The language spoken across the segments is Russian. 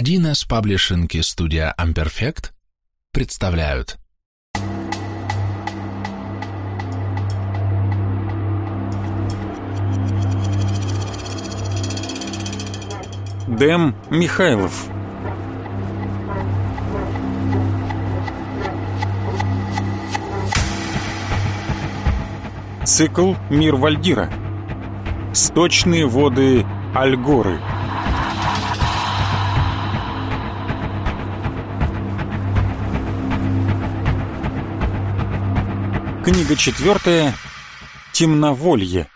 1С паблишинг и студия Amperfect представляют. Дэм Михайлов. Цикл «Мир Вальдира» Сточные воды Альгоры Книга четвертая. Темноволье.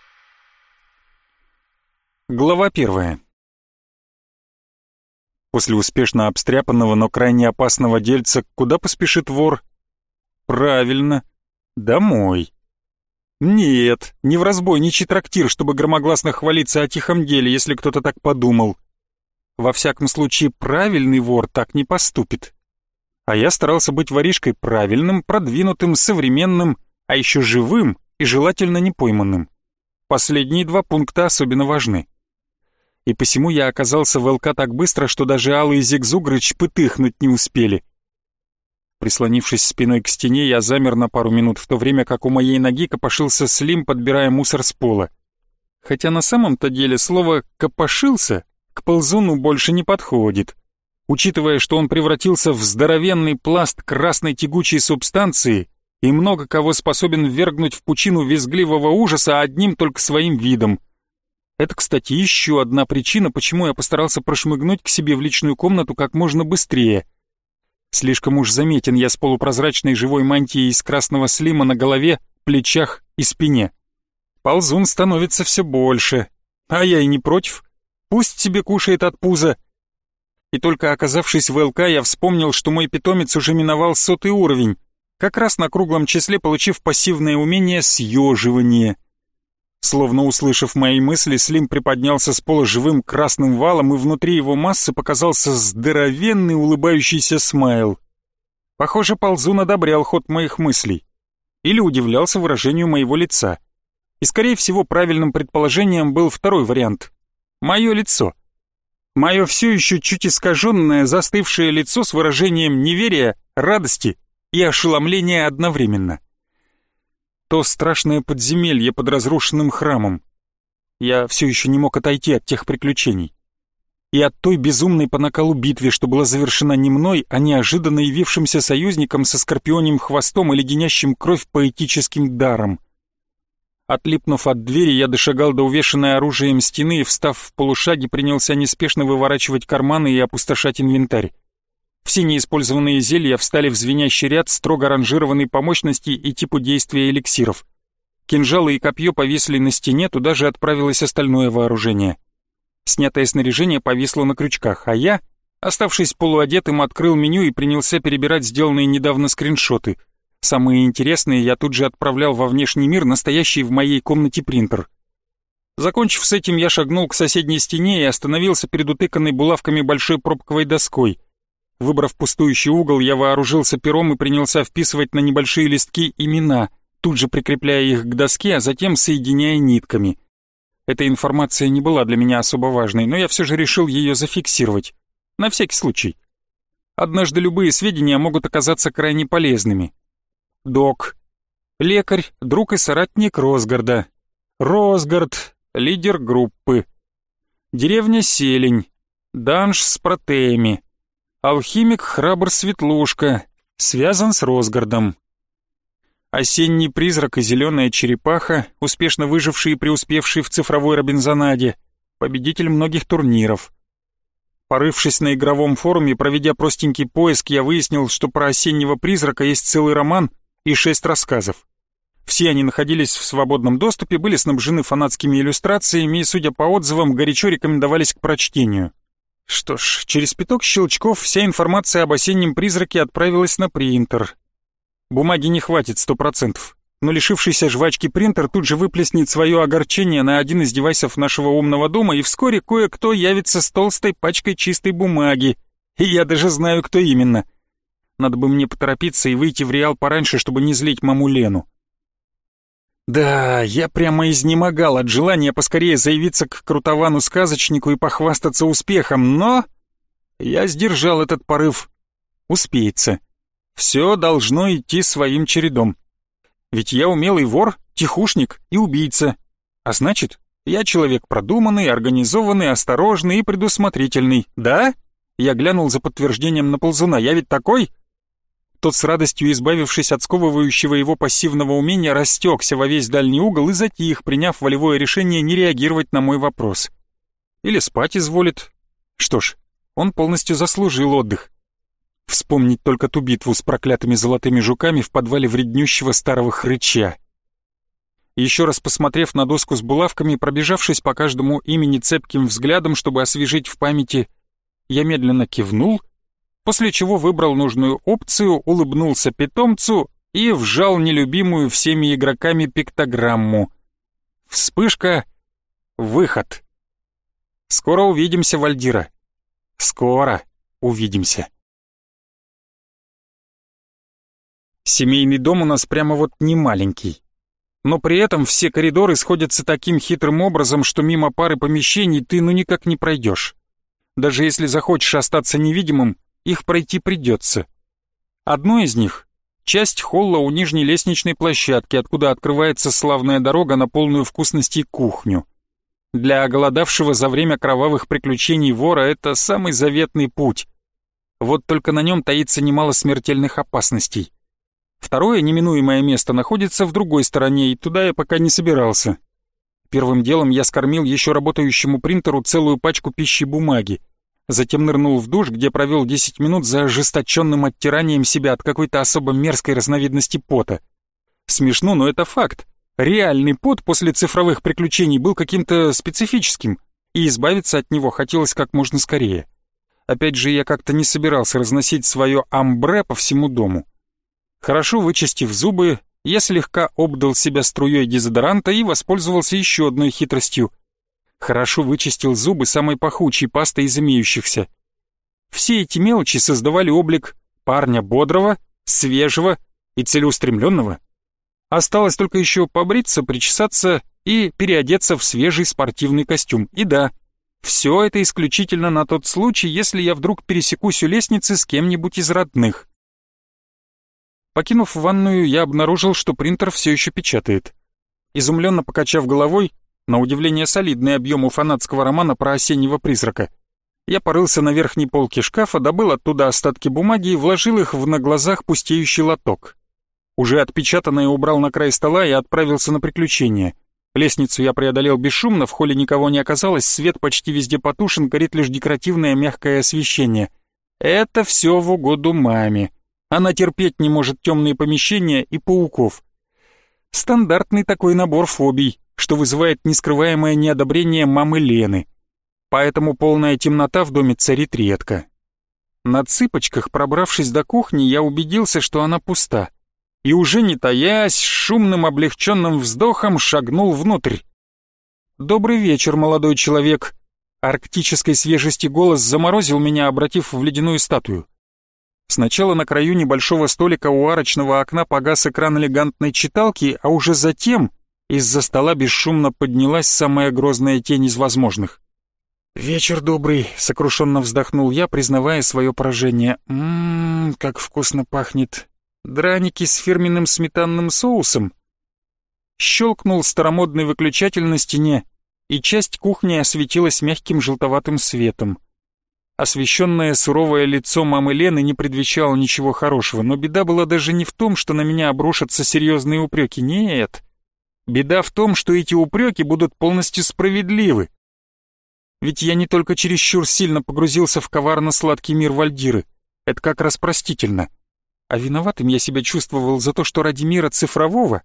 Глава первая. После успешно обстряпанного, но крайне опасного дельца куда поспешит вор? Правильно, домой. Нет, не в разбойничий трактир, чтобы громогласно хвалиться о тихом деле, если кто-то так подумал. Во всяком случае, правильный вор так не поступит. А я старался быть воришкой правильным, продвинутым, современным, а еще живым и желательно не пойманным. Последние два пункта особенно важны. И посему я оказался в ЛК так быстро, что даже Алла и Зигзугрыч пытыхнуть не успели. Прислонившись спиной к стене, я замер на пару минут, в то время как у моей ноги копошился Слим, подбирая мусор с пола. Хотя на самом-то деле слово «копошился» к ползуну больше не подходит. Учитывая, что он превратился в здоровенный пласт красной тягучей субстанции, и много кого способен ввергнуть в пучину визгливого ужаса одним только своим видом. Это, кстати, еще одна причина, почему я постарался прошмыгнуть к себе в личную комнату как можно быстрее. Слишком уж заметен я с полупрозрачной живой мантией из красного слима на голове, плечах и спине. Ползун становится все больше, а я и не против. Пусть себе кушает от пуза. И только оказавшись в ЛК, я вспомнил, что мой питомец уже миновал сотый уровень, как раз на круглом числе получив пассивное умение съеживание. Словно услышав мои мысли, Слим приподнялся с пола живым красным валом, и внутри его массы показался здоровенный улыбающийся смайл. Похоже, ползун одобрял ход моих мыслей. Или удивлялся выражению моего лица. И, скорее всего, правильным предположением был второй вариант. Мое лицо. Мое все еще чуть искаженное, застывшее лицо с выражением неверия, радости и ошеломление одновременно. То страшное подземелье под разрушенным храмом. Я все еще не мог отойти от тех приключений. И от той безумной по накалу битве, что была завершена не мной, а неожиданно явившимся союзником со скорпионим хвостом и леденящим кровь поэтическим даром. Отлипнув от двери, я дошагал до увешанной оружием стены и, встав в полушаге, принялся неспешно выворачивать карманы и опустошать инвентарь. Все неиспользованные зелья встали в звенящий ряд, строго ранжированный по мощности и типу действия эликсиров. Кинжалы и копье повисли на стене, туда же отправилось остальное вооружение. Снятое снаряжение повисло на крючках, а я, оставшись полуодетым, открыл меню и принялся перебирать сделанные недавно скриншоты. Самые интересные я тут же отправлял во внешний мир, настоящий в моей комнате принтер. Закончив с этим, я шагнул к соседней стене и остановился перед утыканной булавками большой пробковой доской — Выбрав пустующий угол, я вооружился пером и принялся вписывать на небольшие листки имена, тут же прикрепляя их к доске, а затем соединяя нитками. Эта информация не была для меня особо важной, но я все же решил ее зафиксировать. На всякий случай. Однажды любые сведения могут оказаться крайне полезными. Док. Лекарь, друг и соратник Росгарда. Росгард, лидер группы. Деревня Селень. Данж с протеями. Алхимик храбр Светлушка, связан с Росгардом. Осенний призрак и зеленая черепаха, успешно выживший и преуспевший в цифровой Робинзонаде, победитель многих турниров. Порывшись на игровом форуме, проведя простенький поиск, я выяснил, что про осеннего призрака есть целый роман и шесть рассказов. Все они находились в свободном доступе, были снабжены фанатскими иллюстрациями и, судя по отзывам, горячо рекомендовались к прочтению. Что ж, через пяток щелчков вся информация об осеннем призраке отправилась на принтер. Бумаги не хватит сто процентов, но лишившийся жвачки принтер тут же выплеснет свое огорчение на один из девайсов нашего умного дома, и вскоре кое-кто явится с толстой пачкой чистой бумаги. И я даже знаю, кто именно. Надо бы мне поторопиться и выйти в Реал пораньше, чтобы не злить маму Лену. Да, я прямо изнемогал от желания поскорее заявиться к крутовану-сказочнику и похвастаться успехом, но... Я сдержал этот порыв. Успеется. Все должно идти своим чередом. Ведь я умелый вор, тихушник и убийца. А значит, я человек продуманный, организованный, осторожный и предусмотрительный. Да? Я глянул за подтверждением на ползуна. Я ведь такой? Тот с радостью, избавившись от сковывающего его пассивного умения, растекся во весь дальний угол и затих, приняв волевое решение не реагировать на мой вопрос. Или спать изволит. Что ж, он полностью заслужил отдых. Вспомнить только ту битву с проклятыми золотыми жуками в подвале вреднющего старого хрыча. Еще раз посмотрев на доску с булавками, пробежавшись по каждому имени цепким взглядом, чтобы освежить в памяти, я медленно кивнул, после чего выбрал нужную опцию, улыбнулся питомцу и вжал нелюбимую всеми игроками пиктограмму. Вспышка, выход. Скоро увидимся, Вальдира. Скоро увидимся. Семейный дом у нас прямо вот не маленький. Но при этом все коридоры сходятся таким хитрым образом, что мимо пары помещений ты ну никак не пройдешь. Даже если захочешь остаться невидимым, их пройти придется. Одно из них — часть холла у нижней лестничной площадки, откуда открывается славная дорога на полную вкусностей кухню. Для оголодавшего за время кровавых приключений вора это самый заветный путь. Вот только на нем таится немало смертельных опасностей. Второе неминуемое место находится в другой стороне, и туда я пока не собирался. Первым делом я скормил еще работающему принтеру целую пачку пищи бумаги. Затем нырнул в душ, где провел 10 минут за ожесточенным оттиранием себя от какой-то особо мерзкой разновидности пота. Смешно, но это факт. Реальный пот после цифровых приключений был каким-то специфическим, и избавиться от него хотелось как можно скорее. Опять же, я как-то не собирался разносить свое амбре по всему дому. Хорошо вычистив зубы, я слегка обдал себя струей дезодоранта и воспользовался еще одной хитростью. Хорошо вычистил зубы самой пахучей пастой из имеющихся. Все эти мелочи создавали облик парня бодрого, свежего и целеустремленного. Осталось только еще побриться, причесаться и переодеться в свежий спортивный костюм. И да, все это исключительно на тот случай, если я вдруг пересекусь у лестницы с кем-нибудь из родных. Покинув ванную, я обнаружил, что принтер все еще печатает. Изумленно покачав головой, на удивление солидный объем у фанатского романа про осеннего призрака, я порылся на верхней полке шкафа, добыл оттуда остатки бумаги и вложил их в на глазах пустеющий лоток. Уже отпечатанное убрал на край стола и отправился на приключение. Лестницу я преодолел бесшумно, в холле никого не оказалось, свет почти везде потушен, горит лишь декоративное мягкое освещение. Это все в угоду маме. Она терпеть не может темные помещения и пауков. Стандартный такой набор фобий, что вызывает нескрываемое неодобрение мамы Лены. Поэтому полная темнота в доме царит редко. На цыпочках, пробравшись до кухни, я убедился, что она пуста и уже не таясь, шумным облегченным вздохом шагнул внутрь. «Добрый вечер, молодой человек!» Арктической свежести голос заморозил меня, обратив в ледяную статую. Сначала на краю небольшого столика у арочного окна погас экран элегантной читалки, а уже затем из-за стола бесшумно поднялась самая грозная тень из возможных. «Вечер добрый», — сокрушенно вздохнул я, признавая свое поражение. «Ммм, как вкусно пахнет. Драники с фирменным сметанным соусом. Щелкнул старомодный выключатель на стене, и часть кухни осветилась мягким желтоватым светом. Освещенное суровое лицо мамы Лены не предвещало ничего хорошего, но беда была даже не в том, что на меня обрушатся серьезные упреки. Нет. Беда в том, что эти упреки будут полностью справедливы. Ведь я не только чересчур сильно погрузился в коварно-сладкий мир Вальдиры. Это как раз простительно а виноватым я себя чувствовал за то, что ради мира цифрового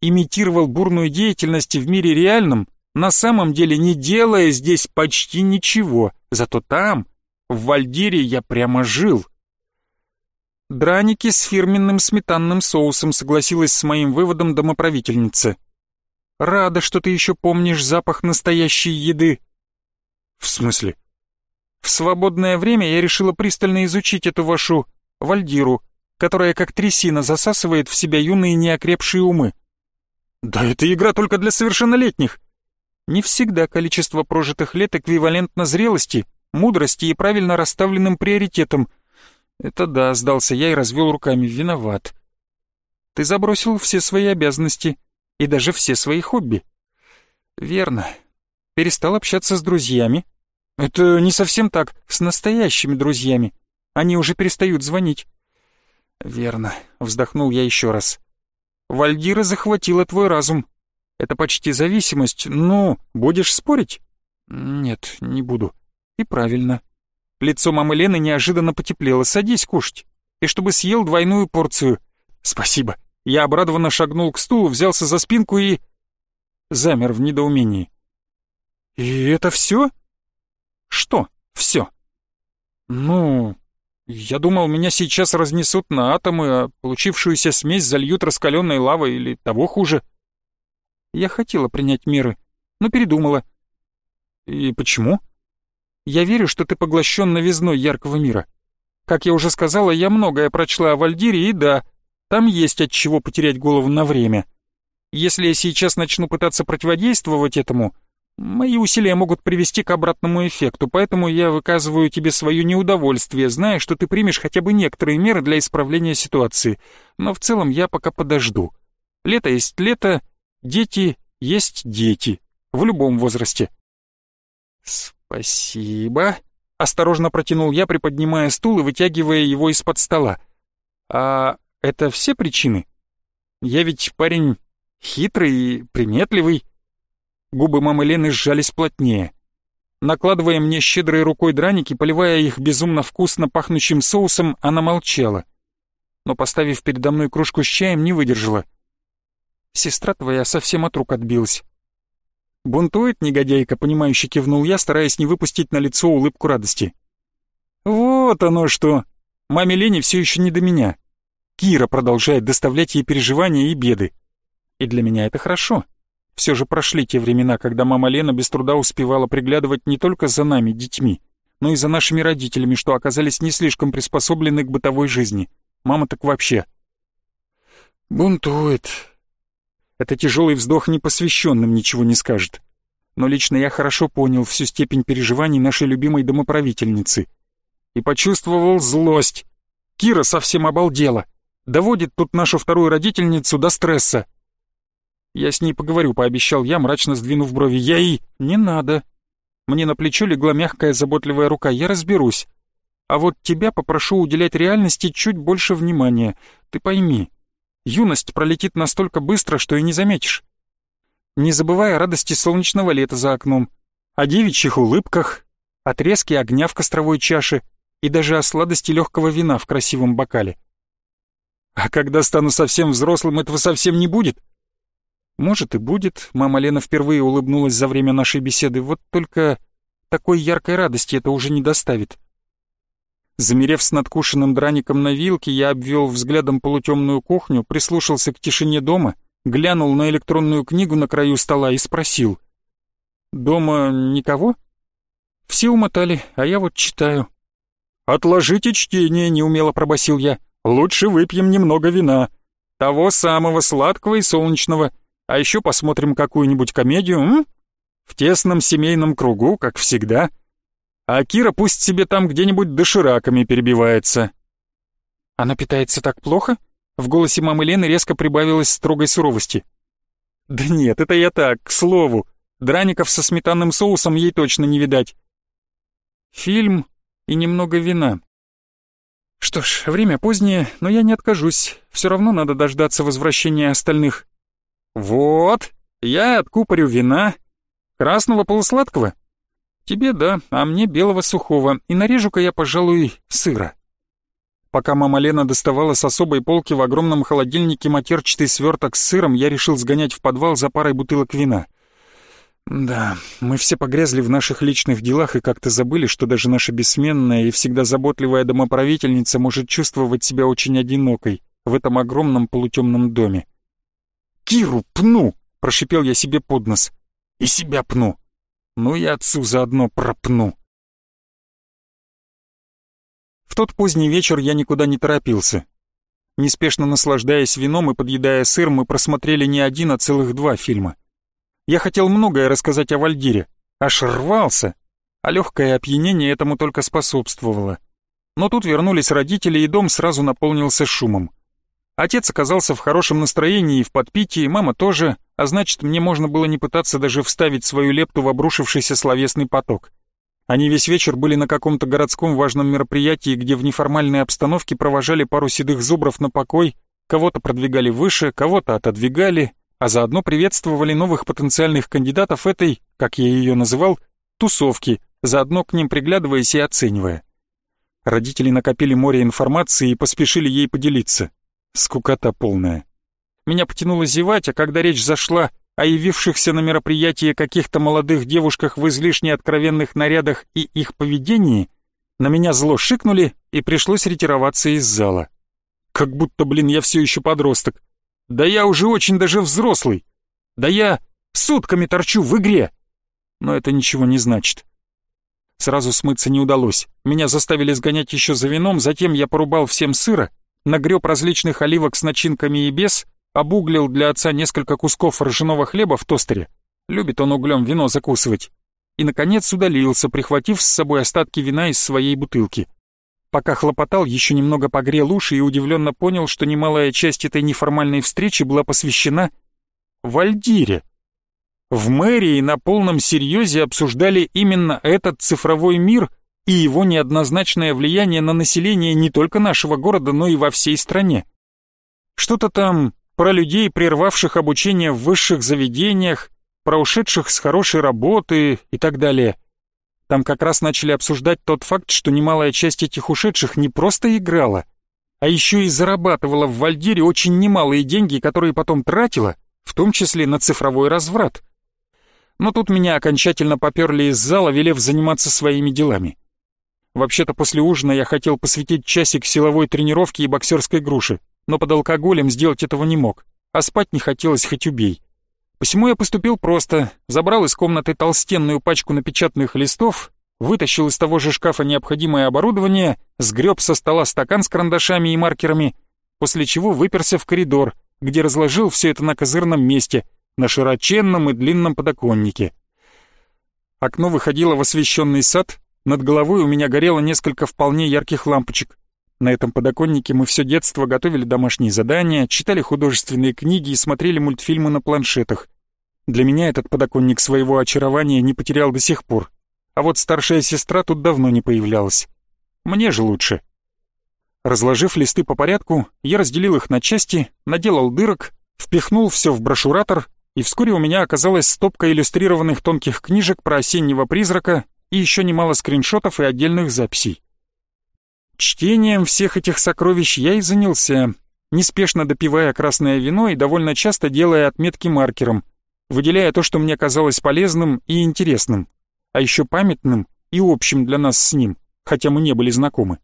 имитировал бурную деятельность в мире реальном, на самом деле не делая здесь почти ничего, зато там, в Вальдире, я прямо жил. Драники с фирменным сметанным соусом согласилась с моим выводом домоправительница. Рада, что ты еще помнишь запах настоящей еды. В смысле? В свободное время я решила пристально изучить эту вашу Вальдиру, которая как трясина засасывает в себя юные неокрепшие умы. Да это игра только для совершеннолетних. Не всегда количество прожитых лет эквивалентно зрелости, мудрости и правильно расставленным приоритетам. Это да, сдался я и развел руками, виноват. Ты забросил все свои обязанности и даже все свои хобби. Верно. Перестал общаться с друзьями. Это не совсем так, с настоящими друзьями. Они уже перестают звонить. Верно, вздохнул я еще раз. Вальдира захватила твой разум. Это почти зависимость. Ну, будешь спорить? Нет, не буду. И правильно. Лицо мамы Лены неожиданно потеплело. Садись кушать. И чтобы съел двойную порцию. Спасибо. Я обрадованно шагнул к стулу, взялся за спинку и... Замер в недоумении. И это все? Что все? Ну, я думал, меня сейчас разнесут на атомы, а получившуюся смесь зальют раскаленной лавой или того хуже. Я хотела принять меры, но передумала. И почему? Я верю, что ты поглощен новизной яркого мира. Как я уже сказала, я многое прочла о Вальдире, и да, там есть от чего потерять голову на время. Если я сейчас начну пытаться противодействовать этому, мои усилия могут привести к обратному эффекту, поэтому я выказываю тебе свое неудовольствие, зная, что ты примешь хотя бы некоторые меры для исправления ситуации. Но в целом я пока подожду. Лето есть лето, дети есть дети, в любом возрасте. Спасибо. Осторожно протянул я, приподнимая стул и вытягивая его из-под стола. А это все причины? Я ведь парень хитрый и приметливый. Губы мамы Лены сжались плотнее. Накладывая мне щедрой рукой драники, поливая их безумно вкусно пахнущим соусом, она молчала. Но, поставив передо мной кружку с чаем, не выдержала. Сестра твоя совсем от рук отбилась. Бунтует негодяйка, понимающе кивнул я, стараясь не выпустить на лицо улыбку радости. Вот оно что! Маме Лене все еще не до меня. Кира продолжает доставлять ей переживания и беды. И для меня это хорошо. Все же прошли те времена, когда мама Лена без труда успевала приглядывать не только за нами, детьми, но и за нашими родителями, что оказались не слишком приспособлены к бытовой жизни. Мама так вообще. Бунтует. Это тяжелый вздох непосвященным ничего не скажет. Но лично я хорошо понял всю степень переживаний нашей любимой домоправительницы. И почувствовал злость. Кира совсем обалдела доводит тут нашу вторую родительницу до стресса. Я с ней поговорю, пообещал я, мрачно сдвинув брови. Я и... Не надо. Мне на плечо легла мягкая заботливая рука. Я разберусь. А вот тебя попрошу уделять реальности чуть больше внимания. Ты пойми, юность пролетит настолько быстро, что и не заметишь. Не забывай о радости солнечного лета за окном, о девичьих улыбках, о треске огня в костровой чаше и даже о сладости легкого вина в красивом бокале. А когда стану совсем взрослым, этого совсем не будет. Может и будет, мама Лена впервые улыбнулась за время нашей беседы, вот только такой яркой радости это уже не доставит. Замерев с надкушенным драником на вилке, я обвел взглядом полутемную кухню, прислушался к тишине дома, глянул на электронную книгу на краю стола и спросил. «Дома никого?» «Все умотали, а я вот читаю». «Отложите чтение», — неумело пробасил я. Лучше выпьем немного вина. Того самого сладкого и солнечного. А еще посмотрим какую-нибудь комедию, м? В тесном семейном кругу, как всегда. А Кира пусть себе там где-нибудь дошираками перебивается. Она питается так плохо? В голосе мамы Лены резко прибавилось строгой суровости. Да нет, это я так, к слову. Драников со сметанным соусом ей точно не видать. Фильм и немного вина. Что ж, время позднее, но я не откажусь. Все равно надо дождаться возвращения остальных. Вот, я откупорю вина. Красного полусладкого? Тебе да, а мне белого сухого. И нарежу-ка я, пожалуй, сыра. Пока мама Лена доставала с особой полки в огромном холодильнике матерчатый сверток с сыром, я решил сгонять в подвал за парой бутылок вина. Да, мы все погрязли в наших личных делах и как-то забыли, что даже наша бессменная и всегда заботливая домоправительница может чувствовать себя очень одинокой в этом огромном полутемном доме. «Киру пну!» — прошипел я себе под нос. «И себя пну! Ну и отцу заодно пропну!» В тот поздний вечер я никуда не торопился. Неспешно наслаждаясь вином и подъедая сыр, мы просмотрели не один, а целых два фильма. Я хотел многое рассказать о Вальдире, аж рвался. а легкое опьянение этому только способствовало. Но тут вернулись родители, и дом сразу наполнился шумом. Отец оказался в хорошем настроении и в подпитии, мама тоже, а значит, мне можно было не пытаться даже вставить свою лепту в обрушившийся словесный поток. Они весь вечер были на каком-то городском важном мероприятии, где в неформальной обстановке провожали пару седых зубров на покой, кого-то продвигали выше, кого-то отодвигали, а заодно приветствовали новых потенциальных кандидатов этой, как я ее называл, тусовки, заодно к ним приглядываясь и оценивая. Родители накопили море информации и поспешили ей поделиться. Скукота полная. Меня потянуло зевать, а когда речь зашла о явившихся на мероприятие каких-то молодых девушках в излишне откровенных нарядах и их поведении, на меня зло шикнули и пришлось ретироваться из зала. Как будто, блин, я все еще подросток. Да я уже очень даже взрослый. Да я сутками торчу в игре. Но это ничего не значит. Сразу смыться не удалось. Меня заставили сгонять еще за вином, затем я порубал всем сыра, нагреб различных оливок с начинками и без, обуглил для отца несколько кусков ржаного хлеба в тостере. Любит он углем вино закусывать. И, наконец, удалился, прихватив с собой остатки вина из своей бутылки. Пока хлопотал, еще немного погрел уши и удивленно понял, что немалая часть этой неформальной встречи была посвящена Вальдире. В мэрии на полном серьезе обсуждали именно этот цифровой мир и его неоднозначное влияние на население не только нашего города, но и во всей стране. Что-то там про людей, прервавших обучение в высших заведениях, про ушедших с хорошей работы и так далее. Там как раз начали обсуждать тот факт, что немалая часть этих ушедших не просто играла, а еще и зарабатывала в Вальдире очень немалые деньги, которые потом тратила, в том числе на цифровой разврат но тут меня окончательно поперли из зала, велев заниматься своими делами. Вообще-то после ужина я хотел посвятить часик силовой тренировке и боксерской груши, но под алкоголем сделать этого не мог, а спать не хотелось хоть убей. Посему я поступил просто, забрал из комнаты толстенную пачку напечатанных листов, вытащил из того же шкафа необходимое оборудование, сгреб со стола стакан с карандашами и маркерами, после чего выперся в коридор, где разложил все это на козырном месте — на широченном и длинном подоконнике. Окно выходило в освещенный сад, над головой у меня горело несколько вполне ярких лампочек. На этом подоконнике мы все детство готовили домашние задания, читали художественные книги и смотрели мультфильмы на планшетах. Для меня этот подоконник своего очарования не потерял до сих пор. А вот старшая сестра тут давно не появлялась. Мне же лучше. Разложив листы по порядку, я разделил их на части, наделал дырок, впихнул все в брошюратор и вскоре у меня оказалась стопка иллюстрированных тонких книжек про осеннего призрака и еще немало скриншотов и отдельных записей. Чтением всех этих сокровищ я и занялся, неспешно допивая красное вино и довольно часто делая отметки маркером, выделяя то, что мне казалось полезным и интересным, а еще памятным и общим для нас с ним, хотя мы не были знакомы.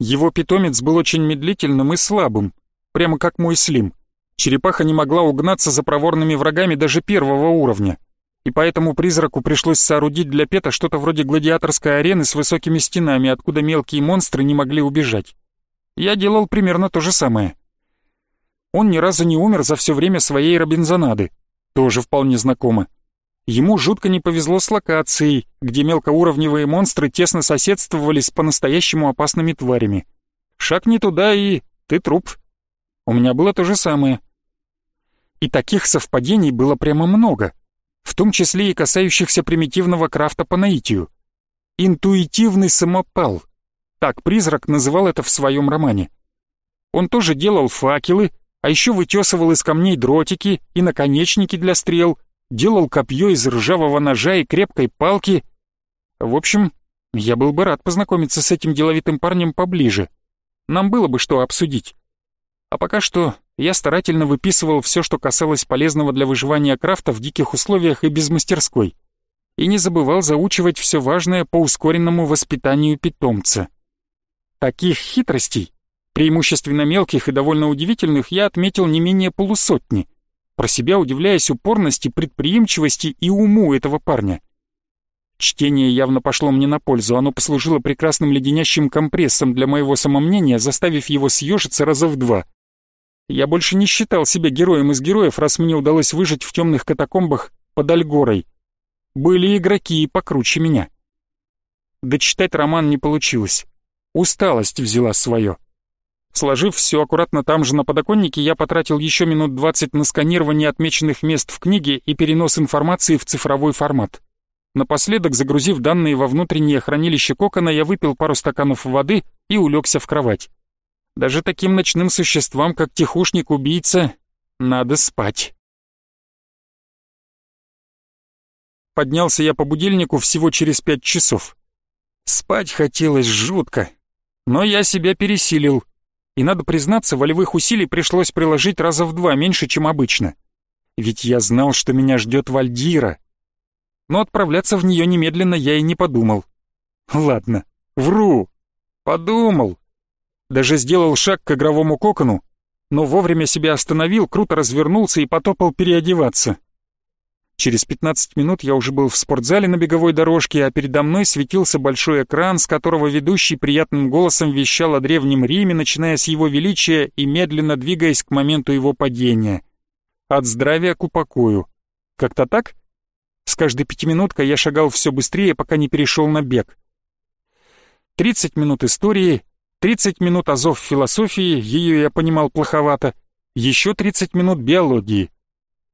Его питомец был очень медлительным и слабым, прямо как мой Слим — Черепаха не могла угнаться за проворными врагами даже первого уровня, и поэтому призраку пришлось соорудить для Пета что-то вроде гладиаторской арены с высокими стенами, откуда мелкие монстры не могли убежать. Я делал примерно то же самое. Он ни разу не умер за все время своей Робинзонады, тоже вполне знакомо. Ему жутко не повезло с локацией, где мелкоуровневые монстры тесно соседствовали с по-настоящему опасными тварями. Шаг не туда и ты труп. У меня было то же самое. И таких совпадений было прямо много, в том числе и касающихся примитивного крафта по наитию. Интуитивный самопал. Так призрак называл это в своем романе. Он тоже делал факелы, а еще вытесывал из камней дротики и наконечники для стрел, делал копье из ржавого ножа и крепкой палки. В общем, я был бы рад познакомиться с этим деловитым парнем поближе. Нам было бы что обсудить. А пока что я старательно выписывал все, что касалось полезного для выживания крафта в диких условиях и без мастерской. И не забывал заучивать все важное по ускоренному воспитанию питомца. Таких хитростей, преимущественно мелких и довольно удивительных, я отметил не менее полусотни, про себя удивляясь упорности, предприимчивости и уму этого парня. Чтение явно пошло мне на пользу, оно послужило прекрасным леденящим компрессом для моего самомнения, заставив его съежиться раза в два — я больше не считал себя героем из героев, раз мне удалось выжить в темных катакомбах под Альгорой. Были игроки и покруче меня. Дочитать роман не получилось. Усталость взяла свое. Сложив все аккуратно там же на подоконнике, я потратил еще минут 20 на сканирование отмеченных мест в книге и перенос информации в цифровой формат. Напоследок, загрузив данные во внутреннее хранилище кокона, я выпил пару стаканов воды и улегся в кровать. Даже таким ночным существам, как тихушник-убийца, надо спать. Поднялся я по будильнику всего через пять часов. Спать хотелось жутко, но я себя пересилил и, надо признаться, волевых усилий пришлось приложить раза в два меньше, чем обычно. Ведь я знал, что меня ждет Вальдира. Но отправляться в нее немедленно я и не подумал. Ладно, вру. Подумал. Даже сделал шаг к игровому кокону, но вовремя себя остановил, круто развернулся и потопал переодеваться. Через 15 минут я уже был в спортзале на беговой дорожке, а передо мной светился большой экран, с которого ведущий приятным голосом вещал о Древнем Риме, начиная с его величия и медленно двигаясь к моменту его падения. От здравия к упокою. Как-то так? С каждой пятиминуткой я шагал все быстрее, пока не перешел на бег. 30 минут истории, 30 минут азов философии, ее я понимал плоховато, еще 30 минут биологии.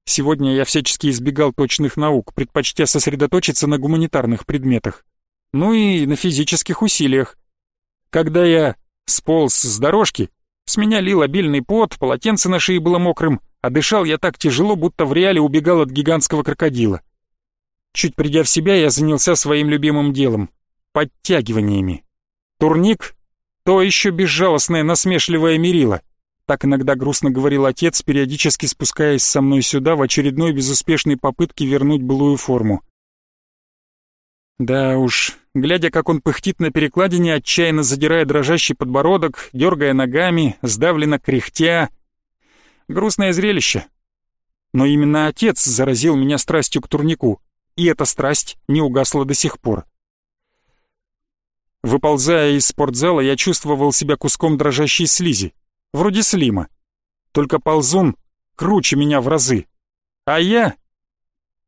Сегодня я всячески избегал точных наук, предпочтя сосредоточиться на гуманитарных предметах. Ну и на физических усилиях. Когда я сполз с дорожки, с меня лил обильный пот, полотенце на шее было мокрым, а дышал я так тяжело, будто в реале убегал от гигантского крокодила. Чуть придя в себя, я занялся своим любимым делом — подтягиваниями. Турник — то еще безжалостное насмешливое мерило. Так иногда грустно говорил отец, периодически спускаясь со мной сюда в очередной безуспешной попытке вернуть былую форму. Да уж, глядя, как он пыхтит на перекладине, отчаянно задирая дрожащий подбородок, дергая ногами, сдавленно кряхтя. Грустное зрелище. Но именно отец заразил меня страстью к турнику, и эта страсть не угасла до сих пор. Выползая из спортзала, я чувствовал себя куском дрожащей слизи вроде Слима. Только ползун круче меня в разы. А я...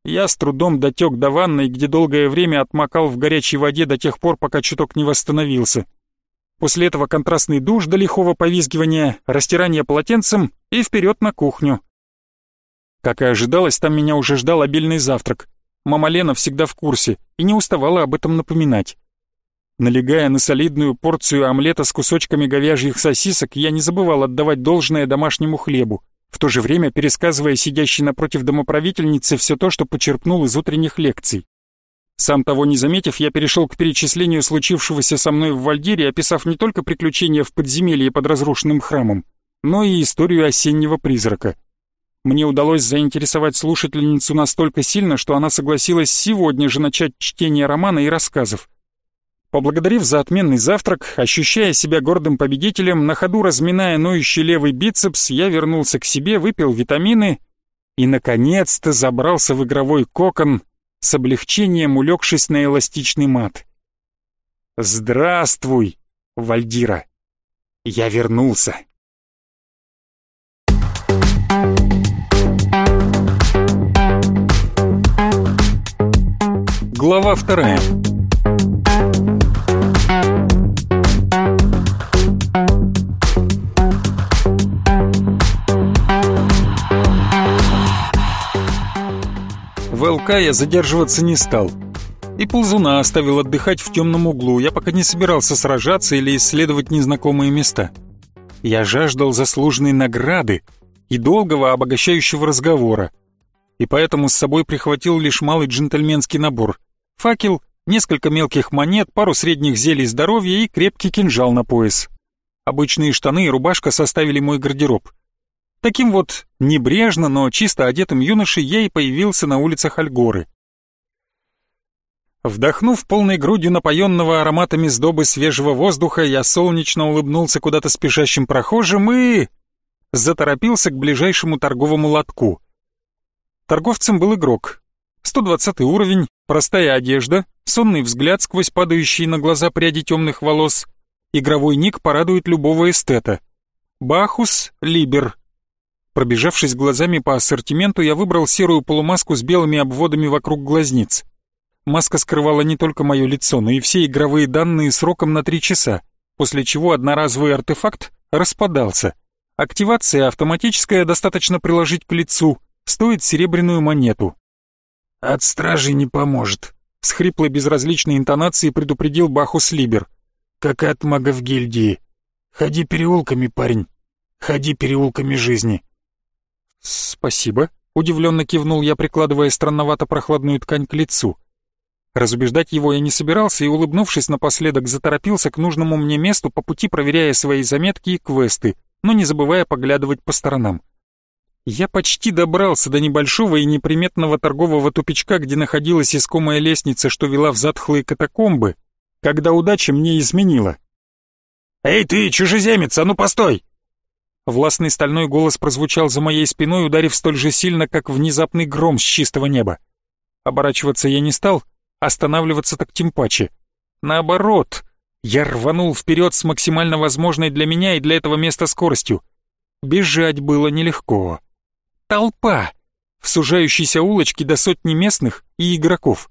Я с трудом дотек до ванной, где долгое время отмокал в горячей воде до тех пор, пока чуток не восстановился. После этого контрастный душ до лихого повизгивания, растирание полотенцем и вперед на кухню. Как и ожидалось, там меня уже ждал обильный завтрак. Мама Лена всегда в курсе и не уставала об этом напоминать. Налегая на солидную порцию омлета с кусочками говяжьих сосисок, я не забывал отдавать должное домашнему хлебу, в то же время пересказывая сидящей напротив домоправительницы все то, что почерпнул из утренних лекций. Сам того не заметив, я перешел к перечислению случившегося со мной в Вальдире, описав не только приключения в подземелье под разрушенным храмом, но и историю осеннего призрака. Мне удалось заинтересовать слушательницу настолько сильно, что она согласилась сегодня же начать чтение романа и рассказов. Поблагодарив за отменный завтрак, ощущая себя гордым победителем, на ходу разминая ноющий левый бицепс, я вернулся к себе, выпил витамины и, наконец-то, забрался в игровой кокон, с облегчением улегшись на эластичный мат. «Здравствуй, Вальдира! Я вернулся!» Глава вторая В ЛК я задерживаться не стал. И ползуна оставил отдыхать в темном углу, я пока не собирался сражаться или исследовать незнакомые места. Я жаждал заслуженной награды и долгого обогащающего разговора, и поэтому с собой прихватил лишь малый джентльменский набор. Факел, несколько мелких монет, пару средних зелий здоровья и крепкий кинжал на пояс. Обычные штаны и рубашка составили мой гардероб — Таким вот небрежно, но чисто одетым юношей и появился на улицах Альгоры. Вдохнув полной грудью напоенного ароматами сдобы свежего воздуха, я солнечно улыбнулся куда-то спешащим прохожим и... заторопился к ближайшему торговому лотку. Торговцем был игрок. 120 уровень, простая одежда, сонный взгляд сквозь падающие на глаза пряди темных волос. Игровой ник порадует любого эстета. Бахус Либер. Пробежавшись глазами по ассортименту, я выбрал серую полумаску с белыми обводами вокруг глазниц. Маска скрывала не только мое лицо, но и все игровые данные сроком на три часа, после чего одноразовый артефакт распадался. Активация автоматическая, достаточно приложить к лицу, стоит серебряную монету. «От стражи не поможет», — с хриплой безразличной интонацией предупредил Бахус Либер. «Как и от магов гильдии. Ходи переулками, парень. Ходи переулками жизни». «Спасибо», — удивленно кивнул я, прикладывая странновато прохладную ткань к лицу. Разубеждать его я не собирался и, улыбнувшись напоследок, заторопился к нужному мне месту, по пути проверяя свои заметки и квесты, но не забывая поглядывать по сторонам. Я почти добрался до небольшого и неприметного торгового тупичка, где находилась искомая лестница, что вела в затхлые катакомбы, когда удача мне изменила. «Эй ты, чужеземец, а ну постой!» Властный стальной голос прозвучал за моей спиной, ударив столь же сильно, как внезапный гром с чистого неба. Оборачиваться я не стал, Останавливаться так тем паче. Наоборот, я рванул вперед с максимально возможной для меня и для этого места скоростью. Бежать было нелегко. Толпа! В сужающейся улочке до сотни местных и игроков.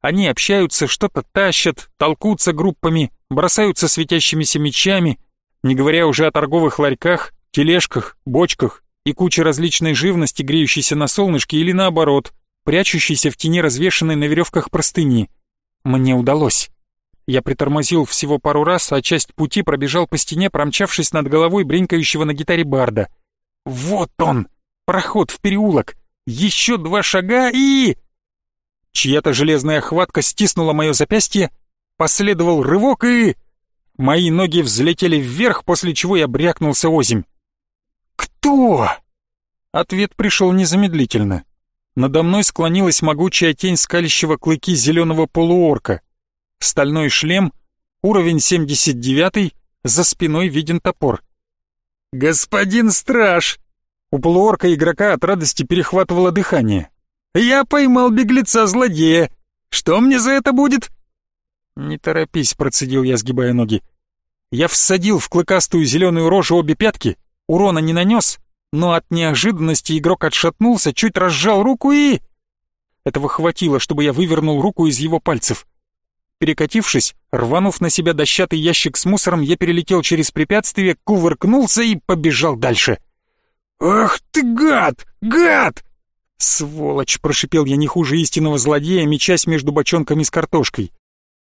Они общаются, что-то тащат, толкутся группами, бросаются светящимися мечами, не говоря уже о торговых ларьках, тележках, бочках и куче различной живности, греющейся на солнышке или наоборот, прячущийся в тени развешанной на веревках простыни. Мне удалось. Я притормозил всего пару раз, а часть пути пробежал по стене, промчавшись над головой бренкающего на гитаре барда. Вот он! Проход в переулок! Еще два шага и... Чья-то железная хватка стиснула мое запястье, последовал рывок и... Мои ноги взлетели вверх, после чего я брякнулся озимь. «Кто?» Ответ пришел незамедлительно. Надо мной склонилась могучая тень скалящего клыки зеленого полуорка. Стальной шлем, уровень 79, за спиной виден топор. «Господин страж!» У полуорка игрока от радости перехватывало дыхание. «Я поймал беглеца-злодея! Что мне за это будет?» «Не торопись», — процедил я, сгибая ноги. Я всадил в клыкастую зеленую рожу обе пятки, урона не нанес, но от неожиданности игрок отшатнулся, чуть разжал руку и... Этого хватило, чтобы я вывернул руку из его пальцев. Перекатившись, рванув на себя дощатый ящик с мусором, я перелетел через препятствие, кувыркнулся и побежал дальше. «Ах ты гад! Гад!» «Сволочь!» — прошипел я не хуже истинного злодея, мечась между бочонками с картошкой.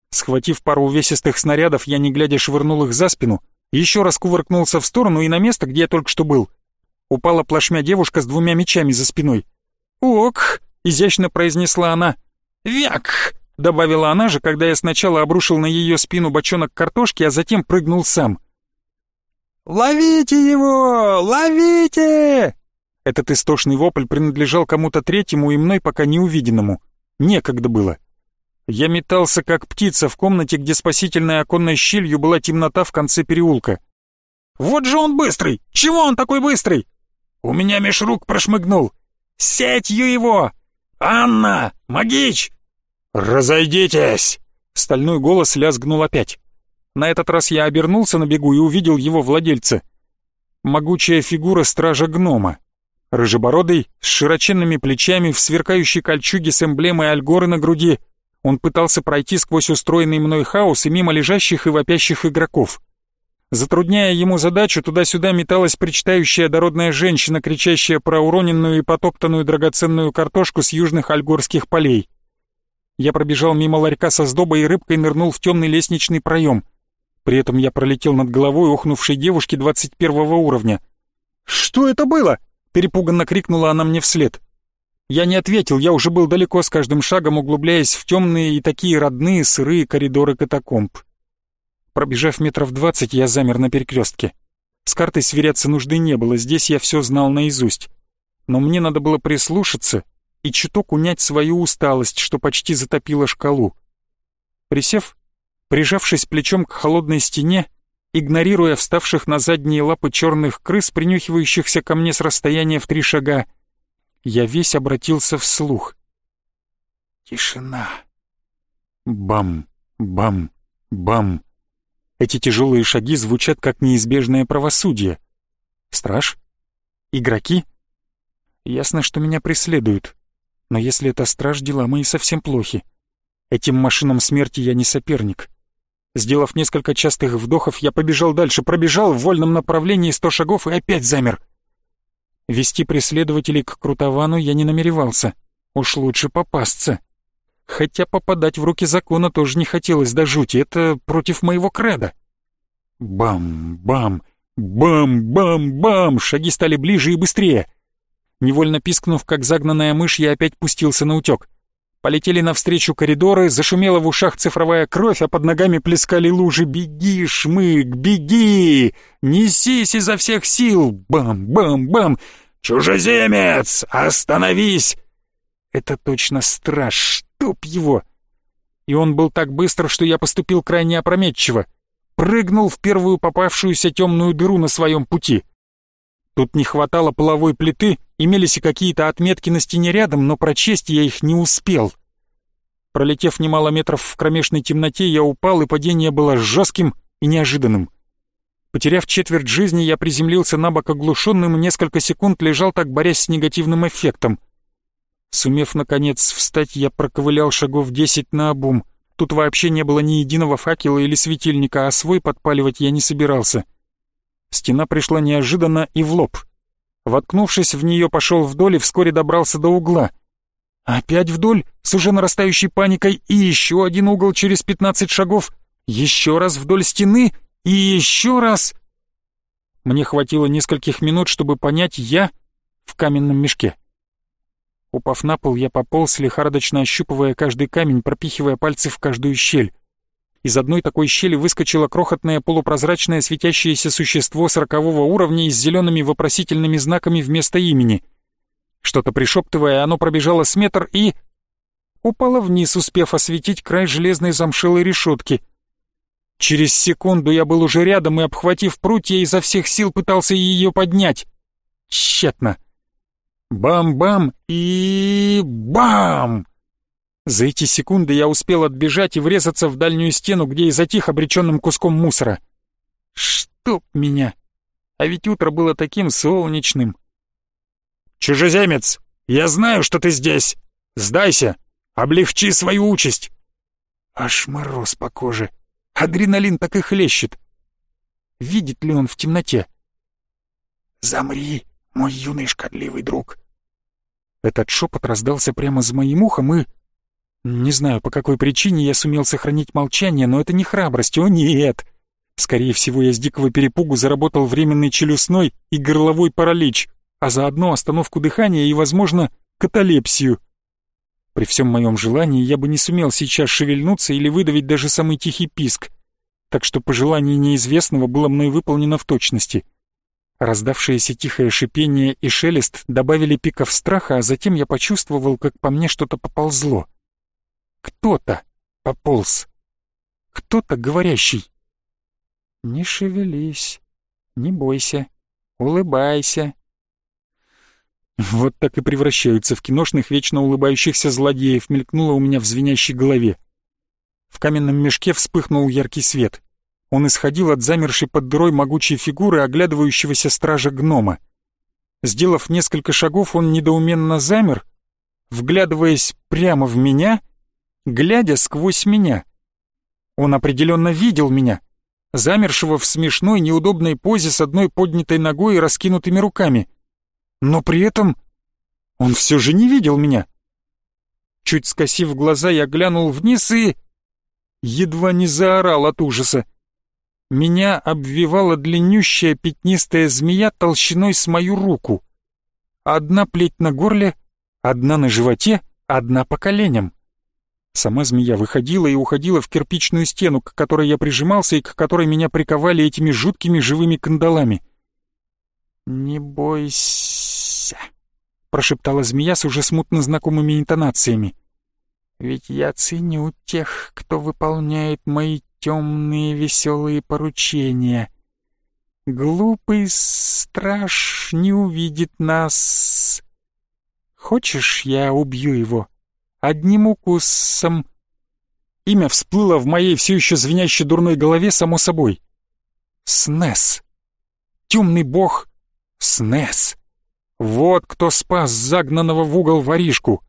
Схватив пару увесистых снарядов, я не глядя швырнул их за спину, еще раз кувыркнулся в сторону и на место, где я только что был — упала плашмя девушка с двумя мечами за спиной. «Ок!» — изящно произнесла она. «Вяк!» — добавила она же, когда я сначала обрушил на ее спину бочонок картошки, а затем прыгнул сам. «Ловите его! Ловите!» Этот истошный вопль принадлежал кому-то третьему и мной пока неувиденному. Некогда было. Я метался, как птица, в комнате, где спасительной оконной щелью была темнота в конце переулка. «Вот же он быстрый! Чего он такой быстрый?» У меня меж рук прошмыгнул. Сетью его! Анна! Магич!» «Разойдитесь!» Стальной голос лязгнул опять. На этот раз я обернулся на бегу и увидел его владельца. Могучая фигура стража-гнома. Рыжебородый, с широченными плечами, в сверкающей кольчуге с эмблемой Альгоры на груди, он пытался пройти сквозь устроенный мной хаос и мимо лежащих и вопящих игроков. Затрудняя ему задачу, туда-сюда металась причитающая дородная женщина, кричащая про уроненную и потоптанную драгоценную картошку с южных альгорских полей. Я пробежал мимо ларька со сдобой и рыбкой нырнул в темный лестничный проем. При этом я пролетел над головой охнувшей девушки 21 уровня. «Что это было?» — перепуганно крикнула она мне вслед. Я не ответил, я уже был далеко с каждым шагом, углубляясь в темные и такие родные сырые коридоры катакомб. Пробежав метров двадцать, я замер на перекрестке. С картой сверяться нужды не было, здесь я все знал наизусть. Но мне надо было прислушаться и чуток унять свою усталость, что почти затопило шкалу. Присев, прижавшись плечом к холодной стене, игнорируя вставших на задние лапы черных крыс, принюхивающихся ко мне с расстояния в три шага, я весь обратился вслух. Тишина. Бам, бам, бам. Эти тяжелые шаги звучат как неизбежное правосудие. Страж? Игроки? Ясно, что меня преследуют. Но если это страж, дела мои совсем плохи. Этим машинам смерти я не соперник. Сделав несколько частых вдохов, я побежал дальше, пробежал в вольном направлении сто шагов и опять замер. Вести преследователей к Крутовану я не намеревался. Уж лучше попасться. Хотя попадать в руки закона тоже не хотелось до жути, это против моего креда. Бам-бам, бам-бам-бам, шаги стали ближе и быстрее. Невольно пискнув, как загнанная мышь, я опять пустился на утек. Полетели навстречу коридоры, зашумела в ушах цифровая кровь, а под ногами плескали лужи. «Беги, шмык, беги! Несись изо всех сил! Бам-бам-бам! Чужеземец, остановись!» Это точно страж, чтоб его! И он был так быстро, что я поступил крайне опрометчиво. Прыгнул в первую попавшуюся темную дыру на своем пути. Тут не хватало половой плиты, имелись и какие-то отметки на стене рядом, но прочесть я их не успел. Пролетев немало метров в кромешной темноте, я упал, и падение было жестким и неожиданным. Потеряв четверть жизни, я приземлился на бок оглушенным и несколько секунд лежал так, борясь с негативным эффектом. Сумев, наконец, встать, я проковылял шагов десять на обум. Тут вообще не было ни единого факела или светильника, а свой подпаливать я не собирался. Стена пришла неожиданно и в лоб. Воткнувшись в нее, пошел вдоль и вскоре добрался до угла. Опять вдоль, с уже нарастающей паникой, и еще один угол через пятнадцать шагов, еще раз вдоль стены и еще раз... Мне хватило нескольких минут, чтобы понять, я в каменном мешке. Упав на пол, я пополз, лихорадочно ощупывая каждый камень, пропихивая пальцы в каждую щель. Из одной такой щели выскочило крохотное полупрозрачное светящееся существо сорокового уровня и с зелеными вопросительными знаками вместо имени. Что-то пришептывая, оно пробежало с метр и... упало вниз, успев осветить край железной замшелой решетки. Через секунду я был уже рядом и, обхватив прутья, изо всех сил пытался ее поднять. Тщетно. Бам-бам и бам! За эти секунды я успел отбежать и врезаться в дальнюю стену, где и затих обреченным куском мусора. Чтоб меня! А ведь утро было таким солнечным. «Чужеземец, я знаю, что ты здесь! Сдайся! Облегчи свою участь!» Аж мороз по коже. Адреналин так и хлещет. Видит ли он в темноте? «Замри, мой юный шкодливый друг!» Этот шепот раздался прямо за моим ухом и... Не знаю, по какой причине я сумел сохранить молчание, но это не храбрость, о нет! Скорее всего, я с дикого перепугу заработал временный челюстной и горловой паралич, а заодно остановку дыхания и, возможно, каталепсию. При всем моем желании я бы не сумел сейчас шевельнуться или выдавить даже самый тихий писк, так что пожелание неизвестного было мной выполнено в точности — Раздавшееся тихое шипение и шелест добавили пиков страха, а затем я почувствовал, как по мне что-то поползло. Кто-то пополз. Кто-то говорящий. «Не шевелись, не бойся, улыбайся». Вот так и превращаются в киношных вечно улыбающихся злодеев, мелькнуло у меня в звенящей голове. В каменном мешке вспыхнул яркий свет. Он исходил от замершей под дырой могучей фигуры оглядывающегося стража гнома. Сделав несколько шагов, он недоуменно замер, вглядываясь прямо в меня, глядя сквозь меня. Он определенно видел меня, замершего в смешной неудобной позе с одной поднятой ногой и раскинутыми руками. Но при этом он все же не видел меня. Чуть скосив глаза, я глянул вниз и... Едва не заорал от ужаса меня обвивала длиннющая пятнистая змея толщиной с мою руку. Одна плеть на горле, одна на животе, одна по коленям. Сама змея выходила и уходила в кирпичную стену, к которой я прижимался и к которой меня приковали этими жуткими живыми кандалами. «Не бойся», — прошептала змея с уже смутно знакомыми интонациями. «Ведь я ценю тех, кто выполняет мои темные веселые поручения. Глупый страж не увидит нас. Хочешь, я убью его? Одним укусом. Имя всплыло в моей все еще звенящей дурной голове само собой. Снес. Темный бог Снес. Вот кто спас загнанного в угол воришку.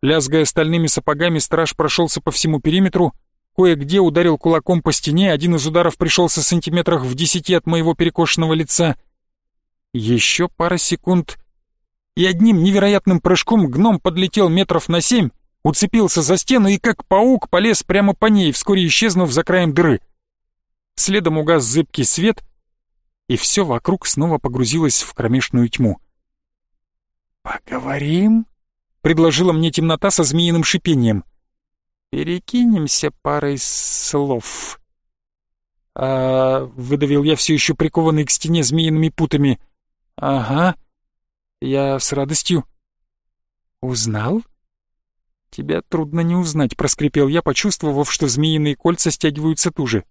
Лязгая стальными сапогами, страж прошелся по всему периметру, кое-где ударил кулаком по стене, один из ударов пришелся сантиметрах в десяти от моего перекошенного лица. Еще пара секунд, и одним невероятным прыжком гном подлетел метров на семь, уцепился за стену и как паук полез прямо по ней, вскоре исчезнув за краем дыры. Следом угас зыбкий свет, и все вокруг снова погрузилось в кромешную тьму. «Поговорим?» — предложила мне темнота со змеиным шипением. «Перекинемся парой слов». «А...» — выдавил я все еще прикованный к стене змеиными путами. «Ага, я с радостью». «Узнал?» «Тебя трудно не узнать», — проскрипел я, почувствовав, что змеиные кольца стягиваются туже.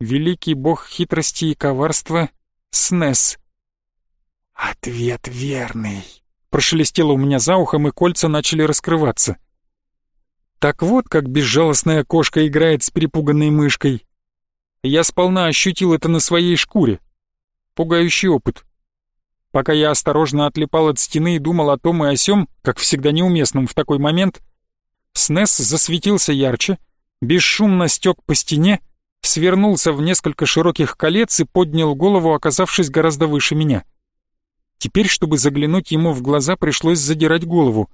«Великий бог хитрости и коварства — Снес». «Ответ верный», — прошелестело у меня за ухом, и кольца начали раскрываться. Так вот, как безжалостная кошка играет с перепуганной мышкой. Я сполна ощутил это на своей шкуре. Пугающий опыт. Пока я осторожно отлипал от стены и думал о том и о сём, как всегда неуместном в такой момент, Снес засветился ярче, бесшумно стек по стене, свернулся в несколько широких колец и поднял голову, оказавшись гораздо выше меня. Теперь, чтобы заглянуть ему в глаза, пришлось задирать голову.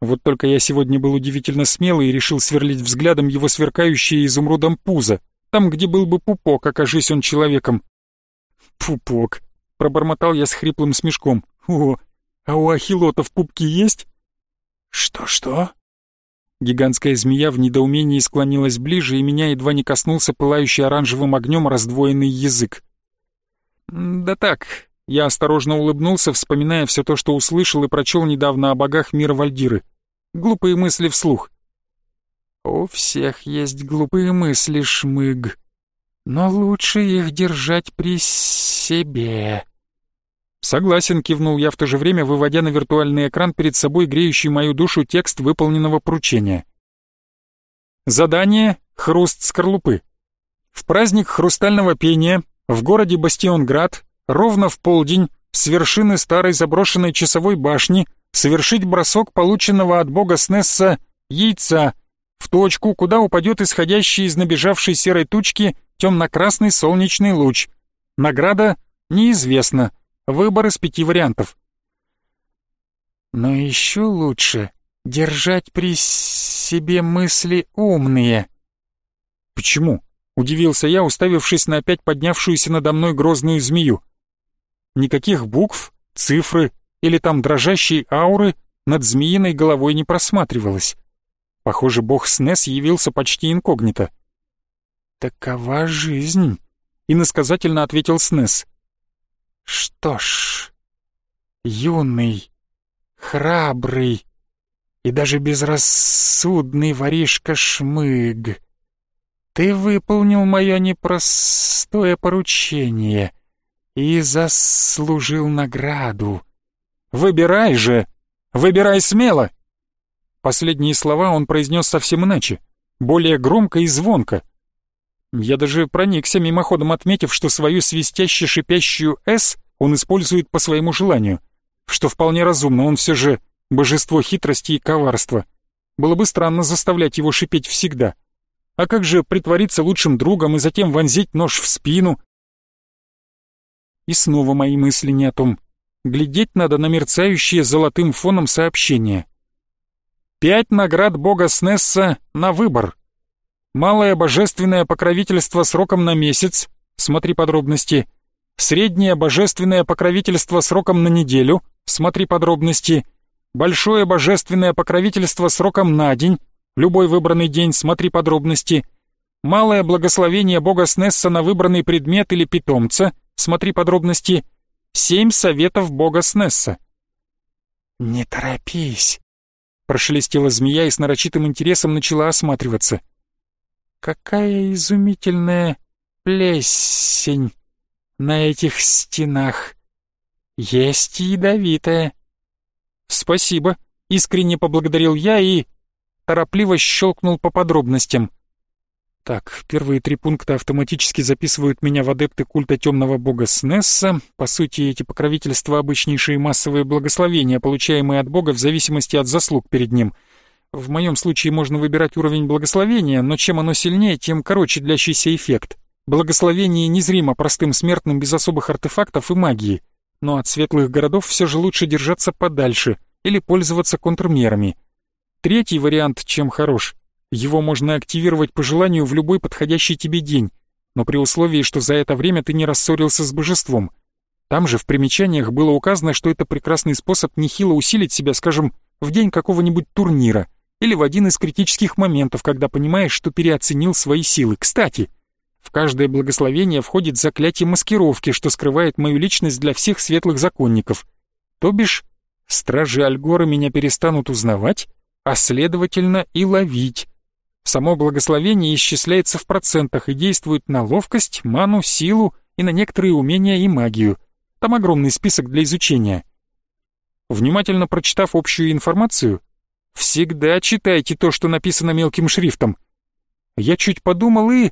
Вот только я сегодня был удивительно смелый и решил сверлить взглядом его сверкающее изумрудом пузо, там, где был бы пупок, окажись он человеком. «Пупок», — пробормотал я с хриплым смешком. «О, а у ахилотов пупки есть?» «Что-что?» Гигантская змея в недоумении склонилась ближе, и меня едва не коснулся пылающий оранжевым огнем раздвоенный язык. «Да так», — я осторожно улыбнулся, вспоминая все то, что услышал и прочел недавно о богах мира Вальдиры. Глупые мысли вслух. «У всех есть глупые мысли, Шмыг, но лучше их держать при себе». «Согласен», — кивнул я в то же время, выводя на виртуальный экран перед собой греющий мою душу текст выполненного поручения. Задание «Хруст скорлупы». В праздник хрустального пения в городе Бастионград ровно в полдень с вершины старой заброшенной часовой башни совершить бросок полученного от бога Снесса яйца в точку, куда упадет исходящий из набежавшей серой тучки темно-красный солнечный луч. Награда неизвестна. Выбор из пяти вариантов. Но еще лучше держать при себе мысли умные. Почему? Удивился я, уставившись на опять поднявшуюся надо мной грозную змею. Никаких букв, цифры или там дрожащей ауры над змеиной головой не просматривалось. Похоже, бог Снес явился почти инкогнито. «Такова жизнь», — иносказательно ответил Снес. Что ж, юный, храбрый и даже безрассудный воришка Шмыг, ты выполнил мое непростое поручение и заслужил награду. Выбирай же, выбирай смело. Последние слова он произнес совсем иначе, более громко и звонко, я даже проникся мимоходом, отметив, что свою свистяще-шипящую «С» он использует по своему желанию, что вполне разумно, он все же божество хитрости и коварства. Было бы странно заставлять его шипеть всегда. А как же притвориться лучшим другом и затем вонзить нож в спину? И снова мои мысли не о том. Глядеть надо на мерцающие золотым фоном сообщения. Пять наград бога Снесса на выбор. Малое божественное покровительство сроком на месяц, смотри подробности. Среднее божественное покровительство сроком на неделю, смотри подробности. Большое божественное покровительство сроком на день, любой выбранный день, смотри подробности. Малое благословение бога Снесса на выбранный предмет или питомца, смотри подробности. Семь советов бога Снесса. «Не торопись», — прошелестела змея и с нарочитым интересом начала осматриваться. — Какая изумительная плесень на этих стенах. Есть ядовитая. Спасибо, искренне поблагодарил я и торопливо щелкнул по подробностям. Так, первые три пункта автоматически записывают меня в адепты культа темного бога Снесса. По сути, эти покровительства — обычнейшие массовые благословения, получаемые от бога в зависимости от заслуг перед ним — В моем случае можно выбирать уровень благословения, но чем оно сильнее, тем короче длящийся эффект. Благословение незримо простым смертным без особых артефактов и магии, но от светлых городов все же лучше держаться подальше или пользоваться контрмерами. Третий вариант чем хорош. Его можно активировать по желанию в любой подходящий тебе день, но при условии, что за это время ты не рассорился с божеством. Там же в примечаниях было указано, что это прекрасный способ нехило усилить себя, скажем, в день какого-нибудь турнира или в один из критических моментов, когда понимаешь, что переоценил свои силы. Кстати, в каждое благословение входит заклятие маскировки, что скрывает мою личность для всех светлых законников. То бишь, стражи Альгора меня перестанут узнавать, а следовательно и ловить. Само благословение исчисляется в процентах и действует на ловкость, ману, силу и на некоторые умения и магию. Там огромный список для изучения. Внимательно прочитав общую информацию, всегда читайте то, что написано мелким шрифтом. Я чуть подумал и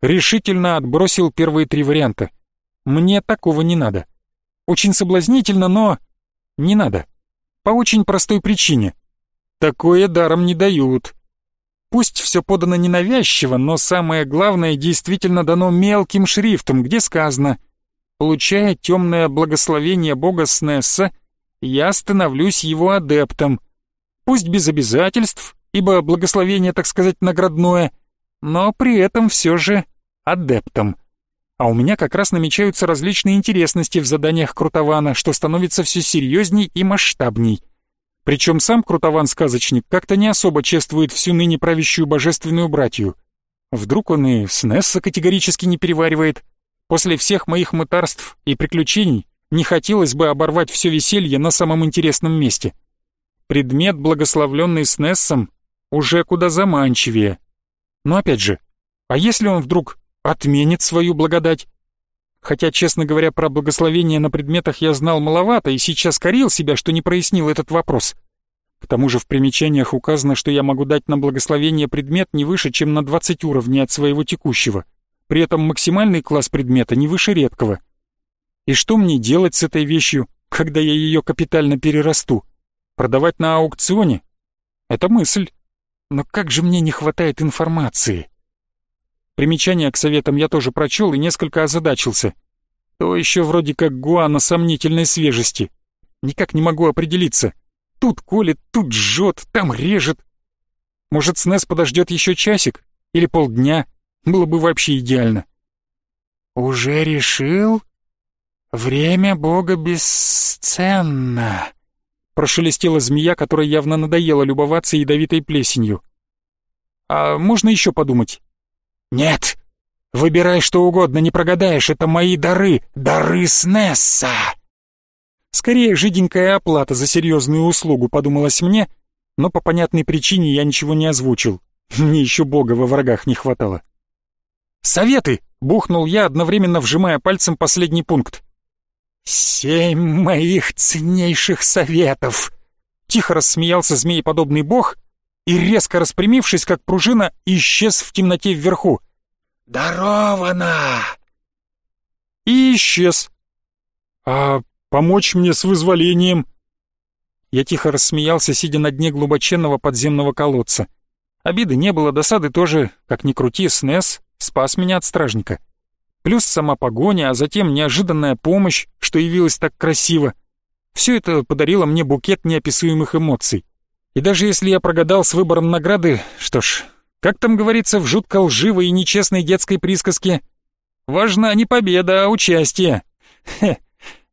решительно отбросил первые три варианта. Мне такого не надо. Очень соблазнительно, но не надо. По очень простой причине. Такое даром не дают. Пусть все подано ненавязчиво, но самое главное действительно дано мелким шрифтом, где сказано «Получая темное благословение бога Снесса, я становлюсь его адептом. Пусть без обязательств, ибо благословение, так сказать, наградное, но при этом все же адептом. А у меня как раз намечаются различные интересности в заданиях Крутована, что становится все серьезней и масштабней. Причем сам Крутован-сказочник как-то не особо чествует всю ныне правящую божественную братью. Вдруг он и Снесса категорически не переваривает. После всех моих мытарств и приключений не хотелось бы оборвать все веселье на самом интересном месте. Предмет, благословленный Снессом, уже куда заманчивее. Но опять же, а если он вдруг отменит свою благодать. Хотя, честно говоря, про благословение на предметах я знал маловато и сейчас корил себя, что не прояснил этот вопрос. К тому же в примечаниях указано, что я могу дать на благословение предмет не выше, чем на 20 уровней от своего текущего. При этом максимальный класс предмета не выше редкого. И что мне делать с этой вещью, когда я ее капитально перерасту? Продавать на аукционе? Это мысль. Но как же мне не хватает информации? Примечания к советам я тоже прочел и несколько озадачился. То еще вроде как гуана сомнительной свежести. Никак не могу определиться. Тут колет, тут жжет, там режет. Может, снес подождет еще часик? Или полдня? Было бы вообще идеально. «Уже решил? Время Бога бесценно», — прошелестела змея, которая явно надоела любоваться ядовитой плесенью. «А можно еще подумать?» «Нет! Выбирай что угодно, не прогадаешь, это мои дары, дары Снесса!» Скорее, жиденькая оплата за серьезную услугу, подумалось мне, но по понятной причине я ничего не озвучил. Мне еще бога во врагах не хватало. «Советы!» — бухнул я, одновременно вжимая пальцем последний пункт. «Семь моих ценнейших советов!» Тихо рассмеялся змееподобный бог и, резко распрямившись, как пружина, исчез в темноте вверху. «Дарована!» И исчез. «А помочь мне с вызволением?» Я тихо рассмеялся, сидя на дне глубоченного подземного колодца. Обиды не было, досады тоже, как ни крути, снес спас меня от стражника. Плюс сама погоня, а затем неожиданная помощь, что явилась так красиво. Все это подарило мне букет неописуемых эмоций. И даже если я прогадал с выбором награды, что ж, как там говорится в жутко лживой и нечестной детской присказке, важна не победа, а участие. Хе,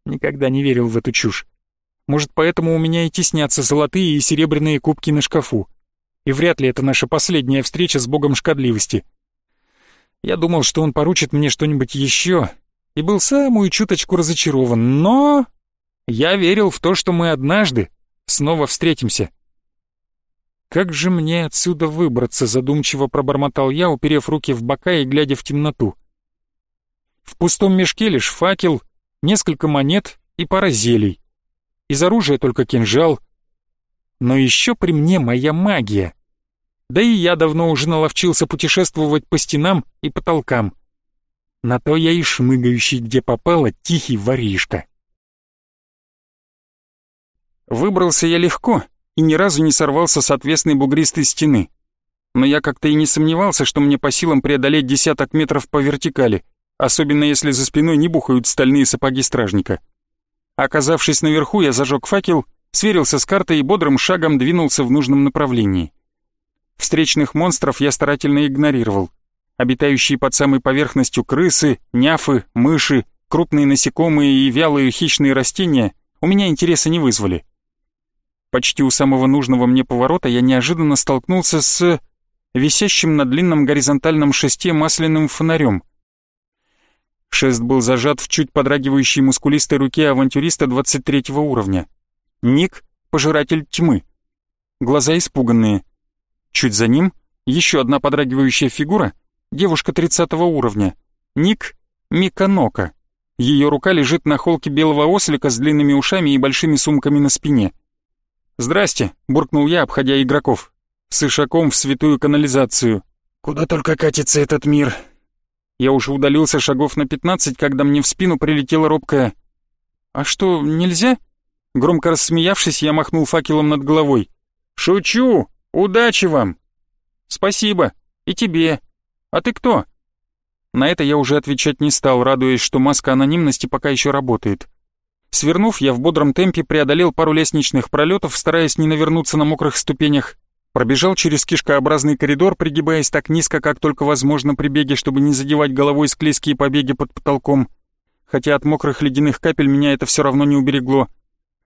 никогда не верил в эту чушь. Может, поэтому у меня и теснятся золотые и серебряные кубки на шкафу. И вряд ли это наша последняя встреча с богом шкодливости. Я думал, что он поручит мне что-нибудь еще, и был самую чуточку разочарован, но... Я верил в то, что мы однажды снова встретимся. «Как же мне отсюда выбраться?» — задумчиво пробормотал я, уперев руки в бока и глядя в темноту. В пустом мешке лишь факел, несколько монет и пара зелий. Из оружия только кинжал. Но еще при мне моя магия. Да и я давно уже наловчился путешествовать по стенам и потолкам. На то я и шмыгающий, где попало, тихий воришка. Выбрался я легко, и ни разу не сорвался с отвесной бугристой стены. Но я как-то и не сомневался, что мне по силам преодолеть десяток метров по вертикали, особенно если за спиной не бухают стальные сапоги стражника. Оказавшись наверху, я зажег факел, сверился с картой и бодрым шагом двинулся в нужном направлении. Встречных монстров я старательно игнорировал. Обитающие под самой поверхностью крысы, няфы, мыши, крупные насекомые и вялые хищные растения у меня интереса не вызвали. Почти у самого нужного мне поворота я неожиданно столкнулся с висящим на длинном горизонтальном шесте масляным фонарем. Шест был зажат в чуть подрагивающей мускулистой руке авантюриста 23 уровня. Ник — пожиратель тьмы. Глаза испуганные. Чуть за ним еще одна подрагивающая фигура, девушка 30 уровня. Ник — Миканока. Ее рука лежит на холке белого ослика с длинными ушами и большими сумками на спине. «Здрасте», — буркнул я, обходя игроков. «С ишаком в святую канализацию». «Куда только катится этот мир?» Я уже удалился шагов на пятнадцать, когда мне в спину прилетела робкая «А что, нельзя?» Громко рассмеявшись, я махнул факелом над головой. «Шучу! Удачи вам!» «Спасибо! И тебе! А ты кто?» На это я уже отвечать не стал, радуясь, что маска анонимности пока еще работает. Свернув, я в бодром темпе преодолел пару лестничных пролетов, стараясь не навернуться на мокрых ступенях, Пробежал через кишкообразный коридор, пригибаясь так низко, как только возможно при беге, чтобы не задевать головой склизкие побеги под потолком. Хотя от мокрых ледяных капель меня это все равно не уберегло.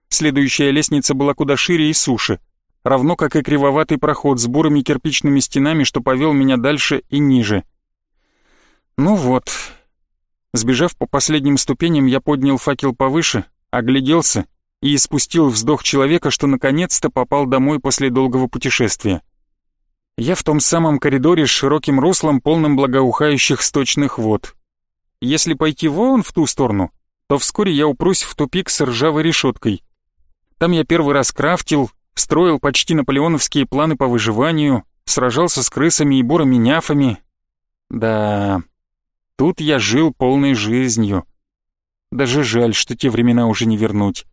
Следующая лестница была куда шире и суше, равно как и кривоватый проход с бурыми кирпичными стенами, что повел меня дальше и ниже. Ну вот. Сбежав по последним ступеням, я поднял факел повыше, огляделся и испустил вздох человека, что наконец-то попал домой после долгого путешествия. Я в том самом коридоре с широким руслом, полным благоухающих сточных вод. Если пойти вон в ту сторону, то вскоре я упрусь в тупик с ржавой решеткой. Там я первый раз крафтил, строил почти наполеоновские планы по выживанию, сражался с крысами и бурами-няфами. Да, тут я жил полной жизнью. Даже жаль, что те времена уже не вернуть.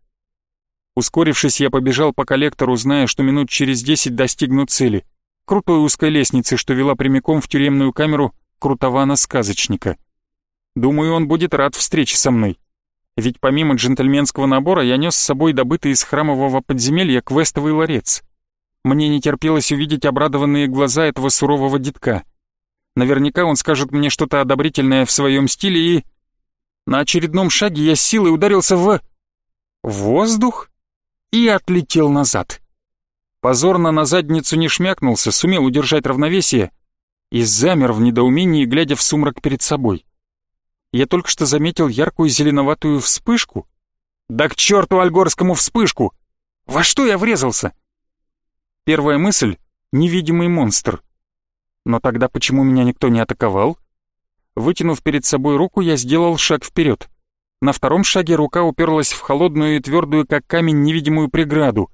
Ускорившись, я побежал по коллектору, зная, что минут через десять достигну цели. Крутой узкой лестницы, что вела прямиком в тюремную камеру Крутована-сказочника. Думаю, он будет рад встрече со мной. Ведь помимо джентльменского набора я нес с собой добытый из храмового подземелья квестовый ларец. Мне не терпелось увидеть обрадованные глаза этого сурового детка. Наверняка он скажет мне что-то одобрительное в своем стиле и... На очередном шаге я силой ударился в... Воздух? и отлетел назад. Позорно на задницу не шмякнулся, сумел удержать равновесие и замер в недоумении, глядя в сумрак перед собой. Я только что заметил яркую зеленоватую вспышку. Да к черту альгорскому вспышку! Во что я врезался? Первая мысль — невидимый монстр. Но тогда почему меня никто не атаковал? Вытянув перед собой руку, я сделал шаг вперед. На втором шаге рука уперлась в холодную и твердую, как камень, невидимую преграду.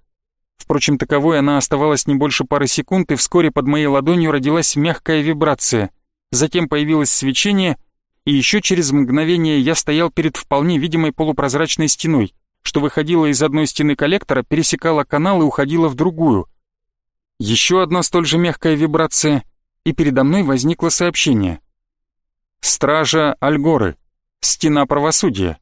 Впрочем, таковой она оставалась не больше пары секунд, и вскоре под моей ладонью родилась мягкая вибрация. Затем появилось свечение, и еще через мгновение я стоял перед вполне видимой полупрозрачной стеной, что выходила из одной стены коллектора, пересекала канал и уходила в другую. Еще одна столь же мягкая вибрация, и передо мной возникло сообщение. «Стража Альгоры. Стена правосудия.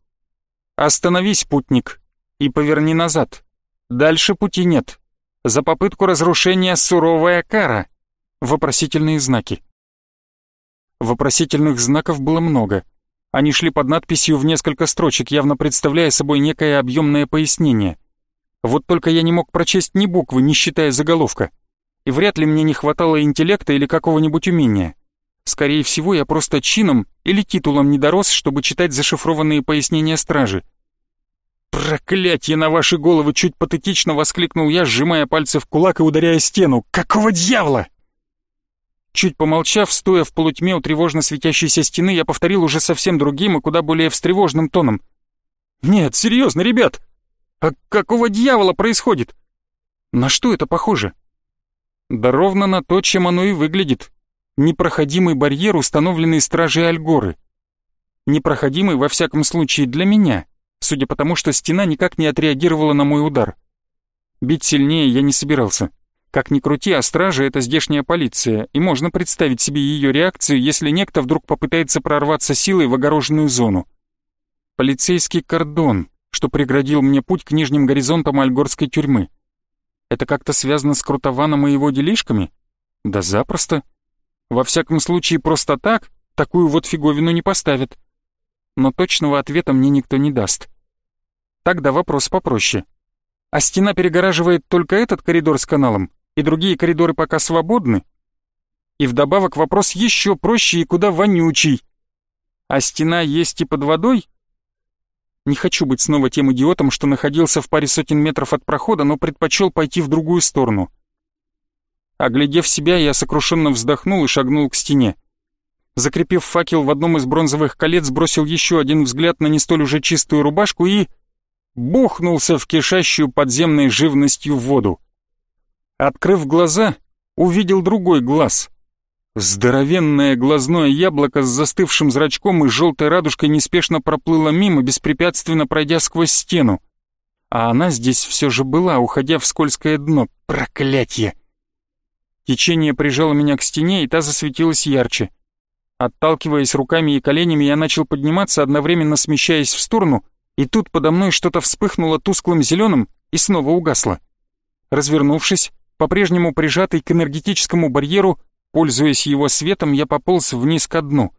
Остановись, путник, и поверни назад. Дальше пути нет. За попытку разрушения суровая кара. Вопросительные знаки. Вопросительных знаков было много. Они шли под надписью в несколько строчек, явно представляя собой некое объемное пояснение. Вот только я не мог прочесть ни буквы, не считая заголовка. И вряд ли мне не хватало интеллекта или какого-нибудь умения. Скорее всего, я просто чином или титулом не дорос, чтобы читать зашифрованные пояснения стражи. «Проклятье на ваши головы!» — чуть патетично воскликнул я, сжимая пальцы в кулак и ударяя стену. «Какого дьявола?» Чуть помолчав, стоя в полутьме у тревожно светящейся стены, я повторил уже совсем другим и куда более встревоженным тоном. «Нет, серьезно, ребят! А какого дьявола происходит? На что это похоже?» «Да ровно на то, чем оно и выглядит», непроходимый барьер, установленный стражей Альгоры. Непроходимый, во всяком случае, для меня, судя по тому, что стена никак не отреагировала на мой удар. Бить сильнее я не собирался. Как ни крути, а стража — это здешняя полиция, и можно представить себе ее реакцию, если некто вдруг попытается прорваться силой в огороженную зону. Полицейский кордон, что преградил мне путь к нижним горизонтам альгорской тюрьмы. Это как-то связано с Крутованом и его делишками? Да запросто. Во всяком случае, просто так такую вот фиговину не поставят. Но точного ответа мне никто не даст. Тогда вопрос попроще. А стена перегораживает только этот коридор с каналом? и другие коридоры пока свободны. И вдобавок вопрос еще проще и куда вонючий. А стена есть и под водой? Не хочу быть снова тем идиотом, что находился в паре сотен метров от прохода, но предпочел пойти в другую сторону. Оглядев себя, я сокрушенно вздохнул и шагнул к стене. Закрепив факел в одном из бронзовых колец, бросил еще один взгляд на не столь уже чистую рубашку и... бухнулся в кишащую подземной живностью воду. Открыв глаза, увидел другой глаз. Здоровенное глазное яблоко с застывшим зрачком и желтой радужкой неспешно проплыло мимо, беспрепятственно пройдя сквозь стену. А она здесь все же была, уходя в скользкое дно. Проклятье! Течение прижало меня к стене, и та засветилась ярче. Отталкиваясь руками и коленями, я начал подниматься, одновременно смещаясь в сторону, и тут подо мной что-то вспыхнуло тусклым зеленым и снова угасло. Развернувшись, по-прежнему прижатый к энергетическому барьеру, пользуясь его светом, я пополз вниз ко дну.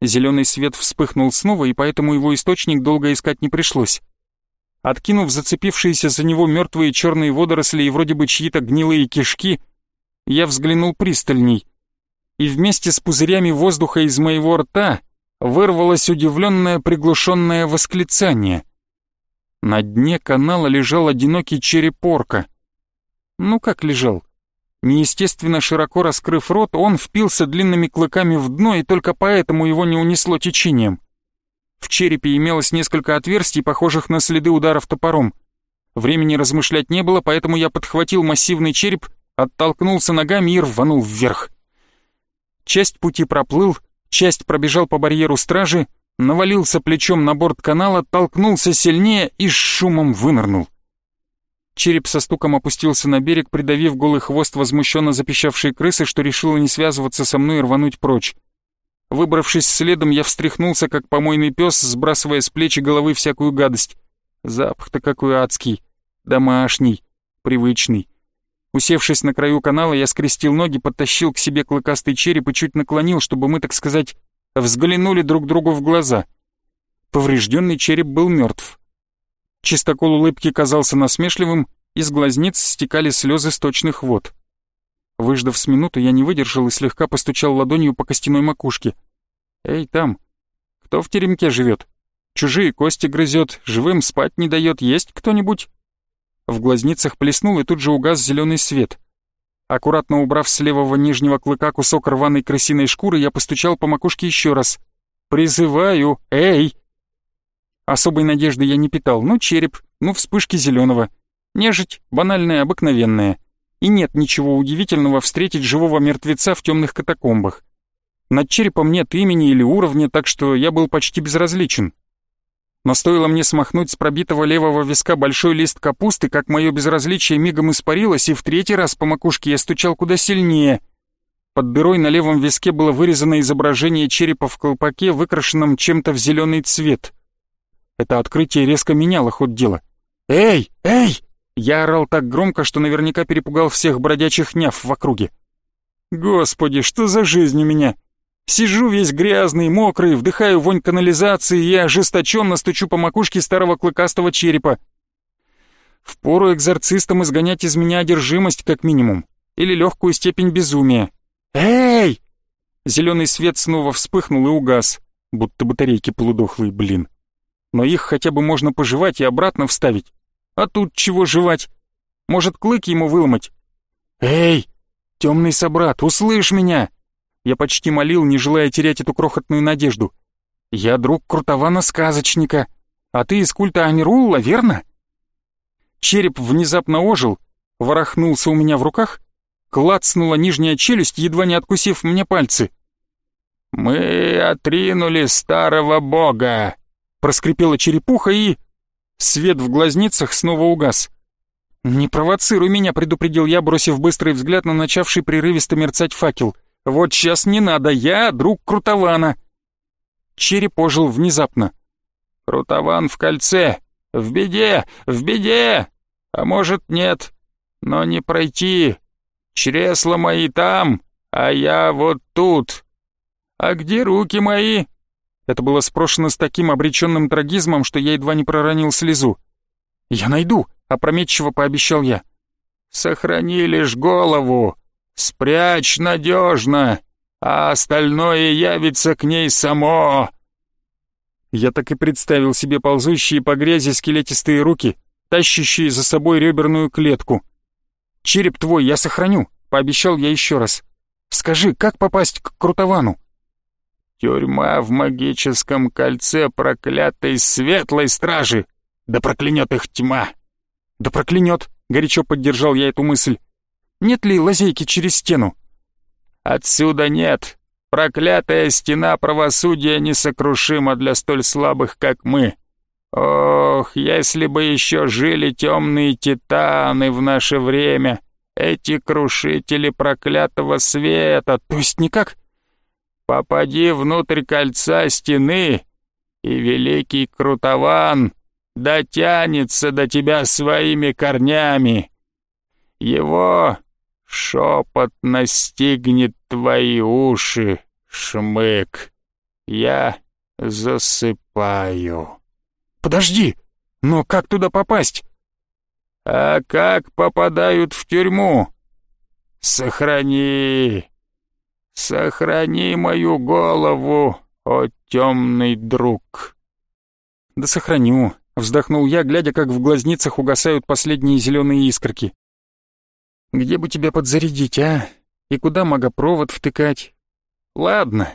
Зеленый свет вспыхнул снова, и поэтому его источник долго искать не пришлось. Откинув зацепившиеся за него мертвые черные водоросли и вроде бы чьи-то гнилые кишки, я взглянул пристальней, и вместе с пузырями воздуха из моего рта вырвалось удивленное приглушенное восклицание. На дне канала лежал одинокий череп орка — ну как лежал? Неестественно широко раскрыв рот, он впился длинными клыками в дно, и только поэтому его не унесло течением. В черепе имелось несколько отверстий, похожих на следы ударов топором. Времени размышлять не было, поэтому я подхватил массивный череп, оттолкнулся ногами и рванул вверх. Часть пути проплыл, часть пробежал по барьеру стражи, навалился плечом на борт канала, толкнулся сильнее и с шумом вынырнул. Череп со стуком опустился на берег, придавив голый хвост возмущенно запищавшей крысы, что решила не связываться со мной и рвануть прочь. Выбравшись следом, я встряхнулся, как помойный пес, сбрасывая с плечи головы всякую гадость. Запах-то какой адский. Домашний. Привычный. Усевшись на краю канала, я скрестил ноги, подтащил к себе клыкастый череп и чуть наклонил, чтобы мы, так сказать, взглянули друг другу в глаза. Поврежденный череп был мертв. Чистокол улыбки казался насмешливым, из глазниц стекали слезы сточных вод. Выждав с минуту, я не выдержал и слегка постучал ладонью по костяной макушке. «Эй, там! Кто в теремке живет? Чужие кости грызет, живым спать не дает, есть кто-нибудь?» В глазницах плеснул и тут же угас зеленый свет. Аккуратно убрав с левого нижнего клыка кусок рваной крысиной шкуры, я постучал по макушке еще раз. «Призываю! Эй!» Особой надежды я не питал, ну череп, ну вспышки зеленого. Нежить банальная, обыкновенная. И нет ничего удивительного встретить живого мертвеца в темных катакомбах. Над черепом нет имени или уровня, так что я был почти безразличен. Но стоило мне смахнуть с пробитого левого виска большой лист капусты, как мое безразличие мигом испарилось, и в третий раз по макушке я стучал куда сильнее. Под дырой на левом виске было вырезано изображение черепа в колпаке, выкрашенном чем-то в зеленый цвет. Это открытие резко меняло ход дела. «Эй! Эй!» Я орал так громко, что наверняка перепугал всех бродячих няв в округе. «Господи, что за жизнь у меня!» Сижу весь грязный, мокрый, вдыхаю вонь канализации и ожесточенно стучу по макушке старого клыкастого черепа. Впору экзорцистам изгонять из меня одержимость, как минимум, или легкую степень безумия. «Эй!» Зеленый свет снова вспыхнул и угас, будто батарейки полудохлые, блин но их хотя бы можно пожевать и обратно вставить. А тут чего жевать? Может, клык ему выломать? «Эй, темный собрат, услышь меня!» Я почти молил, не желая терять эту крохотную надежду. «Я друг Крутована-сказочника, а ты из культа Амирулла, верно?» Череп внезапно ожил, ворохнулся у меня в руках, клацнула нижняя челюсть, едва не откусив мне пальцы. «Мы отринули старого бога!» Проскрипела черепуха и... Свет в глазницах снова угас. «Не провоцируй меня», — предупредил я, бросив быстрый взгляд на начавший прерывисто мерцать факел. «Вот сейчас не надо, я друг Крутована». Череп ожил внезапно. «Крутован в кольце! В беде! В беде! А может, нет, но не пройти! Чресла мои там, а я вот тут! А где руки мои?» Это было спрошено с таким обреченным трагизмом, что я едва не проронил слезу. «Я найду», — опрометчиво пообещал я. «Сохрани лишь голову, спрячь надежно, а остальное явится к ней само». Я так и представил себе ползущие по грязи скелетистые руки, тащащие за собой реберную клетку. «Череп твой я сохраню», — пообещал я еще раз. «Скажи, как попасть к Крутовану?» Тюрьма в магическом кольце проклятой светлой стражи. Да проклянет их тьма. Да проклянет, горячо поддержал я эту мысль. Нет ли лазейки через стену? Отсюда нет. Проклятая стена правосудия несокрушима для столь слабых, как мы. Ох, если бы еще жили темные титаны в наше время, эти крушители проклятого света, то есть никак Попади внутрь кольца стены, и великий Крутован дотянется до тебя своими корнями. Его шепот настигнет твои уши, шмык. Я засыпаю. Подожди, но как туда попасть? А как попадают в тюрьму? Сохрани «Сохрани мою голову, о темный друг!» «Да сохраню», — вздохнул я, глядя, как в глазницах угасают последние зеленые искорки. «Где бы тебя подзарядить, а? И куда магопровод втыкать? Ладно».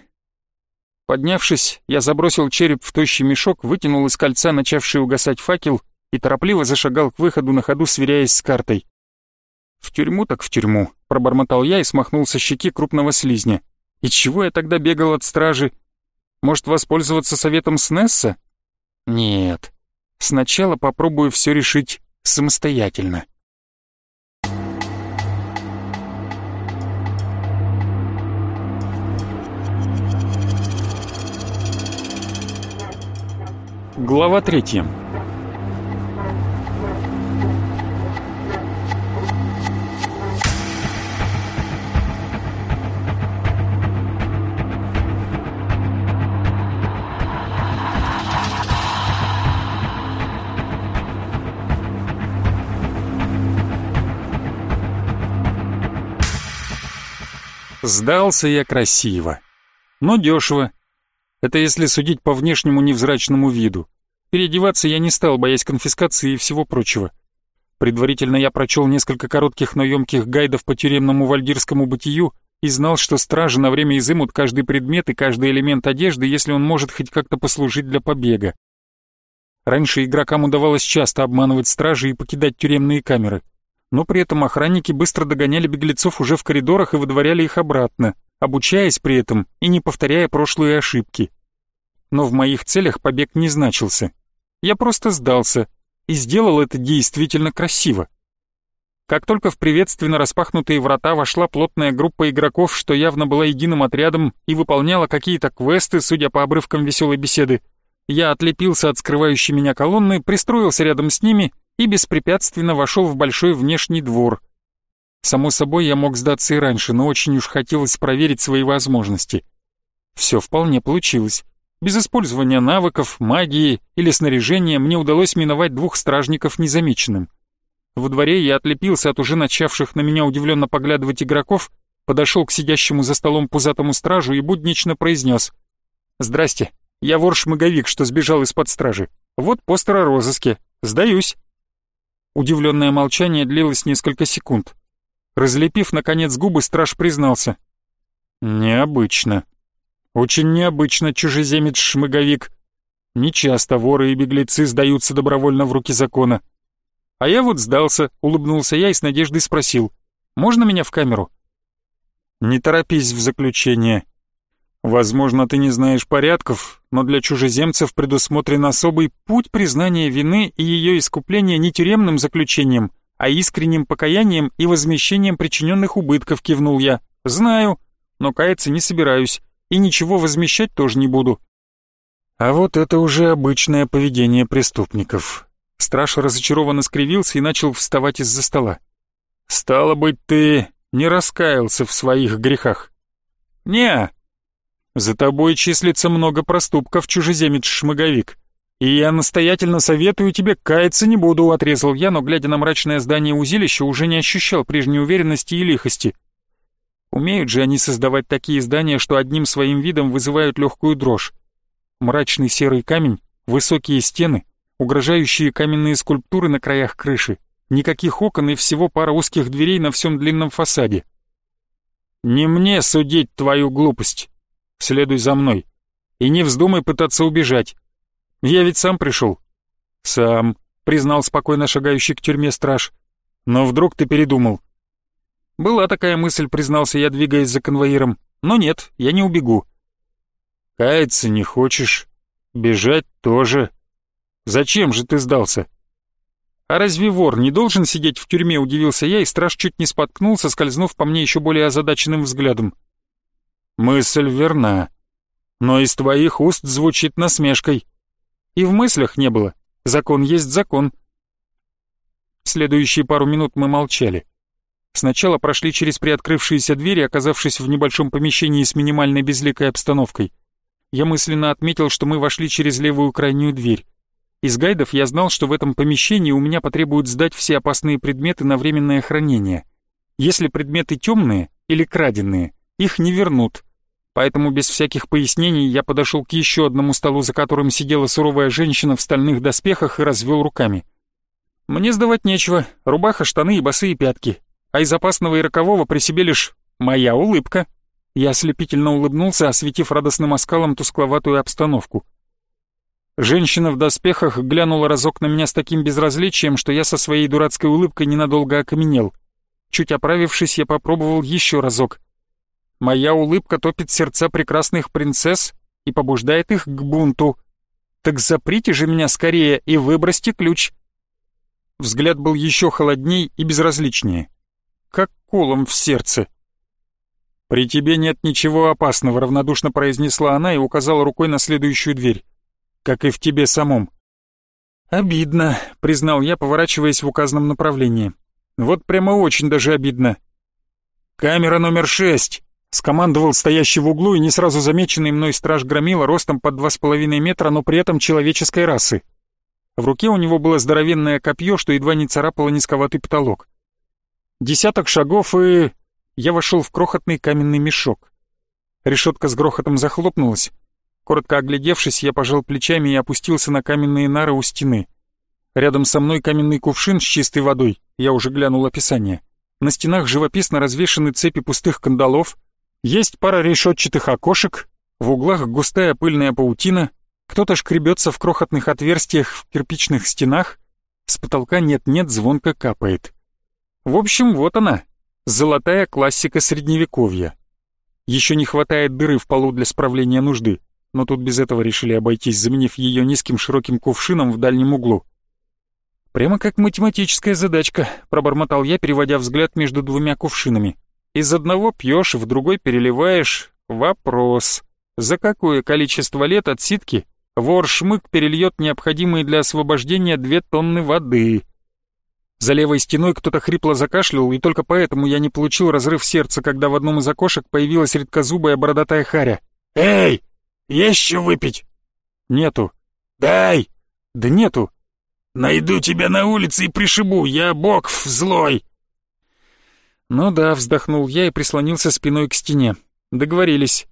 Поднявшись, я забросил череп в тощий мешок, вытянул из кольца начавший угасать факел и торопливо зашагал к выходу на ходу, сверяясь с картой. «В тюрьму так в тюрьму», — пробормотал я и смахнул со щеки крупного слизня. «И чего я тогда бегал от стражи? Может, воспользоваться советом Снесса?» «Нет. Сначала попробую все решить самостоятельно». Глава третья. Сдался я красиво, но дешево. Это если судить по внешнему невзрачному виду. Переодеваться я не стал, боясь конфискации и всего прочего. Предварительно я прочел несколько коротких, но емких гайдов по тюремному вальдирскому бытию и знал, что стражи на время изымут каждый предмет и каждый элемент одежды, если он может хоть как-то послужить для побега. Раньше игрокам удавалось часто обманывать стражи и покидать тюремные камеры — но при этом охранники быстро догоняли беглецов уже в коридорах и выдворяли их обратно, обучаясь при этом и не повторяя прошлые ошибки. Но в моих целях побег не значился. Я просто сдался и сделал это действительно красиво. Как только в приветственно распахнутые врата вошла плотная группа игроков, что явно была единым отрядом и выполняла какие-то квесты, судя по обрывкам веселой беседы, я отлепился от скрывающей меня колонны, пристроился рядом с ними и беспрепятственно вошел в большой внешний двор. Само собой, я мог сдаться и раньше, но очень уж хотелось проверить свои возможности. Все вполне получилось. Без использования навыков, магии или снаряжения мне удалось миновать двух стражников незамеченным. Во дворе я отлепился от уже начавших на меня удивленно поглядывать игроков, подошел к сидящему за столом пузатому стражу и буднично произнес «Здрасте, я вор-шмыговик, что сбежал из-под стражи. Вот постер о розыске. Сдаюсь». Удивленное молчание длилось несколько секунд. Разлепив, наконец, губы, страж признался. «Необычно. Очень необычно, чужеземец-шмыговик. Нечасто воры и беглецы сдаются добровольно в руки закона. А я вот сдался, улыбнулся я и с надеждой спросил. Можно меня в камеру?» «Не торопись в заключение. Возможно, ты не знаешь порядков, но для чужеземцев предусмотрен особый путь признания вины и ее искупления не тюремным заключением, а искренним покаянием и возмещением причиненных убытков, кивнул я. Знаю, но каяться не собираюсь, и ничего возмещать тоже не буду. А вот это уже обычное поведение преступников. Страж разочарованно скривился и начал вставать из-за стола. «Стало быть, ты не раскаялся в своих грехах?» «Не, за тобой числится много проступков, чужеземец-шмыговик. И я настоятельно советую тебе, каяться не буду», — отрезал я, но, глядя на мрачное здание узилища, уже не ощущал прежней уверенности и лихости. Умеют же они создавать такие здания, что одним своим видом вызывают легкую дрожь. Мрачный серый камень, высокие стены, угрожающие каменные скульптуры на краях крыши, никаких окон и всего пара узких дверей на всем длинном фасаде. «Не мне судить твою глупость. Следуй за мной. И не вздумай пытаться убежать. Я ведь сам пришел». «Сам», — признал спокойно шагающий к тюрьме страж. «Но вдруг ты передумал?» «Была такая мысль», — признался я, двигаясь за конвоиром. «Но нет, я не убегу». «Каяться не хочешь, бежать тоже. Зачем же ты сдался?» «А разве вор не должен сидеть в тюрьме?» — удивился я, и страж чуть не споткнулся, скользнув по мне еще более озадаченным взглядом. «Мысль верна, но из твоих уст звучит насмешкой. И в мыслях не было. Закон есть закон». Следующие пару минут мы молчали. Сначала прошли через приоткрывшиеся двери, оказавшись в небольшом помещении с минимальной безликой обстановкой. Я мысленно отметил, что мы вошли через левую крайнюю дверь. Из гайдов я знал, что в этом помещении у меня потребуют сдать все опасные предметы на временное хранение. Если предметы темные или краденные, их не вернут. Поэтому без всяких пояснений я подошел к еще одному столу, за которым сидела суровая женщина в стальных доспехах и развел руками. Мне сдавать нечего, рубаха, штаны и босые пятки. А из опасного и рокового при себе лишь моя улыбка. Я ослепительно улыбнулся, осветив радостным оскалом тускловатую обстановку. Женщина в доспехах глянула разок на меня с таким безразличием, что я со своей дурацкой улыбкой ненадолго окаменел. Чуть оправившись, я попробовал еще разок. Моя улыбка топит сердца прекрасных принцесс и побуждает их к бунту. Так заприте же меня скорее и выбросьте ключ. Взгляд был еще холодней и безразличнее. Как колом в сердце. «При тебе нет ничего опасного», — равнодушно произнесла она и указала рукой на следующую дверь как и в тебе самом». «Обидно», — признал я, поворачиваясь в указанном направлении. «Вот прямо очень даже обидно». «Камера номер шесть», — скомандовал стоящий в углу и не сразу замеченный мной страж Громила ростом под два с половиной метра, но при этом человеческой расы. В руке у него было здоровенное копье, что едва не царапало низковатый потолок. Десяток шагов, и... Я вошел в крохотный каменный мешок. Решетка с грохотом захлопнулась, Коротко оглядевшись, я пожал плечами и опустился на каменные нары у стены. Рядом со мной каменный кувшин с чистой водой, я уже глянул описание. На стенах живописно развешаны цепи пустых кандалов, есть пара решетчатых окошек, в углах густая пыльная паутина, кто-то шкребется в крохотных отверстиях в кирпичных стенах, с потолка нет-нет звонко капает. В общем, вот она, золотая классика средневековья. Еще не хватает дыры в полу для справления нужды но тут без этого решили обойтись, заменив ее низким широким кувшином в дальнем углу. «Прямо как математическая задачка», — пробормотал я, переводя взгляд между двумя кувшинами. «Из одного пьешь, в другой переливаешь. Вопрос. За какое количество лет от ситки вор-шмык перельет необходимые для освобождения две тонны воды?» За левой стеной кто-то хрипло закашлял, и только поэтому я не получил разрыв сердца, когда в одном из окошек появилась редкозубая бородатая харя. «Эй, есть что выпить?» «Нету». «Дай!» «Да нету». «Найду тебя на улице и пришибу, я бог злой!» «Ну да», — вздохнул я и прислонился спиной к стене. «Договорились».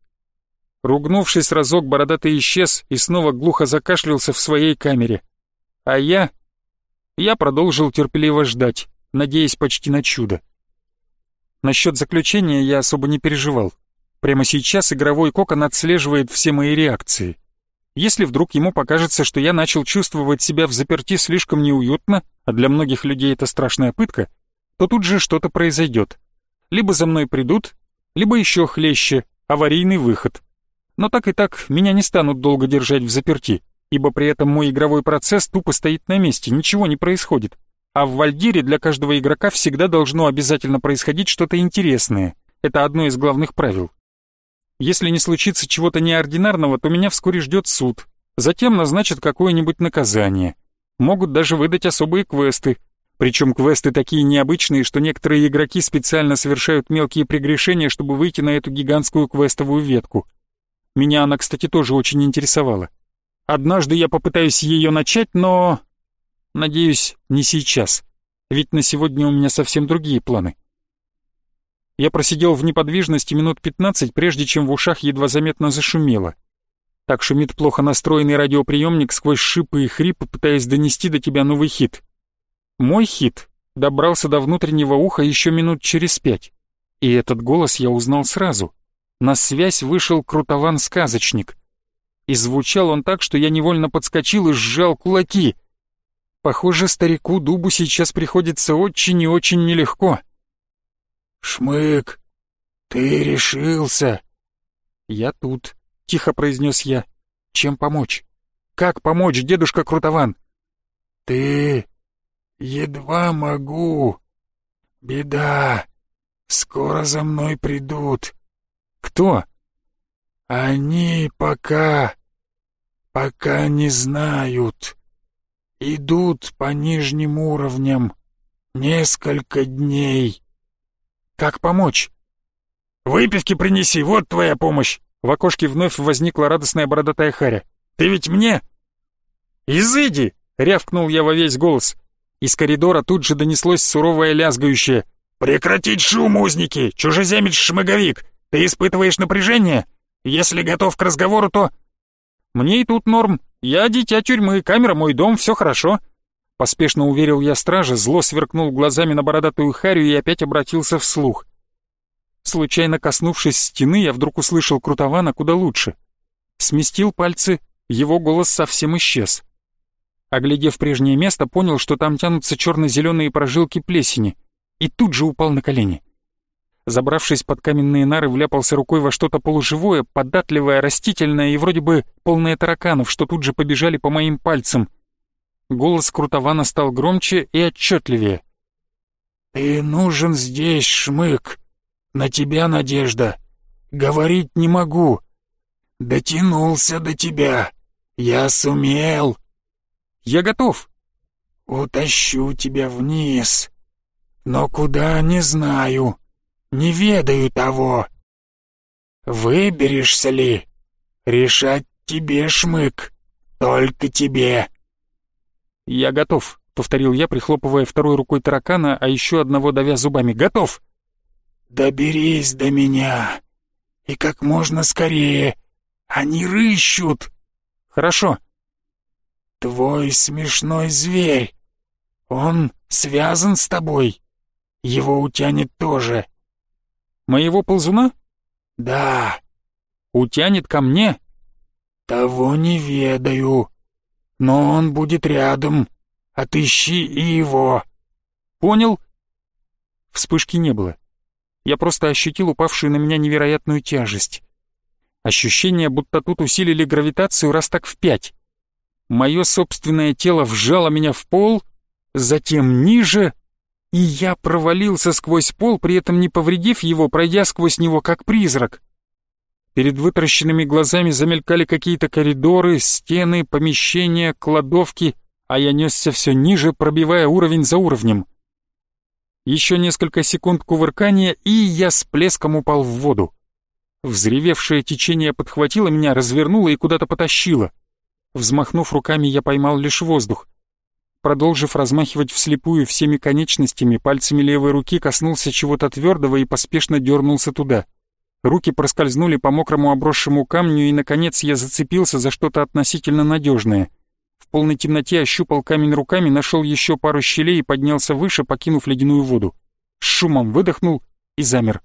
Ругнувшись разок, бородатый исчез и снова глухо закашлялся в своей камере. А я... Я продолжил терпеливо ждать, надеясь почти на чудо. Насчет заключения я особо не переживал. Прямо сейчас игровой кокон отслеживает все мои реакции. Если вдруг ему покажется, что я начал чувствовать себя в заперти слишком неуютно, а для многих людей это страшная пытка, то тут же что-то произойдет. Либо за мной придут, либо еще хлеще, аварийный выход. Но так и так меня не станут долго держать в заперти, ибо при этом мой игровой процесс тупо стоит на месте, ничего не происходит. А в Вальдире для каждого игрока всегда должно обязательно происходить что-то интересное. Это одно из главных правил. Если не случится чего-то неординарного, то меня вскоре ждет суд. Затем назначат какое-нибудь наказание. Могут даже выдать особые квесты. Причем квесты такие необычные, что некоторые игроки специально совершают мелкие прегрешения, чтобы выйти на эту гигантскую квестовую ветку. Меня она, кстати, тоже очень интересовала. Однажды я попытаюсь ее начать, но... Надеюсь, не сейчас. Ведь на сегодня у меня совсем другие планы. Я просидел в неподвижности минут 15, прежде чем в ушах едва заметно зашумело. Так шумит плохо настроенный радиоприемник сквозь шипы и хрипы, пытаясь донести до тебя новый хит. Мой хит добрался до внутреннего уха еще минут через пять. И этот голос я узнал сразу. На связь вышел крутован-сказочник. И звучал он так, что я невольно подскочил и сжал кулаки. Похоже, старику Дубу сейчас приходится очень и очень нелегко. «Шмык, ты решился?» «Я тут», — тихо произнес я. «Чем помочь?» «Как помочь, дедушка Крутован?» «Ты... едва могу. Беда. Скоро за мной придут». «Кто?» «Они пока... пока не знают. Идут по нижним уровням. Несколько дней. Как помочь? Выпивки принеси, вот твоя помощь. В окошке вновь возникла радостная бородатая харя. Ты ведь мне? Изыди! рявкнул я во весь голос. Из коридора тут же донеслось суровое лязгающее. «Прекратить шум, узники! Чужеземец-шмыговик! Ты испытываешь напряжение? Если готов к разговору, то...» «Мне и тут норм. Я дитя тюрьмы, камера мой дом, все хорошо. Поспешно уверил я стража, зло сверкнул глазами на бородатую харю и опять обратился вслух. Случайно коснувшись стены, я вдруг услышал Крутована куда лучше. Сместил пальцы, его голос совсем исчез. Оглядев прежнее место, понял, что там тянутся черно-зеленые прожилки плесени, и тут же упал на колени. Забравшись под каменные нары, вляпался рукой во что-то полуживое, податливое, растительное и вроде бы полное тараканов, что тут же побежали по моим пальцам — Голос Крутована стал громче и отчетливее. «Ты нужен здесь, Шмык. На тебя надежда. Говорить не могу. Дотянулся до тебя. Я сумел». «Я готов». «Утащу тебя вниз. Но куда, не знаю. Не ведаю того. Выберешься ли? Решать тебе, Шмык. Только тебе». «Я готов», — повторил я, прихлопывая второй рукой таракана, а еще одного давя зубами. «Готов!» «Доберись до меня! И как можно скорее! Они рыщут!» «Хорошо!» «Твой смешной зверь! Он связан с тобой? Его утянет тоже!» «Моего ползуна?» «Да!» «Утянет ко мне?» «Того не ведаю!» но он будет рядом. Отыщи и его. Понял? Вспышки не было. Я просто ощутил упавшую на меня невероятную тяжесть. Ощущение, будто тут усилили гравитацию раз так в пять. Мое собственное тело вжало меня в пол, затем ниже, и я провалился сквозь пол, при этом не повредив его, пройдя сквозь него как призрак. Перед вытаращенными глазами замелькали какие-то коридоры, стены, помещения, кладовки, а я несся все ниже, пробивая уровень за уровнем. Еще несколько секунд кувыркания, и я с плеском упал в воду. Взревевшее течение подхватило меня, развернуло и куда-то потащило. Взмахнув руками, я поймал лишь воздух. Продолжив размахивать вслепую всеми конечностями, пальцами левой руки коснулся чего-то твердого и поспешно дернулся туда — Руки проскользнули по мокрому обросшему камню, и, наконец, я зацепился за что-то относительно надежное. В полной темноте ощупал камень руками, нашел еще пару щелей и поднялся выше, покинув ледяную воду. С шумом выдохнул и замер,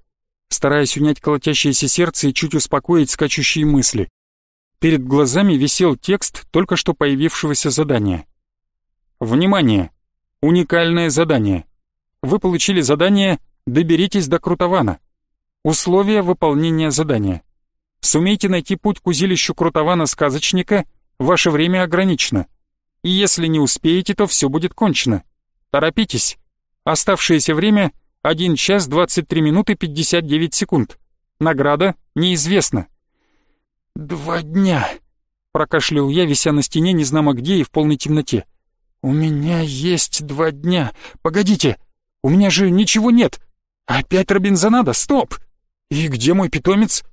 стараясь унять колотящееся сердце и чуть успокоить скачущие мысли. Перед глазами висел текст только что появившегося задания. Внимание! Уникальное задание. Вы получили задание «Доберитесь до Крутована». Условия выполнения задания. Сумейте найти путь к узилищу Крутована-сказочника, ваше время ограничено. И если не успеете, то все будет кончено. Торопитесь. Оставшееся время 1 час 23 минуты 59 секунд. Награда неизвестна. «Два дня», — прокашлял я, вися на стене незнамо где и в полной темноте. «У меня есть два дня. Погодите, у меня же ничего нет. Опять Робинзонада? Стоп! И где мой питомец?»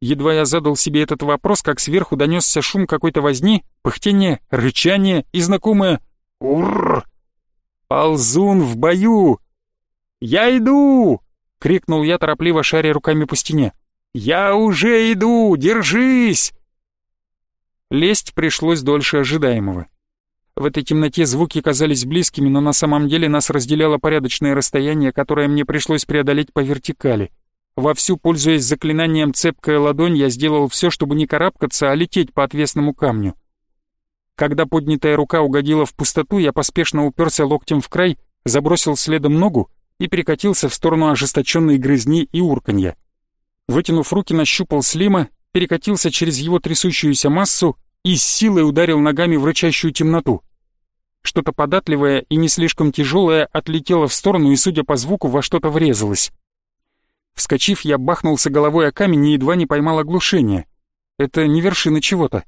Едва я задал себе этот вопрос, как сверху донесся шум какой-то возни, пыхтение, рычание и знакомое «Уррр!» «Ползун в бою!» «Я иду!» — крикнул я, торопливо шаря руками по стене. «Я уже иду! Держись!» Лезть пришлось дольше ожидаемого. В этой темноте звуки казались близкими, но на самом деле нас разделяло порядочное расстояние, которое мне пришлось преодолеть по вертикали. Вовсю, пользуясь заклинанием «цепкая ладонь», я сделал все, чтобы не карабкаться, а лететь по отвесному камню. Когда поднятая рука угодила в пустоту, я поспешно уперся локтем в край, забросил следом ногу и перекатился в сторону ожесточенной грызни и урканья. Вытянув руки, нащупал Слима, перекатился через его трясущуюся массу и с силой ударил ногами в рычащую темноту. Что-то податливое и не слишком тяжелое отлетело в сторону и, судя по звуку, во что-то врезалось. Вскочив, я бахнулся головой о камень и едва не поймал оглушение. Это не вершина чего-то.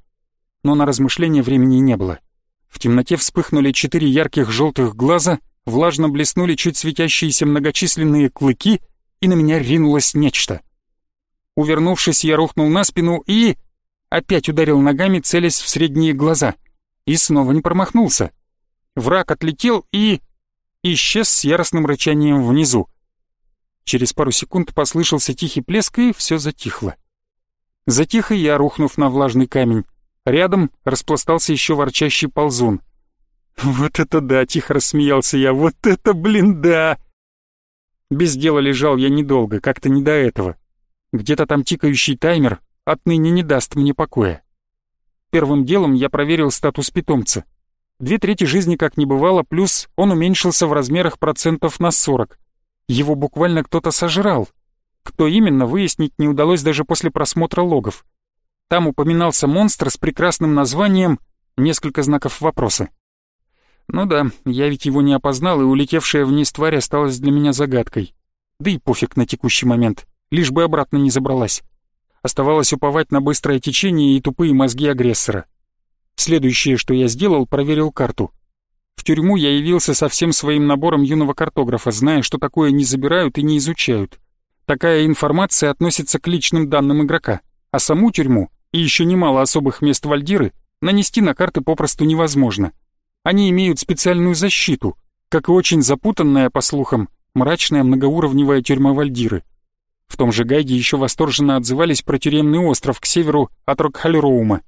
Но на размышления времени не было. В темноте вспыхнули четыре ярких желтых глаза, влажно блеснули чуть светящиеся многочисленные клыки, и на меня ринулось нечто. Увернувшись, я рухнул на спину и... Опять ударил ногами, целясь в средние глаза. И снова не промахнулся. Враг отлетел и... исчез с яростным рычанием внизу. Через пару секунд послышался тихий плеск, и все затихло. Затих я, рухнув на влажный камень. Рядом распластался еще ворчащий ползун. «Вот это да!» — тихо рассмеялся я. «Вот это, блин, да!» Без дела лежал я недолго, как-то не до этого. Где-то там тикающий таймер отныне не даст мне покоя. Первым делом я проверил статус питомца. Две трети жизни как не бывало, плюс он уменьшился в размерах процентов на 40. Его буквально кто-то сожрал. Кто именно, выяснить не удалось даже после просмотра логов. Там упоминался монстр с прекрасным названием «Несколько знаков вопроса». Ну да, я ведь его не опознал, и улетевшая вниз тварь осталась для меня загадкой. Да и пофиг на текущий момент, лишь бы обратно не забралась. Оставалось уповать на быстрое течение и тупые мозги агрессора. Следующее, что я сделал, проверил карту. В тюрьму я явился со всем своим набором юного картографа, зная, что такое не забирают и не изучают. Такая информация относится к личным данным игрока, а саму тюрьму и еще немало особых мест Вальдиры нанести на карты попросту невозможно. Они имеют специальную защиту, как и очень запутанная, по слухам, мрачная многоуровневая тюрьма Вальдиры. В том же гайде еще восторженно отзывались про тюремный остров к северу от Рокхальроума.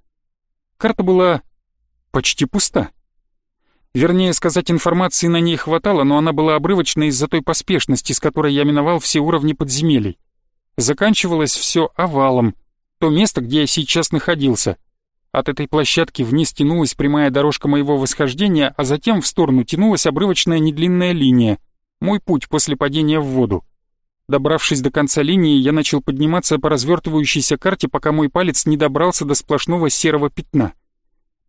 Карта была почти пуста. Вернее сказать, информации на ней хватало, но она была обрывочной из-за той поспешности, с которой я миновал все уровни подземелий. Заканчивалось все овалом, то место, где я сейчас находился. От этой площадки вниз тянулась прямая дорожка моего восхождения, а затем в сторону тянулась обрывочная недлинная линия. Мой путь после падения в воду. Добравшись до конца линии, я начал подниматься по развертывающейся карте, пока мой палец не добрался до сплошного серого пятна.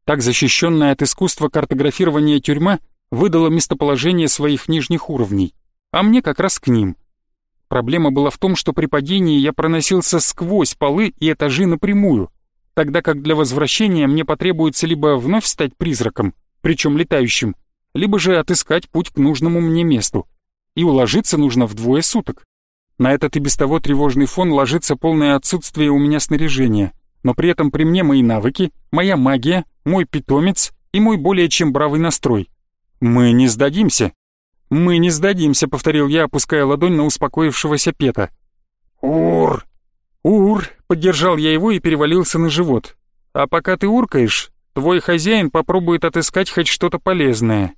Так защищенная от искусства картографирования тюрьма выдала местоположение своих нижних уровней, а мне как раз к ним. Проблема была в том, что при падении я проносился сквозь полы и этажи напрямую, тогда как для возвращения мне потребуется либо вновь стать призраком, причем летающим, либо же отыскать путь к нужному мне месту. И уложиться нужно в двое суток. На этот и без того тревожный фон ложится полное отсутствие у меня снаряжения — но при этом при мне мои навыки, моя магия, мой питомец и мой более чем бравый настрой. Мы не сдадимся. Мы не сдадимся, повторил я, опуская ладонь на успокоившегося Пета. Ур! Ур! Поддержал я его и перевалился на живот. А пока ты уркаешь, твой хозяин попробует отыскать хоть что-то полезное.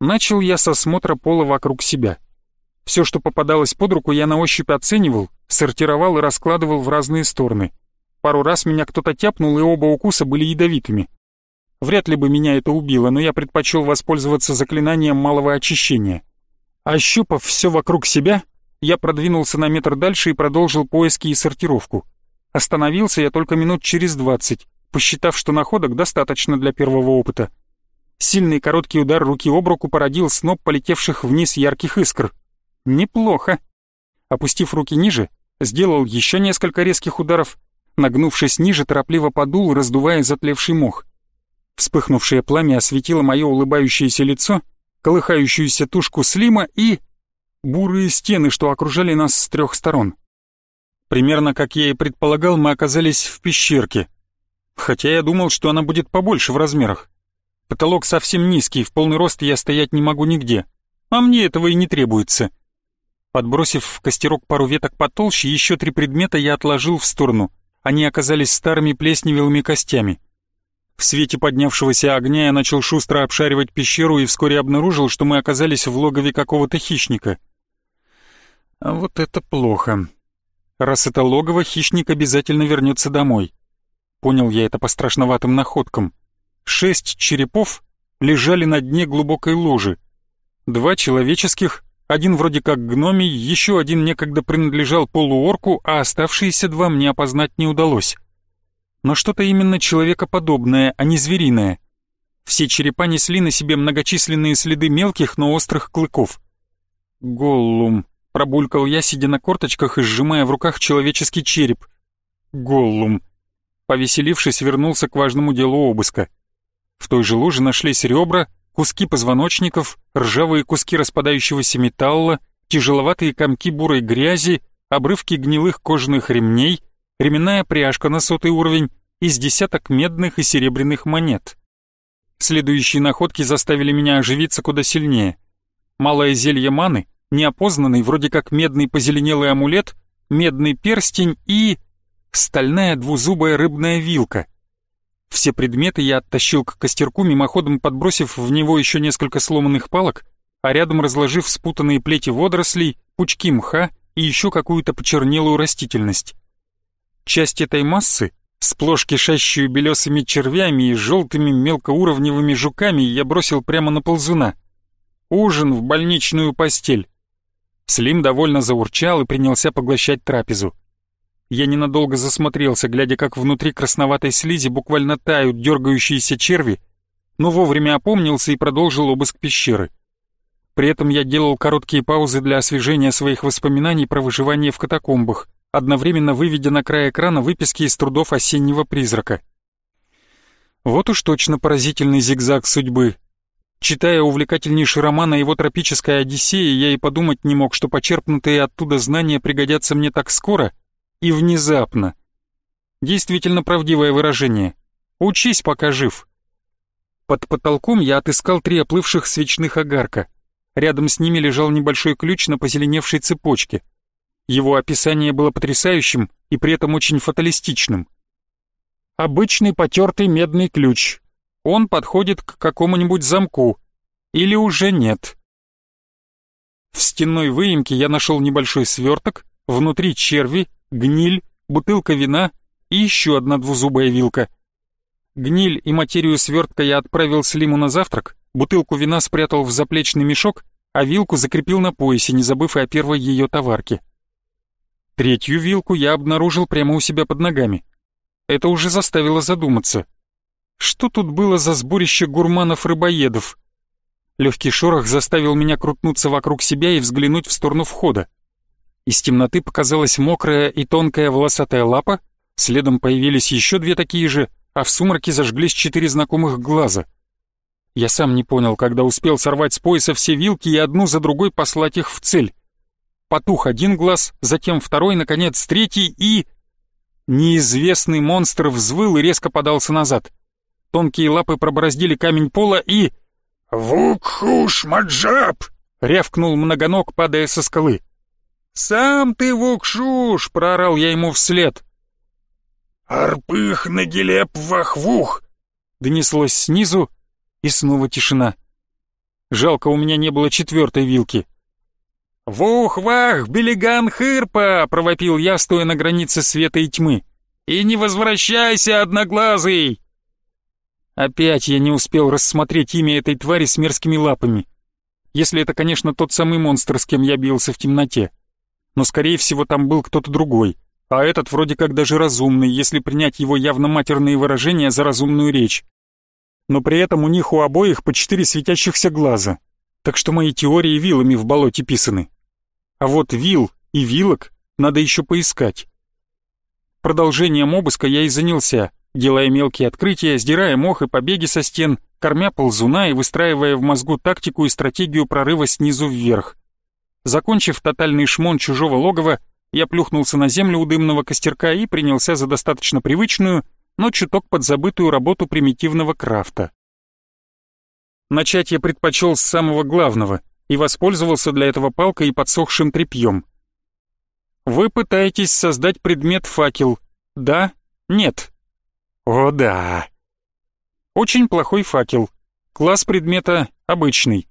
Начал я с осмотра пола вокруг себя. Все, что попадалось под руку, я на ощупь оценивал, сортировал и раскладывал в разные стороны. Пару раз меня кто-то тяпнул, и оба укуса были ядовитыми. Вряд ли бы меня это убило, но я предпочел воспользоваться заклинанием малого очищения. Ощупав все вокруг себя, я продвинулся на метр дальше и продолжил поиски и сортировку. Остановился я только минут через двадцать, посчитав, что находок достаточно для первого опыта. Сильный короткий удар руки об руку породил сноп полетевших вниз ярких искр. Неплохо. Опустив руки ниже, сделал еще несколько резких ударов, нагнувшись ниже, торопливо подул, раздувая затлевший мох. Вспыхнувшее пламя осветило мое улыбающееся лицо, колыхающуюся тушку Слима и... бурые стены, что окружали нас с трех сторон. Примерно как я и предполагал, мы оказались в пещерке. Хотя я думал, что она будет побольше в размерах. Потолок совсем низкий, в полный рост я стоять не могу нигде. А мне этого и не требуется. Подбросив в костерок пару веток потолще, еще три предмета я отложил в сторону. Они оказались старыми плесневелыми костями. В свете поднявшегося огня я начал шустро обшаривать пещеру и вскоре обнаружил, что мы оказались в логове какого-то хищника. А вот это плохо. Раз это логово, хищник обязательно вернется домой. Понял я это по страшноватым находкам. Шесть черепов лежали на дне глубокой лужи. Два человеческих, один вроде как гномий, еще один некогда принадлежал полуорку, а оставшиеся два мне опознать не удалось. Но что-то именно человекоподобное, а не звериное. Все черепа несли на себе многочисленные следы мелких, но острых клыков. «Голлум», — пробулькал я, сидя на корточках и сжимая в руках человеческий череп. «Голлум». Повеселившись, вернулся к важному делу обыска. В той же луже нашлись ребра, куски позвоночников, ржавые куски распадающегося металла, тяжеловатые комки бурой грязи, обрывки гнилых кожаных ремней, ременная пряжка на сотый уровень из десяток медных и серебряных монет. Следующие находки заставили меня оживиться куда сильнее. Малое зелье маны, неопознанный, вроде как медный позеленелый амулет, медный перстень и... стальная двузубая рыбная вилка. Все предметы я оттащил к костерку, мимоходом подбросив в него еще несколько сломанных палок, а рядом разложив спутанные плети водорослей, пучки мха и еще какую-то почернелую растительность. Часть этой массы, сплошь кишащую белесыми червями и желтыми мелкоуровневыми жуками, я бросил прямо на ползуна. Ужин в больничную постель. Слим довольно заурчал и принялся поглощать трапезу. Я ненадолго засмотрелся, глядя, как внутри красноватой слизи буквально тают дергающиеся черви, но вовремя опомнился и продолжил обыск пещеры. При этом я делал короткие паузы для освежения своих воспоминаний про выживание в катакомбах, одновременно выведя на край экрана выписки из трудов осеннего призрака. Вот уж точно поразительный зигзаг судьбы. Читая увлекательнейший роман о его тропической Одиссее, я и подумать не мог, что почерпнутые оттуда знания пригодятся мне так скоро — и внезапно. Действительно правдивое выражение. Учись, пока жив. Под потолком я отыскал три оплывших свечных огарка. Рядом с ними лежал небольшой ключ на позеленевшей цепочке. Его описание было потрясающим и при этом очень фаталистичным. Обычный потертый медный ключ. Он подходит к какому-нибудь замку. Или уже нет. В стенной выемке я нашел небольшой сверток, внутри черви, гниль, бутылка вина и еще одна двузубая вилка. Гниль и материю свертка я отправил Слиму на завтрак, бутылку вина спрятал в заплечный мешок, а вилку закрепил на поясе, не забыв и о первой ее товарке. Третью вилку я обнаружил прямо у себя под ногами. Это уже заставило задуматься. Что тут было за сборище гурманов-рыбоедов? Легкий шорох заставил меня крутнуться вокруг себя и взглянуть в сторону входа. Из темноты показалась мокрая и тонкая волосатая лапа, следом появились еще две такие же, а в сумраке зажглись четыре знакомых глаза. Я сам не понял, когда успел сорвать с пояса все вилки и одну за другой послать их в цель. Потух один глаз, затем второй, наконец третий и... Неизвестный монстр взвыл и резко подался назад. Тонкие лапы пробороздили камень пола и... «Вук-хуш, маджаб!» — рявкнул многоног, падая со скалы. «Сам ты, Вукшуш!» — проорал я ему вслед. «Арпых на гелеп вахвух!» — донеслось снизу, и снова тишина. Жалко, у меня не было четвертой вилки. «Вух-вах, белиган хырпа!» — провопил я, стоя на границе света и тьмы. «И не возвращайся, одноглазый!» Опять я не успел рассмотреть имя этой твари с мерзкими лапами. Если это, конечно, тот самый монстр, с кем я бился в темноте но скорее всего там был кто-то другой, а этот вроде как даже разумный, если принять его явно матерные выражения за разумную речь. но при этом у них у обоих по четыре светящихся глаза. Так что мои теории вилами в болоте писаны. А вот вил и вилок надо еще поискать. Продолжением обыска я и занялся, делая мелкие открытия, сдирая мох и побеги со стен, кормя ползуна и выстраивая в мозгу тактику и стратегию прорыва снизу вверх. Закончив тотальный шмон чужого логова, я плюхнулся на землю у дымного костерка и принялся за достаточно привычную, но чуток подзабытую работу примитивного крафта. Начать я предпочел с самого главного и воспользовался для этого палкой и подсохшим тряпьем. Вы пытаетесь создать предмет факел. Да? Нет? О да. Очень плохой факел. Класс предмета обычный.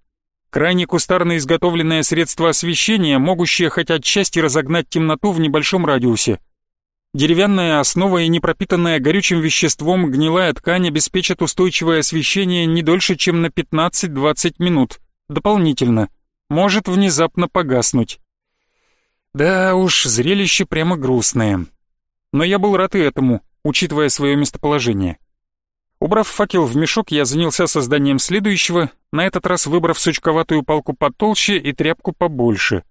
Крайне кустарно изготовленное средство освещения, могущее хоть отчасти разогнать темноту в небольшом радиусе. Деревянная основа и непропитанная горючим веществом гнилая ткань обеспечат устойчивое освещение не дольше, чем на 15-20 минут. Дополнительно. Может внезапно погаснуть. Да уж, зрелище прямо грустное. Но я был рад и этому, учитывая свое местоположение. Убрав факел в мешок, я занялся созданием следующего, на этот раз выбрав сучковатую палку потолще и тряпку побольше.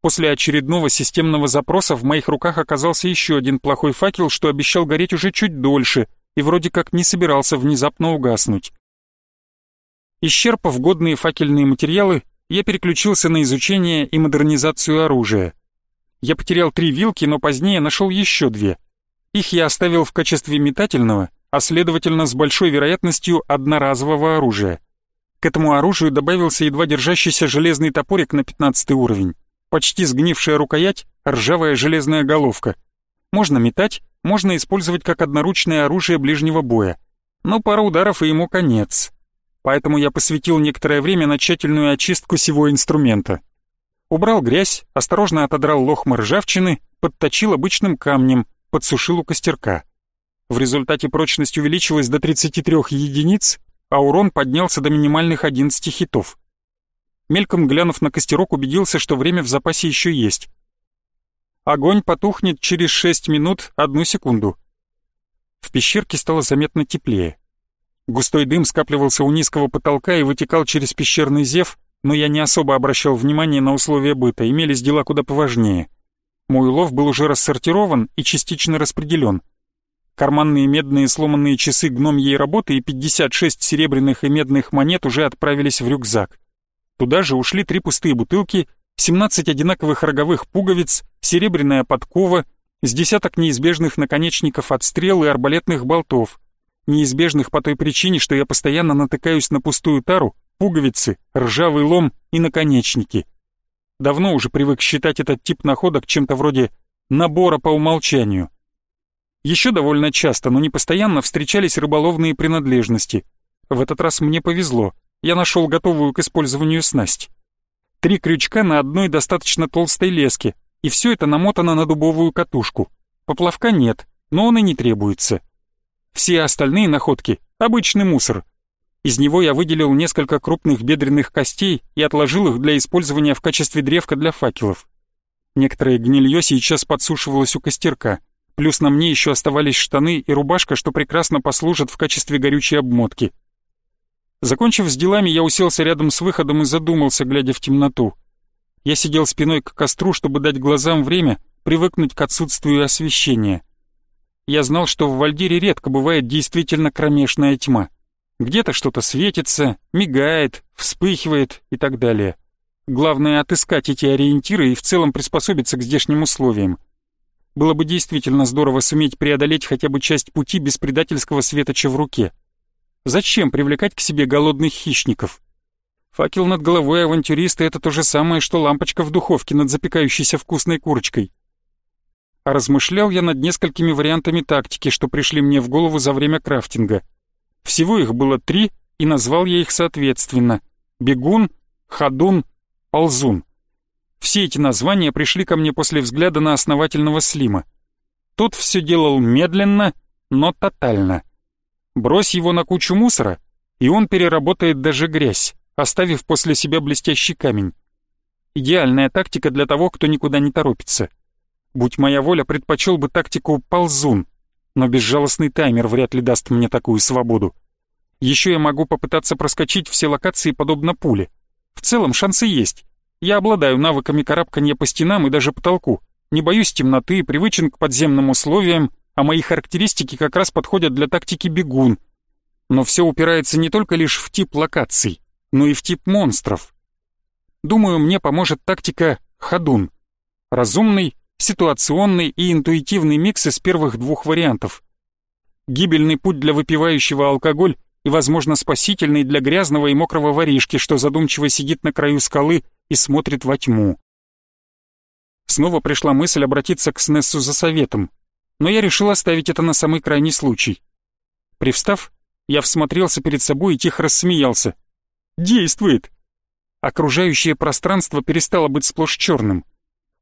После очередного системного запроса в моих руках оказался еще один плохой факел, что обещал гореть уже чуть дольше и вроде как не собирался внезапно угаснуть. Исчерпав годные факельные материалы, я переключился на изучение и модернизацию оружия. Я потерял три вилки, но позднее нашел еще две. Их я оставил в качестве метательного, а следовательно с большой вероятностью одноразового оружия. К этому оружию добавился едва держащийся железный топорик на 15 уровень, почти сгнившая рукоять, ржавая железная головка. Можно метать, можно использовать как одноручное оружие ближнего боя. Но пара ударов и ему конец. Поэтому я посвятил некоторое время на тщательную очистку всего инструмента. Убрал грязь, осторожно отодрал лохмы ржавчины, подточил обычным камнем, подсушил у костерка. В результате прочность увеличилась до 33 единиц, а урон поднялся до минимальных 11 хитов. Мельком глянув на костерок, убедился, что время в запасе еще есть. Огонь потухнет через 6 минут одну секунду. В пещерке стало заметно теплее. Густой дым скапливался у низкого потолка и вытекал через пещерный зев, но я не особо обращал внимание на условия быта, имелись дела куда поважнее. Мой улов был уже рассортирован и частично распределен. Карманные медные сломанные часы гномьей работы и 56 серебряных и медных монет уже отправились в рюкзак. Туда же ушли три пустые бутылки, 17 одинаковых роговых пуговиц, серебряная подкова, с десяток неизбежных наконечников от стрел и арбалетных болтов. Неизбежных по той причине, что я постоянно натыкаюсь на пустую тару, пуговицы, ржавый лом и наконечники. Давно уже привык считать этот тип находок чем-то вроде набора по умолчанию. Еще довольно часто, но не постоянно встречались рыболовные принадлежности. В этот раз мне повезло, я нашел готовую к использованию снасть. Три крючка на одной достаточно толстой леске, и все это намотано на дубовую катушку. Поплавка нет, но он и не требуется. Все остальные находки — обычный мусор, из него я выделил несколько крупных бедренных костей и отложил их для использования в качестве древка для факелов. Некоторое гнилье сейчас подсушивалось у костерка, плюс на мне еще оставались штаны и рубашка, что прекрасно послужат в качестве горючей обмотки. Закончив с делами, я уселся рядом с выходом и задумался, глядя в темноту. Я сидел спиной к костру, чтобы дать глазам время привыкнуть к отсутствию освещения. Я знал, что в Вальдире редко бывает действительно кромешная тьма — где-то что-то светится, мигает, вспыхивает и так далее. Главное отыскать эти ориентиры и в целом приспособиться к здешним условиям. Было бы действительно здорово суметь преодолеть хотя бы часть пути без предательского светоча в руке. Зачем привлекать к себе голодных хищников? Факел над головой авантюриста — это то же самое, что лампочка в духовке над запекающейся вкусной курочкой. А размышлял я над несколькими вариантами тактики, что пришли мне в голову за время крафтинга — всего их было три, и назвал я их соответственно. Бегун, ходун, ползун. Все эти названия пришли ко мне после взгляда на основательного Слима. Тот все делал медленно, но тотально. Брось его на кучу мусора, и он переработает даже грязь, оставив после себя блестящий камень. Идеальная тактика для того, кто никуда не торопится. Будь моя воля, предпочел бы тактику «ползун», но безжалостный таймер вряд ли даст мне такую свободу. Еще я могу попытаться проскочить все локации подобно пуле. В целом шансы есть. Я обладаю навыками карабкания по стенам и даже потолку. Не боюсь темноты, привычен к подземным условиям, а мои характеристики как раз подходят для тактики бегун. Но все упирается не только лишь в тип локаций, но и в тип монстров. Думаю, мне поможет тактика «Ходун». Разумный, ситуационный и интуитивный микс из первых двух вариантов. Гибельный путь для выпивающего алкоголь и, возможно, спасительный для грязного и мокрого воришки, что задумчиво сидит на краю скалы и смотрит во тьму. Снова пришла мысль обратиться к Снессу за советом, но я решил оставить это на самый крайний случай. Привстав, я всмотрелся перед собой и тихо рассмеялся. «Действует!» Окружающее пространство перестало быть сплошь черным.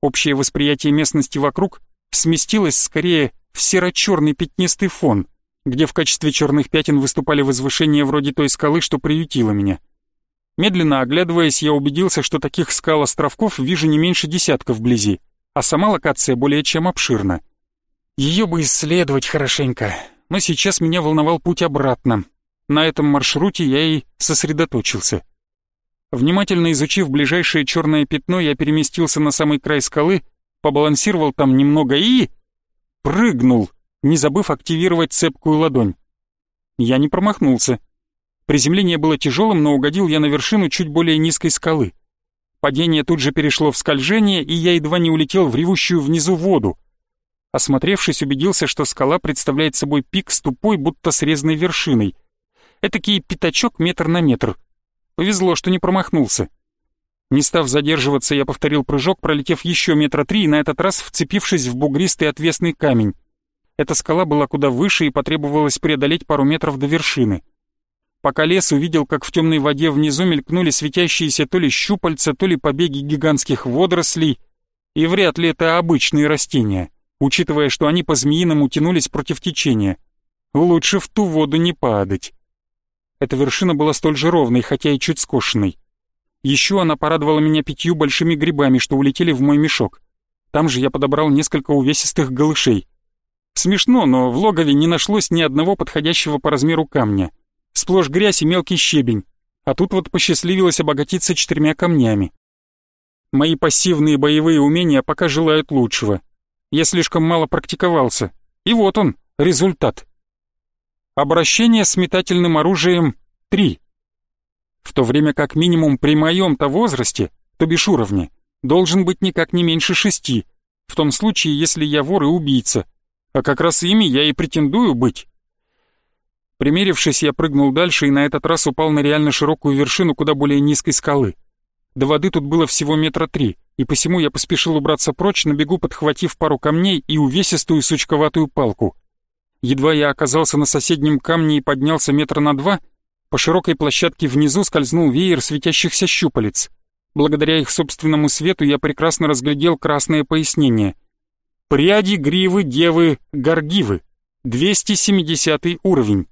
Общее восприятие местности вокруг сместилось скорее в серо-черный пятнистый фон, где в качестве черных пятен выступали возвышения вроде той скалы, что приютила меня. Медленно оглядываясь, я убедился, что таких скал-островков вижу не меньше десятка вблизи, а сама локация более чем обширна. Ее бы исследовать хорошенько, но сейчас меня волновал путь обратно. На этом маршруте я и сосредоточился. Внимательно изучив ближайшее черное пятно, я переместился на самый край скалы, побалансировал там немного и... прыгнул, не забыв активировать цепкую ладонь. Я не промахнулся. Приземление было тяжелым, но угодил я на вершину чуть более низкой скалы. Падение тут же перешло в скольжение, и я едва не улетел в ревущую внизу воду. Осмотревшись, убедился, что скала представляет собой пик с тупой, будто срезанной вершиной. Этакий пятачок метр на метр. Повезло, что не промахнулся. Не став задерживаться, я повторил прыжок, пролетев еще метра три и на этот раз вцепившись в бугристый отвесный камень. Эта скала была куда выше и потребовалось преодолеть пару метров до вершины. Пока лес увидел, как в темной воде внизу мелькнули светящиеся то ли щупальца, то ли побеги гигантских водорослей, и вряд ли это обычные растения, учитывая, что они по-змеиному тянулись против течения. Лучше в ту воду не падать. Эта вершина была столь же ровной, хотя и чуть скошенной. Еще она порадовала меня пятью большими грибами, что улетели в мой мешок. Там же я подобрал несколько увесистых голышей. Смешно, но в логове не нашлось ни одного подходящего по размеру камня. Сплошь грязь и мелкий щебень, а тут вот посчастливилось обогатиться четырьмя камнями. Мои пассивные боевые умения пока желают лучшего. Я слишком мало практиковался. И вот он, результат. Обращение с метательным оружием 3. В то время как минимум при моем-то возрасте, то бишь уровне, должен быть никак не меньше шести, в том случае, если я вор и убийца. А как раз ими я и претендую быть. Примерившись, я прыгнул дальше и на этот раз упал на реально широкую вершину куда более низкой скалы. До воды тут было всего метра три, и посему я поспешил убраться прочь, на бегу подхватив пару камней и увесистую сучковатую палку. Едва я оказался на соседнем камне и поднялся метра на два, по широкой площадке внизу скользнул веер светящихся щупалец. Благодаря их собственному свету я прекрасно разглядел красное пояснение. «Пряди гривы девы Гаргивы, 270 уровень».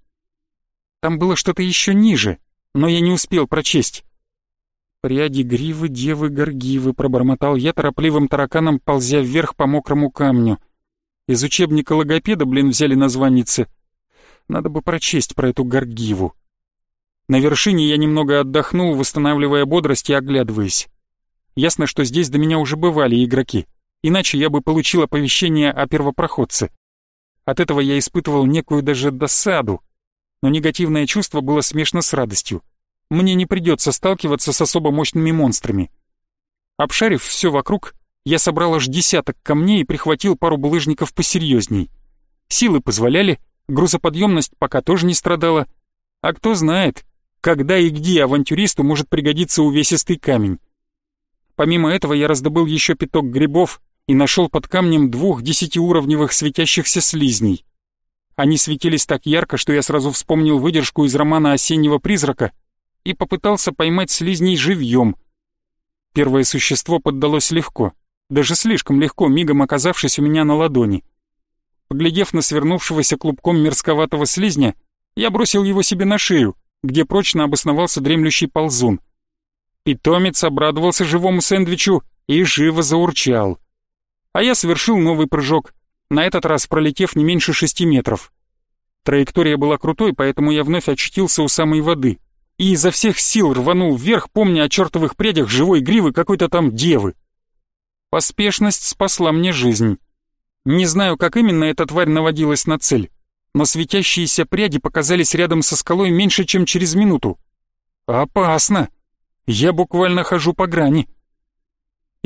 Там было что-то еще ниже, но я не успел прочесть. «Пряди гривы девы горгивы», — пробормотал я торопливым тараканом, ползя вверх по мокрому камню. Из учебника логопеда, блин, взяли названицы. Надо бы прочесть про эту горгиву. На вершине я немного отдохнул, восстанавливая бодрость и оглядываясь. Ясно, что здесь до меня уже бывали игроки, иначе я бы получил оповещение о первопроходце. От этого я испытывал некую даже досаду, но негативное чувство было смешно с радостью. Мне не придется сталкиваться с особо мощными монстрами. Обшарив все вокруг, я собрал аж десяток камней и прихватил пару булыжников посерьезней. Силы позволяли, грузоподъемность пока тоже не страдала. А кто знает, когда и где авантюристу может пригодиться увесистый камень. Помимо этого я раздобыл еще пяток грибов и нашел под камнем двух десятиуровневых светящихся слизней. Они светились так ярко, что я сразу вспомнил выдержку из романа «Осеннего призрака» и попытался поймать слизней живьем. Первое существо поддалось легко, даже слишком легко, мигом оказавшись у меня на ладони. Поглядев на свернувшегося клубком мерзковатого слизня, я бросил его себе на шею, где прочно обосновался дремлющий ползун. Питомец обрадовался живому сэндвичу и живо заурчал. А я совершил новый прыжок, на этот раз пролетев не меньше шести метров. Траектория была крутой, поэтому я вновь очутился у самой воды и изо всех сил рванул вверх, помня о чертовых прядях живой гривы какой-то там девы. Поспешность спасла мне жизнь. Не знаю, как именно эта тварь наводилась на цель, но светящиеся пряди показались рядом со скалой меньше, чем через минуту. Опасно! Я буквально хожу по грани.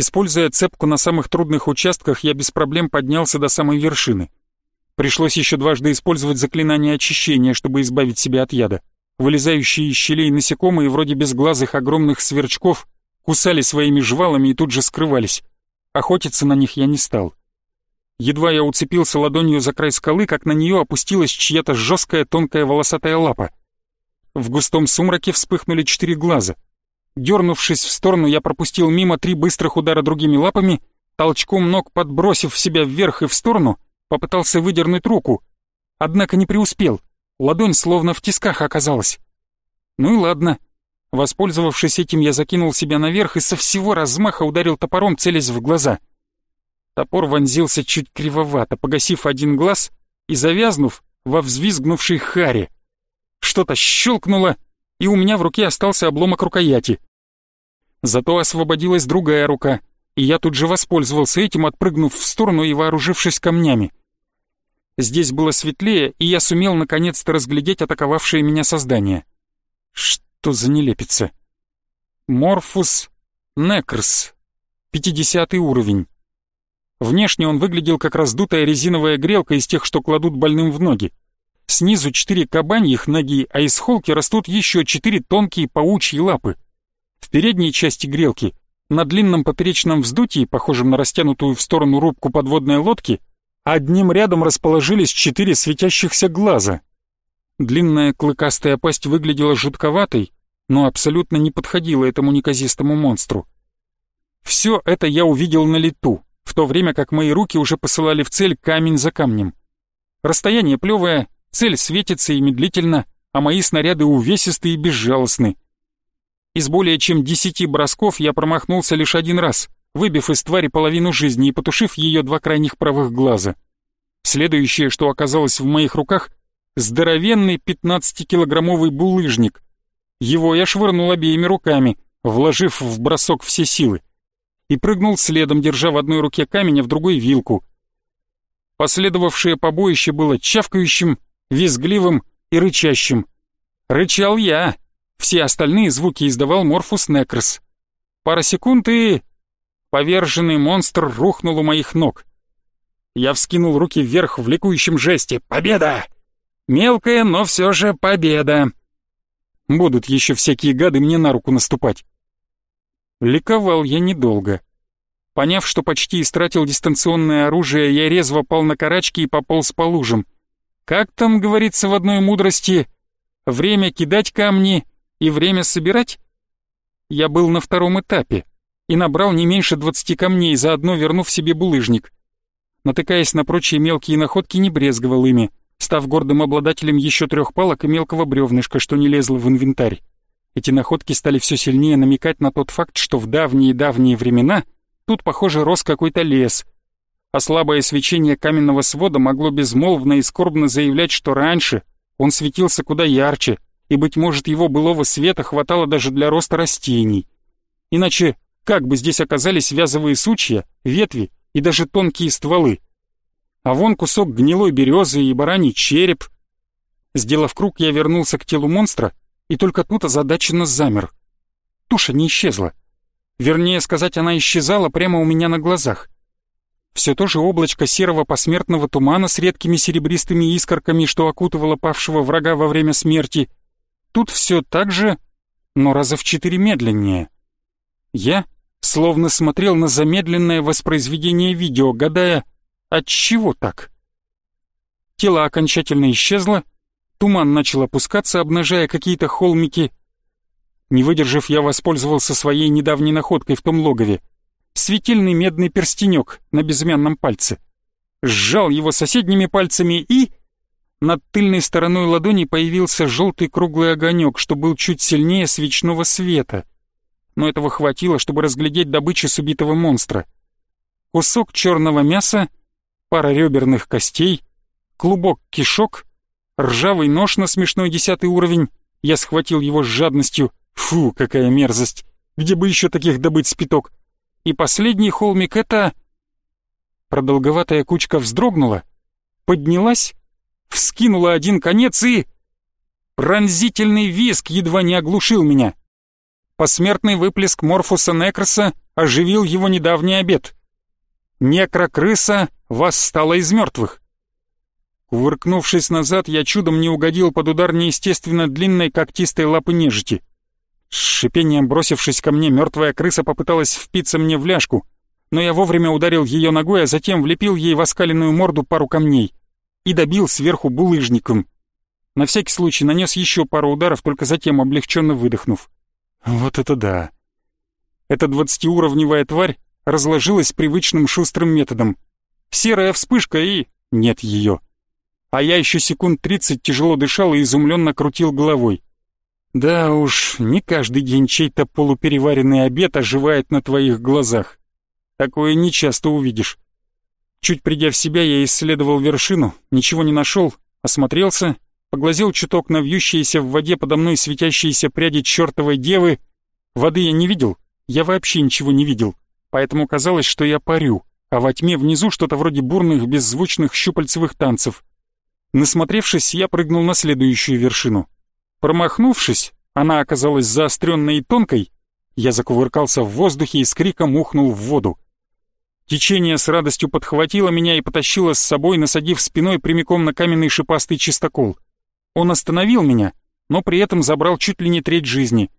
Используя цепку на самых трудных участках, я без проблем поднялся до самой вершины. Пришлось еще дважды использовать заклинание очищения, чтобы избавить себя от яда. Вылезающие из щелей насекомые, вроде безглазых огромных сверчков, кусали своими жвалами и тут же скрывались. Охотиться на них я не стал. Едва я уцепился ладонью за край скалы, как на нее опустилась чья-то жесткая тонкая волосатая лапа. В густом сумраке вспыхнули четыре глаза — Дернувшись в сторону, я пропустил мимо три быстрых удара другими лапами, толчком ног подбросив себя вверх и в сторону, попытался выдернуть руку. Однако не преуспел, ладонь словно в тисках оказалась. Ну и ладно. Воспользовавшись этим, я закинул себя наверх и со всего размаха ударил топором, целясь в глаза. Топор вонзился чуть кривовато, погасив один глаз и завязнув во взвизгнувшей харе. Что-то щелкнуло, и у меня в руке остался обломок рукояти. Зато освободилась другая рука, и я тут же воспользовался этим, отпрыгнув в сторону и вооружившись камнями. Здесь было светлее, и я сумел наконец-то разглядеть атаковавшее меня создание. Что за нелепица? Морфус Некрс, 50 уровень. Внешне он выглядел как раздутая резиновая грелка из тех, что кладут больным в ноги. Снизу четыре кабаньих ноги, а из холки растут еще четыре тонкие паучьи лапы. В передней части грелки, на длинном поперечном вздутии, похожем на растянутую в сторону рубку подводной лодки, одним рядом расположились четыре светящихся глаза. Длинная клыкастая пасть выглядела жутковатой, но абсолютно не подходила этому неказистому монстру. Все это я увидел на лету, в то время как мои руки уже посылали в цель камень за камнем. Расстояние плевое, Цель светится и медлительно, а мои снаряды увесисты и безжалостны. Из более чем десяти бросков я промахнулся лишь один раз, выбив из твари половину жизни и потушив ее два крайних правых глаза. Следующее, что оказалось в моих руках, здоровенный 15-килограммовый булыжник. Его я швырнул обеими руками, вложив в бросок все силы, и прыгнул следом, держа в одной руке камень, а в другой вилку. Последовавшее побоище было чавкающим, визгливым и рычащим. Рычал я. Все остальные звуки издавал Морфус Некрос. Пара секунд и... Поверженный монстр рухнул у моих ног. Я вскинул руки вверх в ликующем жесте. «Победа!» Мелкая, но все же победа. Будут еще всякие гады мне на руку наступать. Ликовал я недолго. Поняв, что почти истратил дистанционное оружие, я резво пал на карачки и пополз по лужам. Как там говорится в одной мудрости, время кидать камни и время собирать? Я был на втором этапе и набрал не меньше двадцати камней, заодно вернув себе булыжник. Натыкаясь на прочие мелкие находки, не брезговал ими, став гордым обладателем еще трех палок и мелкого бревнышка, что не лезло в инвентарь. Эти находки стали все сильнее намекать на тот факт, что в давние-давние времена тут, похоже, рос какой-то лес — а слабое свечение каменного свода могло безмолвно и скорбно заявлять, что раньше он светился куда ярче, и, быть может, его былого света хватало даже для роста растений. Иначе как бы здесь оказались вязовые сучья, ветви и даже тонкие стволы? А вон кусок гнилой березы и бараний череп. Сделав круг, я вернулся к телу монстра, и только тут озадаченно замер. Туша не исчезла. Вернее сказать, она исчезала прямо у меня на глазах все то же облачко серого посмертного тумана с редкими серебристыми искорками, что окутывало павшего врага во время смерти. Тут все так же, но раза в четыре медленнее. Я словно смотрел на замедленное воспроизведение видео, гадая, от чего так? Тело окончательно исчезло, туман начал опускаться, обнажая какие-то холмики. Не выдержав, я воспользовался своей недавней находкой в том логове светильный медный перстенек на безымянном пальце. Сжал его соседними пальцами и... Над тыльной стороной ладони появился желтый круглый огонек, что был чуть сильнее свечного света. Но этого хватило, чтобы разглядеть добычу с убитого монстра. Кусок черного мяса, пара реберных костей, клубок кишок, ржавый нож на смешной десятый уровень. Я схватил его с жадностью. Фу, какая мерзость. Где бы еще таких добыть спиток? И последний холмик — это... Продолговатая кучка вздрогнула, поднялась, вскинула один конец и... Пронзительный визг едва не оглушил меня. Посмертный выплеск Морфуса Некроса оживил его недавний обед. Некрокрыса восстала из мертвых. Кувыркнувшись назад, я чудом не угодил под удар неестественно длинной когтистой лапы нежити. С шипением бросившись ко мне, мертвая крыса попыталась впиться мне в ляжку, но я вовремя ударил ее ногой, а затем влепил ей в оскаленную морду пару камней и добил сверху булыжником. На всякий случай нанес еще пару ударов, только затем облегченно выдохнув. Вот это да! Эта двадцатиуровневая тварь разложилась привычным шустрым методом. Серая вспышка и... нет ее. А я еще секунд тридцать тяжело дышал и изумленно крутил головой. Да уж, не каждый день чей-то полупереваренный обед оживает на твоих глазах. Такое нечасто увидишь. Чуть придя в себя, я исследовал вершину, ничего не нашел, осмотрелся, поглазел чуток на вьющиеся в воде подо мной светящиеся пряди чертовой девы. Воды я не видел, я вообще ничего не видел, поэтому казалось, что я парю, а во тьме внизу что-то вроде бурных беззвучных щупальцевых танцев. Насмотревшись, я прыгнул на следующую вершину — Промахнувшись, она оказалась заостренной и тонкой, я закувыркался в воздухе и с криком ухнул в воду. Течение с радостью подхватило меня и потащило с собой, насадив спиной прямиком на каменный шипастый чистокол. Он остановил меня, но при этом забрал чуть ли не треть жизни.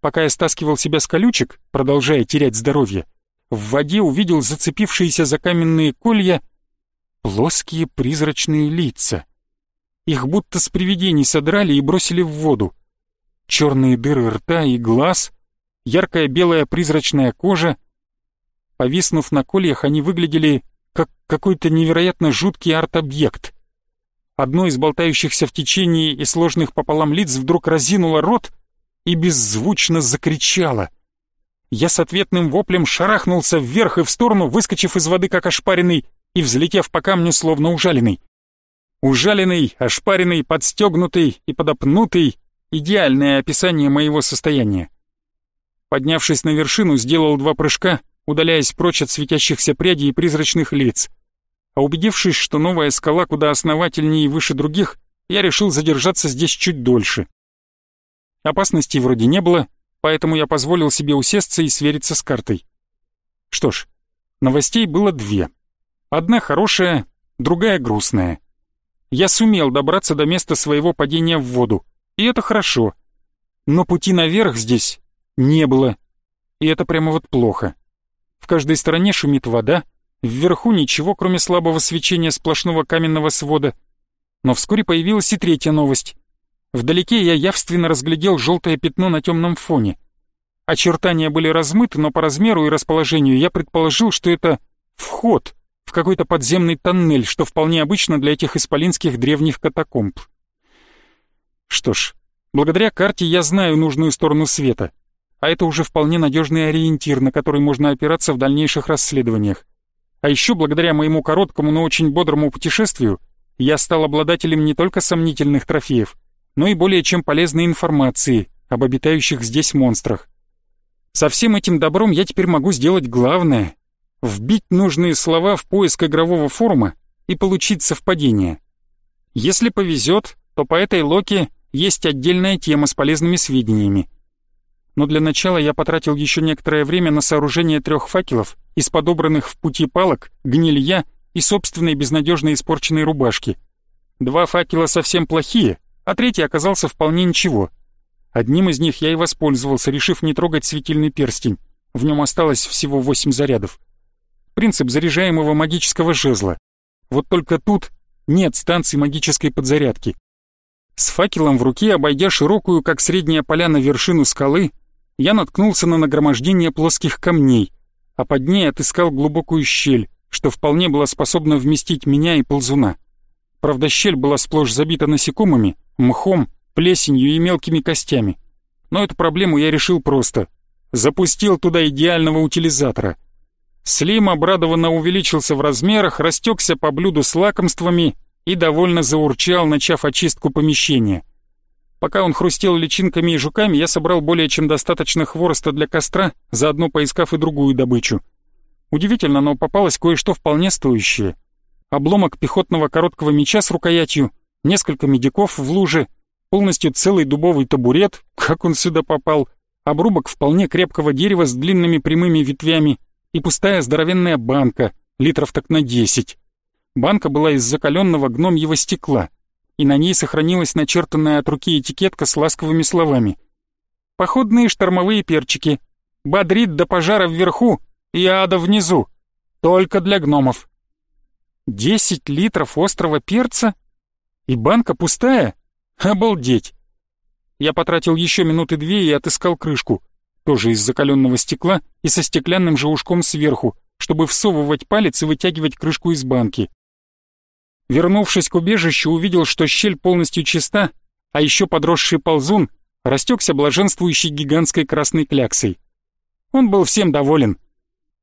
Пока я стаскивал себя с колючек, продолжая терять здоровье, в воде увидел зацепившиеся за каменные колья плоские призрачные лица — их будто с привидений содрали и бросили в воду. Черные дыры рта и глаз, яркая белая призрачная кожа. Повиснув на кольях, они выглядели как какой-то невероятно жуткий арт-объект. Одно из болтающихся в течении и сложных пополам лиц вдруг разинуло рот и беззвучно закричало. Я с ответным воплем шарахнулся вверх и в сторону, выскочив из воды как ошпаренный и взлетев по камню словно ужаленный. Ужаленный, ошпаренный, подстегнутый и подопнутый — идеальное описание моего состояния. Поднявшись на вершину, сделал два прыжка, удаляясь прочь от светящихся прядей и призрачных лиц. А убедившись, что новая скала куда основательнее и выше других, я решил задержаться здесь чуть дольше. Опасностей вроде не было, поэтому я позволил себе усесться и свериться с картой. Что ж, новостей было две. Одна хорошая, другая грустная я сумел добраться до места своего падения в воду, и это хорошо. Но пути наверх здесь не было, и это прямо вот плохо. В каждой стороне шумит вода, вверху ничего, кроме слабого свечения сплошного каменного свода. Но вскоре появилась и третья новость. Вдалеке я явственно разглядел желтое пятно на темном фоне. Очертания были размыты, но по размеру и расположению я предположил, что это вход в какой-то подземный тоннель, что вполне обычно для этих исполинских древних катакомб. Что ж, благодаря карте я знаю нужную сторону света, а это уже вполне надежный ориентир, на который можно опираться в дальнейших расследованиях. А еще благодаря моему короткому, но очень бодрому путешествию я стал обладателем не только сомнительных трофеев, но и более чем полезной информации об обитающих здесь монстрах. Со всем этим добром я теперь могу сделать главное вбить нужные слова в поиск игрового форума и получить совпадение. Если повезет, то по этой локе есть отдельная тема с полезными сведениями. Но для начала я потратил еще некоторое время на сооружение трех факелов из подобранных в пути палок, гнилья и собственной безнадежно испорченной рубашки. Два факела совсем плохие, а третий оказался вполне ничего. Одним из них я и воспользовался, решив не трогать светильный перстень. В нем осталось всего восемь зарядов принцип заряжаемого магического жезла. Вот только тут нет станции магической подзарядки. С факелом в руке, обойдя широкую, как средняя поляна, вершину скалы, я наткнулся на нагромождение плоских камней, а под ней отыскал глубокую щель, что вполне была способна вместить меня и ползуна. Правда, щель была сплошь забита насекомыми, мхом, плесенью и мелкими костями. Но эту проблему я решил просто. Запустил туда идеального утилизатора — Слим обрадованно увеличился в размерах, растекся по блюду с лакомствами и довольно заурчал, начав очистку помещения. Пока он хрустел личинками и жуками, я собрал более чем достаточно хвороста для костра, заодно поискав и другую добычу. Удивительно, но попалось кое-что вполне стоящее. Обломок пехотного короткого меча с рукоятью, несколько медиков в луже, полностью целый дубовый табурет, как он сюда попал, обрубок вполне крепкого дерева с длинными прямыми ветвями и пустая здоровенная банка, литров так на десять. Банка была из закаленного гномьего стекла, и на ней сохранилась начертанная от руки этикетка с ласковыми словами. «Походные штормовые перчики. Бодрит до пожара вверху и ада внизу. Только для гномов». «Десять литров острого перца? И банка пустая? Обалдеть!» Я потратил еще минуты две и отыскал крышку, тоже из закаленного стекла и со стеклянным же ушком сверху, чтобы всовывать палец и вытягивать крышку из банки. Вернувшись к убежищу, увидел, что щель полностью чиста, а еще подросший ползун растекся блаженствующей гигантской красной кляксой. Он был всем доволен.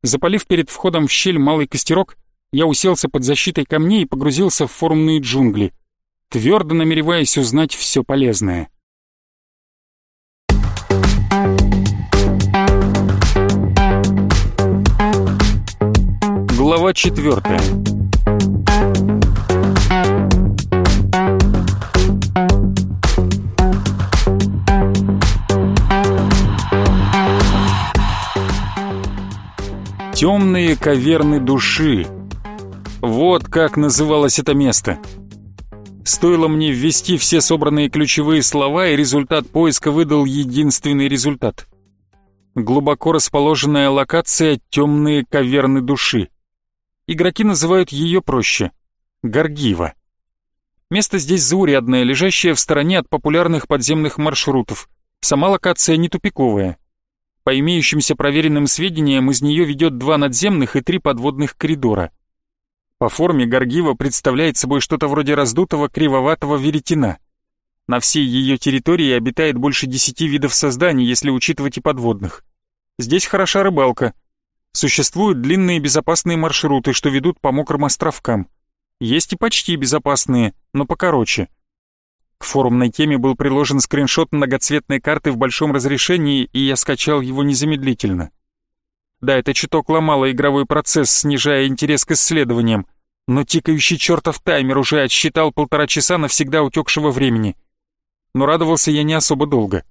Запалив перед входом в щель малый костерок, я уселся под защитой камней и погрузился в форумные джунгли, твердо намереваясь узнать все полезное. Глава четвертая. Темные каверны души. Вот как называлось это место. Стоило мне ввести все собранные ключевые слова, и результат поиска выдал единственный результат. Глубоко расположенная локация «Темные каверны души». Игроки называют ее проще — Гаргива. Место здесь заурядное, лежащее в стороне от популярных подземных маршрутов. Сама локация не тупиковая. По имеющимся проверенным сведениям, из нее ведет два надземных и три подводных коридора. По форме Гаргива представляет собой что-то вроде раздутого кривоватого веретена. На всей ее территории обитает больше десяти видов созданий, если учитывать и подводных. Здесь хороша рыбалка. Существуют длинные безопасные маршруты, что ведут по мокрым островкам. Есть и почти безопасные, но покороче – к форумной теме был приложен скриншот многоцветной карты в большом разрешении, и я скачал его незамедлительно. Да, это чуток ломало игровой процесс, снижая интерес к исследованиям, но тикающий чертов таймер уже отсчитал полтора часа навсегда утекшего времени. Но радовался я не особо долго.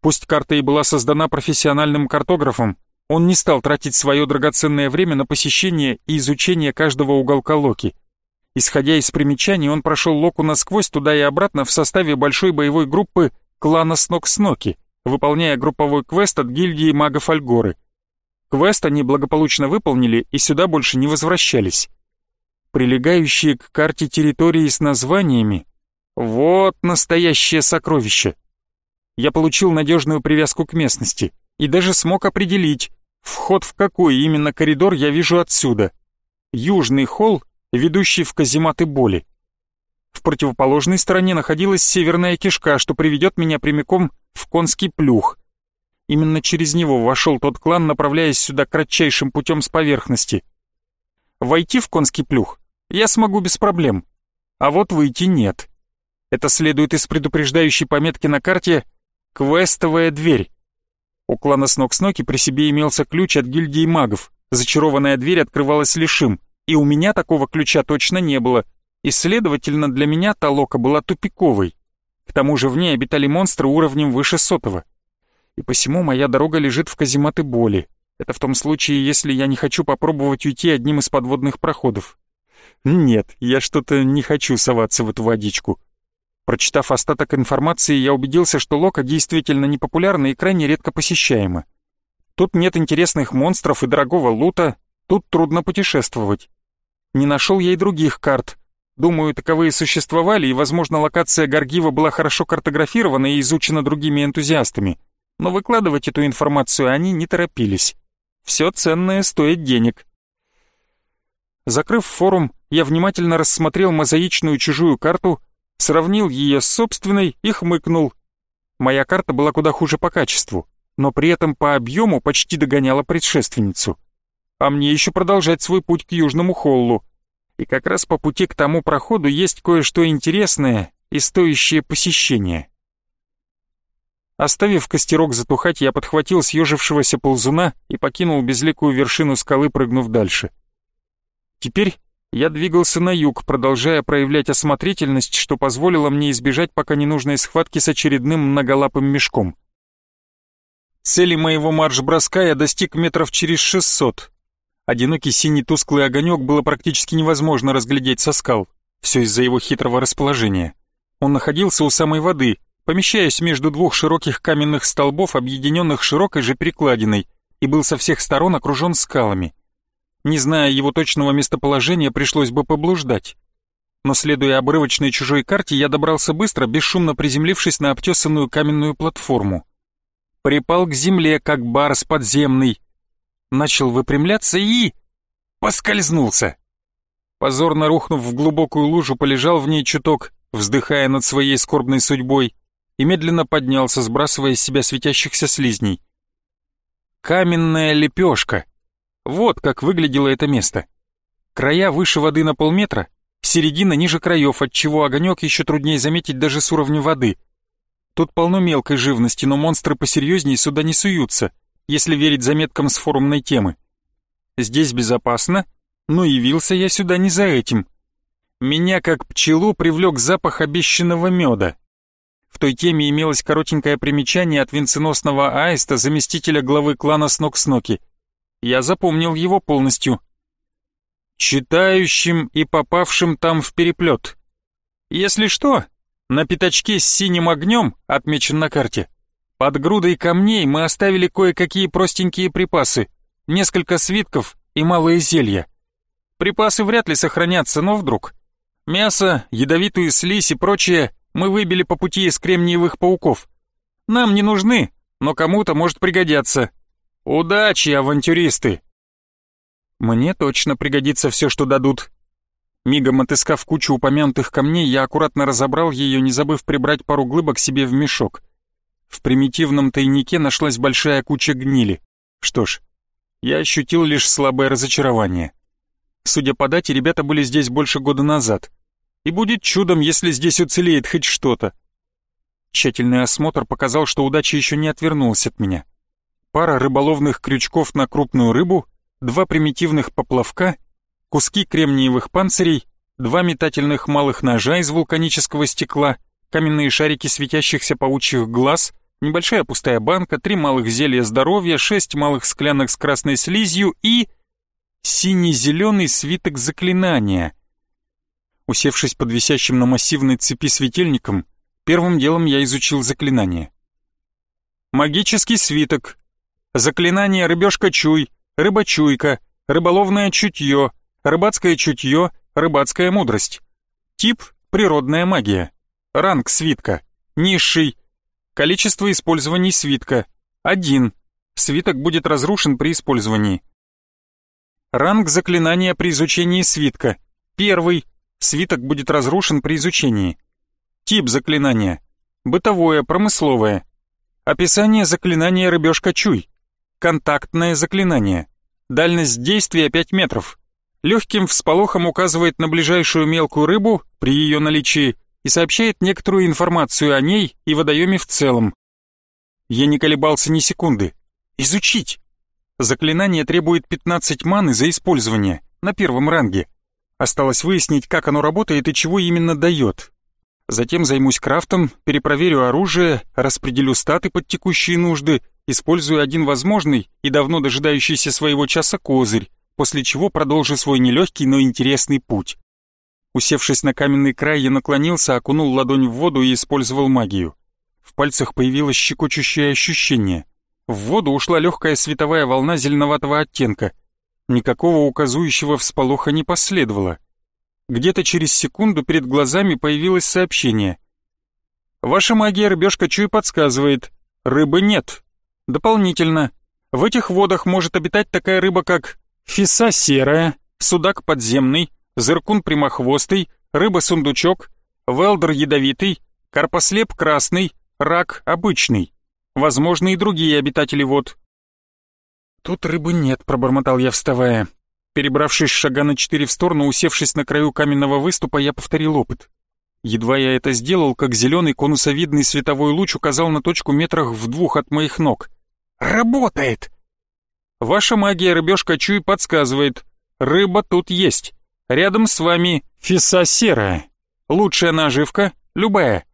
Пусть карта и была создана профессиональным картографом, он не стал тратить свое драгоценное время на посещение и изучение каждого уголка Локи — Исходя из примечаний, он прошел Локу насквозь туда и обратно в составе большой боевой группы клана Снок-Сноки, выполняя групповой квест от гильдии магов Альгоры. Квест они благополучно выполнили и сюда больше не возвращались. Прилегающие к карте территории с названиями — вот настоящее сокровище. Я получил надежную привязку к местности и даже смог определить, вход в какой именно коридор я вижу отсюда. Южный холл ведущий в казематы боли. В противоположной стороне находилась северная кишка, что приведет меня прямиком в конский плюх. Именно через него вошел тот клан, направляясь сюда кратчайшим путем с поверхности. Войти в конский плюх я смогу без проблем, а вот выйти нет. Это следует из предупреждающей пометки на карте «Квестовая дверь». У клана Снок-Сноки при себе имелся ключ от гильдии магов. Зачарованная дверь открывалась лишь им и у меня такого ключа точно не было, и, следовательно, для меня та лока была тупиковой. К тому же в ней обитали монстры уровнем выше сотого. И посему моя дорога лежит в казематы боли. Это в том случае, если я не хочу попробовать уйти одним из подводных проходов. Нет, я что-то не хочу соваться в эту водичку. Прочитав остаток информации, я убедился, что Лока действительно непопулярна и крайне редко посещаема. Тут нет интересных монстров и дорогого лута, тут трудно путешествовать. Не нашел я и других карт. Думаю, таковые существовали, и, возможно, локация Гаргива была хорошо картографирована и изучена другими энтузиастами. Но выкладывать эту информацию они не торопились. Все ценное стоит денег. Закрыв форум, я внимательно рассмотрел мозаичную чужую карту, сравнил ее с собственной и хмыкнул. Моя карта была куда хуже по качеству, но при этом по объему почти догоняла предшественницу а мне еще продолжать свой путь к Южному Холлу. И как раз по пути к тому проходу есть кое-что интересное и стоящее посещения. Оставив костерок затухать, я подхватил съежившегося ползуна и покинул безликую вершину скалы, прыгнув дальше. Теперь я двигался на юг, продолжая проявлять осмотрительность, что позволило мне избежать пока ненужной схватки с очередным многолапым мешком. Цели моего марш-броска я достиг метров через шестьсот. Одинокий синий тусклый огонек было практически невозможно разглядеть со скал, все из-за его хитрого расположения. Он находился у самой воды, помещаясь между двух широких каменных столбов, объединенных широкой же перекладиной, и был со всех сторон окружен скалами. Не зная его точного местоположения, пришлось бы поблуждать. Но следуя обрывочной чужой карте, я добрался быстро, бесшумно приземлившись на обтесанную каменную платформу. Припал к земле, как барс подземный. Начал выпрямляться и... поскользнулся. Позорно рухнув в глубокую лужу, полежал в ней чуток, вздыхая над своей скорбной судьбой, и медленно поднялся, сбрасывая с себя светящихся слизней. Каменная лепешка. Вот как выглядело это место. Края выше воды на полметра, середина ниже краев, отчего огонек еще труднее заметить даже с уровня воды. Тут полно мелкой живности, но монстры посерьезнее сюда не суются, если верить заметкам с форумной темы. Здесь безопасно, но явился я сюда не за этим — меня, как пчелу, привлек запах обещанного меда. В той теме имелось коротенькое примечание от венценосного аиста, заместителя главы клана Снок-Сноки. Я запомнил его полностью. Читающим и попавшим там в переплет. Если что, на пятачке с синим огнем, отмечен на карте, под грудой камней мы оставили кое-какие простенькие припасы, несколько свитков и малые зелья. Припасы вряд ли сохранятся, но вдруг. Мясо, ядовитую слизь и прочее мы выбили по пути из кремниевых пауков. Нам не нужны, но кому-то может пригодятся. Удачи, авантюристы! Мне точно пригодится все, что дадут. Мигом отыскав кучу упомянутых камней, я аккуратно разобрал ее, не забыв прибрать пару глыбок себе в мешок. В примитивном тайнике нашлась большая куча гнили. Что ж, я ощутил лишь слабое разочарование. Судя по дате, ребята были здесь больше года назад и будет чудом, если здесь уцелеет хоть что-то. Тщательный осмотр показал, что удача еще не отвернулась от меня. Пара рыболовных крючков на крупную рыбу, два примитивных поплавка, куски кремниевых панцирей, два метательных малых ножа из вулканического стекла, каменные шарики светящихся паучьих глаз, небольшая пустая банка, три малых зелья здоровья, шесть малых склянок с красной слизью и... синий-зеленый свиток заклинания — Усевшись под висящим на массивной цепи светильником, первым делом я изучил заклинание. Магический свиток. Заклинание рыбешка-чуй, рыба-чуйка, рыболовное чутье, рыбацкое чутье, рыбацкая мудрость. Тип — природная магия. Ранг свитка. Низший. Количество использований свитка. Один. Свиток будет разрушен при использовании. Ранг заклинания при изучении свитка. Первый. Свиток будет разрушен при изучении. Тип заклинания. Бытовое, промысловое. Описание заклинания рыбешка-чуй. Контактное заклинание. Дальность действия 5 метров. Легким всполохом указывает на ближайшую мелкую рыбу при ее наличии и сообщает некоторую информацию о ней и водоеме в целом. Я не колебался ни секунды. Изучить! Заклинание требует 15 маны за использование на первом ранге. Осталось выяснить, как оно работает и чего именно дает. Затем займусь крафтом, перепроверю оружие, распределю статы под текущие нужды, использую один возможный и давно дожидающийся своего часа козырь, после чего продолжу свой нелегкий, но интересный путь. Усевшись на каменный край, я наклонился, окунул ладонь в воду и использовал магию. В пальцах появилось щекочущее ощущение. В воду ушла легкая световая волна зеленоватого оттенка — Никакого указующего всполоха не последовало. Где-то через секунду перед глазами появилось сообщение. «Ваша магия рыбешка Чуй подсказывает. Рыбы нет. Дополнительно. В этих водах может обитать такая рыба, как фиса серая, судак подземный, зыркун прямохвостый, рыба-сундучок, велдер ядовитый, карпослеп красный, рак обычный. Возможно и другие обитатели вод. «Тут рыбы нет», — пробормотал я, вставая. Перебравшись шага на четыре в сторону, усевшись на краю каменного выступа, я повторил опыт. Едва я это сделал, как зеленый конусовидный световой луч указал на точку метрах в двух от моих ног. «Работает!» «Ваша магия, рыбешка Чуй, подсказывает. Рыба тут есть. Рядом с вами фиса серая. Лучшая наживка, любая».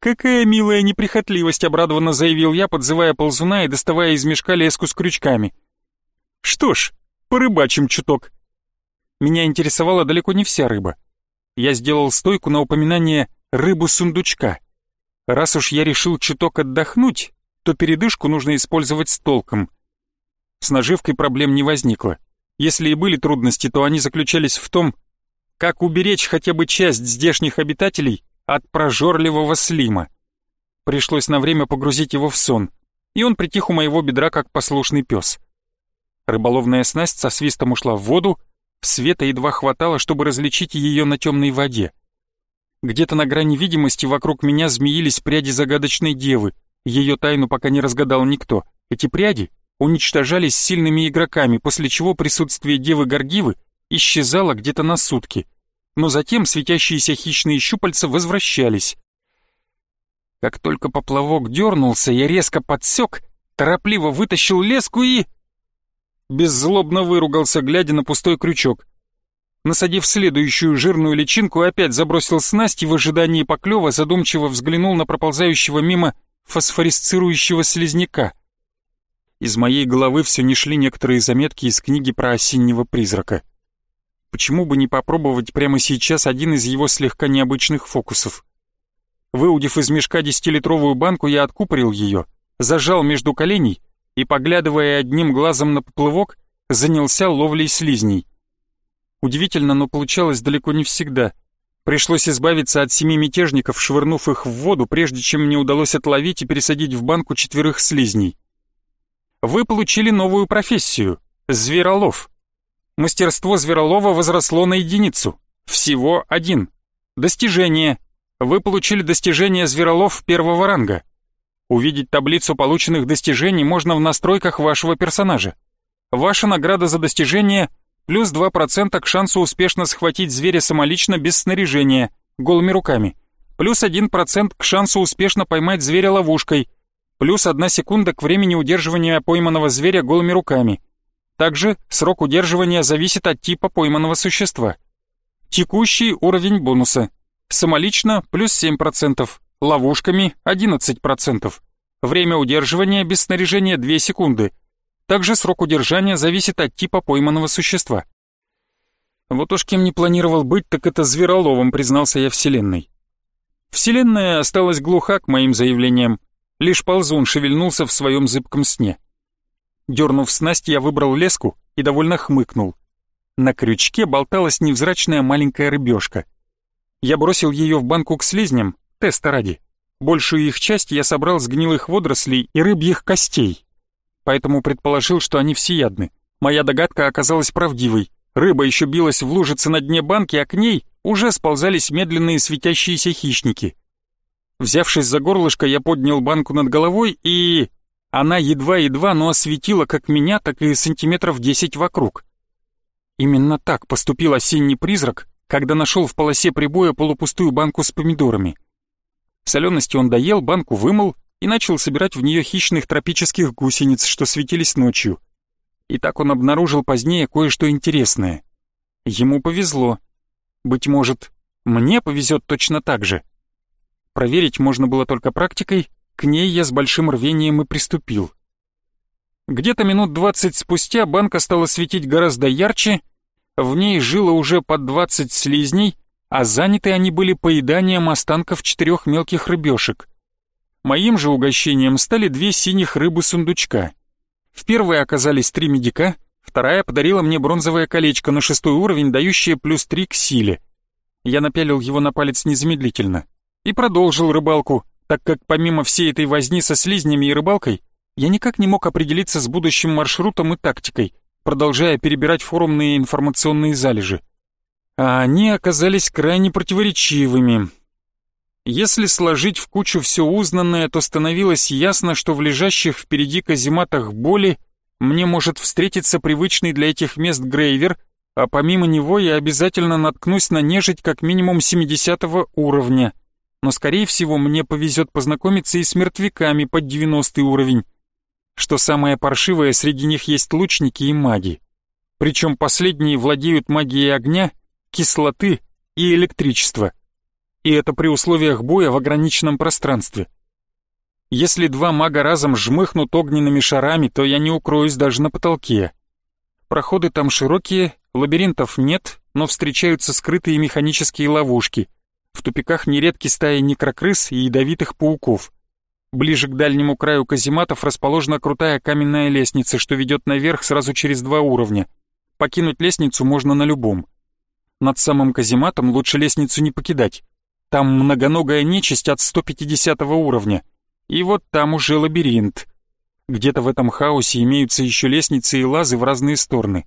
«Какая милая неприхотливость!» — обрадованно заявил я, подзывая ползуна и доставая из мешка леску с крючками. «Что ж, порыбачим чуток». Меня интересовала далеко не вся рыба я сделал стойку на упоминание рыбу-сундучка. Раз уж я решил чуток отдохнуть, то передышку нужно использовать с толком. С наживкой проблем не возникло. Если и были трудности, то они заключались в том, как уберечь хотя бы часть здешних обитателей от прожорливого слима. Пришлось на время погрузить его в сон, и он притих у моего бедра, как послушный пес. Рыболовная снасть со свистом ушла в воду, Света едва хватало, чтобы различить ее на темной воде. Где-то на грани видимости вокруг меня змеились пряди загадочной девы. Ее тайну пока не разгадал никто. Эти пряди уничтожались сильными игроками, после чего присутствие девы Горгивы исчезало где-то на сутки. Но затем светящиеся хищные щупальца возвращались. Как только поплавок дернулся, я резко подсек, торопливо вытащил леску и беззлобно выругался, глядя на пустой крючок. Насадив следующую жирную личинку, опять забросил снасть и в ожидании поклёва задумчиво взглянул на проползающего мимо фосфорисцирующего слизняка. Из моей головы все не шли некоторые заметки из книги про осеннего призрака. Почему бы не попробовать прямо сейчас один из его слегка необычных фокусов? Выудив из мешка десятилитровую банку, я откупорил ее, зажал между коленей и, поглядывая одним глазом на поплывок, занялся ловлей слизней. Удивительно, но получалось далеко не всегда. Пришлось избавиться от семи мятежников, швырнув их в воду, прежде чем мне удалось отловить и пересадить в банку четверых слизней. Вы получили новую профессию — зверолов. Мастерство зверолова возросло на единицу. Всего один. Достижение. Вы получили достижение зверолов первого ранга. Увидеть таблицу полученных достижений можно в настройках вашего персонажа. Ваша награда за достижение плюс 2% к шансу успешно схватить зверя самолично без снаряжения, голыми руками. Плюс 1% к шансу успешно поймать зверя ловушкой. Плюс 1 секунда к времени удерживания пойманного зверя голыми руками. Также срок удерживания зависит от типа пойманного существа. Текущий уровень бонуса. Самолично плюс 7% ловушками 11%. Время удерживания без снаряжения 2 секунды. Также срок удержания зависит от типа пойманного существа. Вот уж кем не планировал быть, так это звероловом, признался я Вселенной. Вселенная осталась глуха к моим заявлениям. Лишь ползун шевельнулся в своем зыбком сне. Дернув снасть, я выбрал леску и довольно хмыкнул. На крючке болталась невзрачная маленькая рыбешка. Я бросил ее в банку к слизням, теста ради. Большую их часть я собрал с гнилых водорослей и рыбьих костей. Поэтому предположил, что они всеядны. Моя догадка оказалась правдивой. Рыба еще билась в лужице на дне банки, а к ней уже сползались медленные светящиеся хищники. Взявшись за горлышко, я поднял банку над головой и... Она едва-едва, но осветила как меня, так и сантиметров десять вокруг. Именно так поступил осенний призрак, когда нашел в полосе прибоя полупустую банку с помидорами. Солености он доел, банку вымыл и начал собирать в нее хищных тропических гусениц, что светились ночью. И так он обнаружил позднее кое-что интересное. Ему повезло. Быть может, мне повезет точно так же. Проверить можно было только практикой, к ней я с большим рвением и приступил. Где-то минут двадцать спустя банка стала светить гораздо ярче, в ней жило уже под двадцать слизней, а заняты они были поеданием останков четырех мелких рыбешек. Моим же угощением стали две синих рыбы-сундучка. В первой оказались три медика, вторая подарила мне бронзовое колечко на шестой уровень, дающее плюс три к силе. Я напялил его на палец незамедлительно и продолжил рыбалку, так как помимо всей этой возни со слизнями и рыбалкой, я никак не мог определиться с будущим маршрутом и тактикой, продолжая перебирать форумные информационные залежи а они оказались крайне противоречивыми. Если сложить в кучу все узнанное, то становилось ясно, что в лежащих впереди казематах боли мне может встретиться привычный для этих мест грейвер, а помимо него я обязательно наткнусь на нежить как минимум 70 уровня. Но скорее всего мне повезет познакомиться и с мертвяками под 90 уровень. Что самое паршивое, среди них есть лучники и маги. Причем последние владеют магией огня, кислоты и электричества. И это при условиях боя в ограниченном пространстве. Если два мага разом жмыхнут огненными шарами, то я не укроюсь даже на потолке. Проходы там широкие, лабиринтов нет, но встречаются скрытые механические ловушки. В тупиках нередки стаи некрокрыс и ядовитых пауков. Ближе к дальнему краю казематов расположена крутая каменная лестница, что ведет наверх сразу через два уровня. Покинуть лестницу можно на любом. Над самым казематом лучше лестницу не покидать. Там многоногая нечисть от 150 уровня. И вот там уже лабиринт. Где-то в этом хаосе имеются еще лестницы и лазы в разные стороны.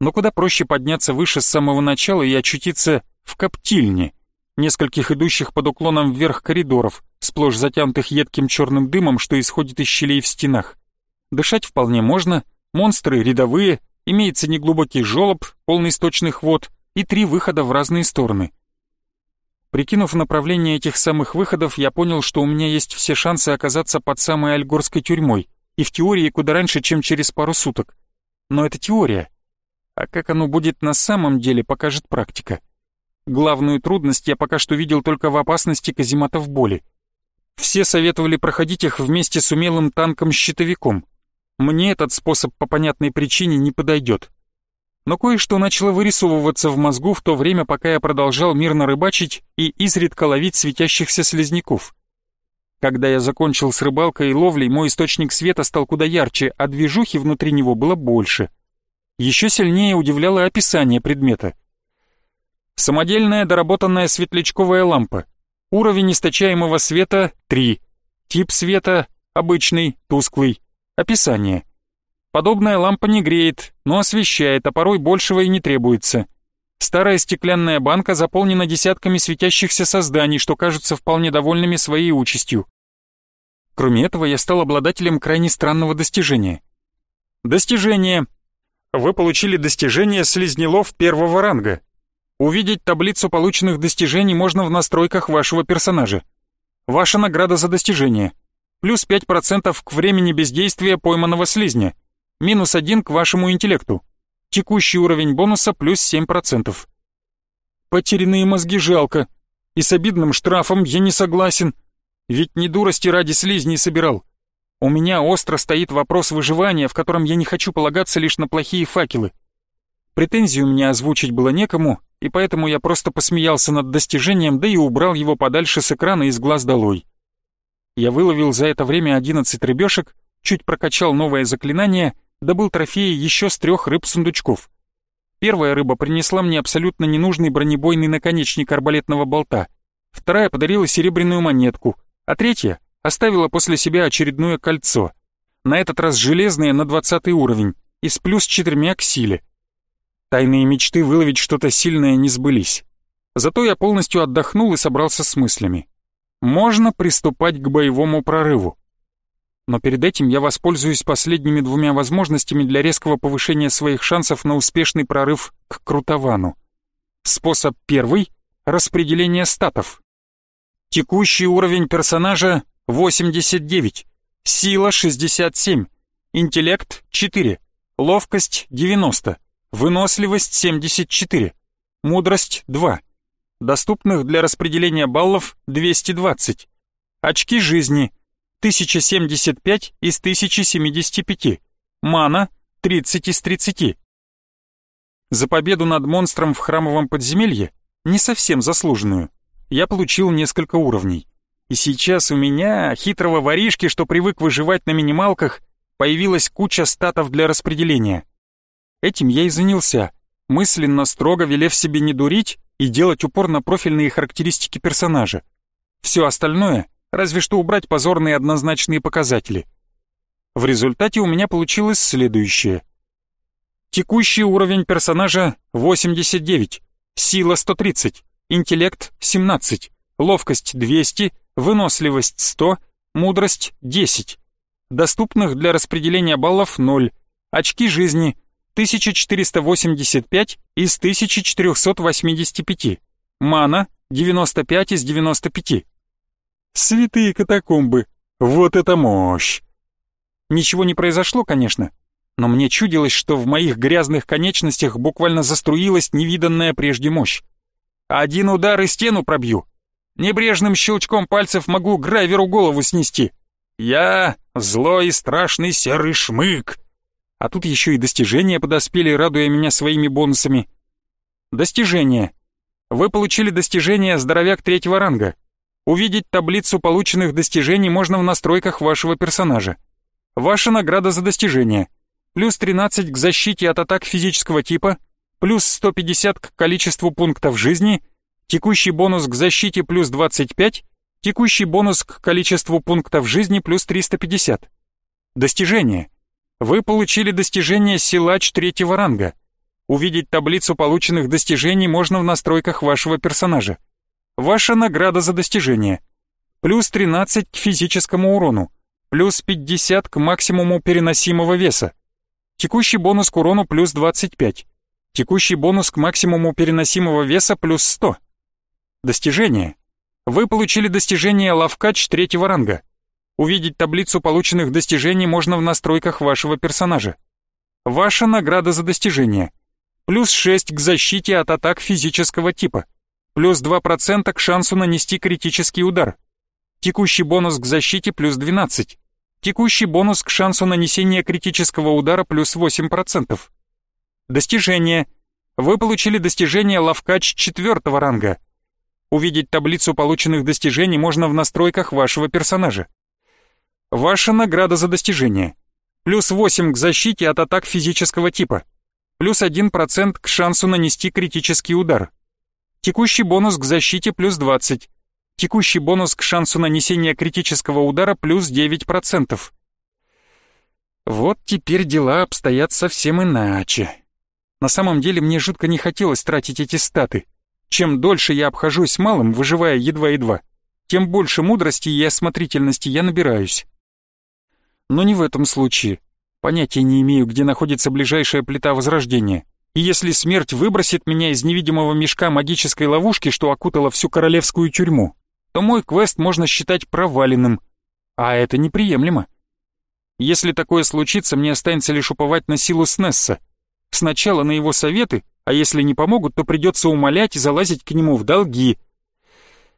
Но куда проще подняться выше с самого начала и очутиться в коптильне, нескольких идущих под уклоном вверх коридоров, сплошь затянутых едким черным дымом, что исходит из щелей в стенах. Дышать вполне можно, монстры рядовые, имеется неглубокий желоб, полный сточных вод и три выхода в разные стороны. Прикинув направление этих самых выходов, я понял, что у меня есть все шансы оказаться под самой Альгорской тюрьмой, и в теории куда раньше, чем через пару суток. Но это теория. А как оно будет на самом деле, покажет практика. Главную трудность я пока что видел только в опасности казематов боли. Все советовали проходить их вместе с умелым танком-щитовиком. Мне этот способ по понятной причине не подойдет. Но кое-что начало вырисовываться в мозгу в то время, пока я продолжал мирно рыбачить и изредка ловить светящихся слизняков. Когда я закончил с рыбалкой и ловлей, мой источник света стал куда ярче, а движухи внутри него было больше. Еще сильнее удивляло описание предмета. Самодельная доработанная светлячковая лампа. Уровень источаемого света — 3. Тип света — обычный, тусклый. Описание. Подобная лампа не греет, но освещает, а порой большего и не требуется. Старая стеклянная банка заполнена десятками светящихся созданий, что кажутся вполне довольными своей участью. Кроме этого, я стал обладателем крайне странного достижения. Достижение. Вы получили достижение слизнелов первого ранга. Увидеть таблицу полученных достижений можно в настройках вашего персонажа. Ваша награда за достижение — плюс 5% к времени бездействия пойманного слизня, минус 1 к вашему интеллекту. Текущий уровень бонуса плюс 7%. Потерянные мозги жалко, и с обидным штрафом я не согласен, ведь не дурости ради слизней собирал. У меня остро стоит вопрос выживания, в котором я не хочу полагаться лишь на плохие факелы. Претензию мне озвучить было некому, и поэтому я просто посмеялся над достижением, да и убрал его подальше с экрана из глаз долой. Я выловил за это время 11 рыбешек, чуть прокачал новое заклинание, добыл трофеи еще с трех рыб-сундучков. Первая рыба принесла мне абсолютно ненужный бронебойный наконечник арбалетного болта, вторая подарила серебряную монетку, а третья оставила после себя очередное кольцо, на этот раз железное на 20 уровень и с плюс четырьмя к силе. Тайные мечты выловить что-то сильное не сбылись. Зато я полностью отдохнул и собрался с мыслями можно приступать к боевому прорыву. Но перед этим я воспользуюсь последними двумя возможностями для резкого повышения своих шансов на успешный прорыв к Крутовану. Способ первый — распределение статов. Текущий уровень персонажа — 89, сила — 67, интеллект — 4, ловкость — 90, выносливость — 74, мудрость — 2, Доступных для распределения баллов 220. Очки жизни 1075 из 1075. Мана 30 из 30. За победу над монстром в храмовом подземелье, не совсем заслуженную, я получил несколько уровней. И сейчас у меня, хитрого воришки, что привык выживать на минималках, появилась куча статов для распределения. Этим я и занялся, мысленно строго велев себе не дурить и делать упор на профильные характеристики персонажа. Все остальное — разве что убрать позорные однозначные показатели. В результате у меня получилось следующее. Текущий уровень персонажа 89, сила 130, интеллект 17, ловкость 200, выносливость 100, мудрость 10. Доступных для распределения баллов 0, Очки жизни 1485 из 1485. Мана 95 из 95. Святые катакомбы, вот это мощь! Ничего не произошло, конечно, но мне чудилось, что в моих грязных конечностях буквально заструилась невиданная прежде мощь. Один удар и стену пробью. Небрежным щелчком пальцев могу грайверу голову снести. Я злой и страшный серый шмык. А тут еще и достижения подоспели, радуя меня своими бонусами. Достижения. Вы получили достижение «Здоровяк третьего ранга». Увидеть таблицу полученных достижений можно в настройках вашего персонажа. Ваша награда за достижение. Плюс 13 к защите от атак физического типа, плюс 150 к количеству пунктов жизни, текущий бонус к защите плюс 25, текущий бонус к количеству пунктов жизни плюс 350. Достижение. Вы получили достижение «Силач» третьего ранга. Увидеть таблицу полученных достижений можно в настройках вашего персонажа. Ваша награда за достижение. Плюс 13 к физическому урону плюс 50 к максимуму переносимого веса. Текущий бонус к урону плюс 25. Текущий бонус к максимуму переносимого веса плюс 100. Достижение. Вы получили достижение Лавкач третьего ранга. Увидеть таблицу полученных достижений можно в настройках вашего персонажа. Ваша награда за достижение. Плюс 6 к защите от атак физического типа. Плюс 2% к шансу нанести критический удар. Текущий бонус к защите плюс 12. Текущий бонус к шансу нанесения критического удара плюс 8%. Достижение. Вы получили достижение Лавкач четвертого ранга. Увидеть таблицу полученных достижений можно в настройках вашего персонажа. Ваша награда за достижение. Плюс 8 к защите от атак физического типа. Плюс 1% к шансу нанести критический удар. Текущий бонус к защите плюс 20. Текущий бонус к шансу нанесения критического удара плюс 9%. Вот теперь дела обстоят совсем иначе. На самом деле мне жутко не хотелось тратить эти статы. Чем дольше я обхожусь малым, выживая едва-едва, тем больше мудрости и осмотрительности я набираюсь. Но не в этом случае. Понятия не имею, где находится ближайшая плита возрождения. И если смерть выбросит меня из невидимого мешка магической ловушки, что окутала всю королевскую тюрьму, то мой квест можно считать проваленным, а это неприемлемо. Если такое случится, мне останется лишь уповать на силу Снесса. Сначала на его советы, а если не помогут, то придется умолять и залазить к нему в долги.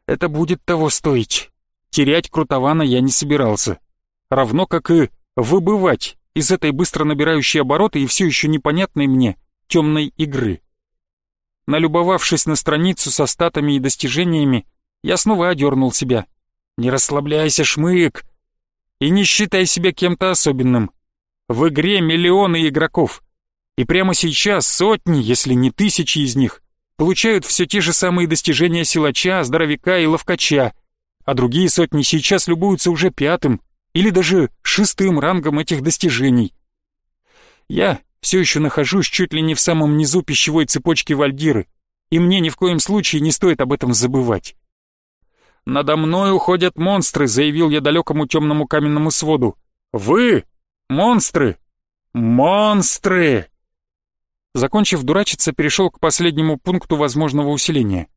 Это будет того стоить. Терять Крутована я не собирался. Равно как и выбывать из этой быстро набирающей обороты и все еще непонятной мне темной игры. Налюбовавшись на страницу со статами и достижениями, я снова одернул себя. «Не расслабляйся, шмык! И не считай себя кем-то особенным. В игре миллионы игроков. И прямо сейчас сотни, если не тысячи из них, получают все те же самые достижения силача, здоровяка и ловкача, а другие сотни сейчас любуются уже пятым или даже шестым рангом этих достижений. Я все еще нахожусь чуть ли не в самом низу пищевой цепочки Вальдиры, и мне ни в коем случае не стоит об этом забывать. «Надо мной уходят монстры», — заявил я далекому темному каменному своду. «Вы? Монстры? Монстры!» Закончив дурачиться, перешел к последнему пункту возможного усиления.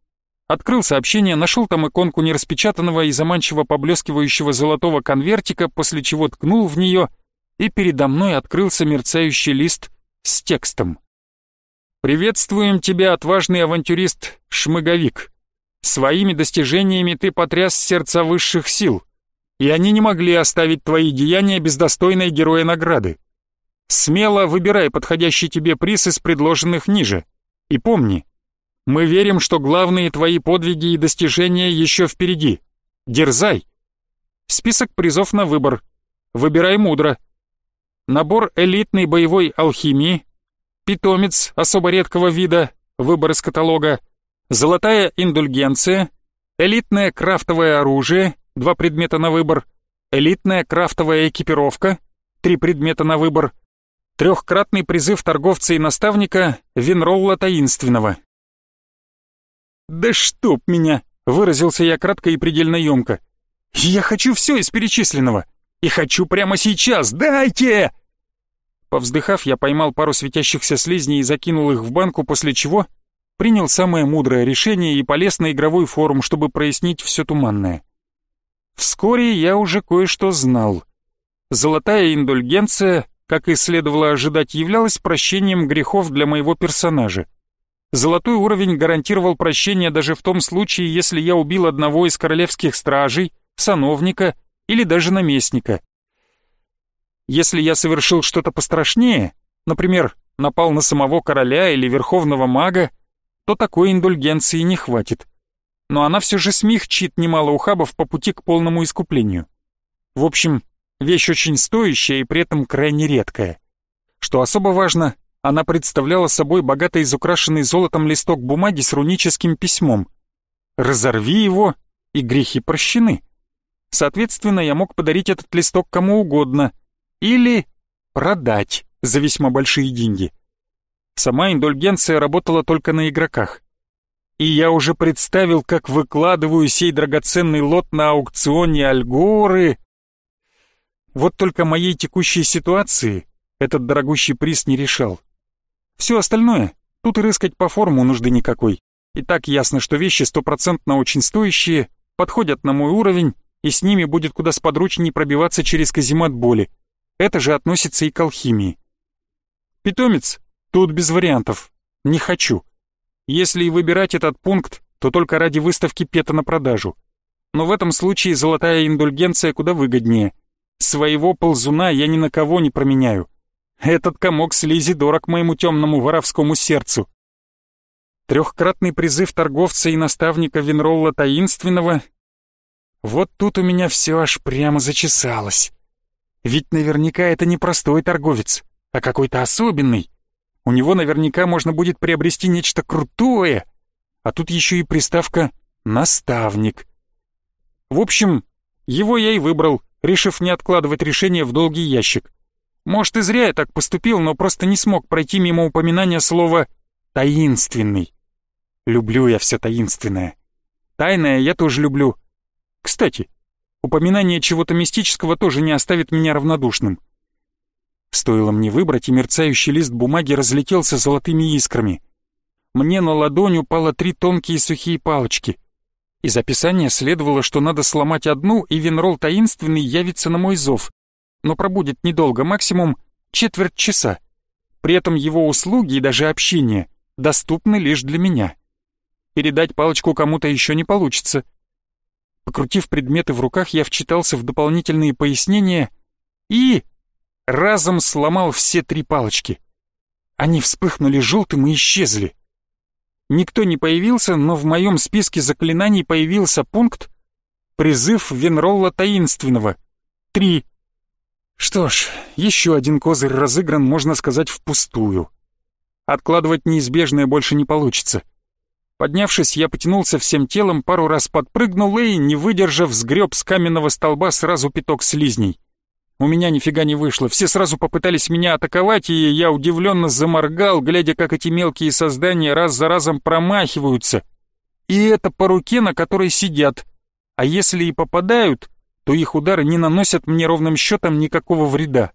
Открыл сообщение, нашел там иконку нераспечатанного и заманчиво поблескивающего золотого конвертика, после чего ткнул в нее, и передо мной открылся мерцающий лист с текстом. «Приветствуем тебя, отважный авантюрист Шмыговик. Своими достижениями ты потряс сердца высших сил, и они не могли оставить твои деяния без достойной героя награды. Смело выбирай подходящий тебе приз из предложенных ниже. И помни, мы верим, что главные твои подвиги и достижения еще впереди. Дерзай. Список призов на выбор. Выбирай мудро. Набор элитной боевой алхимии, питомец особо редкого вида, выбор из каталога, золотая индульгенция, элитное крафтовое оружие, два предмета на выбор, элитная крафтовая экипировка, три предмета на выбор, трехкратный призыв торговца и наставника Винролла Таинственного. «Да чтоб меня!» — выразился я кратко и предельно емко. «Я хочу все из перечисленного! И хочу прямо сейчас! Дайте!» Повздыхав, я поймал пару светящихся слизней и закинул их в банку, после чего принял самое мудрое решение и полез на игровой форум, чтобы прояснить все туманное. Вскоре я уже кое-что знал. Золотая индульгенция, как и следовало ожидать, являлась прощением грехов для моего персонажа. Золотой уровень гарантировал прощение даже в том случае, если я убил одного из королевских стражей, сановника или даже наместника. Если я совершил что-то пострашнее, например, напал на самого короля или верховного мага, то такой индульгенции не хватит. Но она все же смягчит немало ухабов по пути к полному искуплению. В общем, вещь очень стоящая и при этом крайне редкая. Что особо важно, она представляла собой богато изукрашенный золотом листок бумаги с руническим письмом. Разорви его, и грехи прощены. Соответственно, я мог подарить этот листок кому угодно или продать за весьма большие деньги. Сама индульгенция работала только на игроках. И я уже представил, как выкладываю сей драгоценный лот на аукционе Альгоры. Вот только моей текущей ситуации этот дорогущий приз не решал. Все остальное, тут и рыскать по форму нужды никакой. И так ясно, что вещи стопроцентно очень стоящие, подходят на мой уровень, и с ними будет куда сподручнее пробиваться через каземат боли. Это же относится и к алхимии. Питомец Тут без вариантов. Не хочу. Если и выбирать этот пункт, то только ради выставки пета на продажу. Но в этом случае золотая индульгенция куда выгоднее. Своего ползуна я ни на кого не променяю. Этот комок слизи дорог моему темному воровскому сердцу. Трехкратный призыв торговца и наставника Винролла Таинственного. Вот тут у меня все аж прямо зачесалось. Ведь наверняка это не простой торговец, а какой-то особенный, у него наверняка можно будет приобрести нечто крутое, а тут еще и приставка «наставник». В общем, его я и выбрал, решив не откладывать решение в долгий ящик. Может, и зря я так поступил, но просто не смог пройти мимо упоминания слова «таинственный». Люблю я все таинственное. Тайное я тоже люблю. Кстати, упоминание чего-то мистического тоже не оставит меня равнодушным. Стоило мне выбрать, и мерцающий лист бумаги разлетелся золотыми искрами. Мне на ладонь упало три тонкие сухие палочки. Из описания следовало, что надо сломать одну, и Венрол таинственный явится на мой зов. Но пробудет недолго, максимум четверть часа. При этом его услуги и даже общение доступны лишь для меня. Передать палочку кому-то еще не получится. Покрутив предметы в руках, я вчитался в дополнительные пояснения и разом сломал все три палочки. Они вспыхнули желтым и исчезли. Никто не появился, но в моем списке заклинаний появился пункт «Призыв Венролла Таинственного». Три. Что ж, еще один козырь разыгран, можно сказать, впустую. Откладывать неизбежное больше не получится. Поднявшись, я потянулся всем телом, пару раз подпрыгнул и, не выдержав, сгреб с каменного столба сразу пяток слизней. У меня нифига не вышло, все сразу попытались меня атаковать, и я удивленно заморгал, глядя, как эти мелкие создания раз за разом промахиваются. И это по руке, на которой сидят. А если и попадают, то их удары не наносят мне ровным счетом никакого вреда.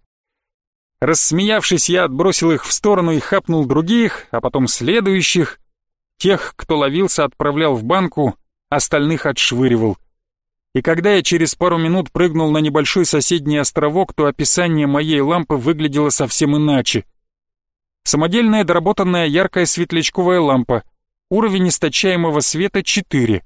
Рассмеявшись, я отбросил их в сторону и хапнул других, а потом следующих. Тех, кто ловился, отправлял в банку, остальных отшвыривал — и когда я через пару минут прыгнул на небольшой соседний островок, то описание моей лампы выглядело совсем иначе. Самодельная доработанная яркая светлячковая лампа. Уровень источаемого света 4.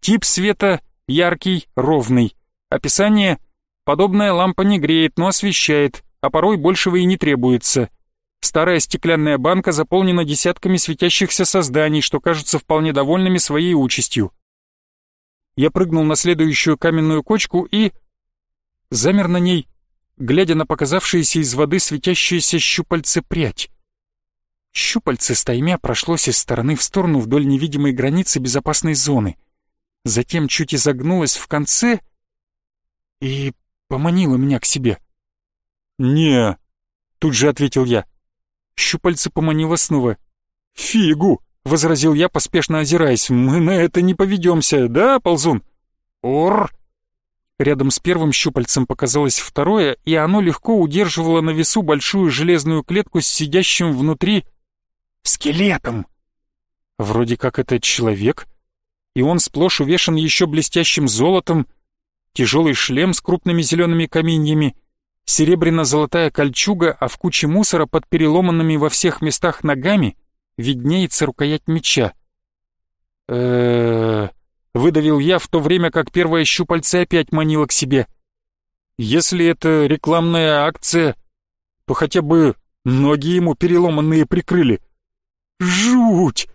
Тип света яркий, ровный. Описание Подобная лампа не греет, но освещает, а порой большего и не требуется. Старая стеклянная банка заполнена десятками светящихся созданий, что кажутся вполне довольными своей участью. Я прыгнул на следующую каменную кочку и... Замер на ней, глядя на показавшиеся из воды светящиеся щупальце прядь. Щупальце стаймя прошлось из стороны в сторону вдоль невидимой границы безопасной зоны. Затем чуть изогнулось в конце и поманило меня к себе. «Не», — тут же ответил я. Щупальце поманило снова. «Фигу!» возразил я, поспешно озираясь. «Мы на это не поведемся, да, ползун?» «Ур!» Рядом с первым щупальцем показалось второе, и оно легко удерживало на весу большую железную клетку с сидящим внутри скелетом. Вроде как это человек, и он сплошь увешан еще блестящим золотом, тяжелый шлем с крупными зелеными каменьями, серебряно-золотая кольчуга, а в куче мусора под переломанными во всех местах ногами виднеется рукоять меча. э выдавил я, в то время как первое щупальце опять манило к себе. Если это рекламная акция, то хотя бы ноги ему переломанные прикрыли. Жуть!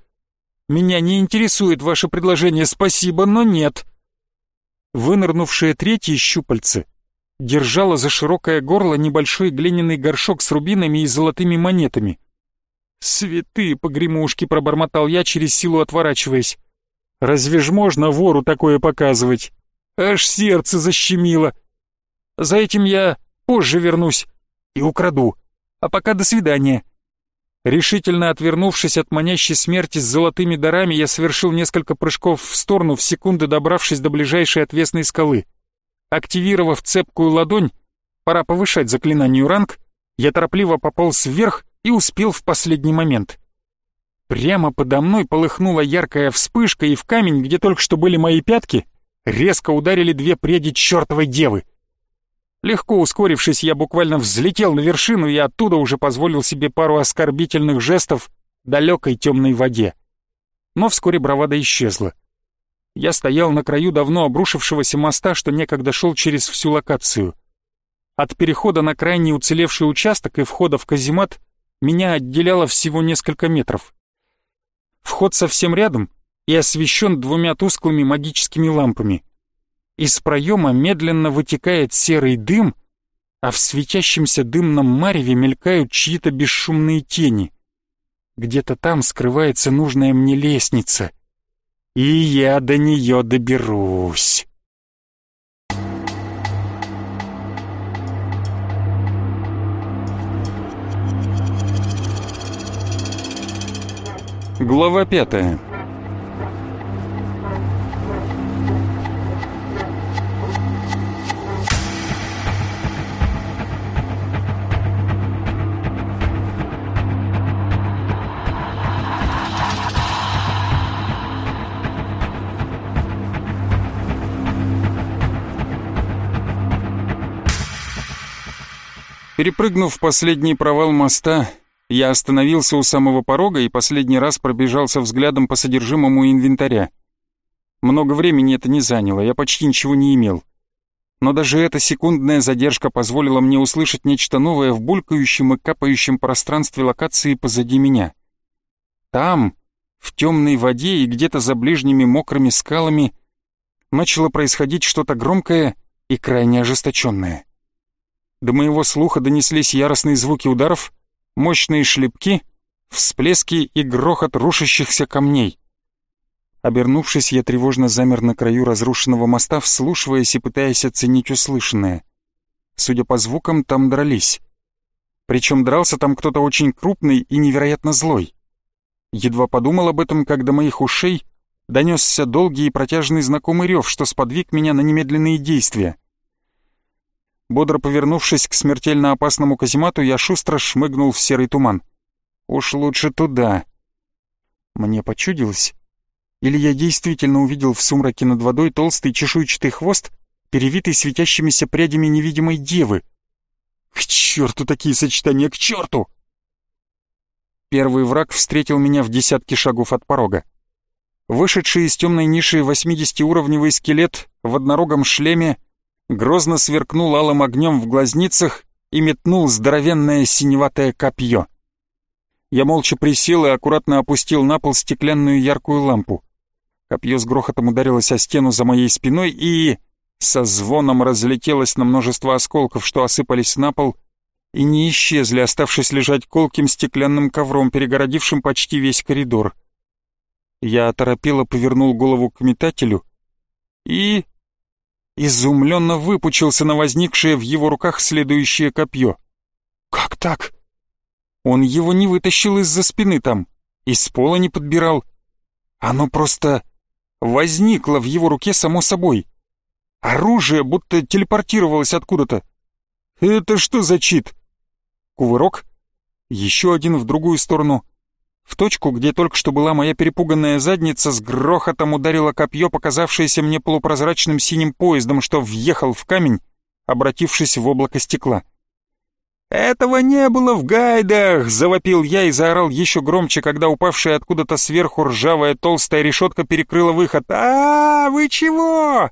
Меня не интересует ваше предложение, спасибо, но нет. Вынырнувшее третье щупальце держало за широкое горло небольшой глиняный горшок с рубинами и золотыми монетами. «Святые погремушки!» — пробормотал я, через силу отворачиваясь. «Разве ж можно вору такое показывать? Аж сердце защемило. За этим я позже вернусь и украду. А пока до свидания». Решительно отвернувшись от манящей смерти с золотыми дарами, я совершил несколько прыжков в сторону, в секунды добравшись до ближайшей отвесной скалы. Активировав цепкую ладонь, пора повышать заклинанию ранг, я торопливо пополз вверх и успел в последний момент. Прямо подо мной полыхнула яркая вспышка, и в камень, где только что были мои пятки, резко ударили две преди чертовой девы. Легко ускорившись, я буквально взлетел на вершину и оттуда уже позволил себе пару оскорбительных жестов далекой темной воде. Но вскоре бравада исчезла. Я стоял на краю давно обрушившегося моста, что некогда шел через всю локацию. От перехода на крайний уцелевший участок и входа в каземат меня отделяло всего несколько метров. Вход совсем рядом и освещен двумя тусклыми магическими лампами. Из проема медленно вытекает серый дым, а в светящемся дымном мареве мелькают чьи-то бесшумные тени. Где-то там скрывается нужная мне лестница, и я до нее доберусь. Глава пятая Перепрыгнув последний провал моста, я остановился у самого порога и последний раз пробежался взглядом по содержимому инвентаря. Много времени это не заняло, я почти ничего не имел. Но даже эта секундная задержка позволила мне услышать нечто новое в булькающем и капающем пространстве локации позади меня. Там, в темной воде и где-то за ближними мокрыми скалами, начало происходить что-то громкое и крайне ожесточенное. До моего слуха донеслись яростные звуки ударов, мощные шлепки, всплески и грохот рушащихся камней. Обернувшись, я тревожно замер на краю разрушенного моста, вслушиваясь и пытаясь оценить услышанное. Судя по звукам, там дрались. Причем дрался там кто-то очень крупный и невероятно злой. Едва подумал об этом, как до моих ушей донесся долгий и протяжный знакомый рев, что сподвиг меня на немедленные действия. Бодро повернувшись к смертельно опасному каземату, я шустро шмыгнул в серый туман. Уж лучше туда. Мне почудилось. Или я действительно увидел в сумраке над водой толстый чешуйчатый хвост, перевитый светящимися прядями невидимой девы. К черту такие сочетания, к черту! Первый враг встретил меня в десятке шагов от порога. Вышедший из темной ниши 80-уровневый скелет в однорогом шлеме грозно сверкнул алым огнем в глазницах и метнул здоровенное синеватое копье. Я молча присел и аккуратно опустил на пол стеклянную яркую лампу. Копье с грохотом ударилось о стену за моей спиной и... со звоном разлетелось на множество осколков, что осыпались на пол и не исчезли, оставшись лежать колким стеклянным ковром, перегородившим почти весь коридор. Я оторопело повернул голову к метателю и изумленно выпучился на возникшее в его руках следующее копье. «Как так?» Он его не вытащил из-за спины там, из пола не подбирал. Оно просто возникло в его руке само собой. Оружие будто телепортировалось откуда-то. Это что за чит? Кувырок. Еще один в другую сторону. В точку, где только что была моя перепуганная задница, с грохотом ударило копье, показавшееся мне полупрозрачным синим поездом, что въехал в камень, обратившись в облако стекла. «Этого не было в гайдах!» — завопил я и заорал еще громче, когда упавшая откуда-то сверху ржавая толстая решетка перекрыла выход. а, -а, -а вы чего?»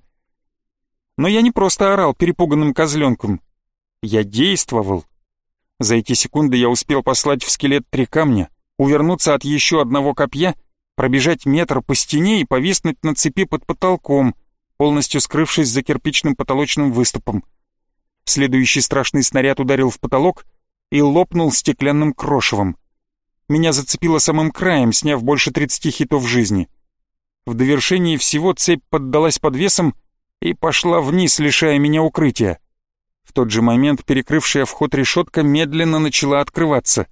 Но я не просто орал перепуганным козленком. Я действовал. За эти секунды я успел послать в скелет три камня, увернуться от еще одного копья, пробежать метр по стене и повиснуть на цепи под потолком, полностью скрывшись за кирпичным потолочным выступом. Следующий страшный снаряд ударил в потолок и лопнул стеклянным крошевом. Меня зацепило самым краем, сняв больше 30 хитов жизни. В довершении всего цепь поддалась под весом и пошла вниз, лишая меня укрытия. В тот же момент перекрывшая вход решетка медленно начала открываться.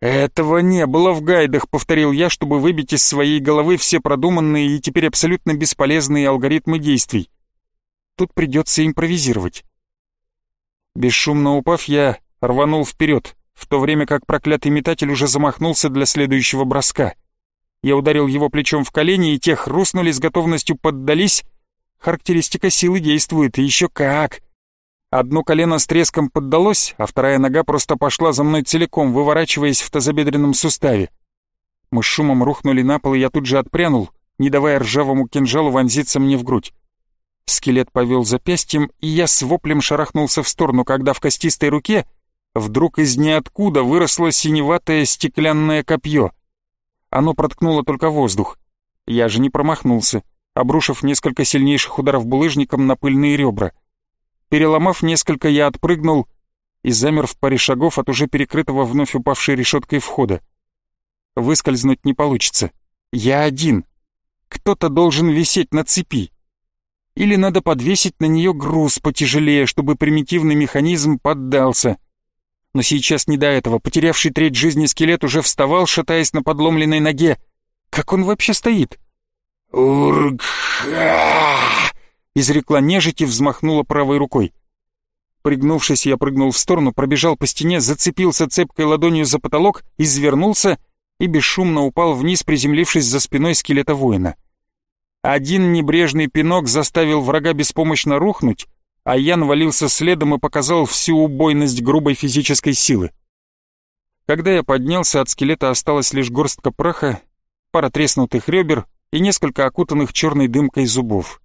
«Этого не было в гайдах», — повторил я, чтобы выбить из своей головы все продуманные и теперь абсолютно бесполезные алгоритмы действий. Тут придется импровизировать. Бесшумно упав, я рванул вперед, в то время как проклятый метатель уже замахнулся для следующего броска. Я ударил его плечом в колени, и те хрустнули с готовностью поддались. Характеристика силы действует, и еще как. Одно колено с треском поддалось, а вторая нога просто пошла за мной целиком, выворачиваясь в тазобедренном суставе. Мы с шумом рухнули на пол, и я тут же отпрянул, не давая ржавому кинжалу вонзиться мне в грудь. Скелет повел запястьем, и я с воплем шарахнулся в сторону, когда в костистой руке вдруг из ниоткуда выросло синеватое стеклянное копье. Оно проткнуло только воздух. Я же не промахнулся, обрушив несколько сильнейших ударов булыжником на пыльные ребра. Переломав несколько, я отпрыгнул и замер в паре шагов от уже перекрытого вновь упавшей решеткой входа. Выскользнуть не получится. Я один. Кто-то должен висеть на цепи или надо подвесить на нее груз потяжелее, чтобы примитивный механизм поддался. Но сейчас не до этого. Потерявший треть жизни скелет уже вставал, шатаясь на подломленной ноге. Как он вообще стоит? «Ургха!» — изрекла нежить и взмахнула правой рукой. Пригнувшись, я прыгнул в сторону, пробежал по стене, зацепился цепкой ладонью за потолок, извернулся и бесшумно упал вниз, приземлившись за спиной скелета воина. Один небрежный пинок заставил врага беспомощно рухнуть, а я навалился следом и показал всю убойность грубой физической силы. Когда я поднялся, от скелета осталась лишь горстка праха, пара треснутых ребер и несколько окутанных черной дымкой зубов.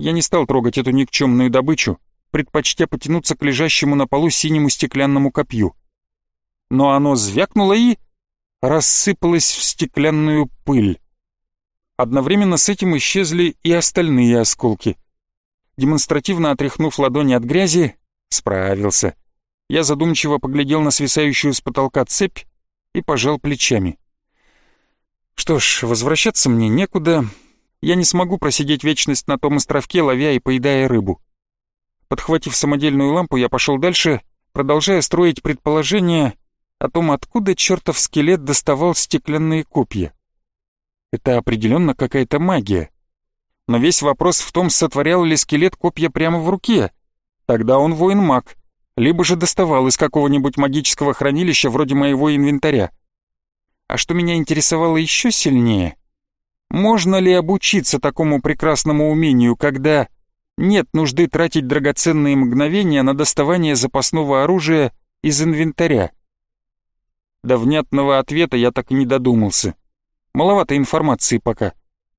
Я не стал трогать эту никчемную добычу, предпочтя потянуться к лежащему на полу синему стеклянному копью. Но оно звякнуло и рассыпалось в стеклянную пыль. Одновременно с этим исчезли и остальные осколки. Демонстративно отряхнув ладони от грязи, справился. Я задумчиво поглядел на свисающую с потолка цепь и пожал плечами. Что ж, возвращаться мне некуда. Я не смогу просидеть вечность на том островке, ловя и поедая рыбу. Подхватив самодельную лампу, я пошел дальше, продолжая строить предположения о том, откуда чертов скелет доставал стеклянные копья. Это определенно какая-то магия. Но весь вопрос в том, сотворял ли скелет копья прямо в руке. Тогда он воин-маг, либо же доставал из какого-нибудь магического хранилища вроде моего инвентаря. А что меня интересовало еще сильнее, можно ли обучиться такому прекрасному умению, когда нет нужды тратить драгоценные мгновения на доставание запасного оружия из инвентаря? До внятного ответа я так и не додумался. Маловато информации пока.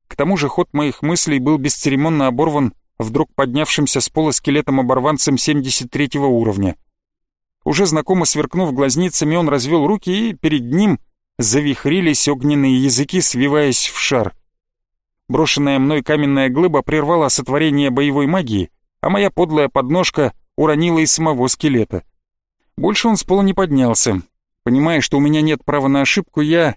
К тому же ход моих мыслей был бесцеремонно оборван вдруг поднявшимся с пола скелетом оборванцем 73 уровня. Уже знакомо сверкнув глазницами, он развел руки, и перед ним завихрились огненные языки, свиваясь в шар. Брошенная мной каменная глыба прервала сотворение боевой магии, а моя подлая подножка уронила и самого скелета. Больше он с пола не поднялся. Понимая, что у меня нет права на ошибку, я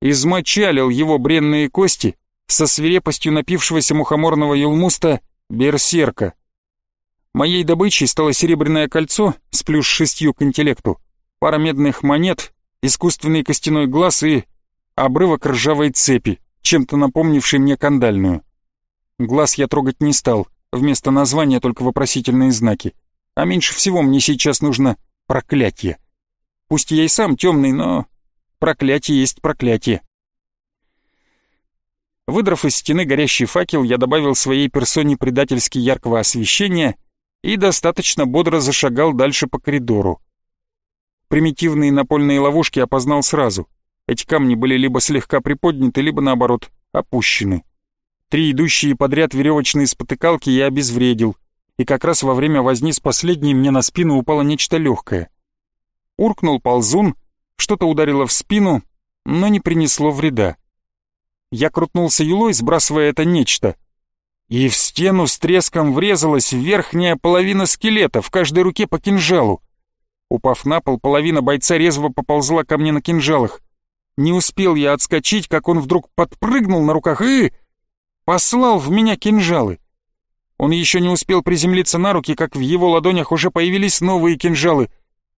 измочалил его бренные кости со свирепостью напившегося мухоморного елмуста берсерка. Моей добычей стало серебряное кольцо с плюс шестью к интеллекту, пара медных монет, искусственный костяной глаз и обрывок ржавой цепи, чем-то напомнивший мне кандальную. Глаз я трогать не стал, Вместо названия только вопросительные знаки. А меньше всего мне сейчас нужно проклятие. Пусть я и сам темный, но проклятие есть проклятие. Выдрав из стены горящий факел, я добавил своей персоне предательски яркого освещения и достаточно бодро зашагал дальше по коридору. Примитивные напольные ловушки опознал сразу. Эти камни были либо слегка приподняты, либо наоборот опущены. Три идущие подряд веревочные спотыкалки я обезвредил, и как раз во время возни с последней мне на спину упало нечто легкое. Уркнул ползун, что-то ударило в спину, но не принесло вреда. Я крутнулся юлой, сбрасывая это нечто. И в стену с треском врезалась верхняя половина скелета, в каждой руке по кинжалу. Упав на пол, половина бойца резво поползла ко мне на кинжалах. Не успел я отскочить, как он вдруг подпрыгнул на руках и... послал в меня кинжалы. Он еще не успел приземлиться на руки, как в его ладонях уже появились новые кинжалы.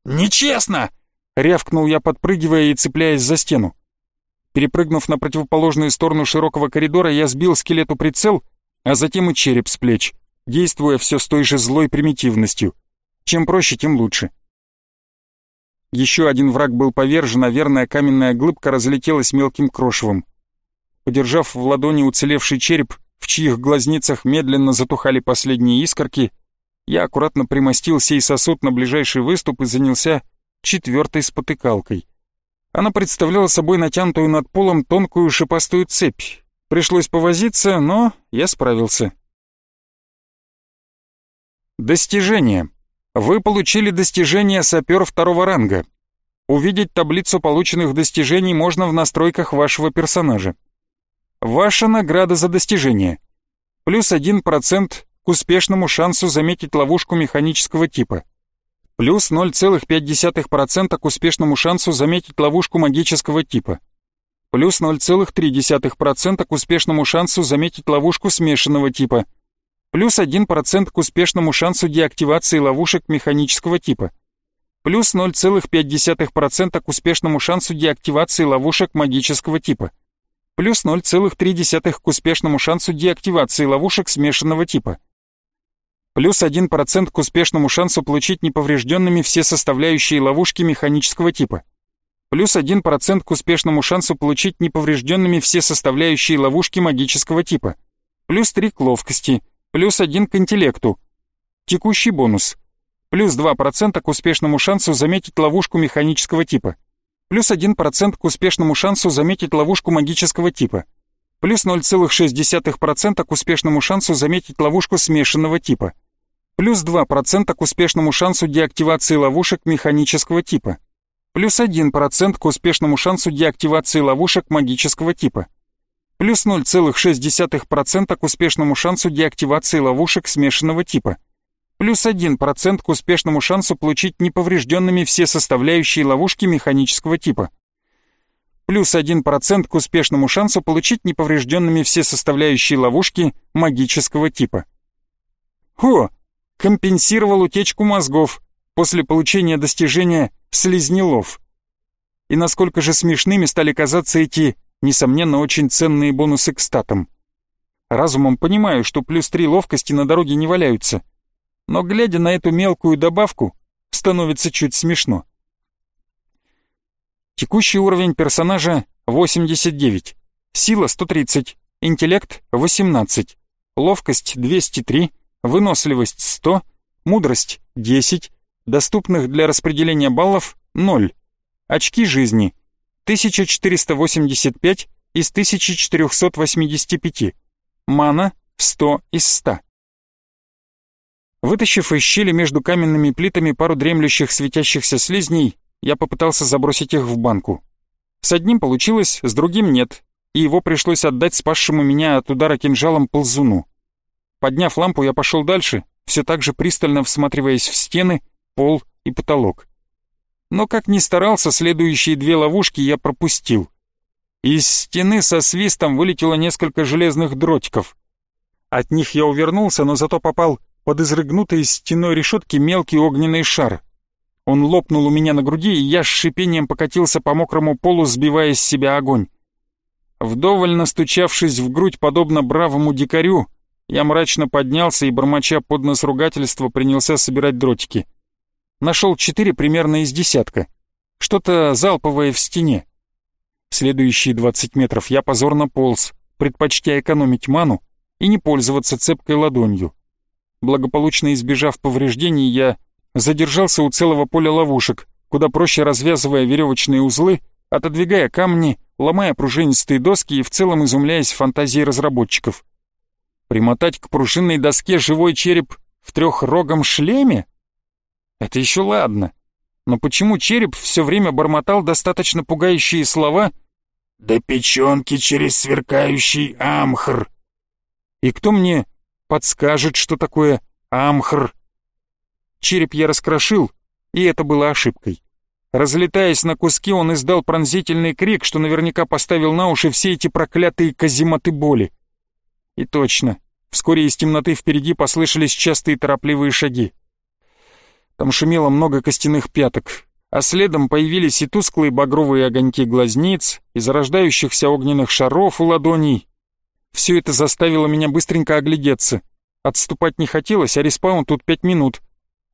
«Нечестно!» — рявкнул я, подпрыгивая и цепляясь за стену. Перепрыгнув на противоположную сторону широкого коридора, я сбил скелету прицел, а затем и череп с плеч, действуя все с той же злой примитивностью. Чем проще, тем лучше. Еще один враг был повержен, а верная каменная глыбка разлетелась мелким крошевом. Подержав в ладони уцелевший череп, в чьих глазницах медленно затухали последние искорки, я аккуратно примостил сей сосуд на ближайший выступ и занялся четвертой спотыкалкой. Она представляла собой натянутую над полом тонкую шипастую цепь. Пришлось повозиться, но я справился. Достижение. Вы получили достижение сапер второго ранга. Увидеть таблицу полученных достижений можно в настройках вашего персонажа. Ваша награда за достижение. Плюс 1% к успешному шансу заметить ловушку механического типа. Плюс 0,5% к успешному шансу заметить ловушку магического типа. Плюс 0,3% к успешному шансу заметить ловушку смешанного типа – плюс 1% к успешному шансу деактивации ловушек механического типа, плюс 0,5% к успешному шансу деактивации ловушек магического типа, плюс 0,3% к успешному шансу деактивации ловушек смешанного типа, плюс 1% к успешному шансу получить неповрежденными все составляющие ловушки механического типа, плюс 1% к успешному шансу получить неповрежденными все составляющие ловушки магического типа, плюс 3 к ловкости – плюс один к интеллекту. Текущий бонус. Плюс 2% к успешному шансу заметить ловушку механического типа. Плюс 1% к успешному шансу заметить ловушку магического типа. Плюс 0,6% к успешному шансу заметить ловушку смешанного типа. Плюс 2% к успешному шансу деактивации ловушек механического типа. Плюс 1% к успешному шансу деактивации ловушек магического типа плюс 0,6% к успешному шансу деактивации ловушек смешанного типа, плюс 1% к успешному шансу получить неповрежденными все составляющие ловушки механического типа, плюс 1% к успешному шансу получить неповрежденными все составляющие ловушки магического типа. О, компенсировал утечку мозгов после получения достижения слизнелов. И насколько же смешными стали казаться эти несомненно, очень ценные бонусы к статам. Разумом понимаю, что плюс три ловкости на дороге не валяются. Но глядя на эту мелкую добавку, становится чуть смешно. Текущий уровень персонажа 89, сила 130, интеллект 18, ловкость 203, выносливость 100, мудрость 10, доступных для распределения баллов 0, очки жизни 1485 из 1485. Мана 100 из 100. Вытащив из щели между каменными плитами пару дремлющих светящихся слизней, я попытался забросить их в банку. С одним получилось, с другим нет, и его пришлось отдать спасшему меня от удара кинжалом ползуну. Подняв лампу, я пошел дальше, все так же пристально всматриваясь в стены, пол и потолок но как ни старался, следующие две ловушки я пропустил. Из стены со свистом вылетело несколько железных дротиков. От них я увернулся, но зато попал под изрыгнутый из стеной решетки мелкий огненный шар. Он лопнул у меня на груди, и я с шипением покатился по мокрому полу, сбивая с себя огонь. Вдоволь настучавшись в грудь, подобно бравому дикарю, Я мрачно поднялся и, бормоча под нос ругательства, принялся собирать дротики. Нашел четыре примерно из десятка. Что-то залповое в стене. Следующие двадцать метров я позорно полз, предпочтя экономить ману и не пользоваться цепкой ладонью. Благополучно избежав повреждений, я задержался у целого поля ловушек, куда проще развязывая веревочные узлы, отодвигая камни, ломая пружинистые доски и в целом изумляясь фантазии разработчиков. Примотать к пружинной доске живой череп в трехрогом шлеме? Это еще ладно. Но почему череп все время бормотал достаточно пугающие слова «До печенки через сверкающий амхр»? И кто мне подскажет, что такое амхр? Череп я раскрошил, и это было ошибкой. Разлетаясь на куски, он издал пронзительный крик, что наверняка поставил на уши все эти проклятые казематы боли. И точно, вскоре из темноты впереди послышались частые торопливые шаги. Там шумело много костяных пяток, а следом появились и тусклые багровые огоньки глазниц, и зарождающихся огненных шаров у ладоней. Все это заставило меня быстренько оглядеться. Отступать не хотелось, а респаун тут пять минут.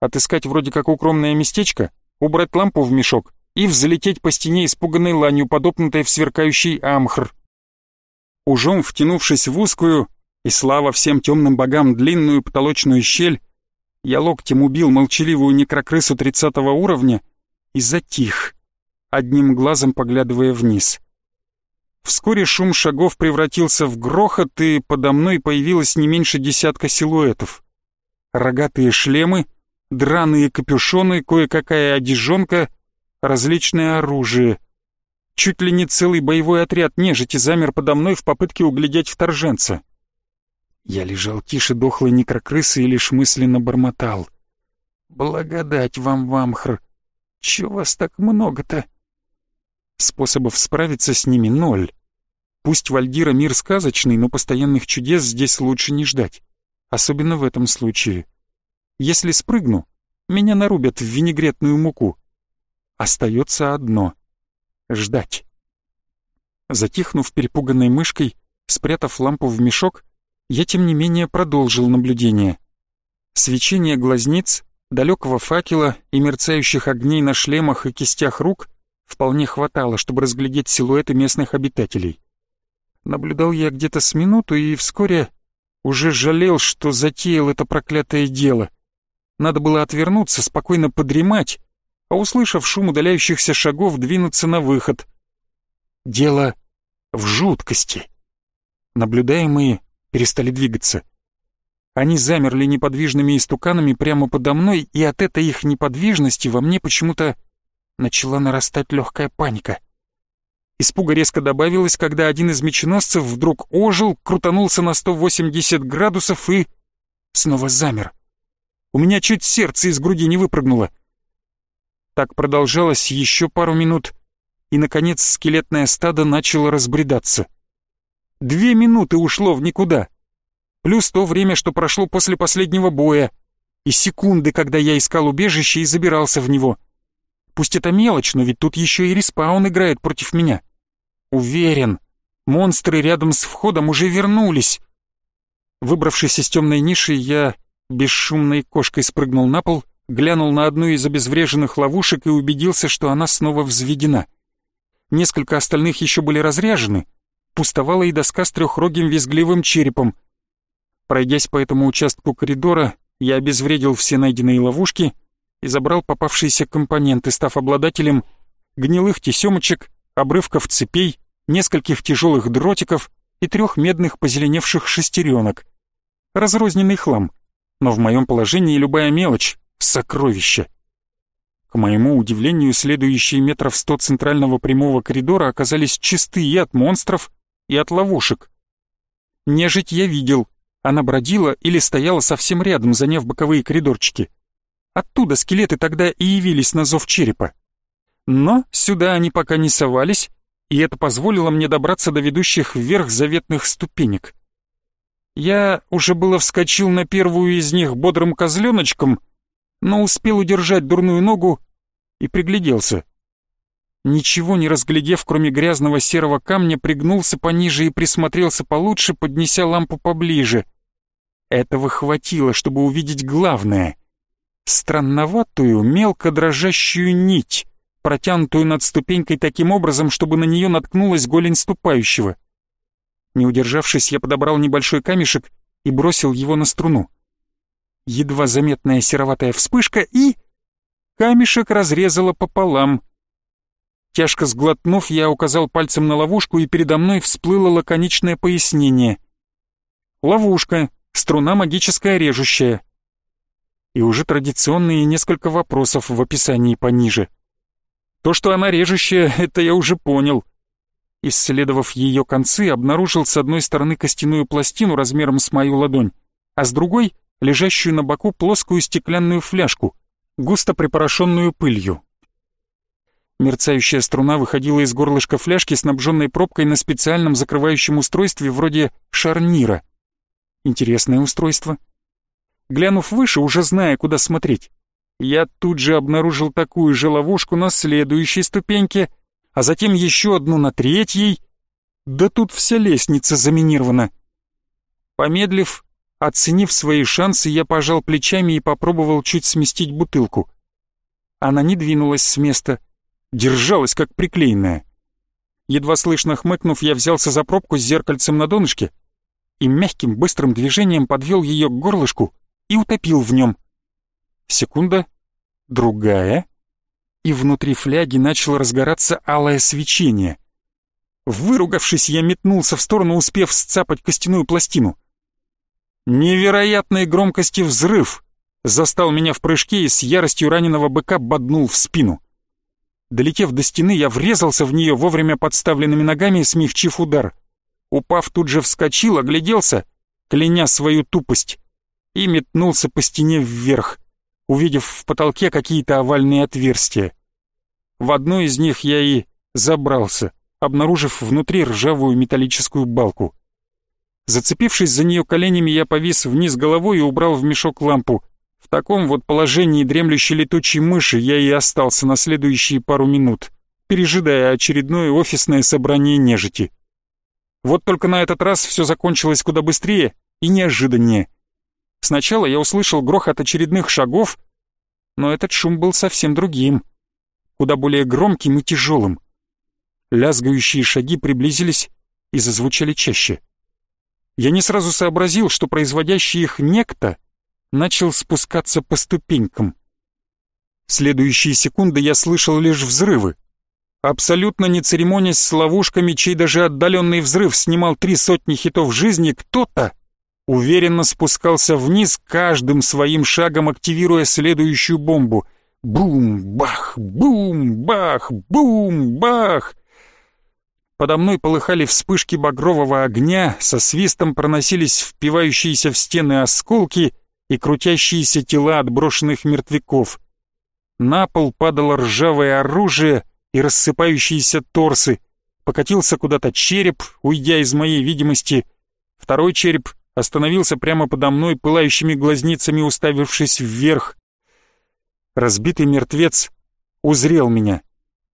Отыскать вроде как укромное местечко, убрать лампу в мешок и взлететь по стене испуганной ланью, подопнутой в сверкающий амхр. Ужом втянувшись в узкую, и слава всем темным богам длинную потолочную щель, я локтем убил молчаливую некрокрысу тридцатого уровня и затих, одним глазом поглядывая вниз. Вскоре шум шагов превратился в грохот, и подо мной появилось не меньше десятка силуэтов. Рогатые шлемы, драные капюшоны, кое-какая одежонка, различное оружие. Чуть ли не целый боевой отряд нежити замер подо мной в попытке углядеть вторженца. Я лежал тише дохлой некрокрысы и лишь мысленно бормотал. «Благодать вам, Вамхр! Чё вас так много-то?» Способов справиться с ними ноль. Пусть Вальдира мир сказочный, но постоянных чудес здесь лучше не ждать. Особенно в этом случае. Если спрыгну, меня нарубят в винегретную муку. Остается одно — ждать. Затихнув перепуганной мышкой, спрятав лампу в мешок, я тем не менее продолжил наблюдение. Свечение глазниц, далекого факела и мерцающих огней на шлемах и кистях рук вполне хватало, чтобы разглядеть силуэты местных обитателей. Наблюдал я где-то с минуту и вскоре уже жалел, что затеял это проклятое дело. Надо было отвернуться, спокойно подремать, а услышав шум удаляющихся шагов, двинуться на выход. Дело в жуткости. Наблюдаемые перестали двигаться. Они замерли неподвижными истуканами прямо подо мной, и от этой их неподвижности во мне почему-то начала нарастать легкая паника. Испуга резко добавилось, когда один из меченосцев вдруг ожил, крутанулся на 180 градусов и... снова замер. У меня чуть сердце из груди не выпрыгнуло. Так продолжалось еще пару минут, и, наконец, скелетное стадо начало разбредаться. Две минуты ушло в никуда. Плюс то время, что прошло после последнего боя, и секунды, когда я искал убежище и забирался в него. Пусть это мелочь, но ведь тут еще и респаун играет против меня. Уверен, монстры рядом с входом уже вернулись. Выбравшись из темной ниши, я бесшумной кошкой спрыгнул на пол, глянул на одну из обезвреженных ловушек и убедился, что она снова взведена. Несколько остальных еще были разряжены, пустовала и доска с трехрогим визгливым черепом. Пройдясь по этому участку коридора, я обезвредил все найденные ловушки и забрал попавшиеся компоненты, став обладателем гнилых тесемочек, обрывков цепей, нескольких тяжелых дротиков и трех медных позеленевших шестеренок. Разрозненный хлам, но в моем положении любая мелочь — сокровище. К моему удивлению, следующие метров сто центрального прямого коридора оказались чистые от монстров и от ловушек. Нежить я видел, она бродила или стояла совсем рядом, заняв боковые коридорчики. Оттуда скелеты тогда и явились на зов черепа. Но сюда они пока не совались, и это позволило мне добраться до ведущих вверх заветных ступенек. Я уже было вскочил на первую из них бодрым козленочком, но успел удержать дурную ногу и пригляделся. Ничего не разглядев, кроме грязного серого камня, пригнулся пониже и присмотрелся получше, поднеся лампу поближе. Этого хватило, чтобы увидеть главное. Странноватую, мелко дрожащую нить, протянутую над ступенькой таким образом, чтобы на нее наткнулась голень ступающего. Не удержавшись, я подобрал небольшой камешек и бросил его на струну. Едва заметная сероватая вспышка и... Камешек разрезало пополам. Тяжко сглотнув, я указал пальцем на ловушку, и передо мной всплыло лаконичное пояснение. Ловушка, струна магическая режущая. И уже традиционные несколько вопросов в описании пониже. То, что она режущая, это я уже понял. Исследовав ее концы, обнаружил с одной стороны костяную пластину размером с мою ладонь, а с другой — лежащую на боку плоскую стеклянную фляжку, густо припорошенную пылью. Мерцающая струна выходила из горлышка фляжки, снабженной пробкой на специальном закрывающем устройстве вроде шарнира. Интересное устройство. Глянув выше, уже зная, куда смотреть, я тут же обнаружил такую же ловушку на следующей ступеньке, а затем еще одну на третьей. Да тут вся лестница заминирована. Помедлив, оценив свои шансы, я пожал плечами и попробовал чуть сместить бутылку. Она не двинулась с места, держалась как приклеенная. Едва слышно хмыкнув, я взялся за пробку с зеркальцем на донышке и мягким быстрым движением подвел ее к горлышку и утопил в нем. Секунда, другая, и внутри фляги начало разгораться алое свечение. Выругавшись, я метнулся в сторону, успев сцапать костяную пластину. Невероятной громкости взрыв застал меня в прыжке и с яростью раненого быка боднул в спину. Долетев до стены, я врезался в нее вовремя подставленными ногами, смягчив удар. Упав, тут же вскочил, огляделся, кляня свою тупость, и метнулся по стене вверх, увидев в потолке какие-то овальные отверстия. В одно из них я и забрался, обнаружив внутри ржавую металлическую балку. Зацепившись за нее коленями, я повис вниз головой и убрал в мешок лампу. В таком вот положении дремлющей летучей мыши я и остался на следующие пару минут, пережидая очередное офисное собрание нежити. Вот только на этот раз все закончилось куда быстрее и неожиданнее. Сначала я услышал грохот очередных шагов, но этот шум был совсем другим, куда более громким и тяжелым. Лязгающие шаги приблизились и зазвучали чаще. Я не сразу сообразил, что производящий их некто начал спускаться по ступенькам. Следующие секунды я слышал лишь взрывы, Абсолютно не церемонясь с ловушками, чей даже отдаленный взрыв снимал три сотни хитов жизни, кто-то уверенно спускался вниз, каждым своим шагом активируя следующую бомбу. Бум-бах, бум-бах, бум-бах! Подо мной полыхали вспышки багрового огня, со свистом проносились впивающиеся в стены осколки и крутящиеся тела отброшенных мертвяков. На пол падало ржавое оружие — и рассыпающиеся торсы. Покатился куда-то череп, уйдя из моей видимости. Второй череп остановился прямо подо мной, пылающими глазницами уставившись вверх. Разбитый мертвец узрел меня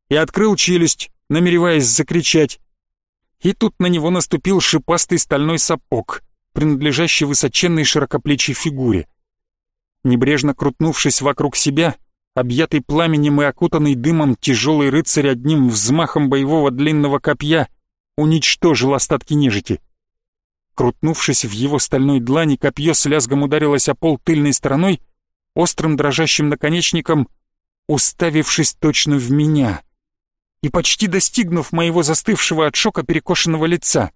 и открыл челюсть, намереваясь закричать. И тут на него наступил шипастый стальной сапог, принадлежащий высоченной широкоплечей фигуре. Небрежно крутнувшись вокруг себя, Объятый пламенем и окутанный дымом, тяжелый рыцарь одним взмахом боевого длинного копья уничтожил остатки нежити. Крутнувшись в его стальной длани, копье с лязгом ударилось о пол тыльной стороной, острым дрожащим наконечником, уставившись точно в меня и почти достигнув моего застывшего от шока перекошенного лица.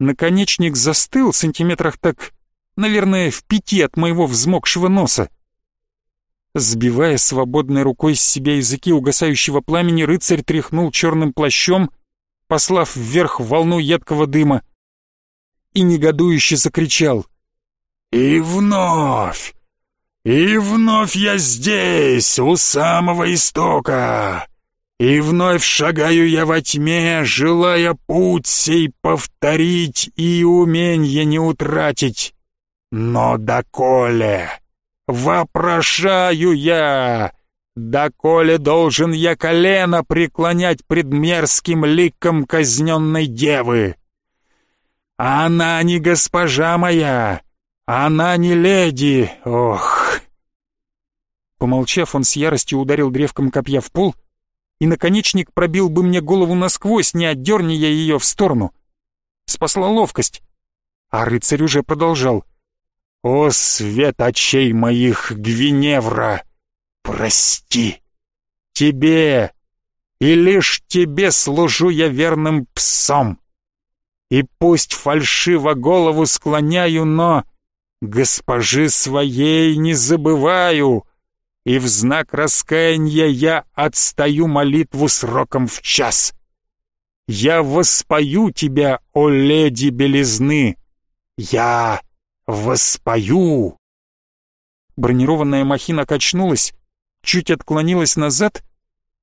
Наконечник застыл сантиметрах так, наверное, в пяти от моего взмокшего носа. Сбивая свободной рукой с себя языки угасающего пламени, рыцарь тряхнул черным плащом, послав вверх волну едкого дыма, и негодующе закричал. «И вновь! И вновь я здесь, у самого истока! И вновь шагаю я во тьме, желая путь сей повторить и уменье не утратить. Но доколе!» «Вопрошаю я! Доколе должен я колено преклонять пред мерзким ликом казненной девы? Она не госпожа моя, Она не леди, ох!» Помолчав, он с яростью ударил древком копья в пол, и наконечник пробил бы мне голову насквозь, не отдерни я ее в сторону. Спасла ловкость. А рыцарь уже продолжал. «О, свет очей моих, Гвиневра! Прости! Тебе, и лишь тебе служу я верным псом! И пусть фальшиво голову склоняю, но госпожи своей не забываю!» И в знак раскаяния я отстаю молитву сроком в час. Я воспою тебя, о леди белизны! Я воспою!» Бронированная махина качнулась, чуть отклонилась назад,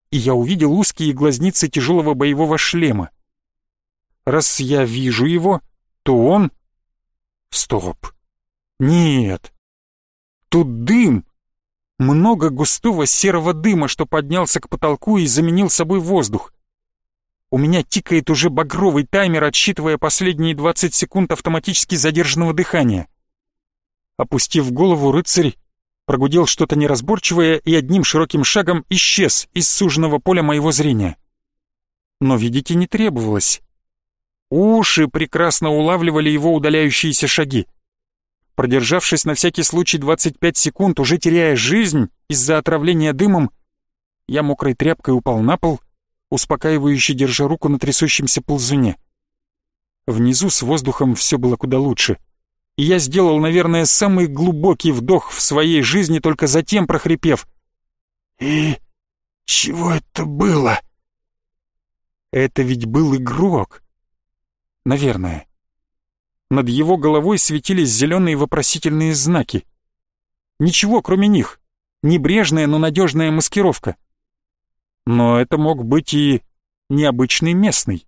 и я увидел узкие глазницы тяжелого боевого шлема. Раз я вижу его, то он... Стоп. Нет. Тут дым, много густого серого дыма, что поднялся к потолку и заменил собой воздух. У меня тикает уже багровый таймер, отсчитывая последние 20 секунд автоматически задержанного дыхания. Опустив голову, рыцарь прогудел что-то неразборчивое и одним широким шагом исчез из суженного поля моего зрения. Но видеть и не требовалось. Уши прекрасно улавливали его удаляющиеся шаги. Продержавшись на всякий случай 25 секунд, уже теряя жизнь из-за отравления дымом, я мокрой тряпкой упал на пол, успокаивающе держа руку на трясущемся ползуне. Внизу с воздухом все было куда лучше. И я сделал, наверное, самый глубокий вдох в своей жизни, только затем прохрипев. «И чего это было?» Это ведь был игрок. Наверное. Над его головой светились зеленые вопросительные знаки. Ничего, кроме них. Небрежная, но надежная маскировка. Но это мог быть и необычный местный.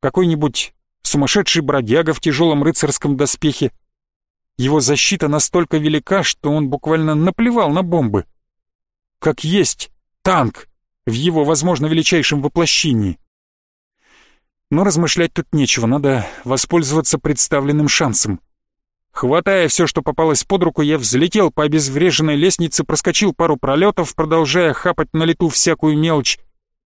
Какой-нибудь сумасшедший бродяга в тяжелом рыцарском доспехе. Его защита настолько велика, что он буквально наплевал на бомбы. Как есть танк в его, возможно, величайшем воплощении. Но размышлять тут нечего, надо воспользоваться представленным шансом. Хватая все, что попалось под руку, я взлетел по обезвреженной лестнице, проскочил пару пролетов, продолжая хапать на лету всякую мелочь.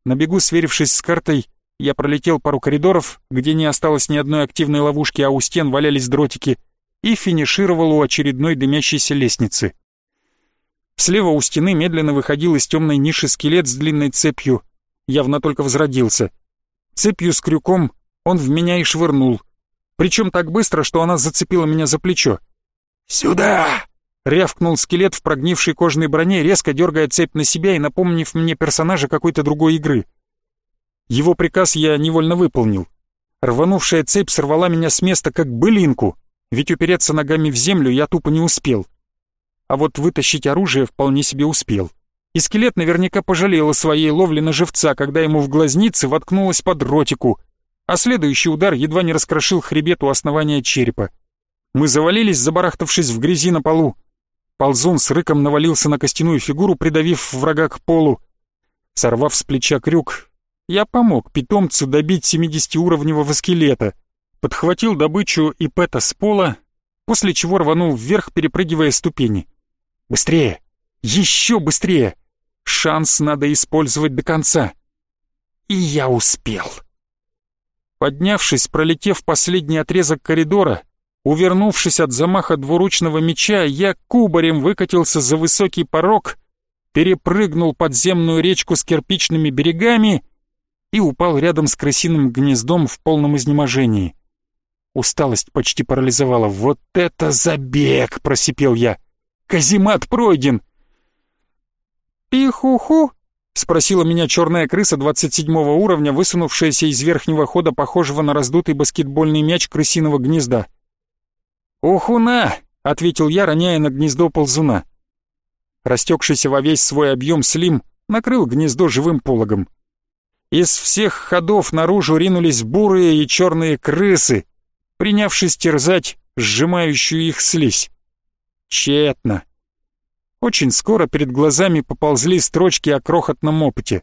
На бегу, сверившись с картой, я пролетел пару коридоров, где не осталось ни одной активной ловушки, а у стен валялись дротики, и финишировал у очередной дымящейся лестницы. Слева у стены медленно выходил из темной ниши скелет с длинной цепью, явно только возродился. Цепью с крюком он в меня и швырнул. Причем так быстро, что она зацепила меня за плечо. «Сюда!» — рявкнул скелет в прогнившей кожаной броне, резко дергая цепь на себя и напомнив мне персонажа какой-то другой игры. Его приказ я невольно выполнил. Рванувшая цепь сорвала меня с места как былинку, ведь упереться ногами в землю я тупо не успел. А вот вытащить оружие вполне себе успел и скелет наверняка пожалел о своей ловле на живца, когда ему в глазницы воткнулась под ротику, а следующий удар едва не раскрошил хребет у основания черепа. Мы завалились, забарахтавшись в грязи на полу. Ползун с рыком навалился на костяную фигуру, придавив врага к полу. Сорвав с плеча крюк, я помог питомцу добить 70-уровневого скелета, подхватил добычу и пэта с пола, после чего рванул вверх, перепрыгивая ступени. «Быстрее! Еще быстрее! Шанс надо использовать до конца. И я успел. Поднявшись, пролетев последний отрезок коридора, увернувшись от замаха двуручного меча, я кубарем выкатился за высокий порог, перепрыгнул подземную речку с кирпичными берегами и упал рядом с крысиным гнездом в полном изнеможении. Усталость почти парализовала. «Вот это забег!» — просипел я. «Каземат пройден! «Пихуху?» — спросила меня черная крыса 27 уровня, высунувшаяся из верхнего хода, похожего на раздутый баскетбольный мяч крысиного гнезда. «Ухуна!» — ответил я, роняя на гнездо ползуна. Растекшийся во весь свой объем слим накрыл гнездо живым пологом. Из всех ходов наружу ринулись бурые и черные крысы, принявшись терзать сжимающую их слизь. Тщетно. Очень скоро перед глазами поползли строчки о крохотном опыте.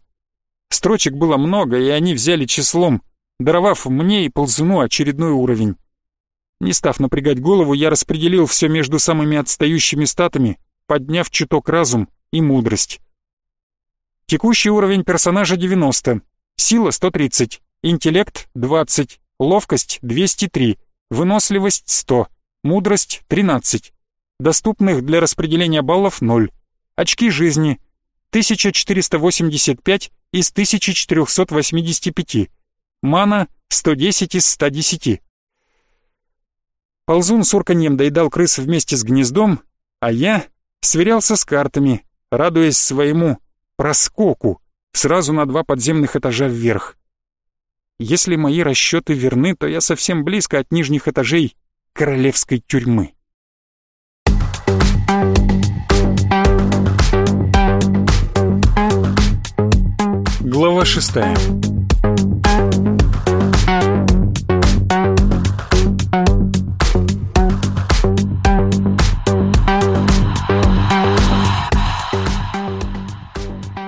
Строчек было много, и они взяли числом, даровав мне и ползуну очередной уровень. Не став напрягать голову, я распределил все между самыми отстающими статами, подняв чуток разум и мудрость. Текущий уровень персонажа 90, сила 130, интеллект 20, ловкость 203, выносливость 100, мудрость 13. Доступных для распределения баллов 0. Очки жизни 1485 из 1485. Мана 110 из 110. Ползун с урканьем доедал крыс вместе с гнездом, а я сверялся с картами, радуясь своему проскоку сразу на два подземных этажа вверх. Если мои расчеты верны, то я совсем близко от нижних этажей королевской тюрьмы. Глава шестая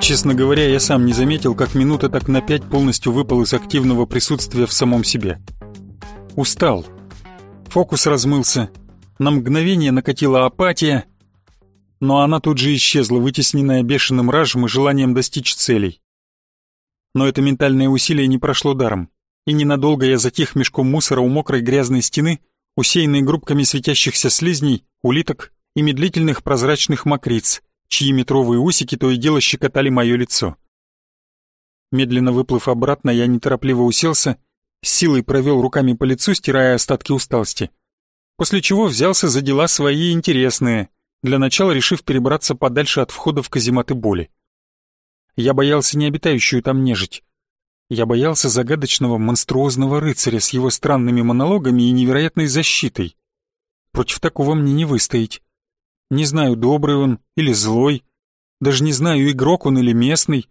Честно говоря, я сам не заметил, как минута так на пять полностью выпал из активного присутствия в самом себе. Устал. Фокус размылся. На мгновение накатила апатия, но она тут же исчезла, вытесненная бешеным ражем и желанием достичь целей. Но это ментальное усилие не прошло даром, и ненадолго я затих мешком мусора у мокрой грязной стены, усеянной группками светящихся слизней, улиток и медлительных прозрачных мокриц, чьи метровые усики то и дело щекотали мое лицо. Медленно выплыв обратно, я неторопливо уселся, силой провел руками по лицу, стирая остатки усталости. После чего взялся за дела свои интересные, для начала решив перебраться подальше от входа в казематы боли. Я боялся не обитающую там нежить. Я боялся загадочного монструозного рыцаря с его странными монологами и невероятной защитой. Против такого мне не выстоять. Не знаю, добрый он или злой. Даже не знаю, игрок он или местный.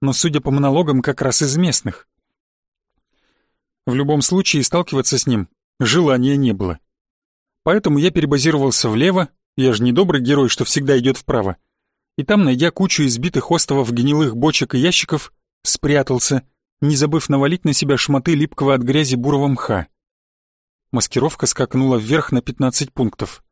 Но, судя по монологам, как раз из местных. В любом случае, сталкиваться с ним желания не было. Поэтому я перебазировался влево, я же не добрый герой, что всегда идет вправо. И там, найдя кучу избитых островов гнилых бочек и ящиков, спрятался, не забыв навалить на себя шмоты липкого от грязи бурого мха. Маскировка скакнула вверх на 15 пунктов.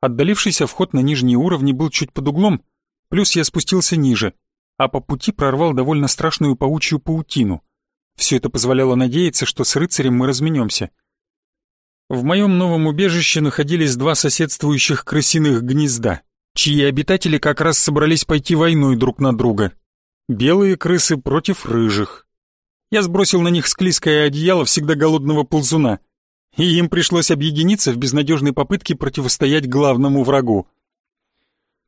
Отдалившийся вход на нижние уровни был чуть под углом, плюс я спустился ниже, а по пути прорвал довольно страшную паучью паутину. Все это позволяло надеяться, что с рыцарем мы разменемся. В моем новом убежище находились два соседствующих крысиных гнезда, чьи обитатели как раз собрались пойти войной друг на друга. Белые крысы против рыжих. Я сбросил на них склизкое одеяло всегда голодного ползуна — и им пришлось объединиться в безнадежной попытке противостоять главному врагу.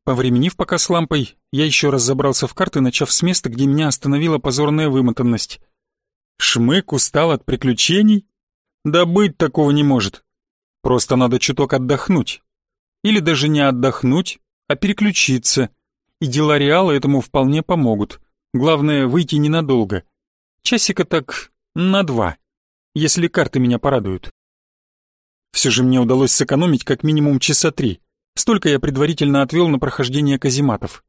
Повременив пока с лампой, я еще раз забрался в карты, начав с места, где меня остановила позорная вымотанность. Шмык устал от приключений? Да быть такого не может. Просто надо чуток отдохнуть. Или даже не отдохнуть, а переключиться. И дела Реала этому вполне помогут. Главное, выйти ненадолго. Часика так на два, если карты меня порадуют. Все же мне удалось сэкономить как минимум часа три. Столько я предварительно отвел на прохождение казематов.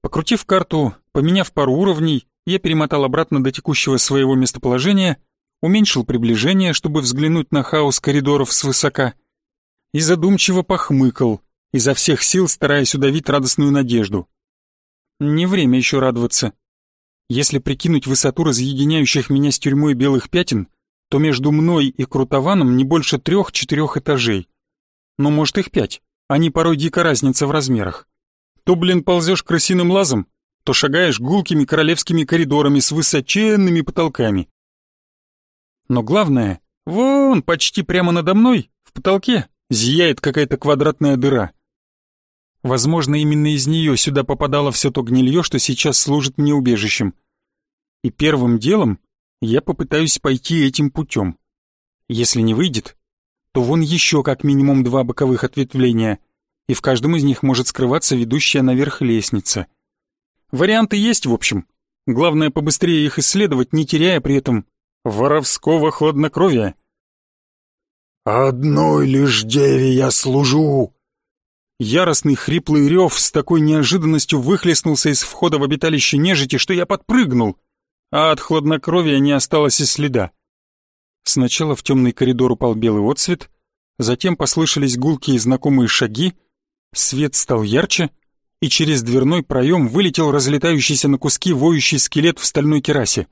Покрутив карту, поменяв пару уровней, я перемотал обратно до текущего своего местоположения, уменьшил приближение, чтобы взглянуть на хаос коридоров свысока, и задумчиво похмыкал, изо всех сил стараясь удавить радостную надежду. Не время еще радоваться. Если прикинуть высоту разъединяющих меня с тюрьмой белых пятен, то между мной и Крутованом не больше трех-четырех этажей. Ну, может, их пять. Они порой дико разница в размерах. То, блин, ползешь крысиным лазом, то шагаешь гулкими королевскими коридорами с высоченными потолками. Но главное, вон, почти прямо надо мной, в потолке, зияет какая-то квадратная дыра. Возможно, именно из нее сюда попадало все то гнилье, что сейчас служит мне убежищем. И первым делом я попытаюсь пойти этим путем. Если не выйдет, то вон еще как минимум два боковых ответвления, и в каждом из них может скрываться ведущая наверх лестница. Варианты есть, в общем. Главное побыстрее их исследовать, не теряя при этом воровского хладнокровия. «Одной лишь деве я служу!» Яростный хриплый рев с такой неожиданностью выхлестнулся из входа в обиталище нежити, что я подпрыгнул — а от хладнокровия не осталось и следа. Сначала в темный коридор упал белый отсвет, затем послышались гулкие знакомые шаги, свет стал ярче, и через дверной проем вылетел разлетающийся на куски воющий скелет в стальной керасе.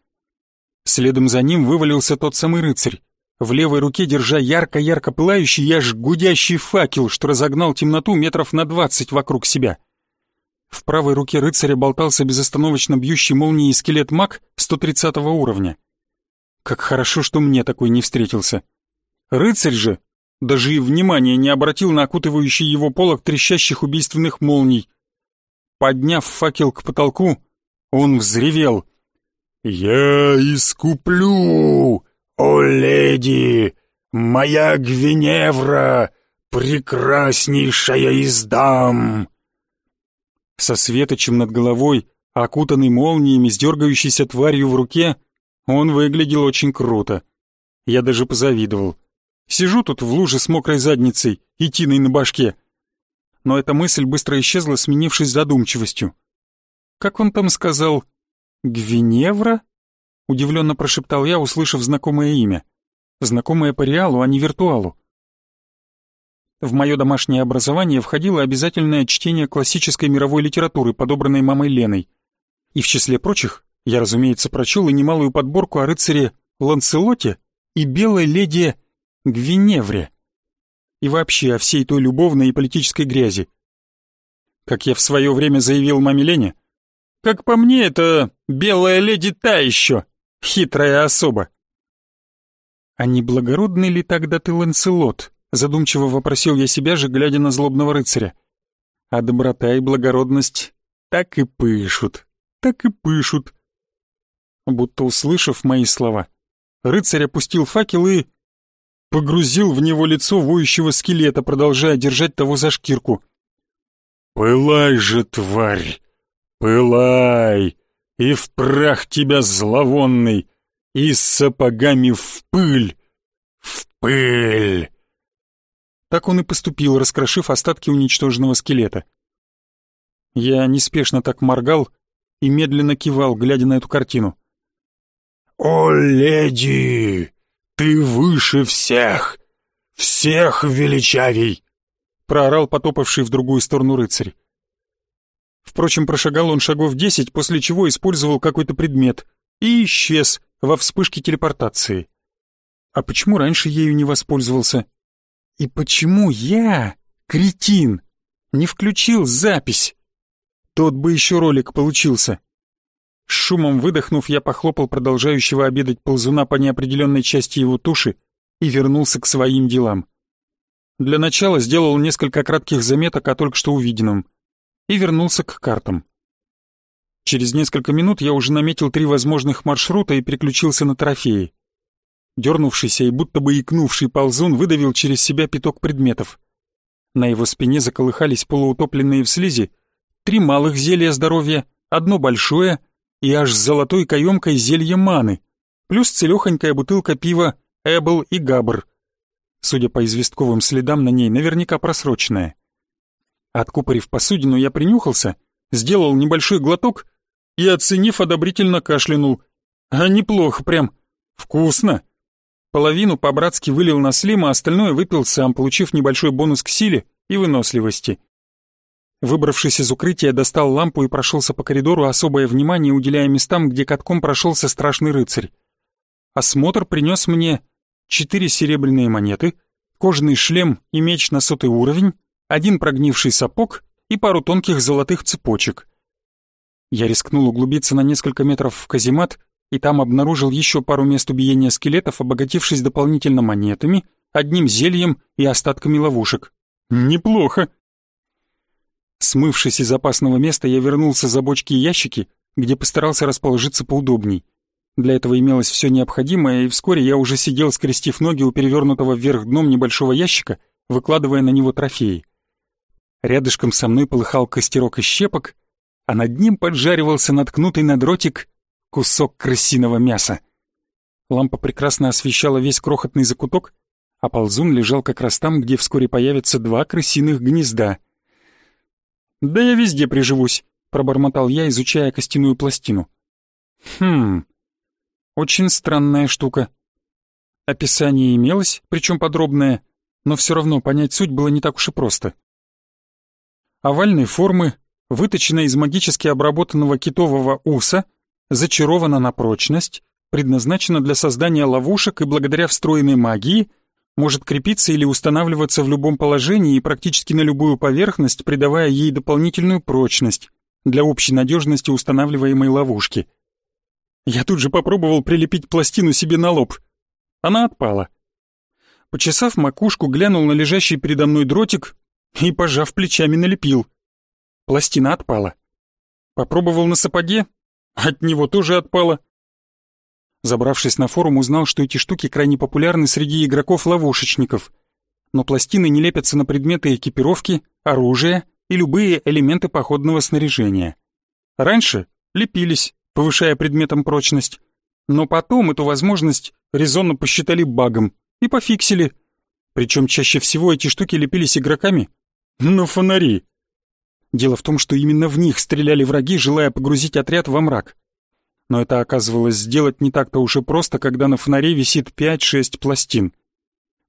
Следом за ним вывалился тот самый рыцарь, в левой руке держа ярко-ярко пылающий и аж гудящий факел, что разогнал темноту метров на двадцать вокруг себя. В правой руке рыцаря болтался безостановочно бьющий молнией скелет маг 130 уровня. Как хорошо, что мне такой не встретился. Рыцарь же даже и внимания не обратил на окутывающий его полок трещащих убийственных молний. Подняв факел к потолку, он взревел. «Я искуплю, о леди, моя Гвиневра, прекраснейшая из дам!» Со светочем над головой, окутанный молниями с дергающейся тварью в руке, он выглядел очень круто. Я даже позавидовал. Сижу тут в луже с мокрой задницей и тиной на башке. Но эта мысль быстро исчезла, сменившись задумчивостью. Как он там сказал? Гвиневра? Удивленно прошептал я, услышав знакомое имя. Знакомое по реалу, а не виртуалу. В мое домашнее образование входило обязательное чтение классической мировой литературы, подобранной мамой Леной. И в числе прочих, я, разумеется, прочел и немалую подборку о рыцаре Ланселоте и белой леди Гвиневре. И вообще о всей той любовной и политической грязи. Как я в свое время заявил маме Лене, как по мне, это белая леди та еще, хитрая особа. А не благородный ли тогда ты, Ланселот? Задумчиво вопросил я себя же, глядя на злобного рыцаря. А доброта и благородность так и пышут, так и пышут. Будто услышав мои слова, рыцарь опустил факел и погрузил в него лицо воющего скелета, продолжая держать того за шкирку. «Пылай же, тварь! Пылай! И в прах тебя зловонный, и с сапогами в пыль! В пыль!» Так он и поступил, раскрошив остатки уничтоженного скелета. Я неспешно так моргал и медленно кивал, глядя на эту картину. «О, леди!» «Ты выше всех! Всех величавей!» — проорал потопавший в другую сторону рыцарь. Впрочем, прошагал он шагов десять, после чего использовал какой-то предмет и исчез во вспышке телепортации. А почему раньше ею не воспользовался? И почему я, кретин, не включил запись? Тот бы еще ролик получился. С шумом выдохнув, я похлопал продолжающего обедать ползуна по неопределенной части его туши и вернулся к своим делам. Для начала сделал несколько кратких заметок о только что увиденном и вернулся к картам. Через несколько минут я уже наметил три возможных маршрута и переключился на трофеи. Дернувшийся и будто бы икнувший ползун выдавил через себя пяток предметов. На его спине заколыхались полуутопленные в слизи три малых зелья здоровья, одно большое — и аж с золотой каемкой зелье маны, плюс целехонькая бутылка пива Эбл и Габр. Судя по известковым следам на ней, наверняка просроченная. Откупорив посудину, я принюхался, сделал небольшой глоток и, оценив, одобрительно кашлянул. А неплохо прям. Вкусно. Половину по-братски вылил на Слима, а остальное выпил сам, получив небольшой бонус к силе и выносливости. Выбравшись из укрытия, достал лампу и прошелся по коридору, особое внимание уделяя местам, где катком прошелся страшный рыцарь. Осмотр принес мне четыре серебряные монеты, кожаный шлем и меч на сотый уровень, один прогнивший сапог и пару тонких золотых цепочек. Я рискнул углубиться на несколько метров в каземат и там обнаружил еще пару мест убиения скелетов, обогатившись дополнительно монетами, одним зельем и остатками ловушек. Неплохо. Смывшись из опасного места, я вернулся за бочки и ящики, где постарался расположиться поудобней. Для этого имелось все необходимое, и вскоре я уже сидел, скрестив ноги у перевернутого вверх дном небольшого ящика, выкладывая на него трофеи. Рядышком со мной полыхал костерок из щепок, а над ним поджаривался наткнутый на дротик кусок крысиного мяса. Лампа прекрасно освещала весь крохотный закуток, а ползун лежал как раз там, где вскоре появятся два крысиных гнезда — «Да я везде приживусь», — пробормотал я, изучая костяную пластину. «Хм, очень странная штука. Описание имелось, причем подробное, но все равно понять суть было не так уж и просто. Овальной формы, выточена из магически обработанного китового уса, зачарована на прочность, предназначена для создания ловушек и благодаря встроенной магии может крепиться или устанавливаться в любом положении и практически на любую поверхность, придавая ей дополнительную прочность для общей надежности устанавливаемой ловушки. Я тут же попробовал прилепить пластину себе на лоб. Она отпала. Почесав макушку, глянул на лежащий передо мной дротик и, пожав плечами, налепил. Пластина отпала. Попробовал на сапоге, от него тоже отпала. Забравшись на форум, узнал, что эти штуки крайне популярны среди игроков-ловушечников. Но пластины не лепятся на предметы экипировки, оружия и любые элементы походного снаряжения. Раньше лепились, повышая предметом прочность, но потом эту возможность резонно посчитали багом и пофиксили. Причем чаще всего эти штуки лепились игроками на фонари. Дело в том, что именно в них стреляли враги, желая погрузить отряд во мрак. Но это оказывалось сделать не так-то уж и просто, когда на фонаре висит 5-6 пластин.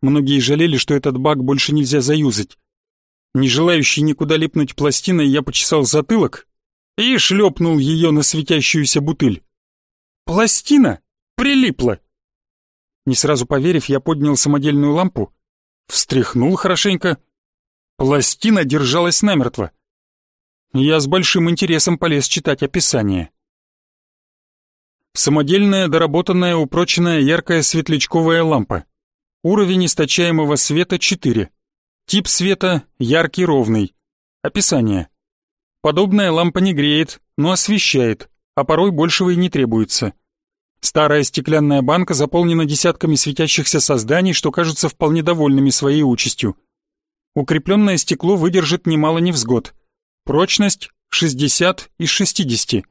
Многие жалели, что этот баг больше нельзя заюзать. Не желающий никуда липнуть пластиной, я почесал затылок и шлепнул ее на светящуюся бутыль. Пластина прилипла. Не сразу поверив, я поднял самодельную лампу, встряхнул хорошенько. Пластина держалась намертво. Я с большим интересом полез читать описание. Самодельная, доработанная, упроченная яркая светлячковая лампа. Уровень источаемого света 4. Тип света яркий, ровный. Описание. Подобная лампа не греет, но освещает, а порой большего и не требуется. Старая стеклянная банка заполнена десятками светящихся созданий, что кажутся вполне довольными своей участью. Укрепленное стекло выдержит немало невзгод. Прочность 60 из 60.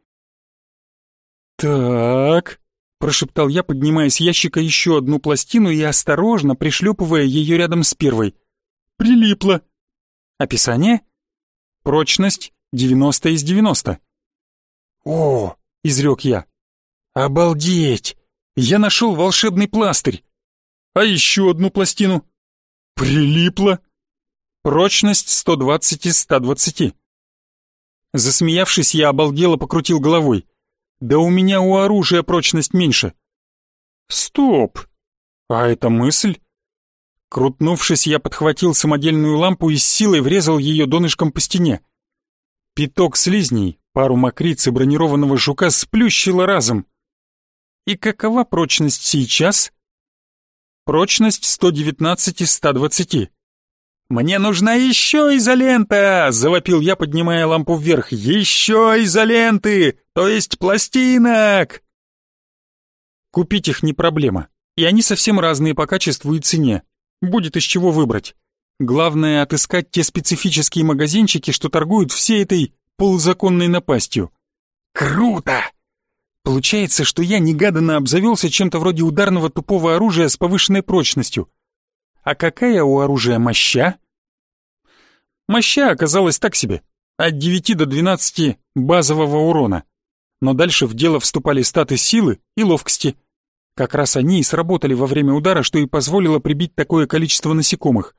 «Так», — прошептал я, поднимая с ящика еще одну пластину и осторожно пришлепывая ее рядом с первой. «Прилипло». Описание? Прочность 90 из 90. «О!» — изрек я. Обалдеть! Я нашел волшебный пластырь. А еще одну пластину. Прилипло. Прочность 120 из 120. Засмеявшись, я обалдело покрутил головой. Да у меня у оружия прочность меньше. Стоп! А это мысль? Крутнувшись, я подхватил самодельную лампу и с силой врезал ее донышком по стене. Пяток слизней, пару мокриц и бронированного жука сплющило разом. И какова прочность сейчас? Прочность 119 из 120. «Мне нужна еще изолента!» — завопил я, поднимая лампу вверх. «Еще изоленты! То есть пластинок!» Купить их не проблема, и они совсем разные по качеству и цене. Будет из чего выбрать. Главное — отыскать те специфические магазинчики, что торгуют всей этой полузаконной напастью. «Круто!» Получается, что я негаданно обзавелся чем-то вроде ударного тупого оружия с повышенной прочностью. А какая у оружия моща? Моща оказалась так себе, от 9 до 12 базового урона. Но дальше в дело вступали статы силы и ловкости. Как раз они и сработали во время удара, что и позволило прибить такое количество насекомых.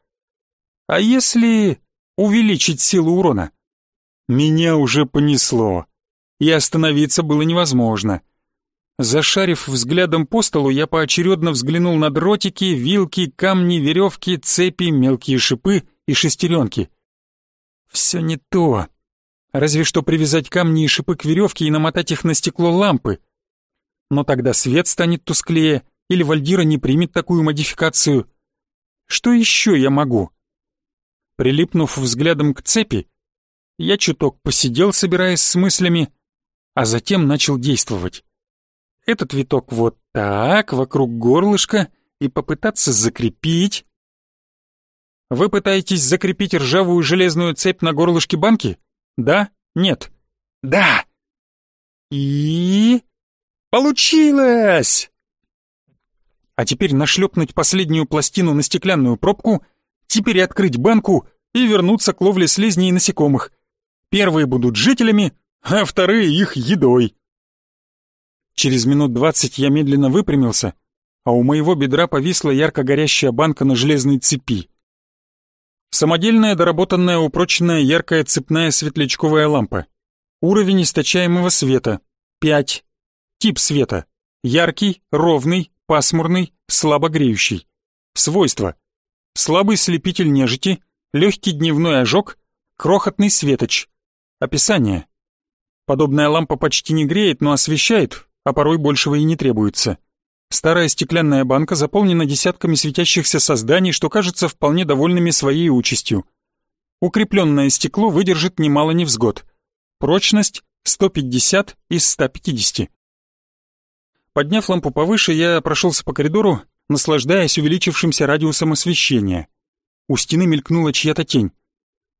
А если увеличить силу урона? Меня уже понесло и остановиться было невозможно. Зашарив взглядом по столу, я поочередно взглянул на дротики, вилки, камни, веревки, цепи, мелкие шипы и шестеренки. Все не то. Разве что привязать камни и шипы к веревке и намотать их на стекло лампы. Но тогда свет станет тусклее, или Вальдира не примет такую модификацию. Что еще я могу? Прилипнув взглядом к цепи, я чуток посидел, собираясь с мыслями, а затем начал действовать. Этот виток вот так, вокруг горлышка, и попытаться закрепить. Вы пытаетесь закрепить ржавую железную цепь на горлышке банки? Да? Нет? Да! И... Получилось! А теперь нашлепнуть последнюю пластину на стеклянную пробку, теперь открыть банку и вернуться к ловле слизней и насекомых. Первые будут жителями, а вторые их едой. Через минут двадцать я медленно выпрямился, а у моего бедра повисла ярко горящая банка на железной цепи. Самодельная, доработанная, упроченная яркая цепная светлячковая лампа. Уровень источаемого света — 5. Тип света — яркий, ровный, пасмурный, слабо греющий. Свойства — слабый слепитель нежити, легкий дневной ожог, крохотный светоч. Описание. Подобная лампа почти не греет, но освещает, а порой большего и не требуется. Старая стеклянная банка заполнена десятками светящихся созданий, что кажется вполне довольными своей участью. Укрепленное стекло выдержит немало невзгод. Прочность 150 из 150. Подняв лампу повыше, я прошелся по коридору, наслаждаясь увеличившимся радиусом освещения. У стены мелькнула чья-то тень.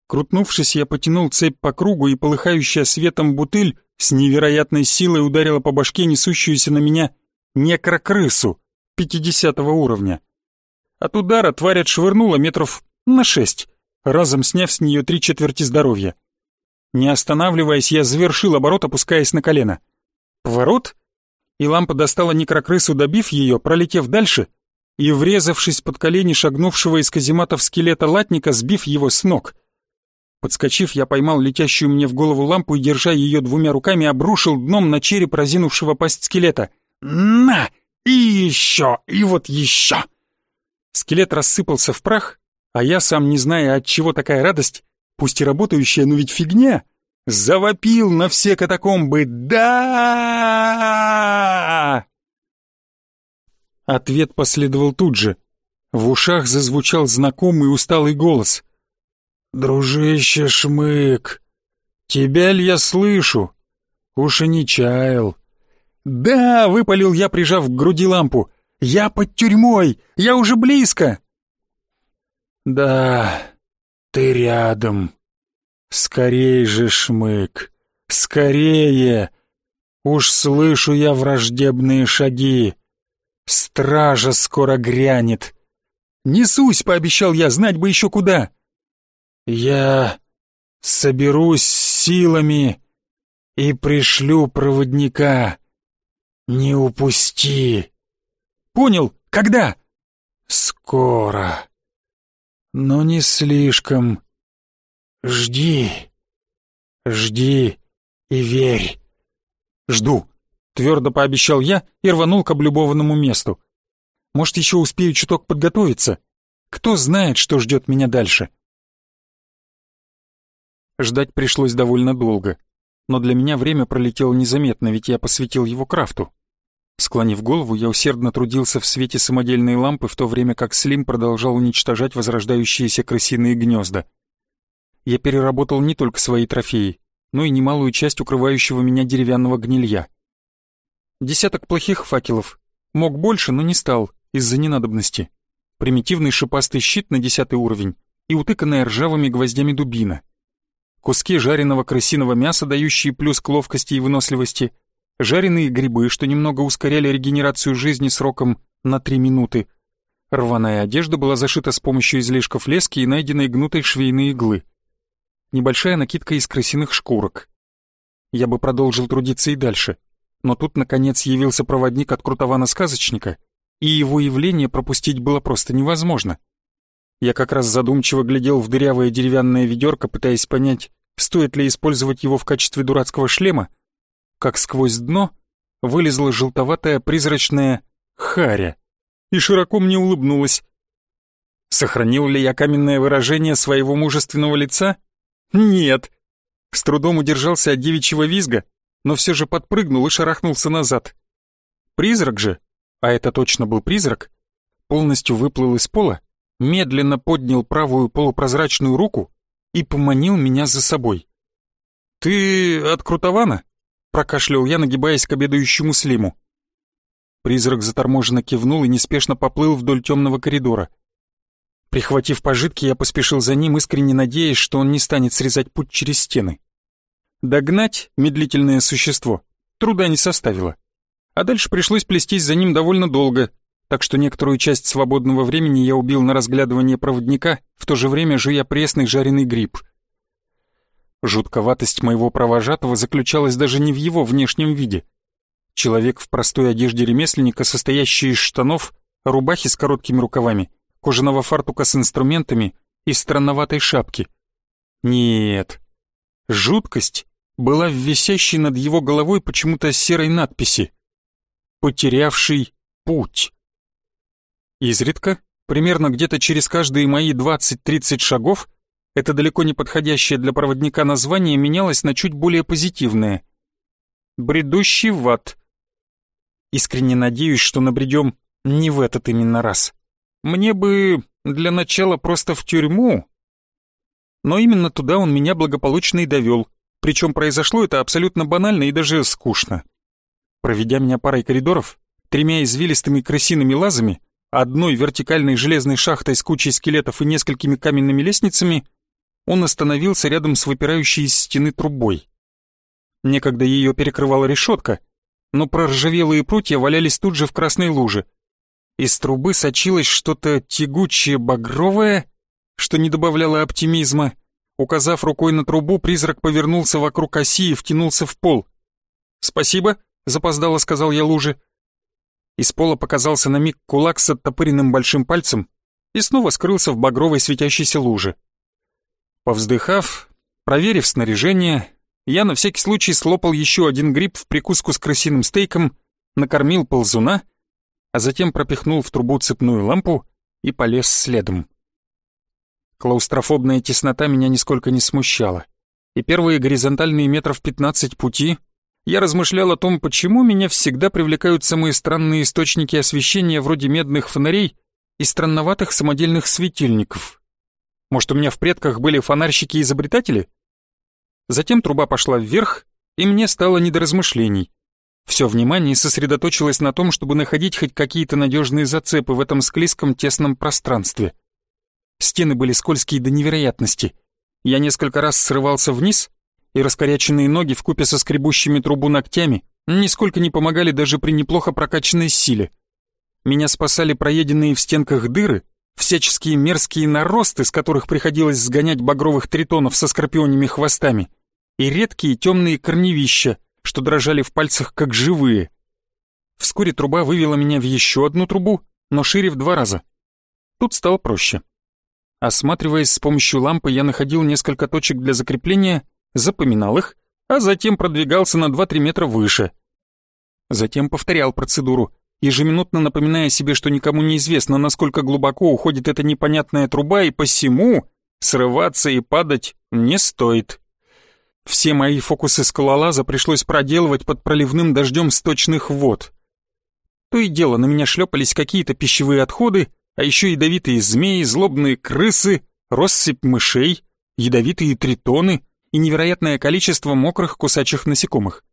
Крутнувшись, я потянул цепь по кругу, и полыхающая светом бутыль с невероятной силой ударила по башке несущуюся на меня некрокрысу пятидесятого уровня. От удара тварь отшвырнула метров на шесть, разом сняв с нее три четверти здоровья. Не останавливаясь, я завершил оборот, опускаясь на колено. Поворот, и лампа достала некрокрысу, добив ее, пролетев дальше и врезавшись под колени шагнувшего из казематов скелета латника, сбив его с ног. Подскочив, я поймал летящую мне в голову лампу и, держа ее двумя руками, обрушил дном на череп разинувшего пасть скелета — «На! И еще! И вот еще!» Скелет рассыпался в прах, а я, сам не зная, от чего такая радость, пусть и работающая, но ведь фигня, завопил на все катакомбы «Да!» Ответ последовал тут же. В ушах зазвучал знакомый усталый голос. «Дружище Шмык, тебя ли я слышу? Уж и не чаял. «Да!» — выпалил я, прижав к груди лампу. «Я под тюрьмой! Я уже близко!» «Да, ты рядом. Скорей же, Шмык, скорее! Уж слышу я враждебные шаги. Стража скоро грянет. Несусь, пообещал я, знать бы еще куда. Я соберусь силами и пришлю проводника. «Не упусти!» «Понял, когда?» «Скоро. Но не слишком. Жди. Жди и верь». «Жду», — твердо пообещал я и рванул к облюбованному месту. «Может, еще успею чуток подготовиться? Кто знает, что ждет меня дальше?» Ждать пришлось довольно долго, но для меня время пролетело незаметно, ведь я посвятил его крафту. Склонив голову, я усердно трудился в свете самодельной лампы, в то время как Слим продолжал уничтожать возрождающиеся крысиные гнезда. Я переработал не только свои трофеи, но и немалую часть укрывающего меня деревянного гнилья. Десяток плохих факелов. Мог больше, но не стал, из-за ненадобности. Примитивный шипастый щит на десятый уровень и утыканная ржавыми гвоздями дубина. Куски жареного крысиного мяса, дающие плюс к ловкости и выносливости, жареные грибы, что немного ускоряли регенерацию жизни сроком на 3 минуты. Рваная одежда была зашита с помощью излишков лески и найденной гнутой швейной иглы. Небольшая накидка из крысиных шкурок. Я бы продолжил трудиться и дальше, но тут, наконец, явился проводник от крутована-сказочника, и его явление пропустить было просто невозможно. Я как раз задумчиво глядел в дырявое деревянное ведерко, пытаясь понять, стоит ли использовать его в качестве дурацкого шлема, как сквозь дно вылезла желтоватая призрачная харя и широко мне улыбнулась. Сохранил ли я каменное выражение своего мужественного лица? Нет. С трудом удержался от девичьего визга, но все же подпрыгнул и шарахнулся назад. Призрак же, а это точно был призрак, полностью выплыл из пола, медленно поднял правую полупрозрачную руку и поманил меня за собой. «Ты от Крутована?» прокашлял я, нагибаясь к обедающему Слиму. Призрак заторможенно кивнул и неспешно поплыл вдоль темного коридора. Прихватив пожитки, я поспешил за ним, искренне надеясь, что он не станет срезать путь через стены. Догнать медлительное существо труда не составило. А дальше пришлось плестись за ним довольно долго, так что некоторую часть свободного времени я убил на разглядывание проводника, в то же время жуя пресный жареный гриб — Жутковатость моего провожатого заключалась даже не в его внешнем виде. Человек в простой одежде ремесленника, состоящей из штанов, рубахи с короткими рукавами, кожаного фартука с инструментами и странноватой шапки. Нет. Жуткость была в висящей над его головой почему-то серой надписи «Потерявший путь». Изредка, примерно где-то через каждые мои 20-30 шагов, это далеко не подходящее для проводника название менялось на чуть более позитивное. «Бредущий в ад». Искренне надеюсь, что набредем не в этот именно раз. Мне бы для начала просто в тюрьму. Но именно туда он меня благополучно и довел, причем произошло это абсолютно банально и даже скучно. Проведя меня парой коридоров, тремя извилистыми крысиными лазами, одной вертикальной железной шахтой с кучей скелетов и несколькими каменными лестницами, он остановился рядом с выпирающей из стены трубой. Некогда ее перекрывала решетка, но проржавелые прутья валялись тут же в красной луже. Из трубы сочилось что-то тягучее багровое, что не добавляло оптимизма. Указав рукой на трубу, призрак повернулся вокруг оси и втянулся в пол. «Спасибо», — запоздало сказал я луже. Из пола показался на миг кулак с оттопыренным большим пальцем и снова скрылся в багровой светящейся луже. Повздыхав, проверив снаряжение, я на всякий случай слопал еще один гриб в прикуску с крысиным стейком, накормил ползуна, а затем пропихнул в трубу цепную лампу и полез следом. Клаустрофобная теснота меня нисколько не смущала, и первые горизонтальные метров 15 пути я размышлял о том, почему меня всегда привлекают самые странные источники освещения вроде медных фонарей и странноватых самодельных светильников. Может, у меня в предках были фонарщики-изобретатели? Затем труба пошла вверх, и мне стало не до размышлений. Все внимание сосредоточилось на том, чтобы находить хоть какие-то надежные зацепы в этом склизком тесном пространстве. Стены были скользкие до невероятности. Я несколько раз срывался вниз, и раскоряченные ноги вкупе со скребущими трубу ногтями нисколько не помогали даже при неплохо прокачанной силе. Меня спасали проеденные в стенках дыры, всяческие мерзкие наросты, с которых приходилось сгонять багровых тритонов со скорпионими хвостами — и редкие темные корневища, что дрожали в пальцах как живые. Вскоре труба вывела меня в еще одну трубу, но шире в два раза. Тут стало проще. Осматриваясь с помощью лампы, я находил несколько точек для закрепления, запоминал их, а затем продвигался на 2-3 метра выше. Затем повторял процедуру, ежеминутно напоминая себе, что никому не известно, насколько глубоко уходит эта непонятная труба, и посему срываться и падать не стоит. Все мои фокусы скалолаза пришлось проделывать под проливным дождем сточных вод. То и дело на меня шлепались какие-то пищевые отходы, а еще ядовитые змеи, злобные крысы, россыпь мышей, ядовитые тритоны и невероятное количество мокрых кусачих насекомых.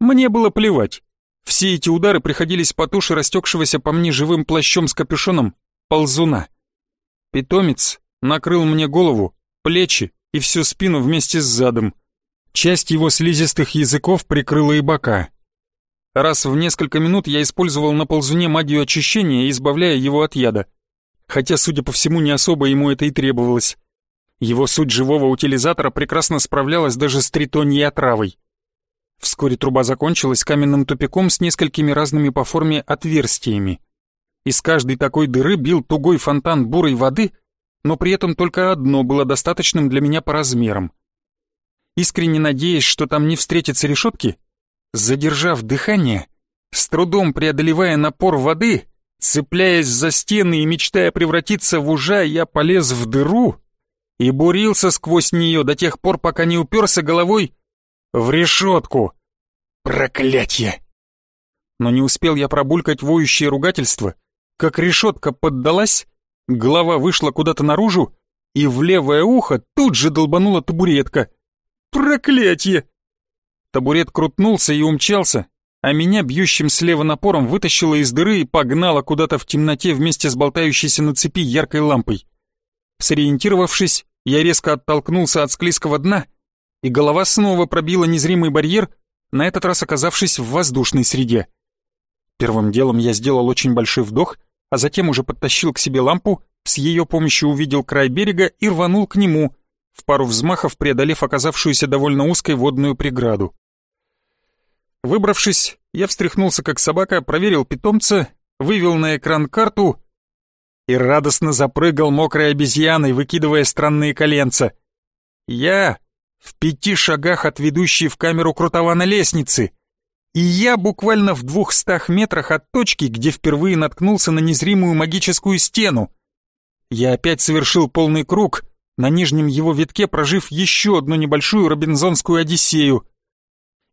Мне было плевать. Все эти удары приходились по туше растекшегося по мне живым плащом с капюшоном ползуна. Питомец накрыл мне голову, плечи и всю спину вместе с задом. Часть его слизистых языков прикрыла и бока. Раз в несколько минут я использовал на ползуне магию очищения, избавляя его от яда. Хотя, судя по всему, не особо ему это и требовалось. Его суть живого утилизатора прекрасно справлялась даже с тритоньей отравой. Вскоре труба закончилась каменным тупиком с несколькими разными по форме отверстиями. Из каждой такой дыры бил тугой фонтан бурой воды, но при этом только одно было достаточным для меня по размерам искренне надеясь, что там не встретятся решетки, задержав дыхание, с трудом преодолевая напор воды, цепляясь за стены и мечтая превратиться в ужа, я полез в дыру и бурился сквозь нее до тех пор, пока не уперся головой в решетку. Проклятье! Но не успел я пробулькать воющее ругательство, как решетка поддалась, голова вышла куда-то наружу, и в левое ухо тут же долбанула табуретка — Проклятье! Табурет крутнулся и умчался, а меня бьющим слева напором вытащило из дыры и погнало куда-то в темноте вместе с болтающейся на цепи яркой лампой. Сориентировавшись, я резко оттолкнулся от склизкого дна, и голова снова пробила незримый барьер, на этот раз оказавшись в воздушной среде. Первым делом я сделал очень большой вдох, а затем уже подтащил к себе лампу, с ее помощью увидел край берега и рванул к нему, в пару взмахов преодолев оказавшуюся довольно узкой водную преграду. Выбравшись, я встряхнулся как собака, проверил питомца, вывел на экран карту и радостно запрыгал мокрой обезьяной, выкидывая странные коленца. Я в пяти шагах от ведущей в камеру крутована лестницы, и я буквально в двухстах метрах от точки, где впервые наткнулся на незримую магическую стену. Я опять совершил полный круг, на нижнем его витке прожив еще одну небольшую робинзонскую одиссею.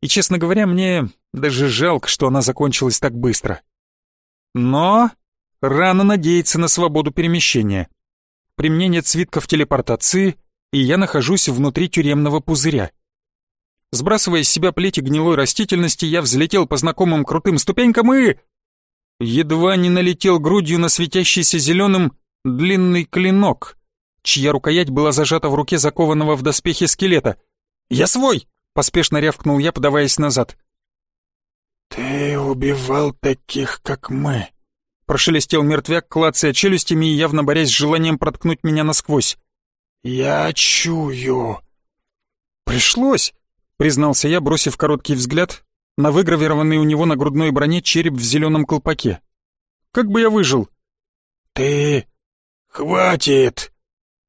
И, честно говоря, мне даже жалко, что она закончилась так быстро. Но рано надеяться на свободу перемещения. При мне нет свитков телепортации, и я нахожусь внутри тюремного пузыря. Сбрасывая с себя плети гнилой растительности, я взлетел по знакомым крутым ступенькам и... Едва не налетел грудью на светящийся зеленым длинный клинок, чья рукоять была зажата в руке закованного в доспехи скелета. «Я свой!» — поспешно рявкнул я, подаваясь назад. «Ты убивал таких, как мы», — прошелестел мертвяк, клацая челюстями и явно борясь с желанием проткнуть меня насквозь. «Я чую». «Пришлось», — признался я, бросив короткий взгляд на выгравированный у него на грудной броне череп в зеленом колпаке. «Как бы я выжил?» «Ты... хватит!»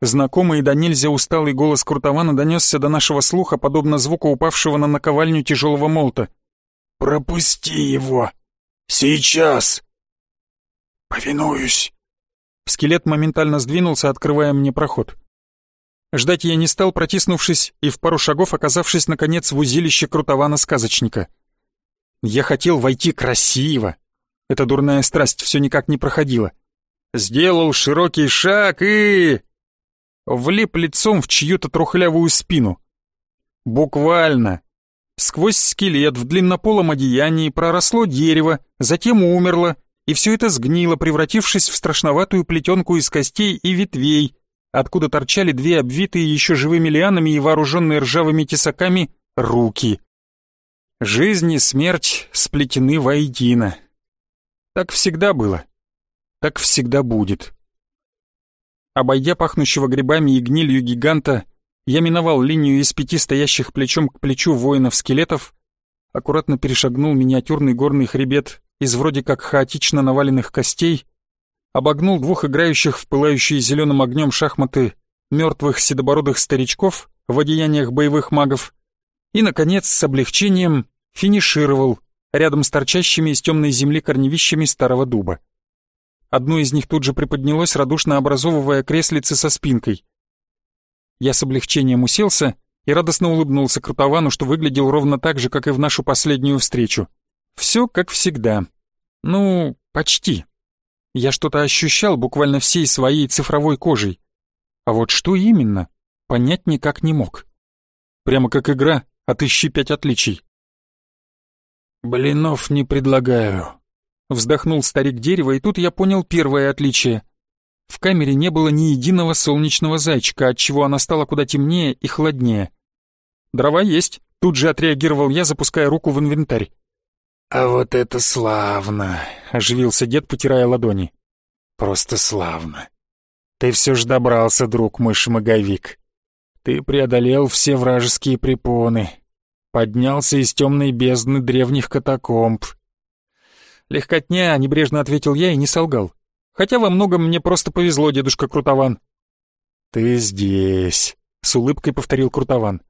Знакомый да нельзя усталый голос Крутована донесся до нашего слуха, подобно звуку упавшего на наковальню тяжелого молота. «Пропусти его! Сейчас!» «Повинуюсь!» Скелет моментально сдвинулся, открывая мне проход. Ждать я не стал, протиснувшись и в пару шагов оказавшись, наконец, в узилище крутована-сказочника. Я хотел войти красиво. Эта дурная страсть все никак не проходила. Сделал широкий шаг и... Влип лицом в чью-то трухлявую спину. Буквально. Сквозь скелет в длиннополом одеянии проросло дерево, затем умерло, и все это сгнило, превратившись в страшноватую плетенку из костей и ветвей, откуда торчали две обвитые еще живыми лианами и вооруженные ржавыми тесаками руки. Жизнь и смерть сплетены воедино. Так всегда было. Так всегда будет. Обойдя пахнущего грибами и гнилью гиганта, я миновал линию из пяти стоящих плечом к плечу воинов-скелетов, аккуратно перешагнул миниатюрный горный хребет из вроде как хаотично наваленных костей обогнул двух играющих в пылающие зеленым огнем шахматы мертвых седобородых старичков в одеяниях боевых магов и, наконец, с облегчением финишировал рядом с торчащими из темной земли корневищами старого дуба. Одно из них тут же приподнялось, радушно образовывая креслицы со спинкой. Я с облегчением уселся и радостно улыбнулся Крутовану, что выглядел ровно так же, как и в нашу последнюю встречу. Все как всегда. Ну, почти. Я что-то ощущал буквально всей своей цифровой кожей. А вот что именно, понять никак не мог. Прямо как игра «Отыщи пять отличий». «Блинов не предлагаю», — вздохнул старик дерева, и тут я понял первое отличие. В камере не было ни единого солнечного зайчика, отчего она стала куда темнее и холоднее. «Дрова есть», — тут же отреагировал я, запуская руку в инвентарь. «А вот это славно!» — оживился дед, потирая ладони. «Просто славно! Ты все ж добрался, друг мой шмаговик. Ты преодолел все вражеские препоны, поднялся из темной бездны древних катакомб». «Легкотня», — небрежно ответил я и не солгал. «Хотя во многом мне просто повезло, дедушка Крутован». «Ты здесь», — с улыбкой повторил Крутован.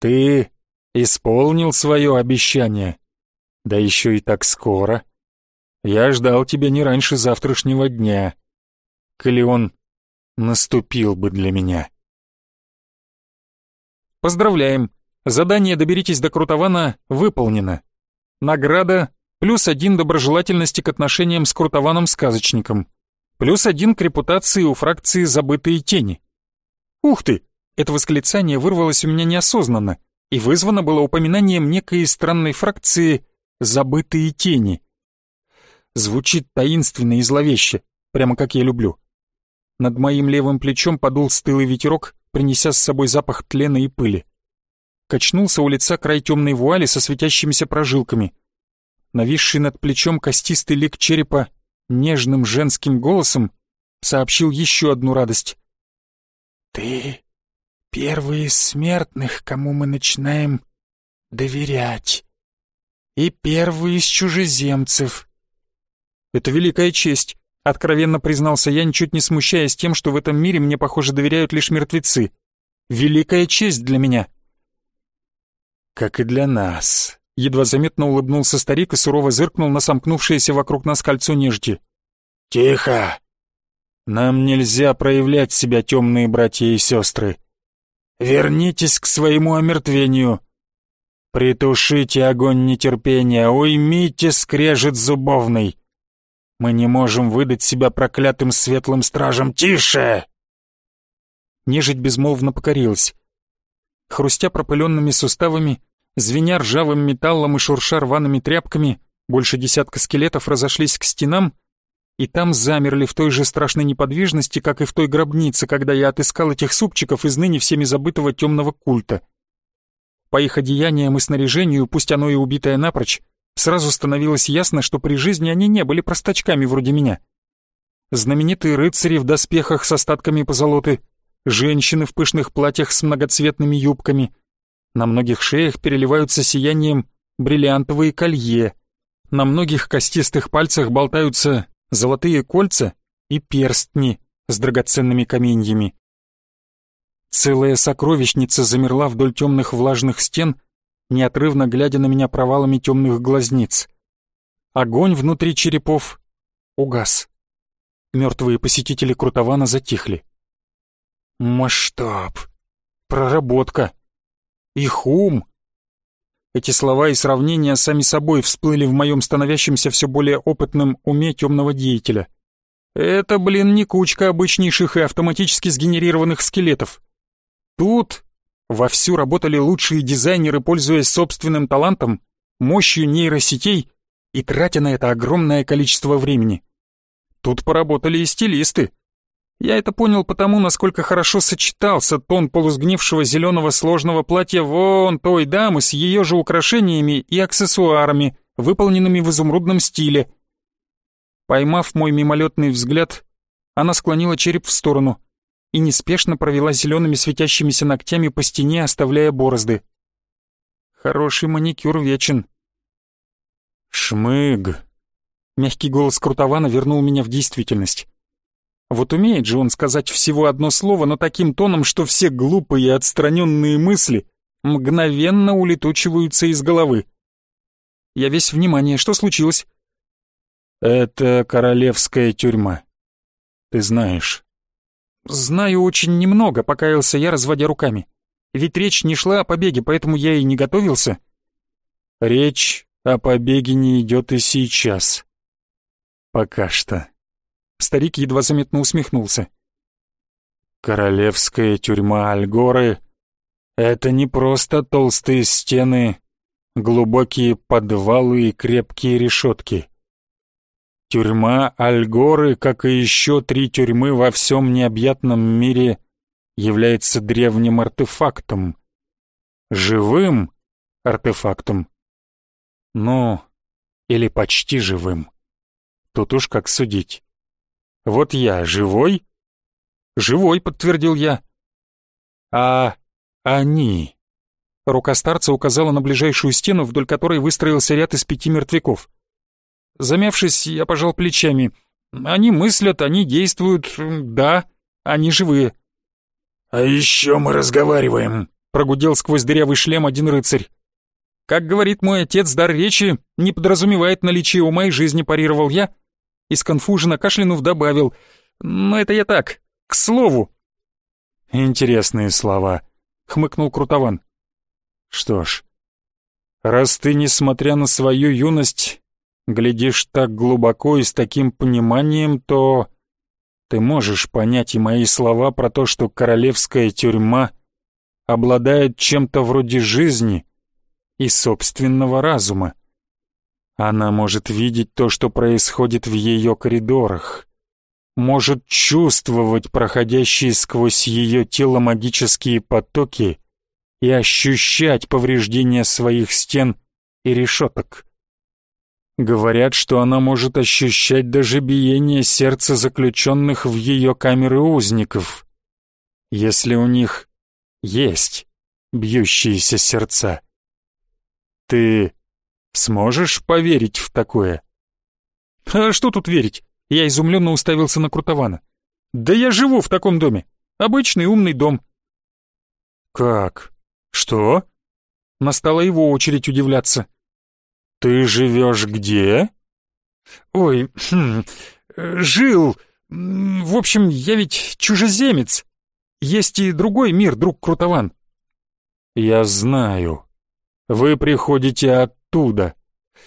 «Ты исполнил свое обещание». Да еще и так скоро. Я ждал тебя не раньше завтрашнего дня. Коли он наступил бы для меня. Поздравляем. Задание «Доберитесь до Крутована» выполнено. Награда плюс один доброжелательности к отношениям с Крутованом-сказочником. Плюс один к репутации у фракции «Забытые тени». Ух ты! Это восклицание вырвалось у меня неосознанно и вызвано было упоминанием некой странной фракции забытые тени. Звучит таинственно и зловеще, прямо как я люблю. Над моим левым плечом подул стылый ветерок, принеся с собой запах тлена и пыли. Качнулся у лица край темной вуали со светящимися прожилками. Нависший над плечом костистый лик черепа нежным женским голосом сообщил еще одну радость. «Ты первый из смертных, кому мы начинаем доверять». И первый из чужеземцев». «Это великая честь», — откровенно признался я, ничуть не смущаясь тем, что в этом мире мне, похоже, доверяют лишь мертвецы. «Великая честь для меня». «Как и для нас», — едва заметно улыбнулся старик и сурово зыркнул на сомкнувшееся вокруг нас кольцо нежити. «Тихо! Нам нельзя проявлять себя, темные братья и сестры. Вернитесь к своему омертвению. Притушите огонь нетерпения, уймите скрежет зубовный. Мы не можем выдать себя проклятым светлым стражам. Тише!» Нежить безмолвно покорилась. Хрустя пропыленными суставами, звеня ржавым металлом и шурша рваными тряпками, больше десятка скелетов разошлись к стенам, и там замерли в той же страшной неподвижности, как и в той гробнице, когда я отыскал этих супчиков из ныне всеми забытого темного культа. По их одеяниям и снаряжению, пусть оно и убитое напрочь, сразу становилось ясно, что при жизни они не были простачками вроде меня. Знаменитые рыцари в доспехах с остатками позолоты, женщины в пышных платьях с многоцветными юбками, на многих шеях переливаются сиянием бриллиантовые колье, на многих костистых пальцах болтаются золотые кольца и перстни с драгоценными каменьями. Целая сокровищница замерла вдоль темных влажных стен, неотрывно глядя на меня провалами темных глазниц. Огонь внутри черепов угас. Мертвые посетители Крутована затихли. Масштаб, проработка, их ум. Эти слова и сравнения сами собой всплыли в моем становящемся все более опытном уме темного деятеля. Это, блин, не кучка обычнейших и автоматически сгенерированных скелетов. Тут вовсю работали лучшие дизайнеры, пользуясь собственным талантом, мощью нейросетей и тратя на это огромное количество времени. Тут поработали и стилисты. Я это понял потому, насколько хорошо сочетался тон полусгнившего зеленого сложного платья вон той дамы с ее же украшениями и аксессуарами, выполненными в изумрудном стиле. Поймав мой мимолетный взгляд, она склонила череп в сторону и неспешно провела зелеными светящимися ногтями по стене, оставляя борозды. Хороший маникюр вечен. «Шмыг!» Мягкий голос Крутована вернул меня в действительность. Вот умеет же он сказать всего одно слово, но таким тоном, что все глупые и отстраненные мысли мгновенно улетучиваются из головы. Я весь внимание, что случилось? Это королевская тюрьма. Ты знаешь. «Знаю очень немного», — покаялся я, разводя руками. «Ведь речь не шла о побеге, поэтому я и не готовился». «Речь о побеге не идет и сейчас. Пока что». Старик едва заметно усмехнулся. «Королевская тюрьма Альгоры — это не просто толстые стены, глубокие подвалы и крепкие решетки». Тюрьма Альгоры, как и еще три тюрьмы во всем необъятном мире, является древним артефактом. Живым артефактом. Ну, или почти живым. Тут уж как судить. Вот я живой? Живой, подтвердил я. А они... Рука старца указала на ближайшую стену, вдоль которой выстроился ряд из пяти мертвяков. Замявшись, я пожал плечами. Они мыслят, они действуют, да, они живые. «А еще мы разговариваем», — прогудел сквозь дырявый шлем один рыцарь. «Как говорит мой отец, дар речи не подразумевает наличие ума и жизни», — парировал я, и сконфуженно кашлянув добавил. «Но это я так, к слову». «Интересные слова», — хмыкнул Крутован. «Что ж, раз ты, несмотря на свою юность, глядишь так глубоко и с таким пониманием, то ты можешь понять и мои слова про то, что королевская тюрьма обладает чем-то вроде жизни и собственного разума. Она может видеть то, что происходит в ее коридорах, может чувствовать проходящие сквозь ее тело магические потоки и ощущать повреждения своих стен и решеток. Говорят, что она может ощущать даже биение сердца заключенных в ее камеры узников, если у них есть бьющиеся сердца. Ты Сможешь поверить в такое? А что тут верить? Я изумленно уставился на Крутована. Да я живу в таком доме. Обычный умный дом. Как? Что? Настала его очередь удивляться. Ты живешь где? Ой, хм, жил. В общем, я ведь чужеземец. Есть и другой мир, друг Крутован. Я знаю. Вы приходите оттуда.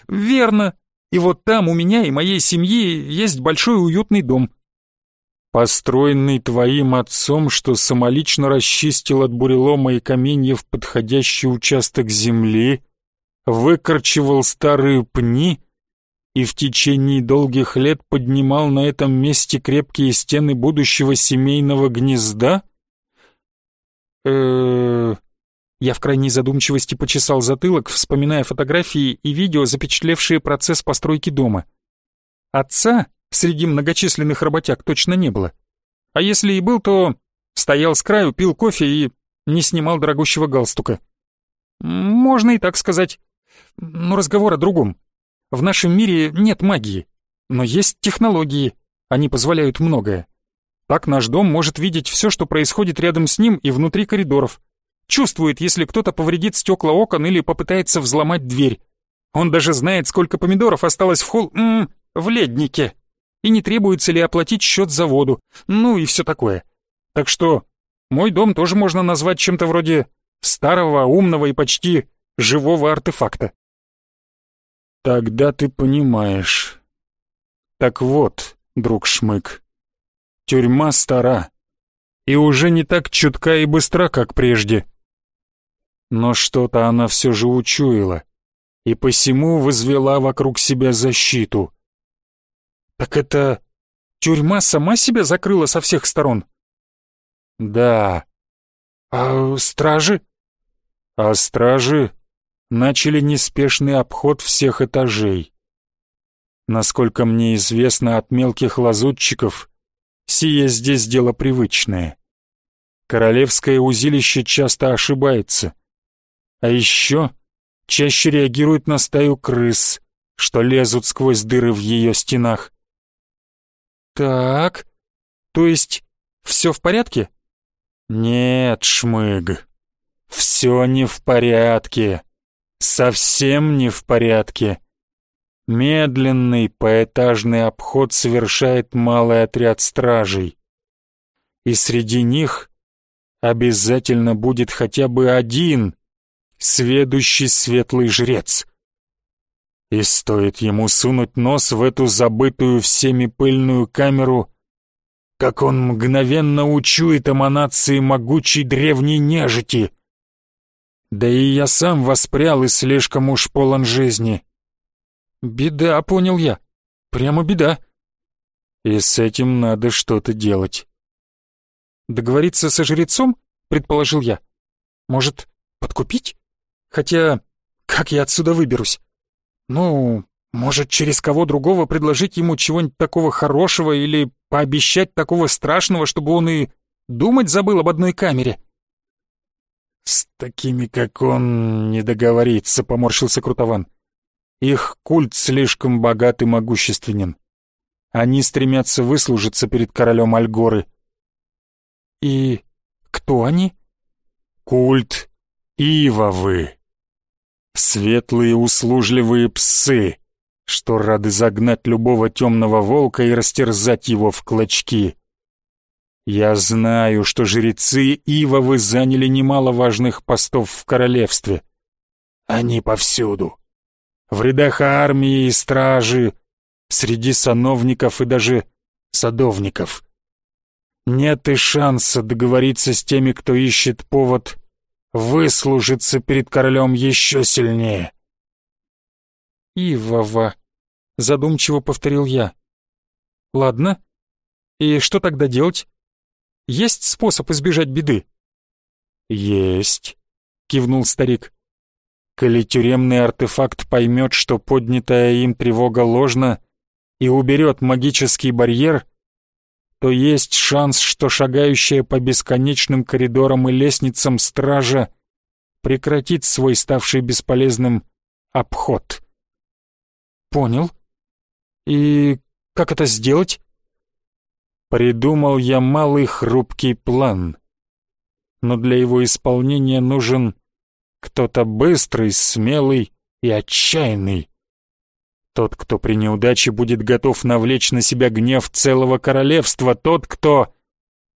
Верно. И вот там у меня и моей семьи есть большой уютный дом. Построенный твоим отцом, что самолично расчистил от бурелома и каменьев подходящий участок земли, выкорчевал старые пни и в течение долгих лет поднимал на этом месте крепкие стены будущего семейного гнезда? э Я в крайней задумчивости почесал затылок, вспоминая фотографии и видео, запечатлевшие процесс постройки дома. Отца среди многочисленных работяг точно не было. А если и был, то стоял с краю, пил кофе и не снимал дорогущего галстука. Можно и так сказать. Но разговор о другом. В нашем мире нет магии, но есть технологии. Они позволяют многое. Так наш дом может видеть все, что происходит рядом с ним и внутри коридоров. Чувствует, если кто-то повредит стекла окон или попытается взломать дверь. Он даже знает, сколько помидоров осталось в холл... М -м, в леднике. И не требуется ли оплатить счет за воду. Ну и все такое. Так что мой дом тоже можно назвать чем-то вроде старого, умного и почти живого артефакта. Тогда ты понимаешь. Так вот, друг Шмык, тюрьма стара и уже не так чутка и быстра, как прежде. Но что-то она все же учуяла и посему возвела вокруг себя защиту. Так это тюрьма сама себя закрыла со всех сторон? Да. А стражи? А стражи начали неспешный обход всех этажей. Насколько мне известно от мелких лазутчиков, сие здесь дело привычное. Королевское узилище часто ошибается. А еще чаще реагирует на стаю крыс, что лезут сквозь дыры в ее стенах. Так, то есть все в порядке? Нет, Шмыг, все не в порядке совсем не в порядке. Медленный поэтажный обход совершает малый отряд стражей. И среди них обязательно будет хотя бы один сведущий светлый жрец. И стоит ему сунуть нос в эту забытую всеми пыльную камеру, как он мгновенно учует эманации могучей древней нежити, да и я сам воспрял и слишком уж полон жизни. Беда, понял я. Прямо беда. И с этим надо что-то делать. Договориться со жрецом, предположил я. Может, подкупить? Хотя, как я отсюда выберусь? Ну, может, через кого другого предложить ему чего-нибудь такого хорошего или пообещать такого страшного, чтобы он и думать забыл об одной камере? «С такими, как он, не договориться», — поморщился Крутован. «Их культ слишком богат и могущественен. Они стремятся выслужиться перед королем Альгоры». «И кто они?» «Культ Ивовы. Светлые услужливые псы, что рады загнать любого темного волка и растерзать его в клочки». Я знаю, что жрецы Ивовы заняли немало важных постов в королевстве. Они повсюду. В рядах армии и стражи, среди сановников и даже садовников. Нет и шанса договориться с теми, кто ищет повод выслужиться перед королем еще сильнее. «Ивова», — задумчиво повторил я. «Ладно, и что тогда делать?» Есть способ избежать беды?» «Есть», — кивнул старик. «Коли тюремный артефакт поймет, что поднятая им тревога ложна и уберет магический барьер, то есть шанс, что шагающая по бесконечным коридорам и лестницам стража прекратит свой ставший бесполезным обход». Понял. И как это сделать? Придумал я малый хрупкий план. Но для его исполнения нужен кто-то быстрый, смелый и отчаянный. Тот, кто при неудаче будет готов навлечь на себя гнев целого королевства, тот, кто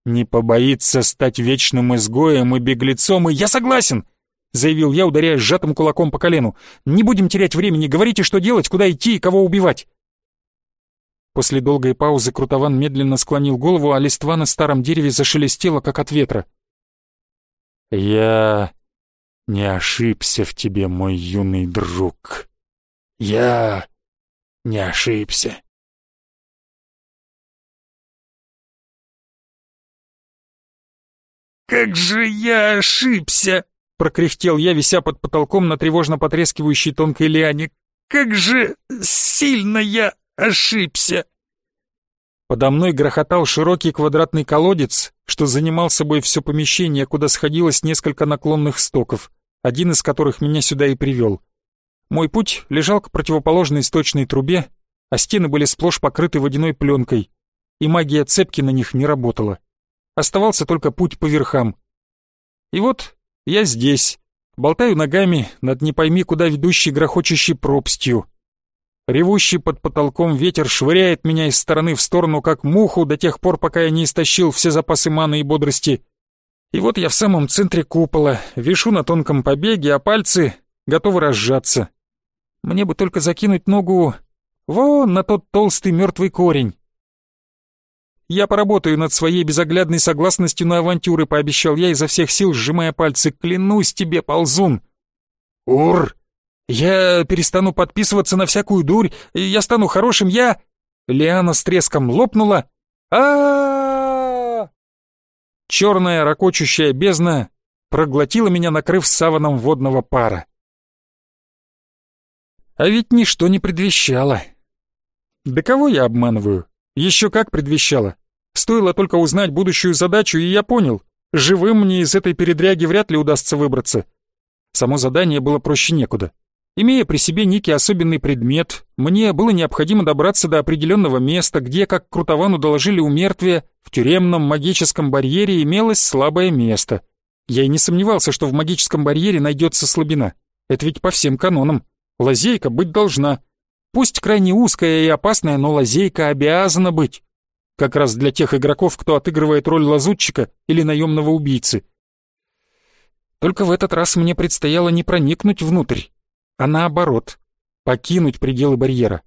не побоится стать вечным изгоем и беглецом, и я согласен, заявил я, ударяя сжатым кулаком по колену. Не будем терять времени, говорите, что делать, куда идти и кого убивать. После долгой паузы Крутован медленно склонил голову, а листва на старом дереве зашелестела, как от ветра. «Я не ошибся в тебе, мой юный друг. Я не ошибся». «Как же я ошибся!» — прокряхтел я, вися под потолком на тревожно потрескивающей тонкой лиане. «Как же сильно я ошибся!» Подо мной грохотал широкий квадратный колодец, что занимал собой все помещение, куда сходилось несколько наклонных стоков, один из которых меня сюда и привел. Мой путь лежал к противоположной источной трубе, а стены были сплошь покрыты водяной пленкой, и магия цепки на них не работала. Оставался только путь по верхам. И вот я здесь, болтаю ногами над не пойми куда ведущей грохочущей пропастью. Ревущий под потолком ветер швыряет меня из стороны в сторону, как муху, до тех пор, пока я не истощил все запасы маны и бодрости. И вот я в самом центре купола, вишу на тонком побеге, а пальцы готовы разжаться. Мне бы только закинуть ногу вон на тот толстый мертвый корень. Я поработаю над своей безоглядной согласностью на авантюры, пообещал я изо всех сил, сжимая пальцы. Клянусь тебе, ползун. Ур! Я перестану подписываться на всякую дурь, я стану хорошим, я... Лиана с треском лопнула. а Черная ракочущая бездна проглотила меня, накрыв саваном водного пара. А ведь ничто не предвещало. Да кого я обманываю? Еще как предвещало. Стоило только узнать будущую задачу, и я понял, живым мне из этой передряги вряд ли удастся выбраться. Само задание было проще некуда. Имея при себе некий особенный предмет, мне было необходимо добраться до определенного места, где, как Крутовану доложили у мертвия, в тюремном магическом барьере имелось слабое место. Я и не сомневался, что в магическом барьере найдется слабина. Это ведь по всем канонам. Лазейка быть должна. Пусть крайне узкая и опасная, но лазейка обязана быть. Как раз для тех игроков, кто отыгрывает роль лазутчика или наемного убийцы. Только в этот раз мне предстояло не проникнуть внутрь, а наоборот, покинуть пределы барьера.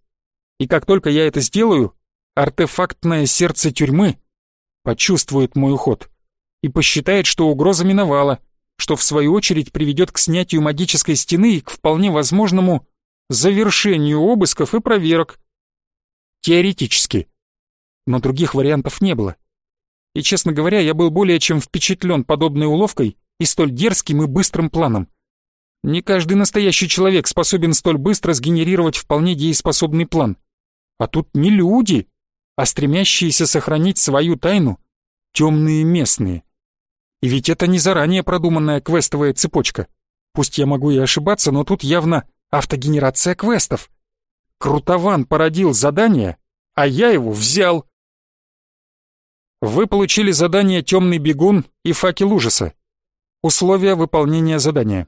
И как только я это сделаю, артефактное сердце тюрьмы почувствует мой уход и посчитает, что угроза миновала, что в свою очередь приведет к снятию магической стены и к вполне возможному завершению обысков и проверок. Теоретически. Но других вариантов не было. И, честно говоря, я был более чем впечатлен подобной уловкой и столь дерзким и быстрым планом. Не каждый настоящий человек способен столь быстро сгенерировать вполне дееспособный план. А тут не люди, а стремящиеся сохранить свою тайну темные местные. И ведь это не заранее продуманная квестовая цепочка. Пусть я могу и ошибаться, но тут явно автогенерация квестов. Крутован породил задание, а я его взял. Вы получили задание «Темный бегун» и «Факел ужаса». Условия выполнения задания.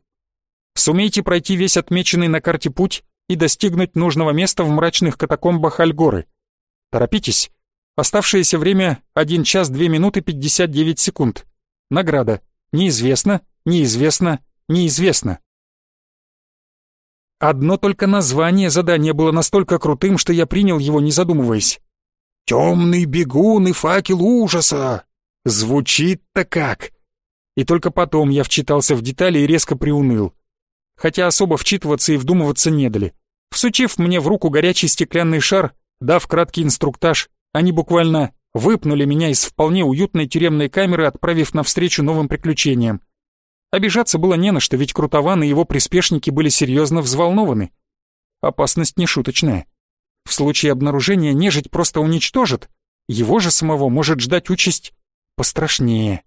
Сумейте пройти весь отмеченный на карте путь и достигнуть нужного места в мрачных катакомбах Альгоры. Торопитесь. Оставшееся время 1 час 2 минуты 59 секунд. Награда. Неизвестно, неизвестно, неизвестно. Одно только название задания было настолько крутым, что я принял его, не задумываясь. «Темный бегун и факел ужаса!» Звучит-то как! И только потом я вчитался в детали и резко приуныл хотя особо вчитываться и вдумываться не дали. Всучив мне в руку горячий стеклянный шар, дав краткий инструктаж, они буквально выпнули меня из вполне уютной тюремной камеры, отправив навстречу новым приключениям. Обижаться было не на что, ведь Крутован и его приспешники были серьезно взволнованы. Опасность нешуточная. В случае обнаружения нежить просто уничтожит, его же самого может ждать участь пострашнее.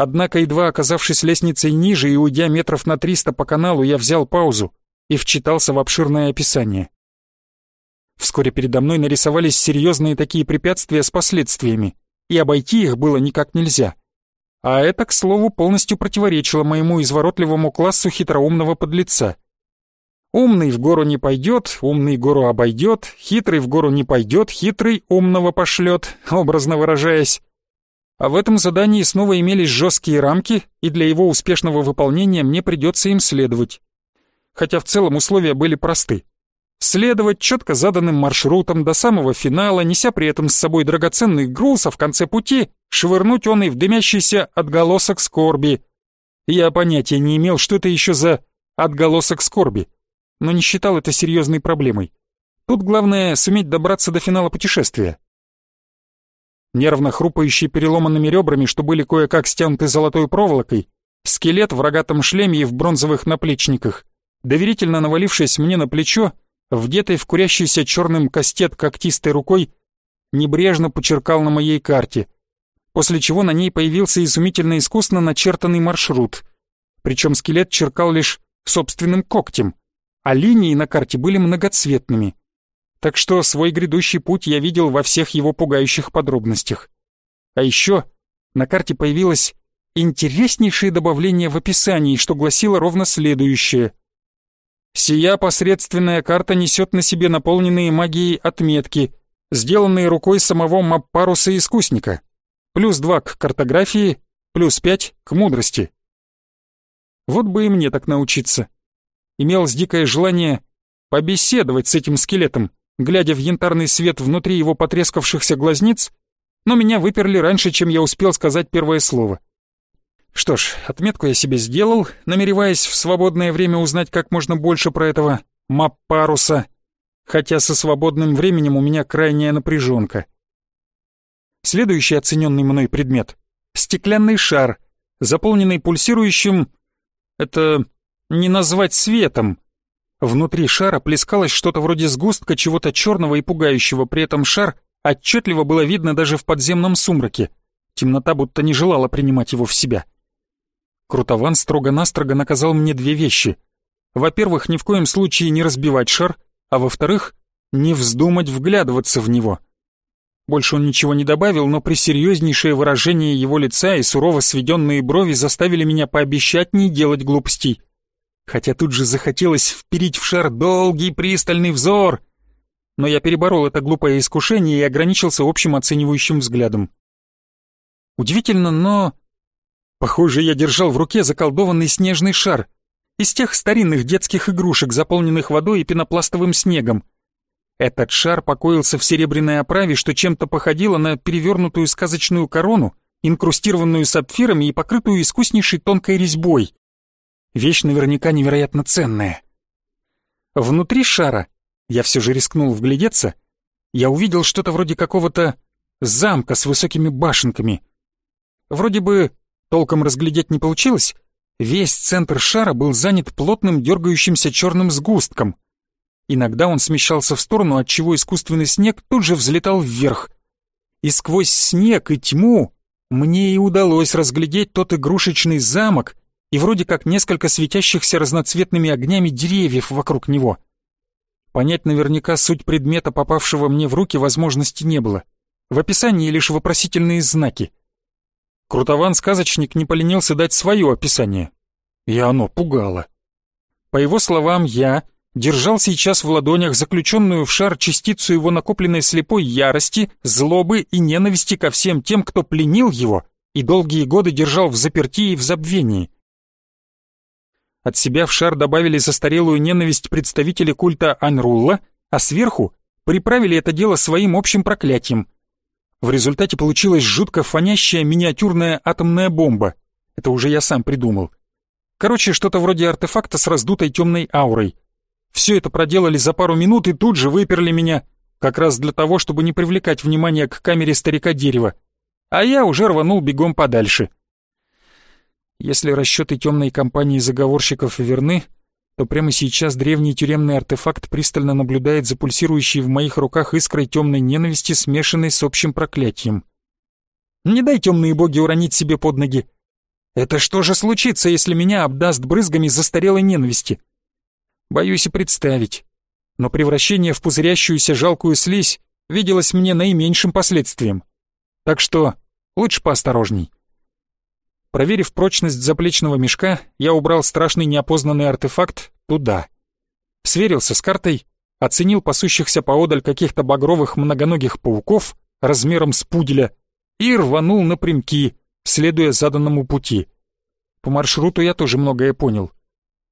Однако, едва оказавшись лестницей ниже и уйдя метров на триста по каналу, я взял паузу и вчитался в обширное описание. Вскоре передо мной нарисовались серьезные такие препятствия с последствиями, и обойти их было никак нельзя. А это, к слову, полностью противоречило моему изворотливому классу хитроумного подлеца. Умный в гору не пойдет, умный гору обойдет, хитрый в гору не пойдет, хитрый умного пошлет, образно выражаясь. А в этом задании снова имелись жесткие рамки, и для его успешного выполнения мне придется им следовать. Хотя в целом условия были просты. Следовать четко заданным маршрутом до самого финала, неся при этом с собой драгоценный груз, а в конце пути швырнуть он и в дымящийся отголосок скорби. Я понятия не имел, что это еще за отголосок скорби, но не считал это серьезной проблемой. Тут главное суметь добраться до финала путешествия. Нервно хрупающий переломанными ребрами, что были кое-как стянуты золотой проволокой, скелет в рогатом шлеме и в бронзовых наплечниках, доверительно навалившись мне на плечо, вдетый в курящийся черным кастет когтистой рукой, небрежно почеркал на моей карте, после чего на ней появился изумительно искусно начертанный маршрут. Причем скелет черкал лишь собственным когтем, а линии на карте были многоцветными. Так что свой грядущий путь я видел во всех его пугающих подробностях. А еще на карте появилось интереснейшее добавление в описании, что гласило ровно следующее. Сия посредственная карта несет на себе наполненные магией отметки, сделанные рукой самого Маппаруса-искусника. Плюс два к картографии, плюс пять к мудрости. Вот бы и мне так научиться. Имелось дикое желание побеседовать с этим скелетом, глядя в янтарный свет внутри его потрескавшихся глазниц, но меня выперли раньше, чем я успел сказать первое слово. Что ж, отметку я себе сделал, намереваясь в свободное время узнать как можно больше про этого Маппаруса, хотя со свободным временем у меня крайняя напряженка. Следующий оцененный мной предмет — стеклянный шар, заполненный пульсирующим... Это не назвать светом. Внутри шара плескалось что-то вроде сгустка чего-то черного и пугающего, при этом шар отчетливо было видно даже в подземном сумраке. Темнота будто не желала принимать его в себя. — Крутован строго-настрого наказал мне две вещи. Во-первых, ни в коем случае не разбивать шар, а во-вторых, не вздумать вглядываться в него. Больше он ничего не добавил, но при серьезнейшее выражение его лица и сурово сведенные брови заставили меня пообещать не делать глупостей. Хотя тут же захотелось вперить в шар долгий пристальный взор. Но я переборол это глупое искушение и ограничился общим оценивающим взглядом. Удивительно, но Похоже, я держал в руке заколдованный снежный шар из тех старинных детских игрушек, заполненных водой и пенопластовым снегом. Этот шар покоился в серебряной оправе, что чем-то походило на перевернутую сказочную корону, инкрустированную сапфирами и покрытую искуснейшей тонкой резьбой. Вещь наверняка невероятно ценная. Внутри шара, я все же рискнул вглядеться, я увидел что-то вроде какого-то замка с высокими башенками. Вроде бы толком разглядеть не получилось, весь центр шара был занят плотным дергающимся черным сгустком. Иногда он смещался в сторону, отчего искусственный снег тут же взлетал вверх. И сквозь снег и тьму мне и удалось разглядеть тот игрушечный замок и вроде как несколько светящихся разноцветными огнями деревьев вокруг него. Понять наверняка суть предмета, попавшего мне в руки, возможности не было. В описании лишь вопросительные знаки. Крутован-сказочник не поленился дать свое описание. И оно пугало. По его словам, я держал сейчас в ладонях заключенную в шар частицу его накопленной слепой ярости, злобы и ненависти ко всем тем, кто пленил его и долгие годы держал в заперти и в забвении. От себя в шар добавили застарелую ненависть представители культа Анрулла, а сверху приправили это дело своим общим проклятием — в результате получилась жутко фонящая миниатюрная атомная бомба. Это уже я сам придумал. Короче, что-то вроде артефакта с раздутой темной аурой. Все это проделали за пару минут и тут же выперли меня, как раз для того, чтобы не привлекать внимание к камере старика дерева. А я уже рванул бегом подальше. Если расчеты темной компании заговорщиков верны, то прямо сейчас древний тюремный артефакт пристально наблюдает за пульсирующей в моих руках искрой темной ненависти, смешанной с общим проклятием. Не дай темные боги уронить себе под ноги. Это что же случится, если меня обдаст брызгами застарелой ненависти? Боюсь и представить. но превращение в пузырящуюся жалкую слизь виделось мне наименьшим последствием. Так что лучше поосторожней. Проверив прочность заплечного мешка, я убрал страшный неопознанный артефакт туда. Сверился с картой, оценил пасущихся поодаль каких-то багровых многоногих пауков размером с пуделя и рванул напрямки, следуя заданному пути. По маршруту я тоже многое понял.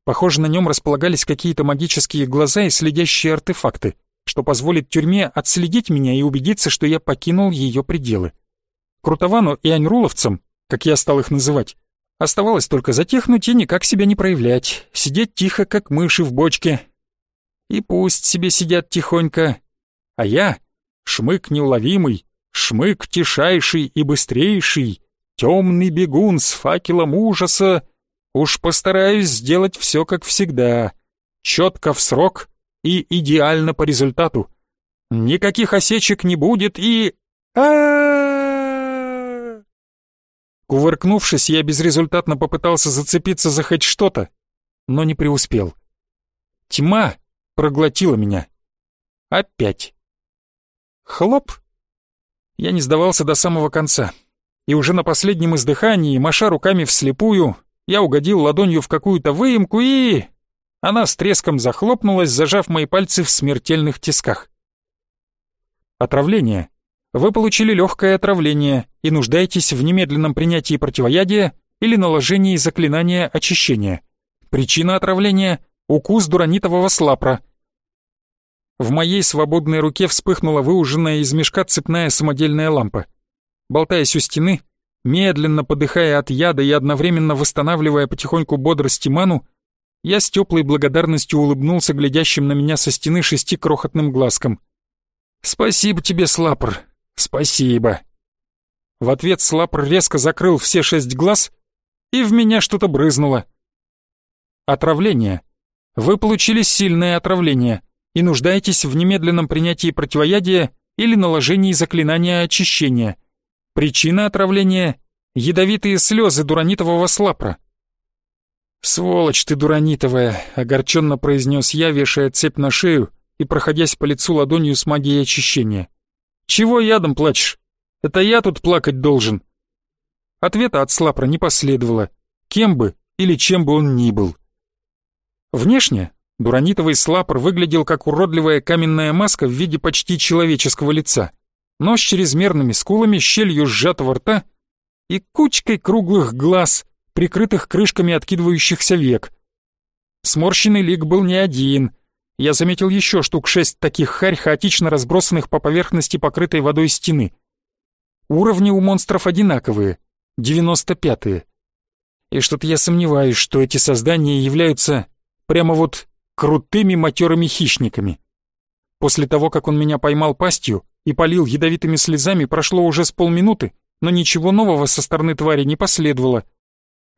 Похоже, на нем располагались какие-то магические глаза и следящие артефакты, что позволит тюрьме отследить меня и убедиться, что я покинул ее пределы. Крутовану и Аньруловцам, как я стал их называть, оставалось только затихнуть и никак себя не проявлять, сидеть тихо, как мыши в бочке. И пусть себе сидят тихонько. А я, шмык неуловимый, шмык тишайший и быстрейший, темный бегун с факелом ужаса, Уж постараюсь сделать все как всегда, четко в срок и идеально по результату. Никаких осечек не будет и... а Кувыркнувшись, я безрезультатно попытался зацепиться за хоть что-то, но не преуспел. Тьма проглотила меня. Опять. Хлоп! Я не сдавался до самого конца. И уже на последнем издыхании, маша руками вслепую, я угодил ладонью в какую-то выемку и... Она с треском захлопнулась, зажав мои пальцы в смертельных тисках. Отравление. Вы получили легкое отравление и нуждаетесь в немедленном принятии противоядия или наложении заклинания очищения. Причина отравления – укус дуранитового слапра. В моей свободной руке вспыхнула выуженная из мешка цепная самодельная лампа. Болтаясь у стены, Медленно подыхая от яда и одновременно восстанавливая потихоньку бодрость Тиману, я с теплой благодарностью улыбнулся глядящим на меня со стены шести крохотным глазком. «Спасибо тебе, Слапр, спасибо». В ответ Слапр резко закрыл все шесть глаз, и в меня что-то брызнуло. Отравление. Вы получили сильное отравление и нуждаетесь в немедленном принятии противоядия или наложении заклинания очищения – Причина отравления — ядовитые слезы дуранитового слапра. «Сволочь ты дуранитовая!» — огорченно произнес я, вешая цепь на шею и проходясь по лицу ладонью с магией очищения. «Чего ядом плачешь? Это я тут плакать должен!» Ответа от слапра не последовало, кем бы или чем бы он ни был. Внешне дуранитовый слапр выглядел как уродливая каменная маска в виде почти человеческого лица — но с чрезмерными скулами, щелью сжатого рта и кучкой круглых глаз, прикрытых крышками откидывающихся век. Сморщенный лик был не один. Я заметил еще штук шесть таких харь, хаотично разбросанных по поверхности покрытой водой стены. Уровни у монстров одинаковые, девяносто пятые. И что-то я сомневаюсь, что эти создания являются прямо вот крутыми матерыми хищниками. После того, как он меня поймал пастью, и полил ядовитыми слезами, прошло уже с полминуты, но ничего нового со стороны твари не последовало.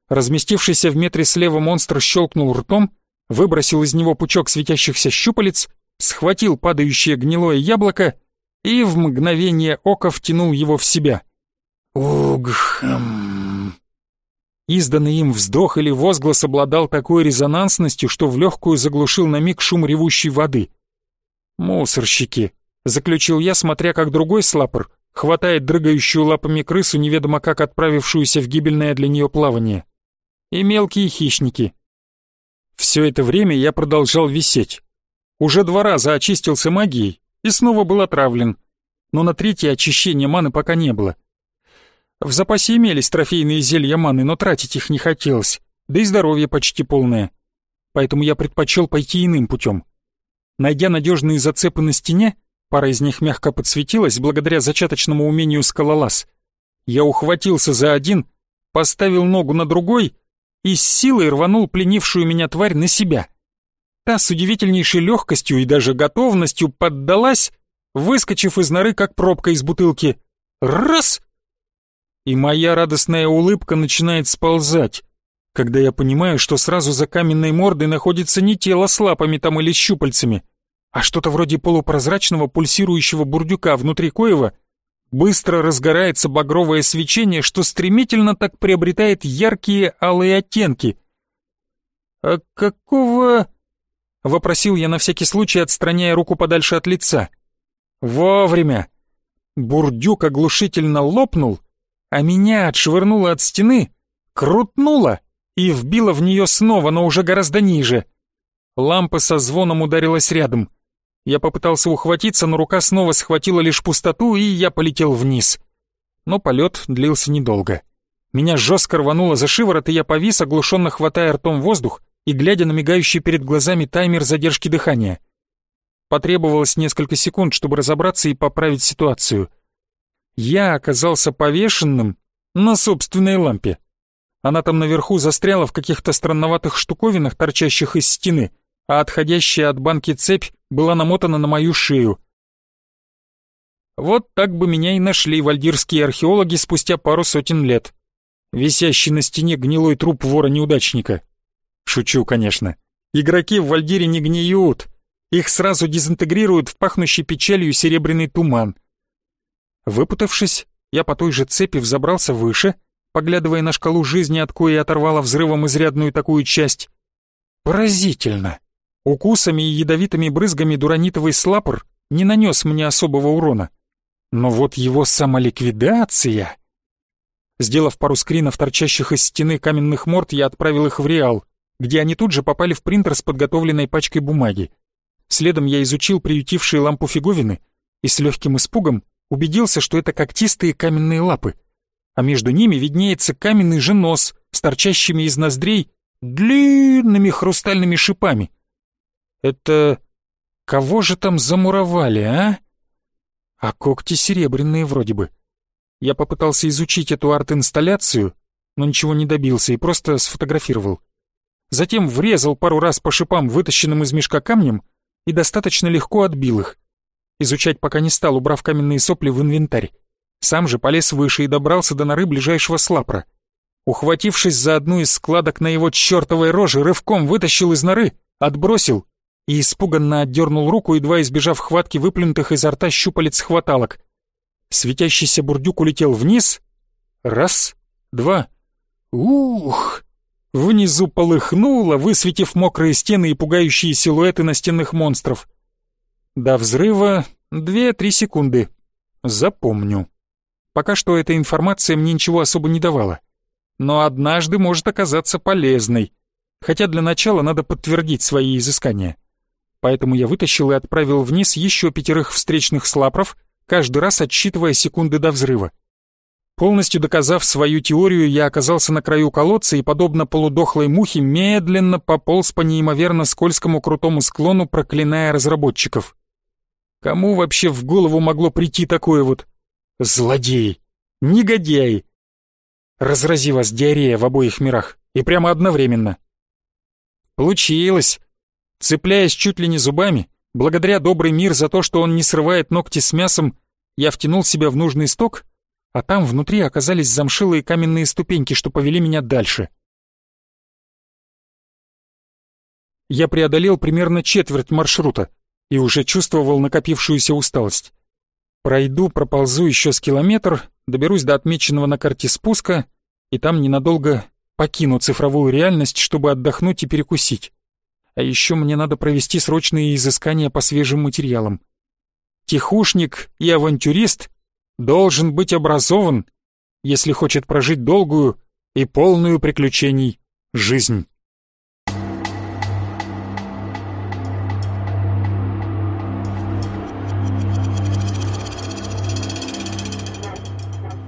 Разместившийся в метре слева монстр щелкнул ртом, выбросил из него пучок светящихся щупалец, схватил падающее гнилое яблоко и в мгновение ока втянул его в себя. Угхм. Изданный им вздох или возглас обладал такой резонансностью, что в легкую заглушил на миг шум ревущей воды. Мусорщики заключил я, смотря как другой слапор хватает дрыгающую лапами крысу, неведомо как отправившуюся в гибельное для нее плавание. И мелкие хищники. Все это время я продолжал висеть. Уже два раза очистился магией и снова был отравлен, но на третье очищение маны пока не было. В запасе имелись трофейные зелья маны, но тратить их не хотелось, да и здоровье почти полное. Поэтому я предпочел пойти иным путем. Найдя надежные зацепы на стене, Пара из них мягко подсветилась благодаря зачаточному умению скалолаз. Я ухватился за один, поставил ногу на другой и с силой рванул пленившую меня тварь на себя. Та с удивительнейшей легкостью и даже готовностью поддалась, выскочив из норы, как пробка из бутылки. Раз! И моя радостная улыбка начинает сползать, когда я понимаю, что сразу за каменной мордой находится не тело с лапами там или щупальцами, а что-то вроде полупрозрачного пульсирующего бурдюка внутри коева быстро разгорается багровое свечение, что стремительно так приобретает яркие алые оттенки. «А какого...» — вопросил я на всякий случай, отстраняя руку подальше от лица. «Вовремя!» Бурдюк оглушительно лопнул, а меня отшвырнуло от стены, крутнуло и вбило в нее снова, но уже гораздо ниже. Лампа со звоном ударилась рядом. Я попытался ухватиться, но рука снова схватила лишь пустоту, и я полетел вниз. Но полет длился недолго. Меня жестко рвануло за шиворот, и я повис, оглушенно хватая ртом воздух и глядя на мигающий перед глазами таймер задержки дыхания. Потребовалось несколько секунд, чтобы разобраться и поправить ситуацию. Я оказался повешенным на собственной лампе. Она там наверху застряла в каких-то странноватых штуковинах, торчащих из стены, а отходящая от банки цепь была намотана на мою шею. Вот так бы меня и нашли вальдирские археологи спустя пару сотен лет. Висящий на стене гнилой труп вора-неудачника. Шучу, конечно. Игроки в Вальдире не гниют. Их сразу дезинтегрируют в пахнущий печалью серебряный туман. Выпутавшись, я по той же цепи взобрался выше, поглядывая на шкалу жизни, от коей оторвала взрывом изрядную такую часть. Поразительно! Укусами и ядовитыми брызгами дуранитовый слапор не нанес мне особого урона. Но вот его самоликвидация... Сделав пару скринов, торчащих из стены каменных морд, я отправил их в Реал, где они тут же попали в принтер с подготовленной пачкой бумаги. Следом я изучил приютившие лампу фиговины и с легким испугом убедился, что это когтистые каменные лапы, а между ними виднеется каменный же нос с торчащими из ноздрей длинными хрустальными шипами. Это кого же там замуровали, а? А когти серебряные вроде бы. Я попытался изучить эту арт-инсталляцию, но ничего не добился и просто сфотографировал. Затем врезал пару раз по шипам, вытащенным из мешка камнем, и достаточно легко отбил их. Изучать пока не стал, убрав каменные сопли в инвентарь. Сам же полез выше и добрался до норы ближайшего слапра. Ухватившись за одну из складок на его чертовой роже, рывком вытащил из норы, отбросил и испуганно отдернул руку, едва избежав хватки выплюнутых изо рта щупалец хваталок. Светящийся бурдюк улетел вниз. Раз, два. Ух! Внизу полыхнуло, высветив мокрые стены и пугающие силуэты настенных монстров. До взрыва две-три секунды. Запомню. Пока что эта информация мне ничего особо не давала. Но однажды может оказаться полезной. Хотя для начала надо подтвердить свои изыскания. Поэтому я вытащил и отправил вниз еще пятерых встречных слапров, каждый раз отсчитывая секунды до взрыва. Полностью доказав свою теорию, я оказался на краю колодца и, подобно полудохлой мухе, медленно пополз по неимоверно скользкому крутому склону, проклиная разработчиков. Кому вообще в голову могло прийти такое вот? Злодеи! Негодяи! Разрази вас диарея в обоих мирах, и прямо одновременно. Получилось! Цепляясь чуть ли не зубами, Благодаря добрый мир за то, что он не срывает ногти с мясом, я втянул себя в нужный сток, а там внутри оказались замшилые каменные ступеньки, что повели меня дальше. Я преодолел примерно четверть маршрута и уже чувствовал накопившуюся усталость. Пройду, проползу еще с километр, доберусь до отмеченного на карте спуска, и там ненадолго покину цифровую реальность, чтобы отдохнуть и перекусить. А еще мне надо провести срочные изыскания по свежим материалам. Тихушник и авантюрист должен быть образован, если хочет прожить долгую и полную приключений жизнь.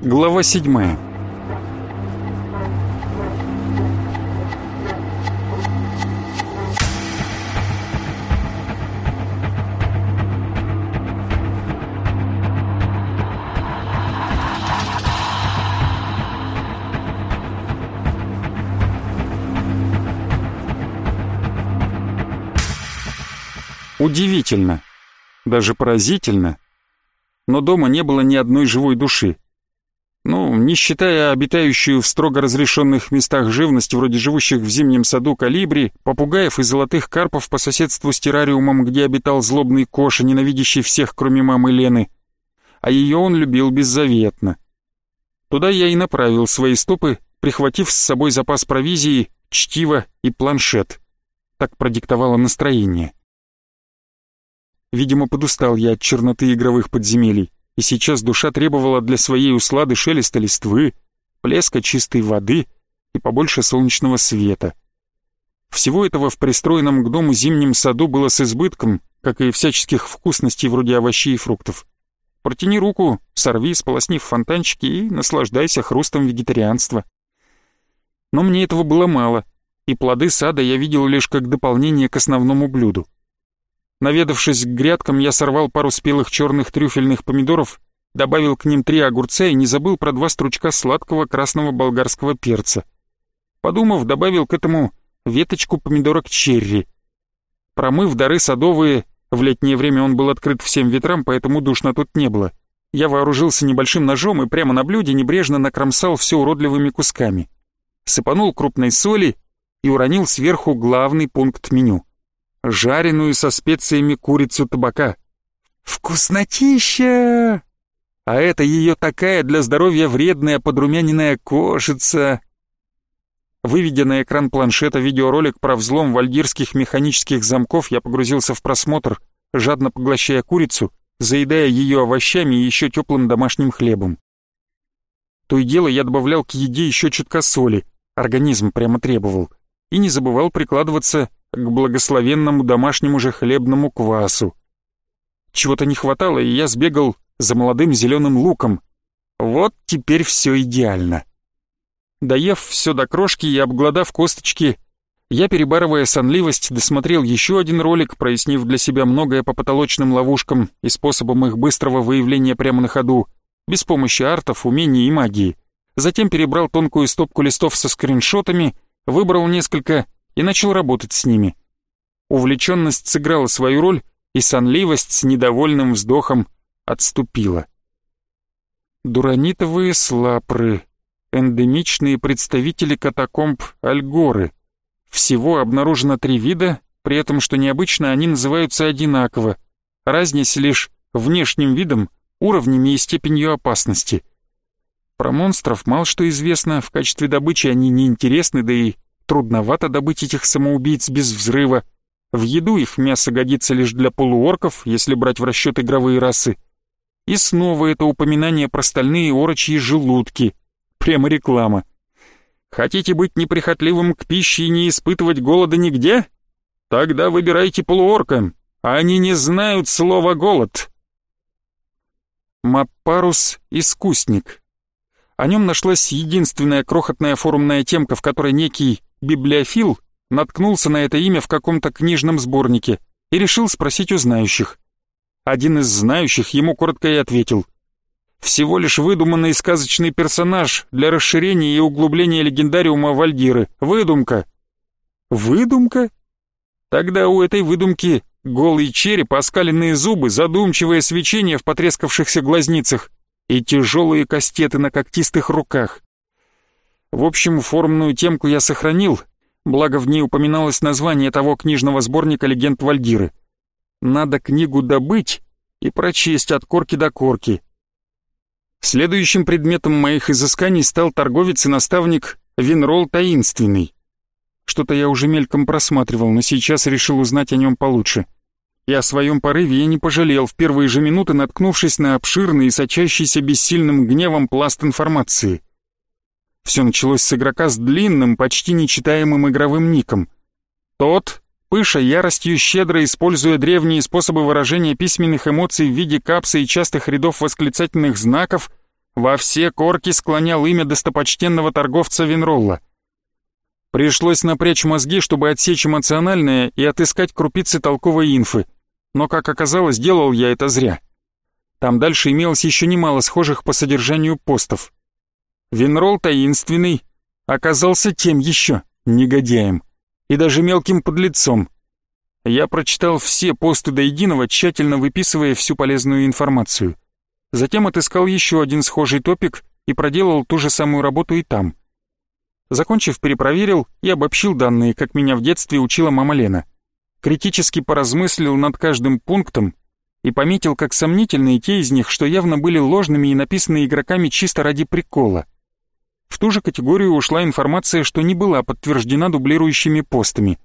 Глава седьмая Удивительно, даже поразительно, но дома не было ни одной живой души. Ну, не считая обитающую в строго разрешенных местах живность, вроде живущих в зимнем саду калибри, попугаев и золотых карпов по соседству с террариумом, где обитал злобный Коша, ненавидящий всех, кроме мамы Лены. А ее он любил беззаветно. Туда я и направил свои стопы, прихватив с собой запас провизии, чтиво и планшет. так продиктовало настроение. Видимо, подустал я от черноты игровых подземелий, и сейчас душа требовала для своей услады шелеста листвы, плеска чистой воды и побольше солнечного света. Всего этого в пристроенном к дому зимнем саду было с избытком, как и всяческих вкусностей вроде овощей и фруктов. Протяни руку, сорви, сполосни в фонтанчике и наслаждайся хрустом вегетарианства. Но мне этого было мало, и плоды сада я видел лишь как дополнение к основному блюду. Наведавшись к грядкам, я сорвал пару спелых черных трюфельных помидоров, добавил к ним три огурца и не забыл про два стручка сладкого красного болгарского перца. Подумав, добавил к этому веточку помидорок черри. Промыв дары садовые, в летнее время он был открыт всем ветрам, поэтому душно тут не было. Я вооружился небольшим ножом и прямо на блюде небрежно накромсал все уродливыми кусками. Сыпанул крупной соли и уронил сверху главный пункт меню — жареную со специями курицу табака. Вкуснотища! А это ее такая для здоровья вредная подрумяненная кожица. Выведя на экран планшета видеоролик про взлом вальгирских механических замков, я погрузился в просмотр, жадно поглощая курицу, заедая ее овощами и еще теплым домашним хлебом. То и дело я добавлял к еде еще чутка соли, организм прямо требовал, и не забывал прикладываться к благословенному домашнему же хлебному квасу. Чего-то не хватало, и я сбегал за молодым зеленым луком. Вот теперь все идеально. Доев все до крошки и обглодав косточки, я, перебарывая сонливость, досмотрел еще один ролик, прояснив для себя многое по потолочным ловушкам и способам их быстрого выявления прямо на ходу, без помощи артов, умений и магии. Затем перебрал тонкую стопку листов со скриншотами, выбрал несколько и начал работать с ними. Увлеченность сыграла свою роль, и сонливость с недовольным вздохом отступила. Дуранитовые слапры, эндемичные представители катакомб Альгоры. Всего обнаружено три вида, при этом, что необычно, они называются одинаково, разница лишь внешним видом, уровнями и степенью опасности. Про монстров мало что известно, в качестве добычи они неинтересны, да и Трудновато добыть этих самоубийц без взрыва. В еду их мясо годится лишь для полуорков, если брать в расчет игровые расы. И снова это упоминание про стальные орочьи желудки. Прямо реклама. Хотите быть неприхотливым к пище и не испытывать голода нигде? Тогда выбирайте полуорка. Они не знают слова «голод». Маппарус — искусник. О нем нашлась единственная крохотная форумная темка, в которой некий библиофил наткнулся на это имя в каком-то книжном сборнике и решил спросить у знающих. Один из знающих ему коротко и ответил. «Всего лишь выдуманный сказочный персонаж для расширения и углубления легендариума Вальдиры. Выдумка». «Выдумка?» Тогда у этой выдумки голый череп, оскаленные зубы, задумчивое свечение в потрескавшихся глазницах и тяжелые кастеты на когтистых руках. В общем, формную темку я сохранил, благо в ней упоминалось название того книжного сборника легенд Вальдиры. Надо книгу добыть и прочесть от корки до корки. Следующим предметом моих изысканий стал торговец и наставник Винрол Таинственный. Что-то я уже мельком просматривал, но сейчас решил узнать о нем получше. И о своем порыве я не пожалел в первые же минуты, наткнувшись на обширный и сочащийся бессильным гневом пласт информации — все началось с игрока с длинным, почти нечитаемым игровым ником. Тот, пыша яростью щедро используя древние способы выражения письменных эмоций в виде капса и частых рядов восклицательных знаков, во все корки склонял имя достопочтенного торговца Винролла. Пришлось напрячь мозги, чтобы отсечь эмоциональное и отыскать крупицы толковой инфы, но, как оказалось, делал я это зря. Там дальше имелось еще немало схожих по содержанию постов. Винрол таинственный оказался тем еще негодяем и даже мелким подлецом. Я прочитал все посты до единого, тщательно выписывая всю полезную информацию. Затем отыскал еще один схожий топик и проделал ту же самую работу и там. Закончив, перепроверил и обобщил данные, как меня в детстве учила мама Лена. Критически поразмыслил над каждым пунктом и пометил как сомнительные те из них, что явно были ложными и написаны игроками чисто ради прикола. В ту же категорию ушла информация, что не была подтверждена дублирующими постами.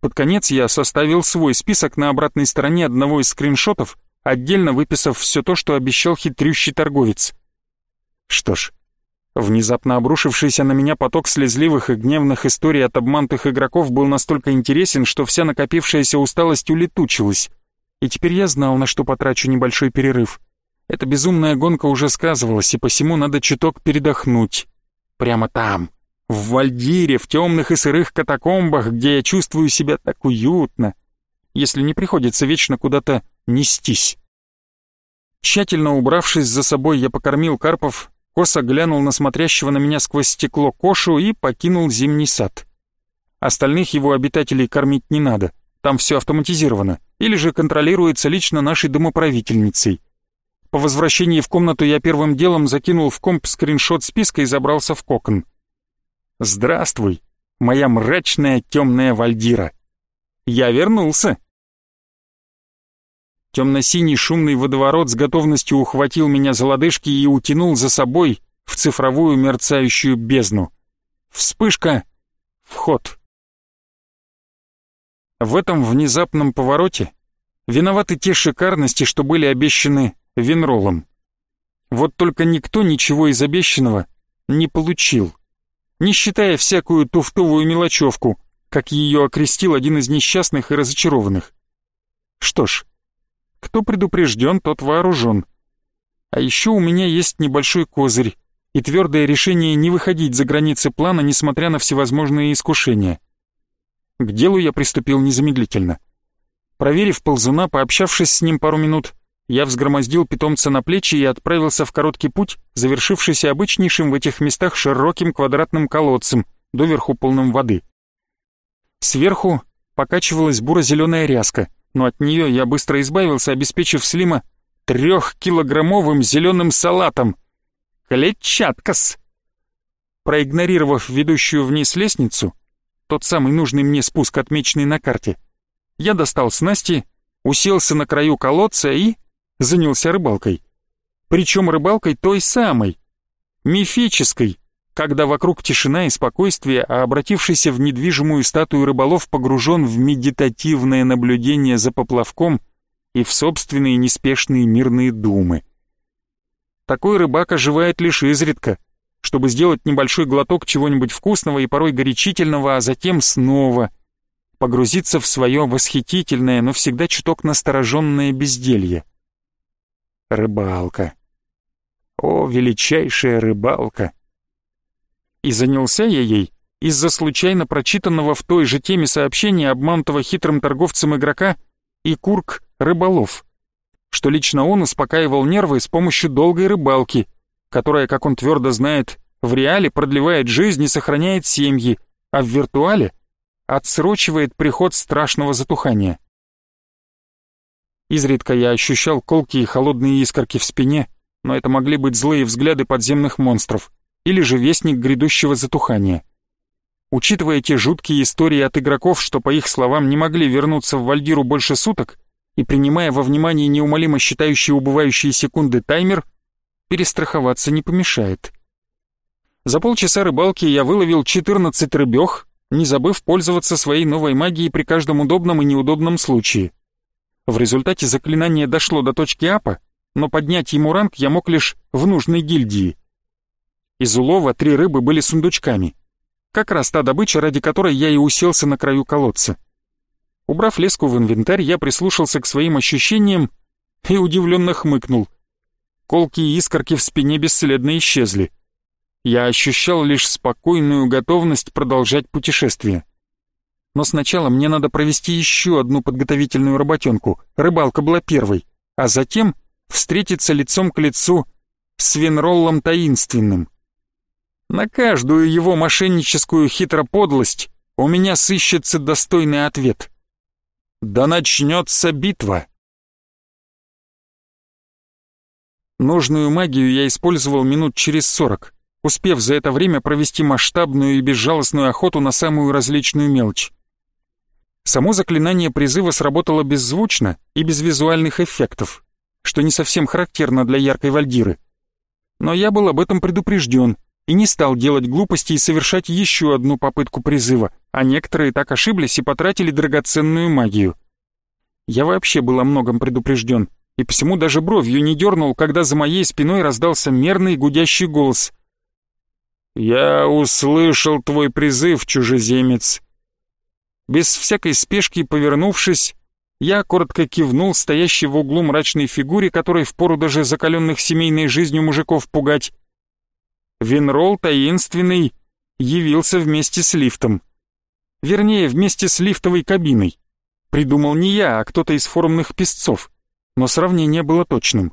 Под конец я составил свой список на обратной стороне одного из скриншотов, отдельно выписав все то, что обещал хитрющий торговец. Что ж, внезапно обрушившийся на меня поток слезливых и гневных историй от обманутых игроков был настолько интересен, что вся накопившаяся усталость улетучилась. И теперь я знал, на что потрачу небольшой перерыв. Эта безумная гонка уже сказывалась, и посему надо чуток передохнуть. Прямо там, в Вальдире, в темных и сырых катакомбах, где я чувствую себя так уютно, если не приходится вечно куда-то нестись. Тщательно убравшись за собой, я покормил карпов, косо глянул на смотрящего на меня сквозь стекло кошу и покинул зимний сад. Остальных его обитателей кормить не надо, там все автоматизировано, или же контролируется лично нашей домоправительницей. По возвращении в комнату я первым делом закинул в комп скриншот списка и забрался в кокон. «Здравствуй, моя мрачная темная Вальдира! Я вернулся!» Темно-синий шумный водоворот с готовностью ухватил меня за лодыжки и утянул за собой в цифровую мерцающую бездну. Вспышка, вход. В этом внезапном повороте виноваты те шикарности, что были обещаны Винролом. Вот только никто ничего из обещанного не получил, не считая всякую туфтовую мелочевку, как ее окрестил один из несчастных и разочарованных. Что ж, кто предупрежден, тот вооружен. А еще у меня есть небольшой козырь и твердое решение не выходить за границы плана, несмотря на всевозможные искушения. К делу я приступил незамедлительно. Проверив ползуна, пообщавшись с ним пару минут, я взгромоздил питомца на плечи и отправился в короткий путь, завершившийся обычнейшим в этих местах широким квадратным колодцем, доверху полным воды. Сверху покачивалась буро-зеленая ряска, но от нее я быстро избавился, обеспечив Слима трехкилограммовым зеленым салатом. Клетчаткас! Проигнорировав ведущую вниз лестницу, тот самый нужный мне спуск, отмеченный на карте, я достал снасти, уселся на краю колодца и занялся рыбалкой. Причем рыбалкой той самой, мифической, когда вокруг тишина и спокойствие, а обратившийся в недвижимую статую рыболов погружен в медитативное наблюдение за поплавком и в собственные неспешные мирные думы. Такой рыбак оживает лишь изредка, чтобы сделать небольшой глоток чего-нибудь вкусного и порой горячительного, а затем снова погрузиться в свое восхитительное, но всегда чуток настороженное безделье. Рыбалка. О, величайшая рыбалка! И занялся я ей из-за случайно прочитанного в той же теме сообщения обманутого хитрым торговцем игрока и курк рыболов, что лично он успокаивал нервы с помощью долгой рыбалки, которая, как он твердо знает, в реале продлевает жизнь и сохраняет семьи, а в виртуале отсрочивает приход страшного затухания. Изредка я ощущал колкие холодные искорки в спине, но это могли быть злые взгляды подземных монстров или же вестник грядущего затухания. Учитывая те жуткие истории от игроков, что, по их словам, не могли вернуться в Вальдиру больше суток, и принимая во внимание неумолимо считающие убывающие секунды таймер, перестраховаться не помешает. За полчаса рыбалки я выловил 14 рыбёх, не забыв пользоваться своей новой магией при каждом удобном и неудобном случае. В результате заклинание дошло до точки апа, но поднять ему ранг я мог лишь в нужной гильдии. Из улова три рыбы были сундучками. Как раз та добыча, ради которой я и уселся на краю колодца. Убрав леску в инвентарь, я прислушался к своим ощущениям и удивленно хмыкнул. Колкие искорки в спине бесследно исчезли. Я ощущал лишь спокойную готовность продолжать путешествие. Но сначала мне надо провести еще одну подготовительную работенку. Рыбалка была первой. А затем встретиться лицом к лицу с Венроллом Таинственным. На каждую его мошенническую хитроподлость у меня сыщется достойный ответ. Да начнется битва. Нужную магию я использовал минут через сорок, успев за это время провести масштабную и безжалостную охоту на самую различную мелочь. Само заклинание призыва сработало беззвучно и без визуальных эффектов, что не совсем характерно для яркой вальдиры. Но я был об этом предупрежден и не стал делать глупости и совершать еще одну попытку призыва, а некоторые так ошиблись и потратили драгоценную магию. Я вообще был о многом предупрежден, и посему даже бровью не дернул, когда за моей спиной раздался мерный гудящий голос. «Я услышал твой призыв, чужеземец». Без всякой спешки повернувшись, я коротко кивнул стоящей в углу мрачной фигуре, которой впору даже закаленных семейной жизнью мужиков пугать. Винрол таинственный явился вместе с лифтом. Вернее, вместе с лифтовой кабиной. Придумал не я, а кто-то из форумных песцов. Но сравнение было точным.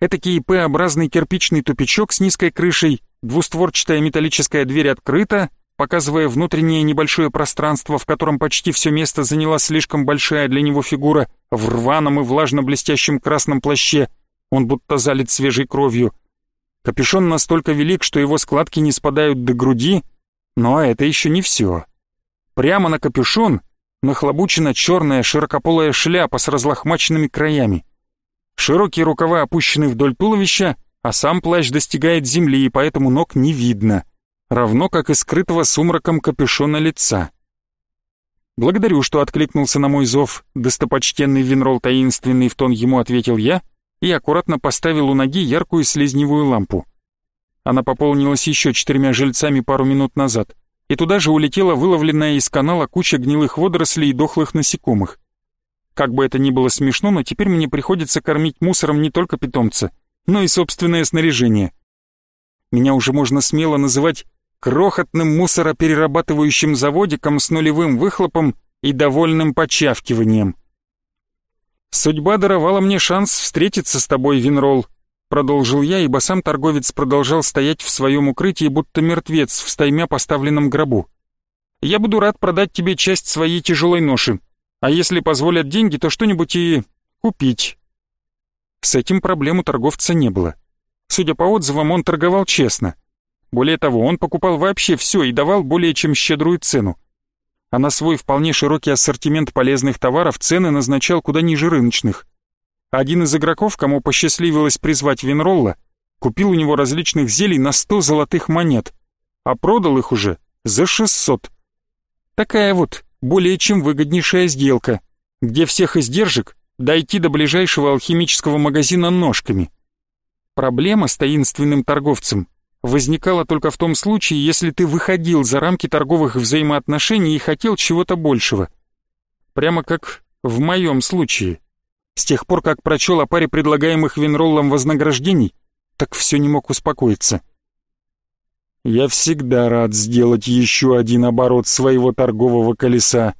Этакий П-образный кирпичный тупичок с низкой крышей, двустворчатая металлическая дверь открыта, показывая внутреннее небольшое пространство, в котором почти все место заняла слишком большая для него фигура в рваном и влажно-блестящем красном плаще, он будто залит свежей кровью. Капюшон настолько велик, что его складки не спадают до груди, но это еще не все. Прямо на капюшон нахлобучена черная широкополая шляпа с разлохмаченными краями. Широкие рукава опущены вдоль туловища, а сам плащ достигает земли, и поэтому ног не видно — равно как и скрытого сумраком капюшона лица. «Благодарю, что откликнулся на мой зов, достопочтенный Винрол таинственный», в тон ему ответил я и аккуратно поставил у ноги яркую слизневую лампу. Она пополнилась еще четырьмя жильцами пару минут назад, и туда же улетела выловленная из канала куча гнилых водорослей и дохлых насекомых. Как бы это ни было смешно, но теперь мне приходится кормить мусором не только питомца, но и собственное снаряжение. Меня уже можно смело называть крохотным мусороперерабатывающим заводиком с нулевым выхлопом и довольным почавкиванием. «Судьба даровала мне шанс встретиться с тобой, Винрол», продолжил я, ибо сам торговец продолжал стоять в своем укрытии, будто мертвец в стаймя поставленном гробу. «Я буду рад продать тебе часть своей тяжелой ноши, а если позволят деньги, то что-нибудь и купить». С этим проблем у торговца не было. Судя по отзывам, он торговал честно — более того, он покупал вообще все и давал более чем щедрую цену. А на свой вполне широкий ассортимент полезных товаров цены назначал куда ниже рыночных. Один из игроков, кому посчастливилось призвать Винролла, купил у него различных зелий на 100 золотых монет, а продал их уже за 600. Такая вот более чем выгоднейшая сделка, где всех издержек дойти до ближайшего алхимического магазина ножками. Проблема с таинственным торговцем возникала только в том случае, если ты выходил за рамки торговых взаимоотношений и хотел чего-то большего. Прямо как в моем случае. С тех пор, как прочел о паре предлагаемых Винроллом вознаграждений, так все не мог успокоиться. «Я всегда рад сделать еще один оборот своего торгового колеса»,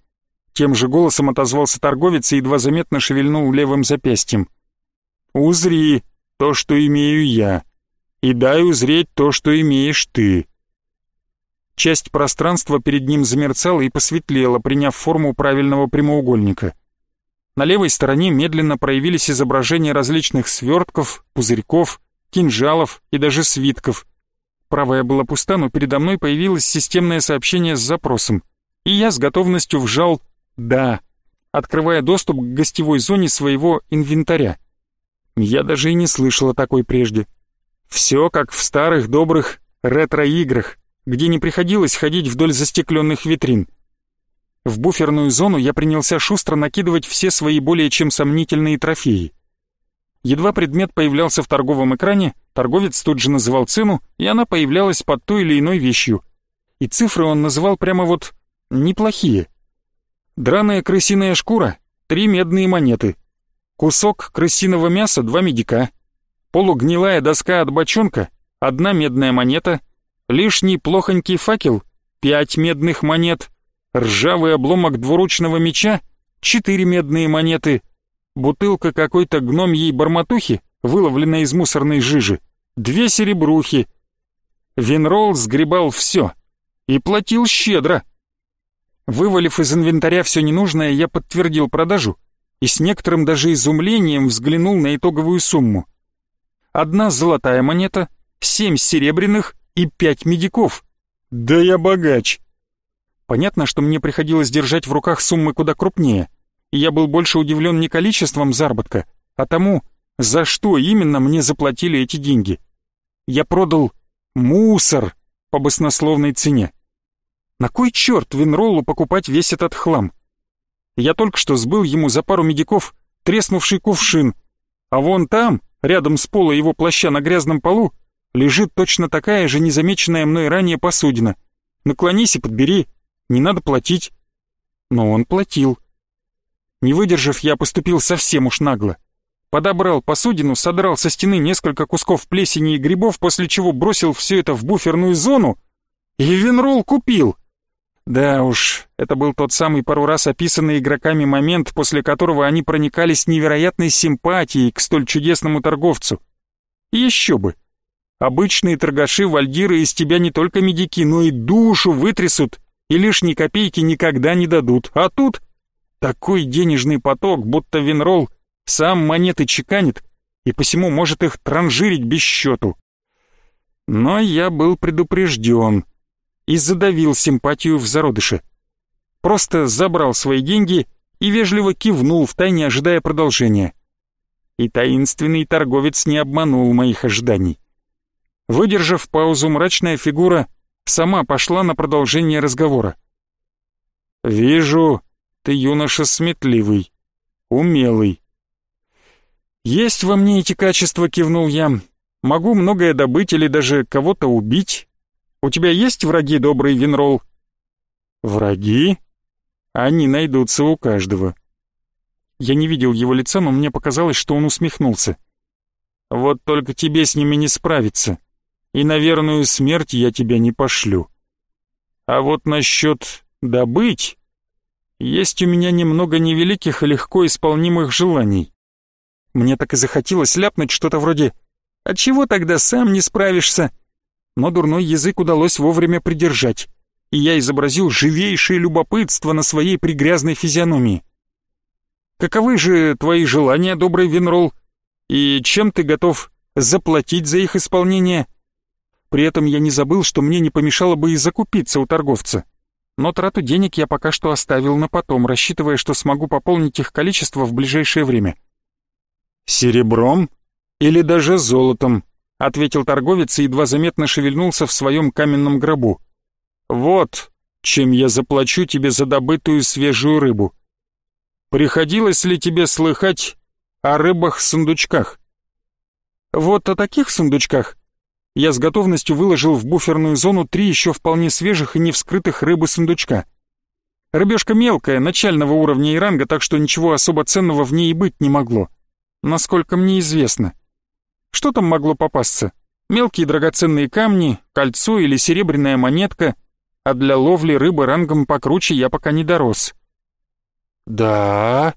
тем же голосом отозвался торговец и едва заметно шевельнул левым запястьем. «Узри то, что имею я и дай узреть то, что имеешь ты». Часть пространства перед ним замерцала и посветлела, приняв форму правильного прямоугольника. На левой стороне медленно проявились изображения различных свертков, пузырьков, кинжалов и даже свитков. Правая была пуста, но передо мной появилось системное сообщение с запросом, и я с готовностью вжал «Да», открывая доступ к гостевой зоне своего инвентаря. Я даже и не слышал о такой прежде. Все как в старых добрых ретро-играх, где не приходилось ходить вдоль застекленных витрин. В буферную зону я принялся шустро накидывать все свои более чем сомнительные трофеи. Едва предмет появлялся в торговом экране, торговец тут же называл цену, и она появлялась под той или иной вещью. И цифры он называл прямо вот неплохие. Драная крысиная шкура — три медные монеты. Кусок крысиного мяса — два медика полугнилая доска от бочонка, одна медная монета, лишний плохонький факел, пять медных монет, ржавый обломок двуручного меча, четыре медные монеты, бутылка какой-то гномьей барматухи, выловленной из мусорной жижи, две серебрухи. Винролл сгребал все и платил щедро. Вывалив из инвентаря все ненужное, я подтвердил продажу и с некоторым даже изумлением взглянул на итоговую сумму одна золотая монета, семь серебряных и пять медиков. Да я богач. Понятно, что мне приходилось держать в руках суммы куда крупнее, и я был больше удивлен не количеством заработка, а тому, за что именно мне заплатили эти деньги. Я продал мусор по баснословной цене. На кой черт Винроллу покупать весь этот хлам? Я только что сбыл ему за пару медиков треснувший кувшин, а вон там, рядом с пола его плаща на грязном полу, лежит точно такая же незамеченная мной ранее посудина. Наклонись и подбери, не надо платить. Но он платил. Не выдержав, я поступил совсем уж нагло. Подобрал посудину, содрал со стены несколько кусков плесени и грибов, после чего бросил все это в буферную зону и винрол купил. Да уж, это был тот самый пару раз описанный игроками момент, после которого они проникались невероятной симпатией к столь чудесному торговцу. Еще бы. Обычные торгаши-вальдиры из тебя не только медики, но и душу вытрясут и лишней копейки никогда не дадут. А тут такой денежный поток, будто Винрол сам монеты чеканит и посему может их транжирить без счету. Но я был предупрежден и задавил симпатию в зародыше. Просто забрал свои деньги и вежливо кивнул, втайне ожидая продолжения. И таинственный торговец не обманул моих ожиданий. Выдержав паузу, мрачная фигура сама пошла на продолжение разговора. «Вижу, ты юноша сметливый, умелый». «Есть во мне эти качества», — кивнул я. «Могу многое добыть или даже кого-то убить, у тебя есть враги, добрый Винрол?» «Враги? Они найдутся у каждого». Я не видел его лица, но мне показалось, что он усмехнулся. «Вот только тебе с ними не справиться, и на верную смерть я тебя не пошлю. А вот насчет добыть, есть у меня немного невеликих и легко исполнимых желаний. Мне так и захотелось ляпнуть что-то вроде «А чего тогда сам не справишься?» Но дурной язык удалось вовремя придержать, и я изобразил живейшее любопытство на своей пригрязной физиономии. «Каковы же твои желания, добрый Винрол, и чем ты готов заплатить за их исполнение?» При этом я не забыл, что мне не помешало бы и закупиться у торговца. Но трату денег я пока что оставил на потом, рассчитывая, что смогу пополнить их количество в ближайшее время. «Серебром? Или даже золотом?» — ответил торговец и едва заметно шевельнулся в своем каменном гробу. «Вот, чем я заплачу тебе за добытую свежую рыбу. Приходилось ли тебе слыхать о рыбах-сундучках?» «Вот о таких сундучках?» Я с готовностью выложил в буферную зону три еще вполне свежих и невскрытых рыбы-сундучка. Рыбешка мелкая, начального уровня и ранга, так что ничего особо ценного в ней и быть не могло. Насколько мне известно. Что там могло попасться? Мелкие драгоценные камни, кольцо или серебряная монетка, а для ловли рыбы рангом покруче я пока не дорос. «Да...»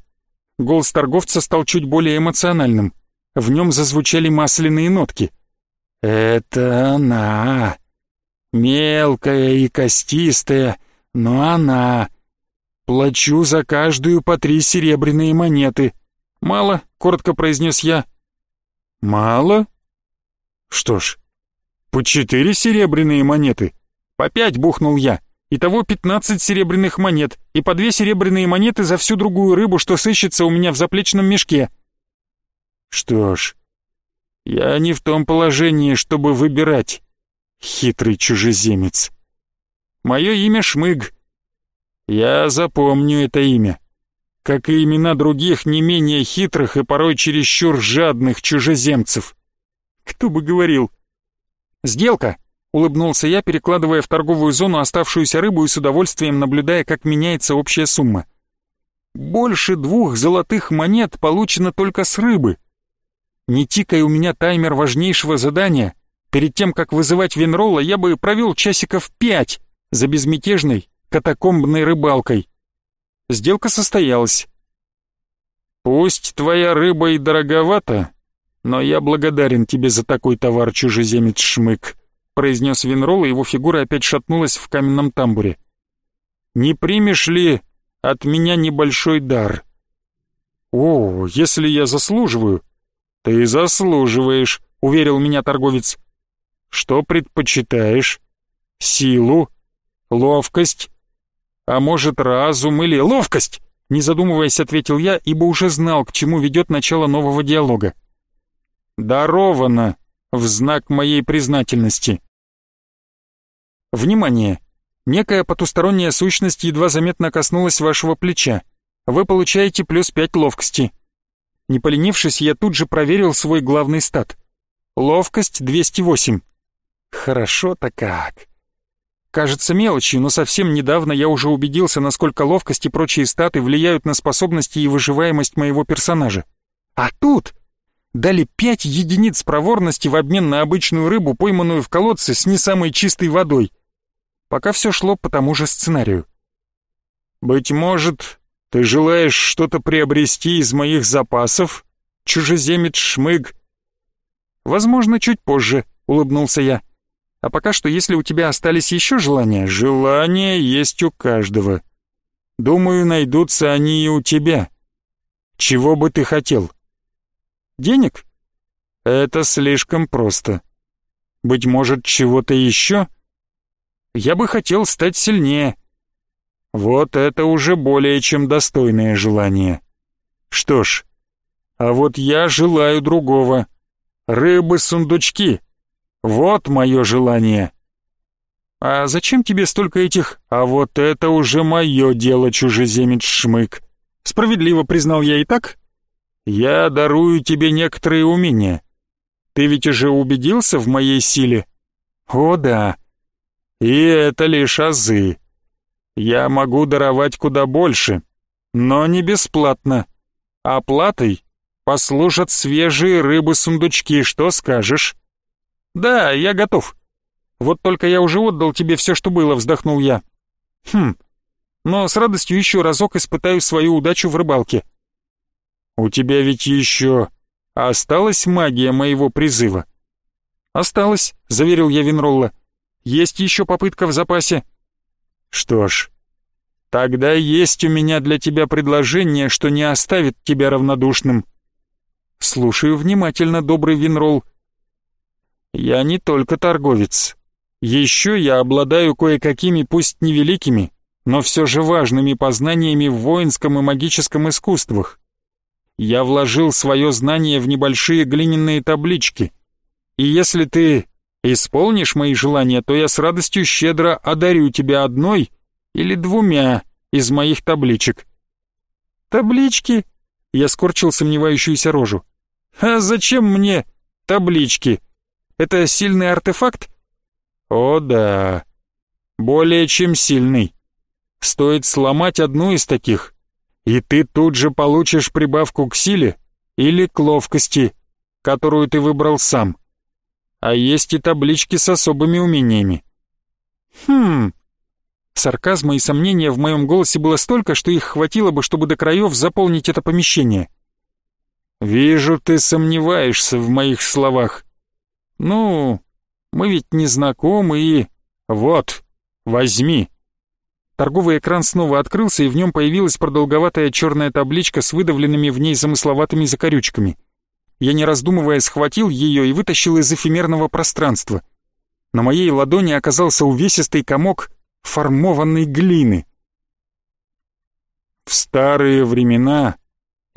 Голос торговца стал чуть более эмоциональным. В нем зазвучали масляные нотки. «Это она. Мелкая и костистая, но она. Плачу за каждую по три серебряные монеты. Мало?» — коротко произнес я. Мало? Что ж, по четыре серебряные монеты. По пять бухнул я. Итого пятнадцать серебряных монет и по две серебряные монеты за всю другую рыбу, что сыщется у меня в заплечном мешке. Что ж, я не в том положении, чтобы выбирать, хитрый чужеземец. Мое имя Шмыг. Я запомню это имя как и имена других не менее хитрых и порой чересчур жадных чужеземцев. Кто бы говорил? «Сделка!» — улыбнулся я, перекладывая в торговую зону оставшуюся рыбу и с удовольствием наблюдая, как меняется общая сумма. «Больше двух золотых монет получено только с рыбы. Не тикая у меня таймер важнейшего задания, перед тем, как вызывать Винролла, я бы провел часиков пять за безмятежной катакомбной рыбалкой. Сделка состоялась. «Пусть твоя рыба и дороговата, но я благодарен тебе за такой товар, чужеземец Шмык», произнес Винрол, и его фигура опять шатнулась в каменном тамбуре. «Не примешь ли от меня небольшой дар?» «О, если я заслуживаю?» «Ты заслуживаешь», — уверил меня торговец. «Что предпочитаешь? Силу? Ловкость? А может, разум или ловкость? Не задумываясь, ответил я, ибо уже знал, к чему ведет начало нового диалога. Даровано в знак моей признательности. Внимание! Некая потусторонняя сущность едва заметно коснулась вашего плеча. Вы получаете плюс пять ловкости. Не поленившись, я тут же проверил свой главный стат. Ловкость 208. Хорошо-то как. Кажется мелочью, но совсем недавно я уже убедился, насколько ловкость и прочие статы влияют на способности и выживаемость моего персонажа. А тут дали пять единиц проворности в обмен на обычную рыбу, пойманную в колодце с не самой чистой водой. Пока все шло по тому же сценарию. «Быть может, ты желаешь что-то приобрести из моих запасов, чужеземец Шмыг?» «Возможно, чуть позже», — улыбнулся я. А пока что, если у тебя остались еще желания, желания есть у каждого. Думаю, найдутся они и у тебя. Чего бы ты хотел? Денег? Это слишком просто. Быть может, чего-то еще? Я бы хотел стать сильнее. Вот это уже более чем достойное желание. Что ж, а вот я желаю другого. Рыбы-сундучки. Вот мое желание. А зачем тебе столько этих... А вот это уже мое дело, чужеземец Шмык. Справедливо признал я и так. Я дарую тебе некоторые умения. Ты ведь уже убедился в моей силе? О да. И это лишь азы. Я могу даровать куда больше, но не бесплатно. Оплатой послужат свежие рыбы-сундучки, что скажешь? «Да, я готов. Вот только я уже отдал тебе все, что было», — вздохнул я. «Хм, но с радостью еще разок испытаю свою удачу в рыбалке». «У тебя ведь еще осталась магия моего призыва?» «Осталось», — заверил я Винролла. «Есть еще попытка в запасе». «Что ж, тогда есть у меня для тебя предложение, что не оставит тебя равнодушным». «Слушаю внимательно, добрый Винролл», я не только торговец. Еще я обладаю кое-какими, пусть невеликими, но все же важными познаниями в воинском и магическом искусствах. Я вложил свое знание в небольшие глиняные таблички. И если ты исполнишь мои желания, то я с радостью щедро одарю тебя одной или двумя из моих табличек. Таблички? Я скорчил сомневающуюся рожу. А зачем мне таблички? Это сильный артефакт? О да, более чем сильный. Стоит сломать одну из таких, и ты тут же получишь прибавку к силе или к ловкости, которую ты выбрал сам. А есть и таблички с особыми умениями. Хм... Сарказма и сомнения в моем голосе было столько, что их хватило бы, чтобы до краев заполнить это помещение. «Вижу, ты сомневаешься в моих словах. «Ну, мы ведь не знакомы и... Вот, возьми». Торговый экран снова открылся, и в нем появилась продолговатая черная табличка с выдавленными в ней замысловатыми закорючками. Я, не раздумывая, схватил ее и вытащил из эфемерного пространства. На моей ладони оказался увесистый комок формованной глины. В старые времена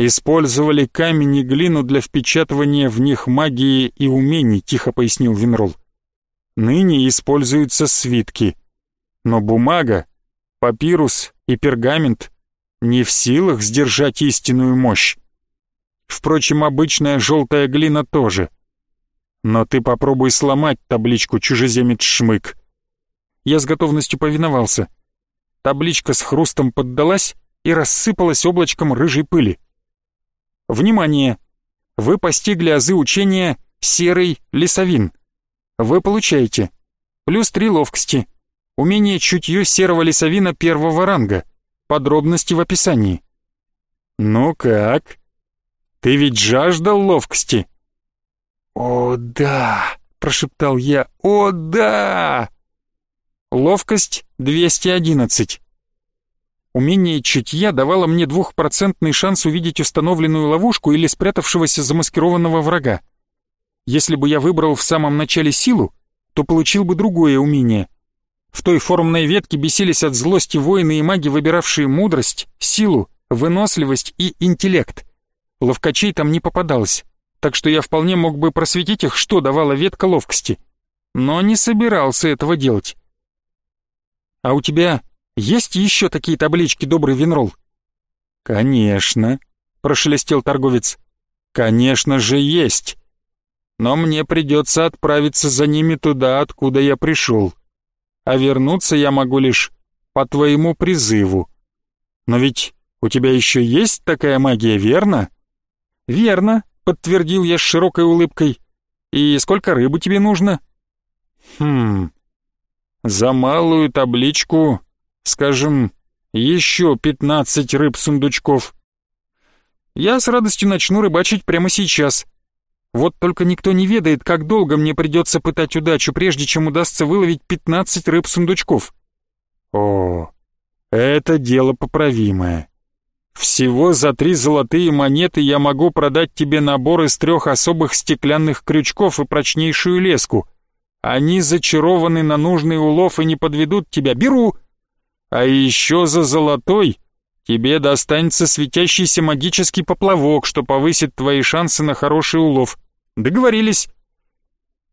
«Использовали камень и глину для впечатывания в них магии и умений», — тихо пояснил Винрол. «Ныне используются свитки. Но бумага, папирус и пергамент не в силах сдержать истинную мощь. Впрочем, обычная желтая глина тоже. Но ты попробуй сломать табличку «Чужеземец Шмык». Я с готовностью повиновался. Табличка с хрустом поддалась и рассыпалась облачком рыжей пыли. Внимание! Вы постигли азы учения «Серый лесовин». Вы получаете плюс три ловкости, умение чутье серого лесовина первого ранга, подробности в описании. Ну как? Ты ведь жаждал ловкости? О, да, прошептал я. О, да! Ловкость 211. Умение чутья давало мне двухпроцентный шанс увидеть установленную ловушку или спрятавшегося замаскированного врага. Если бы я выбрал в самом начале силу, то получил бы другое умение. В той формной ветке бесились от злости воины и маги, выбиравшие мудрость, силу, выносливость и интеллект. Ловкачей там не попадалось, так что я вполне мог бы просветить их, что давала ветка ловкости. Но не собирался этого делать. А у тебя есть еще такие таблички, добрый Винрол?» «Конечно», — прошелестел торговец. «Конечно же есть. Но мне придется отправиться за ними туда, откуда я пришел. А вернуться я могу лишь по твоему призыву. Но ведь у тебя еще есть такая магия, верно?» «Верно», — подтвердил я с широкой улыбкой. «И сколько рыбы тебе нужно?» «Хм... За малую табличку, скажем, еще пятнадцать рыб-сундучков». «Я с радостью начну рыбачить прямо сейчас. Вот только никто не ведает, как долго мне придется пытать удачу, прежде чем удастся выловить пятнадцать рыб-сундучков». «О, это дело поправимое. Всего за три золотые монеты я могу продать тебе набор из трех особых стеклянных крючков и прочнейшую леску. Они зачарованы на нужный улов и не подведут тебя. Беру. А еще за золотой тебе достанется светящийся магический поплавок, что повысит твои шансы на хороший улов. Договорились?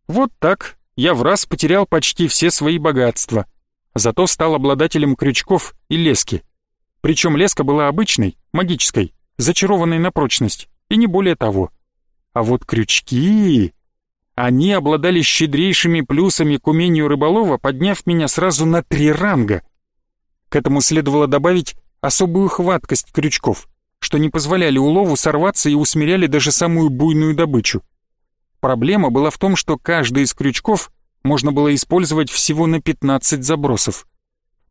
Вот так я в раз потерял почти все свои богатства. Зато стал обладателем крючков и лески. Причем леска была обычной, магической, зачарованной на прочность, и не более того. А вот крючки... Они обладали щедрейшими плюсами к умению рыболова, подняв меня сразу на три ранга. К этому следовало добавить особую хваткость крючков, что не позволяли улову сорваться и усмиряли даже самую буйную добычу. Проблема была в том, что каждый из крючков можно было использовать всего на 15 забросов.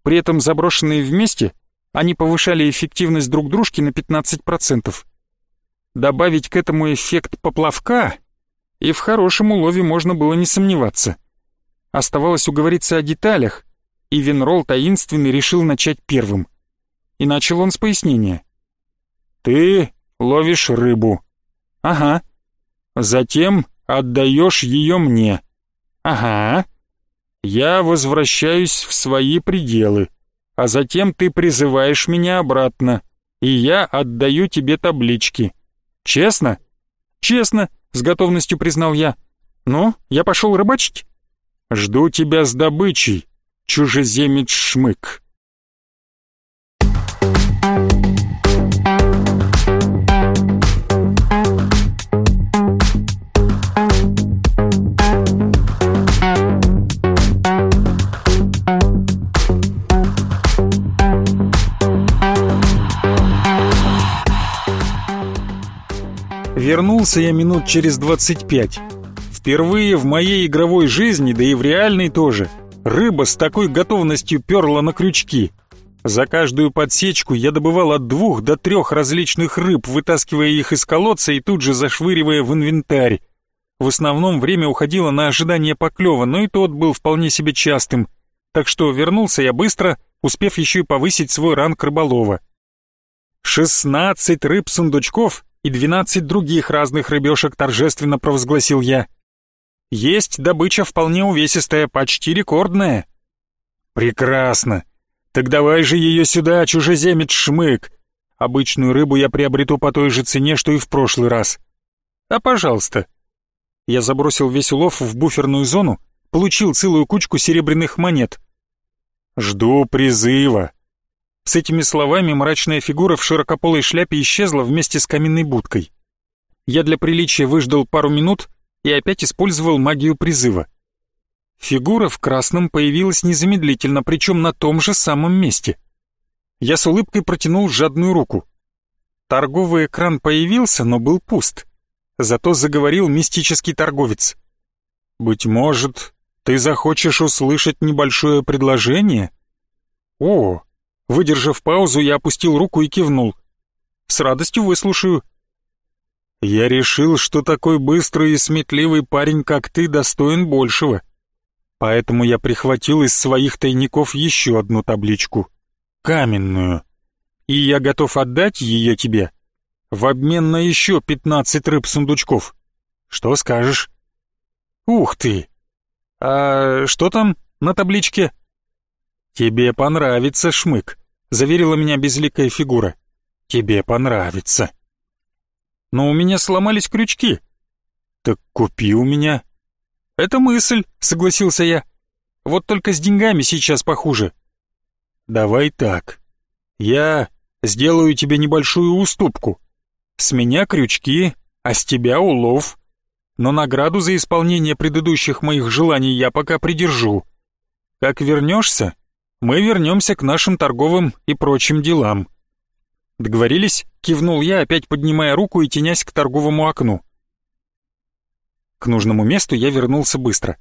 При этом заброшенные вместе они повышали эффективность друг дружки на 15%. Добавить к этому эффект поплавка, и в хорошем улове можно было не сомневаться. Оставалось уговориться о деталях, и Винрол таинственный решил начать первым. И начал он с пояснения. «Ты ловишь рыбу». «Ага». «Затем отдаешь ее мне». «Ага». «Я возвращаюсь в свои пределы» а затем ты призываешь меня обратно, и я отдаю тебе таблички. Честно? Честно, с готовностью признал я. Ну, я пошел рыбачить. Жду тебя с добычей, чужеземец Шмык. Вернулся я минут через 25. Впервые в моей игровой жизни, да и в реальной тоже, рыба с такой готовностью перла на крючки. За каждую подсечку я добывал от двух до трех различных рыб, вытаскивая их из колодца и тут же зашвыривая в инвентарь. В основном время уходило на ожидание поклёва, но и тот был вполне себе частым. Так что вернулся я быстро, успев еще и повысить свой ранг рыболова. 16 рыб-сундучков и двенадцать других разных рыбешек торжественно провозгласил я. Есть добыча вполне увесистая, почти рекордная. Прекрасно. Так давай же ее сюда, чужеземец Шмык. Обычную рыбу я приобрету по той же цене, что и в прошлый раз. А пожалуйста. Я забросил весь улов в буферную зону, получил целую кучку серебряных монет. Жду призыва. С этими словами мрачная фигура в широкополой шляпе исчезла вместе с каменной будкой. Я для приличия выждал пару минут и опять использовал магию призыва. Фигура в красном появилась незамедлительно, причем на том же самом месте. Я с улыбкой протянул жадную руку. Торговый экран появился, но был пуст. Зато заговорил мистический торговец. «Быть может, ты захочешь услышать небольшое предложение?» «О, Выдержав паузу, я опустил руку и кивнул. «С радостью выслушаю». «Я решил, что такой быстрый и сметливый парень, как ты, достоин большего. Поэтому я прихватил из своих тайников еще одну табличку. Каменную. И я готов отдать ее тебе в обмен на еще пятнадцать рыб-сундучков. Что скажешь?» «Ух ты! А что там на табличке?» «Тебе понравится, Шмык», — заверила меня безликая фигура. «Тебе понравится». «Но у меня сломались крючки». «Так купи у меня». «Это мысль», — согласился я. «Вот только с деньгами сейчас похуже. давай так. Я сделаю тебе небольшую уступку. С меня крючки, а с тебя улов. Но награду за исполнение предыдущих моих желаний я пока придержу. Как вернешься, мы вернемся к нашим торговым и прочим делам. Договорились? Кивнул я, опять поднимая руку и тенясь к торговому окну. К нужному месту я вернулся быстро.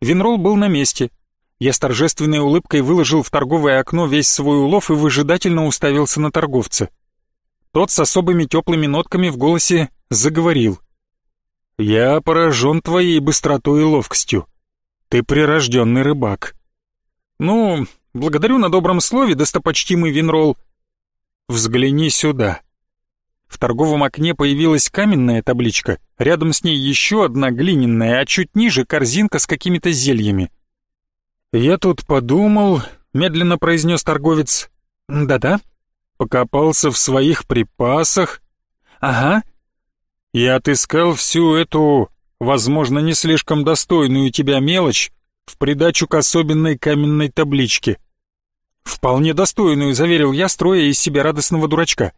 Винрол был на месте. Я с торжественной улыбкой выложил в торговое окно весь свой улов и выжидательно уставился на торговца. Тот с особыми теплыми нотками в голосе заговорил. «Я поражен твоей быстротой и ловкостью. Ты прирожденный рыбак». «Ну, благодарю на добром слове, достопочтимый Винрол». «Взгляни сюда». В торговом окне появилась каменная табличка, рядом с ней еще одна глиняная, а чуть ниже корзинка с какими-то зельями. «Я тут подумал», — медленно произнес торговец. «Да-да». Покопался в своих припасах. «Ага». И отыскал всю эту, возможно, не слишком достойную тебя мелочь в придачу к особенной каменной табличке. «Вполне достойную», — заверил я, строя из себя радостного дурачка.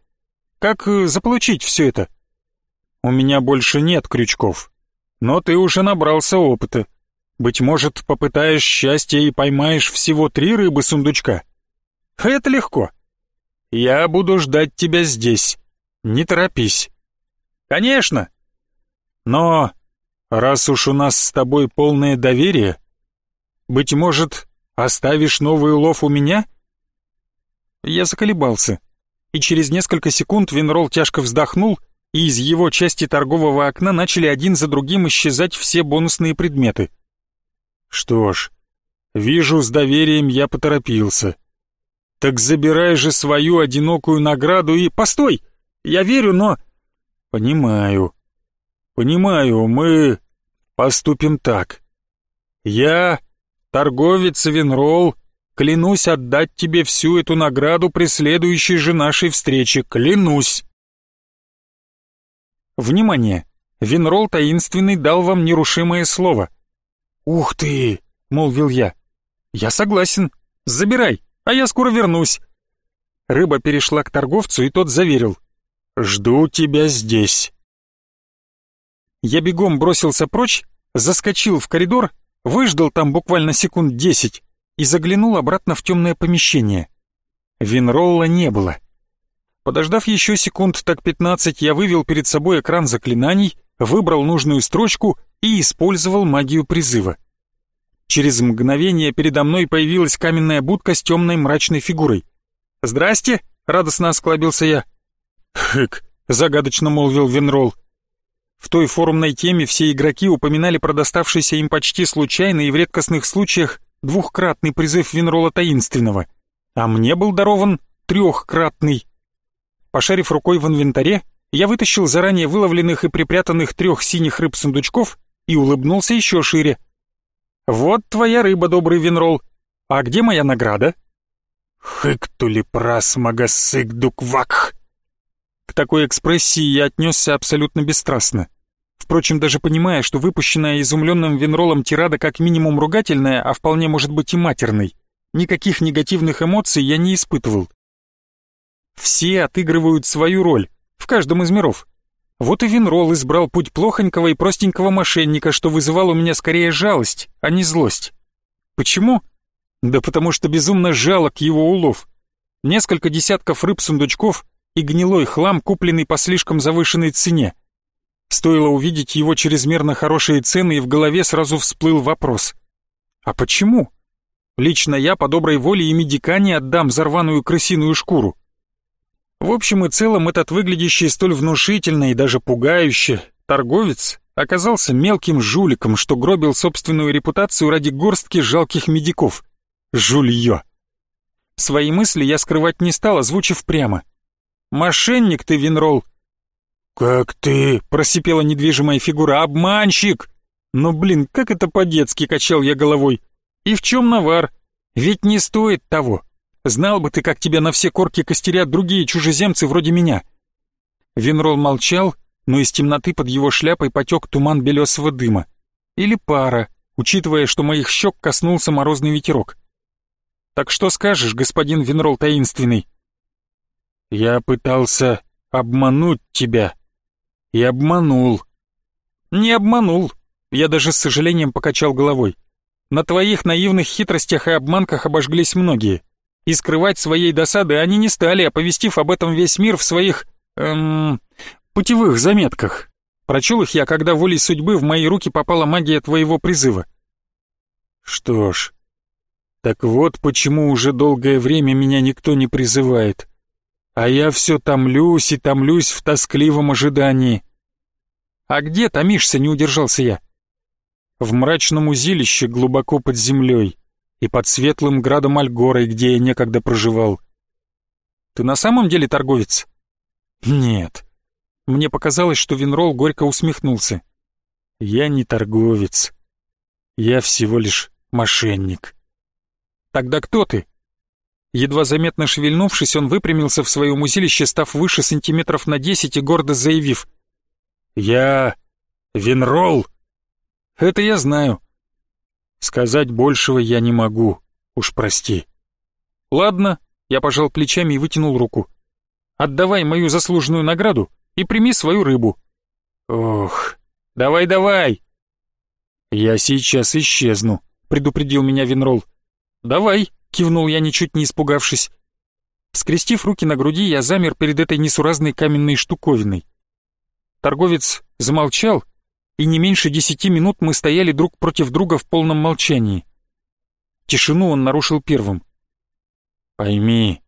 Как э, заполучить все это? У меня больше нет крючков. Но ты уже набрался опыта. Быть может, попытаешь счастье и поймаешь всего три рыбы-сундучка. Это легко. Я буду ждать тебя здесь. Не торопись. Конечно. Но раз уж у нас с тобой полное доверие, быть может, оставишь новый улов у меня? Я заколебался и через несколько секунд Винрол тяжко вздохнул, и из его части торгового окна начали один за другим исчезать все бонусные предметы. Что ж, вижу, с доверием я поторопился. Так забирай же свою одинокую награду и... Постой! Я верю, но... Понимаю. Понимаю, мы поступим так. Я, торговец Винрол, Клянусь отдать тебе всю эту награду при следующей же нашей встрече. Клянусь!» Внимание! Винрол таинственный дал вам нерушимое слово. «Ух ты!» — молвил я. «Я согласен. Забирай, а я скоро вернусь». Рыба перешла к торговцу, и тот заверил. «Жду тебя здесь». Я бегом бросился прочь, заскочил в коридор, выждал там буквально секунд десять, и заглянул обратно в темное помещение. Винролла не было. Подождав еще секунд так пятнадцать, я вывел перед собой экран заклинаний, выбрал нужную строчку и использовал магию призыва. Через мгновение передо мной появилась каменная будка с темной мрачной фигурой. «Здрасте!» — радостно осклабился я. «Хык!» — загадочно молвил Винрол. В той форумной теме все игроки упоминали про доставшийся им почти случайно и в редкостных случаях двухкратный призыв Винрола Таинственного, а мне был дарован трехкратный. Пошарив рукой в инвентаре, я вытащил заранее выловленных и припрятанных трех синих рыб-сундучков и улыбнулся еще шире. «Вот твоя рыба, добрый Винрол. А где моя награда?» «Хык-тули прас магасык дуквак!» К такой экспрессии я отнесся абсолютно бесстрастно. Впрочем, даже понимая, что выпущенная изумленным Винролом тирада как минимум ругательная, а вполне может быть и матерной, никаких негативных эмоций я не испытывал. Все отыгрывают свою роль, в каждом из миров. Вот и Винрол избрал путь плохонького и простенького мошенника, что вызывало у меня скорее жалость, а не злость. Почему? Да потому что безумно жалок его улов. Несколько десятков рыб-сундучков и гнилой хлам, купленный по слишком завышенной цене. Стоило увидеть его чрезмерно хорошие цены, и в голове сразу всплыл вопрос. А почему? Лично я по доброй воле и медика не отдам за рваную крысиную шкуру. В общем и целом этот выглядящий столь внушительно и даже пугающе торговец оказался мелким жуликом, что гробил собственную репутацию ради горстки жалких медиков. Жулье. Свои мысли я скрывать не стал, озвучив прямо. «Мошенник ты, Винрол, «Как ты?» — просипела недвижимая фигура. «Обманщик!» «Но, блин, как это по-детски!» — качал я головой. «И в чем навар? Ведь не стоит того. Знал бы ты, как тебя на все корки костерят другие чужеземцы вроде меня». Винрол молчал, но из темноты под его шляпой потек туман белесого дыма. Или пара, учитывая, что моих щек коснулся морозный ветерок. Так что скажешь, господин Винрол таинственный? Я пытался обмануть тебя. И обманул. Не обманул. Я даже с сожалением покачал головой. На твоих наивных хитростях и обманках обожглись многие. И скрывать своей досады они не стали, оповестив об этом весь мир в своих... эм... путевых заметках. Прочел их я, когда волей судьбы в мои руки попала магия твоего призыва. Что ж, так вот почему уже долгое время меня никто не призывает. А я все томлюсь и томлюсь в тоскливом ожидании. А где томишься, не удержался я? В мрачном узилище глубоко под землей и под светлым градом Альгорой, где я некогда проживал. Ты на самом деле торговец? Нет, мне показалось, что Винрол горько усмехнулся. «Я не торговец. Я всего лишь мошенник». «Тогда кто ты?» Едва заметно шевельнувшись, он выпрямился в своем узилище, став выше сантиметров на десять и гордо заявив. «Я... Винрол!» «Это я знаю». «Сказать большего я не могу, уж прости». «Ладно», — я пожал плечами и вытянул руку. «Отдавай мою заслуженную награду, и прими свою рыбу». «Ох, давай-давай!» «Я сейчас исчезну», — предупредил меня Винрол. «Давай», — кивнул я, ничуть не испугавшись. Скрестив руки на груди, я замер перед этой несуразной каменной штуковиной. Торговец замолчал, и не меньше десяти минут мы стояли друг против друга в полном молчании. Тишину он нарушил первым. «Пойми,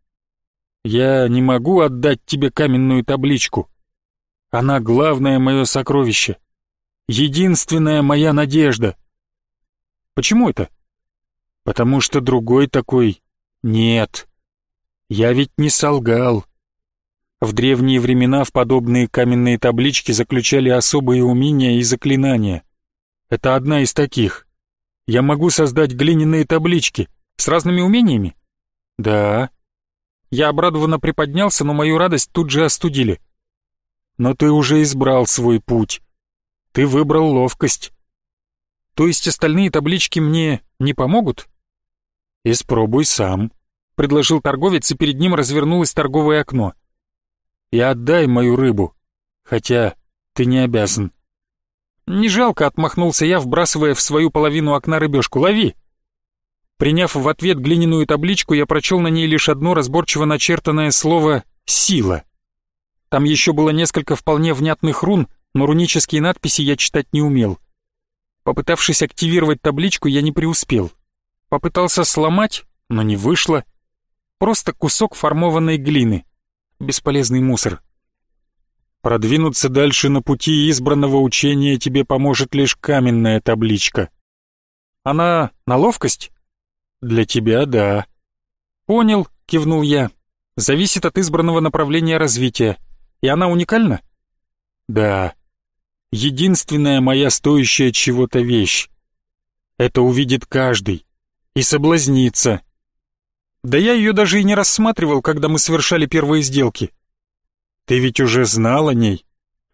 я не могу отдать тебе каменную табличку. Она главное мое сокровище. Единственная моя надежда. Почему это? Потому что другой такой нет. Я ведь не солгал. В древние времена в подобные каменные таблички заключали особые умения и заклинания. Это одна из таких. Я могу создать глиняные таблички с разными умениями? Да. Я обрадованно приподнялся, но мою радость тут же остудили но ты уже избрал свой путь. Ты выбрал ловкость. То есть остальные таблички мне не помогут? Испробуй сам, предложил торговец, и перед ним развернулось торговое окно. И отдай мою рыбу, хотя ты не обязан. Не жалко, отмахнулся я, вбрасывая в свою половину окна рыбешку. Лови! Приняв в ответ глиняную табличку, я прочел на ней лишь одно разборчиво начертанное слово «сила». Там еще было несколько вполне внятных рун, но рунические надписи я читать не умел. Попытавшись активировать табличку, я не преуспел. Попытался сломать, но не вышло. Просто кусок формованной глины. Бесполезный мусор. Продвинуться дальше на пути избранного учения тебе поможет лишь каменная табличка. Она на ловкость? Для тебя да. Понял, кивнул я. Зависит от избранного направления развития. И она уникальна? Да. Единственная моя стоящая чего-то вещь. Это увидит каждый. И соблазнится. Да я ее даже и не рассматривал, когда мы совершали первые сделки. Ты ведь уже знал о ней?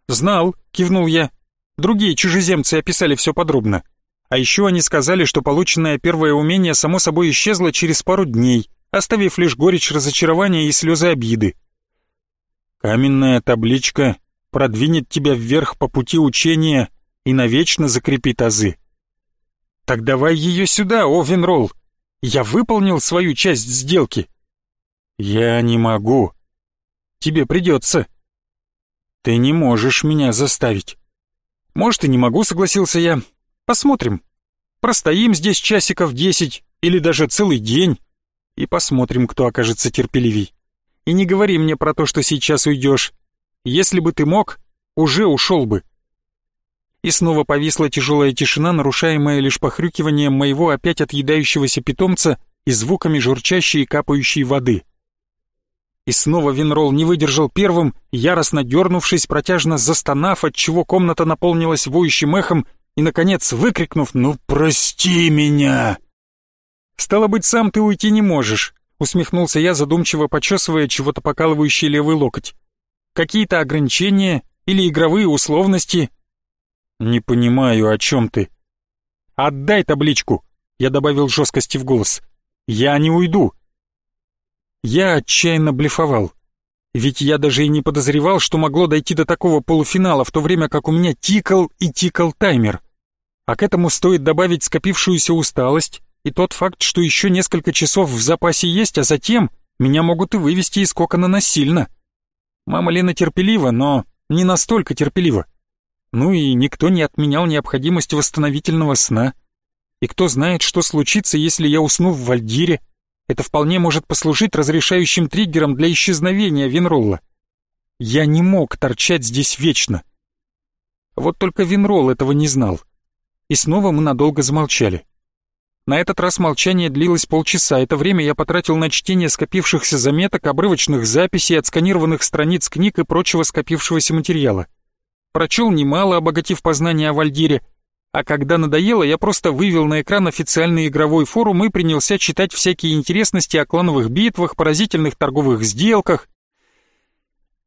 Знал, кивнул я. Другие чужеземцы описали все подробно. А еще они сказали, что полученное первое умение само собой исчезло через пару дней, оставив лишь горечь разочарования и слезы обиды. Каменная табличка продвинет тебя вверх по пути учения и навечно закрепит азы. Так давай ее сюда, о Винрол. Я выполнил свою часть сделки. Я не могу. Тебе придется. Ты не можешь меня заставить. Может и не могу, согласился я. Посмотрим. Простоим здесь часиков десять или даже целый день и посмотрим, кто окажется терпеливей. И не говори мне про то, что сейчас уйдешь. Если бы ты мог, уже ушел бы. И снова повисла тяжелая тишина, нарушаемая лишь похрюкиванием моего опять отъедающегося питомца и звуками журчащей и капающей воды. И снова Винрол не выдержал первым, яростно дернувшись, протяжно застонав, отчего комната наполнилась воющим эхом и, наконец, выкрикнув «Ну, прости меня!» «Стало быть, сам ты уйти не можешь, усмехнулся я, задумчиво почесывая чего-то покалывающий левый локоть. Какие-то ограничения или игровые условности? Не понимаю, о чем ты. Отдай табличку, я добавил жесткости в голос. Я не уйду. Я отчаянно блефовал. Ведь я даже и не подозревал, что могло дойти до такого полуфинала, в то время как у меня тикал и тикал таймер. А к этому стоит добавить скопившуюся усталость и тот факт, что еще несколько часов в запасе есть, а затем меня могут и вывести из кокона насильно. Мама Лена терпелива, но не настолько терпелива. Ну и никто не отменял необходимость восстановительного сна. И кто знает, что случится, если я усну в Вальдире. Это вполне может послужить разрешающим триггером для исчезновения Винролла. Я не мог торчать здесь вечно. Вот только Винролл этого не знал. И снова мы надолго замолчали. На этот раз молчание длилось полчаса. Это время я потратил на чтение скопившихся заметок, обрывочных записей, отсканированных страниц книг и прочего скопившегося материала. Прочел немало, обогатив познание о Вальдире, а когда надоело, я просто вывел на экран официальный игровой форум и принялся читать всякие интересности о клановых битвах, поразительных торговых сделках.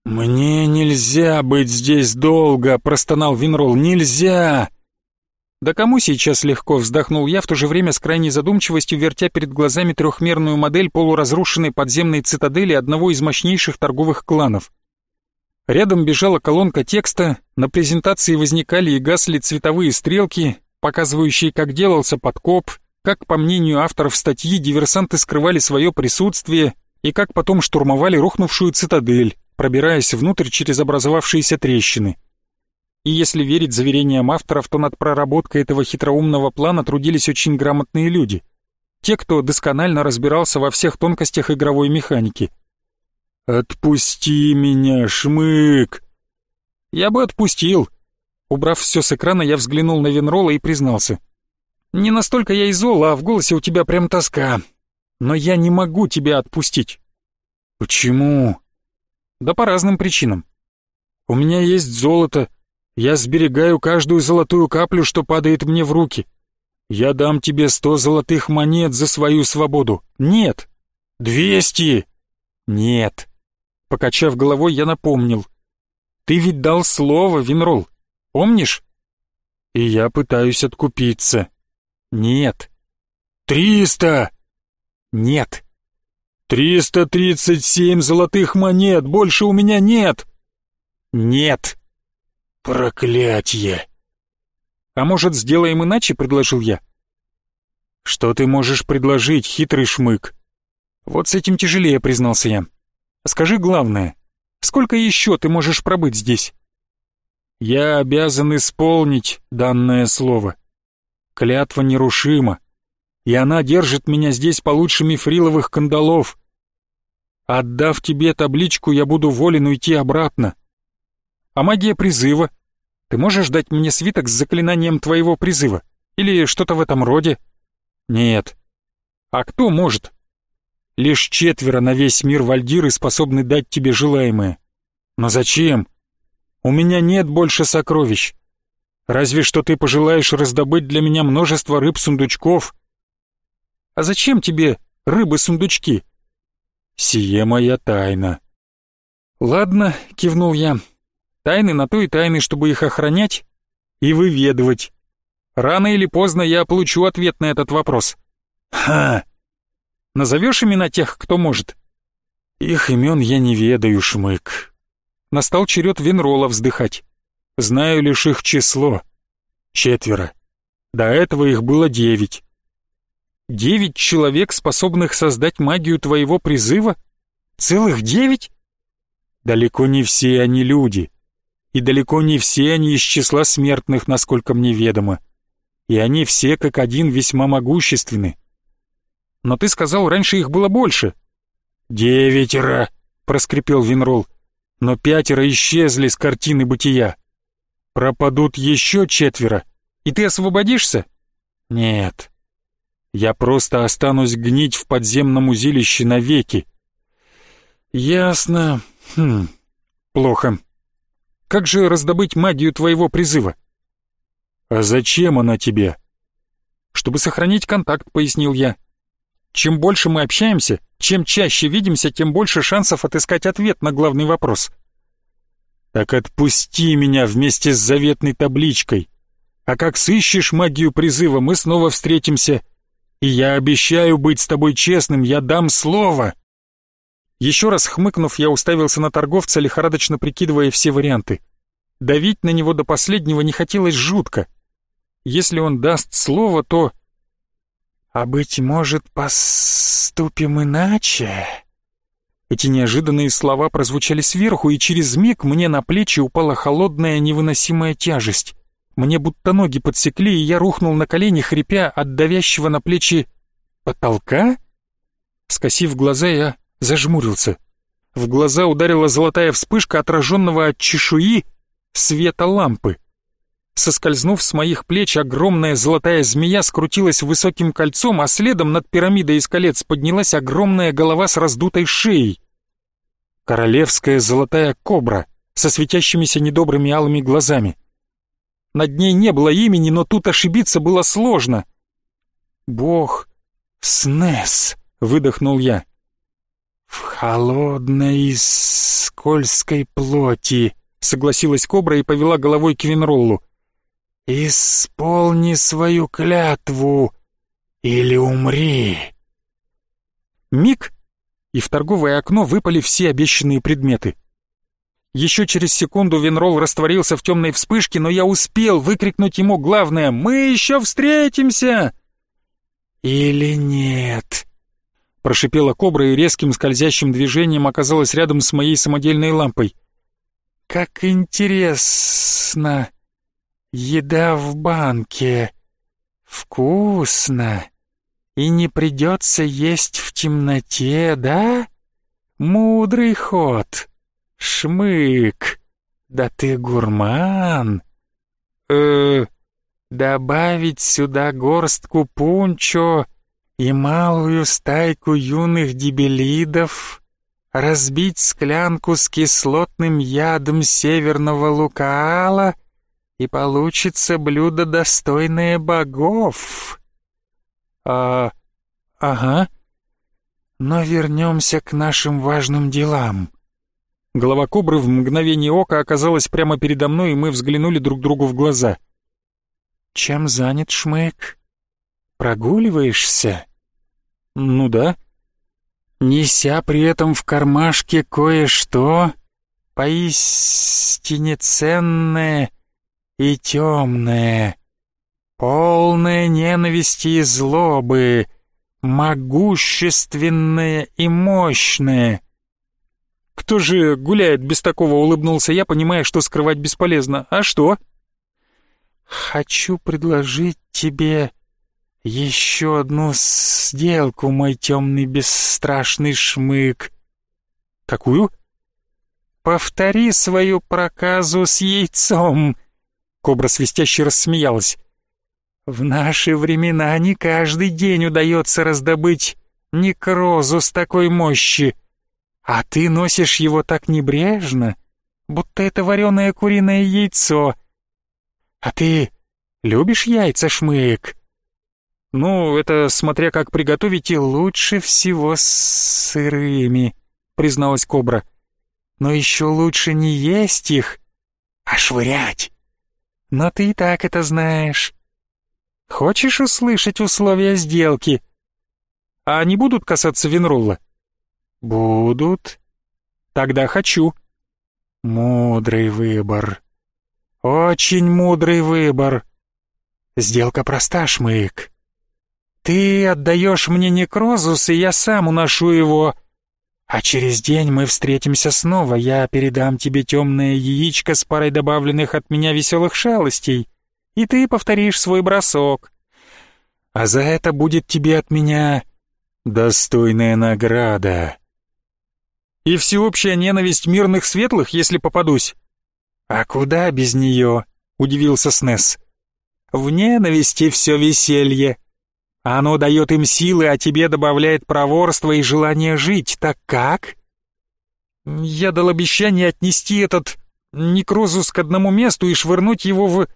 «Мне нельзя быть здесь долго», — простонал Винрол, — «нельзя!» Да кому сейчас легко, вздохнул я, в то же время с крайней задумчивостью вертя перед глазами трехмерную модель полуразрушенной подземной цитадели одного из мощнейших торговых кланов. Рядом бежала колонка текста, на презентации возникали и гасли цветовые стрелки, показывающие, как делался подкоп, как, по мнению авторов статьи, диверсанты скрывали свое присутствие и как потом штурмовали рухнувшую цитадель, пробираясь внутрь через образовавшиеся трещины. И если верить заверениям авторов, то над проработкой этого хитроумного плана трудились очень грамотные люди. Те, кто досконально разбирался во всех тонкостях игровой механики. «Отпусти меня, шмык!» «Я бы отпустил». Убрав все с экрана, я взглянул на Венрола и признался. «Не настолько я и зол, а в голосе у тебя прям тоска. Но я не могу тебя отпустить». «Почему?» «Да по разным причинам. У меня есть золото, я сберегаю каждую золотую каплю, что падает мне в руки. Я дам тебе сто золотых монет за свою свободу. Нет. Двести. Нет. Покачав головой, я напомнил. Ты ведь дал слово, Винрол. Помнишь? И я пытаюсь откупиться. Нет. Триста. Нет. Триста тридцать семь золотых монет. Больше у меня нет. Нет. «Проклятье!» «А может, сделаем иначе?» — предложил я. «Что ты можешь предложить, хитрый шмык?» «Вот с этим тяжелее», — признался я. «Скажи главное, сколько еще ты можешь пробыть здесь?» «Я обязан исполнить данное слово. Клятва нерушима, и она держит меня здесь получше мифриловых кандалов. Отдав тебе табличку, я буду волен уйти обратно. А магия призыва? Ты можешь дать мне свиток с заклинанием твоего призыва? Или что-то в этом роде? Нет. А кто может? Лишь четверо на весь мир вальдиры способны дать тебе желаемое. Но зачем? У меня нет больше сокровищ. Разве что ты пожелаешь раздобыть для меня множество рыб-сундучков. А зачем тебе рыбы-сундучки? Сие моя тайна. Ладно, кивнул я, Тайны на то и тайны, чтобы их охранять и выведывать. Рано или поздно я получу ответ на этот вопрос. Ха! Назовешь имена тех, кто может? Их имен я не ведаю, шмык. Настал черед Винрола вздыхать. Знаю лишь их число. Четверо. До этого их было девять. Девять человек, способных создать магию твоего призыва? Целых девять? Далеко не все они люди и далеко не все они из числа смертных, насколько мне ведомо. И они все как один весьма могущественны. Но ты сказал, раньше их было больше. «Девятеро!» — проскрипел Винрол. «Но пятеро исчезли с картины бытия. Пропадут еще четверо, и ты освободишься?» «Нет. Я просто останусь гнить в подземном узилище навеки». «Ясно. Хм, плохо. Как же раздобыть магию твоего призыва?» «А зачем она тебе?» «Чтобы сохранить контакт», — пояснил я. «Чем больше мы общаемся, чем чаще видимся, тем больше шансов отыскать ответ на главный вопрос». «Так отпусти меня вместе с заветной табличкой. А как сыщешь магию призыва, мы снова встретимся. И я обещаю быть с тобой честным, я дам слово. Еще раз хмыкнув, я уставился на торговца, лихорадочно прикидывая все варианты. Давить на него до последнего не хотелось жутко. Если он даст слово, то... «А быть может, поступим иначе?» Эти неожиданные слова прозвучали сверху, и через миг мне на плечи упала холодная невыносимая тяжесть. Мне будто ноги подсекли, и я рухнул на колени, хрипя от давящего на плечи потолка. Скосив глаза, я зажмурился. В глаза ударила золотая вспышка отраженного от чешуи света лампы. Соскользнув с моих плеч, огромная золотая змея скрутилась высоким кольцом, а следом над пирамидой из колец поднялась огромная голова с раздутой шеей. Королевская золотая кобра со светящимися недобрыми алыми глазами. Над ней не было имени, но тут ошибиться было сложно. «Бог Снес», — выдохнул я. «В холодной скользкой плоти», — согласилась кобра и повела головой к Винроллу. «Исполни свою клятву или умри!» Миг, и в торговое окно выпали все обещанные предметы. Еще через секунду Винрол растворился в темной вспышке, но я успел выкрикнуть ему главное «Мы еще встретимся!» «Или нет?» Прошипела кобра и резким скользящим движением оказалась рядом с моей самодельной лампой. «Как интересно! Еда в банке! Вкусно! И не придется есть в темноте, да? Мудрый ход!» Шмык, да ты гурман. Э, добавить сюда горстку пунчо и малую стайку юных дебелидов, разбить склянку с кислотным ядом северного лукаала, и получится блюдо, достойное богов. А, ага. Но вернемся к нашим важным делам. Голова кобры в мгновение ока оказалась прямо передо мной, и мы взглянули друг другу в глаза. «Чем занят Шмык? Прогуливаешься?» «Ну да». «Неся при этом в кармашке кое-что поистине ценное и темное, полное ненависти и злобы, могущественное и мощное» «Кто же гуляет без такого?» — улыбнулся я, понимая, что скрывать бесполезно. «А что?» «Хочу предложить тебе еще одну сделку, мой темный бесстрашный шмык». «Какую?» «Повтори свою проказу с яйцом!» Кобра свистяще рассмеялась. «В наши времена не каждый день удается раздобыть некрозу с такой мощи. А ты носишь его так небрежно, будто это вареное куриное яйцо. А ты любишь яйца, Шмык? Ну, это смотря как приготовить, и лучше всего с сырыми, призналась Кобра. Но еще лучше не есть их, а швырять. Но ты и так это знаешь. Хочешь услышать условия сделки? А они будут касаться Винролла? «Будут? Тогда хочу». «Мудрый выбор. Очень мудрый выбор. Сделка проста, Шмык. Ты отдаешь мне некрозус, и я сам уношу его. А через день мы встретимся снова, я передам тебе темное яичко с парой добавленных от меня веселых шалостей, и ты повторишь свой бросок. А за это будет тебе от меня достойная награда» и всеобщая ненависть мирных светлых, если попадусь. А куда без нее? Удивился Снес. В ненависти все веселье. Оно дает им силы, а тебе добавляет проворство и желание жить, так как? Я дал обещание отнести этот некрозус к одному месту и швырнуть его в...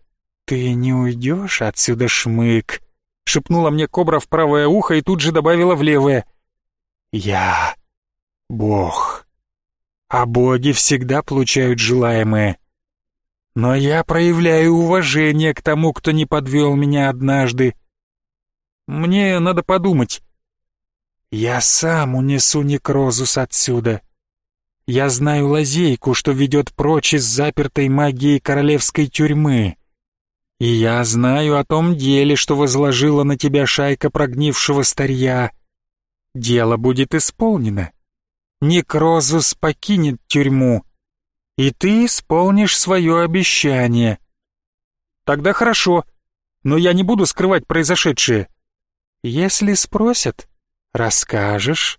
Ты не уйдешь отсюда, шмык, шепнула мне кобра в правое ухо и тут же добавила в левое. Я Бог. А боги всегда получают желаемое. Но я проявляю уважение к тому, кто не подвел меня однажды. Мне надо подумать». «Я сам унесу некрозус отсюда. Я знаю лазейку, что ведет прочь из запертой магии королевской тюрьмы. И я знаю о том деле, что возложила на тебя шайка прогнившего старья. Дело будет исполнено. Некрозус покинет тюрьму, и ты исполнишь свое обещание». «Тогда хорошо, но я не буду скрывать произошедшее». «Если спросят, расскажешь».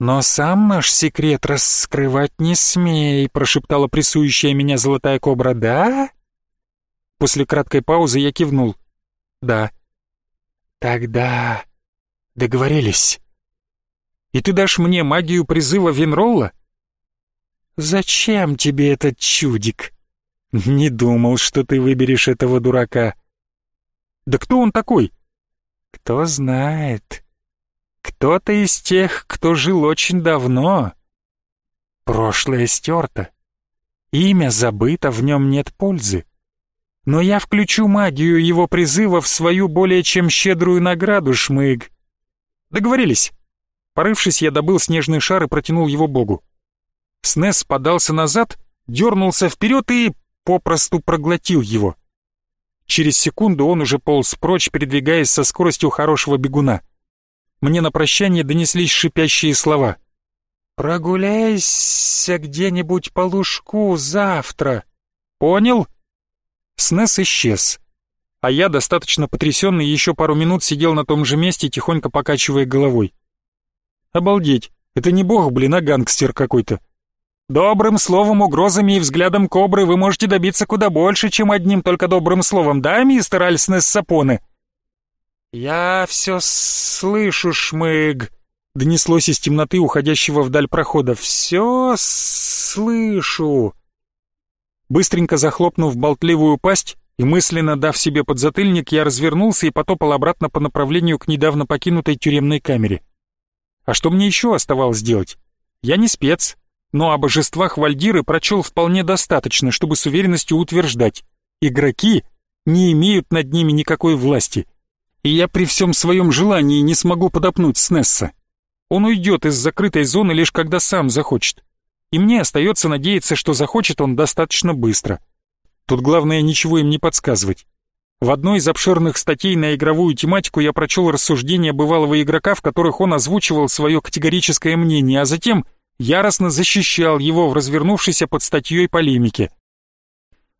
«Но сам наш секрет раскрывать не смей», — прошептала прессующая меня золотая кобра. «Да?» После краткой паузы я кивнул. «Да». «Тогда договорились». «И ты дашь мне магию призыва Винролла?» «Зачем тебе этот чудик?» «Не думал, что ты выберешь этого дурака». «Да кто он такой?» «Кто знает». Кто-то из тех, кто жил очень давно. Прошлое стерто. Имя забыто, в нем нет пользы. Но я включу магию его призыва в свою более чем щедрую награду, Шмыг. Договорились. Порывшись, я добыл снежный шар и протянул его богу. Снес подался назад, дернулся вперед и попросту проглотил его. Через секунду он уже полз прочь, передвигаясь со скоростью хорошего бегуна мне на прощание донеслись шипящие слова. «Прогуляйся где-нибудь по лужку завтра. Понял?» Снес исчез. А я, достаточно потрясенный, еще пару минут сидел на том же месте, тихонько покачивая головой. «Обалдеть! Это не бог, блин, а гангстер какой-то!» «Добрым словом, угрозами и взглядом кобры вы можете добиться куда больше, чем одним только добрым словом, да, мистер Альснес Сапоне?» «Я все слышу, Шмыг», — донеслось из темноты уходящего вдаль прохода. «Все слышу». Быстренько захлопнув болтливую пасть и мысленно дав себе подзатыльник, я развернулся и потопал обратно по направлению к недавно покинутой тюремной камере. А что мне еще оставалось делать? Я не спец, но о божествах Вальдиры прочел вполне достаточно, чтобы с уверенностью утверждать. Игроки не имеют над ними никакой власти и я при всем своем желании не смогу подопнуть Снесса. Он уйдет из закрытой зоны лишь когда сам захочет. И мне остается надеяться, что захочет он достаточно быстро. Тут главное ничего им не подсказывать. В одной из обширных статей на игровую тематику я прочел рассуждения бывалого игрока, в которых он озвучивал свое категорическое мнение, а затем яростно защищал его в развернувшейся под статьей полемике.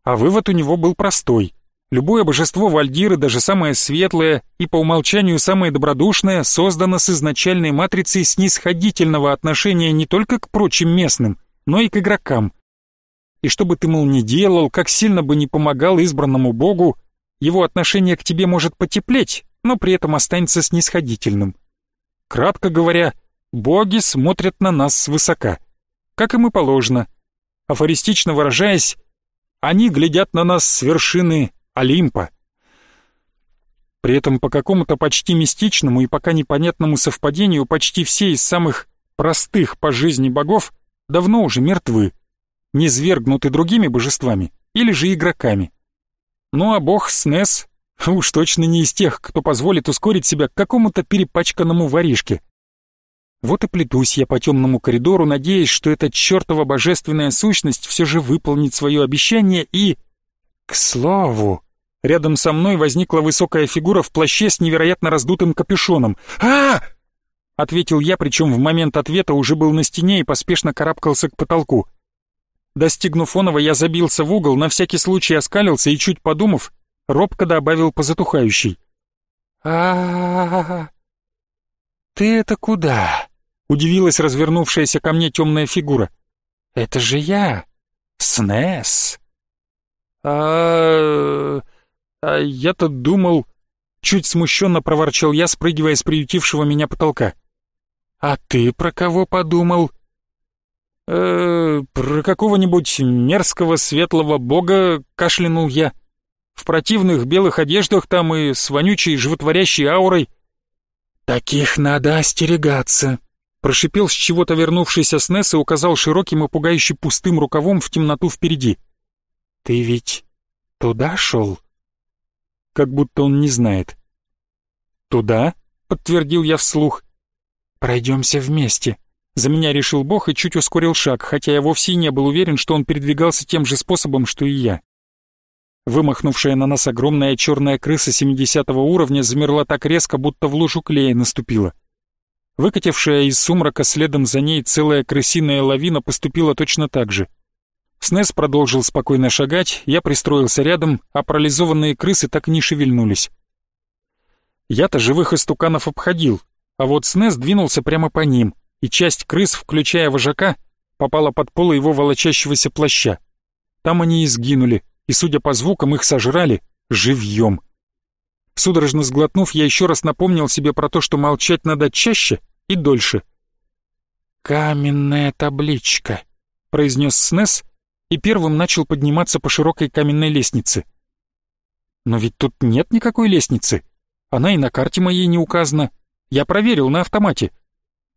А вывод у него был простой. Любое божество Вальдиры, даже самое светлое и по умолчанию самое добродушное, создано с изначальной матрицей снисходительного отношения не только к прочим местным, но и к игрокам. И что бы ты, мол, ни делал, как сильно бы не помогал избранному богу, его отношение к тебе может потеплеть, но при этом останется снисходительным. Кратко говоря, боги смотрят на нас свысока, как им и положено. Афористично выражаясь, они глядят на нас с вершины Олимпа. При этом по какому-то почти мистичному и пока непонятному совпадению почти все из самых простых по жизни богов давно уже мертвы, не свергнуты другими божествами или же игроками. Ну а бог Снес уж точно не из тех, кто позволит ускорить себя какому-то перепачканному воришке. Вот и плетусь я по темному коридору, надеясь, что эта чертова божественная сущность все же выполнит свое обещание и... К слову, Рядом со мной возникла высокая фигура в плаще с невероятно раздутым капюшоном. а Ответил я, причем в момент ответа уже был на стене и поспешно карабкался к потолку. Достигнув оного, я забился в угол, на всякий случай оскалился и, чуть подумав, робко добавил по затухающей. а Ты это куда?» — удивилась развернувшаяся ко мне темная фигура. «Это же я, Снес!» «А...» «А я-то думал...» Чуть смущенно проворчал я, спрыгивая с приютившего меня потолка. «А ты про кого подумал?» «Э, про какого-нибудь мерзкого светлого бога», — кашлянул я. «В противных белых одеждах там и с вонючей животворящей аурой». «Таких надо остерегаться», — прошипел с чего-то вернувшийся Снесс и указал широким и пугающе пустым рукавом в темноту впереди. «Ты ведь туда шел?» как будто он не знает. «Туда?» — подтвердил я вслух. «Пройдемся вместе», — за меня решил Бог и чуть ускорил шаг, хотя я вовсе не был уверен, что он передвигался тем же способом, что и я. Вымахнувшая на нас огромная черная крыса 70 уровня замерла так резко, будто в лужу клея наступила. Выкатившая из сумрака следом за ней целая крысиная лавина поступила точно так же. Снес продолжил спокойно шагать, я пристроился рядом, а парализованные крысы так и не шевельнулись. Я-то живых истуканов обходил, а вот Снес двинулся прямо по ним, и часть крыс, включая вожака, попала под полы его волочащегося плаща. Там они и сгинули, и, судя по звукам, их сожрали живьем. Судорожно сглотнув, я еще раз напомнил себе про то, что молчать надо чаще и дольше. «Каменная табличка», — произнес Снес и первым начал подниматься по широкой каменной лестнице. «Но ведь тут нет никакой лестницы. Она и на карте моей не указана. Я проверил на автомате.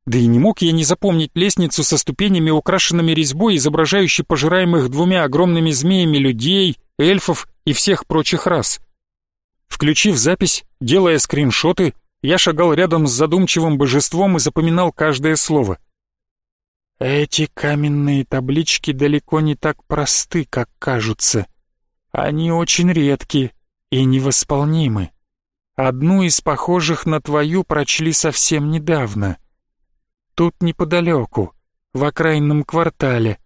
Да и не мог я не запомнить лестницу со ступенями, украшенными резьбой, изображающей пожираемых двумя огромными змеями людей, эльфов и всех прочих рас. Включив запись, делая скриншоты, я шагал рядом с задумчивым божеством и запоминал каждое слово. Эти каменные таблички далеко не так просты, как кажутся. Они очень редки и невосполнимы. Одну из похожих на твою прочли совсем недавно — Тут неподалеку, в окраинном квартале.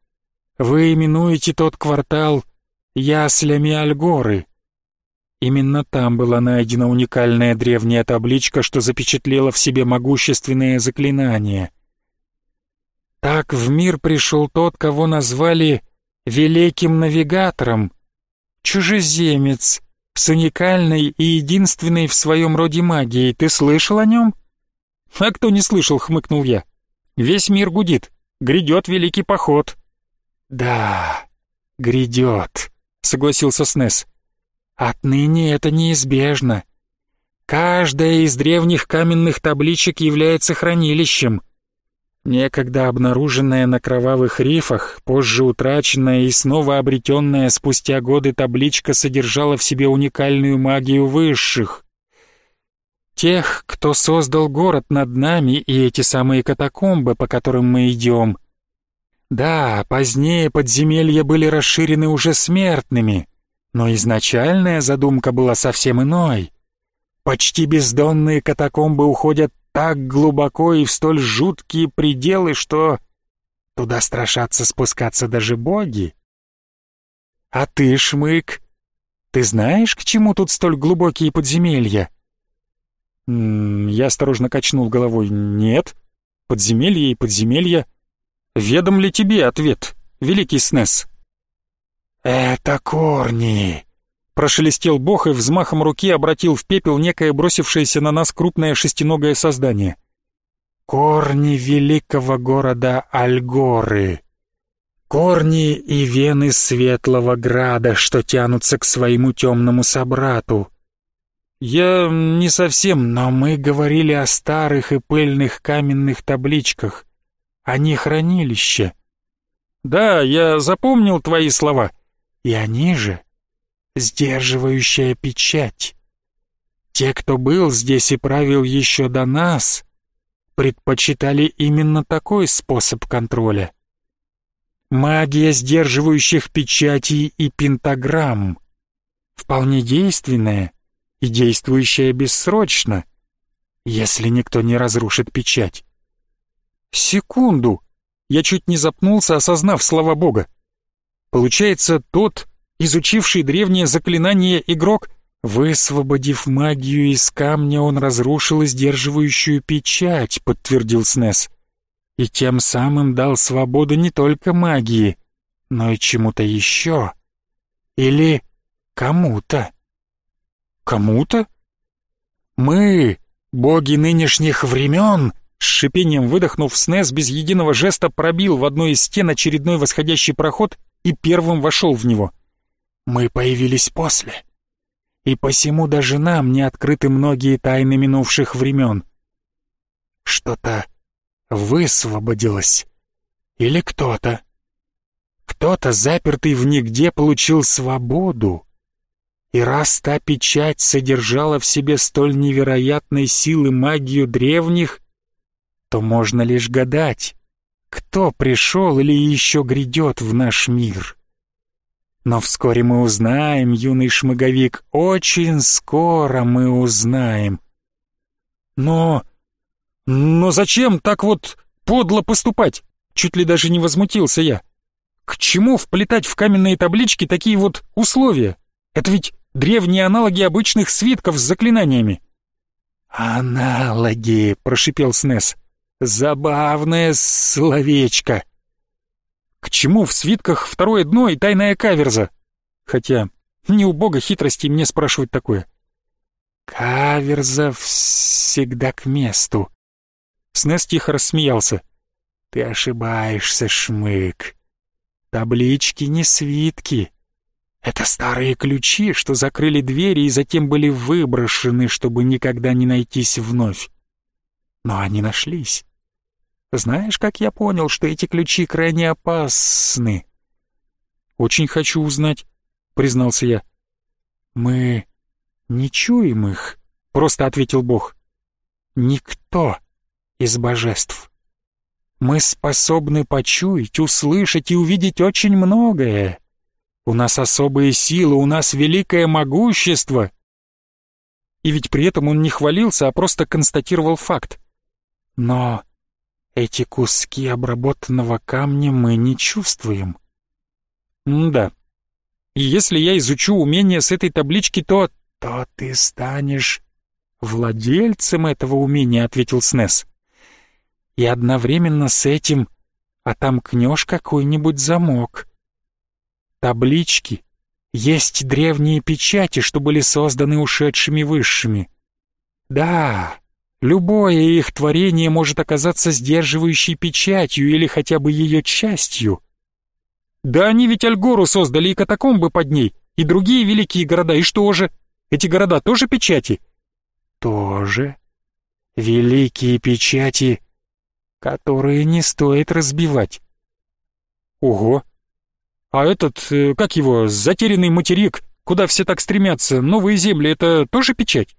Вы именуете тот квартал яслями Альгоры. Именно там была найдена уникальная древняя табличка, что запечатлела в себе могущественное заклинание. Так в мир пришел тот, кого назвали Великим Навигатором, чужеземец, с уникальной и единственной в своем роде магией. Ты слышал о нем? А кто не слышал, хмыкнул я. Весь мир гудит. Грядет великий поход». «Да, грядет», — согласился Снес. «Отныне это неизбежно. Каждая из древних каменных табличек является хранилищем. Некогда обнаруженная на кровавых рифах, позже утраченная и снова обретенная спустя годы табличка содержала в себе уникальную магию высших. Тех, кто создал город над нами и эти самые катакомбы, по которым мы идем. Да, позднее подземелья были расширены уже смертными, но изначальная задумка была совсем иной. Почти бездонные катакомбы уходят так глубоко и в столь жуткие пределы, что туда страшатся спускаться даже боги. А ты, Шмык, ты знаешь, к чему тут столь глубокие подземелья? Я осторожно качнул головой. «Нет. Подземелье и подземелье. Ведом ли тебе ответ, великий Снес?» «Это корни!» Прошелестел бог и взмахом руки обратил в пепел некое бросившееся на нас крупное шестиногое создание. «Корни великого города Альгоры!» Корни и вены светлого града, что тянутся к своему темному собрату. «Я не совсем, но мы говорили о старых и пыльных каменных табличках. Они хранилище». «Да, я запомнил твои слова». «И они же сдерживающая печать. Те, кто был здесь и правил еще до нас, предпочитали именно такой способ контроля. Магия сдерживающих печатей и пентаграмм. Вполне действенная» и действующая бессрочно, если никто не разрушит печать. Секунду! Я чуть не запнулся, осознав слова Бога. Получается, тот, изучивший древнее заклинание игрок, высвободив магию из камня, он разрушил сдерживающую печать, подтвердил Снес. И тем самым дал свободу не только магии, но и чему-то еще. Или кому-то. Кому-то? Мы, боги нынешних времен, с шипением выдохнув, Снес без единого жеста пробил в одной из стен очередной восходящий проход и первым вошел в него. Мы появились после. И посему даже нам не открыты многие тайны минувших времен. Что-то высвободилось. Или кто-то. Кто-то, запертый в нигде, получил свободу. И раз та печать содержала в себе столь невероятной силы магию древних, то можно лишь гадать, кто пришел или еще грядет в наш мир. Но вскоре мы узнаем, юный шмыговик, очень скоро мы узнаем. Но... но зачем так вот подло поступать? Чуть ли даже не возмутился я. К чему вплетать в каменные таблички такие вот условия? Это ведь древние аналоги обычных свитков с заклинаниями. «Аналоги», — прошипел Снес. «Забавное словечко». К чему в свитках второе дно и тайная каверза? Хотя, не у бога хитрости мне спрашивать такое. Каверза всегда к месту. Снес тихо рассмеялся. Ты ошибаешься, Шмык. Таблички не свитки. Это старые ключи, что закрыли двери и затем были выброшены, чтобы никогда не найтись вновь. Но они нашлись. Знаешь, как я понял, что эти ключи крайне опасны? Очень хочу узнать, признался я. Мы не чуем их, просто ответил Бог. Никто из божеств. Мы способны почуять, услышать и увидеть очень многое. У нас особые силы, у нас великое могущество. И ведь при этом он не хвалился, а просто констатировал факт. Но эти куски обработанного камня мы не чувствуем. Да. И если я изучу умение с этой таблички, то... То ты станешь владельцем этого умения, ответил Снес. И одновременно с этим отомкнешь какой-нибудь замок. Таблички есть древние печати, что были созданы ушедшими высшими. Да, любое их творение может оказаться сдерживающей печатью или хотя бы ее частью. Да они ведь Альгору создали и катакомбы под ней, и другие великие города, и что же? Эти города тоже печати? Тоже. Великие печати, которые не стоит разбивать. Ого, а этот, э, как его, затерянный материк, куда все так стремятся, новые земли, это тоже печать?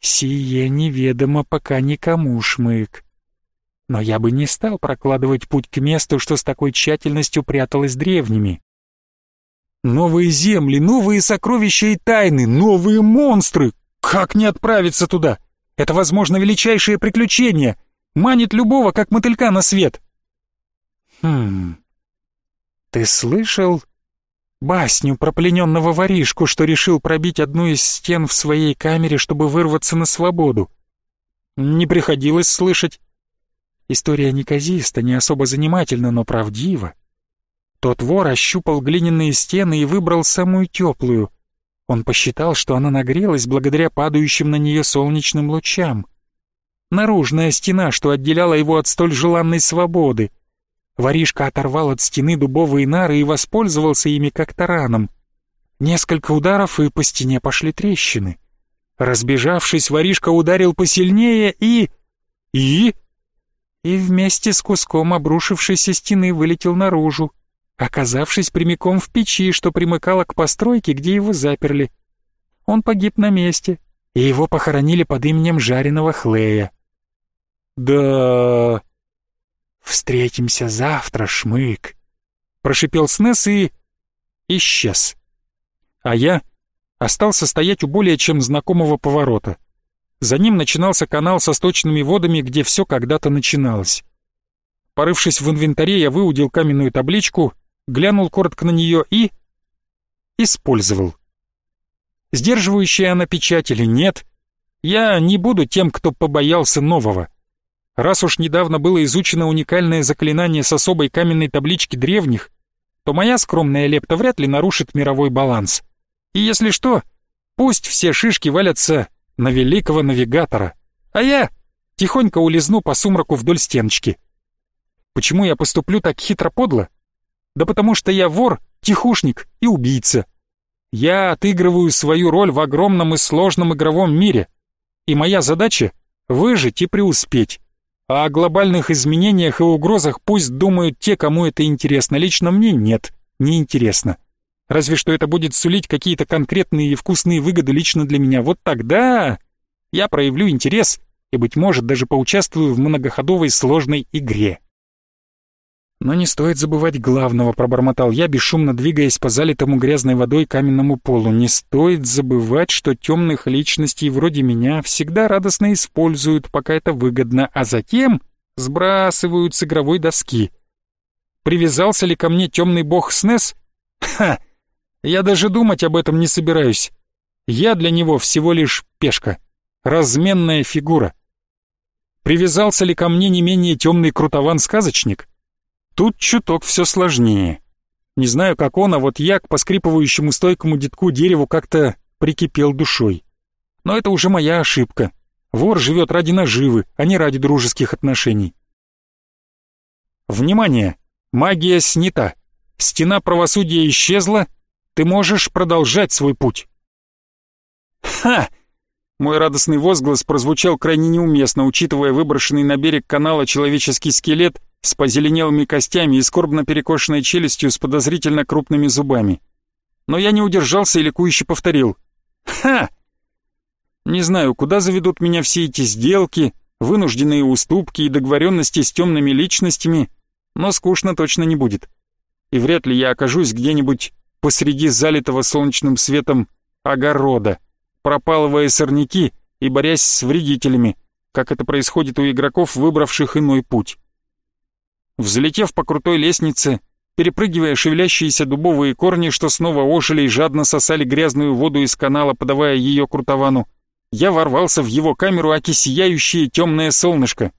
Сие неведомо пока никому, Шмык. Но я бы не стал прокладывать путь к месту, что с такой тщательностью пряталось древними. Новые земли, новые сокровища и тайны, новые монстры! Как не отправиться туда? Это, возможно, величайшее приключение. Манит любого, как мотылька на свет. Хм... «Ты слышал басню про плененного воришку, что решил пробить одну из стен в своей камере, чтобы вырваться на свободу?» «Не приходилось слышать». История неказиста, не особо занимательна, но правдива. Тот вор ощупал глиняные стены и выбрал самую теплую. Он посчитал, что она нагрелась благодаря падающим на нее солнечным лучам. Наружная стена, что отделяла его от столь желанной свободы. Воришка оторвал от стены дубовые нары и воспользовался ими как тараном. Несколько ударов, и по стене пошли трещины. Разбежавшись, воришка ударил посильнее и... И... И вместе с куском обрушившейся стены вылетел наружу, оказавшись прямиком в печи, что примыкало к постройке, где его заперли. Он погиб на месте, и его похоронили под именем жареного Хлея. «Да...» «Встретимся завтра, Шмык!» Прошипел Снес и... исчез. А я остался стоять у более чем знакомого поворота. За ним начинался канал со сточными водами, где все когда-то начиналось. Порывшись в инвентаре, я выудил каменную табличку, глянул коротко на нее и... использовал. Сдерживающая она печать или нет, я не буду тем, кто побоялся нового. Раз уж недавно было изучено уникальное заклинание с особой каменной таблички древних, то моя скромная лепта вряд ли нарушит мировой баланс. И если что, пусть все шишки валятся на великого навигатора, а я тихонько улизну по сумраку вдоль стеночки. Почему я поступлю так хитро-подло? Да потому что я вор, тихушник и убийца. Я отыгрываю свою роль в огромном и сложном игровом мире, и моя задача — выжить и преуспеть. А о глобальных изменениях и угрозах пусть думают те, кому это интересно. Лично мне нет, не интересно. Разве что это будет сулить какие-то конкретные и вкусные выгоды лично для меня. Вот тогда я проявлю интерес и, быть может, даже поучаствую в многоходовой сложной игре. Но не стоит забывать главного, пробормотал я, бесшумно двигаясь по залитому грязной водой каменному полу. Не стоит забывать, что темных личностей вроде меня всегда радостно используют, пока это выгодно, а затем сбрасывают с игровой доски. Привязался ли ко мне темный бог Снес? Ха! Я даже думать об этом не собираюсь. Я для него всего лишь пешка, разменная фигура. Привязался ли ко мне не менее темный крутован-сказочник? Тут чуток все сложнее. Не знаю, как он, а вот я к поскрипывающему стойкому детку дереву как-то прикипел душой. Но это уже моя ошибка. Вор живет ради наживы, а не ради дружеских отношений. Внимание! Магия снята. Стена правосудия исчезла. Ты можешь продолжать свой путь. Ха! Мой радостный возглас прозвучал крайне неуместно, учитывая выброшенный на берег канала человеческий скелет с позеленелыми костями и скорбно перекошенной челюстью с подозрительно крупными зубами. Но я не удержался и ликующе повторил. «Ха!» Не знаю, куда заведут меня все эти сделки, вынужденные уступки и договоренности с темными личностями, но скучно точно не будет. И вряд ли я окажусь где-нибудь посреди залитого солнечным светом огорода, пропалывая сорняки и борясь с вредителями, как это происходит у игроков, выбравших иной путь. Взлетев по крутой лестнице, перепрыгивая шевелящиеся дубовые корни, что снова ожили и жадно сосали грязную воду из канала, подавая ее крутовану, я ворвался в его камеру, аки темное солнышко.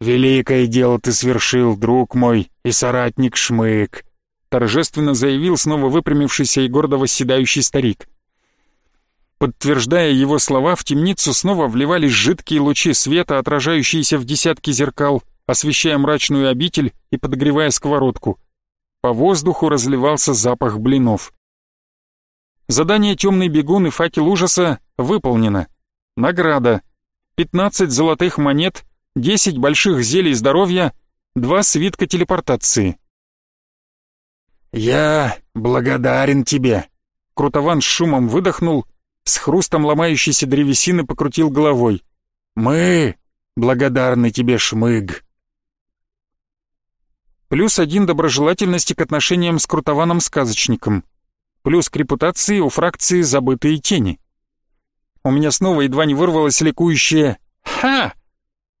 «Великое дело ты свершил, друг мой и соратник Шмык», торжественно заявил снова выпрямившийся и гордо восседающий старик. Подтверждая его слова, в темницу снова вливались жидкие лучи света, отражающиеся в десятки зеркал — освещая мрачную обитель и подогревая сковородку. По воздуху разливался запах блинов. Задание «Темный бегун» и «Факел ужаса» выполнено. Награда. 15 золотых монет, 10 больших зелий здоровья, 2 свитка телепортации. «Я благодарен тебе!» Крутован с шумом выдохнул, с хрустом ломающейся древесины покрутил головой. «Мы благодарны тебе, Шмыг!» Плюс один доброжелательности к отношениям с крутованом-сказочником, плюс к репутации у фракции «Забытые тени». У меня снова едва не вырвалось ликующее «Ха!»,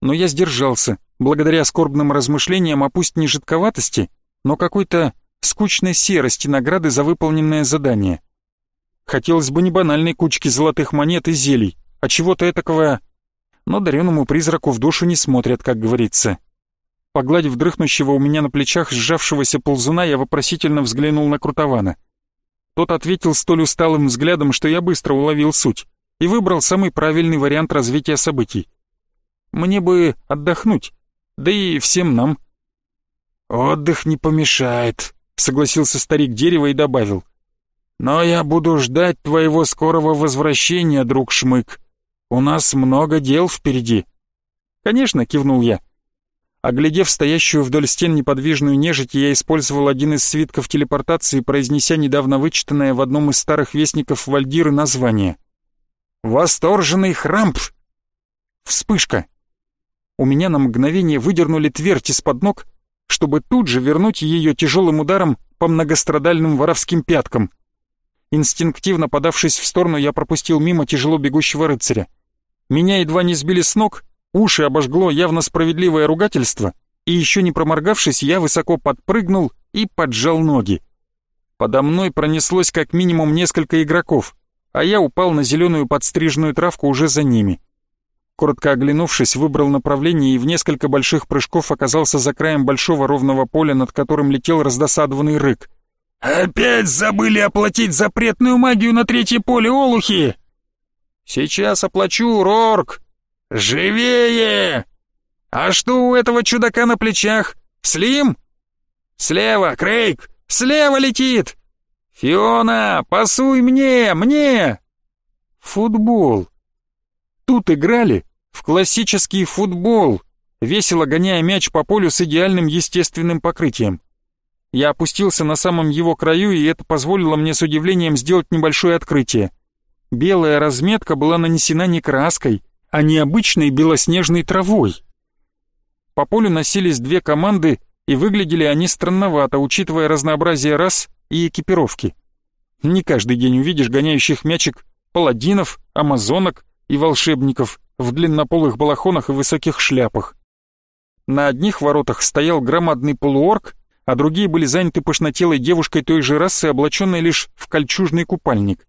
но я сдержался, благодаря скорбным размышлениям о пусть не жидковатости, но какой-то скучной серости награды за выполненное задание. Хотелось бы не банальной кучки золотых монет и зелий, а чего-то этакого... Но дареному призраку в душу не смотрят, как говорится. Погладив дрыхнущего у меня на плечах сжавшегося ползуна, я вопросительно взглянул на Крутована. Тот ответил столь усталым взглядом, что я быстро уловил суть и выбрал самый правильный вариант развития событий. Мне бы отдохнуть, да и всем нам. «Отдых не помешает», — согласился старик дерева и добавил. «Но я буду ждать твоего скорого возвращения, друг Шмык. У нас много дел впереди». «Конечно», — кивнул я. Оглядев стоящую вдоль стен неподвижную нежить, я использовал один из свитков телепортации, произнеся недавно вычитанное в одном из старых вестников Вальдиры название. «Восторженный храмп!» Вспышка. У меня на мгновение выдернули твердь из-под ног, чтобы тут же вернуть ее тяжелым ударом по многострадальным воровским пяткам. Инстинктивно подавшись в сторону, я пропустил мимо тяжело бегущего рыцаря. Меня едва не сбили с ног, Уши обожгло явно справедливое ругательство, и еще не проморгавшись, я высоко подпрыгнул и поджал ноги. Подо мной пронеслось как минимум несколько игроков, а я упал на зеленую подстриженную травку уже за ними. Коротко оглянувшись, выбрал направление и в несколько больших прыжков оказался за краем большого ровного поля, над которым летел раздосадованный рык. «Опять забыли оплатить запретную магию на третье поле, олухи!» «Сейчас оплачу, Рорк!» «Живее! А что у этого чудака на плечах? Слим? Слева, Крейг! Слева летит! Фиона, пасуй мне, мне!» Футбол. Тут играли в классический футбол, весело гоняя мяч по полю с идеальным естественным покрытием. Я опустился на самом его краю, и это позволило мне с удивлением сделать небольшое открытие. Белая разметка была нанесена не краской, а необычной белоснежной травой. По полю носились две команды, и выглядели они странновато, учитывая разнообразие рас и экипировки. Не каждый день увидишь гоняющих мячик паладинов, амазонок и волшебников в длиннополых балахонах и высоких шляпах. На одних воротах стоял громадный полуорк, а другие были заняты пышнотелой девушкой той же расы, облаченной лишь в кольчужный купальник.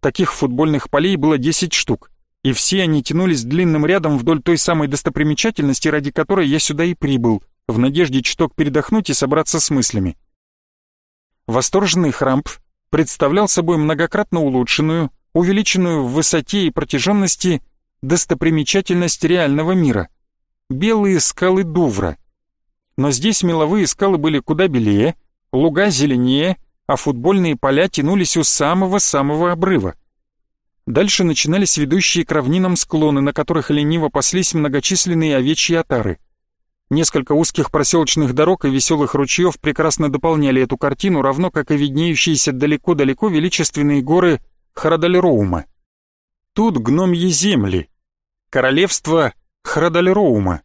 Таких футбольных полей было 10 штук, и все они тянулись длинным рядом вдоль той самой достопримечательности, ради которой я сюда и прибыл, в надежде чуток передохнуть и собраться с мыслями. Восторженный храмп представлял собой многократно улучшенную, увеличенную в высоте и протяженности достопримечательность реального мира. Белые скалы Дувра. Но здесь меловые скалы были куда белее, луга зеленее, а футбольные поля тянулись у самого-самого обрыва. Дальше начинались ведущие к равнинам склоны, на которых лениво паслись многочисленные овечьи отары. Несколько узких проселочных дорог и веселых ручьев прекрасно дополняли эту картину, равно как и виднеющиеся далеко-далеко величественные горы Харадальроума. Тут гномьи земли, королевство Харадальроума.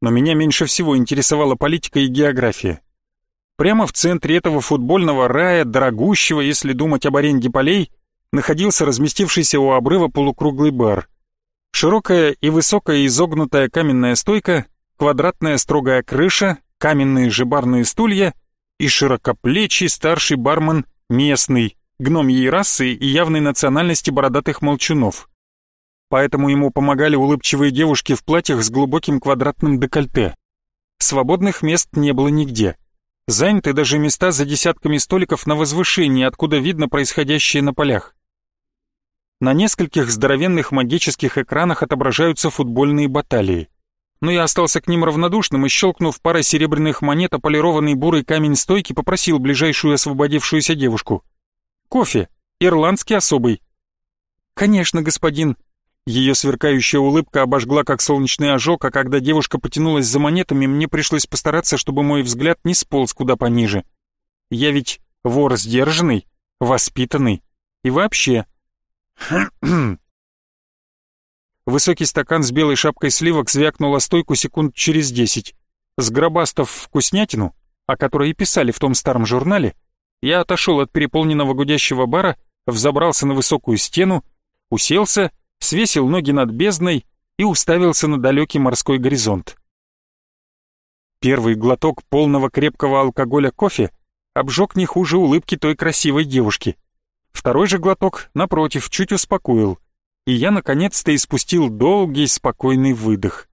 Но меня меньше всего интересовала политика и география. Прямо в центре этого футбольного рая, дорогущего, если думать об аренде полей, находился разместившийся у обрыва полукруглый бар. Широкая и высокая изогнутая каменная стойка квадратная строгая крыша, каменные же барные стулья и широкоплечий старший бармен местный, гномьей расы и явной национальности бородатых молчунов. Поэтому ему помогали улыбчивые девушки в платьях с глубоким квадратным декольте. Свободных мест не было нигде. Заняты даже места за десятками столиков на возвышении, откуда видно происходящее на полях. На нескольких здоровенных магических экранах отображаются футбольные баталии но я остался к ним равнодушным и, щелкнув парой серебряных монет, о полированный бурый камень стойки попросил ближайшую освободившуюся девушку. «Кофе. Ирландский особый». «Конечно, господин». Ее сверкающая улыбка обожгла, как солнечный ожог, а когда девушка потянулась за монетами, мне пришлось постараться, чтобы мой взгляд не сполз куда пониже. Я ведь вор сдержанный, воспитанный и вообще... Высокий стакан с белой шапкой сливок звякнул стойку секунд через десять. Сгробастав вкуснятину, о которой и писали в том старом журнале, я отошел от переполненного гудящего бара, взобрался на высокую стену, уселся, свесил ноги над бездной и уставился на далекий морской горизонт. Первый глоток полного крепкого алкоголя кофе обжег не хуже улыбки той красивой девушки. Второй же глоток, напротив, чуть успокоил — и я наконец-то испустил долгий спокойный выдох.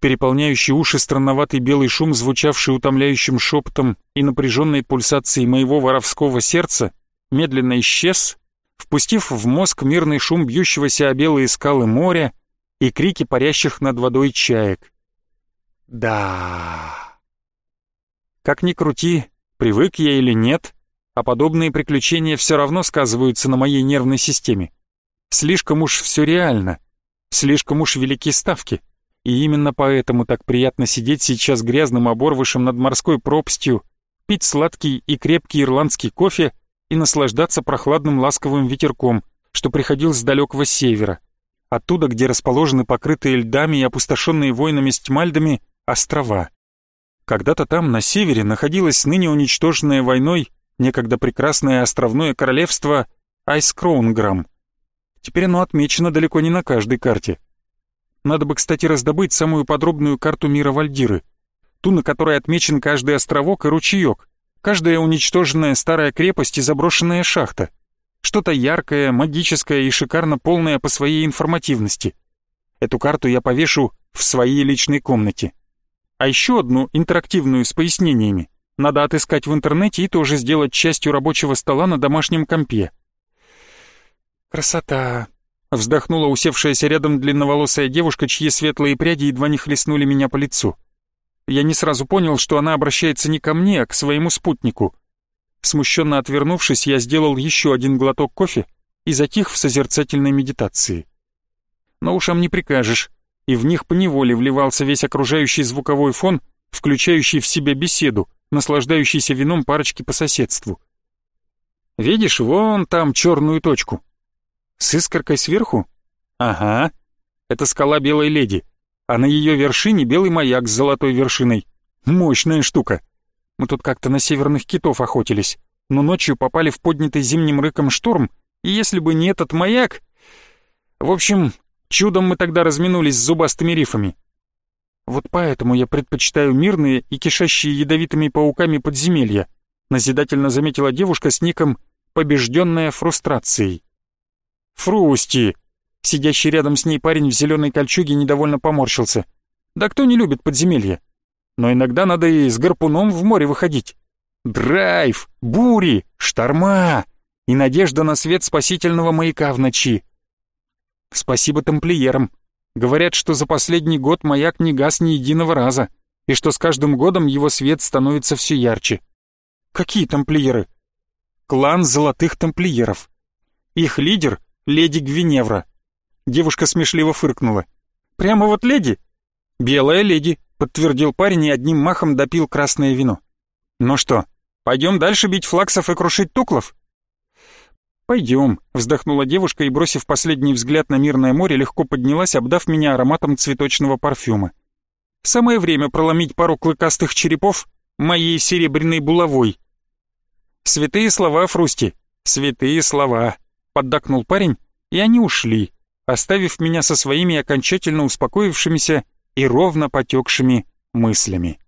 Переполняющий уши странноватый белый шум, звучавший утомляющим шепотом и напряженной пульсацией моего воровского сердца, медленно исчез, впустив в мозг мирный шум бьющегося о белые скалы моря и крики парящих над водой чаек. Да. Как ни крути, привык я или нет, а подобные приключения все равно сказываются на моей нервной системе. Слишком уж все реально, слишком уж велики ставки. И именно поэтому так приятно сидеть сейчас грязным оборвышем над морской пропастью, пить сладкий и крепкий ирландский кофе и наслаждаться прохладным ласковым ветерком, что приходил с далекого севера, оттуда, где расположены покрытые льдами и опустошенные войнами стимальдами острова. Когда-то там, на севере, находилось ныне уничтоженное войной некогда прекрасное островное королевство Айскроунграм, Теперь оно отмечено далеко не на каждой карте. Надо бы, кстати, раздобыть самую подробную карту мира Вальдиры. Ту, на которой отмечен каждый островок и ручеек, каждая уничтоженная старая крепость и заброшенная шахта. Что-то яркое, магическое и шикарно полное по своей информативности. Эту карту я повешу в своей личной комнате. А еще одну интерактивную с пояснениями надо отыскать в интернете и тоже сделать частью рабочего стола на домашнем компе. «Красота!» — вздохнула усевшаяся рядом длинноволосая девушка, чьи светлые пряди едва не хлестнули меня по лицу. Я не сразу понял, что она обращается не ко мне, а к своему спутнику. Смущенно отвернувшись, я сделал еще один глоток кофе и затих в созерцательной медитации. Но ушам не прикажешь, и в них поневоле вливался весь окружающий звуковой фон, включающий в себя беседу, наслаждающейся вином парочки по соседству. «Видишь, вон там черную точку. С искоркой сверху? Ага, это скала Белой Леди, а на ее вершине белый маяк с золотой вершиной. Мощная штука. Мы тут как-то на северных китов охотились, но ночью попали в поднятый зимним рыком шторм, и если бы не этот маяк... В общем, чудом мы тогда разминулись с зубастыми рифами. Вот поэтому я предпочитаю мирные и кишащие ядовитыми пауками подземелья, назидательно заметила девушка с ником «Побежденная фрустрацией». «Фрусти!» Сидящий рядом с ней парень в зеленой кольчуге недовольно поморщился. «Да кто не любит подземелья? Но иногда надо и с гарпуном в море выходить. Драйв, бури, шторма и надежда на свет спасительного маяка в ночи. Спасибо тамплиерам. Говорят, что за последний год маяк не гас ни единого раза, и что с каждым годом его свет становится все ярче. Какие тамплиеры? Клан Золотых Тамплиеров. Их лидер леди Гвиневра. Девушка смешливо фыркнула. «Прямо вот леди?» «Белая леди», — подтвердил парень и одним махом допил красное вино. «Ну что, пойдем дальше бить флаксов и крушить туклов?» «Пойдем», — вздохнула девушка и, бросив последний взгляд на мирное море, легко поднялась, обдав меня ароматом цветочного парфюма. «Самое время проломить пару клыкастых черепов моей серебряной булавой». «Святые слова, Фрусти, святые слова», поддакнул парень, и они ушли, оставив меня со своими окончательно успокоившимися и ровно потекшими мыслями.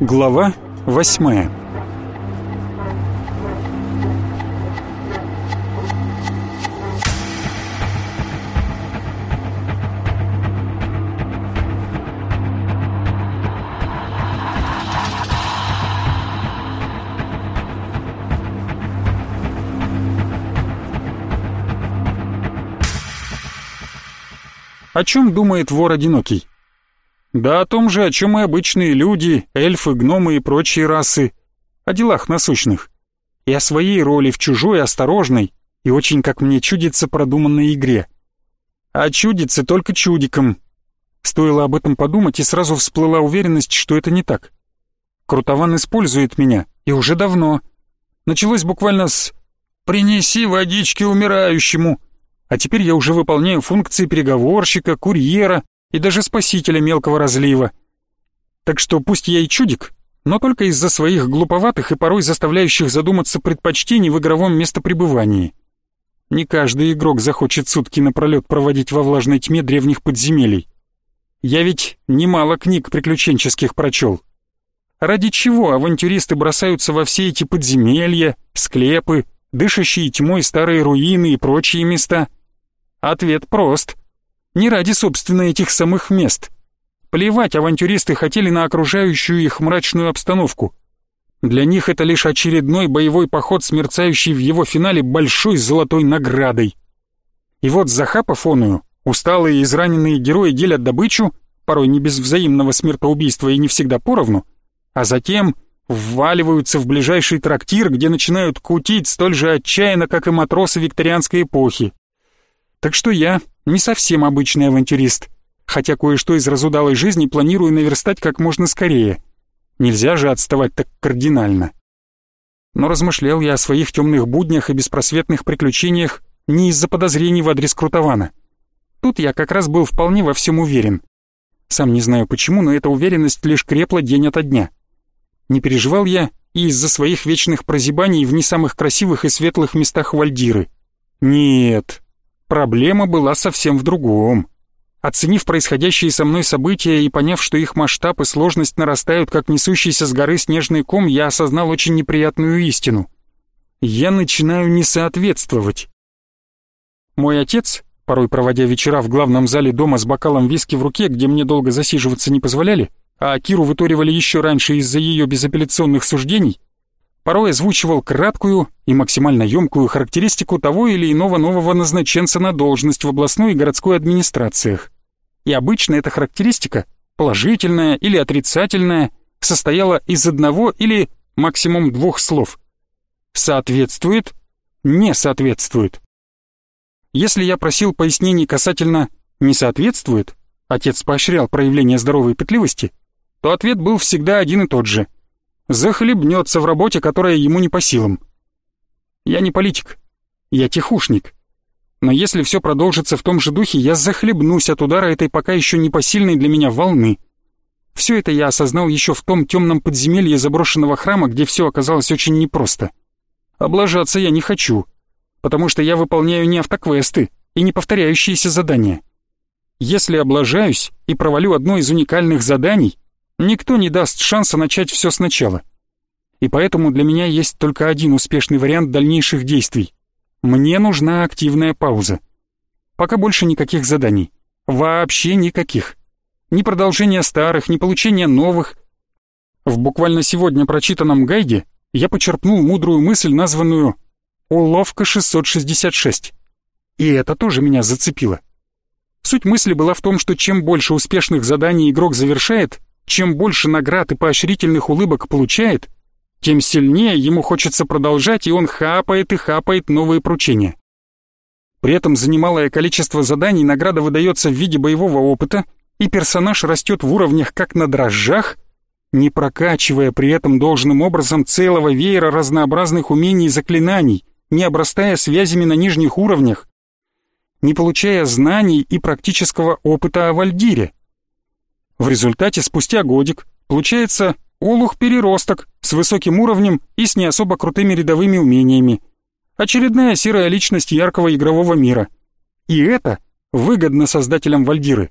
Глава восьмая О чем думает вор одинокий? Да о том же, о чем и обычные люди, эльфы, гномы и прочие расы. О делах насущных. И о своей роли в чужой, осторожной и очень, как мне чудится, продуманной игре. А чудится только чудиком. Стоило об этом подумать, и сразу всплыла уверенность, что это не так. Крутован использует меня, и уже давно. Началось буквально с «принеси водички умирающему», а теперь я уже выполняю функции переговорщика, курьера и даже спасителя мелкого разлива. Так что пусть я и чудик, но только из-за своих глуповатых и порой заставляющих задуматься предпочтений в игровом местопребывании. Не каждый игрок захочет сутки напролет проводить во влажной тьме древних подземелий. Я ведь немало книг приключенческих прочел. Ради чего авантюристы бросаются во все эти подземелья, склепы, дышащие тьмой старые руины и прочие места? Ответ прост. Не ради, собственно, этих самых мест. Плевать авантюристы хотели на окружающую их мрачную обстановку. Для них это лишь очередной боевой поход, смерцающий в его финале большой золотой наградой. И вот захапав оную, усталые и израненные герои делят добычу, порой не без взаимного смертоубийства и не всегда поровну, а затем вваливаются в ближайший трактир, где начинают кутить столь же отчаянно, как и матросы викторианской эпохи. Так что я не совсем обычный авантюрист, хотя кое-что из разудалой жизни планирую наверстать как можно скорее. Нельзя же отставать так кардинально. Но размышлял я о своих темных буднях и беспросветных приключениях не из-за подозрений в адрес Крутована. Тут я как раз был вполне во всем уверен. Сам не знаю почему, но эта уверенность лишь крепла день ото дня. Не переживал я и из-за своих вечных прозябаний в не самых красивых и светлых местах Вальдиры. Нет, проблема была совсем в другом. Оценив происходящие со мной события и поняв, что их масштаб и сложность нарастают, как несущийся с горы снежный ком, я осознал очень неприятную истину. Я начинаю не соответствовать. Мой отец, порой проводя вечера в главном зале дома с бокалом виски в руке, где мне долго засиживаться не позволяли, а Киру выторивали еще раньше из-за ее безапелляционных суждений, порой озвучивал краткую и максимально емкую характеристику того или иного нового назначенца на должность в областной и городской администрациях. И обычно эта характеристика, положительная или отрицательная, состояла из одного или максимум двух слов. Соответствует, не соответствует. Если я просил пояснений касательно «не соответствует», отец поощрял проявление здоровой пытливости, то ответ был всегда один и тот же. Захлебнется в работе, которая ему не по силам. Я не политик, я тихушник. Но если все продолжится в том же духе, я захлебнусь от удара этой пока еще непосильной для меня волны. Все это я осознал еще в том темном подземелье заброшенного храма, где все оказалось очень непросто. Облажаться я не хочу, потому что я выполняю не автоквесты и не повторяющиеся задания. Если облажаюсь и провалю одно из уникальных заданий, никто не даст шанса начать все сначала. И поэтому для меня есть только один успешный вариант дальнейших действий. Мне нужна активная пауза. Пока больше никаких заданий. Вообще никаких ни продолжения старых, ни получения новых. В буквально сегодня прочитанном гайде я почерпнул мудрую мысль, названную «Уловка 666». И это тоже меня зацепило. Суть мысли была в том, что чем больше успешных заданий игрок завершает, чем больше наград и поощрительных улыбок получает, тем сильнее ему хочется продолжать, и он хапает и хапает новые поручения. При этом за немалое количество заданий награда выдается в виде боевого опыта и персонаж растет в уровнях как на дрожжах, не прокачивая при этом должным образом целого веера разнообразных умений и заклинаний, не обрастая связями на нижних уровнях, не получая знаний и практического опыта о Вальдире. В результате спустя годик получается олух-переросток с высоким уровнем и с не особо крутыми рядовыми умениями. Очередная серая личность яркого игрового мира. И это выгодно создателям Вальдиры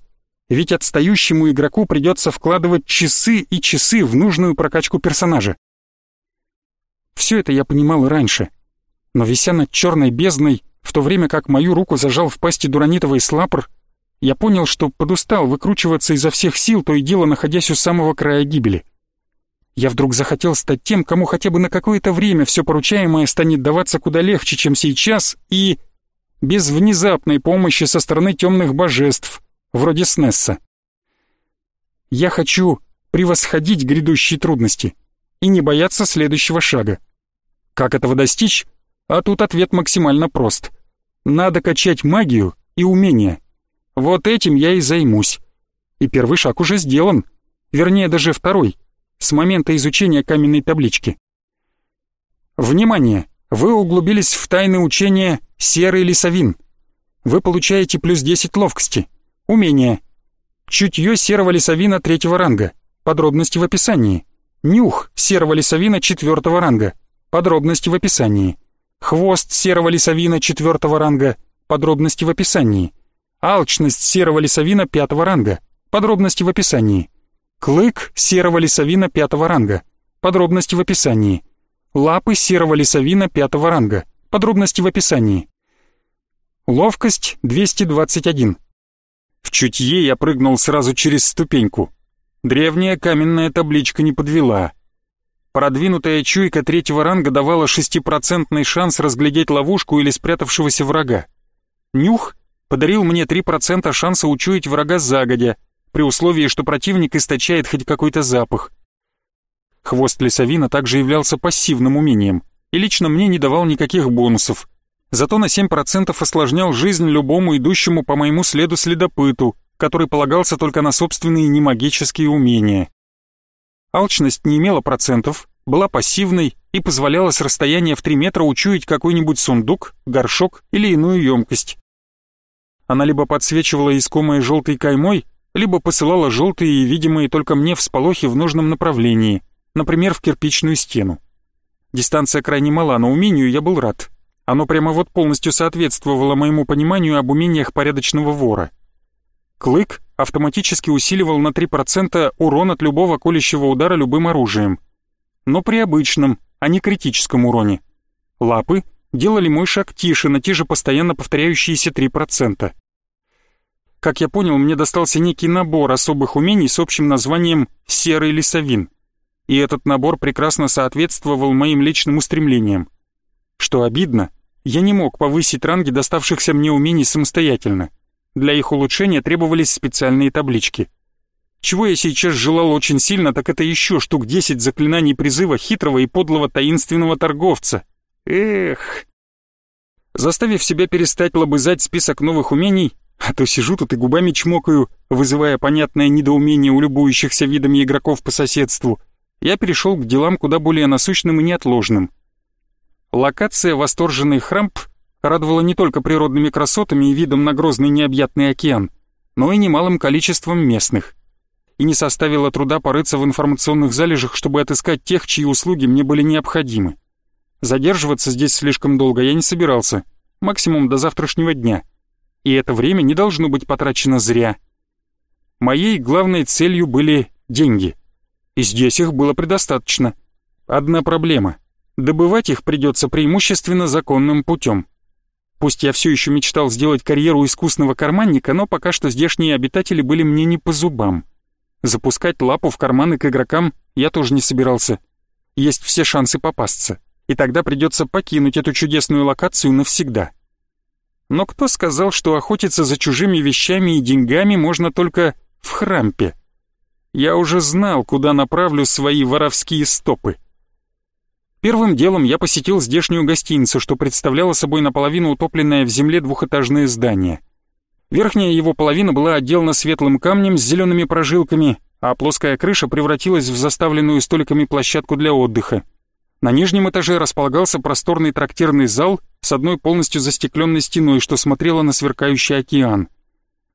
ведь отстающему игроку придется вкладывать часы и часы в нужную прокачку персонажа. Все это я понимал и раньше, но вися над черной бездной, в то время как мою руку зажал в пасти дуранитовый слапр, я понял, что подустал выкручиваться изо всех сил, то и дело находясь у самого края гибели. Я вдруг захотел стать тем, кому хотя бы на какое-то время все поручаемое станет даваться куда легче, чем сейчас, и... без внезапной помощи со стороны темных божеств, вроде Снесса. Я хочу превосходить грядущие трудности и не бояться следующего шага. Как этого достичь? А тут ответ максимально прост. Надо качать магию и умения. Вот этим я и займусь. И первый шаг уже сделан. Вернее, даже второй. С момента изучения каменной таблички. Внимание! Вы углубились в тайны учения «Серый лесовин». Вы получаете плюс 10 ловкости. Умение. Чутье серого лесовина третьего ранга. Подробности в описании. Нюх серого лесовина четвертого ранга. Подробности в описании. Хвост серого лесовина четвертого ранга. Подробности в описании. Алчность серого лесовина пятого ранга. Подробности в описании. Клык серого лесовина пятого ранга. Подробности в описании. Лапы серого лесовина пятого ранга. Подробности в описании. Ловкость 221. В чутье я прыгнул сразу через ступеньку. Древняя каменная табличка не подвела. Продвинутая чуйка третьего ранга давала шестипроцентный шанс разглядеть ловушку или спрятавшегося врага. Нюх подарил мне 3% шанса учуять врага загодя, при условии, что противник источает хоть какой-то запах. Хвост лесовина также являлся пассивным умением и лично мне не давал никаких бонусов зато на 7% осложнял жизнь любому идущему по моему следу следопыту, который полагался только на собственные немагические умения. Алчность не имела процентов, была пассивной и позволяла с расстояния в 3 метра учуять какой-нибудь сундук, горшок или иную емкость. Она либо подсвечивала искомой желтой каймой, либо посылала желтые и видимые только мне всполохи в нужном направлении, например, в кирпичную стену. Дистанция крайне мала, но умению я был рад. Оно прямо вот полностью соответствовало моему пониманию об умениях порядочного вора. Клык автоматически усиливал на 3% урон от любого колющего удара любым оружием. Но при обычном, а не критическом уроне. Лапы делали мой шаг тише на те же постоянно повторяющиеся 3%. Как я понял, мне достался некий набор особых умений с общим названием «Серый лесовин». И этот набор прекрасно соответствовал моим личным устремлениям. Что обидно, я не мог повысить ранги доставшихся мне умений самостоятельно. Для их улучшения требовались специальные таблички. Чего я сейчас желал очень сильно, так это еще штук 10 заклинаний призыва хитрого и подлого таинственного торговца. Эх. Заставив себя перестать лобызать список новых умений, а то сижу тут и губами чмокаю, вызывая понятное недоумение у любующихся видами игроков по соседству, я перешел к делам куда более насущным и неотложным. Локация «Восторженный храмп» радовала не только природными красотами и видом на грозный необъятный океан, но и немалым количеством местных. И не составило труда порыться в информационных залежах, чтобы отыскать тех, чьи услуги мне были необходимы. Задерживаться здесь слишком долго я не собирался, максимум до завтрашнего дня. И это время не должно быть потрачено зря. Моей главной целью были деньги. И здесь их было предостаточно. Одна проблема. Добывать их придется преимущественно законным путем. Пусть я все еще мечтал сделать карьеру искусного карманника, но пока что здешние обитатели были мне не по зубам. Запускать лапу в карманы к игрокам я тоже не собирался. Есть все шансы попасться, и тогда придется покинуть эту чудесную локацию навсегда. Но кто сказал, что охотиться за чужими вещами и деньгами можно только в хрампе? Я уже знал, куда направлю свои воровские стопы. Первым делом я посетил здешнюю гостиницу, что представляло собой наполовину утопленное в земле двухэтажное здание. Верхняя его половина была отделана светлым камнем с зелеными прожилками, а плоская крыша превратилась в заставленную столиками площадку для отдыха. На нижнем этаже располагался просторный трактирный зал с одной полностью застекленной стеной, что смотрело на сверкающий океан.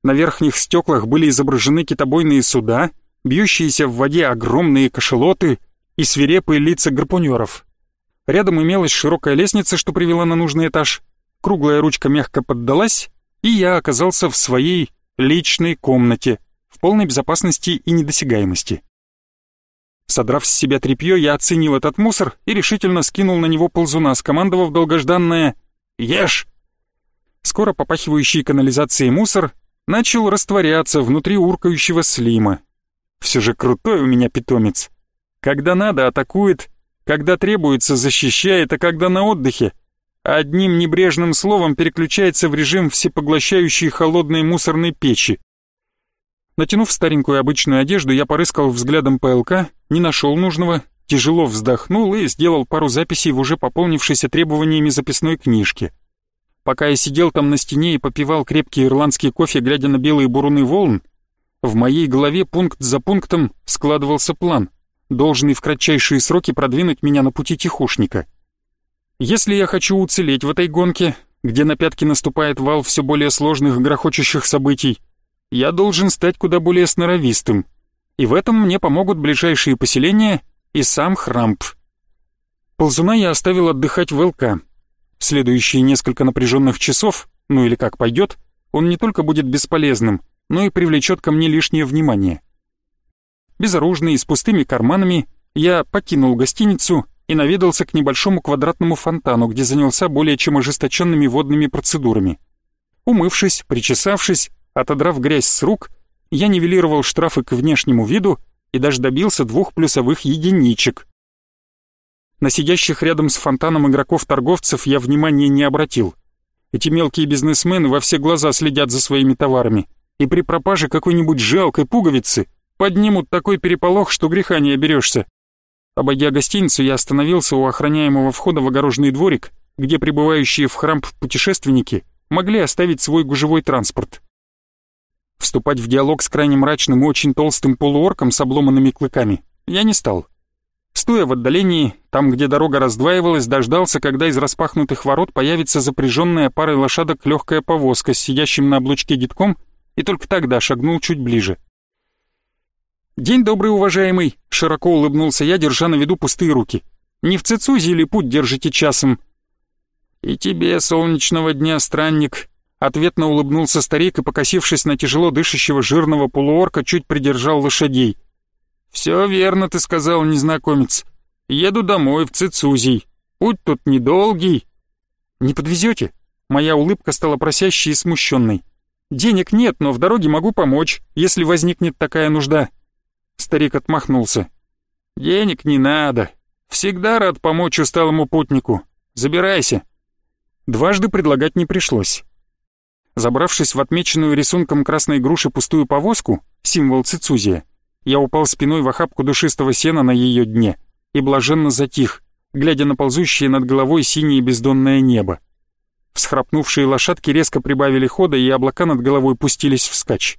На верхних стеклах были изображены китобойные суда, бьющиеся в воде огромные кашелоты и свирепые лица гарпунеров. Рядом имелась широкая лестница, что привела на нужный этаж. Круглая ручка мягко поддалась, и я оказался в своей личной комнате, в полной безопасности и недосягаемости. Содрав с себя тряпье, я оценил этот мусор и решительно скинул на него ползуна, скомандовав долгожданное «Ешь!». Скоро попахивающий канализацией мусор начал растворяться внутри уркающего слима. Все же крутой у меня питомец. Когда надо, атакует, когда требуется, защищает, а когда на отдыхе, одним небрежным словом переключается в режим всепоглощающей холодной мусорной печи. Натянув старенькую обычную одежду, я порыскал взглядом ПЛК, не нашел нужного, тяжело вздохнул и сделал пару записей в уже пополнившейся требованиями записной книжке. Пока я сидел там на стене и попивал крепкий ирландский кофе, глядя на белые буруны волн, в моей голове пункт за пунктом складывался план — должен и в кратчайшие сроки продвинуть меня на пути тихушника. Если я хочу уцелеть в этой гонке, где на пятки наступает вал все более сложных грохочущих событий, я должен стать куда более сноровистым, и в этом мне помогут ближайшие поселения и сам Храмп. Ползуна я оставил отдыхать в ЛК. Следующие несколько напряженных часов, ну или как пойдет, он не только будет бесполезным, но и привлечет ко мне лишнее внимание. Безоружный и с пустыми карманами, я покинул гостиницу и наведался к небольшому квадратному фонтану, где занялся более чем ожесточенными водными процедурами. Умывшись, причесавшись, отодрав грязь с рук, я нивелировал штрафы к внешнему виду и даже добился двух плюсовых единичек. На сидящих рядом с фонтаном игроков-торговцев я внимания не обратил. Эти мелкие бизнесмены во все глаза следят за своими товарами, и при пропаже какой-нибудь жалкой пуговицы Поднимут такой переполох, что греха не оберешься. Обойдя гостиницу, я остановился у охраняемого входа в огороженный дворик, где прибывающие в храм путешественники могли оставить свой гужевой транспорт. Вступать в диалог с крайне мрачным и очень толстым полуорком с обломанными клыками я не стал. Стоя в отдалении, там, где дорога раздваивалась, дождался, когда из распахнутых ворот появится запряженная парой лошадок легкая повозка с сидящим на облучке детком, и только тогда шагнул чуть ближе — «День добрый, уважаемый!» — широко улыбнулся я, держа на виду пустые руки. «Не в Цицузе или путь держите часом?» «И тебе солнечного дня, странник!» Ответно улыбнулся старик и, покосившись на тяжело дышащего жирного полуорка, чуть придержал лошадей. «Все верно ты сказал, незнакомец. Еду домой, в Цицузий. Путь тут недолгий». «Не подвезете?» Моя улыбка стала просящей и смущенной. «Денег нет, но в дороге могу помочь, если возникнет такая нужда». Старик отмахнулся. «Денег не надо. Всегда рад помочь усталому путнику. Забирайся». Дважды предлагать не пришлось. Забравшись в отмеченную рисунком красной груши пустую повозку, символ Цицузия, я упал спиной в охапку душистого сена на ее дне и блаженно затих, глядя на ползущее над головой синее бездонное небо. Всхрапнувшие лошадки резко прибавили хода, и облака над головой пустились вскачь.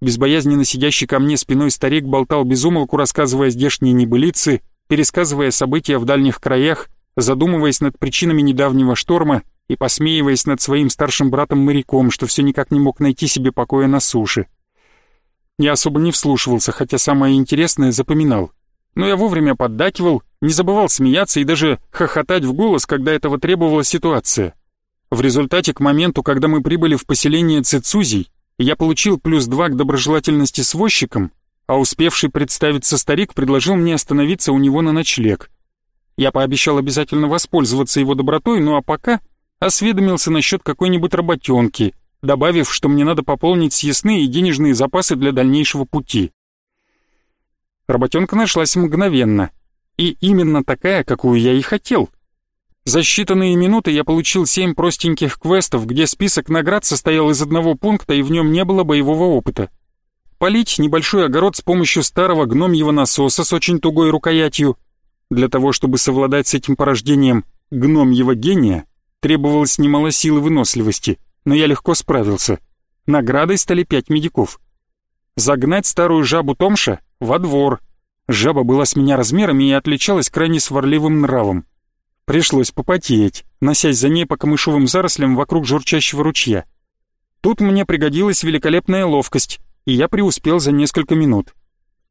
Безбоязненно сидящий ко мне спиной старик болтал безумолку, рассказывая здешние небылицы, пересказывая события в дальних краях, задумываясь над причинами недавнего шторма и посмеиваясь над своим старшим братом-моряком, что все никак не мог найти себе покоя на суше. Я особо не вслушивался, хотя самое интересное запоминал. Но я вовремя поддакивал, не забывал смеяться и даже хохотать в голос, когда этого требовала ситуация. В результате, к моменту, когда мы прибыли в поселение Цицузий, я получил плюс два к доброжелательности с возчиком, а успевший представиться старик предложил мне остановиться у него на ночлег. Я пообещал обязательно воспользоваться его добротой, ну а пока осведомился насчет какой-нибудь работенки, добавив, что мне надо пополнить съестные и денежные запасы для дальнейшего пути. Работенка нашлась мгновенно, и именно такая, какую я и хотел — за считанные минуты я получил семь простеньких квестов, где список наград состоял из одного пункта и в нем не было боевого опыта. Полить небольшой огород с помощью старого гномьего насоса с очень тугой рукоятью. Для того, чтобы совладать с этим порождением гномьего гения, требовалось немало сил и выносливости, но я легко справился. Наградой стали пять медиков. Загнать старую жабу Томша во двор. Жаба была с меня размерами и отличалась крайне сварливым нравом. Пришлось попотеть, носясь за ней по камышовым зарослям вокруг журчащего ручья. Тут мне пригодилась великолепная ловкость, и я преуспел за несколько минут.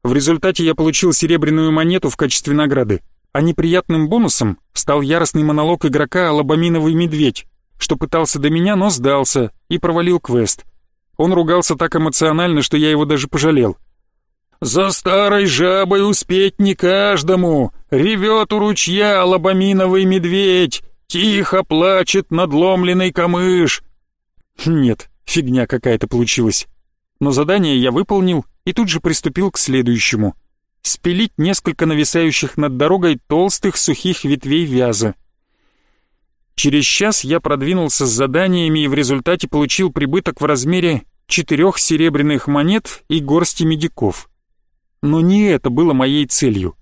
В результате я получил серебряную монету в качестве награды, а неприятным бонусом стал яростный монолог игрока «Лобаминовый медведь», что пытался до меня, но сдался и провалил квест. Он ругался так эмоционально, что я его даже пожалел. «За старой жабой успеть не каждому! Ревет у ручья лобаминовый медведь, тихо плачет надломленный камыш. Нет, фигня какая-то получилась. Но задание я выполнил и тут же приступил к следующему. Спилить несколько нависающих над дорогой толстых сухих ветвей вяза. Через час я продвинулся с заданиями и в результате получил прибыток в размере четырех серебряных монет и горсти медиков. Но не это было моей целью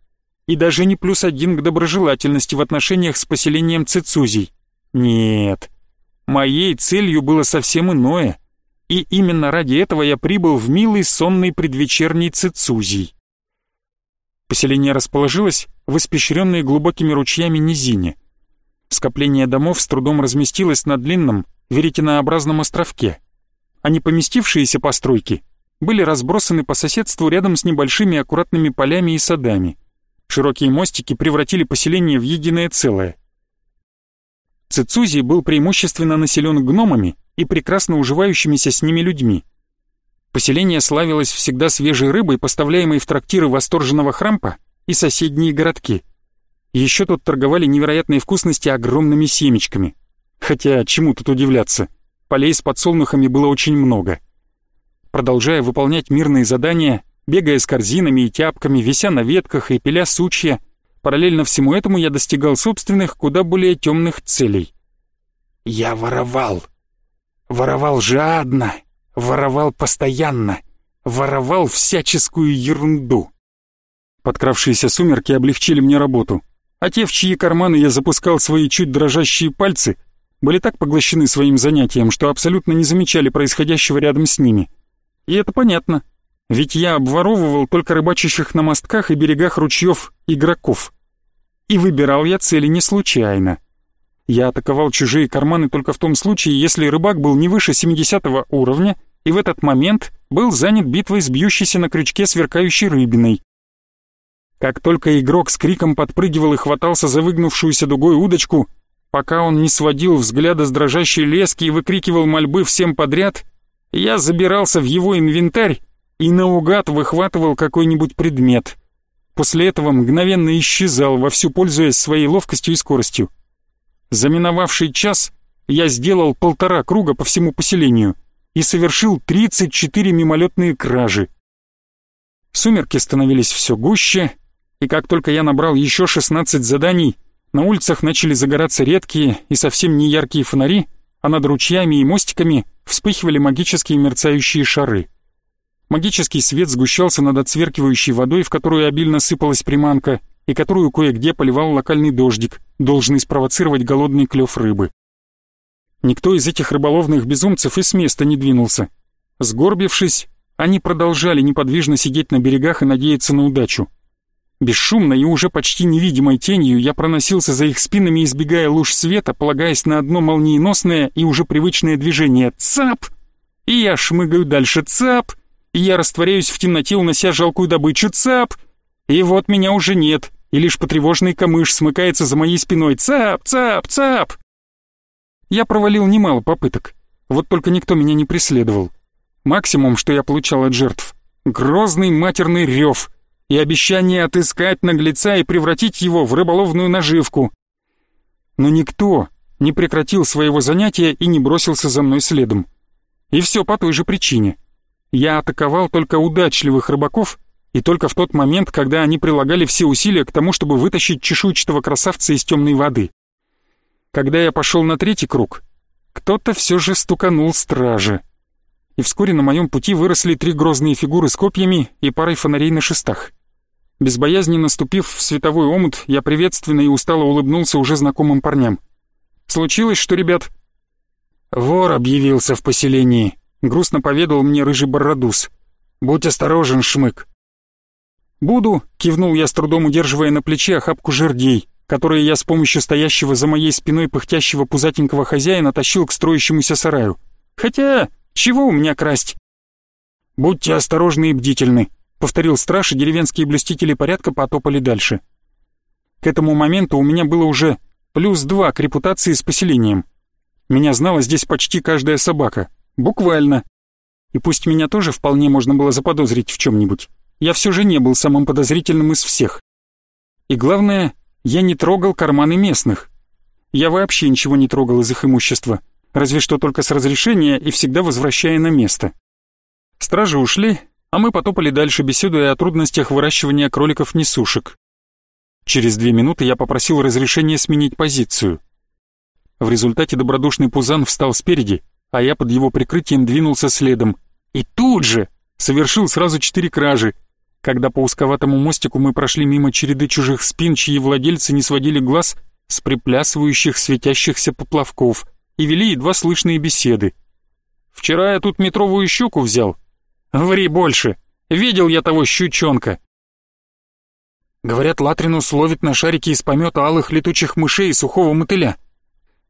и даже не плюс один к доброжелательности в отношениях с поселением Цицузий. Нет, моей целью было совсем иное, и именно ради этого я прибыл в милый сонный предвечерний Цицузий. Поселение расположилось в испещренной глубокими ручьями низине. Скопление домов с трудом разместилось на длинном, веретенообразном островке, а не поместившиеся постройки были разбросаны по соседству рядом с небольшими аккуратными полями и садами. Широкие мостики превратили поселение в единое целое. Цицузий был преимущественно населен гномами и прекрасно уживающимися с ними людьми. Поселение славилось всегда свежей рыбой, поставляемой в трактиры восторженного хрампа и соседние городки. Еще тут торговали невероятные вкусности огромными семечками. Хотя, чему тут удивляться, полей с подсолнухами было очень много. Продолжая выполнять мирные задания, бегая с корзинами и тяпками, вися на ветках и пиля сучья. Параллельно всему этому я достигал собственных, куда более темных целей. Я воровал. Воровал жадно, воровал постоянно, воровал всяческую ерунду. Подкравшиеся сумерки облегчили мне работу, а те, в чьи карманы я запускал свои чуть дрожащие пальцы, были так поглощены своим занятием, что абсолютно не замечали происходящего рядом с ними. И это понятно. Ведь я обворовывал только рыбачащих на мостках и берегах ручьев игроков. И выбирал я цели не случайно. Я атаковал чужие карманы только в том случае, если рыбак был не выше 70 уровня и в этот момент был занят битвой с бьющейся на крючке сверкающей рыбиной. Как только игрок с криком подпрыгивал и хватался за выгнувшуюся дугой удочку, пока он не сводил взгляда с дрожащей лески и выкрикивал мольбы всем подряд, я забирался в его инвентарь и наугад выхватывал какой-нибудь предмет. После этого мгновенно исчезал, вовсю пользуясь своей ловкостью и скоростью. Заминовавший час я сделал полтора круга по всему поселению и совершил 34 мимолетные кражи. Сумерки становились все гуще, и как только я набрал еще 16 заданий, на улицах начали загораться редкие и совсем не яркие фонари, а над ручьями и мостиками вспыхивали магические мерцающие шары — Магический свет сгущался над отсверкивающей водой, в которую обильно сыпалась приманка, и которую кое-где поливал локальный дождик, должный спровоцировать голодный клев рыбы. Никто из этих рыболовных безумцев и с места не двинулся. Сгорбившись, они продолжали неподвижно сидеть на берегах и надеяться на удачу. Бесшумно и уже почти невидимой тенью я проносился за их спинами, избегая луж света, полагаясь на одно молниеносное и уже привычное движение «Цап!» И я шмыгаю дальше «Цап!» И я растворяюсь в темноте, унося жалкую добычу «Цап!» И вот меня уже нет, и лишь потревоженный камыш смыкается за моей спиной «Цап! Цап! Цап!» Я провалил немало попыток, вот только никто меня не преследовал. Максимум, что я получал от жертв — грозный матерный рев и обещание отыскать наглеца и превратить его в рыболовную наживку. Но никто не прекратил своего занятия и не бросился за мной следом. И все по той же причине. Я атаковал только удачливых рыбаков и только в тот момент, когда они прилагали все усилия к тому, чтобы вытащить чешуйчатого красавца из темной воды. Когда я пошел на третий круг, кто-то все же стуканул стражи. И вскоре на моем пути выросли три грозные фигуры с копьями и парой фонарей на шестах. Безбоязненно ступив в световой омут, я приветственно и устало улыбнулся уже знакомым парням. «Случилось что, ребят?» «Вор объявился в поселении», — грустно поведал мне рыжий бородус. «Будь осторожен, Шмык». «Буду», — кивнул я с трудом удерживая на плече охапку жердей, которые я с помощью стоящего за моей спиной пыхтящего пузатенького хозяина тащил к строящемуся сараю. «Хотя, чего у меня красть?» «Будьте осторожны и бдительны», — повторил страж, и деревенские блюстители порядка потопали дальше. К этому моменту у меня было уже плюс два к репутации с поселением. Меня знала здесь почти каждая собака. Буквально. И пусть меня тоже вполне можно было заподозрить в чем-нибудь, я все же не был самым подозрительным из всех. И главное, я не трогал карманы местных. Я вообще ничего не трогал из их имущества, разве что только с разрешения и всегда возвращая на место. Стражи ушли, а мы потопали дальше, беседуя о трудностях выращивания кроликов-несушек. Через две минуты я попросил разрешения сменить позицию. В результате добродушный Пузан встал спереди, а я под его прикрытием двинулся следом. И тут же совершил сразу четыре кражи, когда по узковатому мостику мы прошли мимо череды чужих спин, чьи владельцы не сводили глаз с приплясывающих светящихся поплавков и вели едва слышные беседы. «Вчера я тут метровую щуку взял». «Ври больше! Видел я того щучонка!» Говорят, Латринус ловит на шарике из помета алых летучих мышей и сухого мотыля.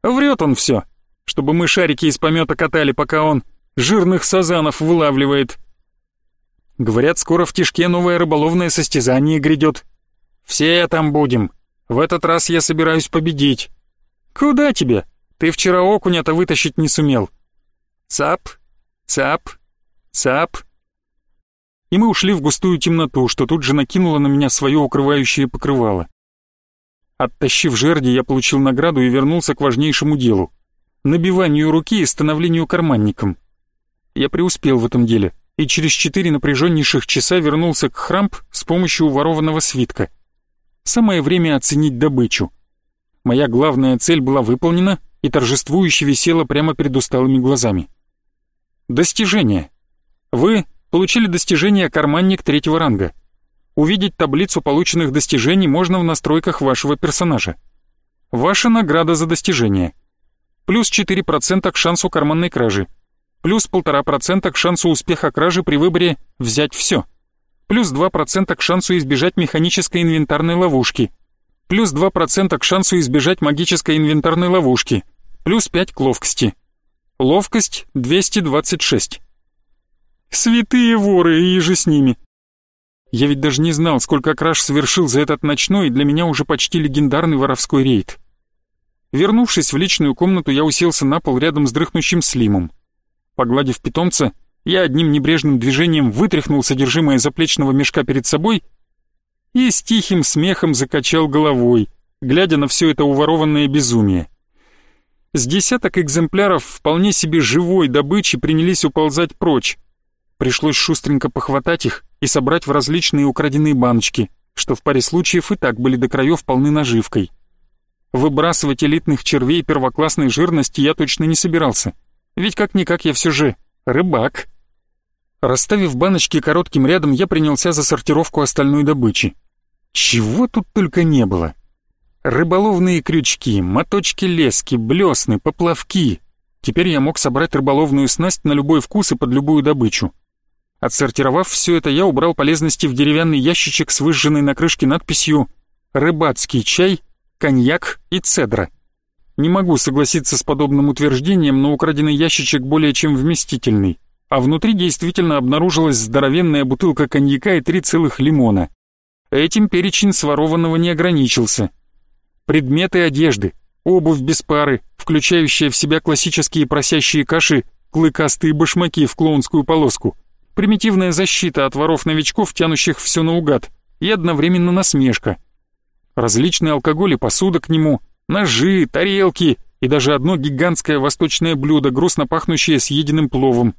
Врет он все, чтобы мы шарики из помета катали, пока он жирных сазанов вылавливает. Говорят, скоро в Тишке новое рыболовное состязание грядет. Все там будем. В этот раз я собираюсь победить. Куда тебе? Ты вчера окуня-то вытащить не сумел. Цап, цап, цап. И мы ушли в густую темноту, что тут же накинуло на меня свое укрывающее покрывало. Оттащив жерди, я получил награду и вернулся к важнейшему делу — набиванию руки и становлению карманником. Я преуспел в этом деле — и через четыре напряженнейших часа вернулся к Храмп с помощью уворованного свитка. Самое время оценить добычу. Моя главная цель была выполнена и торжествующе висела прямо перед усталыми глазами. Достижение. Вы получили достижение «Карманник» третьего ранга. Увидеть таблицу полученных достижений можно в настройках вашего персонажа. Ваша награда за достижение. Плюс 4% к шансу карманной кражи – плюс 1,5% к шансу успеха кражи при выборе «взять все», плюс 2% к шансу избежать механической инвентарной ловушки, плюс 2% к шансу избежать магической инвентарной ловушки, плюс 5 к ловкости. Ловкость 226. Святые воры и же с ними. Я ведь даже не знал, сколько краж совершил за этот ночной, для меня уже почти легендарный воровской рейд. Вернувшись в личную комнату, я уселся на пол рядом с дрыхнущим Слимом. Погладив питомца, я одним небрежным движением вытряхнул содержимое заплечного мешка перед собой и с тихим смехом закачал головой, глядя на все это уворованное безумие. С десяток экземпляров вполне себе живой добычи принялись уползать прочь. Пришлось шустренько похватать их и собрать в различные украденные баночки, что в паре случаев и так были до краев полны наживкой. Выбрасывать элитных червей первоклассной жирности я точно не собирался — ведь как-никак я все же рыбак. Расставив баночки коротким рядом, я принялся за сортировку остальной добычи. Чего тут только не было. Рыболовные крючки, моточки лески, блесны, поплавки, Теперь я мог собрать рыболовную снасть на любой вкус и под любую добычу. Отсортировав все это, я убрал полезности в деревянный ящичек с выжженной на крышке надписью «Рыбацкий чай, коньяк и цедра». Не могу согласиться с подобным утверждением, но украденный ящичек более чем вместительный, а внутри действительно обнаружилась здоровенная бутылка коньяка и три целых лимона. Этим перечень сворованного не ограничился. Предметы одежды, обувь без пары, включающая в себя классические просящие каши, клыкастые башмаки в клоунскую полоску, примитивная защита от воров-новичков, тянущих все наугад, и одновременно насмешка. Различные алкоголь и посуда к нему, ножи, тарелки и даже одно гигантское восточное блюдо, грустно пахнущее съеденным пловом.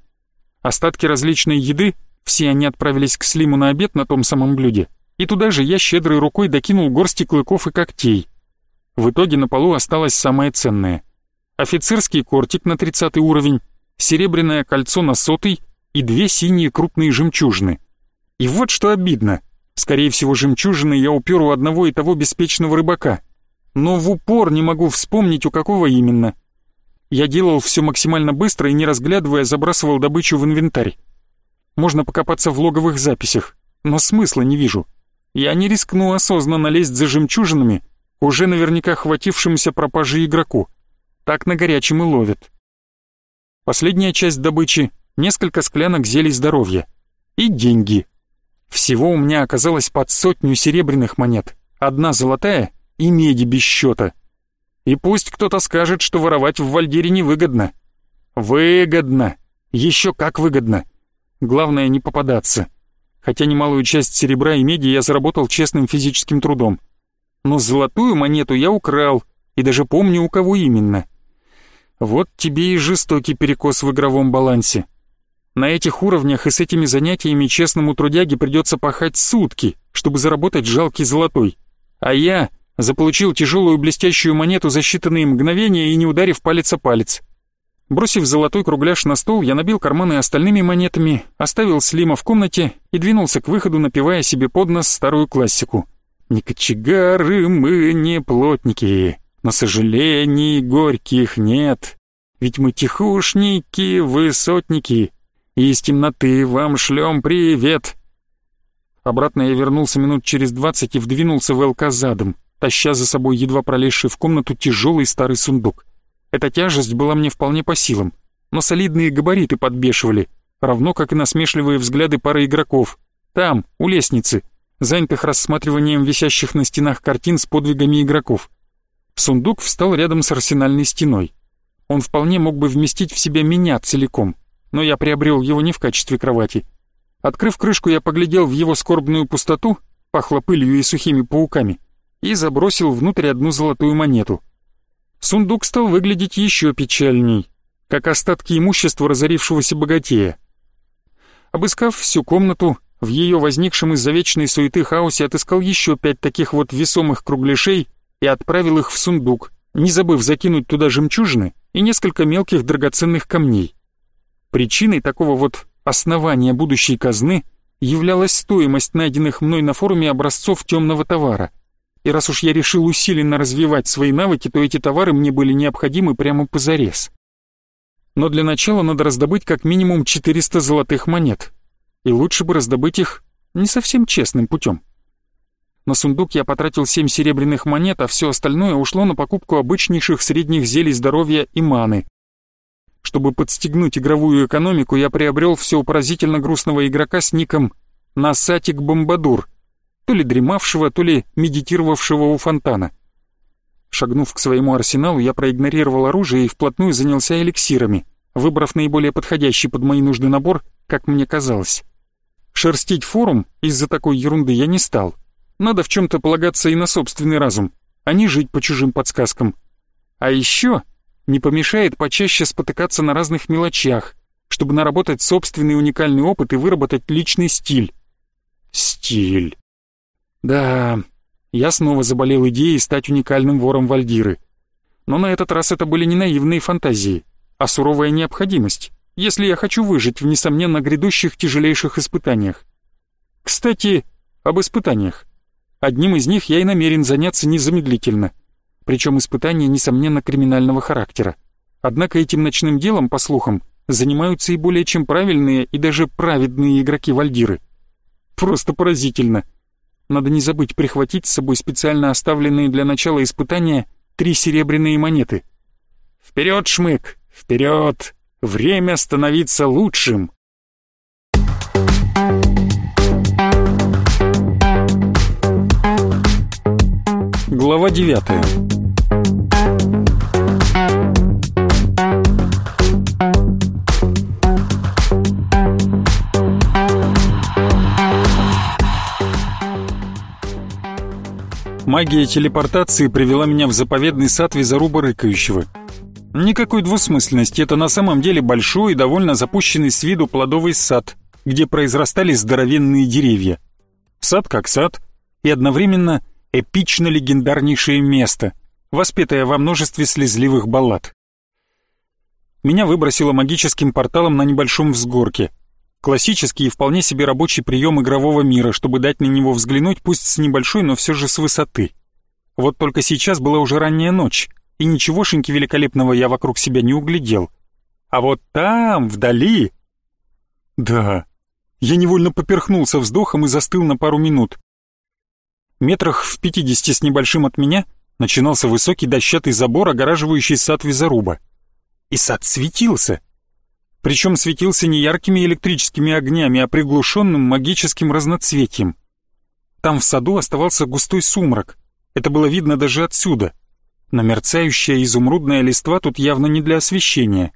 Остатки различной еды, все они отправились к Слиму на обед на том самом блюде, и туда же я щедрой рукой докинул горсти клыков и когтей. В итоге на полу осталось самое ценное. Офицерский кортик на 30 уровень, серебряное кольцо на сотый и две синие крупные жемчужины. И вот что обидно. Скорее всего, жемчужины я упер у одного и того беспечного рыбака. Но в упор не могу вспомнить, у какого именно. Я делал все максимально быстро и, не разглядывая, забрасывал добычу в инвентарь. Можно покопаться в логовых записях, но смысла не вижу. Я не рискну осознанно лезть за жемчужинами, уже наверняка хватившимся пропажи игроку. Так на горячем и ловят. Последняя часть добычи несколько склянок зелий здоровья и деньги. Всего у меня оказалось под сотню серебряных монет, одна золотая и меди без счета. И пусть кто-то скажет, что воровать в Вальдире невыгодно. Выгодно. Еще как выгодно. Главное не попадаться. Хотя немалую часть серебра и меди я заработал честным физическим трудом. Но золотую монету я украл, и даже помню, у кого именно. Вот тебе и жестокий перекос в игровом балансе. На этих уровнях и с этими занятиями честному трудяге придется пахать сутки, чтобы заработать жалкий золотой. А я заполучил тяжелую блестящую монету за считанные мгновения и не ударив палец о палец. Бросив золотой кругляш на стол, я набил карманы остальными монетами, оставил Слима в комнате и двинулся к выходу, напевая себе под нос старую классику. «Не кочегары мы, не плотники, но сожалений горьких нет, ведь мы тихушники, высотники, и из темноты вам шлем привет!» Обратно я вернулся минут через двадцать и вдвинулся в ЛК задом, таща за собой едва пролезший в комнату тяжелый старый сундук. Эта тяжесть была мне вполне по силам, но солидные габариты подбешивали, равно как и насмешливые взгляды пары игроков. Там, у лестницы, занятых рассматриванием висящих на стенах картин с подвигами игроков. Сундук встал рядом с арсенальной стеной. Он вполне мог бы вместить в себя меня целиком но я приобрел его не в качестве кровати. Открыв крышку, я поглядел в его скорбную пустоту, пахло пылью и сухими пауками, и забросил внутрь одну золотую монету. Сундук стал выглядеть еще печальней, как остатки имущества разорившегося богатея. Обыскав всю комнату, в ее возникшем из-за вечной суеты хаосе отыскал еще пять таких вот весомых кругляшей и отправил их в сундук, не забыв закинуть туда жемчужины и несколько мелких драгоценных камней. Причиной такого вот основания будущей казны являлась стоимость найденных мной на форуме образцов темного товара. И раз уж я решил усиленно развивать свои навыки, то эти товары мне были необходимы прямо позарез. Но для начала надо раздобыть как минимум 400 золотых монет. И лучше бы раздобыть их не совсем честным путем. На сундук я потратил 7 серебряных монет, а все остальное ушло на покупку обычнейших средних зелий здоровья и маны. Чтобы подстегнуть игровую экономику, я приобрел все поразительно грустного игрока с ником Насатик Бомбадур, то ли дремавшего, то ли медитировавшего у фонтана. Шагнув к своему арсеналу, я проигнорировал оружие и вплотную занялся эликсирами, выбрав наиболее подходящий под мои нужды набор, как мне казалось. Шерстить форум из-за такой ерунды я не стал. Надо в чем-то полагаться и на собственный разум, а не жить по чужим подсказкам. А еще не помешает почаще спотыкаться на разных мелочах, чтобы наработать собственный уникальный опыт и выработать личный стиль. Стиль. Да, я снова заболел идеей стать уникальным вором Вальдиры. Но на этот раз это были не наивные фантазии, а суровая необходимость, если я хочу выжить в, несомненно, грядущих тяжелейших испытаниях. Кстати, об испытаниях. Одним из них я и намерен заняться незамедлительно — причем испытания, несомненно, криминального характера. Однако этим ночным делом, по слухам, занимаются и более чем правильные и даже праведные игроки-вальдиры. Просто поразительно. Надо не забыть прихватить с собой специально оставленные для начала испытания три серебряные монеты. Вперед, Шмык, вперед! Время становиться лучшим! Глава девятая. Магия телепортации привела меня в заповедный сад Визаруба Рыкающего. Никакой двусмысленности, это на самом деле большой и довольно запущенный с виду плодовый сад, где произрастали здоровенные деревья. Сад как сад, и одновременно эпично легендарнейшее место, воспетое во множестве слезливых баллад. Меня выбросило магическим порталом на небольшом взгорке. Классический и вполне себе рабочий прием игрового мира, чтобы дать на него взглянуть, пусть с небольшой, но все же с высоты. Вот только сейчас была уже ранняя ночь, и ничегошеньки великолепного я вокруг себя не углядел. А вот там, вдали... Да, я невольно поперхнулся вздохом и застыл на пару минут. Метрах в пятидесяти с небольшим от меня начинался высокий дощатый забор, огораживающий сад Визаруба. И сад светился — причем светился не яркими электрическими огнями, а приглушенным магическим разноцветием. Там в саду оставался густой сумрак. Это было видно даже отсюда. Но мерцающая изумрудная листва тут явно не для освещения.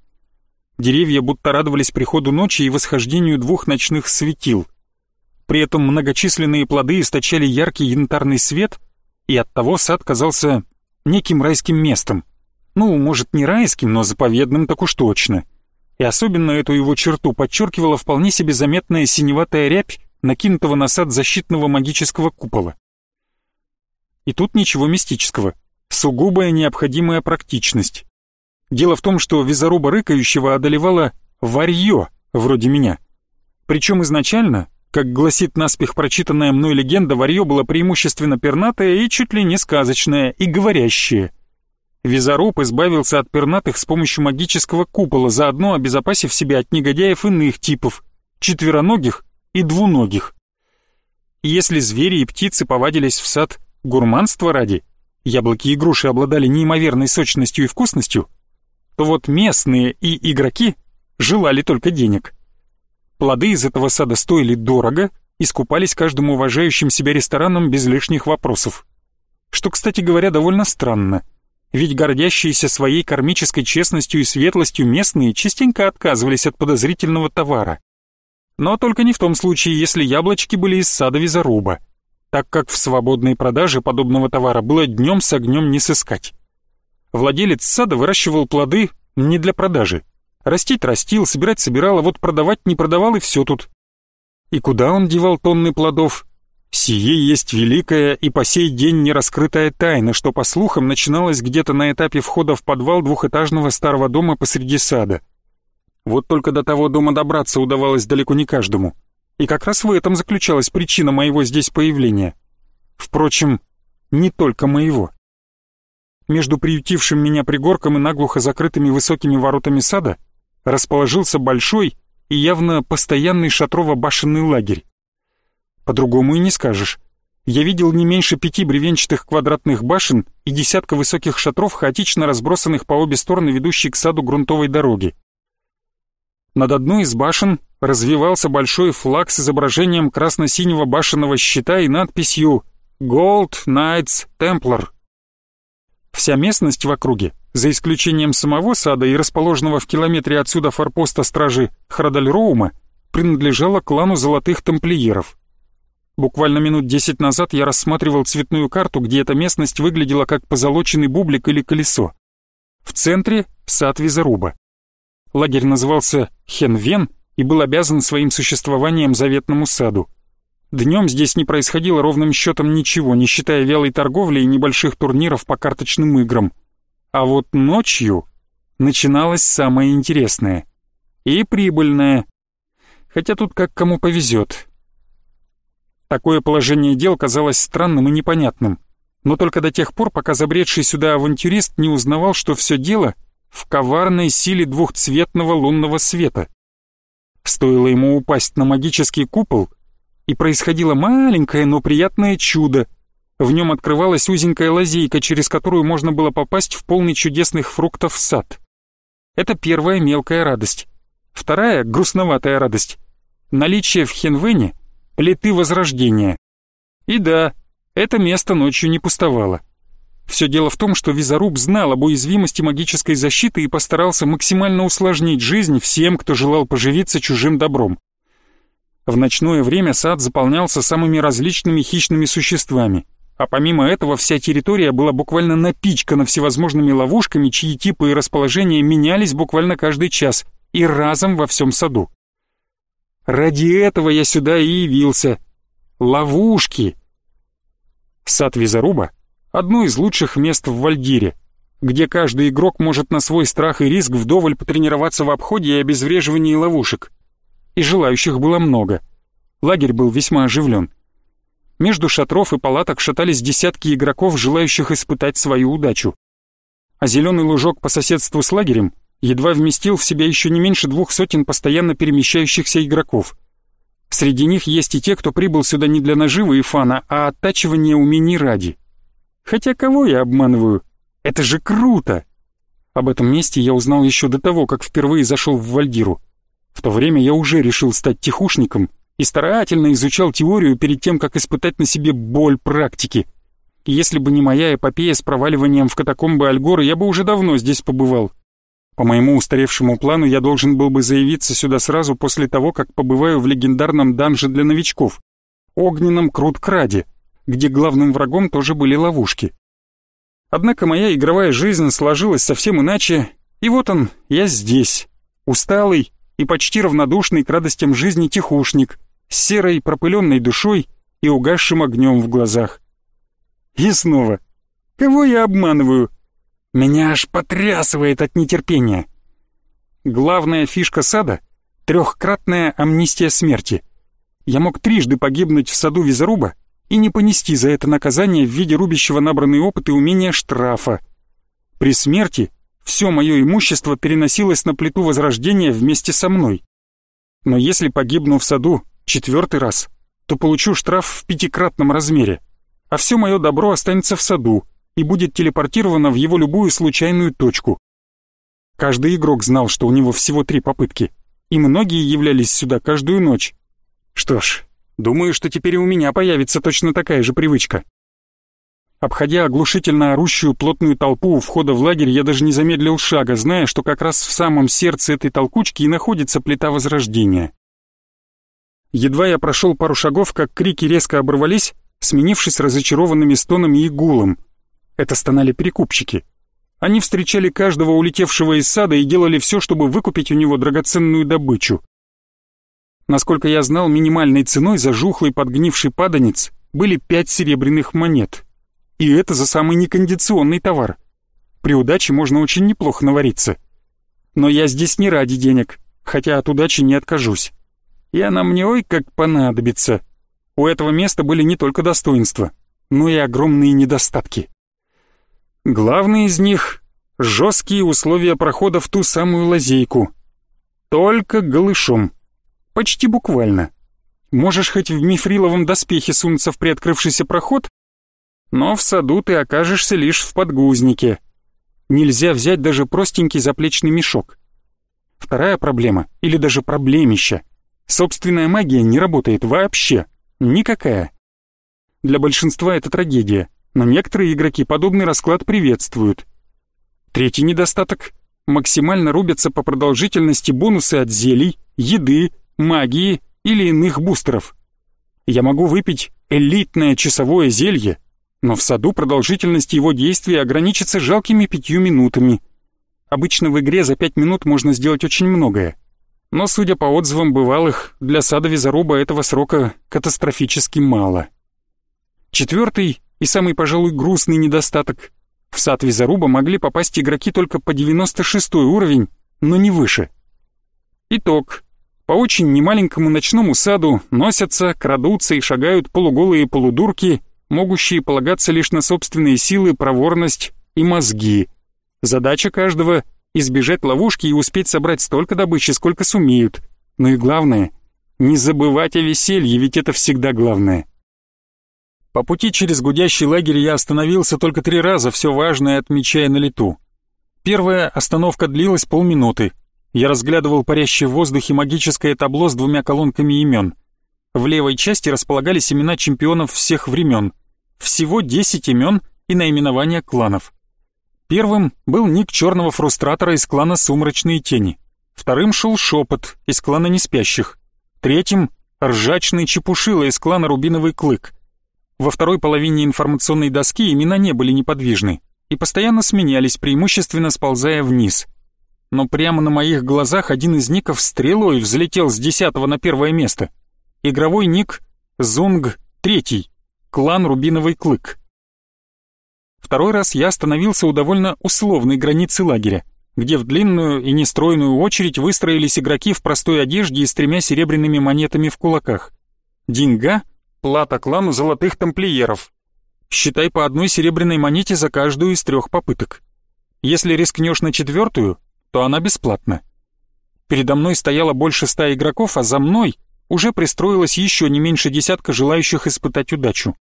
Деревья будто радовались приходу ночи и восхождению двух ночных светил. При этом многочисленные плоды источали яркий янтарный свет, и оттого сад казался неким райским местом. Ну, может, не райским, но заповедным так уж точно — и особенно эту его черту подчеркивала вполне себе заметная синеватая рябь накинутого на сад защитного магического купола. И тут ничего мистического, сугубая необходимая практичность. Дело в том, что визаруба рыкающего одолевала варьё, вроде меня. Причем изначально, как гласит наспех прочитанная мной легенда, варьё было преимущественно пернатое и чуть ли не сказочное, и говорящее. Визаруб избавился от пернатых с помощью магического купола, заодно обезопасив себя от негодяев иных типов, четвероногих и двуногих. Если звери и птицы повадились в сад гурманства ради, яблоки и груши обладали неимоверной сочностью и вкусностью, то вот местные и игроки желали только денег. Плоды из этого сада стоили дорого и скупались каждым уважающим себя рестораном без лишних вопросов. Что, кстати говоря, довольно странно – ведь гордящиеся своей кармической честностью и светлостью местные частенько отказывались от подозрительного товара. Но только не в том случае, если яблочки были из сада визаруба, так как в свободной продаже подобного товара было днем с огнем не сыскать. Владелец сада выращивал плоды не для продажи. Растить растил, собирать собирал, а вот продавать не продавал и все тут. И куда он девал тонны плодов, Сие есть великая и по сей день нераскрытая тайна, что, по слухам, начиналась где-то на этапе входа в подвал двухэтажного старого дома посреди сада. Вот только до того дома добраться удавалось далеко не каждому. И как раз в этом заключалась причина моего здесь появления. Впрочем, не только моего. Между приютившим меня пригорком и наглухо закрытыми высокими воротами сада расположился большой и явно постоянный шатрово-башенный лагерь. По-другому и не скажешь. Я видел не меньше пяти бревенчатых квадратных башен и десятка высоких шатров, хаотично разбросанных по обе стороны ведущей к саду грунтовой дороги. Над одной из башен развивался большой флаг с изображением красно-синего башенного щита и надписью «Gold Knights Templar». Вся местность в округе, за исключением самого сада и расположенного в километре отсюда форпоста стражи Храдальроума, принадлежала клану Золотых Тамплиеров. Буквально минут десять назад я рассматривал цветную карту, где эта местность выглядела как позолоченный бублик или колесо. В центре — сад Визаруба. Лагерь назывался Хенвен и был обязан своим существованием заветному саду. Днем здесь не происходило ровным счетом ничего, не считая вялой торговли и небольших турниров по карточным играм. А вот ночью начиналось самое интересное. И прибыльное. Хотя тут как кому повезет. Такое положение дел казалось странным и непонятным, но только до тех пор, пока забредший сюда авантюрист не узнавал, что все дело в коварной силе двухцветного лунного света. Стоило ему упасть на магический купол, и происходило маленькое, но приятное чудо. В нем открывалась узенькая лазейка, через которую можно было попасть в полный чудесных фруктов сад. Это первая мелкая радость. Вторая, грустноватая радость. Наличие в Хенвене плиты Возрождения. И да, это место ночью не пустовало. Все дело в том, что Визаруб знал об уязвимости магической защиты и постарался максимально усложнить жизнь всем, кто желал поживиться чужим добром. В ночное время сад заполнялся самыми различными хищными существами, а помимо этого вся территория была буквально напичкана всевозможными ловушками, чьи типы и расположения менялись буквально каждый час и разом во всем саду. Ради этого я сюда и явился. Ловушки! Сад Визаруба — одно из лучших мест в Вальдире, где каждый игрок может на свой страх и риск вдоволь потренироваться в обходе и обезвреживании ловушек и желающих было много. Лагерь был весьма оживлен. Между шатров и палаток шатались десятки игроков, желающих испытать свою удачу. А зеленый лужок по соседству с лагерем едва вместил в себя еще не меньше двух сотен постоянно перемещающихся игроков. Среди них есть и те, кто прибыл сюда не для наживы и фана, а оттачивания умений ради. Хотя кого я обманываю? Это же круто! Об этом месте я узнал еще до того, как впервые зашел в Вальдиру. В то время я уже решил стать тихушником и старательно изучал теорию перед тем, как испытать на себе боль практики. Если бы не моя эпопея с проваливанием в катакомбы Альгора, я бы уже давно здесь побывал. По моему устаревшему плану я должен был бы заявиться сюда сразу после того, как побываю в легендарном данже для новичков, огненном Крут-Краде, где главным врагом тоже были ловушки. Однако моя игровая жизнь сложилась совсем иначе, и вот он, я здесь, усталый, и почти равнодушный к радостям жизни тихушник, с серой пропыленной душой и угасшим огнем в глазах. И снова. Кого я обманываю? Меня аж потрясывает от нетерпения. Главная фишка сада — трехкратная амнистия смерти. Я мог трижды погибнуть в саду Визаруба и не понести за это наказание в виде рубящего набранный опыт и умения штрафа. При смерти все мое имущество переносилось на плиту Возрождения вместе со мной. Но если погибну в саду четвертый раз, то получу штраф в пятикратном размере, а все мое добро останется в саду и будет телепортировано в его любую случайную точку. Каждый игрок знал, что у него всего три попытки, и многие являлись сюда каждую ночь. Что ж, думаю, что теперь у меня появится точно такая же привычка. Обходя оглушительно орущую плотную толпу у входа в лагерь, я даже не замедлил шага, зная, что как раз в самом сердце этой толкучки и находится плита Возрождения. Едва я прошел пару шагов, как крики резко оборвались, сменившись разочарованными стонами и гулом. Это стонали перекупщики. Они встречали каждого улетевшего из сада и делали все, чтобы выкупить у него драгоценную добычу. Насколько я знал, минимальной ценой за жухлый подгнивший паданец были пять серебряных монет. И это за самый некондиционный товар. При удаче можно очень неплохо навариться. Но я здесь не ради денег, хотя от удачи не откажусь. И она мне ой как понадобится. У этого места были не только достоинства, но и огромные недостатки. Главный из них — жесткие условия прохода в ту самую лазейку. Только голышом. Почти буквально. Можешь хоть в мифриловом доспехе сунуться в приоткрывшийся проход, но в саду ты окажешься лишь в подгузнике. Нельзя взять даже простенький заплечный мешок. Вторая проблема, или даже проблемища. Собственная магия не работает вообще. Никакая. Для большинства это трагедия, но некоторые игроки подобный расклад приветствуют. Третий недостаток — максимально рубятся по продолжительности бонусы от зелий, еды, магии или иных бустеров. Я могу выпить элитное часовое зелье, но в саду продолжительность его действия ограничится жалкими пятью минутами. Обычно в игре за пять минут можно сделать очень многое. Но, судя по отзывам бывалых, для сада Визаруба этого срока катастрофически мало. Четвертый и самый, пожалуй, грустный недостаток. В сад Визаруба могли попасть игроки только по 96 уровень, но не выше. Итог. По очень немаленькому ночному саду носятся, крадутся и шагают полуголые полудурки, могущие полагаться лишь на собственные силы, проворность и мозги. Задача каждого — избежать ловушки и успеть собрать столько добычи, сколько сумеют. Ну и главное, не забывать о веселье, ведь это всегда главное. По пути через гудящий лагерь я остановился только три раза, все важное отмечая на лету. Первая остановка длилась полминуты. Я разглядывал парящее в воздухе магическое табло с двумя колонками имен. В левой части располагались имена чемпионов всех времен. Всего 10 имен и наименования кланов. Первым был ник черного фрустратора из клана «Сумрачные тени». Вторым шел шепот из клана Неспящих. Третьим — ржачный чепушила из клана Рубиновый Клык. Во второй половине информационной доски имена не были неподвижны и постоянно сменялись, преимущественно сползая вниз. Но прямо на моих глазах один из ников стрелой взлетел с десятого на первое место. Игровой ник Зунг Третий, клан Рубиновый Клык. Второй раз я остановился у довольно условной границы лагеря, где в длинную и нестройную очередь выстроились игроки в простой одежде и с тремя серебряными монетами в кулаках. Деньга — Плата клану золотых тамплиеров. Считай по одной серебряной монете за каждую из трех попыток. Если рискнешь на четвертую, то она бесплатна. Передо мной стояло больше ста игроков, а за мной уже пристроилось еще не меньше десятка желающих испытать удачу.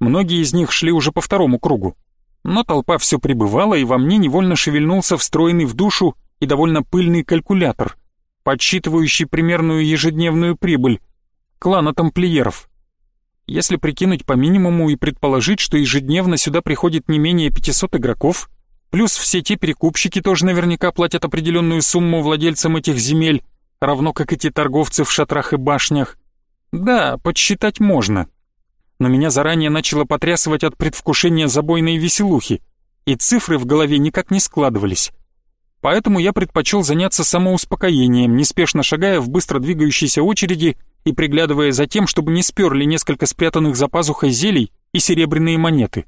Многие из них шли уже по второму кругу. Но толпа все прибывала, и во мне невольно шевельнулся встроенный в душу и довольно пыльный калькулятор, подсчитывающий примерную ежедневную прибыль, клана тамплиеров. Если прикинуть по минимуму и предположить, что ежедневно сюда приходит не менее 500 игроков, плюс все те перекупщики тоже наверняка платят определенную сумму владельцам этих земель, равно как эти торговцы в шатрах и башнях. Да, подсчитать можно. Но меня заранее начало потрясывать от предвкушения забойной веселухи, и цифры в голове никак не складывались. Поэтому я предпочел заняться самоуспокоением, неспешно шагая в быстро двигающейся очереди и приглядывая за тем, чтобы не сперли несколько спрятанных за пазухой зелий и серебряные монеты.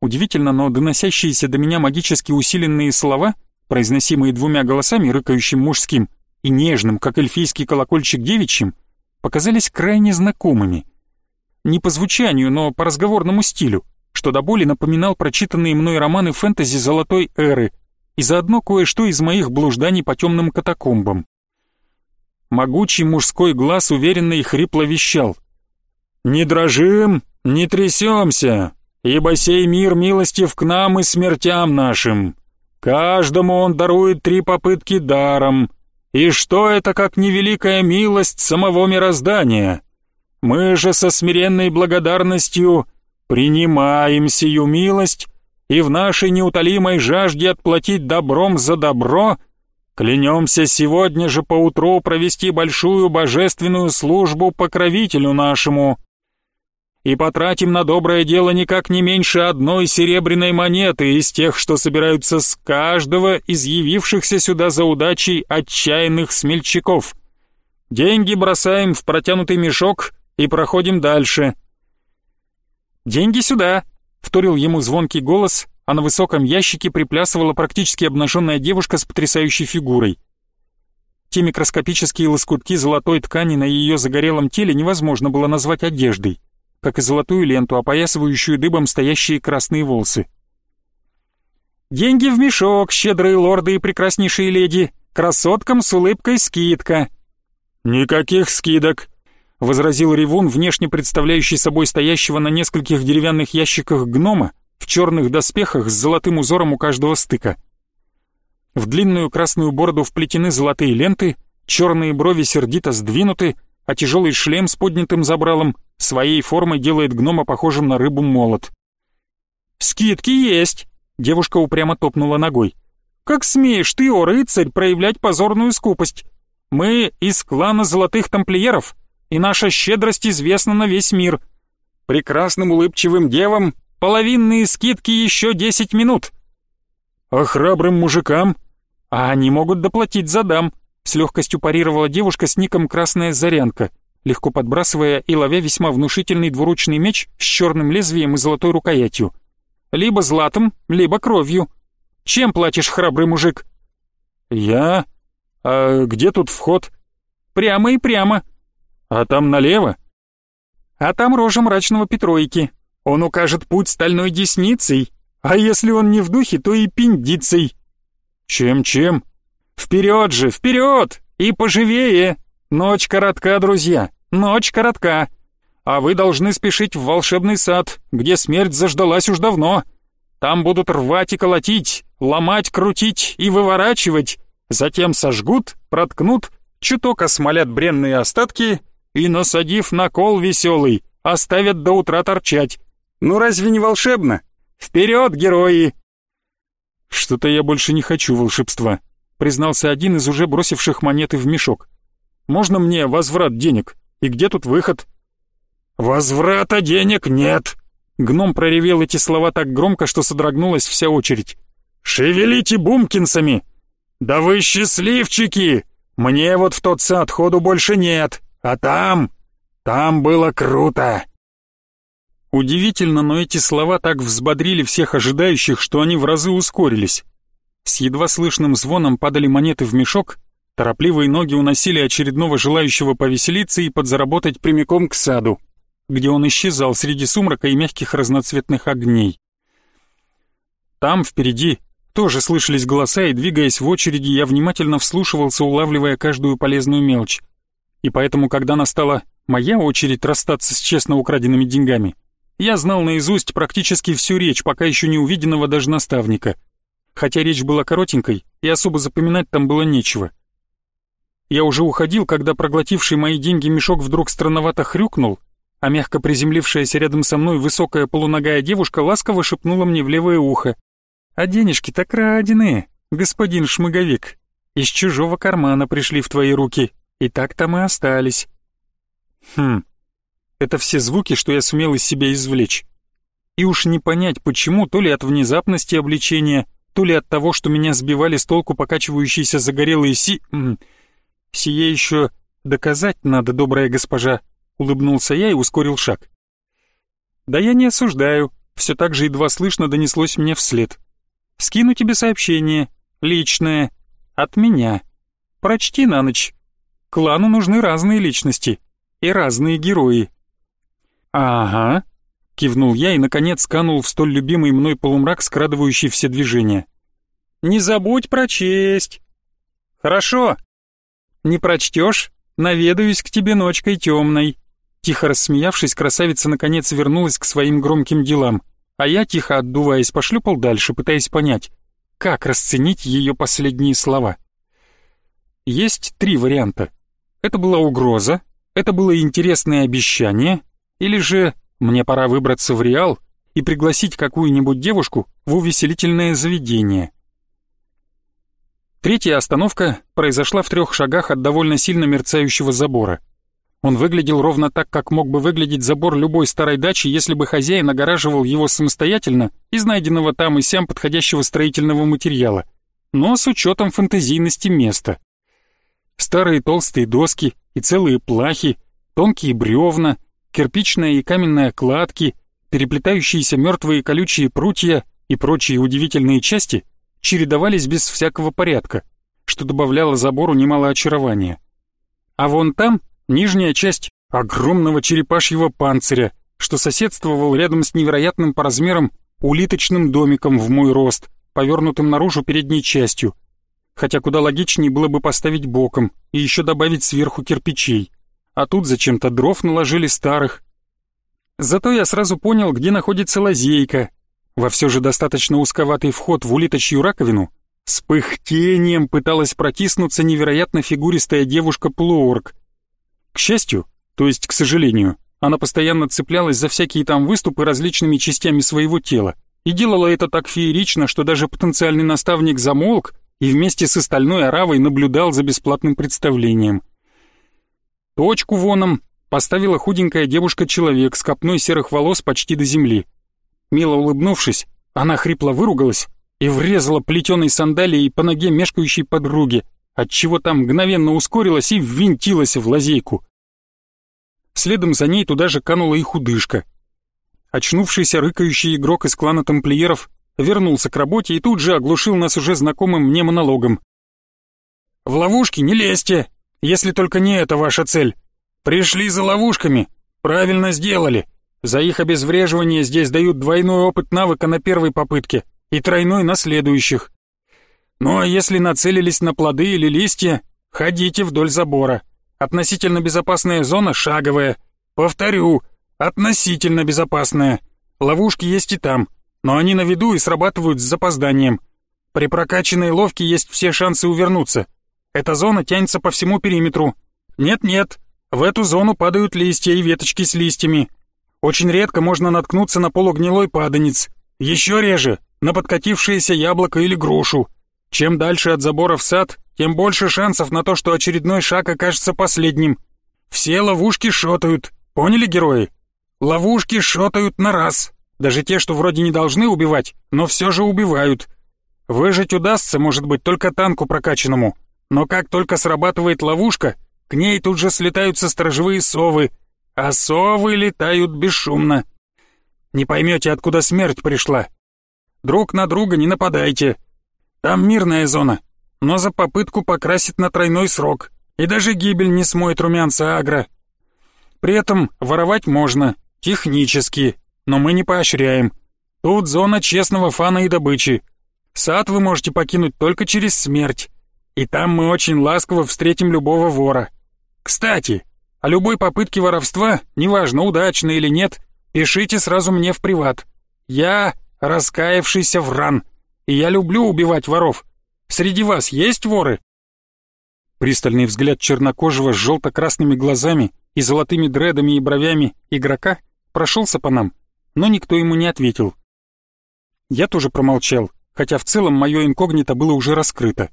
Удивительно, но доносящиеся до меня магически усиленные слова, произносимые двумя голосами, рыкающим мужским, и нежным, как эльфийский колокольчик девичьим, показались крайне знакомыми. Не по звучанию, но по разговорному стилю, что до боли напоминал прочитанные мной романы фэнтези золотой эры и заодно кое-что из моих блужданий по темным катакомбам. Могучий мужской глаз уверенно и хрипло вещал. «Не дрожим, не трясемся, ибо сей мир милостив к нам и смертям нашим. Каждому он дарует три попытки даром. И что это, как невеликая милость самого мироздания? Мы же со смиренной благодарностью принимаем сию милость и в нашей неутолимой жажде отплатить добром за добро — Клянемся сегодня же поутру провести большую божественную службу покровителю нашему. И потратим на доброе дело никак не меньше одной серебряной монеты из тех, что собираются с каждого из явившихся сюда за удачей отчаянных смельчаков. Деньги бросаем в протянутый мешок и проходим дальше. «Деньги сюда!» — вторил ему звонкий голос, а на высоком ящике приплясывала практически обнаженная девушка с потрясающей фигурой. Те микроскопические лоскутки золотой ткани на ее загорелом теле невозможно было назвать одеждой, как и золотую ленту, опоясывающую дыбом стоящие красные волосы. «Деньги в мешок, щедрые лорды и прекраснейшие леди, красоткам с улыбкой скидка». «Никаких скидок», — возразил Ревун, внешне представляющий собой стоящего на нескольких деревянных ящиках гнома, в черных доспехах с золотым узором у каждого стыка. В длинную красную бороду вплетены золотые ленты, черные брови сердито сдвинуты, а тяжелый шлем с поднятым забралом своей формой делает гнома похожим на рыбу-молот. «Скидки есть!» — девушка упрямо топнула ногой. «Как смеешь ты, о рыцарь, проявлять позорную скупость? Мы из клана золотых тамплиеров, и наша щедрость известна на весь мир. Прекрасным улыбчивым девам Половинные скидки еще 10 минут. А храбрым мужикам? А они могут доплатить за дам. С легкостью парировала девушка с ником «Красная Зарянка», легко подбрасывая и ловя весьма внушительный двуручный меч с черным лезвием и золотой рукоятью. Либо златом, либо кровью. Чем платишь, храбрый мужик? Я? А где тут вход? Прямо и прямо. А там налево? А там рожа мрачного Петройки, он укажет путь стальной десницей, а если он не в духе, то и пиндицей. Чем-чем? Вперед же, вперед! И поживее! Ночь коротка, друзья, ночь коротка. А вы должны спешить в волшебный сад, где смерть заждалась уж давно. Там будут рвать и колотить, ломать, крутить и выворачивать. Затем сожгут, проткнут, чуток осмолят бренные остатки и, насадив на кол веселый, оставят до утра торчать. Ну разве не волшебно? Вперед, герои! Что-то я больше не хочу волшебства, признался один из уже бросивших монеты в мешок. Можно мне возврат денег? И где тут выход? Возврата денег нет. Гном проревел эти слова так громко, что содрогнулась вся очередь. «Шевелите бумкинсами! Да вы счастливчики! Мне вот в тот сад ходу больше нет, а там... там было круто!» Удивительно, но эти слова так взбодрили всех ожидающих, что они в разы ускорились. С едва слышным звоном падали монеты в мешок, торопливые ноги уносили очередного желающего повеселиться и подзаработать прямиком к саду, где он исчезал среди сумрака и мягких разноцветных огней. Там, впереди, тоже слышались голоса, и, двигаясь в очереди, я внимательно вслушивался, улавливая каждую полезную мелочь. И поэтому, когда настала моя очередь расстаться с честно украденными деньгами, я знал наизусть практически всю речь, пока еще не увиденного даже наставника. Хотя речь была коротенькой, и особо запоминать там было нечего. Я уже уходил, когда проглотивший мои деньги мешок вдруг странновато хрюкнул, а мягко приземлившаяся рядом со мной высокая полуногая девушка ласково шепнула мне в левое ухо. «А денежки-то краденые, господин шмыговик. Из чужого кармана пришли в твои руки, и так там и остались». Хм, это все звуки, что я сумел из себя извлечь. И уж не понять, почему, то ли от внезапности обличения, то ли от того, что меня сбивали с толку покачивающиеся загорелые си... Сие еще доказать надо, добрая госпожа, улыбнулся я и ускорил шаг. Да я не осуждаю, все так же едва слышно донеслось мне вслед. Скину тебе сообщение, личное, от меня. Прочти на ночь. Клану нужны разные личности и разные герои. «Ага», — кивнул я и, наконец, канул в столь любимый мной полумрак, скрадывающий все движения. «Не забудь прочесть». «Хорошо». «Не прочтешь? Наведаюсь к тебе ночкой темной». Тихо рассмеявшись, красавица наконец вернулась к своим громким делам, а я, тихо отдуваясь, пошлепал дальше, пытаясь понять, как расценить ее последние слова. Есть три варианта. Это была угроза, это было интересное обещание — или же мне пора выбраться в Реал и пригласить какую-нибудь девушку в увеселительное заведение. Третья остановка произошла в трех шагах от довольно сильно мерцающего забора. Он выглядел ровно так, как мог бы выглядеть забор любой старой дачи, если бы хозяин огораживал его самостоятельно из найденного там и сям подходящего строительного материала, но с учетом фантазийности места. Старые толстые доски и целые плахи, тонкие бревна, кирпичная и каменная кладки, переплетающиеся мертвые колючие прутья и прочие удивительные части чередовались без всякого порядка, что добавляло забору немало очарования. А вон там нижняя часть огромного черепашьего панциря, что соседствовал рядом с невероятным по размерам улиточным домиком в мой рост, повернутым наружу передней частью, хотя куда логичнее было бы поставить боком и еще добавить сверху кирпичей а тут зачем-то дров наложили старых. Зато я сразу понял, где находится лазейка. Во все же достаточно узковатый вход в улиточью раковину с пыхтением пыталась протиснуться невероятно фигуристая девушка-полуорг. К счастью, то есть к сожалению, она постоянно цеплялась за всякие там выступы различными частями своего тела и делала это так феерично, что даже потенциальный наставник замолк и вместе с остальной оравой наблюдал за бесплатным представлением — Точку воном поставила худенькая девушка-человек с копной серых волос почти до земли. Мило улыбнувшись, она хрипло выругалась и врезала плетеной сандалией по ноге мешкающей подруги, отчего там мгновенно ускорилась и ввинтилась в лазейку. Следом за ней туда же канула и худышка. Очнувшийся рыкающий игрок из клана тамплиеров вернулся к работе и тут же оглушил нас уже знакомым мне монологом. «В ловушки не лезьте! Если только не это ваша цель. Пришли за ловушками, правильно сделали. За их обезвреживание здесь дают двойной опыт навыка на первой попытке и тройной на следующих. Ну а если нацелились на плоды или листья, ходите вдоль забора. Относительно безопасная зона шаговая. Повторю, относительно безопасная. Ловушки есть и там, но они на виду и срабатывают с запозданием. При прокачанной ловке есть все шансы увернуться. Эта зона тянется по всему периметру. Нет-нет, в эту зону падают листья и веточки с листьями. Очень редко можно наткнуться на полугнилой паданец. Еще реже — на подкатившееся яблоко или грушу. Чем дальше от забора в сад, тем больше шансов на то, что очередной шаг окажется последним. Все ловушки шотают, поняли, герои? Ловушки шотают на раз. Даже те, что вроде не должны убивать, но все же убивают. Выжить удастся, может быть, только танку прокачанному. Но как только срабатывает ловушка, к ней тут же слетаются сторожевые совы, а совы летают бесшумно. Не поймете, откуда смерть пришла. Друг на друга не нападайте. Там мирная зона, но за попытку покрасить на тройной срок, и даже гибель не смоет румянца агро. При этом воровать можно, технически, но мы не поощряем. Тут зона честного фана и добычи. Сад вы можете покинуть только через смерть. И там мы очень ласково встретим любого вора. Кстати, о любой попытке воровства, неважно, удачно или нет, пишите сразу мне в приват. Я раскаявшийся вран, и я люблю убивать воров. Среди вас есть воры?» Пристальный взгляд чернокожего с желто-красными глазами и золотыми дредами и бровями игрока прошелся по нам, но никто ему не ответил. Я тоже промолчал, хотя в целом мое инкогнито было уже раскрыто.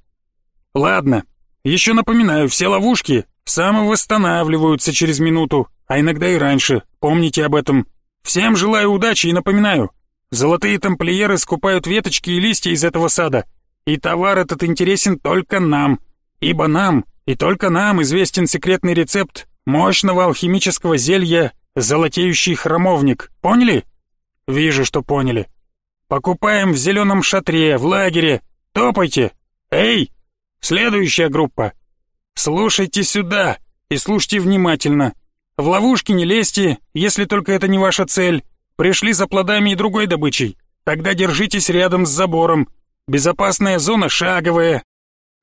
«Ладно, еще напоминаю, все ловушки самовосстанавливаются через минуту, а иногда и раньше, помните об этом. Всем желаю удачи и напоминаю, золотые тамплиеры скупают веточки и листья из этого сада, и товар этот интересен только нам, ибо нам и только нам известен секретный рецепт мощного алхимического зелья «Золотеющий храмовник». Поняли? Вижу, что поняли. Покупаем в зеленом шатре, в лагере. Топайте. Эй, следующая группа. Слушайте сюда и слушайте внимательно. В ловушки не лезьте, если только это не ваша цель. Пришли за плодами и другой добычей. Тогда держитесь рядом с забором. Безопасная зона шаговая.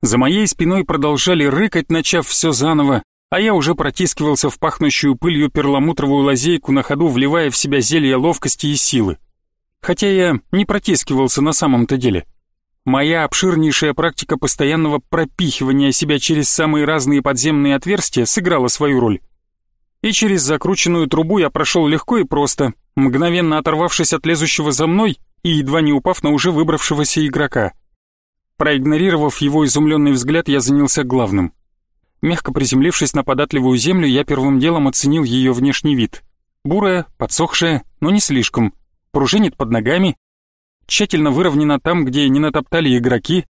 За моей спиной продолжали рыкать, начав все заново, а я уже протискивался в пахнущую пылью перламутровую лазейку на ходу, вливая в себя зелье ловкости и силы. Хотя я не протискивался на самом-то деле. Моя обширнейшая практика постоянного пропихивания себя через самые разные подземные отверстия сыграла свою роль. И через закрученную трубу я прошел легко и просто, мгновенно оторвавшись от лезущего за мной и едва не упав на уже выбравшегося игрока. Проигнорировав его изумленный взгляд, я занялся главным. Мягко приземлившись на податливую землю, я первым делом оценил ее внешний вид. Бурая, подсохшая, но не слишком. Пружинит под ногами. Тщательно выровнена там, где не натоптали игроки.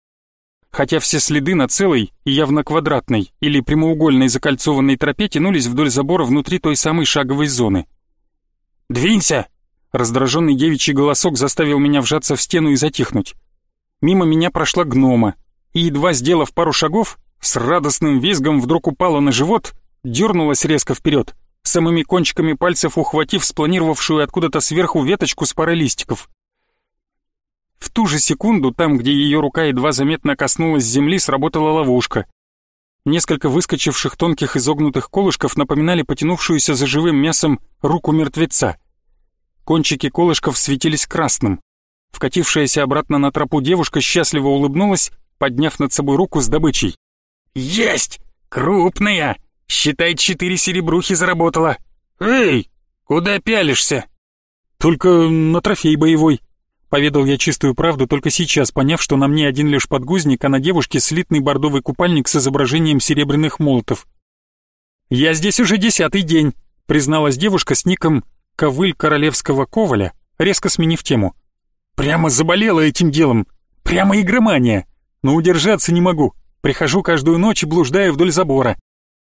Хотя все следы на целой и явно квадратной или прямоугольной закольцованной тропе тянулись вдоль забора внутри той самой шаговой зоны. «Двинься!» Раздраженный девичий голосок заставил меня вжаться в стену и затихнуть. Мимо меня прошла гнома, и, едва сделав пару шагов, с радостным визгом вдруг упала на живот, дернулась резко вперед, самыми кончиками пальцев ухватив спланировавшую откуда-то сверху веточку с парой листиков. В ту же секунду, там, где ее рука едва заметно коснулась земли, сработала ловушка. Несколько выскочивших тонких изогнутых колышков напоминали потянувшуюся за живым мясом руку мертвеца. Кончики колышков светились красным. Вкатившаяся обратно на тропу девушка счастливо улыбнулась, подняв над собой руку с добычей. «Есть! Крупная! Считай, четыре серебрухи заработала! Эй, куда пялишься?» «Только на трофей боевой», — поведал я чистую правду, только сейчас поняв, что на мне один лишь подгузник, а на девушке слитный бордовый купальник с изображением серебряных молотов. «Я здесь уже десятый день», — призналась девушка с ником «Ковыль королевского коваля», резко сменив тему. «Прямо заболела этим делом, прямо игромания, но удержаться не могу. Прихожу каждую ночь и блуждаю вдоль забора.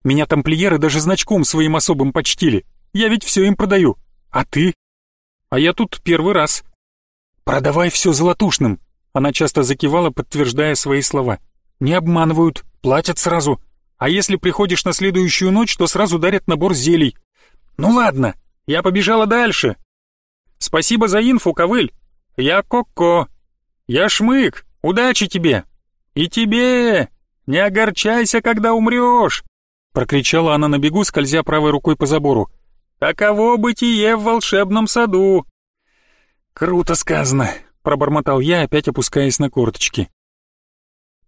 Меня тамплиеры даже значком своим особым почтили. Я ведь все им продаю. А ты? А я тут первый раз. Продавай все золотушным. Она часто закивала, подтверждая свои слова. Не обманывают, платят сразу. А если приходишь на следующую ночь, то сразу дарят набор зелий. Ну ладно, я побежала дальше. Спасибо за инфу, Ковыль. Я Коко. Я Шмык. Удачи тебе. И тебе! Не огорчайся, когда умрешь!» Прокричала она на бегу, скользя правой рукой по забору. «Таково бытие в волшебном саду!» «Круто сказано!» — пробормотал я, опять опускаясь на корточки.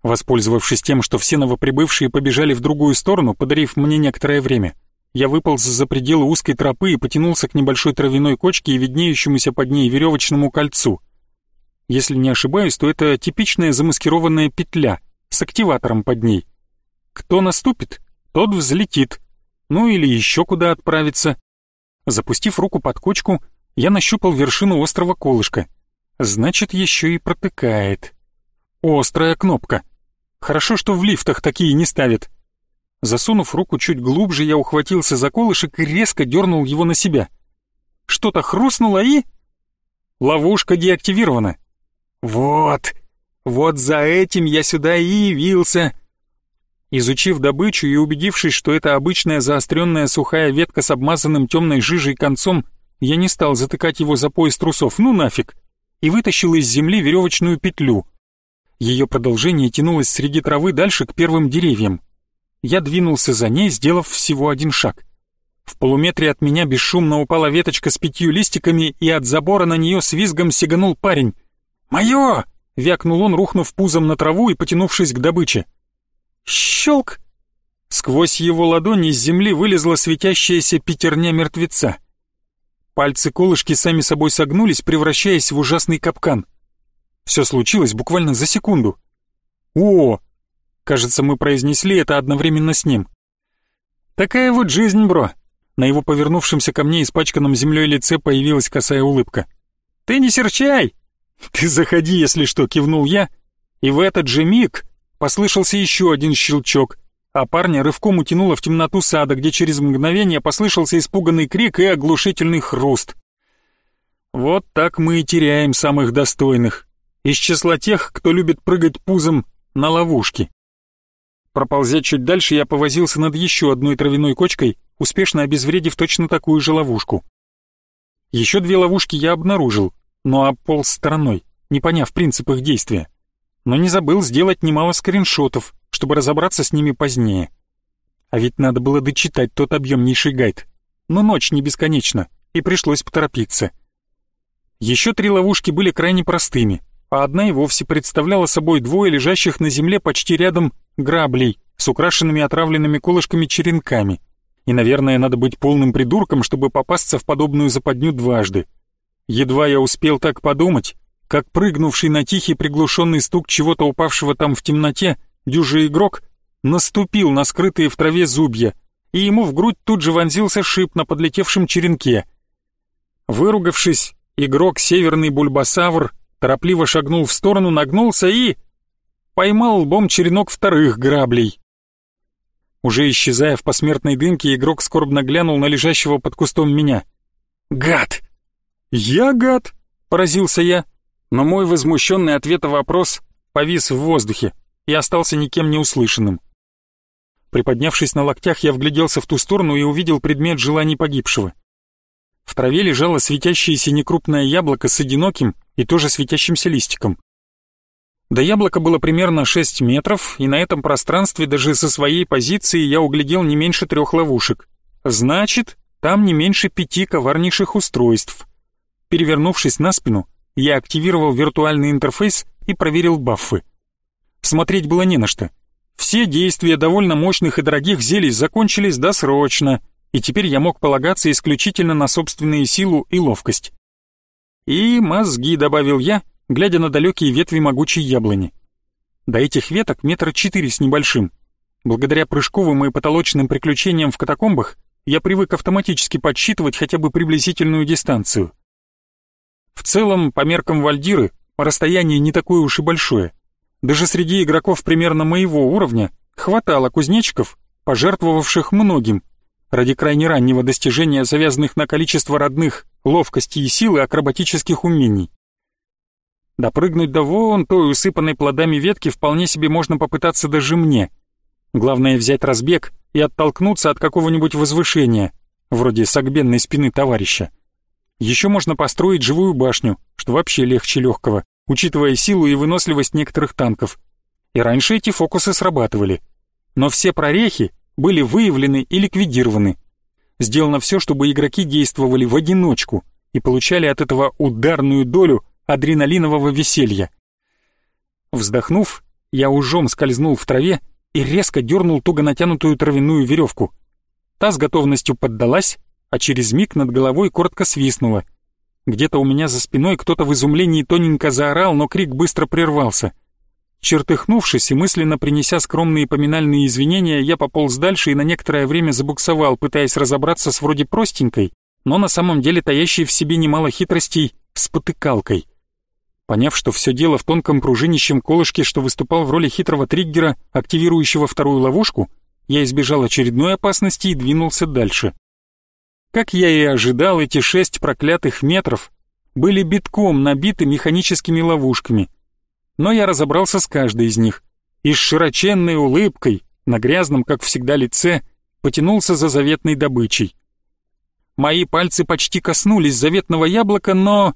Воспользовавшись тем, что все новоприбывшие побежали в другую сторону, подарив мне некоторое время, я выполз за пределы узкой тропы и потянулся к небольшой травяной кочке и виднеющемуся под ней веревочному кольцу. Если не ошибаюсь, то это типичная замаскированная петля с активатором под ней. Кто наступит, тот взлетит, ну или еще куда отправится. Запустив руку под кочку, я нащупал вершину острого колышка. Значит, еще и протыкает. Острая кнопка. Хорошо, что в лифтах такие не ставят. Засунув руку чуть глубже, я ухватился за колышек и резко дернул его на себя. Что-то хрустнуло и... Ловушка деактивирована. Вот, вот за этим я сюда и явился. Изучив добычу и убедившись, что это обычная заостренная сухая ветка с обмазанным темной жижей концом, я не стал затыкать его за пояс трусов, ну нафиг, и вытащил из земли веревочную петлю — ее продолжение тянулось среди травы дальше к первым деревьям. Я двинулся за ней, сделав всего один шаг. В полуметре от меня бесшумно упала веточка с пятью листиками, и от забора на нее с визгом сиганул парень. «Мое!» — вякнул он, рухнув пузом на траву и потянувшись к добыче. «Щелк!» Сквозь его ладони из земли вылезла светящаяся пятерня мертвеца. Пальцы колышки сами собой согнулись, превращаясь в ужасный капкан. Все случилось буквально за секунду. «О!» Кажется, мы произнесли это одновременно с ним. «Такая вот жизнь, бро!» На его повернувшемся ко мне испачканном землей лице появилась косая улыбка. «Ты не серчай!» «Ты заходи, если что!» — кивнул я, и в этот же миг послышался еще один щелчок, а парня рывком утянуло в темноту сада, где через мгновение послышался испуганный крик и оглушительный хруст. Вот так мы и теряем самых достойных из числа тех, кто любит прыгать пузом на ловушки. Проползя чуть дальше, я повозился над еще одной травяной кочкой, успешно обезвредив точно такую же ловушку. Еще две ловушки я обнаружил, но ополз стороной, не поняв принцип их действия. Но не забыл сделать немало скриншотов, чтобы разобраться с ними позднее. А ведь надо было дочитать тот объемнейший гайд. Но ночь не бесконечна, и пришлось поторопиться. Еще три ловушки были крайне простыми — а одна и вовсе представляла собой двое лежащих на земле почти рядом граблей с украшенными отравленными колышками черенками. И, наверное, надо быть полным придурком, чтобы попасться в подобную западню дважды. Едва я успел так подумать, как прыгнувший на тихий приглушенный стук чего-то упавшего там в темноте, дюжий игрок наступил на скрытые в траве зубья, и ему в грудь тут же вонзился шип на подлетевшем черенке. Выругавшись, игрок Северный Бульбасавр торопливо шагнул в сторону, нагнулся и... поймал лбом черенок вторых граблей. Уже исчезая в посмертной дымке, игрок скорбно глянул на лежащего под кустом меня. «Гад!» «Я гад?» — поразился я, но мой возмущенный ответа вопрос повис в воздухе и остался никем не услышанным. Приподнявшись на локтях, я вгляделся в ту сторону и увидел предмет желаний погибшего. В траве лежало светящееся некрупное яблоко с одиноким и тоже светящимся листиком. До яблока было примерно 6 метров, и на этом пространстве даже со своей позиции я углядел не меньше трех ловушек. Значит, там не меньше пяти коварнейших устройств. Перевернувшись на спину, я активировал виртуальный интерфейс и проверил баффы. Смотреть было не на что. Все действия довольно мощных и дорогих зелий закончились досрочно — и теперь я мог полагаться исключительно на собственную силу и ловкость. И мозги, добавил я, глядя на далекие ветви могучей яблони. До этих веток метра четыре с небольшим. Благодаря прыжковым и потолочным приключениям в катакомбах я привык автоматически подсчитывать хотя бы приблизительную дистанцию. В целом, по меркам Вальдиры, расстояние не такое уж и большое. Даже среди игроков примерно моего уровня хватало кузнечиков, пожертвовавших многим, ради крайне раннего достижения завязанных на количество родных, ловкости и силы акробатических умений. Допрыгнуть до вон той усыпанной плодами ветки вполне себе можно попытаться даже мне. Главное взять разбег и оттолкнуться от какого-нибудь возвышения, вроде согбенной спины товарища. Еще можно построить живую башню, что вообще легче легкого, учитывая силу и выносливость некоторых танков. И раньше эти фокусы срабатывали. Но все прорехи были выявлены и ликвидированы. Сделано все, чтобы игроки действовали в одиночку и получали от этого ударную долю адреналинового веселья. Вздохнув, я ужом скользнул в траве и резко дернул туго натянутую травяную веревку. Та с готовностью поддалась, а через миг над головой коротко свистнула. Где-то у меня за спиной кто-то в изумлении тоненько заорал, но крик быстро прервался. Чертыхнувшись и мысленно принеся скромные поминальные извинения, я пополз дальше и на некоторое время забуксовал, пытаясь разобраться с вроде простенькой, но на самом деле таящей в себе немало хитростей, спотыкалкой. Поняв, что все дело в тонком пружинищем колышке, что выступал в роли хитрого триггера, активирующего вторую ловушку, я избежал очередной опасности и двинулся дальше. Как я и ожидал, эти шесть проклятых метров были битком набиты механическими ловушками. Но я разобрался с каждой из них и с широченной улыбкой, на грязном, как всегда, лице, потянулся за заветной добычей. Мои пальцы почти коснулись заветного яблока, но...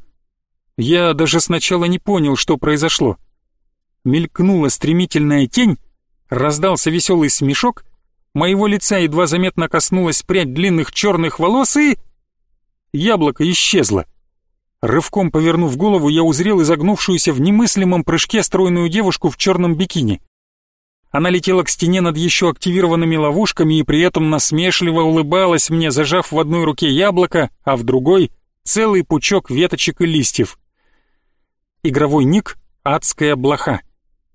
Я даже сначала не понял, что произошло. Мелькнула стремительная тень, раздался веселый смешок, Моего лица едва заметно коснулась прядь длинных черных волос и... Яблоко исчезло. Рывком повернув голову, я узрел изогнувшуюся в немыслимом прыжке стройную девушку в черном бикини. Она летела к стене над еще активированными ловушками и при этом насмешливо улыбалась мне, зажав в одной руке яблоко, а в другой — целый пучок веточек и листьев. Игровой ник — адская блоха.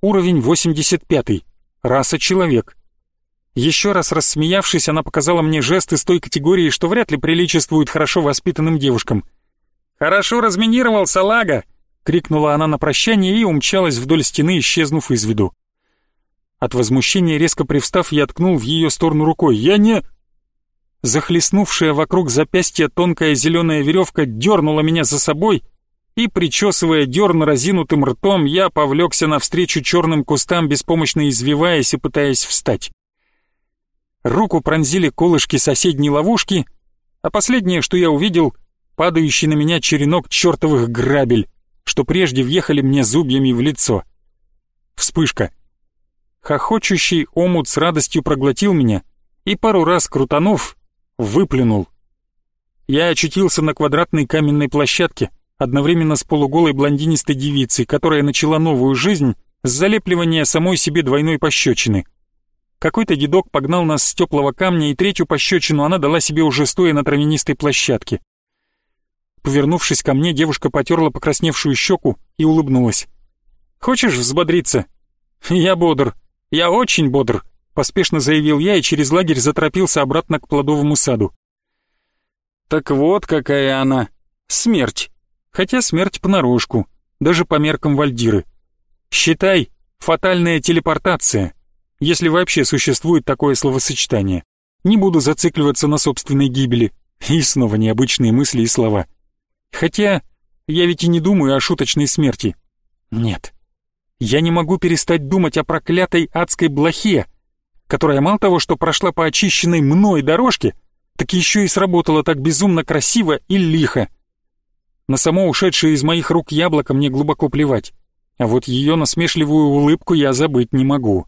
Уровень 85. Раса человек. Еще раз рассмеявшись, она показала мне жест из той категории, что вряд ли приличествует хорошо воспитанным девушкам. «Хорошо разминировал, салага!» — крикнула она на прощание и умчалась вдоль стены, исчезнув из виду. От возмущения, резко привстав, я ткнул в ее сторону рукой. «Я не...» Захлестнувшая вокруг запястья тонкая зеленая веревка дернула меня за собой, и, причесывая дерн разинутым ртом, я повлекся навстречу черным кустам, беспомощно извиваясь и пытаясь встать. Руку пронзили колышки соседней ловушки, а последнее, что я увидел, падающий на меня черенок чертовых грабель, что прежде въехали мне зубьями в лицо. Вспышка. Хохочущий омут с радостью проглотил меня и пару раз крутанув, выплюнул. Я очутился на квадратной каменной площадке, одновременно с полуголой блондинистой девицей, которая начала новую жизнь с залепливания самой себе двойной пощечины — какой-то дедок погнал нас с теплого камня, и третью пощечину она дала себе уже стоя на травянистой площадке. Повернувшись ко мне, девушка потерла покрасневшую щеку и улыбнулась. «Хочешь взбодриться?» «Я бодр. Я очень бодр», — поспешно заявил я и через лагерь заторопился обратно к плодовому саду. «Так вот какая она. Смерть. Хотя смерть понарошку, даже по меркам Вальдиры. Считай, фатальная телепортация» если вообще существует такое словосочетание. Не буду зацикливаться на собственной гибели. И снова необычные мысли и слова. Хотя я ведь и не думаю о шуточной смерти. Нет. Я не могу перестать думать о проклятой адской блохе, которая мало того, что прошла по очищенной мной дорожке, так еще и сработала так безумно красиво и лихо. На само ушедшее из моих рук яблоко мне глубоко плевать, а вот ее насмешливую улыбку я забыть не могу.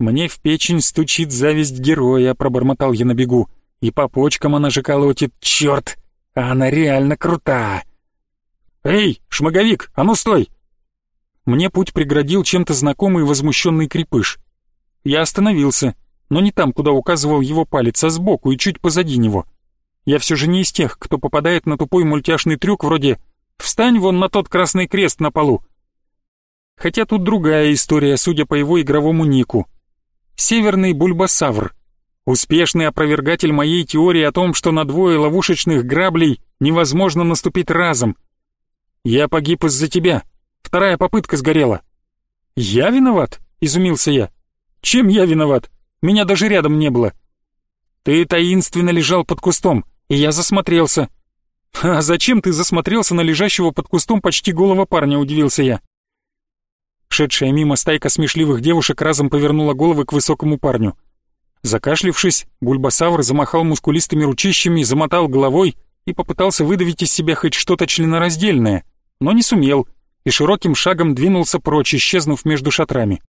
«Мне в печень стучит зависть героя», — пробормотал я на бегу. «И по почкам она же колотит, черт! А она реально крута!» «Эй, шмаговик, а ну стой!» Мне путь преградил чем-то знакомый возмущенный крепыш. Я остановился, но не там, куда указывал его палец, а сбоку и чуть позади него. Я все же не из тех, кто попадает на тупой мультяшный трюк вроде «Встань вон на тот красный крест на полу». Хотя тут другая история, судя по его игровому нику — Северный бульбасавр. Успешный опровергатель моей теории о том, что на двое ловушечных граблей невозможно наступить разом. Я погиб из-за тебя. Вторая попытка сгорела. Я виноват? Изумился я. Чем я виноват? Меня даже рядом не было. Ты таинственно лежал под кустом, и я засмотрелся. А зачем ты засмотрелся на лежащего под кустом почти голого парня, удивился я. Шедшая мимо стайка смешливых девушек разом повернула головы к высокому парню. Закашлившись, бульбасавр замахал мускулистыми ручищами, замотал головой и попытался выдавить из себя хоть что-то членораздельное, но не сумел, и широким шагом двинулся прочь, исчезнув между шатрами.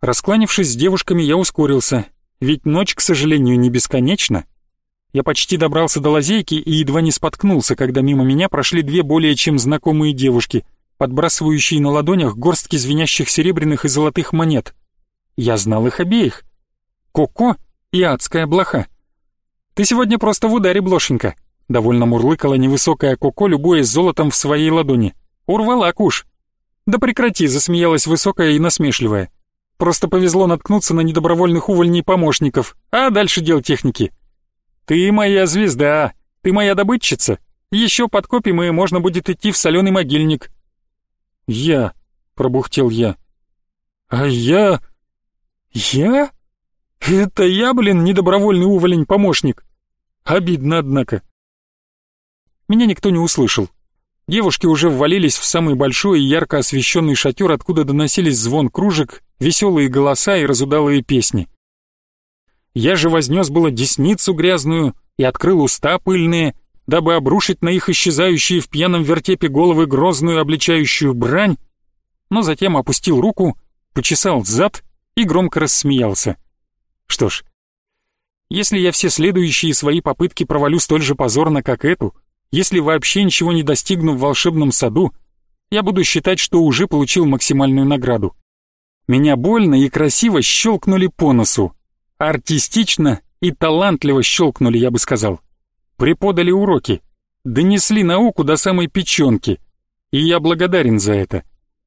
Раскланившись с девушками, я ускорился, ведь ночь, к сожалению, не бесконечна. Я почти добрался до лазейки и едва не споткнулся, когда мимо меня прошли две более чем знакомые девушки, подбрасывающие на ладонях горстки звенящих серебряных и золотых монет. Я знал их обеих. Коко и адская блоха. «Ты сегодня просто в ударе, блошенька», — довольно мурлыкала невысокая Коко, любуясь золотом в своей ладони. «Урвала куш». «Да прекрати», — засмеялась высокая и насмешливая. «Просто повезло наткнуться на недобровольных увольней помощников, а дальше дел техники». «Ты моя звезда, ты моя добытчица. Еще подкопим, и можно будет идти в соленый могильник». «Я», — пробухтел я. «А я...» «Я?» Это я, блин, недобровольный уволень-помощник. Обидно, однако. Меня никто не услышал. Девушки уже ввалились в самый большой и ярко освещенный шатер, откуда доносились звон кружек, веселые голоса и разудалые песни. Я же вознес было десницу грязную и открыл уста пыльные, дабы обрушить на их исчезающие в пьяном вертепе головы грозную обличающую брань, но затем опустил руку, почесал зад и громко рассмеялся. Что ж, если я все следующие свои попытки провалю столь же позорно, как эту, если вообще ничего не достигну в волшебном саду, я буду считать, что уже получил максимальную награду. Меня больно и красиво щелкнули по носу. Артистично и талантливо щелкнули, я бы сказал. Преподали уроки, донесли науку до самой печенки. И я благодарен за это.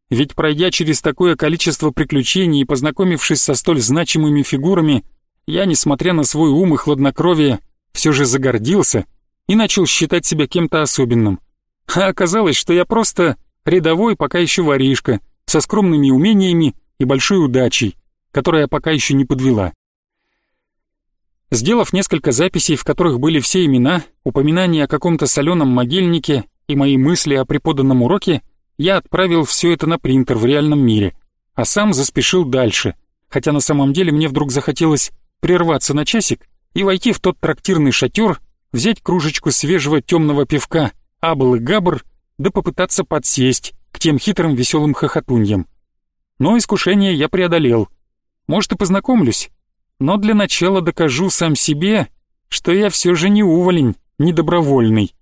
Ведь пройдя через такое количество приключений и познакомившись со столь значимыми фигурами, я, несмотря на свой ум и хладнокровие, все же загордился и начал считать себя кем-то особенным. А оказалось, что я просто рядовой пока еще воришка, со скромными умениями и большой удачей, которая пока еще не подвела. Сделав несколько записей, в которых были все имена, упоминания о каком-то соленом могильнике и мои мысли о преподанном уроке, я отправил все это на принтер в реальном мире, а сам заспешил дальше, хотя на самом деле мне вдруг захотелось прерваться на часик и войти в тот трактирный шатер, взять кружечку свежего темного пивка «Абл и Габр», да попытаться подсесть к тем хитрым веселым хохотуньям. Но искушение я преодолел. Может, и познакомлюсь, но для начала докажу сам себе, что я все же не уволень, не добровольный.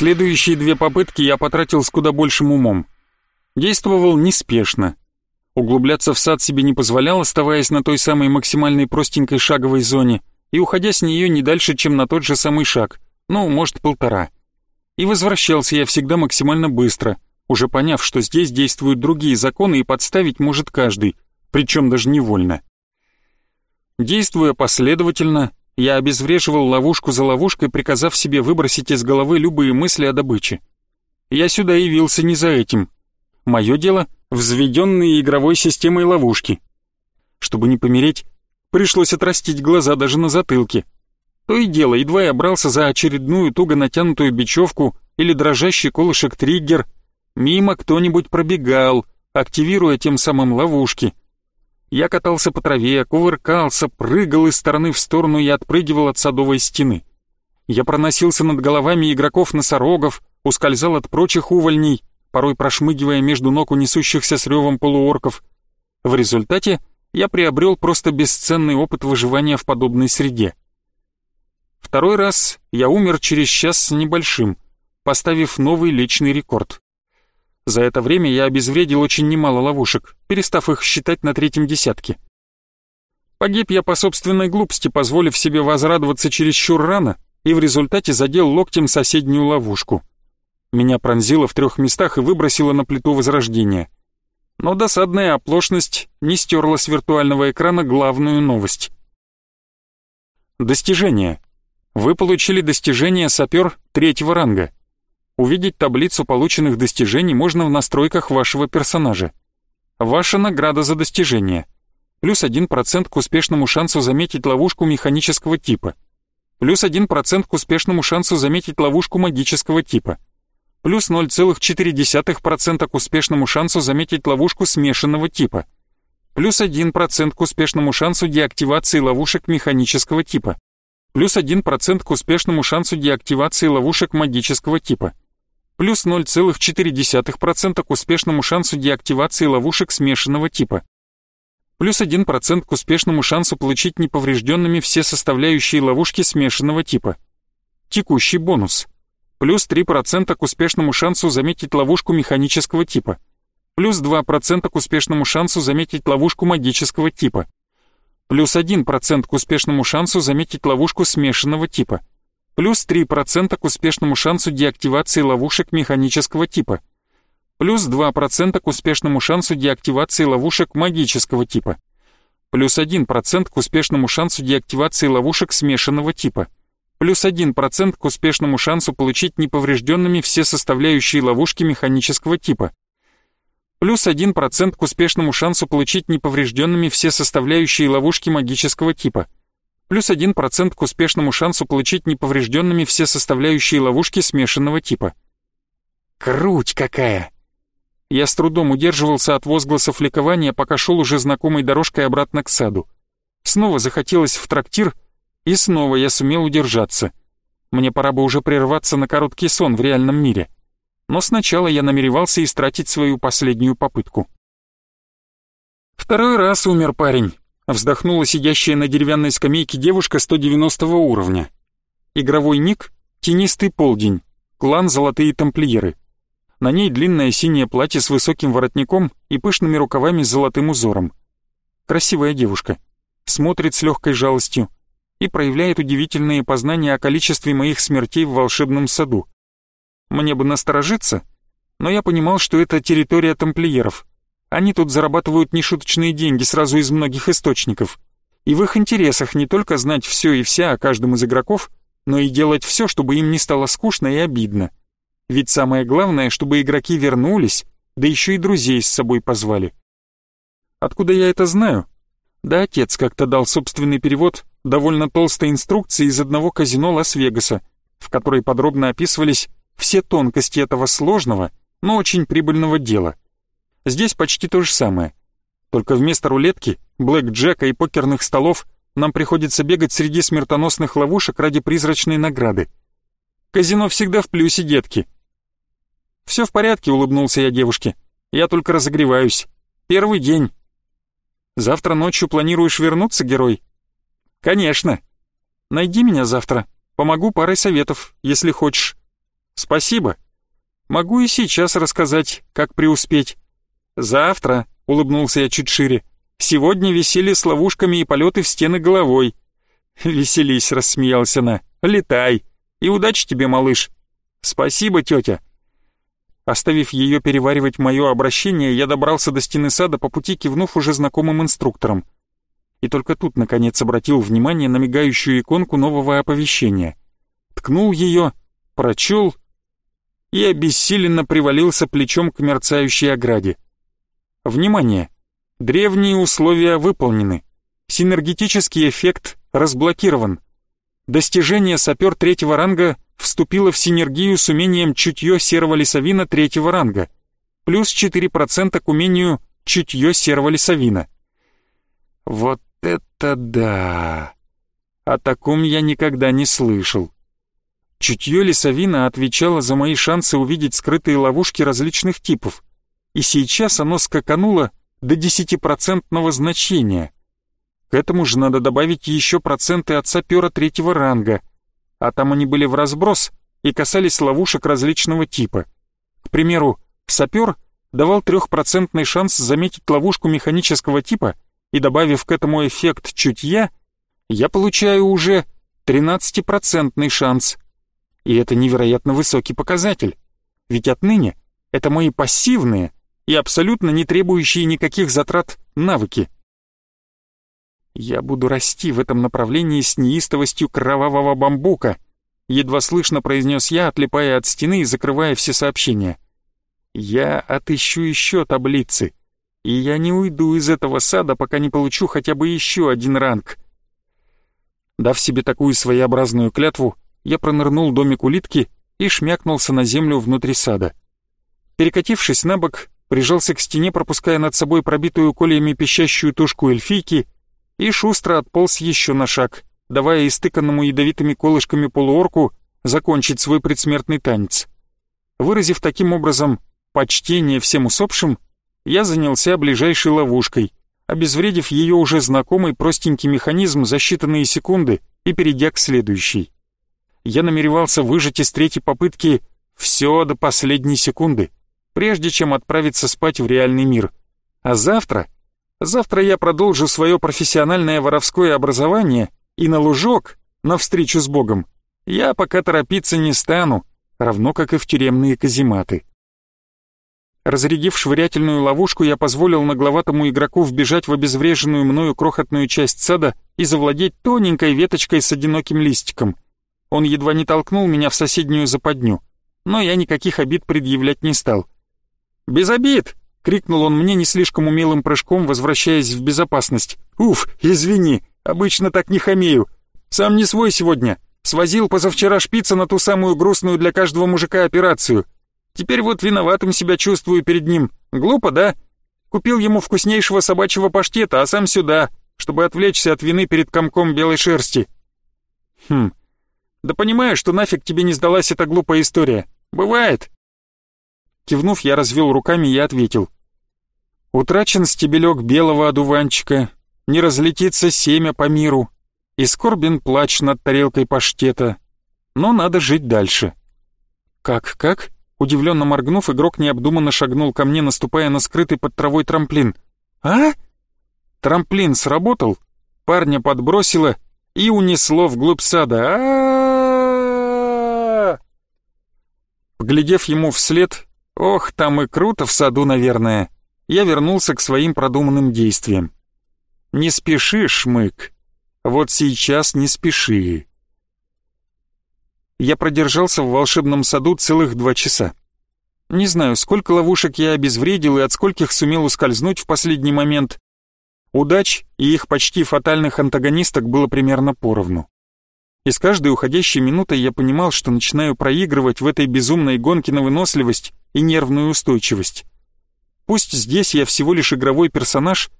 Следующие две попытки я потратил с куда большим умом. Действовал неспешно. Углубляться в сад себе не позволял, оставаясь на той самой максимальной простенькой шаговой зоне и уходя с нее не дальше, чем на тот же самый шаг, ну, может, полтора. И возвращался я всегда максимально быстро, уже поняв, что здесь действуют другие законы и подставить может каждый, причем даже невольно. Действуя последовательно, я обезвреживал ловушку за ловушкой, приказав себе выбросить из головы любые мысли о добыче. Я сюда явился не за этим. Мое дело — взведенные игровой системой ловушки. Чтобы не помереть, пришлось отрастить глаза даже на затылке. То и дело, едва я брался за очередную туго натянутую бечевку или дрожащий колышек-триггер, мимо кто-нибудь пробегал, активируя тем самым ловушки — я катался по траве, кувыркался, прыгал из стороны в сторону и отпрыгивал от садовой стены. Я проносился над головами игроков-носорогов, ускользал от прочих увольней, порой прошмыгивая между ног у несущихся с ревом полуорков. В результате я приобрел просто бесценный опыт выживания в подобной среде. Второй раз я умер через час с небольшим, поставив новый личный рекорд. За это время я обезвредил очень немало ловушек, перестав их считать на третьем десятке. Погиб я по собственной глупости, позволив себе возрадоваться чересчур рано, и в результате задел локтем соседнюю ловушку. Меня пронзило в трех местах и выбросило на плиту возрождения. Но досадная оплошность не стерла с виртуального экрана главную новость. Достижение. Вы получили достижение сапер третьего ранга. Увидеть таблицу полученных достижений можно в настройках вашего персонажа. Ваша награда за достижение. Плюс 1% к успешному шансу заметить ловушку механического типа. Плюс 1% к успешному шансу заметить ловушку магического типа. Плюс 0,4% к успешному шансу заметить ловушку смешанного типа. Плюс 1% к успешному шансу деактивации ловушек механического типа плюс 1% к успешному шансу деактивации ловушек магического типа, плюс 0,4% к успешному шансу деактивации ловушек смешанного типа, плюс 1% к успешному шансу получить неповрежденными все составляющие ловушки смешанного типа. Текущий бонус. Плюс 3% к успешному шансу заметить ловушку механического типа. Плюс 2% к успешному шансу заметить ловушку магического типа плюс 1% к успешному шансу заметить ловушку смешанного типа, плюс 3% к успешному шансу деактивации ловушек механического типа, плюс 2% к успешному шансу деактивации ловушек магического типа, плюс 1% к успешному шансу деактивации ловушек смешанного типа, плюс 1% к успешному шансу получить неповрежденными все составляющие ловушки механического типа, плюс 1% к успешному шансу получить неповрежденными все составляющие ловушки магического типа, плюс 1% к успешному шансу получить неповрежденными все составляющие ловушки смешанного типа. Круть какая! Я с трудом удерживался от возгласов ликования, пока шел уже знакомой дорожкой обратно к саду. Снова захотелось в трактир, и снова я сумел удержаться. Мне пора бы уже прерваться на короткий сон в реальном мире но сначала я намеревался истратить свою последнюю попытку. «Второй раз умер парень», — вздохнула сидящая на деревянной скамейке девушка 190 уровня. Игровой ник — «Тенистый полдень», клан «Золотые тамплиеры». На ней длинное синее платье с высоким воротником и пышными рукавами с золотым узором. Красивая девушка. Смотрит с легкой жалостью и проявляет удивительные познания о количестве моих смертей в волшебном саду. Мне бы насторожиться, но я понимал, что это территория тамплиеров. Они тут зарабатывают нешуточные деньги сразу из многих источников. И в их интересах не только знать все и вся о каждом из игроков, но и делать все, чтобы им не стало скучно и обидно. Ведь самое главное, чтобы игроки вернулись, да еще и друзей с собой позвали. Откуда я это знаю? Да отец как-то дал собственный перевод довольно толстой инструкции из одного казино Лас-Вегаса, в которой подробно описывались все тонкости этого сложного, но очень прибыльного дела. Здесь почти то же самое. Только вместо рулетки, блэк-джека и покерных столов нам приходится бегать среди смертоносных ловушек ради призрачной награды. Казино всегда в плюсе, детки. «Все в порядке», — улыбнулся я девушке. «Я только разогреваюсь. Первый день». «Завтра ночью планируешь вернуться, герой?» «Конечно. Найди меня завтра. Помогу парой советов, если хочешь. «Спасибо. Могу и сейчас рассказать, как преуспеть». «Завтра», — улыбнулся я чуть шире. «Сегодня веселье с ловушками и полеты в стены головой». «Веселись», — рассмеялся она. «Летай. И удачи тебе, малыш». «Спасибо, тетя». Оставив ее переваривать мое обращение, я добрался до стены сада по пути, кивнув уже знакомым инструкторам. И только тут, наконец, обратил внимание на мигающую иконку нового оповещения. Ткнул ее, прочел и обессиленно привалился плечом к мерцающей ограде. Внимание! Древние условия выполнены. Синергетический эффект разблокирован. Достижение сапер третьего ранга вступило в синергию с умением чутье серого лесовина третьего ранга. Плюс 4% к умению чутье серого лесовина. Вот это да! О таком я никогда не слышал. Чутье лесовина отвечало за мои шансы увидеть скрытые ловушки различных типов, и сейчас оно скакануло до десятипроцентного значения. К этому же надо добавить еще проценты от сапера третьего ранга, а там они были в разброс и касались ловушек различного типа. К примеру, сапер давал трехпроцентный шанс заметить ловушку механического типа, и добавив к этому эффект чутья, я получаю уже тринадцатипроцентный шанс — и это невероятно высокий показатель. Ведь отныне это мои пассивные и абсолютно не требующие никаких затрат навыки. Я буду расти в этом направлении с неистовостью кровавого бамбука, едва слышно произнес я, отлипая от стены и закрывая все сообщения. Я отыщу еще таблицы, и я не уйду из этого сада, пока не получу хотя бы еще один ранг. Дав себе такую своеобразную клятву, я пронырнул домик улитки и шмякнулся на землю внутри сада. Перекатившись на бок, прижался к стене, пропуская над собой пробитую колиями пищащую тушку эльфийки и шустро отполз еще на шаг, давая истыканному ядовитыми колышками полуорку закончить свой предсмертный танец. Выразив таким образом почтение всем усопшим, я занялся ближайшей ловушкой, обезвредив ее уже знакомый простенький механизм за считанные секунды и перейдя к следующей. Я намеревался выжать из третьей попытки все до последней секунды, прежде чем отправиться спать в реальный мир. А завтра Завтра я продолжу свое профессиональное воровское образование и на лужок, на встречу с Богом, я пока торопиться не стану, равно как и в тюремные казематы. Разрядив швырятельную ловушку, я позволил нагловатому игроку вбежать в обезвреженную мною крохотную часть сада и завладеть тоненькой веточкой с одиноким листиком. Он едва не толкнул меня в соседнюю западню, но я никаких обид предъявлять не стал. «Без обид!» — крикнул он мне не слишком умелым прыжком, возвращаясь в безопасность. «Уф, извини, обычно так не хамею. Сам не свой сегодня. Свозил позавчера шпица на ту самую грустную для каждого мужика операцию. Теперь вот виноватым себя чувствую перед ним. Глупо, да? Купил ему вкуснейшего собачьего паштета, а сам сюда, чтобы отвлечься от вины перед комком белой шерсти. Хм, да понимаю, что нафиг тебе не сдалась эта глупая история. Бывает. Кивнув, я развел руками и ответил. Утрачен стебелек белого одуванчика, не разлетится семя по миру, и скорбен плач над тарелкой паштета. Но надо жить дальше. Как-как? Удивленно моргнув, игрок необдуманно шагнул ко мне, наступая на скрытый под травой трамплин. «А?» Трамплин сработал, парня подбросило и унесло вглубь сада. а Поглядев ему вслед, Ох, там и круто в саду, наверное. Я вернулся к своим продуманным действиям. Не спеши, Шмык. Вот сейчас не спеши. Я продержался в волшебном саду целых два часа. Не знаю, сколько ловушек я обезвредил и от скольких сумел ускользнуть в последний момент. Удач и их почти фатальных антагонисток было примерно поровну. И с каждой уходящей минутой я понимал, что начинаю проигрывать в этой безумной гонке на выносливость и нервную устойчивость. Пусть здесь я всего лишь игровой персонаж,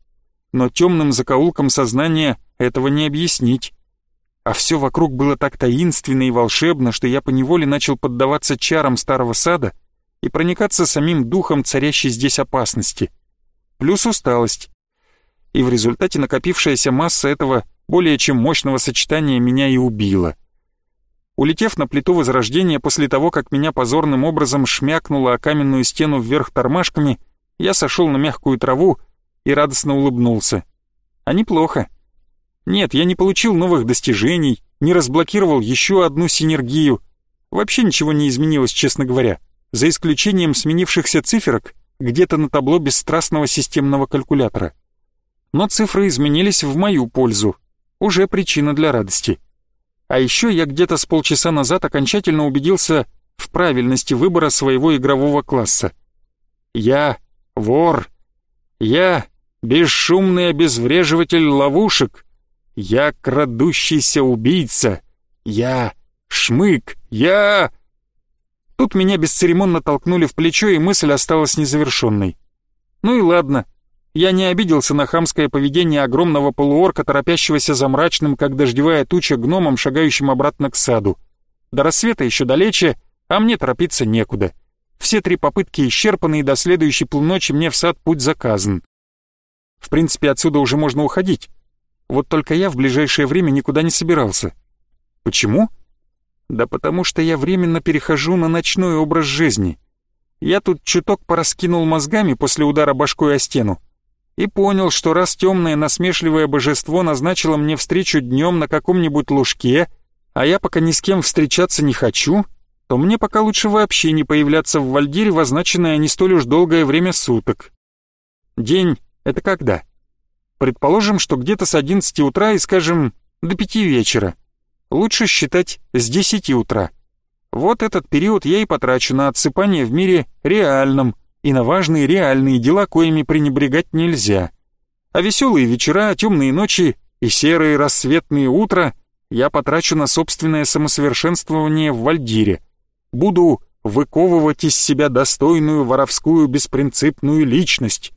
но темным закоулком сознания этого не объяснить. А все вокруг было так таинственно и волшебно, что я поневоле начал поддаваться чарам старого сада и проникаться самим духом царящей здесь опасности. Плюс усталость. И в результате накопившаяся масса этого более чем мощного сочетания меня и убила. Улетев на плиту Возрождения после того, как меня позорным образом шмякнуло о каменную стену вверх тормашками, я сошел на мягкую траву и радостно улыбнулся. А неплохо. Нет, я не получил новых достижений, не разблокировал еще одну синергию. Вообще ничего не изменилось, честно говоря, за исключением сменившихся циферок где-то на табло бесстрастного системного калькулятора. Но цифры изменились в мою пользу. Уже причина для радости. А еще я где-то с полчаса назад окончательно убедился в правильности выбора своего игрового класса. Я вор. Я бесшумный обезвреживатель ловушек. Я крадущийся убийца. Я шмык. Я... Тут меня бесцеремонно толкнули в плечо, и мысль осталась незавершенной. Ну и ладно, я не обиделся на хамское поведение огромного полуорка, торопящегося за мрачным, как дождевая туча, гномом, шагающим обратно к саду. До рассвета еще далече, а мне торопиться некуда. Все три попытки исчерпаны, и до следующей полуночи мне в сад путь заказан. В принципе, отсюда уже можно уходить. Вот только я в ближайшее время никуда не собирался. Почему? Да потому что я временно перехожу на ночной образ жизни. Я тут чуток пораскинул мозгами после удара башкой о стену и понял, что раз темное насмешливое божество назначило мне встречу днем на каком-нибудь лужке, а я пока ни с кем встречаться не хочу, то мне пока лучше вообще не появляться в Вальдире в означенное не столь уж долгое время суток. День — это когда? Предположим, что где-то с 11 утра и, скажем, до 5 вечера. Лучше считать с 10 утра. Вот этот период я и потрачу на отсыпание в мире реальном и на важные реальные дела, коими пренебрегать нельзя. А веселые вечера, темные ночи и серые рассветные утра я потрачу на собственное самосовершенствование в Вальдире. Буду выковывать из себя достойную воровскую беспринципную личность.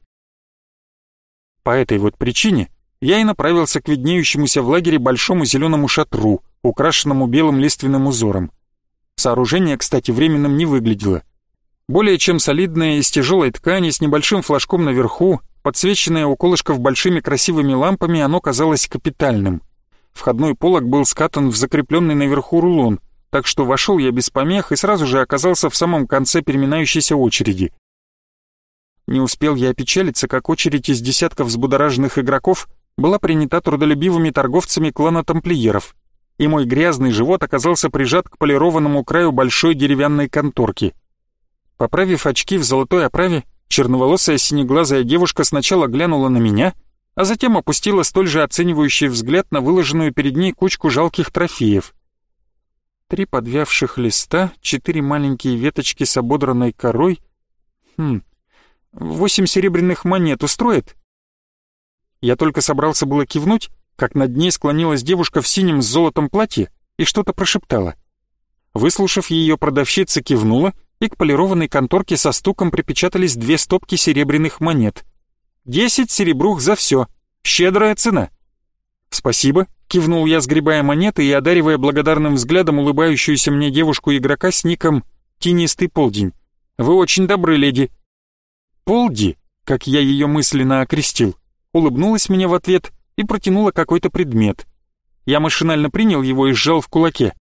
По этой вот причине я и направился к виднеющемуся в лагере большому зеленому шатру, украшенному белым лиственным узором. Сооружение, кстати, временным не выглядело. Более чем солидное из тяжелой ткани с небольшим флажком наверху, подсвеченное у колышков большими красивыми лампами, оно казалось капитальным. Входной полог был скатан в закрепленный наверху рулон, так что вошел я без помех и сразу же оказался в самом конце переминающейся очереди. Не успел я опечалиться, как очередь из десятков взбудораженных игроков была принята трудолюбивыми торговцами клана тамплиеров, и мой грязный живот оказался прижат к полированному краю большой деревянной конторки. Поправив очки в золотой оправе, черноволосая синеглазая девушка сначала глянула на меня, а затем опустила столь же оценивающий взгляд на выложенную перед ней кучку жалких трофеев. Три подвявших листа, четыре маленькие веточки с ободранной корой. Хм, восемь серебряных монет устроит? Я только собрался было кивнуть, как над ней склонилась девушка в синем с золотом платье и что-то прошептала. Выслушав ее, продавщица кивнула, и к полированной конторке со стуком припечатались две стопки серебряных монет. «Десять серебрух за все. Щедрая цена». «Спасибо», — кивнул я, сгребая монеты и одаривая благодарным взглядом улыбающуюся мне девушку-игрока с ником «Тенистый полдень». «Вы очень добры, леди». «Полди», как я ее мысленно окрестил, улыбнулась мне в ответ и протянула какой-то предмет. Я машинально принял его и сжал в кулаке.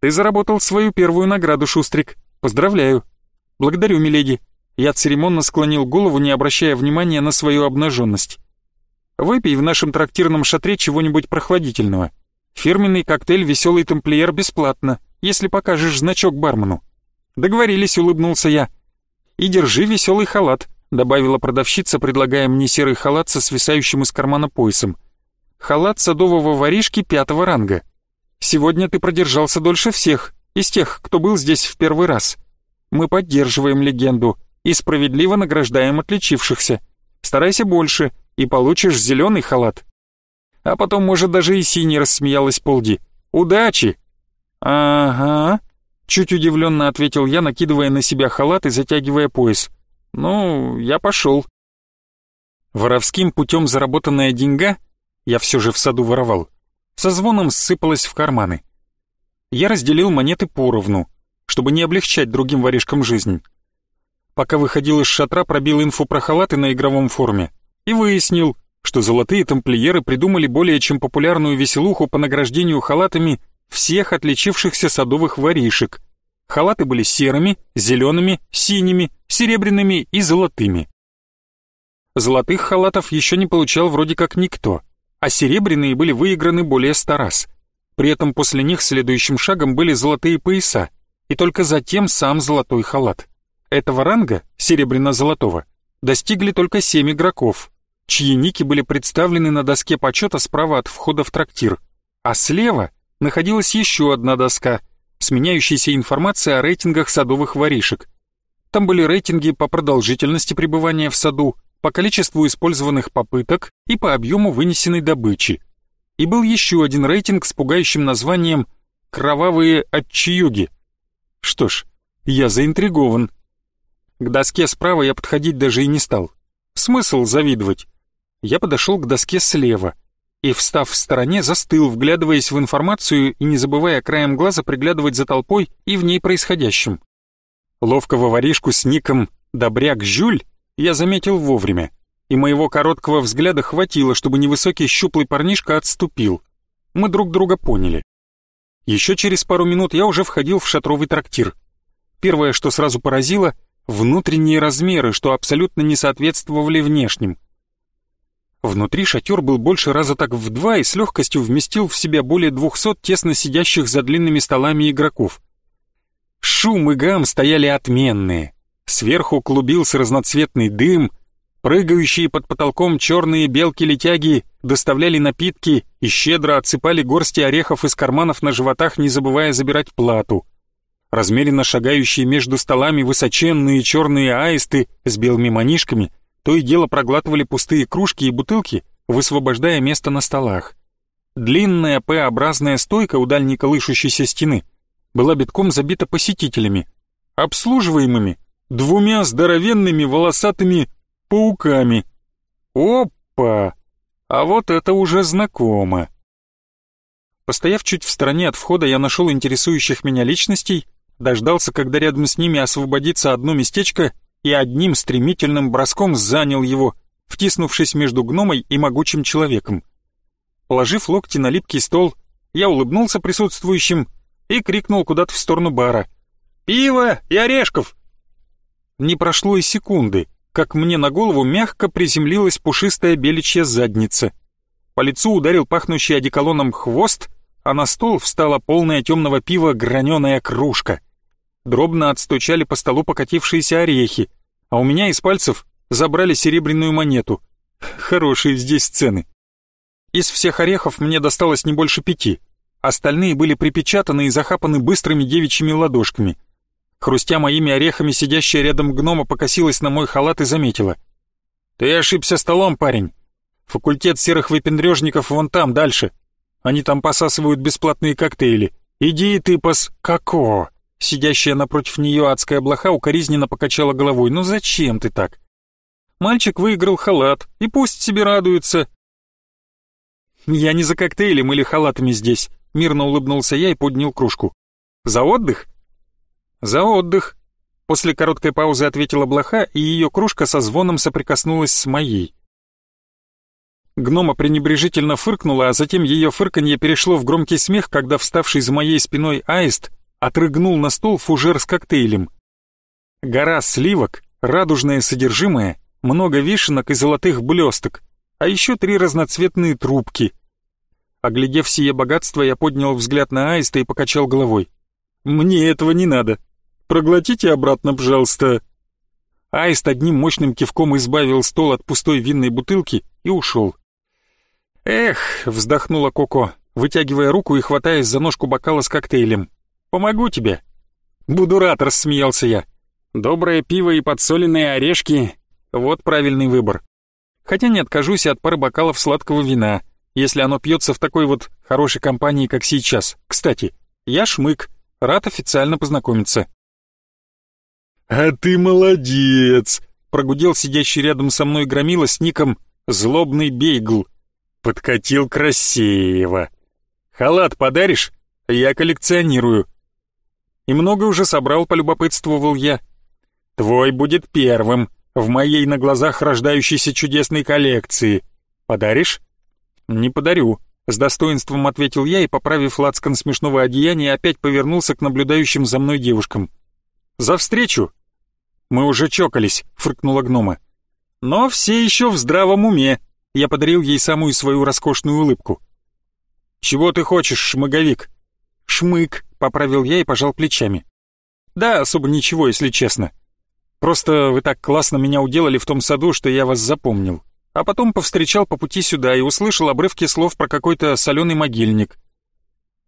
«Ты заработал свою первую награду, Шустрик. Поздравляю». «Благодарю, миледи». Я церемонно склонил голову, не обращая внимания на свою обнаженность. «Выпей в нашем трактирном шатре чего-нибудь прохладительного. Фирменный коктейль «Веселый тамплиер» бесплатно, если покажешь значок бармену». «Договорились», — улыбнулся я. «И держи веселый халат добавила продавщица, предлагая мне серый халат со свисающим из кармана поясом. Халат садового воришки пятого ранга. Сегодня ты продержался дольше всех, из тех, кто был здесь в первый раз. Мы поддерживаем легенду и справедливо награждаем отличившихся. Старайся больше, и получишь зеленый халат. А потом, может, даже и синий рассмеялась Полди. Удачи! Ага, чуть удивленно ответил я, накидывая на себя халат и затягивая пояс. «Ну, я пошел». Воровским путем заработанная деньга, я все же в саду воровал, со звоном ссыпалась в карманы. Я разделил монеты поровну, чтобы не облегчать другим воришкам жизнь. Пока выходил из шатра, пробил инфу про халаты на игровом форуме и выяснил, что золотые тамплиеры придумали более чем популярную веселуху по награждению халатами всех отличившихся садовых воришек. Халаты были серыми, зелеными, синими, серебряными и золотыми. Золотых халатов еще не получал вроде как никто, а серебряные были выиграны более ста раз. При этом после них следующим шагом были золотые пояса, и только затем сам золотой халат. Этого ранга, серебряно-золотого, достигли только семь игроков, чьи ники были представлены на доске почета справа от входа в трактир, а слева находилась еще одна доска с меняющейся информацией о рейтингах садовых воришек, там были рейтинги по продолжительности пребывания в саду, по количеству использованных попыток и по объему вынесенной добычи. И был еще один рейтинг с пугающим названием «Кровавые отчаюги». Что ж, я заинтригован. К доске справа я подходить даже и не стал. Смысл завидовать? Я подошел к доске слева и, встав в стороне, застыл, вглядываясь в информацию и не забывая краем глаза приглядывать за толпой и в ней происходящим. Ловкого воришку с ником «Добряк Жюль» я заметил вовремя, и моего короткого взгляда хватило, чтобы невысокий щуплый парнишка отступил. Мы друг друга поняли. Еще через пару минут я уже входил в шатровый трактир. Первое, что сразу поразило — внутренние размеры, что абсолютно не соответствовали внешним. Внутри шатер был больше раза так в два и с легкостью вместил в себя более двухсот тесно сидящих за длинными столами игроков. Шум и гам стояли отменные. Сверху клубился разноцветный дым. Прыгающие под потолком черные белки-летяги доставляли напитки и щедро отсыпали горсти орехов из карманов на животах, не забывая забирать плату. Размеренно шагающие между столами высоченные черные аисты с белыми манишками то и дело проглатывали пустые кружки и бутылки, высвобождая место на столах. Длинная П-образная стойка у дальней колышущейся стены была битком забита посетителями, обслуживаемыми двумя здоровенными волосатыми пауками. Опа! А вот это уже знакомо. Постояв чуть в стороне от входа, я нашел интересующих меня личностей, дождался, когда рядом с ними освободится одно местечко и одним стремительным броском занял его, втиснувшись между гномой и могучим человеком. Положив локти на липкий стол, я улыбнулся присутствующим и крикнул куда-то в сторону бара. «Пиво и орешков!» Не прошло и секунды, как мне на голову мягко приземлилась пушистая беличья задница. По лицу ударил пахнущий одеколоном хвост, а на стол встала полная темного пива граненая кружка. Дробно отстучали по столу покатившиеся орехи, а у меня из пальцев забрали серебряную монету. Хорошие здесь цены. Из всех орехов мне досталось не больше пяти. Остальные были припечатаны и захапаны быстрыми девичьими ладошками. Хрустя моими орехами, сидящая рядом гнома покосилась на мой халат и заметила. «Ты ошибся столом, парень. Факультет серых выпендрежников вон там, дальше. Они там посасывают бесплатные коктейли. Иди ты пос... Како?» Сидящая напротив нее адская блоха укоризненно покачала головой. «Ну зачем ты так?» Мальчик выиграл халат, и пусть себе радуется. «Я не за коктейлем или халатами здесь», — мирно улыбнулся я и поднял кружку. «За отдых? «За отдых!» После короткой паузы ответила блоха, и ее кружка со звоном соприкоснулась с моей. Гнома пренебрежительно фыркнула, а затем ее фырканье перешло в громкий смех, когда вставший за моей спиной аист отрыгнул на стол фужер с коктейлем. Гора сливок, радужное содержимое, много вишенок и золотых блесток, а еще три разноцветные трубки. Оглядев сие богатство, я поднял взгляд на аиста и покачал головой. «Мне этого не надо. Проглотите обратно, пожалуйста». Аист одним мощным кивком избавил стол от пустой винной бутылки и ушел. «Эх», — вздохнула Коко, вытягивая руку и хватаясь за ножку бокала с коктейлем. «Помогу тебе». «Буду рад», — рассмеялся я. «Доброе пиво и подсоленные орешки — вот правильный выбор. Хотя не откажусь от пары бокалов сладкого вина, если оно пьется в такой вот хорошей компании, как сейчас. Кстати, я Шмык, рад официально познакомиться». «А ты молодец!» — прогудел сидящий рядом со мной громила с ником «Злобный бейгл». «Подкатил красиво!» «Халат подаришь? Я коллекционирую». «И много уже собрал», — полюбопытствовал я. «Твой будет первым в моей на глазах рождающейся чудесной коллекции. Подаришь?» «Не подарю», — с достоинством ответил я и, поправив лацкан смешного одеяния, опять повернулся к наблюдающим за мной девушкам. За встречу!» «Мы уже чокались», — фыркнула гнома. «Но все еще в здравом уме», — я подарил ей самую свою роскошную улыбку. «Чего ты хочешь, шмыговик?» «Шмык», — поправил я и пожал плечами. «Да, особо ничего, если честно. Просто вы так классно меня уделали в том саду, что я вас запомнил. А потом повстречал по пути сюда и услышал обрывки слов про какой-то соленый могильник».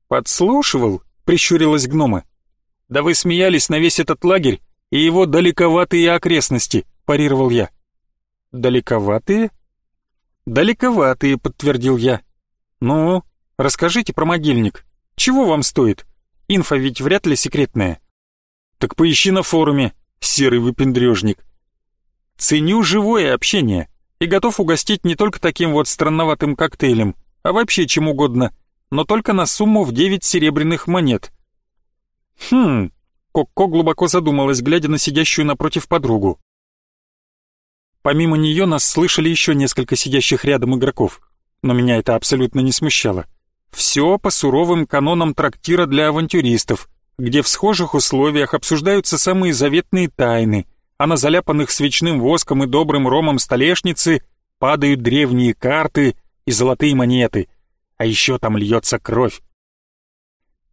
«Подслушивал?» — прищурилась гнома. «Да вы смеялись на весь этот лагерь и его далековатые окрестности», — парировал я. «Далековатые?» «Далековатые», — подтвердил я. «Ну, расскажите про могильник. Чего вам стоит? Инфа ведь вряд ли секретная». «Так поищи на форуме, серый выпендрежник». «Ценю живое общение и готов угостить не только таким вот странноватым коктейлем, а вообще чем угодно, но только на сумму в девять серебряных монет. «Хм...» Кокко глубоко задумалась, глядя на сидящую напротив подругу. Помимо нее нас слышали еще несколько сидящих рядом игроков, но меня это абсолютно не смущало. Все по суровым канонам трактира для авантюристов, где в схожих условиях обсуждаются самые заветные тайны, а на заляпанных свечным воском и добрым ромом столешницы падают древние карты и золотые монеты, а еще там льется кровь.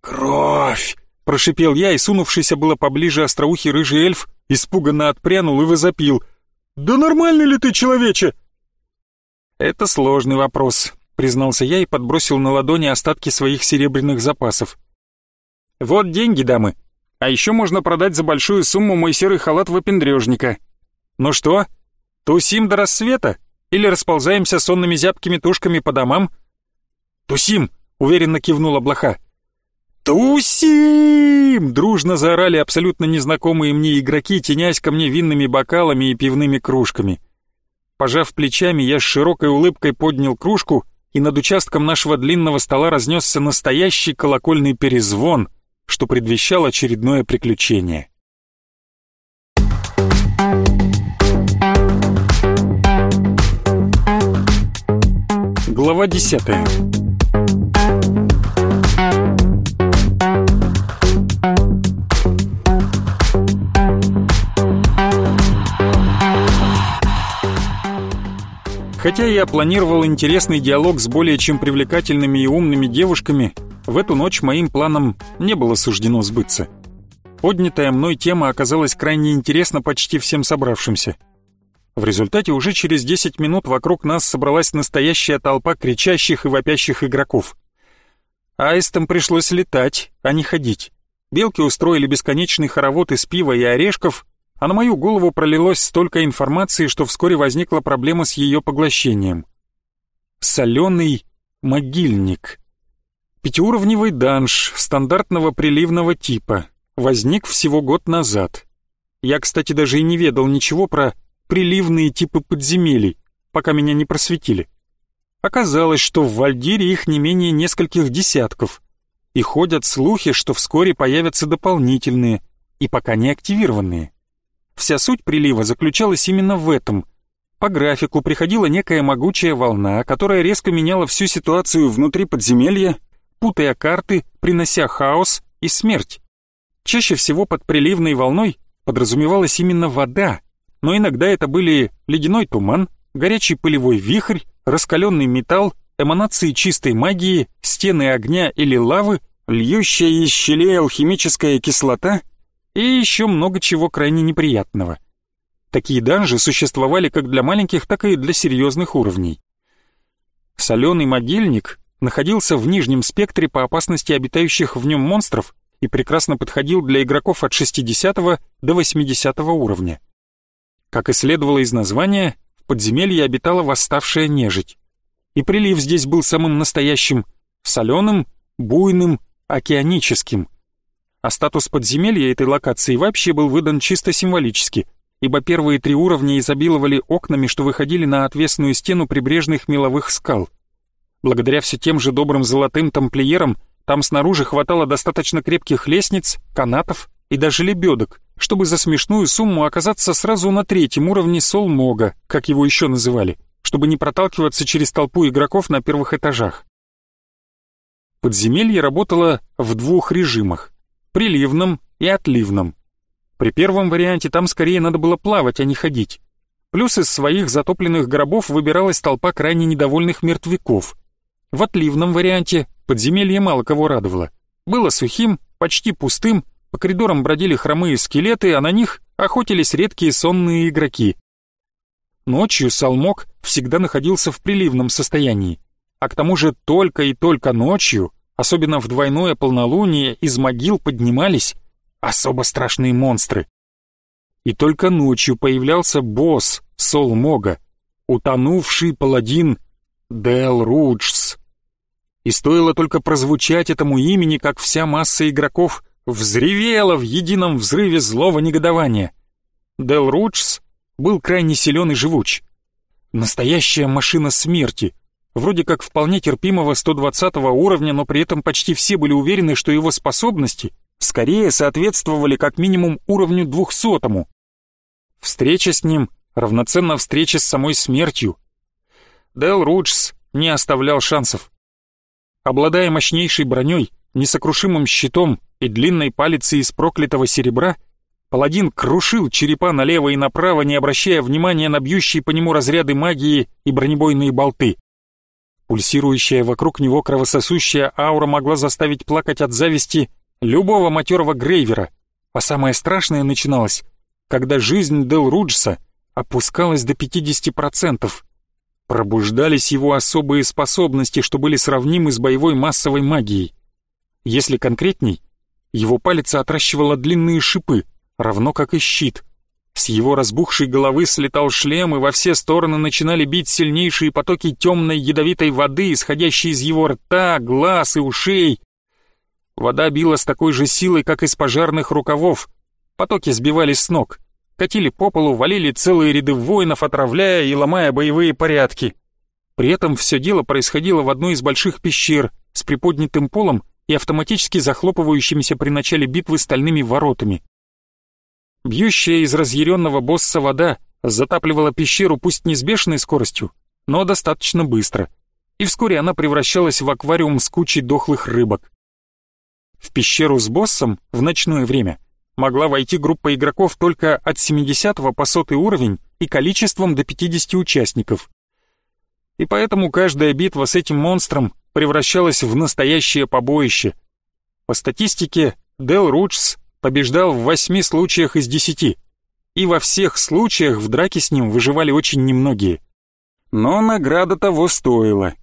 «Кровь!» Прошипел я, и сунувшийся было поближе остроухий рыжий эльф испуганно отпрянул и возопил. Да нормальный ли ты, человече?» «Это сложный вопрос», — признался я и подбросил на ладони остатки своих серебряных запасов. «Вот деньги, дамы. А еще можно продать за большую сумму мой серый халат выпендрежника. Ну что, тусим до рассвета или расползаемся сонными зябкими тушками по домам?» «Тусим!» — уверенно кивнула блоха. «Тусим!» — дружно заорали абсолютно незнакомые мне игроки, тенясь ко мне винными бокалами и пивными кружками. Пожав плечами, я с широкой улыбкой поднял кружку, и над участком нашего длинного стола разнесся настоящий колокольный перезвон, что предвещал очередное приключение. Глава десятая Хотя я планировал интересный диалог с более чем привлекательными и умными девушками, в эту ночь моим планам не было суждено сбыться. Поднятая мной тема оказалась крайне интересна почти всем собравшимся. В результате уже через 10 минут вокруг нас собралась настоящая толпа кричащих и вопящих игроков. Аистам пришлось летать, а не ходить. Белки устроили бесконечный хоровод из пива и орешков, а на мою голову пролилось столько информации, что вскоре возникла проблема с ее поглощением. Соленый могильник. Пятиуровневый данж стандартного приливного типа. Возник всего год назад. Я, кстати, даже и не ведал ничего про приливные типы подземелий, пока меня не просветили. Оказалось, что в Вальдире их не менее нескольких десятков. И ходят слухи, что вскоре появятся дополнительные, и пока не активированные. Вся суть прилива заключалась именно в этом. По графику приходила некая могучая волна, которая резко меняла всю ситуацию внутри подземелья, путая карты, принося хаос и смерть. Чаще всего под приливной волной подразумевалась именно вода, но иногда это были ледяной туман, горячий пылевой вихрь, раскаленный металл, эманации чистой магии, стены огня или лавы, льющая из щелей алхимическая кислота — и еще много чего крайне неприятного. Такие данжи существовали как для маленьких, так и для серьезных уровней. Соленый могильник находился в нижнем спектре по опасности обитающих в нем монстров и прекрасно подходил для игроков от 60 до 80 уровня. Как и следовало из названия, в подземелье обитала восставшая нежить. И прилив здесь был самым настоящим, соленым, буйным, океаническим а статус подземелья этой локации вообще был выдан чисто символически, ибо первые три уровня изобиловали окнами, что выходили на отвесную стену прибрежных меловых скал. Благодаря все тем же добрым золотым тамплиерам там снаружи хватало достаточно крепких лестниц, канатов и даже лебедок, чтобы за смешную сумму оказаться сразу на третьем уровне Солмога, как его еще называли, чтобы не проталкиваться через толпу игроков на первых этажах. Подземелье работало в двух режимах приливном и отливном. При первом варианте там скорее надо было плавать, а не ходить. Плюс из своих затопленных гробов выбиралась толпа крайне недовольных мертвяков. В отливном варианте подземелье мало кого радовало. Было сухим, почти пустым, по коридорам бродили хромые скелеты, а на них охотились редкие сонные игроки. Ночью Салмок всегда находился в приливном состоянии, а к тому же только и только ночью особенно в двойное полнолуние, из могил поднимались особо страшные монстры. И только ночью появлялся босс Солмога, утонувший паладин Дел Руджс. И стоило только прозвучать этому имени, как вся масса игроков взревела в едином взрыве злого негодования. Дел Руджс был крайне силен и живуч. Настоящая машина смерти — вроде как вполне терпимого 120 уровня, но при этом почти все были уверены, что его способности скорее соответствовали как минимум уровню 200-му. Встреча с ним равноценна встрече с самой смертью. Дэл Руджс не оставлял шансов. Обладая мощнейшей броней, несокрушимым щитом и длинной палицей из проклятого серебра, паладин крушил черепа налево и направо, не обращая внимания на бьющие по нему разряды магии и бронебойные болты. Пульсирующая вокруг него кровососущая аура могла заставить плакать от зависти любого матерого Грейвера, а самое страшное начиналось, когда жизнь Дел Руджса опускалась до 50%. Пробуждались его особые способности, что были сравнимы с боевой массовой магией. Если конкретней, его палец отращивало длинные шипы, равно как и щит. С его разбухшей головы слетал шлем, и во все стороны начинали бить сильнейшие потоки темной ядовитой воды, исходящие из его рта, глаз и ушей. Вода била с такой же силой, как из пожарных рукавов. Потоки сбивались с ног, катили по полу, валили целые ряды воинов, отравляя и ломая боевые порядки. При этом все дело происходило в одной из больших пещер с приподнятым полом и автоматически захлопывающимися при начале битвы стальными воротами. Бьющая из разъяренного босса вода затапливала пещеру пусть не с бешеной скоростью, но достаточно быстро, и вскоре она превращалась в аквариум с кучей дохлых рыбок. В пещеру с боссом в ночное время могла войти группа игроков только от 70 по 100 уровень и количеством до 50 участников. И поэтому каждая битва с этим монстром превращалась в настоящее побоище. По статистике, Дел Рудж побеждал в восьми случаях из десяти, и во всех случаях в драке с ним выживали очень немногие. Но награда того стоила.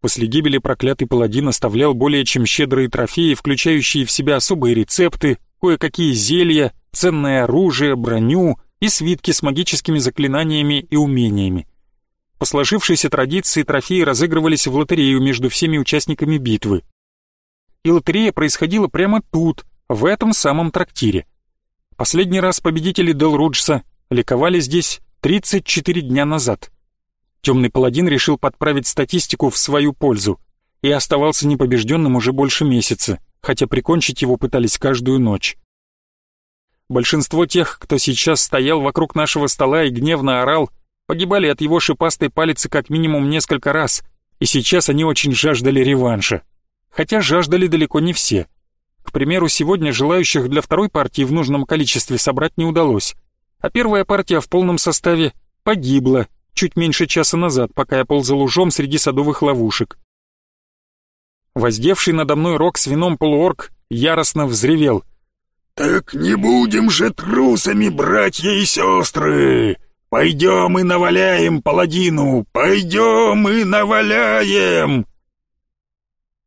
После гибели проклятый паладин оставлял более чем щедрые трофеи, включающие в себя особые рецепты, кое-какие зелья, ценное оружие, броню и свитки с магическими заклинаниями и умениями. По сложившейся традиции трофеи разыгрывались в лотерею между всеми участниками битвы. И лотерея происходила прямо тут, в этом самом трактире. Последний раз победители Дел Руджса ликовали здесь 34 дня назад. Темный паладин решил подправить статистику в свою пользу и оставался непобежденным уже больше месяца, хотя прикончить его пытались каждую ночь. Большинство тех, кто сейчас стоял вокруг нашего стола и гневно орал, погибали от его шипастой палицы как минимум несколько раз, и сейчас они очень жаждали реванша. Хотя жаждали далеко не все. К примеру, сегодня желающих для второй партии в нужном количестве собрать не удалось, а первая партия в полном составе погибла чуть меньше часа назад, пока я ползал ужом среди садовых ловушек. Воздевший надо мной рог с вином полуорг яростно взревел. «Так не будем же трусами, братья и сестры! «Пойдем и наваляем паладину! Пойдем и наваляем!»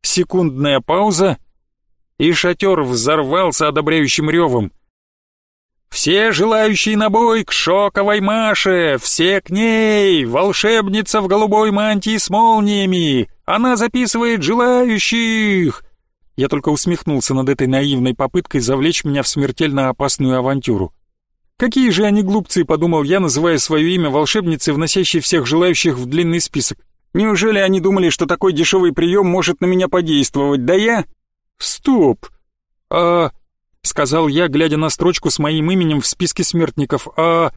Секундная пауза, и шатер взорвался одобряющим ревом. «Все желающие на бой к шоковой Маше! Все к ней! Волшебница в голубой мантии с молниями! Она записывает желающих!» Я только усмехнулся над этой наивной попыткой завлечь меня в смертельно опасную авантюру. Какие же они глупцы, подумал я, называя свое имя волшебницей, вносящей всех желающих в длинный список. Неужели они думали, что такой дешевый прием может на меня подействовать? Да я... Стоп! А... Сказал я, глядя на строчку с моим именем в списке смертников. А...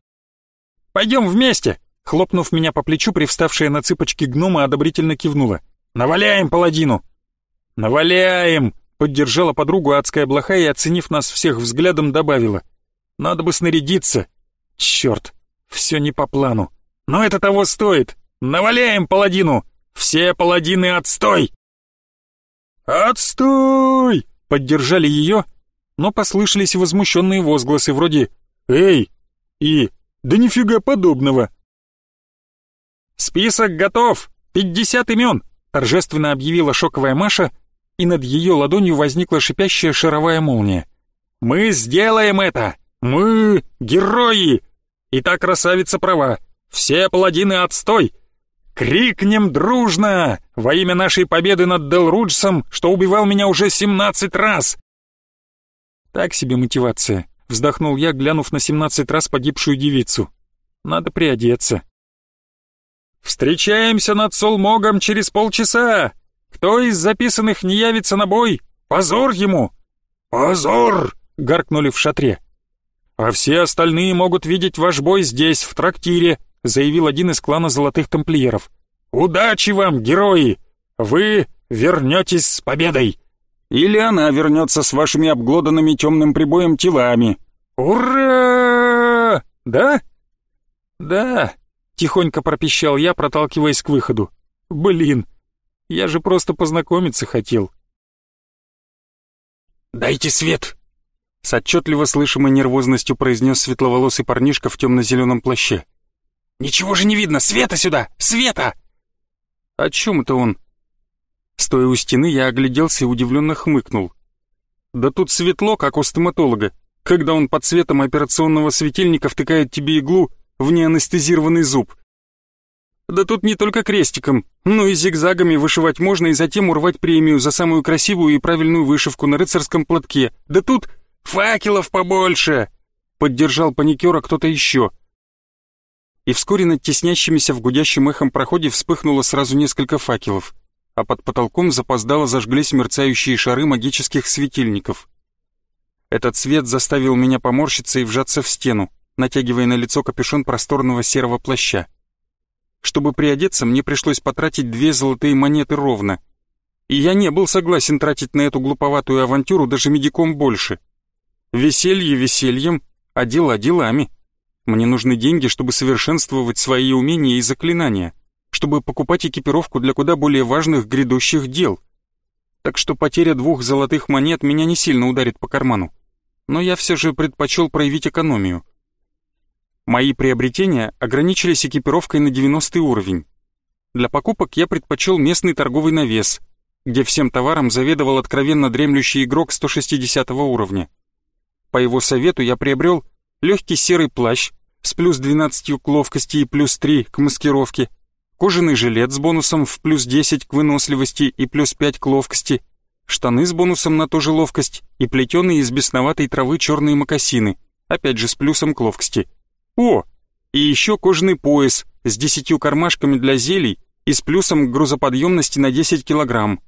Пойдем вместе! Хлопнув меня по плечу, привставшая на цыпочки гнома одобрительно кивнула. «Наваляем паладину!» «Наваляем!» — поддержала подругу адская блоха и, оценив нас всех взглядом, добавила. Надо бы снарядиться. Черт, все не по плану. Но это того стоит. Наваляем паладину. Все паладины отстой. Отстой! Поддержали ее, но послышались возмущенные возгласы вроде «Эй!» и «Да нифига подобного!» «Список готов! Пятьдесят имен!» Торжественно объявила шоковая Маша, и над ее ладонью возникла шипящая шаровая молния. «Мы сделаем это! Мы герои! И та красавица права. Все паладины отстой! Крикнем дружно во имя нашей победы над Делруджсом, что убивал меня уже 17 раз!» Так себе мотивация, вздохнул я, глянув на 17 раз погибшую девицу. Надо приодеться. «Встречаемся над Солмогом через полчаса! Кто из записанных не явится на бой? Позор ему!» «Позор!» — гаркнули в шатре. «А все остальные могут видеть ваш бой здесь, в трактире», заявил один из клана Золотых Тамплиеров. «Удачи вам, герои! Вы вернетесь с победой!» «Или она вернется с вашими обглоданными темным прибоем телами!» «Ура! Да?» «Да», — тихонько пропищал я, проталкиваясь к выходу. «Блин, я же просто познакомиться хотел». «Дайте свет!» С отчетливо слышимой нервозностью произнес светловолосый парнишка в темно-зеленом плаще. «Ничего же не видно! Света сюда! Света!» «О чем это он?» Стоя у стены, я огляделся и удивленно хмыкнул. «Да тут светло, как у стоматолога, когда он под светом операционного светильника втыкает тебе иглу в неанестезированный зуб. Да тут не только крестиком, но и зигзагами вышивать можно и затем урвать премию за самую красивую и правильную вышивку на рыцарском платке. Да тут факелов побольше!» Поддержал паникера кто-то еще. И вскоре над теснящимися в гудящем эхом проходе вспыхнуло сразу несколько факелов, а под потолком запоздало зажглись мерцающие шары магических светильников. Этот свет заставил меня поморщиться и вжаться в стену, натягивая на лицо капюшон просторного серого плаща. Чтобы приодеться, мне пришлось потратить две золотые монеты ровно. И я не был согласен тратить на эту глуповатую авантюру даже медиком больше. Веселье весельем, а дела делами. Мне нужны деньги, чтобы совершенствовать свои умения и заклинания, чтобы покупать экипировку для куда более важных грядущих дел. Так что потеря двух золотых монет меня не сильно ударит по карману. Но я все же предпочел проявить экономию. Мои приобретения ограничились экипировкой на 90 уровень. Для покупок я предпочел местный торговый навес, где всем товаром заведовал откровенно дремлющий игрок 160 уровня. По его совету я приобрел легкий серый плащ с плюс 12 к ловкости и плюс 3 к маскировке, кожаный жилет с бонусом в плюс 10 к выносливости и плюс 5 к ловкости, штаны с бонусом на ту же ловкость и плетеные из бесноватой травы черные мокасины, опять же с плюсом к ловкости – о, и еще кожаный пояс с десятью кармашками для зелий и с плюсом к грузоподъемности на 10 килограмм.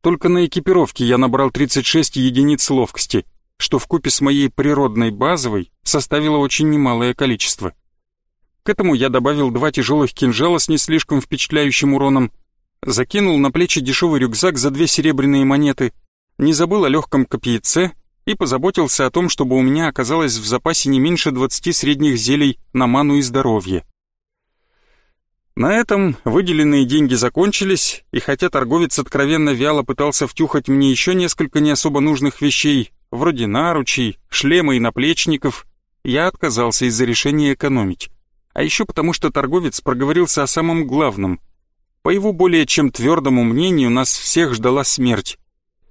Только на экипировке я набрал 36 единиц ловкости, что в купе с моей природной базовой составило очень немалое количество. К этому я добавил два тяжелых кинжала с не слишком впечатляющим уроном, закинул на плечи дешевый рюкзак за две серебряные монеты, не забыл о легком копьеце и позаботился о том, чтобы у меня оказалось в запасе не меньше 20 средних зелий на ману и здоровье. На этом выделенные деньги закончились, и хотя торговец откровенно вяло пытался втюхать мне еще несколько не особо нужных вещей, вроде наручей, шлема и наплечников, я отказался из-за решения экономить. А еще потому, что торговец проговорился о самом главном. По его более чем твердому мнению, нас всех ждала смерть.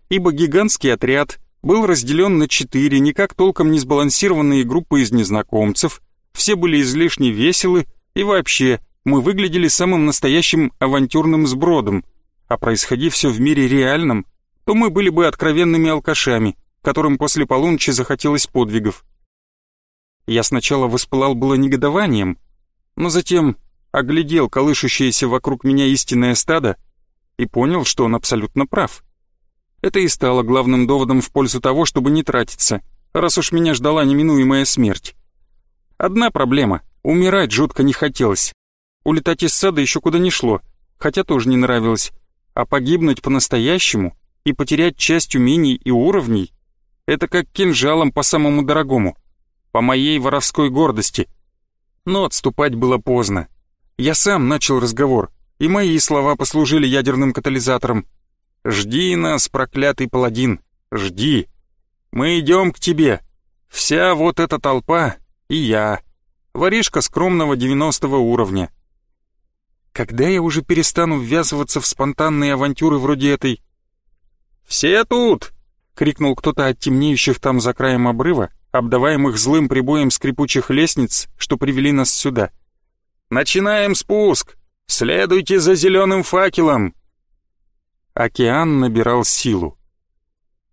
Ибо гигантский отряд, был разделен на четыре никак толком не сбалансированные группы из незнакомцев, все были излишне веселы и вообще мы выглядели самым настоящим авантюрным сбродом, а происходи все в мире реальном, то мы были бы откровенными алкашами, которым после полуночи захотелось подвигов. Я сначала воспылал было негодованием, но затем оглядел колышущееся вокруг меня истинное стадо и понял, что он абсолютно прав. Это и стало главным доводом в пользу того, чтобы не тратиться, раз уж меня ждала неминуемая смерть. Одна проблема — умирать жутко не хотелось. Улетать из сада еще куда не шло, хотя тоже не нравилось. А погибнуть по-настоящему и потерять часть умений и уровней — это как кинжалом по самому дорогому, по моей воровской гордости. Но отступать было поздно. Я сам начал разговор, и мои слова послужили ядерным катализатором. Жди нас, проклятый паладин, жди. Мы идем к тебе. Вся вот эта толпа и я. Воришка скромного девяностого уровня. Когда я уже перестану ввязываться в спонтанные авантюры вроде этой? «Все тут!» — крикнул кто-то от темнеющих там за краем обрыва, обдаваемых злым прибоем скрипучих лестниц, что привели нас сюда. «Начинаем спуск! Следуйте за зеленым факелом! Океан набирал силу.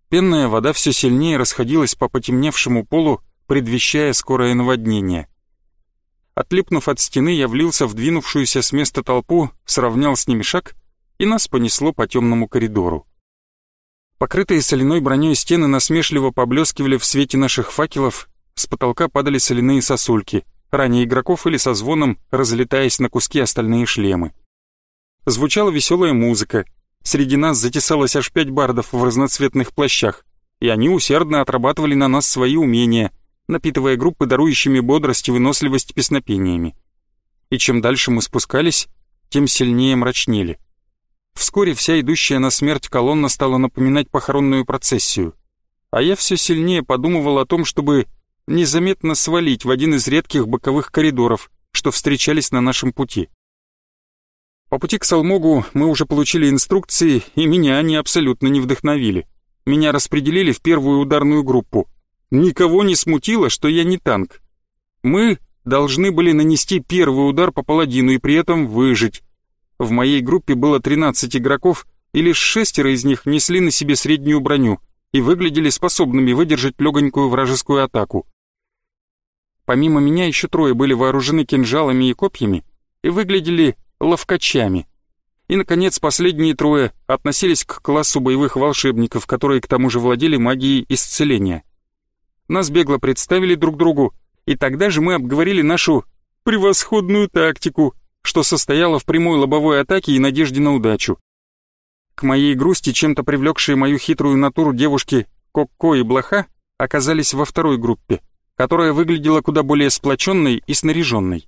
Пенная вода все сильнее расходилась по потемневшему полу, предвещая скорое наводнение. Отлипнув от стены, я влился в двинувшуюся с места толпу, сравнял с ними шаг, и нас понесло по темному коридору. Покрытые соляной броней стены насмешливо поблескивали в свете наших факелов, с потолка падали соляные сосульки, ранее игроков или со звоном, разлетаясь на куски остальные шлемы. Звучала веселая музыка, Среди нас затесалось аж пять бардов в разноцветных плащах, и они усердно отрабатывали на нас свои умения, напитывая группы дарующими бодрость и выносливость песнопениями. И чем дальше мы спускались, тем сильнее мрачнели. Вскоре вся идущая на смерть колонна стала напоминать похоронную процессию. а я все сильнее подумывал о том, чтобы незаметно свалить в один из редких боковых коридоров, что встречались на нашем пути. По пути к Салмогу мы уже получили инструкции, и меня они абсолютно не вдохновили. Меня распределили в первую ударную группу. Никого не смутило, что я не танк. Мы должны были нанести первый удар по паладину и при этом выжить. В моей группе было 13 игроков, и лишь шестеро из них несли на себе среднюю броню и выглядели способными выдержать легонькую вражескую атаку. Помимо меня еще трое были вооружены кинжалами и копьями и выглядели ловкачами. И, наконец, последние трое относились к классу боевых волшебников, которые к тому же владели магией исцеления. Нас бегло представили друг другу, и тогда же мы обговорили нашу превосходную тактику, что состояла в прямой лобовой атаке и надежде на удачу. К моей грусти, чем-то привлекшие мою хитрую натуру девушки Кокко и Блоха оказались во второй группе, которая выглядела куда более сплоченной и снаряженной.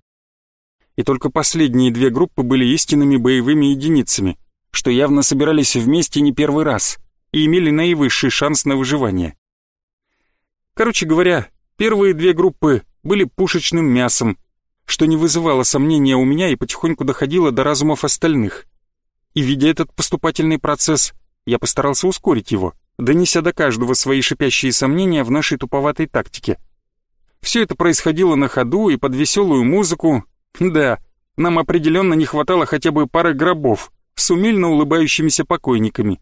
И только последние две группы были истинными боевыми единицами, что явно собирались вместе не первый раз и имели наивысший шанс на выживание. Короче говоря, первые две группы были пушечным мясом, что не вызывало сомнения у меня и потихоньку доходило до разумов остальных — и видя этот поступательный процесс, я постарался ускорить его, донеся до каждого свои шипящие сомнения в нашей туповатой тактике. Все это происходило на ходу и под веселую музыку. Да, нам определенно не хватало хотя бы пары гробов с умильно улыбающимися покойниками.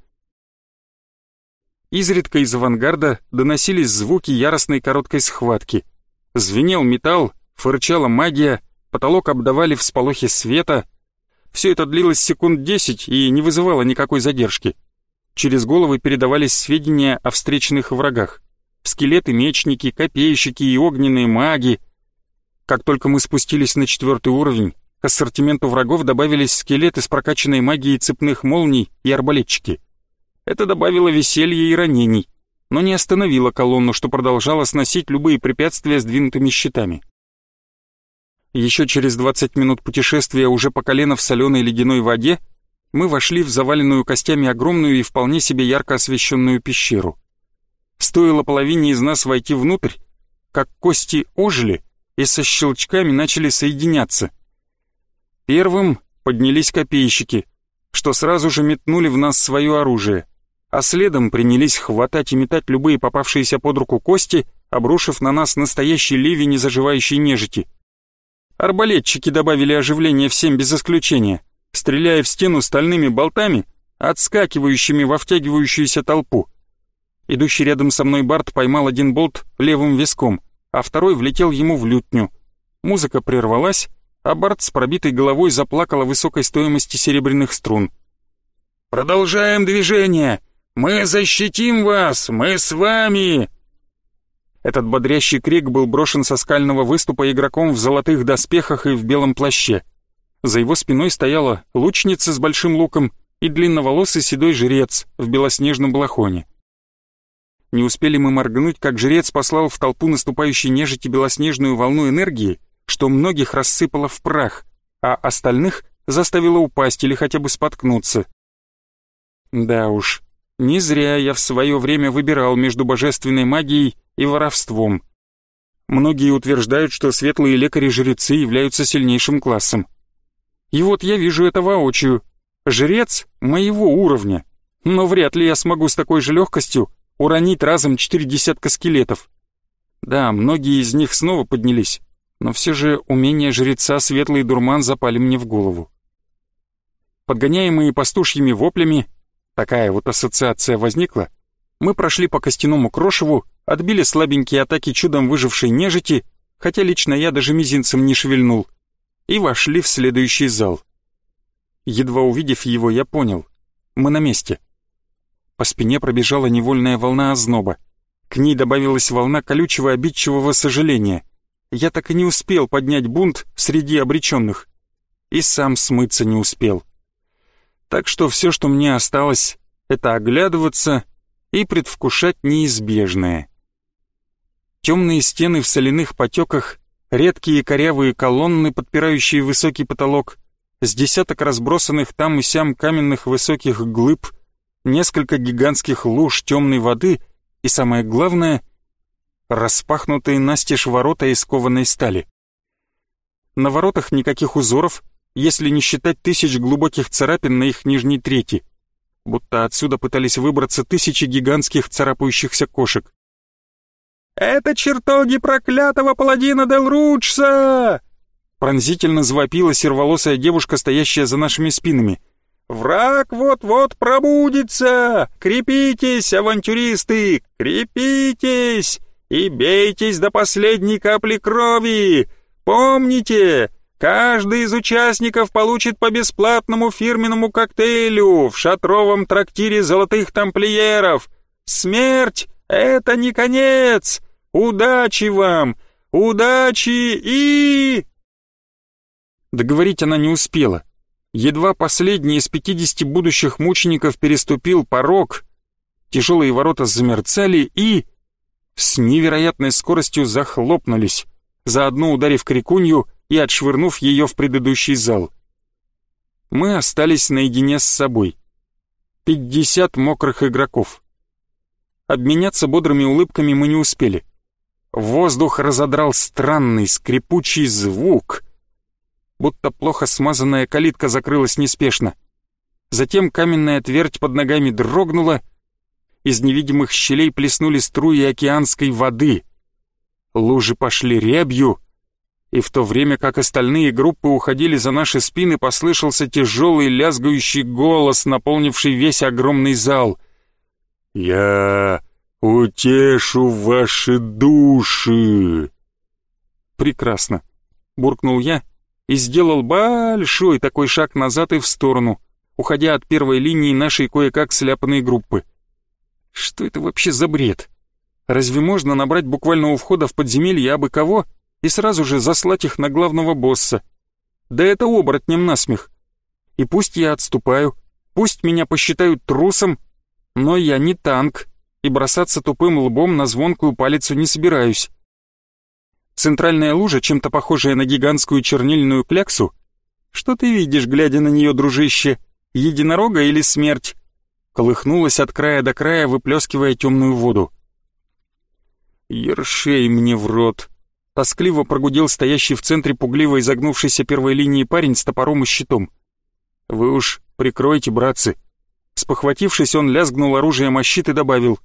Изредка из авангарда доносились звуки яростной короткой схватки. Звенел металл, фырчала магия, потолок обдавали всполохи света — все это длилось секунд десять и не вызывало никакой задержки. Через головы передавались сведения о встречных врагах. Скелеты-мечники, копейщики и огненные маги. Как только мы спустились на четвертый уровень, к ассортименту врагов добавились скелеты с прокачанной магией цепных молний и арбалетчики. Это добавило веселья и ранений, но не остановило колонну, что продолжала сносить любые препятствия сдвинутыми щитами. Еще через 20 минут путешествия уже по колено в соленой ледяной воде мы вошли в заваленную костями огромную и вполне себе ярко освещенную пещеру. Стоило половине из нас войти внутрь, как кости ожили и со щелчками начали соединяться. Первым поднялись копейщики, что сразу же метнули в нас свое оружие, а следом принялись хватать и метать любые попавшиеся под руку кости, обрушив на нас настоящий ливень незаживающей нежити — Арбалетчики добавили оживление всем без исключения, стреляя в стену стальными болтами, отскакивающими во втягивающуюся толпу. Идущий рядом со мной Барт поймал один болт левым виском, а второй влетел ему в лютню. Музыка прервалась, а Барт с пробитой головой заплакал о высокой стоимости серебряных струн. «Продолжаем движение! Мы защитим вас! Мы с вами!» Этот бодрящий крик был брошен со скального выступа игроком в золотых доспехах и в белом плаще. За его спиной стояла лучница с большим луком и длинноволосый седой жрец в белоснежном балахоне. Не успели мы моргнуть, как жрец послал в толпу наступающей нежити белоснежную волну энергии, что многих рассыпало в прах, а остальных заставило упасть или хотя бы споткнуться. Да уж, не зря я в свое время выбирал между божественной магией и воровством. Многие утверждают, что светлые лекари-жрецы являются сильнейшим классом. И вот я вижу это воочию. Жрец моего уровня. Но вряд ли я смогу с такой же легкостью уронить разом четыре десятка скелетов. Да, многие из них снова поднялись, но все же умения жреца Светлый Дурман запали мне в голову. Подгоняемые пастушьими воплями, такая вот ассоциация возникла, мы прошли по костяному крошеву отбили слабенькие атаки чудом выжившей нежити, хотя лично я даже мизинцем не шевельнул, и вошли в следующий зал. Едва увидев его, я понял. Мы на месте. По спине пробежала невольная волна озноба. К ней добавилась волна колючего обидчивого сожаления. Я так и не успел поднять бунт среди обреченных. И сам смыться не успел. Так что все, что мне осталось, это оглядываться и предвкушать неизбежное. Темные стены в соляных потеках, редкие корявые колонны, подпирающие высокий потолок, с десяток разбросанных там и сям каменных высоких глыб, несколько гигантских луж темной воды и самое главное — распахнутые настежь ворота из кованой стали. На воротах никаких узоров, если не считать тысяч глубоких царапин на их нижней трети, будто отсюда пытались выбраться тысячи гигантских царапающихся кошек. «Это чертоги проклятого паладина Дел Рудшса!» Пронзительно завопила серволосая девушка, стоящая за нашими спинами. «Враг вот-вот пробудится! Крепитесь, авантюристы! Крепитесь! И бейтесь до последней капли крови! Помните, каждый из участников получит по бесплатному фирменному коктейлю в шатровом трактире золотых тамплиеров! Смерть — это не конец! Удачи вам! Удачи и...» Договорить она не успела. Едва последний из пятидесяти будущих мучеников переступил порог, тяжелые ворота замерцали и... с невероятной скоростью захлопнулись, заодно ударив крикунью и отшвырнув ее в предыдущий зал. Мы остались наедине с собой. Пятьдесят мокрых игроков. Обменяться бодрыми улыбками мы не успели. Воздух разодрал странный скрипучий звук — будто плохо смазанная калитка закрылась неспешно. Затем каменная твердь под ногами дрогнула, из невидимых щелей плеснули струи океанской воды. Лужи пошли рябью, и в то время как остальные группы уходили за наши спины, послышался тяжелый лязгающий голос, наполнивший весь огромный зал. «Я утешу ваши души!» «Прекрасно!» — буркнул я и сделал большой такой шаг назад и в сторону, уходя от первой линии нашей кое-как сляпанной группы. Что это вообще за бред? Разве можно набрать буквально у входа в подземелье абы кого и сразу же заслать их на главного босса? Да это оборотнем насмех. И пусть я отступаю, пусть меня посчитают трусом, но я не танк, и бросаться тупым лбом на звонкую палицу не собираюсь. Центральная лужа, чем-то похожая на гигантскую чернильную кляксу. Что ты видишь, глядя на нее, дружище? Единорога или смерть? Колыхнулась от края до края, выплескивая темную воду. Ершей мне в рот. Тоскливо прогудел стоящий в центре пугливо изогнувшейся первой линии парень с топором и щитом. «Вы уж прикройте, братцы!» Спохватившись, он лязгнул оружием о щит и добавил.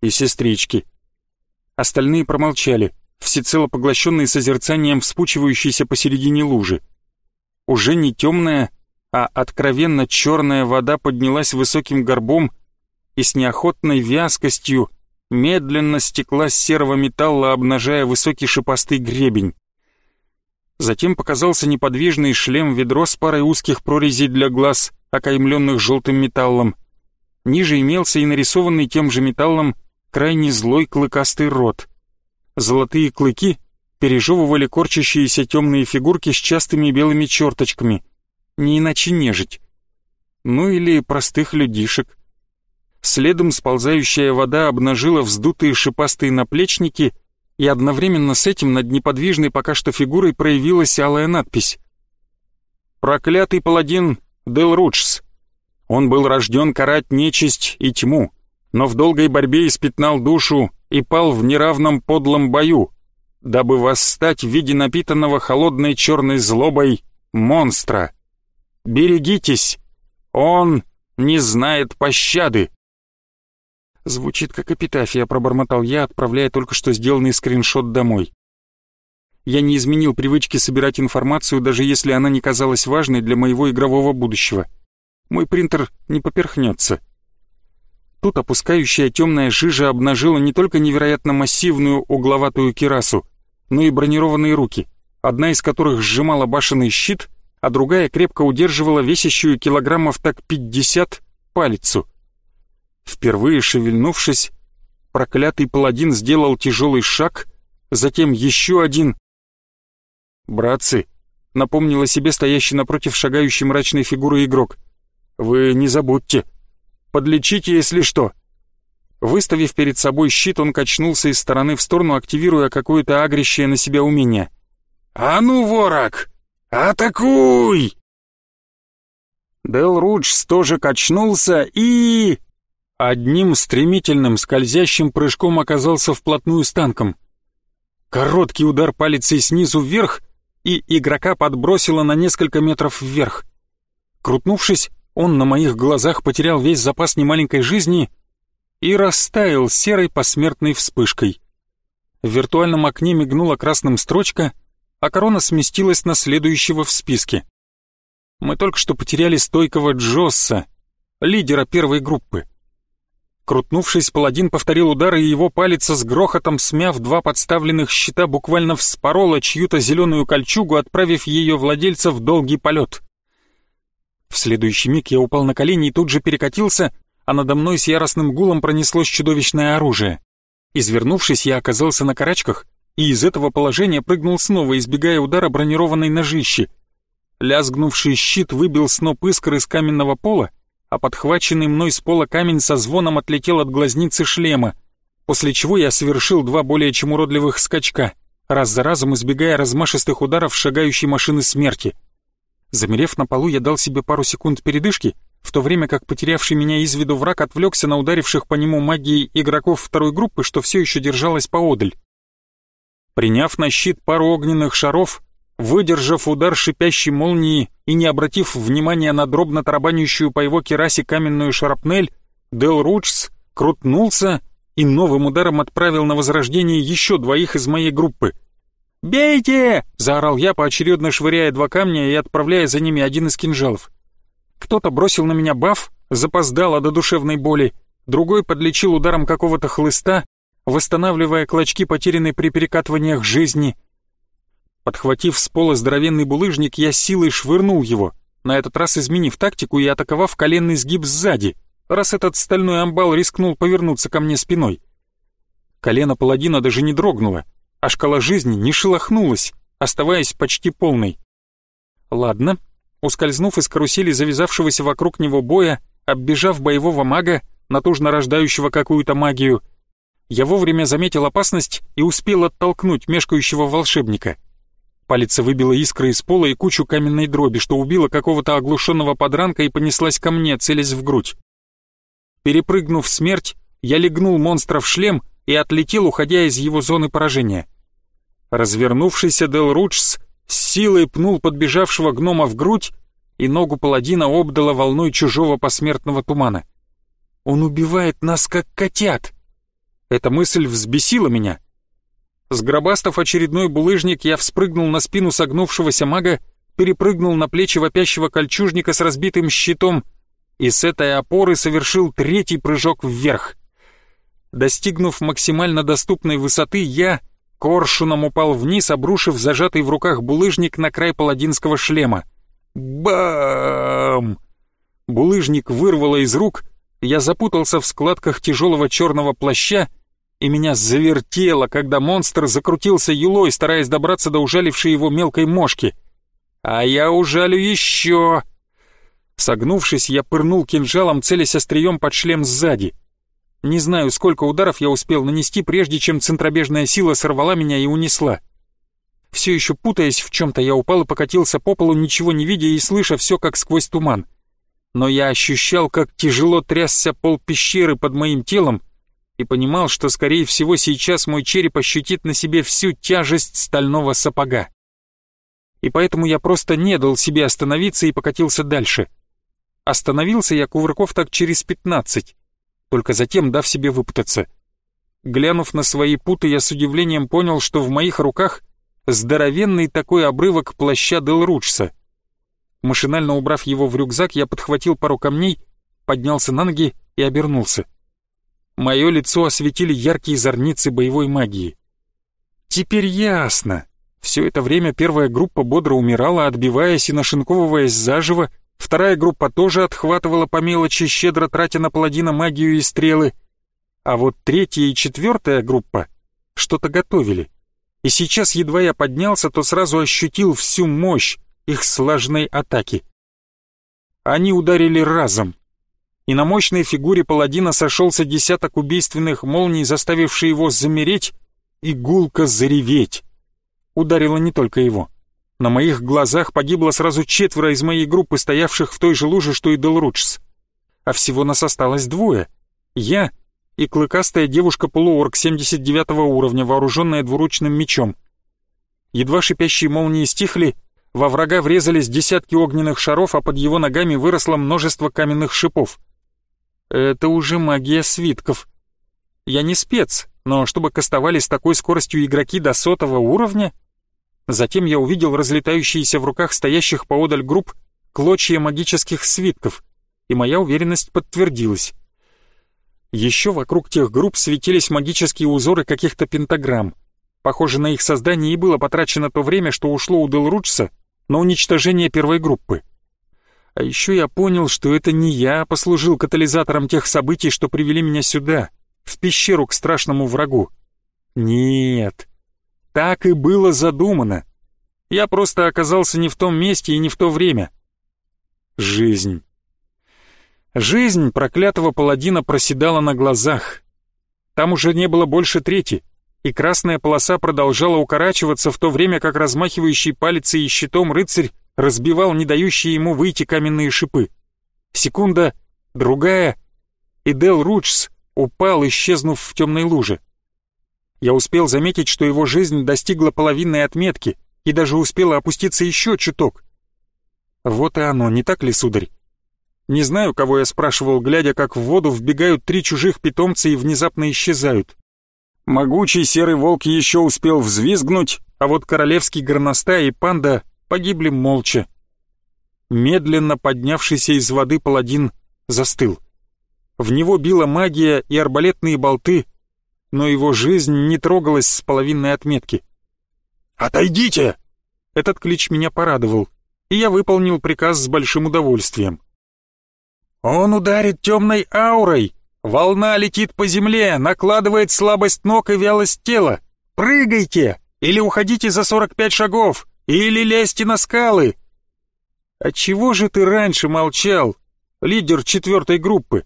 «И сестрички». Остальные промолчали всецело поглощенный созерцанием вспучивающейся посередине лужи. Уже не темная, а откровенно черная вода поднялась высоким горбом и с неохотной вязкостью медленно стекла с серого металла, обнажая высокий шипастый гребень. Затем показался неподвижный шлем-ведро с парой узких прорезей для глаз, окаймленных желтым металлом. Ниже имелся и нарисованный тем же металлом крайне злой клыкастый рот. Золотые клыки пережевывали корчащиеся темные фигурки с частыми белыми черточками, не иначе нежить. Ну или простых людишек. Следом сползающая вода обнажила вздутые шипастые наплечники, и одновременно с этим над неподвижной пока что фигурой проявилась алая надпись. «Проклятый паладин Дел Рудшс. Он был рожден карать нечисть и тьму, но в долгой борьбе испятнал душу и пал в неравном подлом бою, дабы восстать в виде напитанного холодной черной злобой монстра. Берегитесь, он не знает пощады. Звучит как эпитафия, пробормотал я, отправляя только что сделанный скриншот домой. Я не изменил привычки собирать информацию, даже если она не казалась важной для моего игрового будущего. Мой принтер не поперхнется. Тут опускающая темная жижа обнажила не только невероятно массивную угловатую кирасу, но и бронированные руки, одна из которых сжимала башенный щит, а другая крепко удерживала весящую килограммов так пятьдесят палицу. Впервые шевельнувшись, проклятый паладин сделал тяжелый шаг, затем еще один. «Братцы», — напомнила себе стоящий напротив шагающей мрачной фигуры игрок, — «вы не забудьте, Подлечите, если что». Выставив перед собой щит, он качнулся из стороны в сторону, активируя какое-то агрящее на себя умение. «А ну, ворог! Атакуй!» Дел Рудж тоже качнулся и... Одним стремительным скользящим прыжком оказался вплотную с танком. Короткий удар палицей снизу вверх, и игрока подбросило на несколько метров вверх. Крутнувшись, он на моих глазах потерял весь запас немаленькой жизни и растаял серой посмертной вспышкой. В виртуальном окне мигнула красным строчка, а корона сместилась на следующего в списке. Мы только что потеряли стойкого Джосса, лидера первой группы. Крутнувшись, паладин повторил удар, и его палец с грохотом, смяв два подставленных щита, буквально вспорола чью-то зеленую кольчугу, отправив ее владельца в долгий полет. В следующий миг я упал на колени и тут же перекатился, а надо мной с яростным гулом пронеслось чудовищное оружие. Извернувшись, я оказался на карачках и из этого положения прыгнул снова, избегая удара бронированной ножищи. Лязгнувший щит выбил сноп искр из каменного пола, а подхваченный мной с пола камень со звоном отлетел от глазницы шлема, после чего я совершил два более чем уродливых скачка, раз за разом избегая размашистых ударов шагающей машины смерти. Замерев на полу, я дал себе пару секунд передышки, в то время как потерявший меня из виду враг отвлекся на ударивших по нему магией игроков второй группы, что все еще держалась поодаль. Приняв на щит пару огненных шаров, выдержав удар шипящей молнии и не обратив внимания на дробно тарабанящую по его керасе каменную шарапнель, Дел Ручс крутнулся и новым ударом отправил на возрождение еще двоих из моей группы. «Бейте!» — заорал я, поочередно швыряя два камня и отправляя за ними один из кинжалов. Кто-то бросил на меня баф, запоздало до душевной боли, другой подлечил ударом какого-то хлыста, восстанавливая клочки, потерянной при перекатываниях жизни. Подхватив с пола здоровенный булыжник, я силой швырнул его, на этот раз изменив тактику и атаковав коленный сгиб сзади, раз этот стальной амбал рискнул повернуться ко мне спиной. Колено паладина даже не дрогнуло, а шкала жизни не шелохнулась, оставаясь почти полной. Ладно, ускользнув из карусели завязавшегося вокруг него боя, оббежав боевого мага, натужно рождающего какую-то магию, я вовремя заметил опасность и успел оттолкнуть мешкающего волшебника. Палец выбила искры из пола и кучу каменной дроби, что убило какого-то оглушенного подранка и понеслась ко мне, целясь в грудь. Перепрыгнув смерть, я легнул монстра в шлем и отлетел, уходя из его зоны поражения. Развернувшийся Дел Ручс с силой пнул подбежавшего гнома в грудь, и ногу паладина обдала волной чужого посмертного тумана. «Он убивает нас, как котят!» Эта мысль взбесила меня. Сгробастав очередной булыжник, я вспрыгнул на спину согнувшегося мага, перепрыгнул на плечи вопящего кольчужника с разбитым щитом и с этой опоры совершил третий прыжок вверх. Достигнув максимально доступной высоты, я коршуном упал вниз, обрушив зажатый в руках булыжник на край паладинского шлема. Бам! Булыжник вырвало из рук, я запутался в складках тяжелого черного плаща и меня завертело, когда монстр закрутился юлой, стараясь добраться до ужалившей его мелкой мошки. А я ужалю еще. Согнувшись, я пырнул кинжалом, целясь острием под шлем сзади. Не знаю, сколько ударов я успел нанести, прежде чем центробежная сила сорвала меня и унесла. Все еще путаясь в чем-то, я упал и покатился по полу, ничего не видя и слыша все как сквозь туман. Но я ощущал, как тяжело трясся пол пещеры под моим телом, и понимал, что, скорее всего, сейчас мой череп ощутит на себе всю тяжесть стального сапога. И поэтому я просто не дал себе остановиться и покатился дальше. Остановился я кувырков так через пятнадцать, только затем дав себе выпутаться. Глянув на свои путы, я с удивлением понял, что в моих руках здоровенный такой обрывок плаща Делручса. Машинально убрав его в рюкзак, я подхватил пару камней, поднялся на ноги и обернулся. Мое лицо осветили яркие зорницы боевой магии. Теперь ясно. Все это время первая группа бодро умирала, отбиваясь и нашинковываясь заживо, вторая группа тоже отхватывала по мелочи, щедро тратя на паладина магию и стрелы. А вот третья и четвертая группа что-то готовили. И сейчас, едва я поднялся, то сразу ощутил всю мощь их сложной атаки. Они ударили разом, и на мощной фигуре паладина сошелся десяток убийственных молний, заставивший его замереть и гулко зареветь. Ударило не только его. На моих глазах погибло сразу четверо из моей группы, стоявших в той же луже, что и Делручс. А всего нас осталось двое. Я и клыкастая девушка-полуорг 79 уровня, вооруженная двуручным мечом. Едва шипящие молнии стихли, во врага врезались десятки огненных шаров, а под его ногами выросло множество каменных шипов. Это уже магия свитков. Я не спец, но чтобы кастовали с такой скоростью игроки до сотого уровня... Затем я увидел разлетающиеся в руках стоящих поодаль групп клочья магических свитков, и моя уверенность подтвердилась. Еще вокруг тех групп светились магические узоры каких-то пентаграмм. Похоже, на их создание и было потрачено то время, что ушло у Делручса на уничтожение первой группы. А еще я понял, что это не я послужил катализатором тех событий, что привели меня сюда, в пещеру к страшному врагу. Нет, так и было задумано. Я просто оказался не в том месте и не в то время. Жизнь. Жизнь проклятого паладина проседала на глазах. Там уже не было больше трети, и красная полоса продолжала укорачиваться в то время, как размахивающий палицей и щитом рыцарь разбивал не дающие ему выйти каменные шипы. Секунда, другая, и Дел Рудж упал, исчезнув в темной луже. Я успел заметить, что его жизнь достигла половинной отметки и даже успела опуститься еще чуток. Вот и оно, не так ли, сударь? Не знаю, кого я спрашивал, глядя, как в воду вбегают три чужих питомца и внезапно исчезают. Могучий серый волк еще успел взвизгнуть, а вот королевский горностай и панда погибли молча. Медленно поднявшийся из воды паладин застыл. В него била магия и арбалетные болты, но его жизнь не трогалась с половинной отметки. «Отойдите!» Этот клич меня порадовал, и я выполнил приказ с большим удовольствием. Он ударит темной аурой. Волна летит по земле, накладывает слабость ног и вялость тела. Прыгайте! Или уходите за 45 шагов, или лезьте на скалы. Отчего же ты раньше молчал, лидер четвертой группы?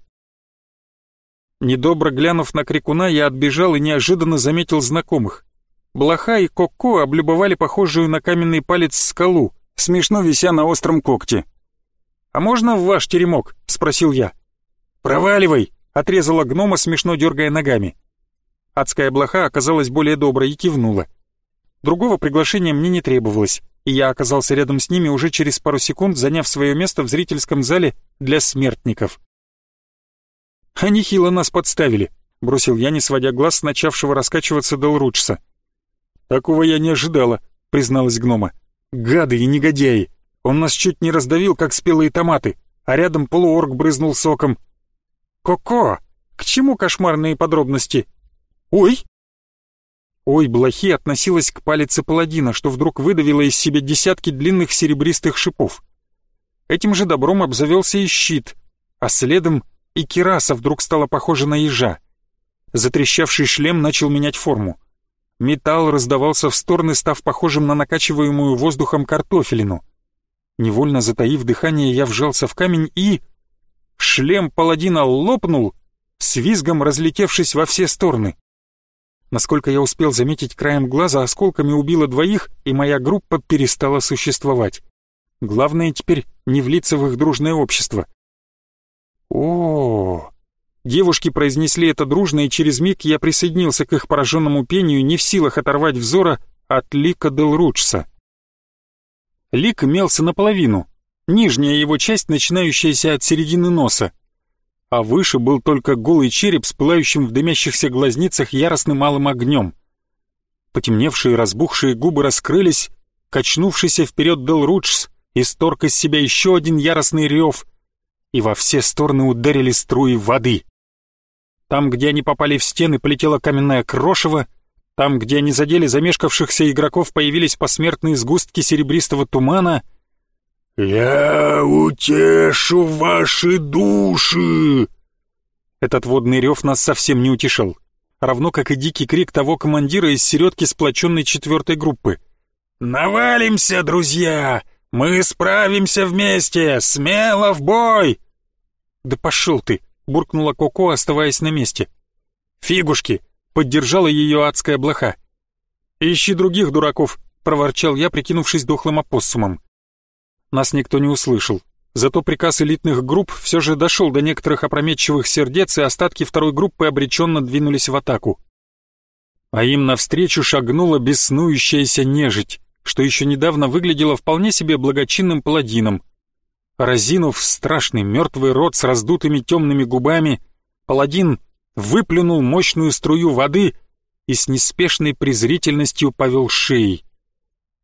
Недобро глянув на крикуна, я отбежал и неожиданно заметил знакомых. Блоха и Коко облюбовали похожую на каменный палец скалу, смешно вися на остром когте. «А можно в ваш теремок?» — спросил я. «Проваливай!» — отрезала гнома, смешно дергая ногами. Адская блоха оказалась более доброй и кивнула. Другого приглашения мне не требовалось, и я оказался рядом с ними уже через пару секунд, заняв свое место в зрительском зале для смертников. «Они хило нас подставили», — бросил я, не сводя глаз с начавшего раскачиваться Делручса. «Такого я не ожидала», — призналась гнома. «Гады и негодяи! Он нас чуть не раздавил, как спелые томаты, а рядом полуорг брызнул соком. «Коко! К чему кошмарные подробности?» «Ой!» Ой, блохи относилась к палице паладина, что вдруг выдавило из себя десятки длинных серебристых шипов. Этим же добром обзавелся и щит, а следом и кираса вдруг стала похожа на ежа. Затрещавший шлем начал менять форму. Металл раздавался в стороны, став похожим на накачиваемую воздухом картофелину. Невольно затаив дыхание, я вжался в камень и... Шлем паладина лопнул, с визгом разлетевшись во все стороны. Насколько я успел заметить краем глаза, осколками убило двоих, и моя группа перестала существовать. Главное теперь не влиться в их дружное общество. О. Девушки произнесли это дружно, и через миг я присоединился к их пораженному пению, не в силах оторвать взора от лика Делручса. Лик имелся наполовину, нижняя его часть, начинающаяся от середины носа, а выше был только голый череп с пылающим в дымящихся глазницах яростным малым огнем. Потемневшие разбухшие губы раскрылись, качнувшийся вперед Дел Рудж исторг из себя еще один яростный рев, и во все стороны ударили струи воды. Там, где они попали в стены, полетело каменное крошево, там, где они задели замешкавшихся игроков, появились посмертные сгустки серебристого тумана. «Я утешу ваши души!» Этот водный рев нас совсем не утешил, равно как и дикий крик того командира из середки сплоченной четвертой группы. «Навалимся, друзья! Мы справимся вместе! Смело в бой!» «Да пошел ты!» — буркнула Коко, оставаясь на месте. «Фигушки! Поддержала ее адская блоха. «Ищи других дураков», — проворчал я, прикинувшись дохлым опоссумом. Нас никто не услышал. Зато приказ элитных групп все же дошел до некоторых опрометчивых сердец, и остатки второй группы обреченно двинулись в атаку. А им навстречу шагнула беснующаяся нежить, что еще недавно выглядело вполне себе благочинным паладином. Разинув страшный мертвый рот с раздутыми темными губами, паладин выплюнул мощную струю воды и с неспешной презрительностью повел шеей.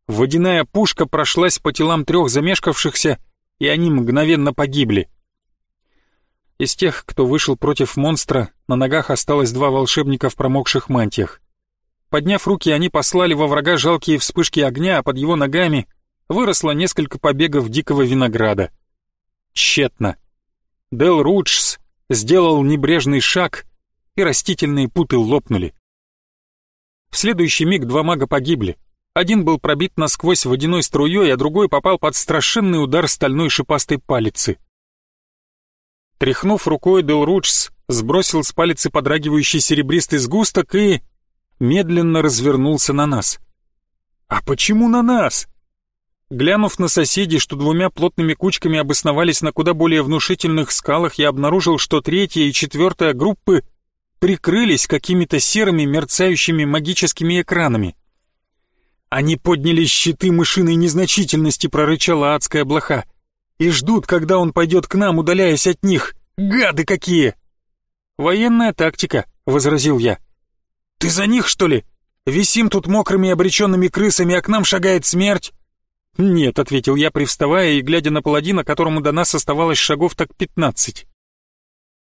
Водяная пушка прошлась по телам трех замешкавшихся, и они мгновенно погибли. Из тех, кто вышел против монстра, на ногах осталось два волшебника в промокших мантиях. Подняв руки, они послали во врага жалкие вспышки огня, а под его ногами выросло несколько побегов дикого винограда. Тщетно. Дел Руджс сделал небрежный шаг, и растительные путы лопнули. В следующий миг два мага погибли, один был пробит насквозь водяной струей, а другой попал под страшенный удар стальной шипастой палицы. Тряхнув рукой, Дел Рудж сбросил с палицы подрагивающий серебристый сгусток и... медленно развернулся на нас. «А почему на нас?» Глянув на соседей, что двумя плотными кучками обосновались на куда более внушительных скалах, я обнаружил, что третья и четвертая группы прикрылись какими-то серыми мерцающими магическими экранами. «Они подняли щиты мышиной незначительности», — прорычала адская блоха. «И ждут, когда он пойдет к нам, удаляясь от них. Гады какие!» «Военная тактика», — возразил я. «Ты за них, что ли? Висим тут мокрыми обреченными крысами, а к нам шагает смерть». «Нет», — ответил я, привставая и глядя на паладина, которому до нас оставалось шагов так пятнадцать.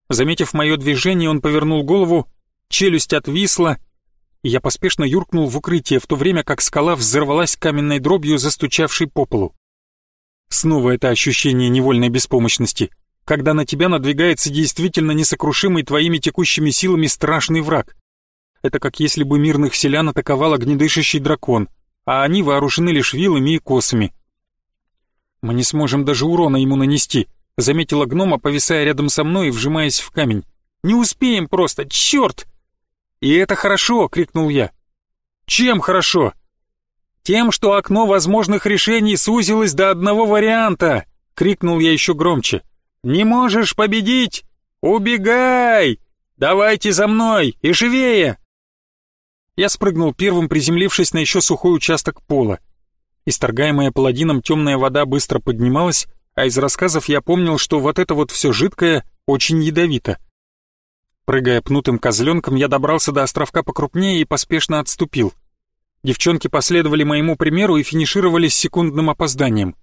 Заметив мое движение, он повернул голову, челюсть отвисла, я поспешно юркнул в укрытие, в то время как скала взорвалась каменной дробью, застучавшей по полу. Снова это ощущение невольной беспомощности, когда на тебя надвигается действительно несокрушимый твоими текущими силами страшный враг. Это как если бы мирных селян атаковал огнедышащий дракон, а они вооружены лишь вилами и косами. «Мы не сможем даже урона ему нанести», — заметила гнома, повисая рядом со мной и вжимаясь в камень. «Не успеем просто, черт!» «И это хорошо!» — крикнул я. «Чем хорошо?» «Тем, что окно возможных решений сузилось до одного варианта!» — крикнул я еще громче. «Не можешь победить? Убегай! Давайте за мной и живее!» Я спрыгнул первым, приземлившись на еще сухой участок пола. Исторгаемая паладином темная вода быстро поднималась, а из рассказов я помнил, что вот это вот все жидкое очень ядовито. Прыгая пнутым козленком, я добрался до островка покрупнее и поспешно отступил. Девчонки последовали моему примеру и финишировали с секундным опозданием.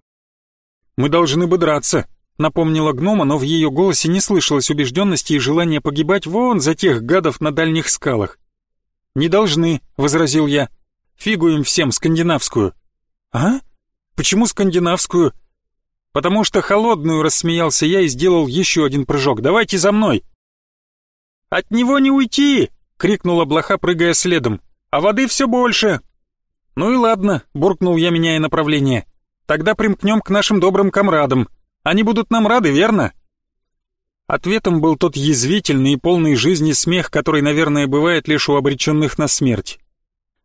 «Мы должны бы драться», — напомнила гнома, но в ее голосе не слышалось убежденности и желания погибать вон за тех гадов на дальних скалах. «Не должны», — возразил я. «Фигу им всем скандинавскую». «А? Почему скандинавскую?» «Потому что холодную», — рассмеялся я и сделал еще один прыжок. «Давайте за мной!» «От него не уйти!» — крикнула блоха, прыгая следом. «А воды все больше!» «Ну и ладно», — буркнул я, меняя направление. «Тогда примкнем к нашим добрым комрадам. Они будут нам рады, верно?» Ответом был тот язвительный и полный жизни смех, который, наверное, бывает лишь у обреченных на смерть.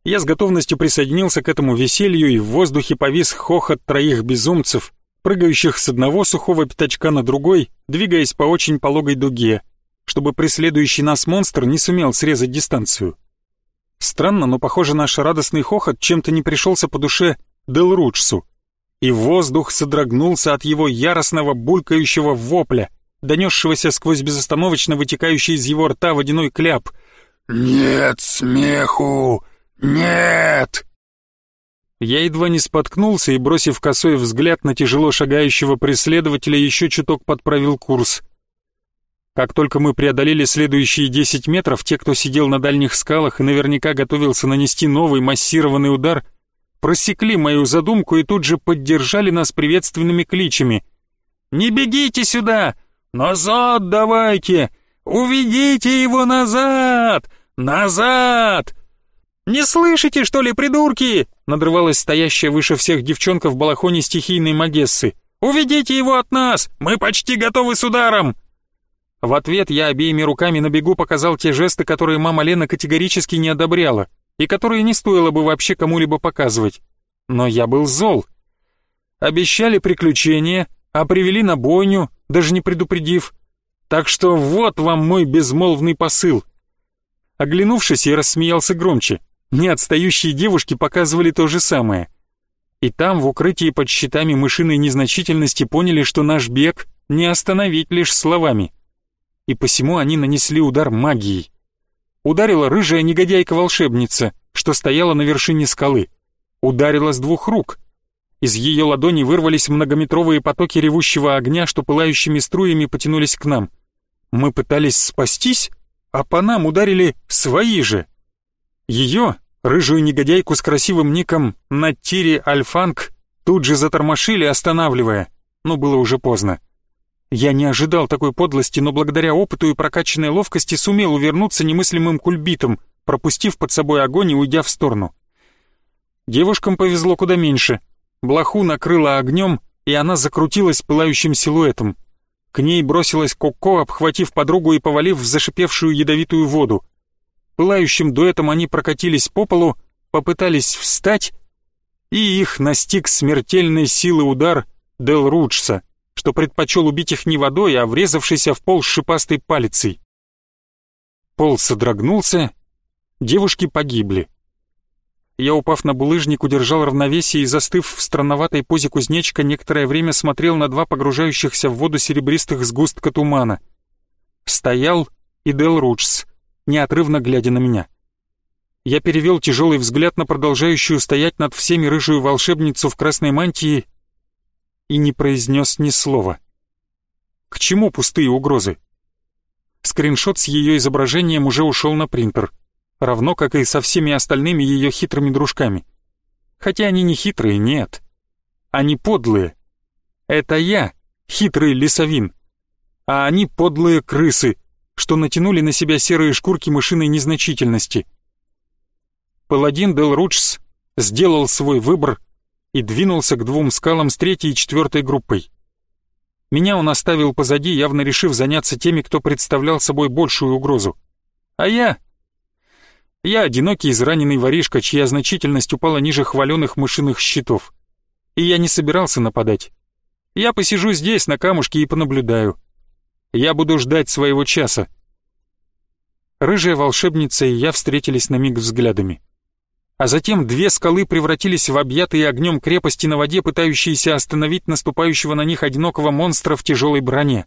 Я с готовностью присоединился к этому веселью, и в воздухе повис хохот троих безумцев, прыгающих с одного сухого пятачка на другой, двигаясь по очень пологой дуге чтобы преследующий нас монстр не сумел срезать дистанцию. Странно, но, похоже, наш радостный хохот чем-то не пришелся по душе Делруджсу, и воздух содрогнулся от его яростного булькающего вопля, донесшегося сквозь безостановочно вытекающий из его рта водяной кляп. «Нет смеху! Нет!» Я едва не споткнулся и, бросив косой взгляд на тяжело шагающего преследователя, еще чуток подправил курс. Как только мы преодолели следующие 10 метров, те, кто сидел на дальних скалах и наверняка готовился нанести новый массированный удар, просекли мою задумку и тут же поддержали нас приветственными кличами. «Не бегите сюда! Назад давайте! Уведите его назад! Назад!» «Не слышите, что ли, придурки?» — надрывалась стоящая выше всех девчонка в балахоне стихийной Магессы. «Уведите его от нас! Мы почти готовы с ударом!» В ответ я обеими руками на бегу показал те жесты, которые мама Лена категорически не одобряла, и которые не стоило бы вообще кому-либо показывать. Но я был зол. Обещали приключения, а привели на бойню, даже не предупредив. Так что вот вам мой безмолвный посыл. Оглянувшись, я рассмеялся громче. Неотстающие девушки показывали то же самое. И там, в укрытии под щитами мышиной незначительности, поняли, что наш бег не остановить лишь словами. И посему они нанесли удар магией. Ударила рыжая негодяйка-волшебница, что стояла на вершине скалы. Ударила с двух рук. Из ее ладони вырвались многометровые потоки ревущего огня, что пылающими струями потянулись к нам. Мы пытались спастись, а по нам ударили свои же. Ее, рыжую негодяйку с красивым ником Натири Альфанг, тут же затормошили, останавливая, но было уже поздно. Я не ожидал такой подлости, но благодаря опыту и прокачанной ловкости сумел увернуться немыслимым кульбитом, пропустив под собой огонь и уйдя в сторону. Девушкам повезло куда меньше. Блоху накрыло огнем, и она закрутилась пылающим силуэтом. К ней бросилась Коко, обхватив подругу и повалив в зашипевшую ядовитую воду. Пылающим дуэтом они прокатились по полу, попытались встать, и их настиг смертельной силы удар Дел Руджса, что предпочел убить их не водой, а врезавшийся в пол шипастой палицей. Пол содрогнулся, девушки погибли. Я, упав на булыжник, удержал равновесие и, застыв в странноватой позе кузнечка, некоторое время смотрел на два погружающихся в воду серебристых сгустка тумана. Стоял и Дел Руджс, неотрывно глядя на меня. Я перевел тяжелый взгляд на продолжающую стоять над всеми рыжую волшебницу в красной мантии и не произнес ни слова. К чему пустые угрозы? Скриншот с ее изображением уже ушел на принтер, равно как и со всеми остальными ее хитрыми дружками. Хотя они не хитрые, нет. Они подлые. Это я, хитрый лесовин. А они подлые крысы, что натянули на себя серые шкурки мышиной незначительности. Паладин Дел Руджс сделал свой выбор и двинулся к двум скалам с третьей и четвертой группой. Меня он оставил позади, явно решив заняться теми, кто представлял собой большую угрозу. А я... Я одинокий израненный воришка, чья значительность упала ниже хваленых мышиных щитов. И я не собирался нападать. Я посижу здесь, на камушке, и понаблюдаю. Я буду ждать своего часа. Рыжая волшебница и я встретились на миг взглядами а затем две скалы превратились в объятые огнем крепости на воде, пытающиеся остановить наступающего на них одинокого монстра в тяжелой броне.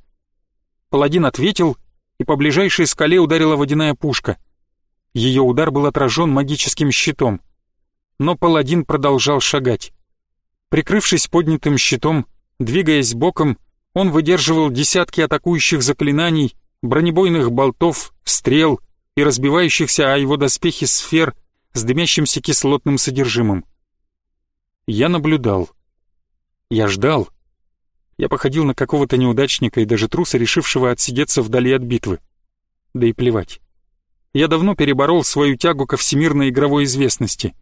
Паладин ответил, и по ближайшей скале ударила водяная пушка. Ее удар был отражен магическим щитом. Но паладин продолжал шагать. Прикрывшись поднятым щитом, двигаясь боком, он выдерживал десятки атакующих заклинаний, бронебойных болтов, стрел и разбивающихся о его доспехи сфер, с дымящимся кислотным содержимым. Я наблюдал. Я ждал. Я походил на какого-то неудачника и даже труса, решившего отсидеться вдали от битвы. Да и плевать. Я давно переборол свою тягу ко всемирной игровой известности.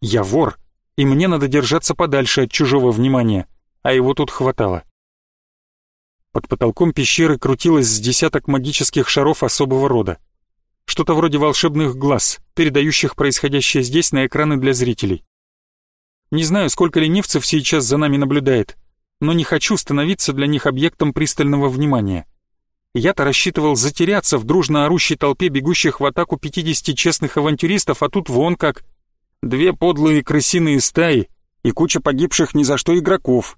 Я вор, и мне надо держаться подальше от чужого внимания, а его тут хватало. Под потолком пещеры крутилось с десяток магических шаров особого рода. Что-то вроде волшебных глаз, передающих происходящее здесь на экраны для зрителей. Не знаю, сколько ленивцев сейчас за нами наблюдает, но не хочу становиться для них объектом пристального внимания. Я-то рассчитывал затеряться в дружно орущей толпе бегущих в атаку 50 честных авантюристов, а тут вон как. Две подлые крысиные стаи и куча погибших ни за что игроков.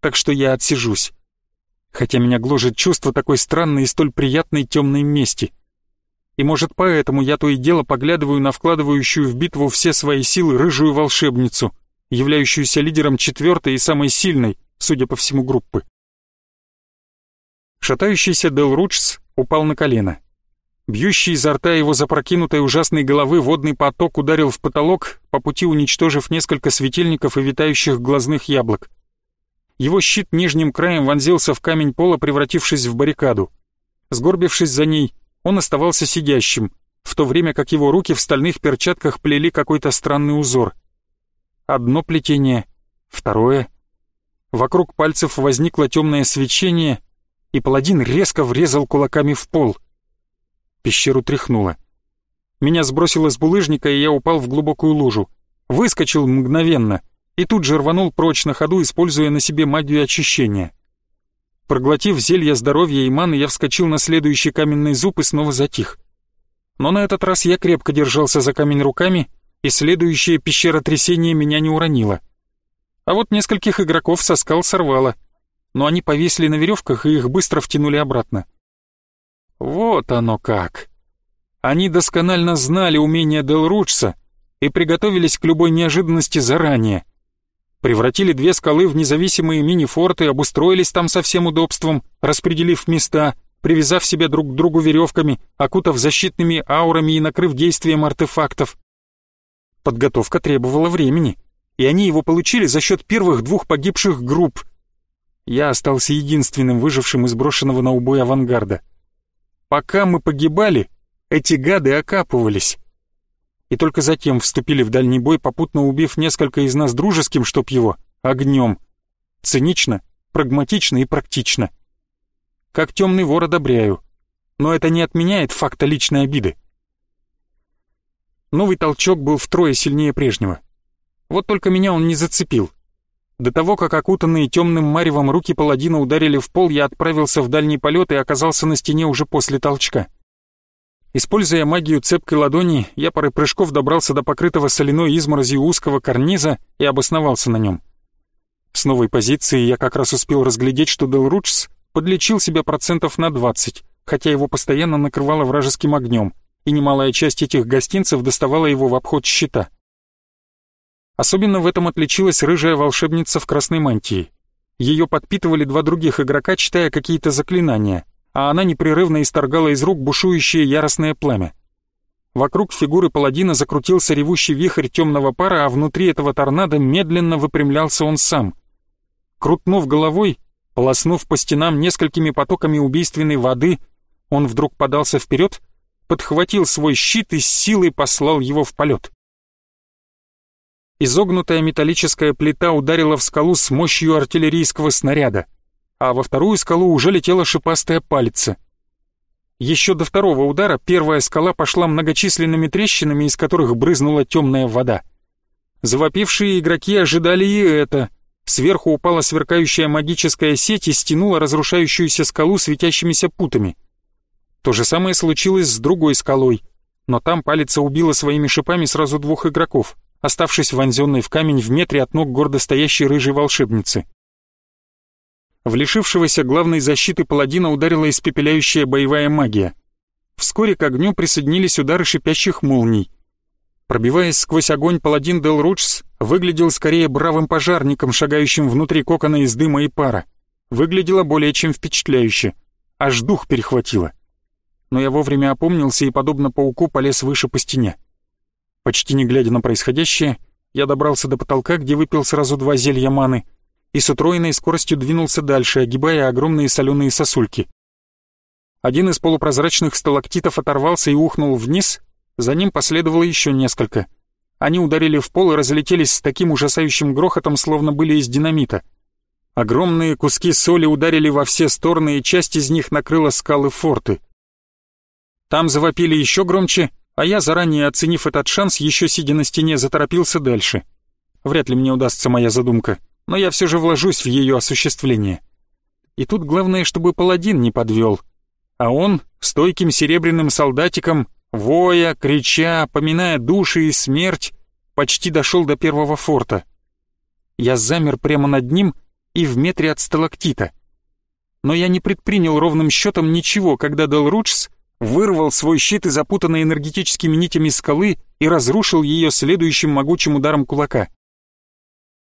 Так что я отсижусь. Хотя меня гложет чувство такой странной и столь приятной темной мести — и может поэтому я то и дело поглядываю на вкладывающую в битву все свои силы рыжую волшебницу, являющуюся лидером четвертой и самой сильной, судя по всему, группы. Шатающийся Дел Руджс упал на колено. Бьющий изо рта его запрокинутой ужасной головы водный поток ударил в потолок, по пути уничтожив несколько светильников и витающих глазных яблок. Его щит нижним краем вонзился в камень пола, превратившись в баррикаду. Сгорбившись за ней, он оставался сидящим, в то время как его руки в стальных перчатках плели какой-то странный узор. Одно плетение, второе. Вокруг пальцев возникло темное свечение, и паладин резко врезал кулаками в пол. Пещеру тряхнуло. Меня сбросило с булыжника, и я упал в глубокую лужу. Выскочил мгновенно и тут же рванул прочь на ходу, используя на себе магию очищения — Проглотив зелье здоровья и маны, я вскочил на следующий каменный зуб и снова затих. Но на этот раз я крепко держался за камень руками, и следующее пещера трясения меня не уронило. А вот нескольких игроков со скал сорвало, но они повисли на веревках и их быстро втянули обратно. Вот оно как. Они досконально знали умения Делручса и приготовились к любой неожиданности заранее превратили две скалы в независимые мини-форты, обустроились там со всем удобством, распределив места, привязав себя друг к другу веревками, окутав защитными аурами и накрыв действием артефактов. Подготовка требовала времени, и они его получили за счет первых двух погибших групп. Я остался единственным выжившим из брошенного на убой авангарда. Пока мы погибали, эти гады окапывались и только затем вступили в дальний бой, попутно убив несколько из нас дружеским, чтоб его, огнем. Цинично, прагматично и практично. Как темный вор одобряю, но это не отменяет факта личной обиды. Новый толчок был втрое сильнее прежнего. Вот только меня он не зацепил. До того, как окутанные темным маревом руки паладина ударили в пол, я отправился в дальний полет и оказался на стене уже после толчка. Используя магию цепкой ладони, я парой прыжков добрался до покрытого соляной изморозью узкого карниза и обосновался на нем. С новой позиции я как раз успел разглядеть, что Дел Ручс подлечил себя процентов на 20, хотя его постоянно накрывало вражеским огнем, и немалая часть этих гостинцев доставала его в обход щита. Особенно в этом отличилась рыжая волшебница в красной мантии. Ее подпитывали два других игрока, читая какие-то заклинания, а она непрерывно исторгала из рук бушующее яростное пламя. Вокруг фигуры паладина закрутился ревущий вихрь темного пара, а внутри этого торнадо медленно выпрямлялся он сам. Крутнув головой, полоснув по стенам несколькими потоками убийственной воды, он вдруг подался вперед, подхватил свой щит и с силой послал его в полет. Изогнутая металлическая плита ударила в скалу с мощью артиллерийского снаряда — а во вторую скалу уже летела шипастая палица. Еще до второго удара первая скала пошла многочисленными трещинами, из которых брызнула темная вода. Завопившие игроки ожидали и это. Сверху упала сверкающая магическая сеть и стянула разрушающуюся скалу светящимися путами. То же самое случилось с другой скалой, но там палица убила своими шипами сразу двух игроков, оставшись вонзенной в камень в метре от ног гордо стоящей рыжей волшебницы. В лишившегося главной защиты паладина ударила испепеляющая боевая магия. Вскоре к огню присоединились удары шипящих молний. Пробиваясь сквозь огонь, паладин Дел Ручс выглядел скорее бравым пожарником, шагающим внутри кокона из дыма и пара. Выглядело более чем впечатляюще. Аж дух перехватило. Но я вовремя опомнился и, подобно пауку, полез выше по стене. Почти не глядя на происходящее, я добрался до потолка, где выпил сразу два зелья маны — и с утроенной скоростью двинулся дальше, огибая огромные соленые сосульки. Один из полупрозрачных сталактитов оторвался и ухнул вниз, за ним последовало еще несколько. Они ударили в пол и разлетелись с таким ужасающим грохотом, словно были из динамита. Огромные куски соли ударили во все стороны, и часть из них накрыла скалы форты. Там завопили еще громче, а я, заранее оценив этот шанс, еще сидя на стене, заторопился дальше. Вряд ли мне удастся моя задумка но я все же вложусь в ее осуществление. И тут главное, чтобы паладин не подвел. А он, стойким серебряным солдатиком, воя, крича, поминая души и смерть, почти дошел до первого форта. Я замер прямо над ним и в метре от сталактита. Но я не предпринял ровным счетом ничего, когда Дел Ручс вырвал свой щит из запутанной энергетическими нитями скалы и разрушил ее следующим могучим ударом кулака.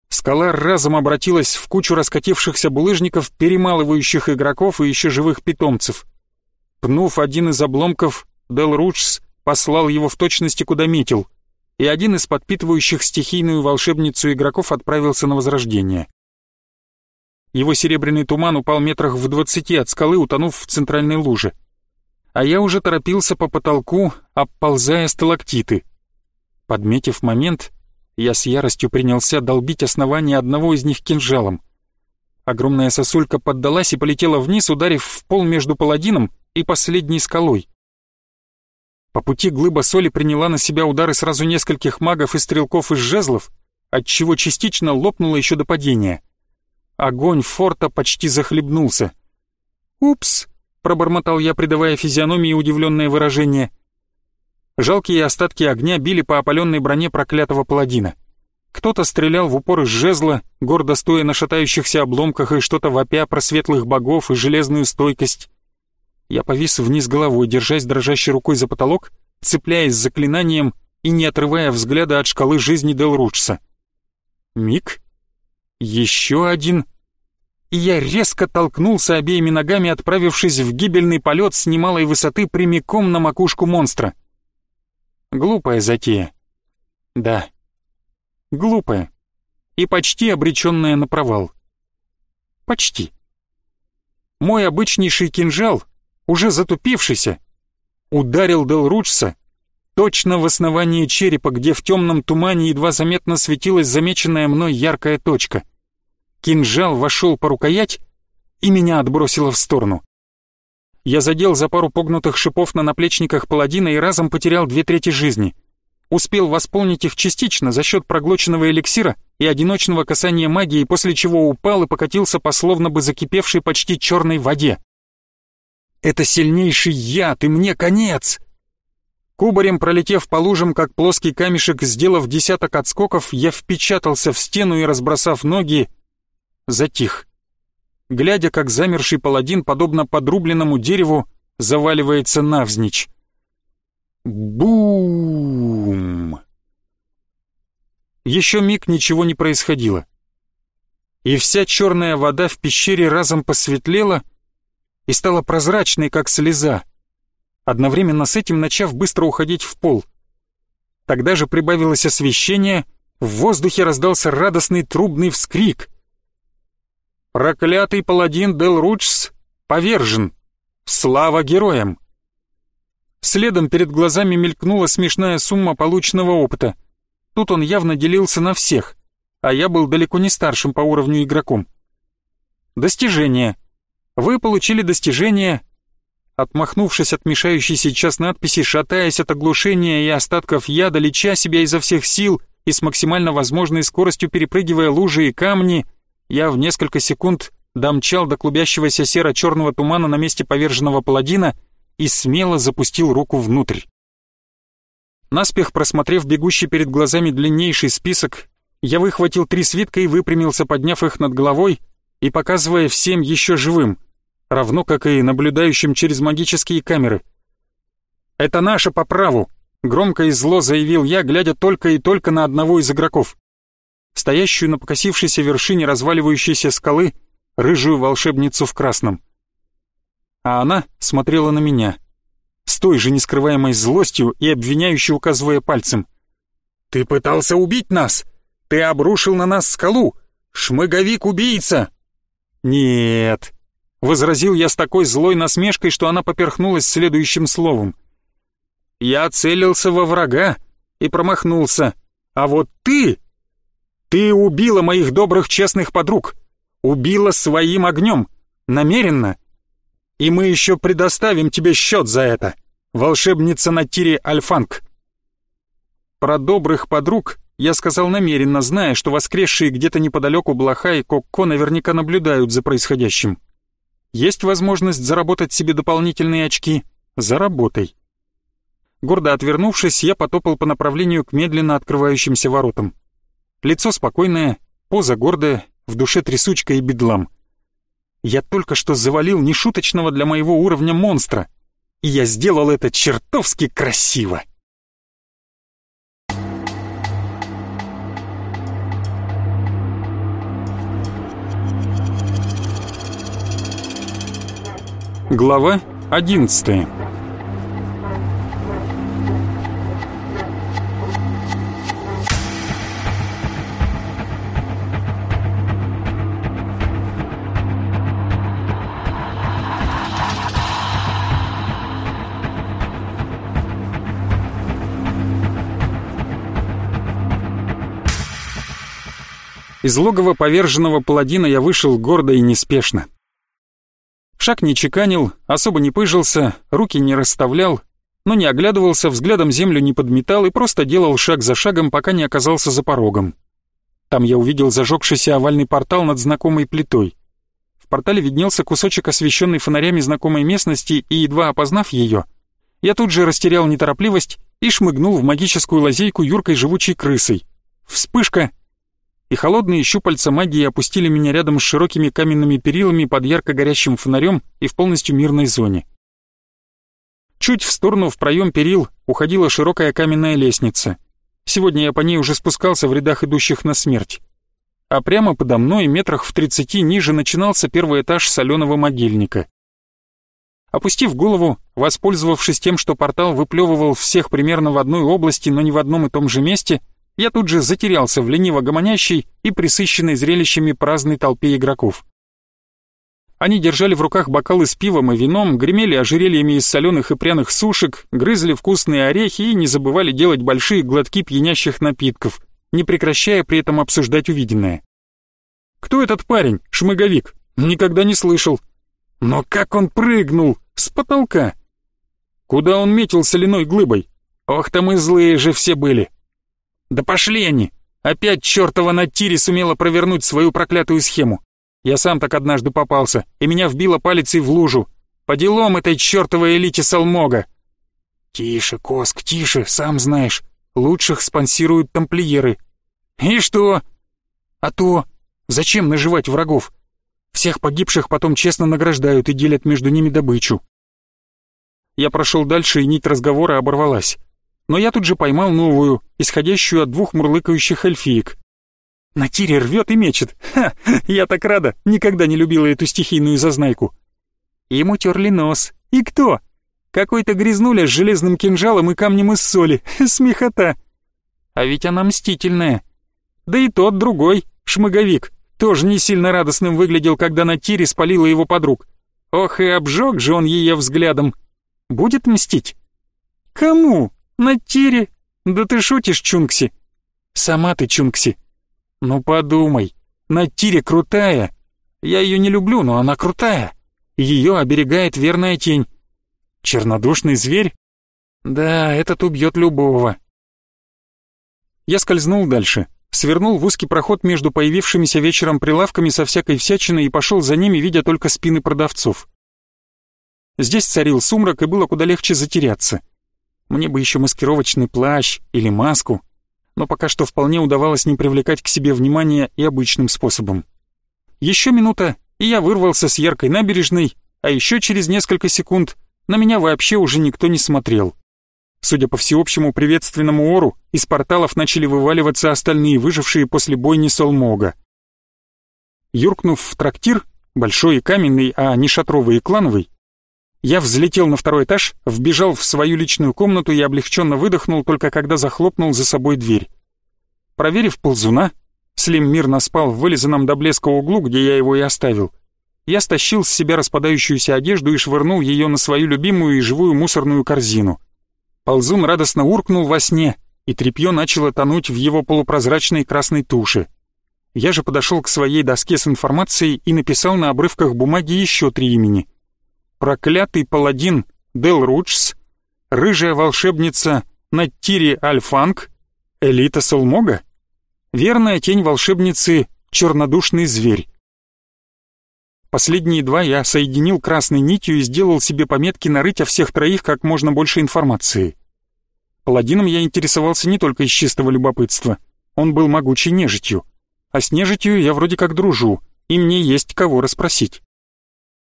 Скала разом обратилась в кучу раскатившихся булыжников, перемалывающих игроков и еще живых питомцев. Пнув один из обломков, Дел Ручс послал его в точности куда метил, и один из подпитывающих стихийную волшебницу игроков отправился на возрождение. Его серебряный туман упал метрах в двадцати от скалы, утонув в центральной луже. А я уже торопился по потолку, обползая сталактиты. Подметив момент, я с яростью принялся долбить основание одного из них кинжалом. Огромная сосулька поддалась и полетела вниз, ударив в пол между паладином и последней скалой. По пути глыба соли приняла на себя удары сразу нескольких магов и стрелков из жезлов, отчего частично лопнула еще до падения. Огонь форта почти захлебнулся, «Упс», — пробормотал я, придавая физиономии удивленное выражение. Жалкие остатки огня били по опаленной броне проклятого паладина. Кто-то стрелял в упор из жезла, гордо стоя на шатающихся обломках и что-то вопя про светлых богов и железную стойкость. Я повис вниз головой, держась дрожащей рукой за потолок, цепляясь заклинанием и не отрывая взгляда от шкалы жизни Делручса. Миг. Еще один. И я резко толкнулся обеими ногами, отправившись в гибельный полет с немалой высоты прямиком на макушку монстра. Глупая затея. Да. Глупая. И почти обреченная на провал. Почти. Мой обычнейший кинжал, уже затупившийся, ударил Делручса точно в основании черепа, где в темном тумане едва заметно светилась замеченная мной яркая точка. Кинжал вошел по рукоять, и меня отбросило в сторону. Я задел за пару погнутых шипов на наплечниках паладина и разом потерял две трети жизни. Успел восполнить их частично за счет проглоченного эликсира и одиночного касания магии, после чего упал и покатился по словно бы закипевшей почти черной воде. «Это сильнейший яд, и мне конец!» Кубарем пролетев по лужам, как плоский камешек, сделав десяток отскоков, я впечатался в стену и, разбросав ноги, затих. Глядя, как замерший паладин, подобно подрубленному дереву, заваливается навзничь. Бум! Еще миг ничего не происходило. И вся черная вода в пещере разом посветлела и стала прозрачной, как слеза одновременно с этим начав быстро уходить в пол. Тогда же прибавилось освещение, в воздухе раздался радостный трубный вскрик. «Проклятый паладин Дел Ручс повержен! Слава героям!» Следом перед глазами мелькнула смешная сумма полученного опыта. Тут он явно делился на всех, а я был далеко не старшим по уровню игроком. Достижение. Вы получили достижение Отмахнувшись от мешающей сейчас надписи, шатаясь от оглушения и остатков яда, леча себя изо всех сил и с максимально возможной скоростью перепрыгивая лужи и камни, я в несколько секунд домчал до клубящегося серо-черного тумана на месте поверженного паладина и смело запустил руку внутрь. Наспех просмотрев бегущий перед глазами длиннейший список, я выхватил три свитка и выпрямился, подняв их над головой и показывая всем еще живым — равно как и наблюдающим через магические камеры. «Это наше по праву», — громко и зло заявил я, глядя только и только на одного из игроков. Стоящую на покосившейся вершине разваливающейся скалы рыжую волшебницу в красном. А она смотрела на меня, с той же нескрываемой злостью и обвиняющей указывая пальцем. «Ты пытался убить нас! Ты обрушил на нас скалу! Шмыговик-убийца!» «Нет, Возразил я с такой злой насмешкой, что она поперхнулась следующим словом. «Я целился во врага и промахнулся. А вот ты... Ты убила моих добрых честных подруг. Убила своим огнем. Намеренно. И мы еще предоставим тебе счет за это, волшебница на тире Альфанг». Про добрых подруг я сказал намеренно, зная, что воскресшие где-то неподалеку Блоха и Кокко наверняка наблюдают за происходящим. Есть возможность заработать себе дополнительные очки? Заработай. Гордо отвернувшись, я потопал по направлению к медленно открывающимся воротам. Лицо спокойное, поза гордая, в душе трясучка и бедлам. Я только что завалил нешуточного для моего уровня монстра, и я сделал это чертовски красиво. Глава 11 Из логова поверженного паладина я вышел гордо и неспешно. Шаг не чеканил, особо не пыжился, руки не расставлял, но не оглядывался, взглядом землю не подметал и просто делал шаг за шагом, пока не оказался за порогом. Там я увидел зажегшийся овальный портал над знакомой плитой. В портале виднелся кусочек освещенной фонарями знакомой местности, и, едва опознав ее, я тут же растерял неторопливость и шмыгнул в магическую лазейку юркой живучей крысой. Вспышка! И холодные щупальца магии опустили меня рядом с широкими каменными перилами под ярко горящим фонарем и в полностью мирной зоне. Чуть в сторону в проем перил уходила широкая каменная лестница. Сегодня я по ней уже спускался в рядах идущих на смерть. А прямо подо мной, метрах в тридцати ниже, начинался первый этаж соленого могильника. Опустив голову, воспользовавшись тем, что портал выплевывал всех примерно в одной области, но не в одном и том же месте, я тут же затерялся в лениво гомонящей и присыщенной зрелищами праздной толпе игроков. Они держали в руках бокалы с пивом и вином, гремели ожерельями из соленых и пряных сушек, грызли вкусные орехи и не забывали делать большие глотки пьянящих напитков, не прекращая при этом обсуждать увиденное. «Кто этот парень, шмыговик? Никогда не слышал. Но как он прыгнул! С потолка!» «Куда он метил соляной глыбой? Ох, там и злые же все были!» «Да пошли они! Опять чертова Натири сумела провернуть свою проклятую схему!» Я сам так однажды попался, и меня вбило палицей в лужу. По делам этой чертовой элите Салмога. Тише, Коск, тише, сам знаешь. Лучших спонсируют тамплиеры. И что? А то, зачем наживать врагов? Всех погибших потом честно награждают и делят между ними добычу. Я прошел дальше, и нить разговора оборвалась. Но я тут же поймал новую, исходящую от двух мурлыкающих эльфиек. На тире рвет и мечет. Ха, я так рада, никогда не любила эту стихийную зазнайку. Ему терли нос. И кто? Какой-то грязнуля с железным кинжалом и камнем из соли. Смехота. А ведь она мстительная. Да и тот другой, шмыговик, тоже не сильно радостным выглядел, когда на тире спалила его подруг. Ох и обжег же он ее взглядом. Будет мстить? Кому? На тире? Да ты шутишь, Чункси. Сама ты, Чункси. Ну подумай, Натире крутая. Я ее не люблю, но она крутая. Ее оберегает верная тень. Чернодушный зверь? Да, этот убьет любого. Я скользнул дальше, свернул в узкий проход между появившимися вечером прилавками со всякой всячиной и пошел за ними, видя только спины продавцов. Здесь царил сумрак, и было куда легче затеряться. Мне бы еще маскировочный плащ или маску, но пока что вполне удавалось не привлекать к себе внимания и обычным способом. Еще минута, и я вырвался с яркой набережной, а еще через несколько секунд на меня вообще уже никто не смотрел. Судя по всеобщему приветственному ору, из порталов начали вываливаться остальные выжившие после бойни Солмога. Юркнув в трактир, большой и каменный, а не шатровый и клановый, я взлетел на второй этаж, вбежал в свою личную комнату и облегченно выдохнул только когда захлопнул за собой дверь. Проверив ползуна, Слим мирно спал в вылизанном до блеска углу, где я его и оставил. Я стащил с себя распадающуюся одежду и швырнул ее на свою любимую и живую мусорную корзину. Ползун радостно уркнул во сне, и тряпье начало тонуть в его полупрозрачной красной туше. Я же подошел к своей доске с информацией и написал на обрывках бумаги еще три имени — проклятый паладин Дел Рудж, рыжая волшебница Наттири Альфанг, элита Солмога, верная тень волшебницы Чернодушный зверь. Последние два я соединил красной нитью и сделал себе пометки нарыть о всех троих как можно больше информации. Паладином я интересовался не только из чистого любопытства. Он был могучей нежитью. А с нежитью я вроде как дружу, и мне есть кого расспросить.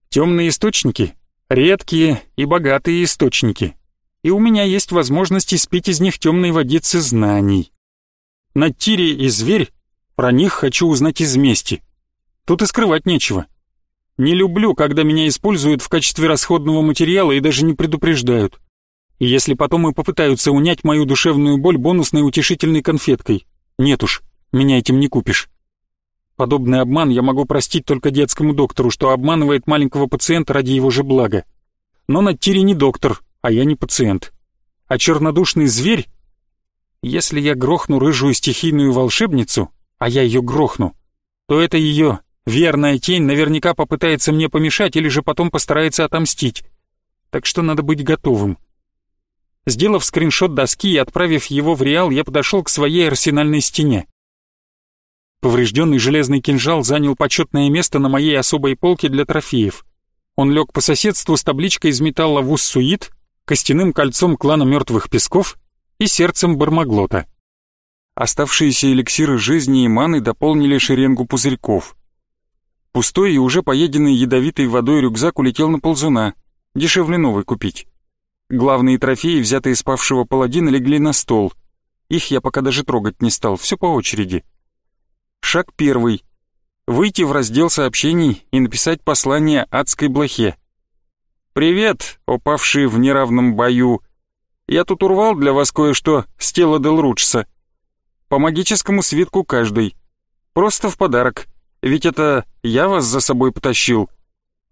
Темные источники редкие и богатые источники, и у меня есть возможность испить из них темной водицы знаний. На Тире и Зверь про них хочу узнать из мести. Тут и скрывать нечего. Не люблю, когда меня используют в качестве расходного материала и даже не предупреждают. И если потом и попытаются унять мою душевную боль бонусной утешительной конфеткой, нет уж, меня этим не купишь. Подобный обман я могу простить только детскому доктору, что обманывает маленького пациента ради его же блага. Но Наттири не доктор, а я не пациент. А чернодушный зверь... Если я грохну рыжую стихийную волшебницу, а я ее грохну, то это ее верная тень наверняка попытается мне помешать или же потом постарается отомстить. Так что надо быть готовым. Сделав скриншот доски и отправив его в Реал, я подошел к своей арсенальной стене. Поврежденный железный кинжал занял почетное место на моей особой полке для трофеев. Он лег по соседству с табличкой из металла «Вуссуит», костяным кольцом клана мертвых песков и сердцем бармаглота. Оставшиеся эликсиры жизни и маны дополнили шеренгу пузырьков. Пустой и уже поеденный ядовитой водой рюкзак улетел на ползуна, дешевле новый купить. Главные трофеи, взятые с павшего паладина, легли на стол. Их я пока даже трогать не стал, все по очереди. Шаг первый. Выйти в раздел сообщений и написать послание адской блохе. «Привет, упавшие в неравном бою. Я тут урвал для вас кое-что с тела Делручса. По магическому свитку каждый. Просто в подарок, ведь это я вас за собой потащил.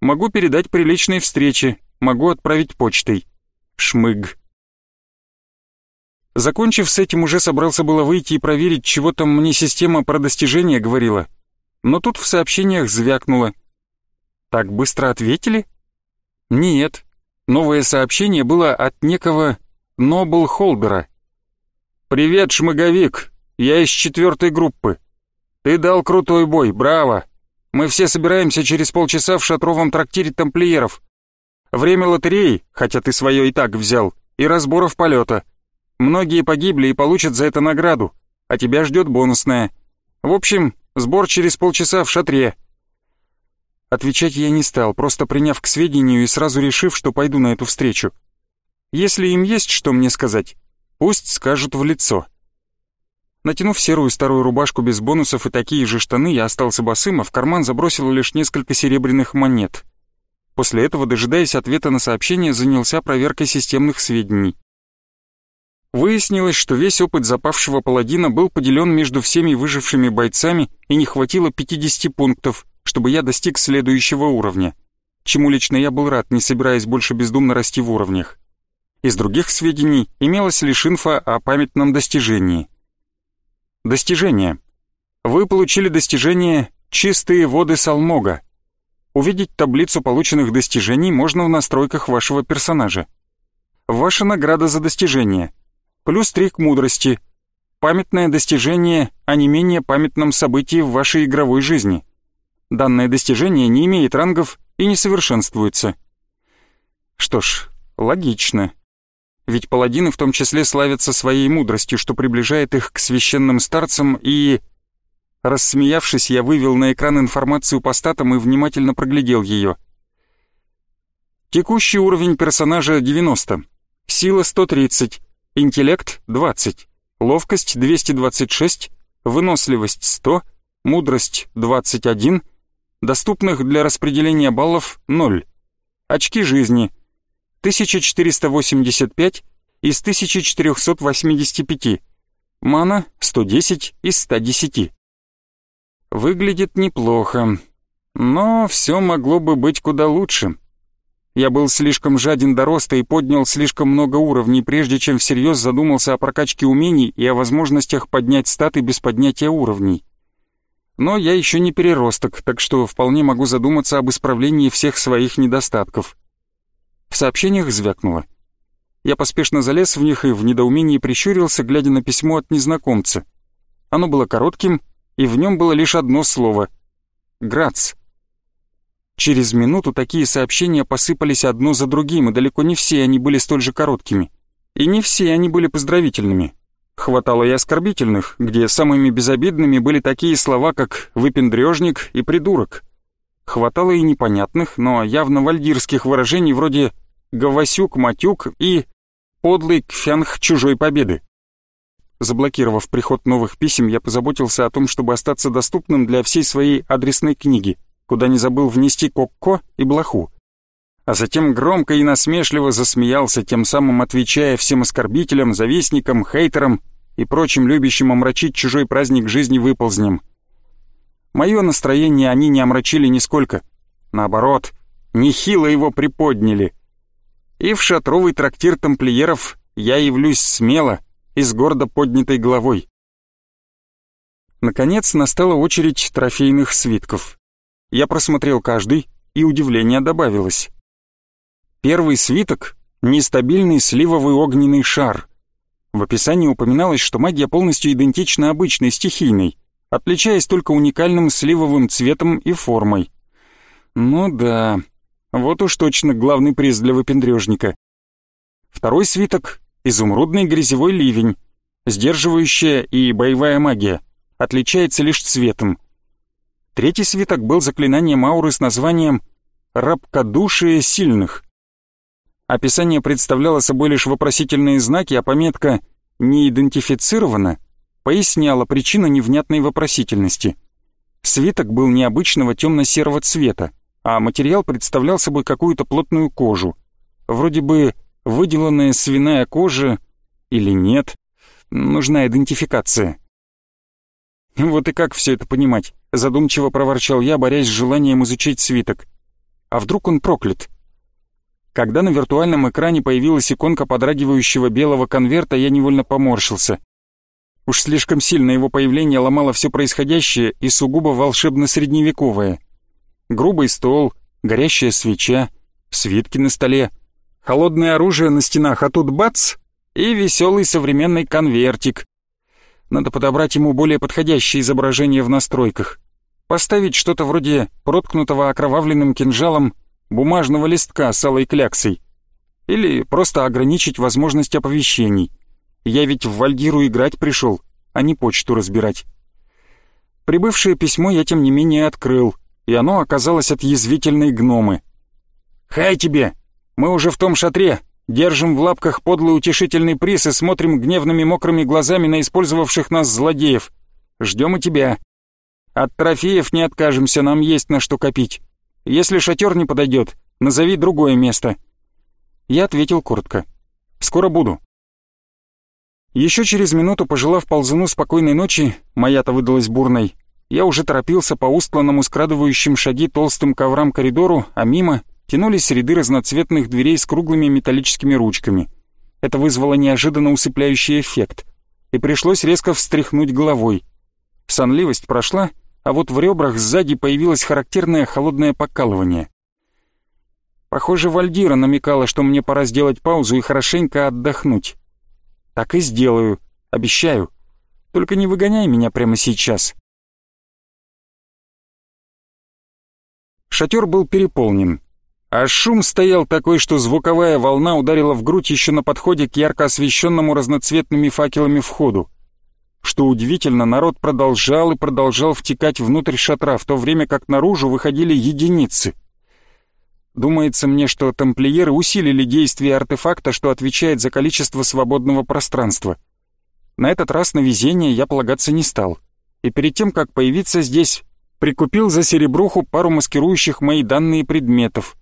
Могу передать при личной встрече, могу отправить почтой. Шмыг». Закончив с этим, уже собрался было выйти и проверить, чего там мне система про достижения говорила. Но тут в сообщениях звякнуло. «Так быстро ответили?» «Нет». Новое сообщение было от некого Нобл Холдера. «Привет, шмыговик, я из четвертой группы. Ты дал крутой бой, браво. Мы все собираемся через полчаса в шатровом трактире тамплиеров. Время лотереи, хотя ты свое и так взял, и разборов полета. Многие погибли и получат за это награду, а тебя ждет бонусная. В общем, сбор через полчаса в шатре». Отвечать я не стал, просто приняв к сведению и сразу решив, что пойду на эту встречу. Если им есть что мне сказать, пусть скажут в лицо. Натянув серую старую рубашку без бонусов и такие же штаны, я остался босым, а в карман забросил лишь несколько серебряных монет. После этого, дожидаясь ответа на сообщение, занялся проверкой системных сведений. Выяснилось, что весь опыт запавшего паладина был поделен между всеми выжившими бойцами и не хватило 50 пунктов, чтобы я достиг следующего уровня, чему лично я был рад, не собираясь больше бездумно расти в уровнях. Из других сведений имелась лишь инфа о памятном достижении. Достижение. Вы получили достижение «Чистые воды Салмога». Увидеть таблицу полученных достижений можно в настройках вашего персонажа. Ваша награда за достижение – плюс три к мудрости. Памятное достижение о не менее памятном событии в вашей игровой жизни. Данное достижение не имеет рангов и не совершенствуется. Что ж, логично. Ведь паладины в том числе славятся своей мудростью, что приближает их к священным старцам и... Рассмеявшись, я вывел на экран информацию по статам и внимательно проглядел ее. Текущий уровень персонажа 90, сила 130, интеллект 20, ловкость 226, выносливость 100, мудрость 21, доступных для распределения баллов 0, очки жизни 1485 из 1485, мана 110 из 110. Выглядит неплохо, но все могло бы быть куда лучше. Я был слишком жаден до роста и поднял слишком много уровней, прежде чем всерьез задумался о прокачке умений и о возможностях поднять статы без поднятия уровней. Но я еще не переросток, так что вполне могу задуматься об исправлении всех своих недостатков. В сообщениях звякнуло. Я поспешно залез в них и в недоумении прищурился, глядя на письмо от незнакомца. Оно было коротким, и в нем было лишь одно слово — «Грац». Через минуту такие сообщения посыпались одно за другим, и далеко не все они были столь же короткими. И не все они были поздравительными. Хватало и оскорбительных, где самыми безобидными были такие слова, как «выпендрежник» и «придурок». Хватало и непонятных, но явно вальдирских выражений вроде «говасюк», «матюк» и «подлый кфянх чужой победы». Заблокировав приход новых писем, я позаботился о том, чтобы остаться доступным для всей своей адресной книги — куда не забыл внести кокко и блоху. А затем громко и насмешливо засмеялся, тем самым отвечая всем оскорбителям, завистникам, хейтерам и прочим любящим омрачить чужой праздник жизни выползнем. Мое настроение они не омрачили нисколько. Наоборот, нехило его приподняли. И в шатровый трактир тамплиеров я явлюсь смело и с гордо поднятой головой. Наконец настала очередь трофейных свитков. Я просмотрел каждый, и удивление добавилось. Первый свиток — нестабильный сливовый огненный шар. В описании упоминалось, что магия полностью идентична обычной стихийной, отличаясь только уникальным сливовым цветом и формой. Ну да, вот уж точно главный приз для выпендрежника. Второй свиток — изумрудный грязевой ливень, сдерживающая и боевая магия, отличается лишь цветом. Третий свиток был заклинанием ауры с названием «Рабкодушие сильных». Описание представляло собой лишь вопросительные знаки, а пометка «Не идентифицировано» поясняла причину невнятной вопросительности. Свиток был необычного темно-серого цвета, а материал представлял собой какую-то плотную кожу. Вроде бы выделанная свиная кожа или нет. Нужна идентификация. Вот и как все это понимать? Задумчиво проворчал я, борясь с желанием изучить свиток. А вдруг он проклят? Когда на виртуальном экране появилась иконка подрагивающего белого конверта, я невольно поморщился. Уж слишком сильно его появление ломало все происходящее и сугубо волшебно-средневековое. Грубый стол, горящая свеча, свитки на столе, холодное оружие на стенах, а тут бац! И веселый современный конвертик. Надо подобрать ему более подходящее изображение в настройках. Поставить что-то вроде проткнутого окровавленным кинжалом бумажного листка с алой кляксой. Или просто ограничить возможность оповещений. Я ведь в Вальгиру играть пришел, а не почту разбирать. Прибывшее письмо я тем не менее открыл, и оно оказалось от язвительной гномы. «Хай тебе! Мы уже в том шатре, держим в лапках подлый утешительный приз и смотрим гневными мокрыми глазами на использовавших нас злодеев. Ждем и тебя. От трофеев не откажемся, нам есть на что копить. Если шатер не подойдет, назови другое место». Я ответил коротко. «Скоро буду». Еще через минуту, пожелав ползуну спокойной ночи, моя-то выдалась бурной, я уже торопился по устланному скрадывающим шаги толстым коврам коридору, а мимо тянулись ряды разноцветных дверей с круглыми металлическими ручками. Это вызвало неожиданно усыпляющий эффект, и пришлось резко встряхнуть головой. Сонливость прошла, а вот в ребрах сзади появилось характерное холодное покалывание. Похоже, Вальдира намекала, что мне пора сделать паузу и хорошенько отдохнуть. Так и сделаю, обещаю. Только не выгоняй меня прямо сейчас. Шатер был переполнен, а шум стоял такой, что звуковая волна ударила в грудь еще на подходе к ярко освещенному разноцветными факелами входу. Что удивительно, народ продолжал и продолжал втекать внутрь шатра, в то время как наружу выходили единицы. Думается мне, что тамплиеры усилили действие артефакта, что отвечает за количество свободного пространства. На этот раз на везение я полагаться не стал. И перед тем, как появиться здесь, прикупил за серебруху пару маскирующих мои данные предметов.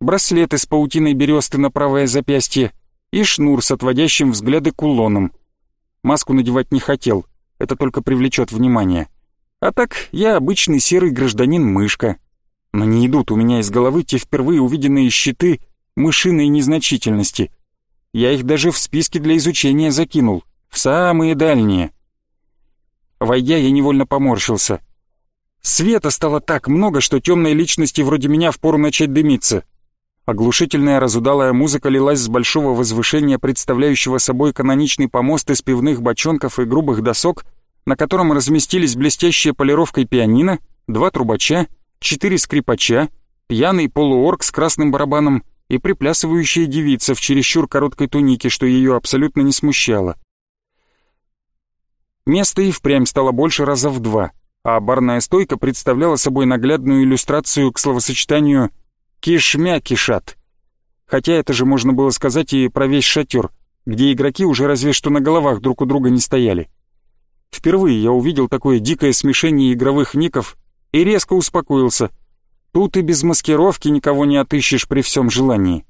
Браслет из паутиной бересты на правое запястье и шнур с отводящим взгляды кулоном. Маску надевать не хотел, это только привлечет внимание. А так, я обычный серый гражданин-мышка. Но не идут у меня из головы те впервые увиденные щиты мышиной незначительности. Я их даже в списке для изучения закинул, в самые дальние. Войдя, я невольно поморщился. Света стало так много, что темной личности вроде меня впору начать дымиться. Оглушительная разудалая музыка лилась с большого возвышения, представляющего собой каноничный помост из пивных бочонков и грубых досок, на котором разместились блестящая полировкой пианино, два трубача, четыре скрипача, пьяный полуорг с красным барабаном и приплясывающая девица в чересчур короткой тунике, что ее абсолютно не смущало. Места и впрямь стало больше раза в два, а барная стойка представляла собой наглядную иллюстрацию к словосочетанию Кишмя кишат. Хотя это же можно было сказать и про весь шатер, где игроки уже разве что на головах друг у друга не стояли. Впервые я увидел такое дикое смешение игровых ников и резко успокоился. Тут и без маскировки никого не отыщешь при всем желании.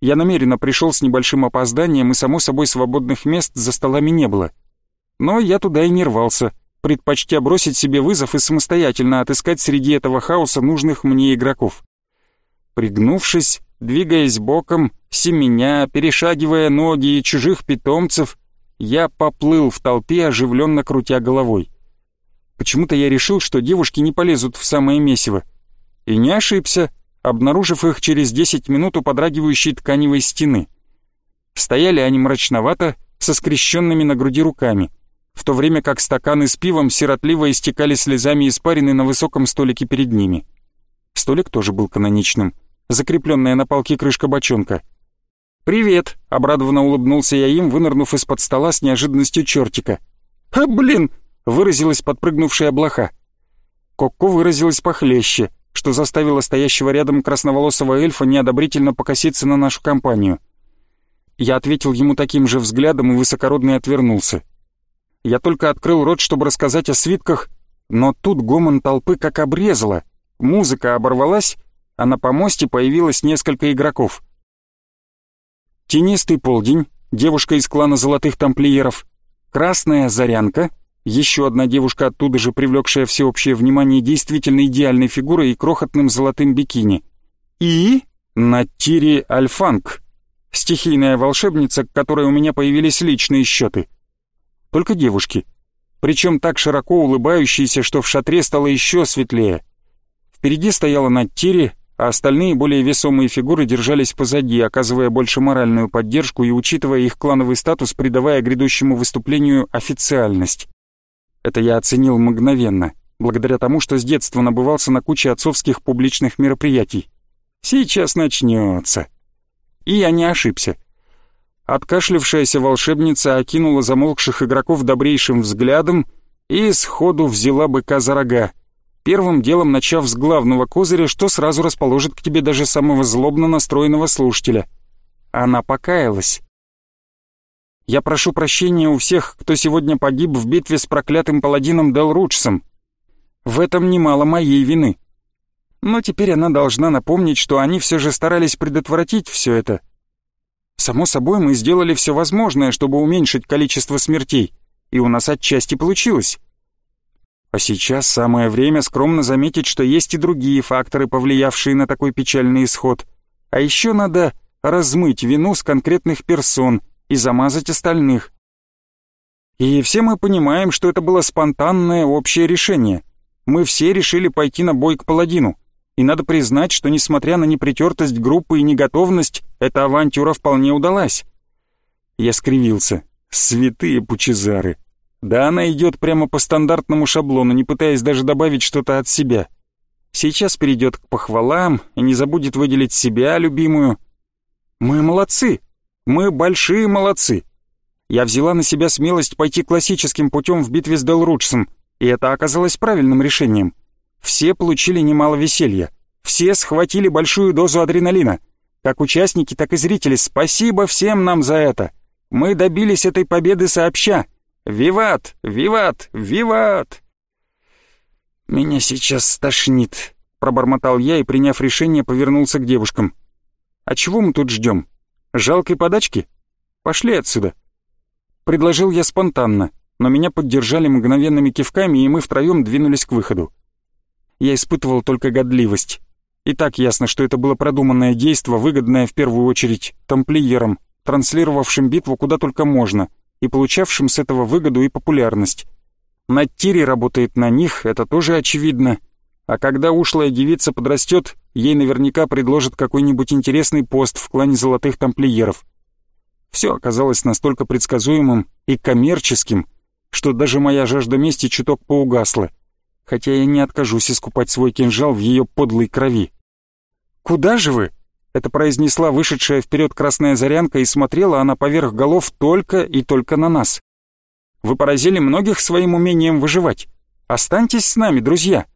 Я намеренно пришел с небольшим опозданием, и, само собой, свободных мест за столами не было. Но я туда и не рвался, предпочтя бросить себе вызов и самостоятельно отыскать среди этого хаоса нужных мне игроков. Пригнувшись, двигаясь боком, семеня, перешагивая ноги и чужих питомцев, я поплыл в толпе, оживленно крутя головой. Почему-то я решил, что девушки не полезут в самое месиво. И не ошибся, обнаружив их через 10 минут у подрагивающей тканевой стены. Стояли они мрачновато, со скрещенными на груди руками, в то время как стаканы с пивом сиротливо истекали слезами испарины на высоком столике перед ними. Столик тоже был каноничным, закрепленная на палке крышка бочонка. «Привет!» — обрадованно улыбнулся я им, вынырнув из-под стола с неожиданностью чертика. «А, блин!» — выразилась подпрыгнувшая блоха. Кокко выразилась похлеще, что заставило стоящего рядом красноволосого эльфа неодобрительно покоситься на нашу компанию. Я ответил ему таким же взглядом и высокородный отвернулся. Я только открыл рот, чтобы рассказать о свитках, но тут гомон толпы как обрезало. Музыка оборвалась, а на помосте появилось несколько игроков. Тенистый полдень, девушка из клана Золотых Тамплиеров, Красная Зарянка, еще одна девушка оттуда же, привлекшая всеобщее внимание действительно идеальной фигурой и крохотным золотым бикини. И Натири Альфанг, стихийная волшебница, к которой у меня появились личные счеты. Только девушки. Причем так широко улыбающиеся, что в шатре стало еще светлее. Впереди стояла Наттири, а остальные более весомые фигуры держались позади, оказывая больше моральную поддержку и учитывая их клановый статус, придавая грядущему выступлению официальность. Это я оценил мгновенно, благодаря тому, что с детства набывался на куче отцовских публичных мероприятий. Сейчас начнется. И я не ошибся. Откашлившаяся волшебница окинула замолкших игроков добрейшим взглядом и сходу взяла быка за рога первым делом начав с главного козыря, что сразу расположит к тебе даже самого злобно настроенного слушателя. Она покаялась. «Я прошу прощения у всех, кто сегодня погиб в битве с проклятым паладином Делручсом. В этом немало моей вины. Но теперь она должна напомнить, что они все же старались предотвратить все это. Само собой, мы сделали все возможное, чтобы уменьшить количество смертей, и у нас отчасти получилось». А сейчас самое время скромно заметить, что есть и другие факторы, повлиявшие на такой печальный исход. А еще надо размыть вину с конкретных персон и замазать остальных. И все мы понимаем, что это было спонтанное общее решение. Мы все решили пойти на бой к паладину. И надо признать, что несмотря на непритертость группы и неготовность, эта авантюра вполне удалась. Я скривился. Святые пучезары. Да она идет прямо по стандартному шаблону, не пытаясь даже добавить что-то от себя. Сейчас перейдет к похвалам и не забудет выделить себя, любимую. Мы молодцы. Мы большие молодцы. Я взяла на себя смелость пойти классическим путем в битве с Делручсом, и это оказалось правильным решением. Все получили немало веселья. Все схватили большую дозу адреналина. Как участники, так и зрители, спасибо всем нам за это. Мы добились этой победы сообща. Виват! Виват! Виват!» «Меня сейчас стошнит», — пробормотал я и, приняв решение, повернулся к девушкам. «А чего мы тут ждем? Жалкой подачки? Пошли отсюда». Предложил я спонтанно, но меня поддержали мгновенными кивками, и мы втроем двинулись к выходу. Я испытывал только годливость. И так ясно, что это было продуманное действо, выгодное в первую очередь тамплиерам, транслировавшим битву куда только можно — и получавшим с этого выгоду и популярность. Наттири работает на них, это тоже очевидно. А когда ушлая девица подрастет, ей наверняка предложат какой-нибудь интересный пост в клане золотых тамплиеров. Все оказалось настолько предсказуемым и коммерческим, что даже моя жажда мести чуток поугасла, хотя я не откажусь искупать свой кинжал в ее подлой крови. «Куда же вы?» Это произнесла вышедшая вперед красная зарянка, и смотрела она поверх голов только и только на нас. Вы поразили многих своим умением выживать. Останьтесь с нами, друзья.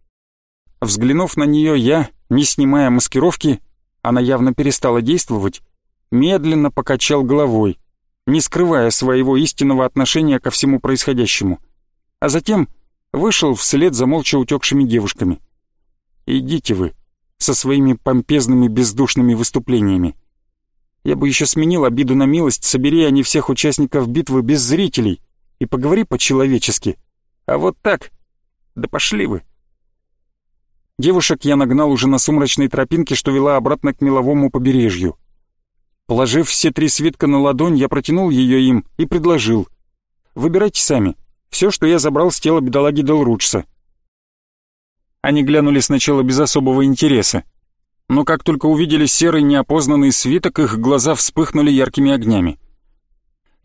Взглянув на нее, я, не снимая маскировки, она явно перестала действовать, медленно покачал головой, не скрывая своего истинного отношения ко всему происходящему. А затем вышел вслед за молча утекшими девушками. «Идите вы», со своими помпезными бездушными выступлениями. Я бы еще сменил обиду на милость, собери они всех участников битвы без зрителей и поговори по-человечески. А вот так, да пошли вы. Девушек я нагнал уже на сумрачной тропинке, что вела обратно к меловому побережью. Положив все три свитка на ладонь, я протянул ее им и предложил. «Выбирайте сами. Все, что я забрал с тела бедолаги Делручса. Они глянули сначала без особого интереса. Но как только увидели серый неопознанный свиток, их глаза вспыхнули яркими огнями.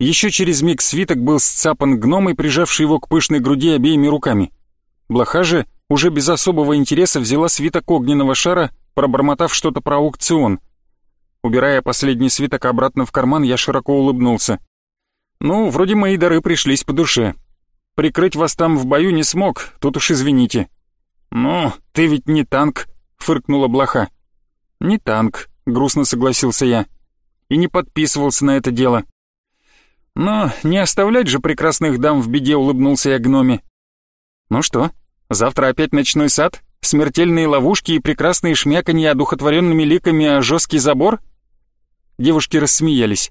Еще через миг свиток был сцапан гномой, прижавший его к пышной груди обеими руками. Блоха же уже без особого интереса взяла свиток огненного шара, пробормотав что-то про аукцион. Убирая последний свиток обратно в карман, я широко улыбнулся. «Ну, вроде мои дары пришлись по душе. Прикрыть вас там в бою не смог, тут уж извините». «Ну, ты ведь не танк», — фыркнула блоха. «Не танк», — грустно согласился я. «И не подписывался на это дело». «Но не оставлять же прекрасных дам в беде», — улыбнулся я гноме. «Ну что, завтра опять ночной сад? Смертельные ловушки и прекрасные шмяканье одухотворенными ликами о жесткий забор?» Девушки рассмеялись.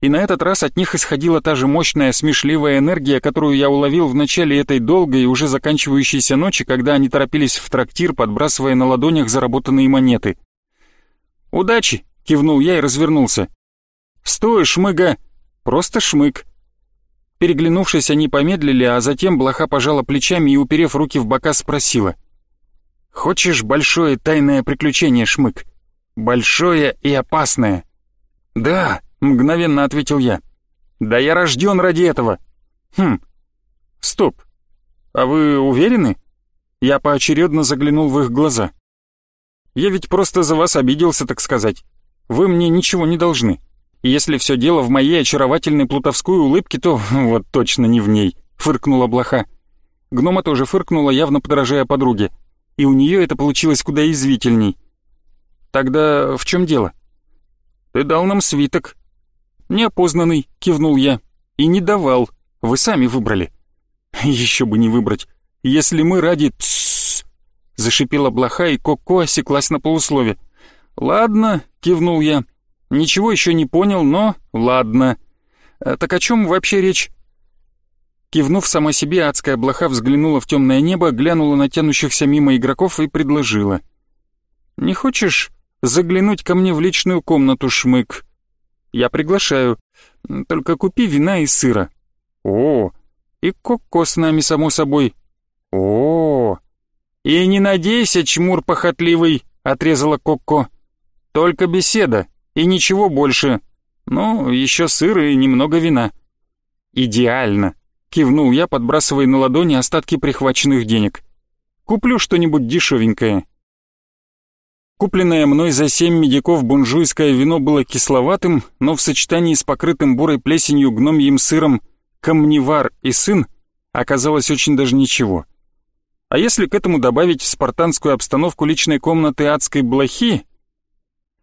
И на этот раз от них исходила та же мощная, смешливая энергия, которую я уловил в начале этой долгой и уже заканчивающейся ночи, когда они торопились в трактир, подбрасывая на ладонях заработанные монеты. «Удачи!» — кивнул я и развернулся. «Стой, шмыга!» Просто шмык. Переглянувшись, они помедлили, а затем блоха пожала плечами и, уперев руки в бока, спросила. «Хочешь большое тайное приключение, шмык? Большое и опасное?» «Да», — мгновенно ответил я. «Да я рожден ради этого». «Хм, стоп. А вы уверены?» Я поочередно заглянул в их глаза. «Я ведь просто за вас обиделся, так сказать. Вы мне ничего не должны. Если все дело в моей очаровательной плутовской улыбке, то вот точно не в ней», — фыркнула блоха. Гнома тоже фыркнула, явно подражая подруге. И у нее это получилось куда извительней. «Тогда в чем дело?» «Ты дал нам свиток». «Неопознанный», — кивнул я. «И не давал. Вы сами выбрали». «Еще бы не выбрать. Если мы ради...» Зашипела блоха, и Коко осеклась на полуслове. «Ладно», — кивнул я. Ничего еще не понял, но ладно. А, так о чем вообще речь? Кивнув сама себе, адская блоха взглянула в темное небо, глянула на тянущихся мимо игроков и предложила. «Не хочешь заглянуть ко мне в личную комнату, Шмык? Я приглашаю. Только купи вина и сыра». «О, и коко с нами, само собой». «О, и не надейся, чмур похотливый», — отрезала Коко. «Только беседа, и ничего больше. Ну, еще сыр и немного вина». «Идеально», — кивнул я, подбрасывая на ладони остатки прихваченных денег. «Куплю что-нибудь дешевенькое». Купленное мной за семь медиков бунжуйское вино было кисловатым, но в сочетании с покрытым бурой плесенью гномьим сыром камневар и сын оказалось очень даже ничего. А если к этому добавить спартанскую обстановку личной комнаты адской блохи,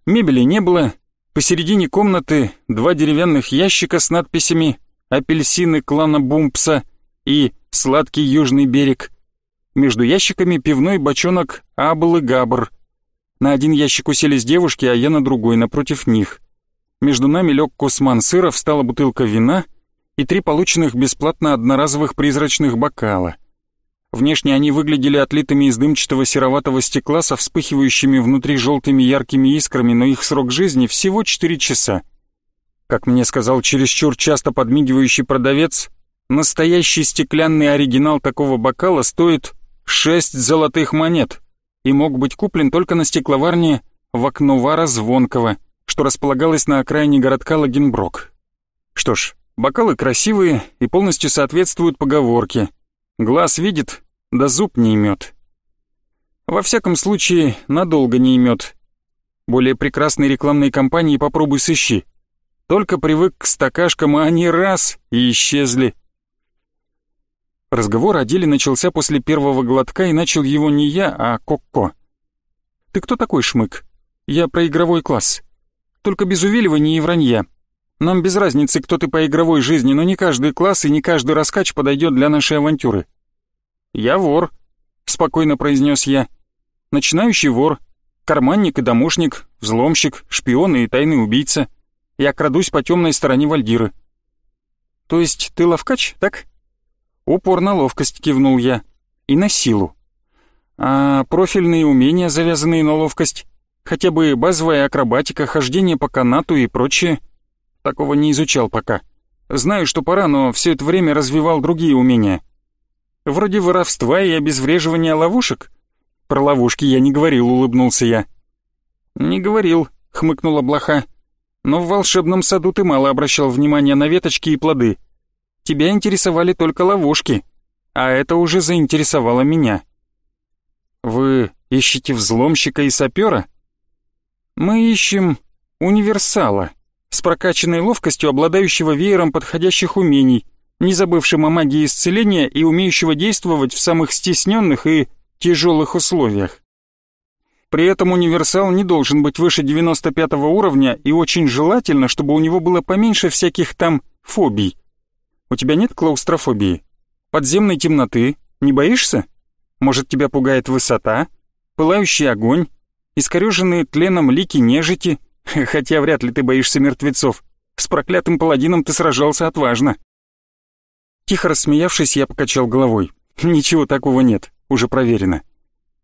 мебели не было, Посередине комнаты два деревянных ящика с надписями «Апельсины клана Бумпса» и «Сладкий южный берег». Между ящиками пивной бочонок «Абл» и «Габр». На один ящик уселись девушки, а я на другой, напротив них. Между нами лег кусман сыра, встала бутылка вина и три полученных бесплатно одноразовых призрачных бокала. Внешне они выглядели отлитыми из дымчатого сероватого стекла со вспыхивающими внутри желтыми яркими искрами, но их срок жизни всего 4 часа. Как мне сказал чересчур часто подмигивающий продавец, настоящий стеклянный оригинал такого бокала стоит 6 золотых монет и мог быть куплен только на стекловарне в Окновара Звонкова, что располагалось на окраине городка Лагенброк. Что ж, бокалы красивые и полностью соответствуют поговорке «Глаз видит, да зуб не имет. Во всяком случае, надолго не имет. Более прекрасной рекламной кампании попробуй сыщи. Только привык к стакашкам, а они раз и исчезли. Разговор о деле начался после первого глотка, и начал его не я, а Кокко. «Ты кто такой, Шмык? Я про игровой класс. Только без увиливания и вранья. Нам без разницы, кто ты по игровой жизни, но не каждый класс и не каждый раскач подойдет для нашей авантюры. «Я вор», — спокойно произнес я. «Начинающий вор, карманник и домушник, взломщик, шпион и тайный убийца. Я крадусь по темной стороне Вальдиры». «То есть ты ловкач, так?» «Упор на ловкость», — кивнул я. «И на силу». «А профильные умения, завязанные на ловкость? Хотя бы базовая акробатика, хождение по канату и прочее?» «Такого не изучал пока. Знаю, что пора, но все это время развивал другие умения». Вроде воровства и обезвреживания ловушек. Про ловушки я не говорил, улыбнулся я. Не говорил, хмыкнула блоха. Но в волшебном саду ты мало обращал внимания на веточки и плоды. Тебя интересовали только ловушки, а это уже заинтересовало меня. Вы ищете взломщика и сапера? Мы ищем универсала, с прокачанной ловкостью, обладающего веером подходящих умений, не забывшим о магии исцеления и умеющего действовать в самых стесненных и тяжелых условиях. При этом универсал не должен быть выше 95 уровня и очень желательно, чтобы у него было поменьше всяких там фобий. У тебя нет клаустрофобии? Подземной темноты? Не боишься? Может, тебя пугает высота? Пылающий огонь? Искореженные тленом лики нежити? Хотя вряд ли ты боишься мертвецов. С проклятым паладином ты сражался отважно. Тихо рассмеявшись, я покачал головой. Ничего такого нет, уже проверено.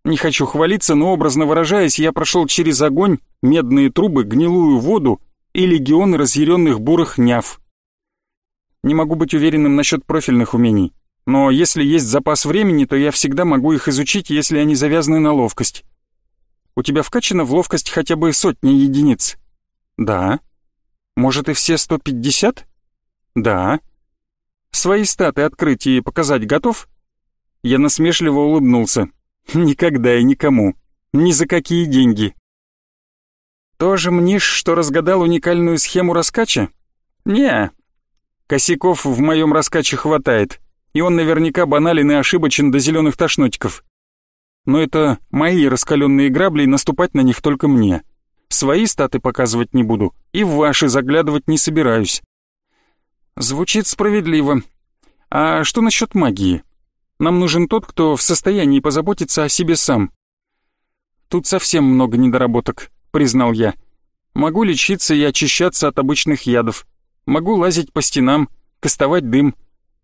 Не хочу хвалиться, но образно выражаясь, я прошел через огонь, медные трубы, гнилую воду и легионы разъяренных бурых няв. Не могу быть уверенным насчет профильных умений, но если есть запас времени, то я всегда могу их изучить, если они завязаны на ловкость. У тебя вкачано в ловкость хотя бы сотни единиц? Да. Может и все 150? Да. Свои статы открыть и показать готов? Я насмешливо улыбнулся. Никогда и никому. Ни за какие деньги. Тоже мнишь, что разгадал уникальную схему раскача? Не. Косяков в моем раскаче хватает, и он наверняка банален и ошибочен до зеленых тошнотиков. Но это мои раскаленные грабли, и наступать на них только мне. Свои статы показывать не буду, и в ваши заглядывать не собираюсь. Звучит справедливо. А что насчет магии? Нам нужен тот, кто в состоянии позаботиться о себе сам. Тут совсем много недоработок, признал я. Могу лечиться и очищаться от обычных ядов. Могу лазить по стенам, кастовать дым.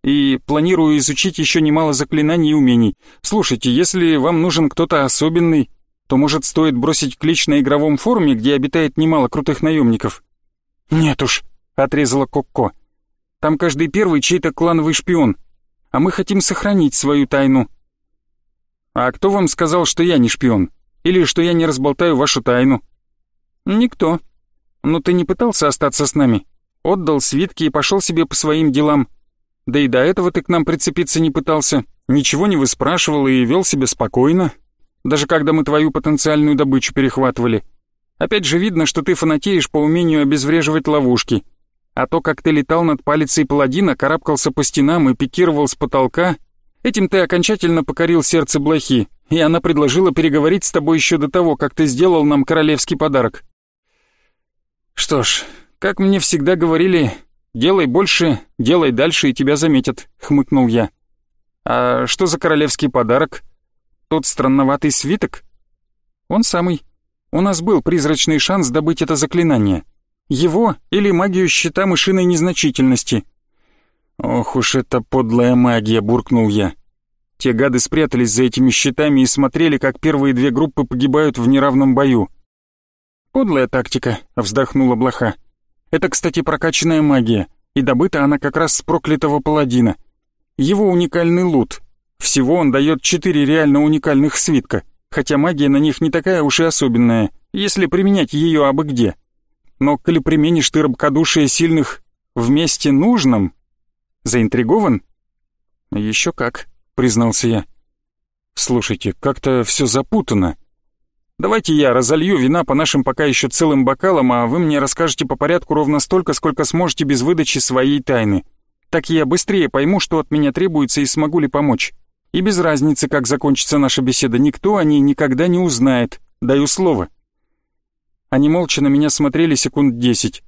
И планирую изучить еще немало заклинаний и умений. Слушайте, если вам нужен кто-то особенный, то, может, стоит бросить клич на игровом форуме, где обитает немало крутых наемников? Нет уж, отрезала Кокко. Там каждый первый чей-то клановый шпион а мы хотим сохранить свою тайну». «А кто вам сказал, что я не шпион? Или что я не разболтаю вашу тайну?» «Никто. Но ты не пытался остаться с нами. Отдал свитки и пошел себе по своим делам. Да и до этого ты к нам прицепиться не пытался, ничего не выспрашивал и вел себя спокойно, даже когда мы твою потенциальную добычу перехватывали. Опять же видно, что ты фанатеешь по умению обезвреживать ловушки». А то, как ты летал над палицей паладина, карабкался по стенам и пикировал с потолка, этим ты окончательно покорил сердце блохи, и она предложила переговорить с тобой еще до того, как ты сделал нам королевский подарок. Что ж, как мне всегда говорили, делай больше, делай дальше, и тебя заметят, хмыкнул я. А что за королевский подарок? Тот странноватый свиток? Он самый. У нас был призрачный шанс добыть это заклинание. Его или магию щита мышиной незначительности. Ох уж эта подлая магия, буркнул я. Те гады спрятались за этими щитами и смотрели, как первые две группы погибают в неравном бою. «Подлая тактика», — вздохнула блоха. «Это, кстати, прокачанная магия, и добыта она как раз с проклятого паладина. Его уникальный лут. Всего он дает четыре реально уникальных свитка, хотя магия на них не такая уж и особенная, если применять ее абы где но коли применишь ты рабкодушие сильных вместе нужным, заинтригован? Еще как, признался я. Слушайте, как-то все запутано. Давайте я разолью вина по нашим пока еще целым бокалам, а вы мне расскажете по порядку ровно столько, сколько сможете без выдачи своей тайны. Так я быстрее пойму, что от меня требуется и смогу ли помочь. И без разницы, как закончится наша беседа, никто о ней никогда не узнает, даю слово. Они молча на меня смотрели секунд десять.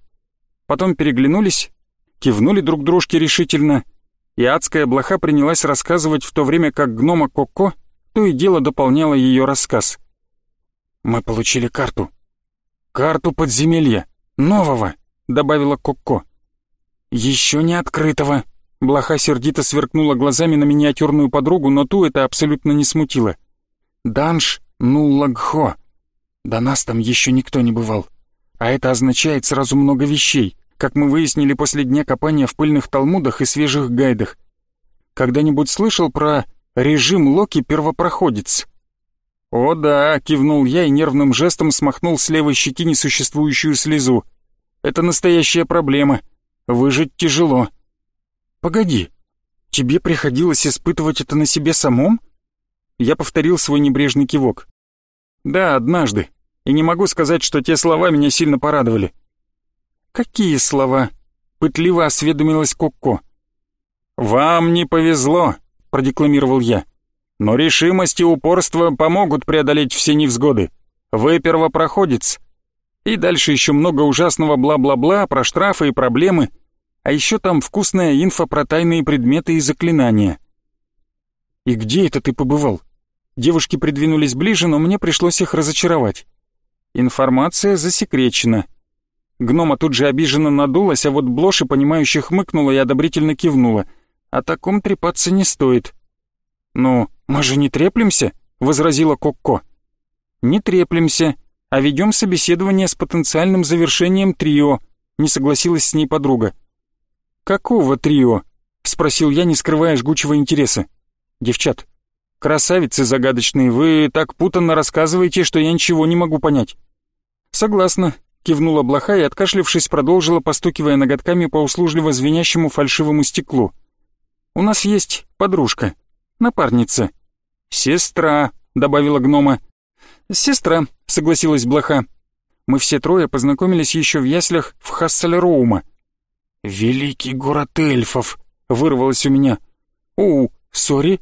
Потом переглянулись, кивнули друг дружке решительно, и адская блоха принялась рассказывать в то время, как гнома Коко то и дело дополняла ее рассказ. «Мы получили карту. Карту подземелья. Нового», — добавила Коко. «Еще не открытого». Блоха сердито сверкнула глазами на миниатюрную подругу, но ту это абсолютно не смутило. «Данш Нуллагхо. До нас там еще никто не бывал. А это означает сразу много вещей, как мы выяснили после дня копания в пыльных талмудах и свежих гайдах. Когда-нибудь слышал про режим Локи-первопроходец? «О да», — кивнул я и нервным жестом смахнул с левой щеки несуществующую слезу. Это настоящая проблема. Выжить тяжело. Погоди, тебе приходилось испытывать это на себе самом? Я повторил свой небрежный кивок. Да, однажды. И не могу сказать, что те слова меня сильно порадовали. Какие слова? Пытливо осведомилась Кокко. «Вам не повезло», — продекламировал я. «Но решимость и упорство помогут преодолеть все невзгоды. Вы первопроходец». И дальше еще много ужасного бла-бла-бла про штрафы и проблемы, а еще там вкусная инфа про тайные предметы и заклинания. «И где это ты побывал?» Девушки придвинулись ближе, но мне пришлось их разочаровать. Информация засекречена. Гнома тут же обиженно надулась, а вот Блоши, понимающе хмыкнула и одобрительно кивнула. О таком трепаться не стоит. «Ну, мы же не треплемся?» — возразила Кокко. «Не треплемся, а ведем собеседование с потенциальным завершением трио», — не согласилась с ней подруга. «Какого трио?» — спросил я, не скрывая жгучего интереса. «Девчат, красавицы загадочные, вы так путанно рассказываете, что я ничего не могу понять». «Согласна», — кивнула блоха и, откашлившись, продолжила, постукивая ноготками по услужливо звенящему фальшивому стеклу. «У нас есть подружка, напарница». «Сестра», — добавила гнома. «Сестра», — согласилась блоха. Мы все трое познакомились еще в яслях в Хассельроума. «Великий город эльфов!» — вырвалось у меня. «Оу, сори».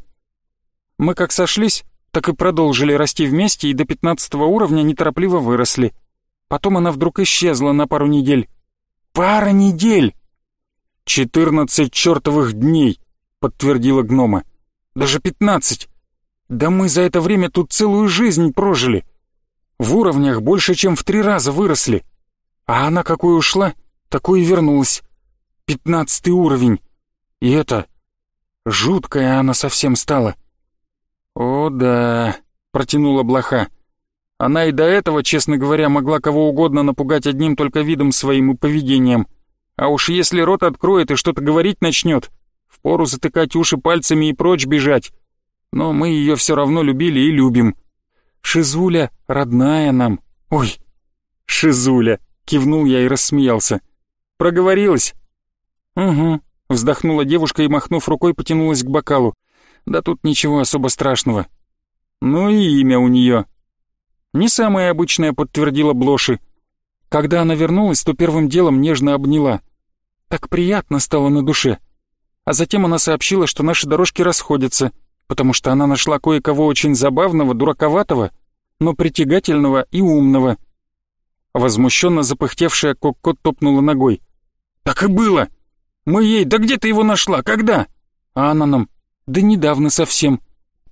Мы как сошлись, так и продолжили расти вместе и до пятнадцатого уровня неторопливо выросли. Потом она вдруг исчезла на пару недель. Пара недель! «Четырнадцать чертовых дней!» — подтвердила гнома. «Даже пятнадцать! Да мы за это время тут целую жизнь прожили! В уровнях больше, чем в три раза выросли! А она какой ушла, такой и вернулась! Пятнадцатый уровень! И это... Жуткая она совсем стала!» «О да», — протянула блоха. Она и до этого, честно говоря, могла кого угодно напугать одним только видом своим и поведением. А уж если рот откроет и что-то говорить начнет, впору затыкать уши пальцами и прочь бежать. Но мы ее все равно любили и любим. Шизуля родная нам. Ой, Шизуля, кивнул я и рассмеялся. Проговорилась? Угу, вздохнула девушка и, махнув рукой, потянулась к бокалу. Да тут ничего особо страшного. Ну и имя у нее не самое обычное, подтвердила Блоши. Когда она вернулась, то первым делом нежно обняла. Так приятно стало на душе. А затем она сообщила, что наши дорожки расходятся, потому что она нашла кое-кого очень забавного, дураковатого, но притягательного и умного. Возмущенно запыхтевшая Кокко топнула ногой. «Так и было! Мы ей, да где ты его нашла, когда?» А она нам, да недавно совсем.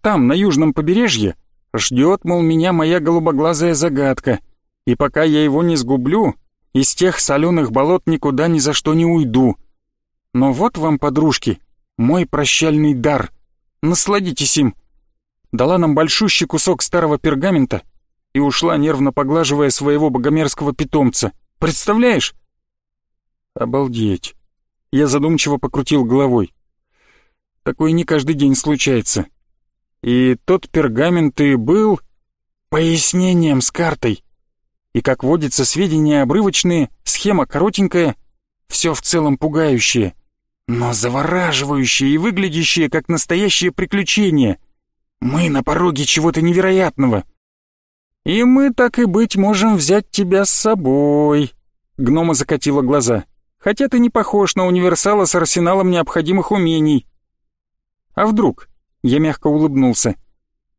Там, на южном побережье, Ждет, мол, меня моя голубоглазая загадка, и пока я его не сгублю, из тех соленых болот никуда ни за что не уйду. Но вот вам, подружки, мой прощальный дар. Насладитесь им. Дала нам большущий кусок старого пергамента и ушла, нервно поглаживая своего богомерзкого питомца. Представляешь? Обалдеть. Я задумчиво покрутил головой. Такое не каждый день случается. И тот пергамент и был пояснением с картой. И, как водится, сведения обрывочные, схема коротенькая, все в целом пугающее, но завораживающее и выглядящее как настоящее приключение. Мы на пороге чего-то невероятного. И мы, так и быть, можем взять тебя с собой. Гнома закатила глаза. Хотя ты не похож на универсала с арсеналом необходимых умений. А вдруг? Я мягко улыбнулся.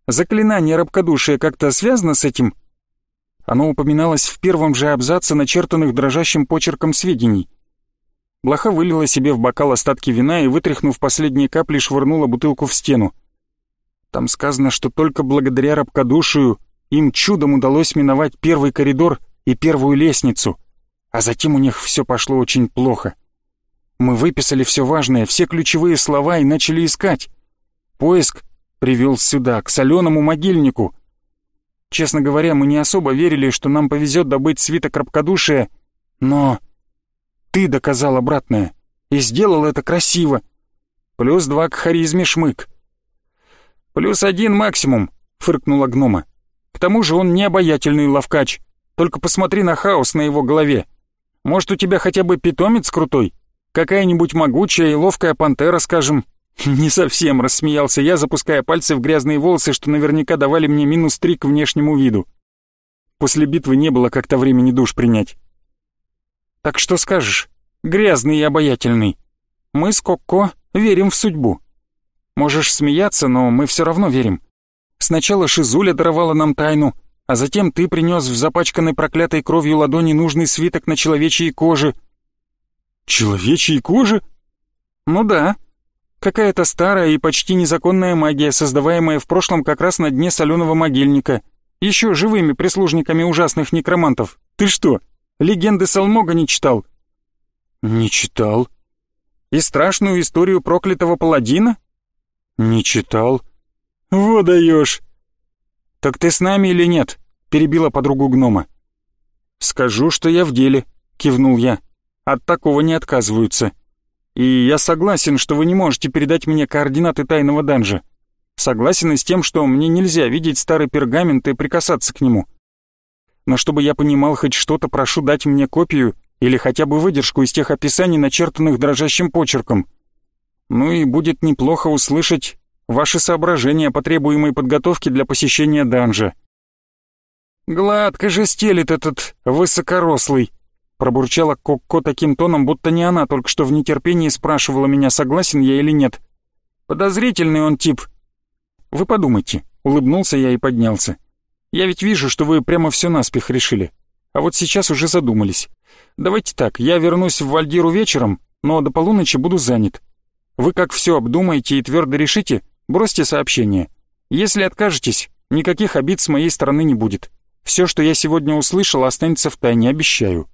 Заклинание рабкодушия как-то связано с этим? Оно упоминалось в первом же абзаце начертанных дрожащим почерком сведений. Блоха вылила себе в бокал остатки вина и, вытряхнув последние капли, швырнула бутылку в стену. Там сказано, что только благодаря рабкодушию им чудом удалось миновать первый коридор и первую лестницу, а затем у них все пошло очень плохо. Мы выписали все важное, все ключевые слова и начали искать. Поиск привел сюда, к соленому могильнику. Честно говоря, мы не особо верили, что нам повезет добыть свиток рабкодушия, но ты доказал обратное и сделал это красиво. Плюс два к харизме шмык. Плюс один максимум, фыркнула гнома. К тому же он не обаятельный ловкач, только посмотри на хаос на его голове. Может, у тебя хотя бы питомец крутой? Какая-нибудь могучая и ловкая пантера, скажем?» «Не совсем», — рассмеялся я, запуская пальцы в грязные волосы, что наверняка давали мне минус три к внешнему виду. После битвы не было как-то времени душ принять. «Так что скажешь? Грязный и обаятельный. Мы с Кокко верим в судьбу. Можешь смеяться, но мы все равно верим. Сначала Шизуля даровала нам тайну, а затем ты принес в запачканной проклятой кровью ладони нужный свиток на человечьей коже». «Человечьей коже?» «Ну да. Какая-то старая и почти незаконная магия, создаваемая в прошлом как раз на дне соленого могильника. Еще живыми прислужниками ужасных некромантов. Ты что, легенды Салмога не читал?» «Не читал». «И страшную историю проклятого паладина?» «Не читал». «Вот даешь!» «Так ты с нами или нет?» — перебила подругу гнома. «Скажу, что я в деле», — кивнул я. «От такого не отказываются». И я согласен, что вы не можете передать мне координаты тайного данжа. Согласен и с тем, что мне нельзя видеть старый пергамент и прикасаться к нему. Но чтобы я понимал хоть что-то, прошу дать мне копию или хотя бы выдержку из тех описаний, начертанных дрожащим почерком. Ну и будет неплохо услышать ваши соображения по требуемой подготовке для посещения данжа. Гладко же стелит этот высокорослый, Пробурчала Кокко таким тоном, будто не она только что в нетерпении спрашивала меня, согласен я или нет. Подозрительный он тип. Вы подумайте, улыбнулся я и поднялся. Я ведь вижу, что вы прямо все наспех решили. А вот сейчас уже задумались. Давайте так, я вернусь в Вальдиру вечером, но до полуночи буду занят. Вы как все обдумаете и твердо решите, бросьте сообщение. Если откажетесь, никаких обид с моей стороны не будет. Все, что я сегодня услышал, останется в тайне, обещаю.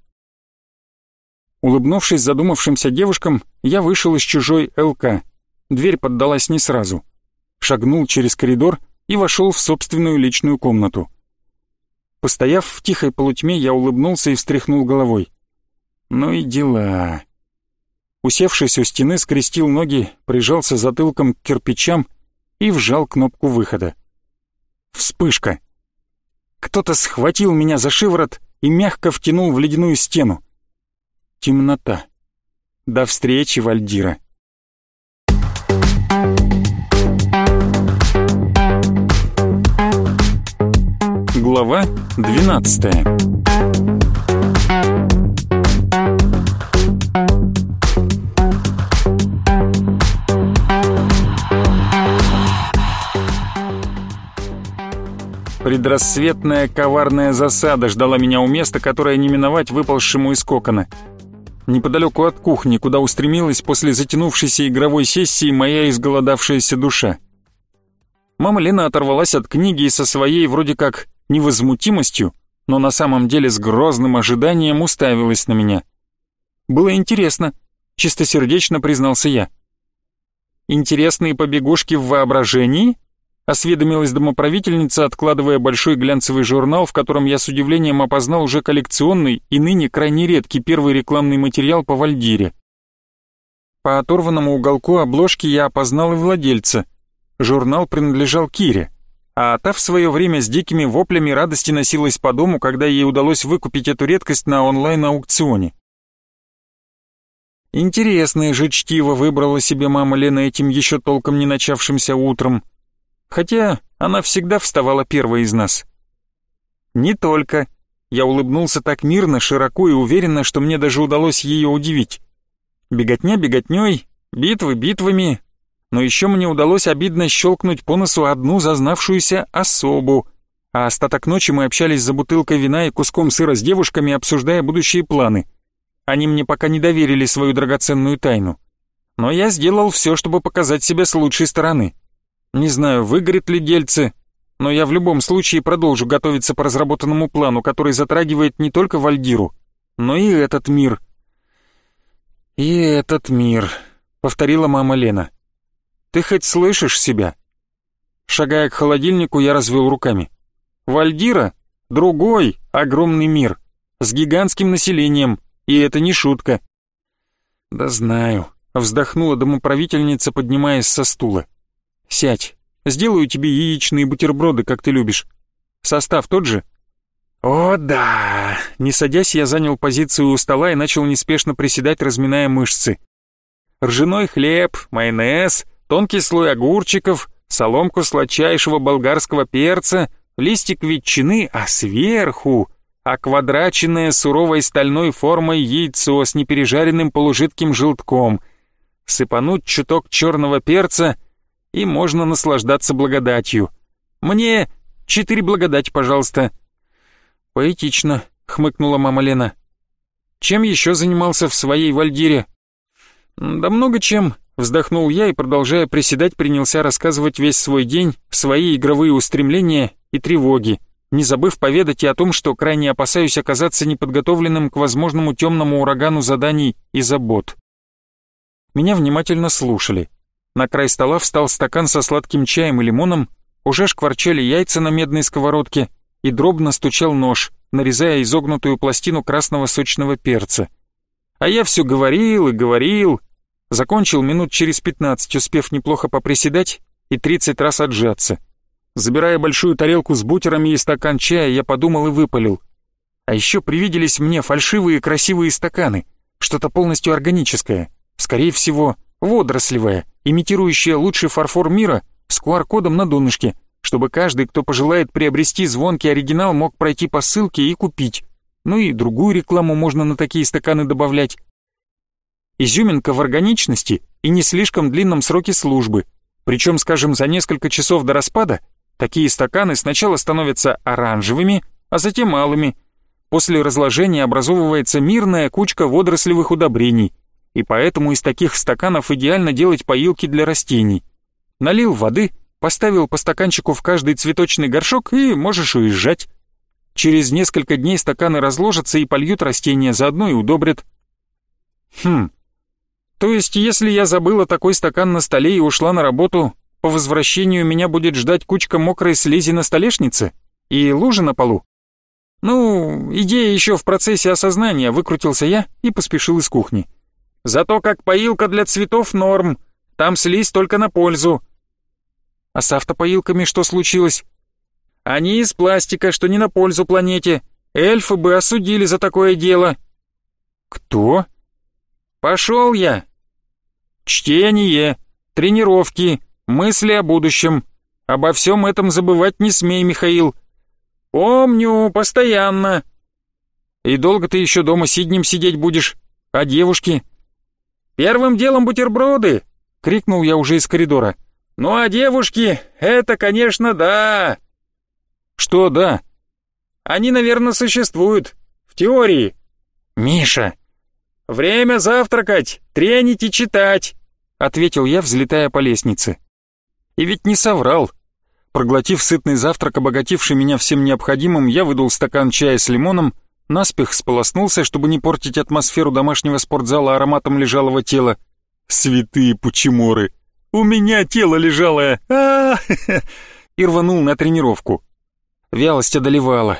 Улыбнувшись задумавшимся девушкам, я вышел из чужой ЛК. Дверь поддалась не сразу. Шагнул через коридор и вошел в собственную личную комнату. Постояв в тихой полутьме, я улыбнулся и встряхнул головой. Ну и дела. Усевшись у стены, скрестил ноги, прижался затылком к кирпичам и вжал кнопку выхода. Вспышка. Кто-то схватил меня за шиворот и мягко втянул в ледяную стену. Темнота. До встречи, Вальдира. Глава 12 Предрассветная коварная засада ждала меня у места, которое не миновать выползшему из кокона неподалеку от кухни, куда устремилась после затянувшейся игровой сессии моя изголодавшаяся душа. Мама Лена оторвалась от книги и со своей вроде как невозмутимостью, но на самом деле с грозным ожиданием уставилась на меня. Было интересно, чистосердечно признался я. Интересные побегушки в воображении? осведомилась домоправительница, откладывая большой глянцевый журнал, в котором я с удивлением опознал уже коллекционный и ныне крайне редкий первый рекламный материал по Вальдире. По оторванному уголку обложки я опознал и владельца. Журнал принадлежал Кире, а та в свое время с дикими воплями радости носилась по дому, когда ей удалось выкупить эту редкость на онлайн-аукционе. Интересное же чтиво выбрала себе мама Лена этим еще толком не начавшимся утром. Хотя она всегда вставала первой из нас. Не только. Я улыбнулся так мирно, широко и уверенно, что мне даже удалось ее удивить. Беготня беготней, битвы битвами. Но еще мне удалось обидно щелкнуть по носу одну зазнавшуюся особу. А остаток ночи мы общались за бутылкой вина и куском сыра с девушками, обсуждая будущие планы. Они мне пока не доверили свою драгоценную тайну. Но я сделал все, чтобы показать себя с лучшей стороны. Не знаю, выгорит ли дельце, но я в любом случае продолжу готовиться по разработанному плану, который затрагивает не только Вальдиру, но и этот мир. «И этот мир», — повторила мама Лена. «Ты хоть слышишь себя?» Шагая к холодильнику, я развел руками. «Вальдира — другой, огромный мир, с гигантским населением, и это не шутка». «Да знаю», — вздохнула домоправительница, поднимаясь со стула. Сядь, сделаю тебе яичные бутерброды, как ты любишь. Состав тот же? О, да! Не садясь, я занял позицию у стола и начал неспешно приседать, разминая мышцы. Ржаной хлеб, майонез, тонкий слой огурчиков, соломку сладчайшего болгарского перца, листик ветчины, а сверху оквадраченное суровой стальной формой яйцо с непережаренным полужидким желтком, сыпануть чуток черного перца, и можно наслаждаться благодатью. Мне четыре благодать, пожалуйста. Поэтично, хмыкнула мама Лена. Чем еще занимался в своей вальдире? Да много чем, вздохнул я и, продолжая приседать, принялся рассказывать весь свой день, свои игровые устремления и тревоги не забыв поведать и о том, что крайне опасаюсь оказаться неподготовленным к возможному темному урагану заданий и забот. Меня внимательно слушали. На край стола встал стакан со сладким чаем и лимоном, уже шкварчали яйца на медной сковородке и дробно стучал нож, нарезая изогнутую пластину красного сочного перца. А я все говорил и говорил, закончил минут через пятнадцать, успев неплохо поприседать и тридцать раз отжаться — Забирая большую тарелку с бутерами и стакан чая, я подумал и выпалил. А еще привиделись мне фальшивые красивые стаканы, что-то полностью органическое, скорее всего, водорослевое, имитирующее лучший фарфор мира с QR-кодом на донышке, чтобы каждый, кто пожелает приобрести звонкий оригинал, мог пройти по ссылке и купить. Ну и другую рекламу можно на такие стаканы добавлять. Изюминка в органичности и не слишком длинном сроке службы, причем, скажем, за несколько часов до распада Такие стаканы сначала становятся оранжевыми, а затем алыми. После разложения образовывается мирная кучка водорослевых удобрений, и поэтому из таких стаканов идеально делать поилки для растений. Налил воды, поставил по стаканчику в каждый цветочный горшок и можешь уезжать. Через несколько дней стаканы разложатся и польют растения, заодно и удобрят. Хм, то есть если я забыла такой стакан на столе и ушла на работу, по возвращению меня будет ждать кучка мокрой слизи на столешнице и лужа на полу. Ну, идея еще в процессе осознания, выкрутился я и поспешил из кухни. Зато как поилка для цветов норм, там слизь только на пользу. А с автопоилками что случилось? Они из пластика, что не на пользу планете. Эльфы бы осудили за такое дело. Кто? Пошел я. Чтение, тренировки, Мысли о будущем. Обо всем этом забывать не смей, Михаил. Помню, постоянно. И долго ты еще дома сиднем сидеть будешь? А девушки? Первым делом бутерброды, крикнул я уже из коридора. Ну а девушки, это, конечно, да. Что да? Они, наверное, существуют. В теории. Миша. Время завтракать, тренить и читать, ответил я, взлетая по лестнице. И ведь не соврал. Проглотив сытный завтрак, обогативший меня всем необходимым, я выдал стакан чая с лимоном, наспех сполоснулся, чтобы не портить атмосферу домашнего спортзала ароматом лежалого тела. Святые пучеморы! У меня тело лежалое! И рванул на тренировку. Вялость одолевала.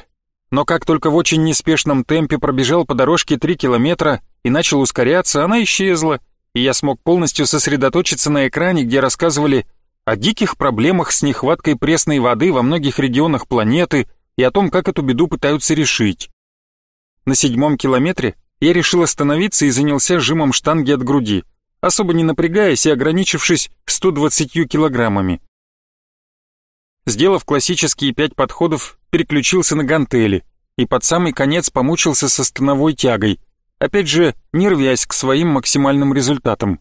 Но как только в очень неспешном темпе пробежал по дорожке три километра и начал ускоряться, она исчезла, и я смог полностью сосредоточиться на экране, где рассказывали о диких проблемах с нехваткой пресной воды во многих регионах планеты и о том, как эту беду пытаются решить. На седьмом километре я решил остановиться и занялся жимом штанги от груди, особо не напрягаясь и ограничившись 120 килограммами. Сделав классические пять подходов, переключился на гантели и под самый конец помучился со становой тягой, опять же, не рвясь к своим максимальным результатам.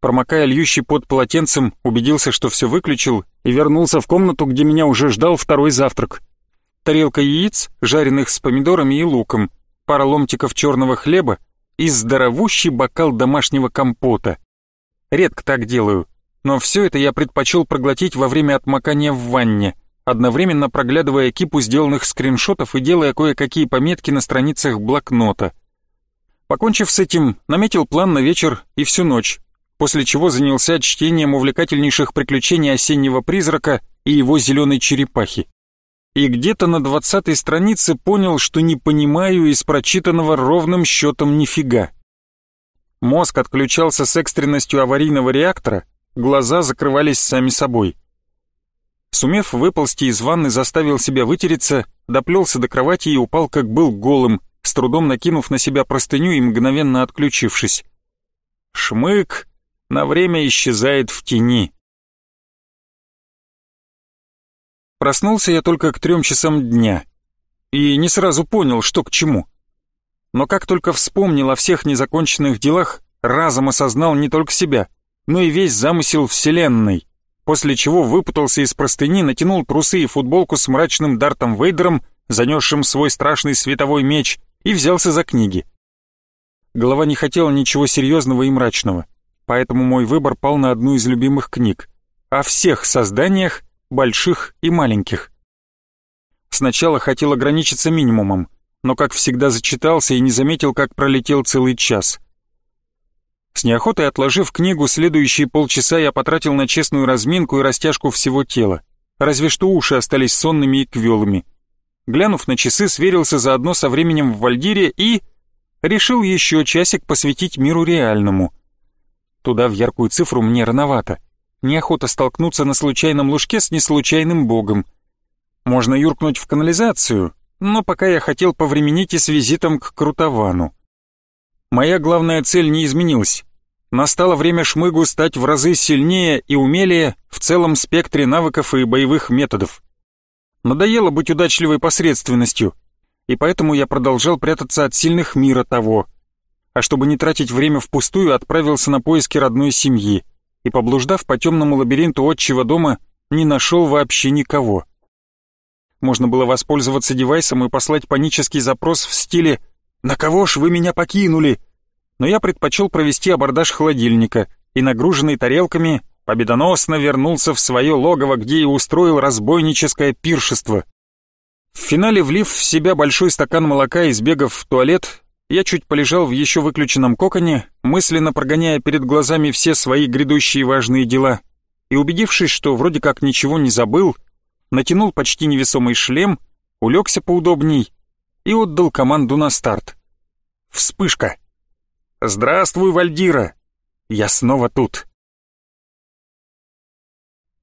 Промокая льющий под полотенцем, убедился, что все выключил, и вернулся в комнату, где меня уже ждал второй завтрак. Тарелка яиц, жареных с помидорами и луком, пара ломтиков черного хлеба и здоровущий бокал домашнего компота. Редко так делаю, но все это я предпочел проглотить во время отмокания в ванне, одновременно проглядывая кипу сделанных скриншотов и делая кое-какие пометки на страницах блокнота. Покончив с этим, наметил план на вечер и всю ночь, после чего занялся чтением увлекательнейших приключений осеннего призрака и его зеленой черепахи. И где-то на двадцатой странице понял, что не понимаю из прочитанного ровным счетом нифига. Мозг отключался с экстренностью аварийного реактора, глаза закрывались сами собой. Сумев выползти из ванны, заставил себя вытереться доплелся до кровати и упал как был голым, с трудом накинув на себя простыню и мгновенно отключившись. Шмык на время исчезает в тени. Проснулся я только к трем часам дня и не сразу понял, что к чему. Но как только вспомнил о всех незаконченных делах, разом осознал не только себя, но и весь замысел Вселенной, после чего выпутался из простыни, натянул трусы и футболку с мрачным Дартом Вейдером, занесшим свой страшный световой меч, и взялся за книги. Голова не хотела ничего серьезного и мрачного, поэтому мой выбор пал на одну из любимых книг о всех созданиях, больших и маленьких. Сначала хотел ограничиться минимумом, но, как всегда, зачитался и не заметил, как пролетел целый час. С неохотой отложив книгу, следующие полчаса я потратил на честную разминку и растяжку всего тела, разве что уши остались сонными и квелыми. Глянув на часы, сверился заодно со временем в Вальдире и... решил еще часик посвятить миру реальному. Туда в яркую цифру мне рановато. Неохота столкнуться на случайном лужке с неслучайным богом. Можно юркнуть в канализацию, но пока я хотел повременить и с визитом к Крутовану. Моя главная цель не изменилась. Настало время Шмыгу стать в разы сильнее и умелее в целом спектре навыков и боевых методов. Надоело быть удачливой посредственностью, и поэтому я продолжал прятаться от сильных мира того. А чтобы не тратить время впустую, отправился на поиски родной семьи и, поблуждав по темному лабиринту отчего дома, не нашел вообще никого. Можно было воспользоваться девайсом и послать панический запрос в стиле «На кого ж вы меня покинули?» Но я предпочел провести абордаж холодильника и, нагруженный тарелками, победоносно вернулся в свое логово, где и устроил разбойническое пиршество. В финале, влив в себя большой стакан молока и сбегав в туалет, я чуть полежал в еще выключенном коконе, мысленно прогоняя перед глазами все свои грядущие важные дела, и убедившись, что вроде как ничего не забыл, натянул почти невесомый шлем, улегся поудобней и отдал команду на старт. Вспышка. «Здравствуй, Вальдира! Я снова тут!»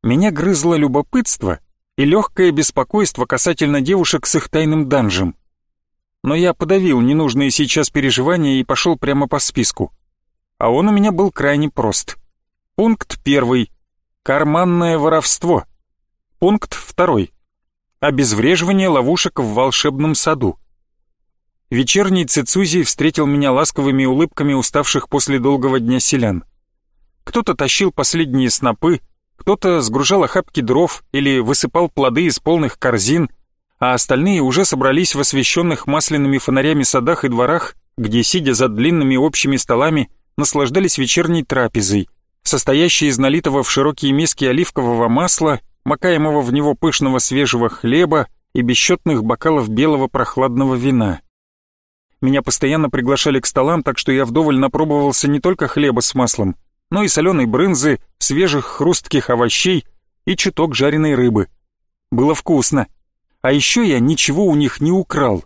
Меня грызло любопытство и легкое беспокойство касательно девушек с их тайным данжем. Но я подавил ненужные сейчас переживания и пошел прямо по списку. А он у меня был крайне прост. Пункт первый. Карманное воровство. Пункт второй. Обезвреживание ловушек в волшебном саду. Вечерний Цицузий встретил меня ласковыми улыбками уставших после долгого дня селян. Кто-то тащил последние снопы, кто-то сгружал охапки дров или высыпал плоды из полных корзин, а остальные уже собрались в освещенных масляными фонарями садах и дворах, где, сидя за длинными общими столами, наслаждались вечерней трапезой, состоящей из налитого в широкие миски оливкового масла макаемого в него пышного свежего хлеба и бесчетных бокалов белого прохладного вина. Меня постоянно приглашали к столам, так что я вдоволь напробовался не только хлеба с маслом, но и соленой брынзы, свежих хрустких овощей и чуток жареной рыбы. Было вкусно. А еще я ничего у них не украл.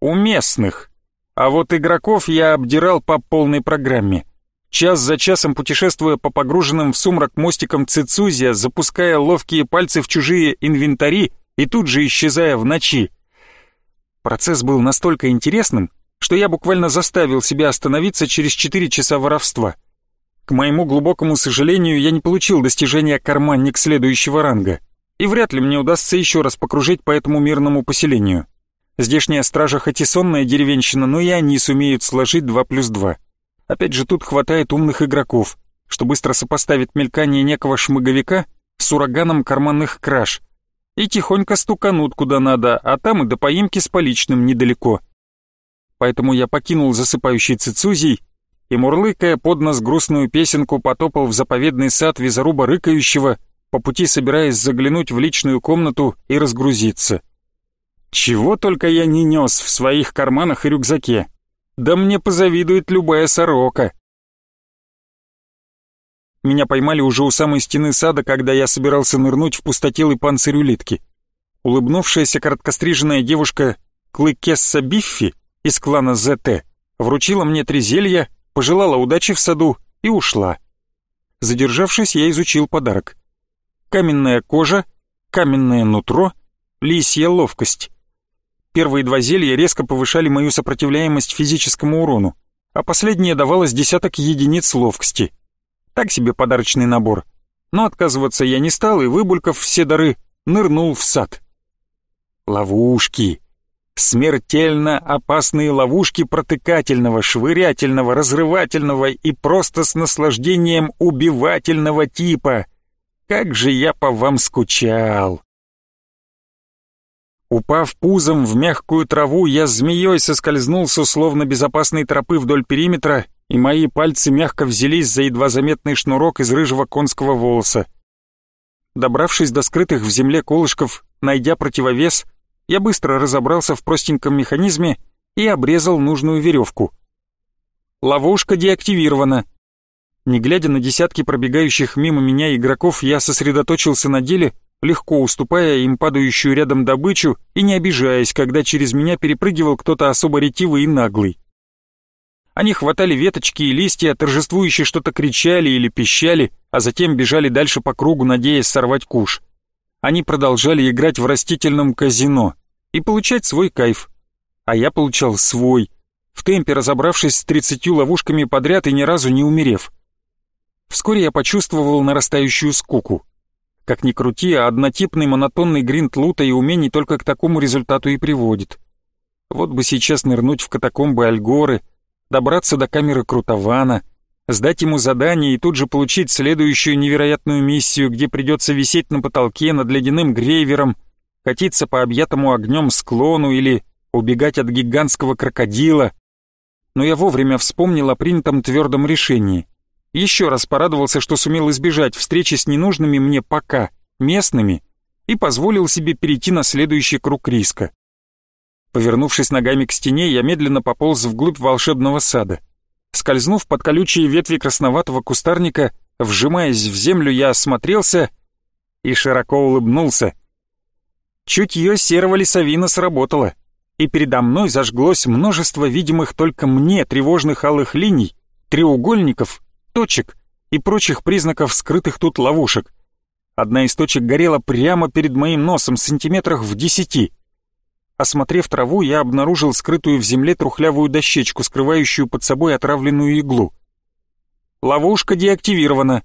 У местных. А вот игроков я обдирал по полной программе час за часом путешествуя по погруженным в сумрак мостикам Цицузия, запуская ловкие пальцы в чужие инвентари и тут же исчезая в ночи. Процесс был настолько интересным, что я буквально заставил себя остановиться через 4 часа воровства. К моему глубокому сожалению, я не получил достижения карманник следующего ранга, и вряд ли мне удастся еще раз покружить по этому мирному поселению. Здешняя стража хоть и сонная деревенщина, но и они сумеют сложить 2 плюс 2. Опять же, тут хватает умных игроков, что быстро сопоставит мелькание некого шмыговика с ураганом карманных краж и тихонько стуканут куда надо, а там и до поимки с поличным недалеко. Поэтому я покинул засыпающий цицузий и, мурлыкая под нос грустную песенку, потопал в заповедный сад визаруба рыкающего, по пути собираясь заглянуть в личную комнату и разгрузиться. Чего только я не нес в своих карманах и рюкзаке. Да мне позавидует любая сорока. Меня поймали уже у самой стены сада, когда я собирался нырнуть в пустотелый панцирь улитки. Улыбнувшаяся короткостриженная девушка Клыкесса Биффи из клана ЗТ вручила мне три зелья, пожелала удачи в саду и ушла. Задержавшись, я изучил подарок. Каменная кожа, каменное нутро, лисья ловкость. Первые два зелья резко повышали мою сопротивляемость физическому урону, а последнее давалось десяток единиц ловкости. Так себе подарочный набор. Но отказываться я не стал и, выбулькав все дары, нырнул в сад. Ловушки. Смертельно опасные ловушки протыкательного, швырятельного, разрывательного и просто с наслаждением убивательного типа. Как же я по вам скучал. Упав пузом в мягкую траву, я змеей соскользнул с условно безопасной тропы вдоль периметра, и мои пальцы мягко взялись за едва заметный шнурок из рыжего конского волоса. Добравшись до скрытых в земле колышков, найдя противовес, я быстро разобрался в простеньком механизме и обрезал нужную веревку. Ловушка деактивирована. Не глядя на десятки пробегающих мимо меня игроков, я сосредоточился на деле — легко уступая им падающую рядом добычу и не обижаясь, когда через меня перепрыгивал кто-то особо ретивый и наглый. Они хватали веточки и листья, торжествующе что-то кричали или пищали, а затем бежали дальше по кругу, надеясь сорвать куш. Они продолжали играть в растительном казино и получать свой кайф. А я получал свой, в темпе разобравшись с тридцатью ловушками подряд и ни разу не умерев. Вскоре я почувствовал нарастающую скуку. Как ни крути, а однотипный монотонный гринд лута и умений только к такому результату и приводит. Вот бы сейчас нырнуть в катакомбы Альгоры, добраться до камеры Крутована, сдать ему задание и тут же получить следующую невероятную миссию, где придется висеть на потолке над ледяным грейвером, катиться по объятому огнем склону или убегать от гигантского крокодила. Но я вовремя вспомнил о принятом твердом решении — еще раз порадовался, что сумел избежать встречи с ненужными мне пока местными и позволил себе перейти на следующий круг риска. Повернувшись ногами к стене, я медленно пополз вглубь волшебного сада. Скользнув под колючие ветви красноватого кустарника, вжимаясь в землю, я осмотрелся и широко улыбнулся. Чутье серого лесовина сработало, и передо мной зажглось множество видимых только мне тревожных алых линий, треугольников точек и прочих признаков скрытых тут ловушек. Одна из точек горела прямо перед моим носом, сантиметрах в десяти. Осмотрев траву, я обнаружил скрытую в земле трухлявую дощечку, скрывающую под собой отравленную иглу. Ловушка деактивирована.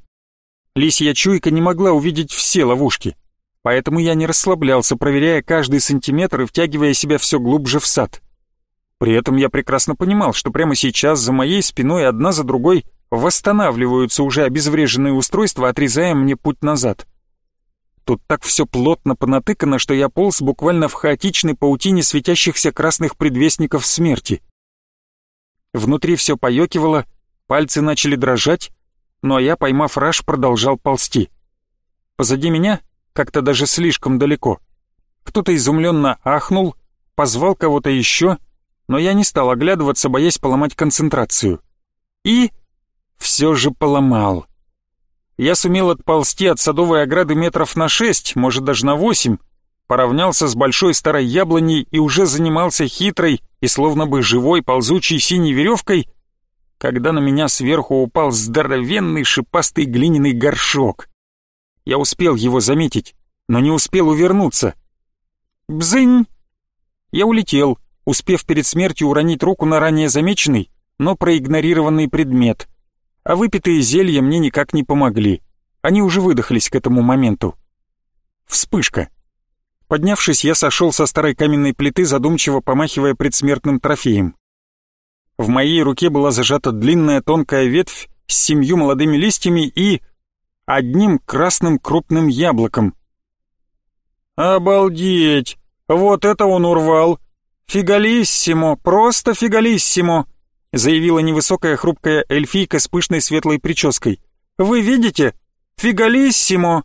Лисья чуйка не могла увидеть все ловушки, поэтому я не расслаблялся, проверяя каждый сантиметр и втягивая себя все глубже в сад. При этом я прекрасно понимал, что прямо сейчас за моей спиной одна за другой восстанавливаются уже обезвреженные устройства, отрезая мне путь назад. Тут так все плотно понатыкано, что я полз буквально в хаотичной паутине светящихся красных предвестников смерти. Внутри все поёкивало, пальцы начали дрожать, но я, поймав раж, продолжал ползти. Позади меня, как-то даже слишком далеко, кто-то изумленно ахнул, позвал кого-то еще, но я не стал оглядываться, боясь поломать концентрацию. И все же поломал. Я сумел отползти от садовой ограды метров на шесть, может даже на восемь, поравнялся с большой старой яблоней и уже занимался хитрой и словно бы живой ползучей синей веревкой, когда на меня сверху упал здоровенный шипастый глиняный горшок. Я успел его заметить, но не успел увернуться. Бзынь! Я улетел, успев перед смертью уронить руку на ранее замеченный, но проигнорированный предмет — а выпитые зелья мне никак не помогли. Они уже выдохлись к этому моменту. Вспышка. Поднявшись, я сошел со старой каменной плиты, задумчиво помахивая предсмертным трофеем. В моей руке была зажата длинная тонкая ветвь с семью молодыми листьями и... одним красным крупным яблоком. «Обалдеть! Вот это он урвал! Фигалиссимо! Просто фигалиссимо!» заявила невысокая хрупкая эльфийка с пышной светлой прической. «Вы видите? Фигалиссимо!»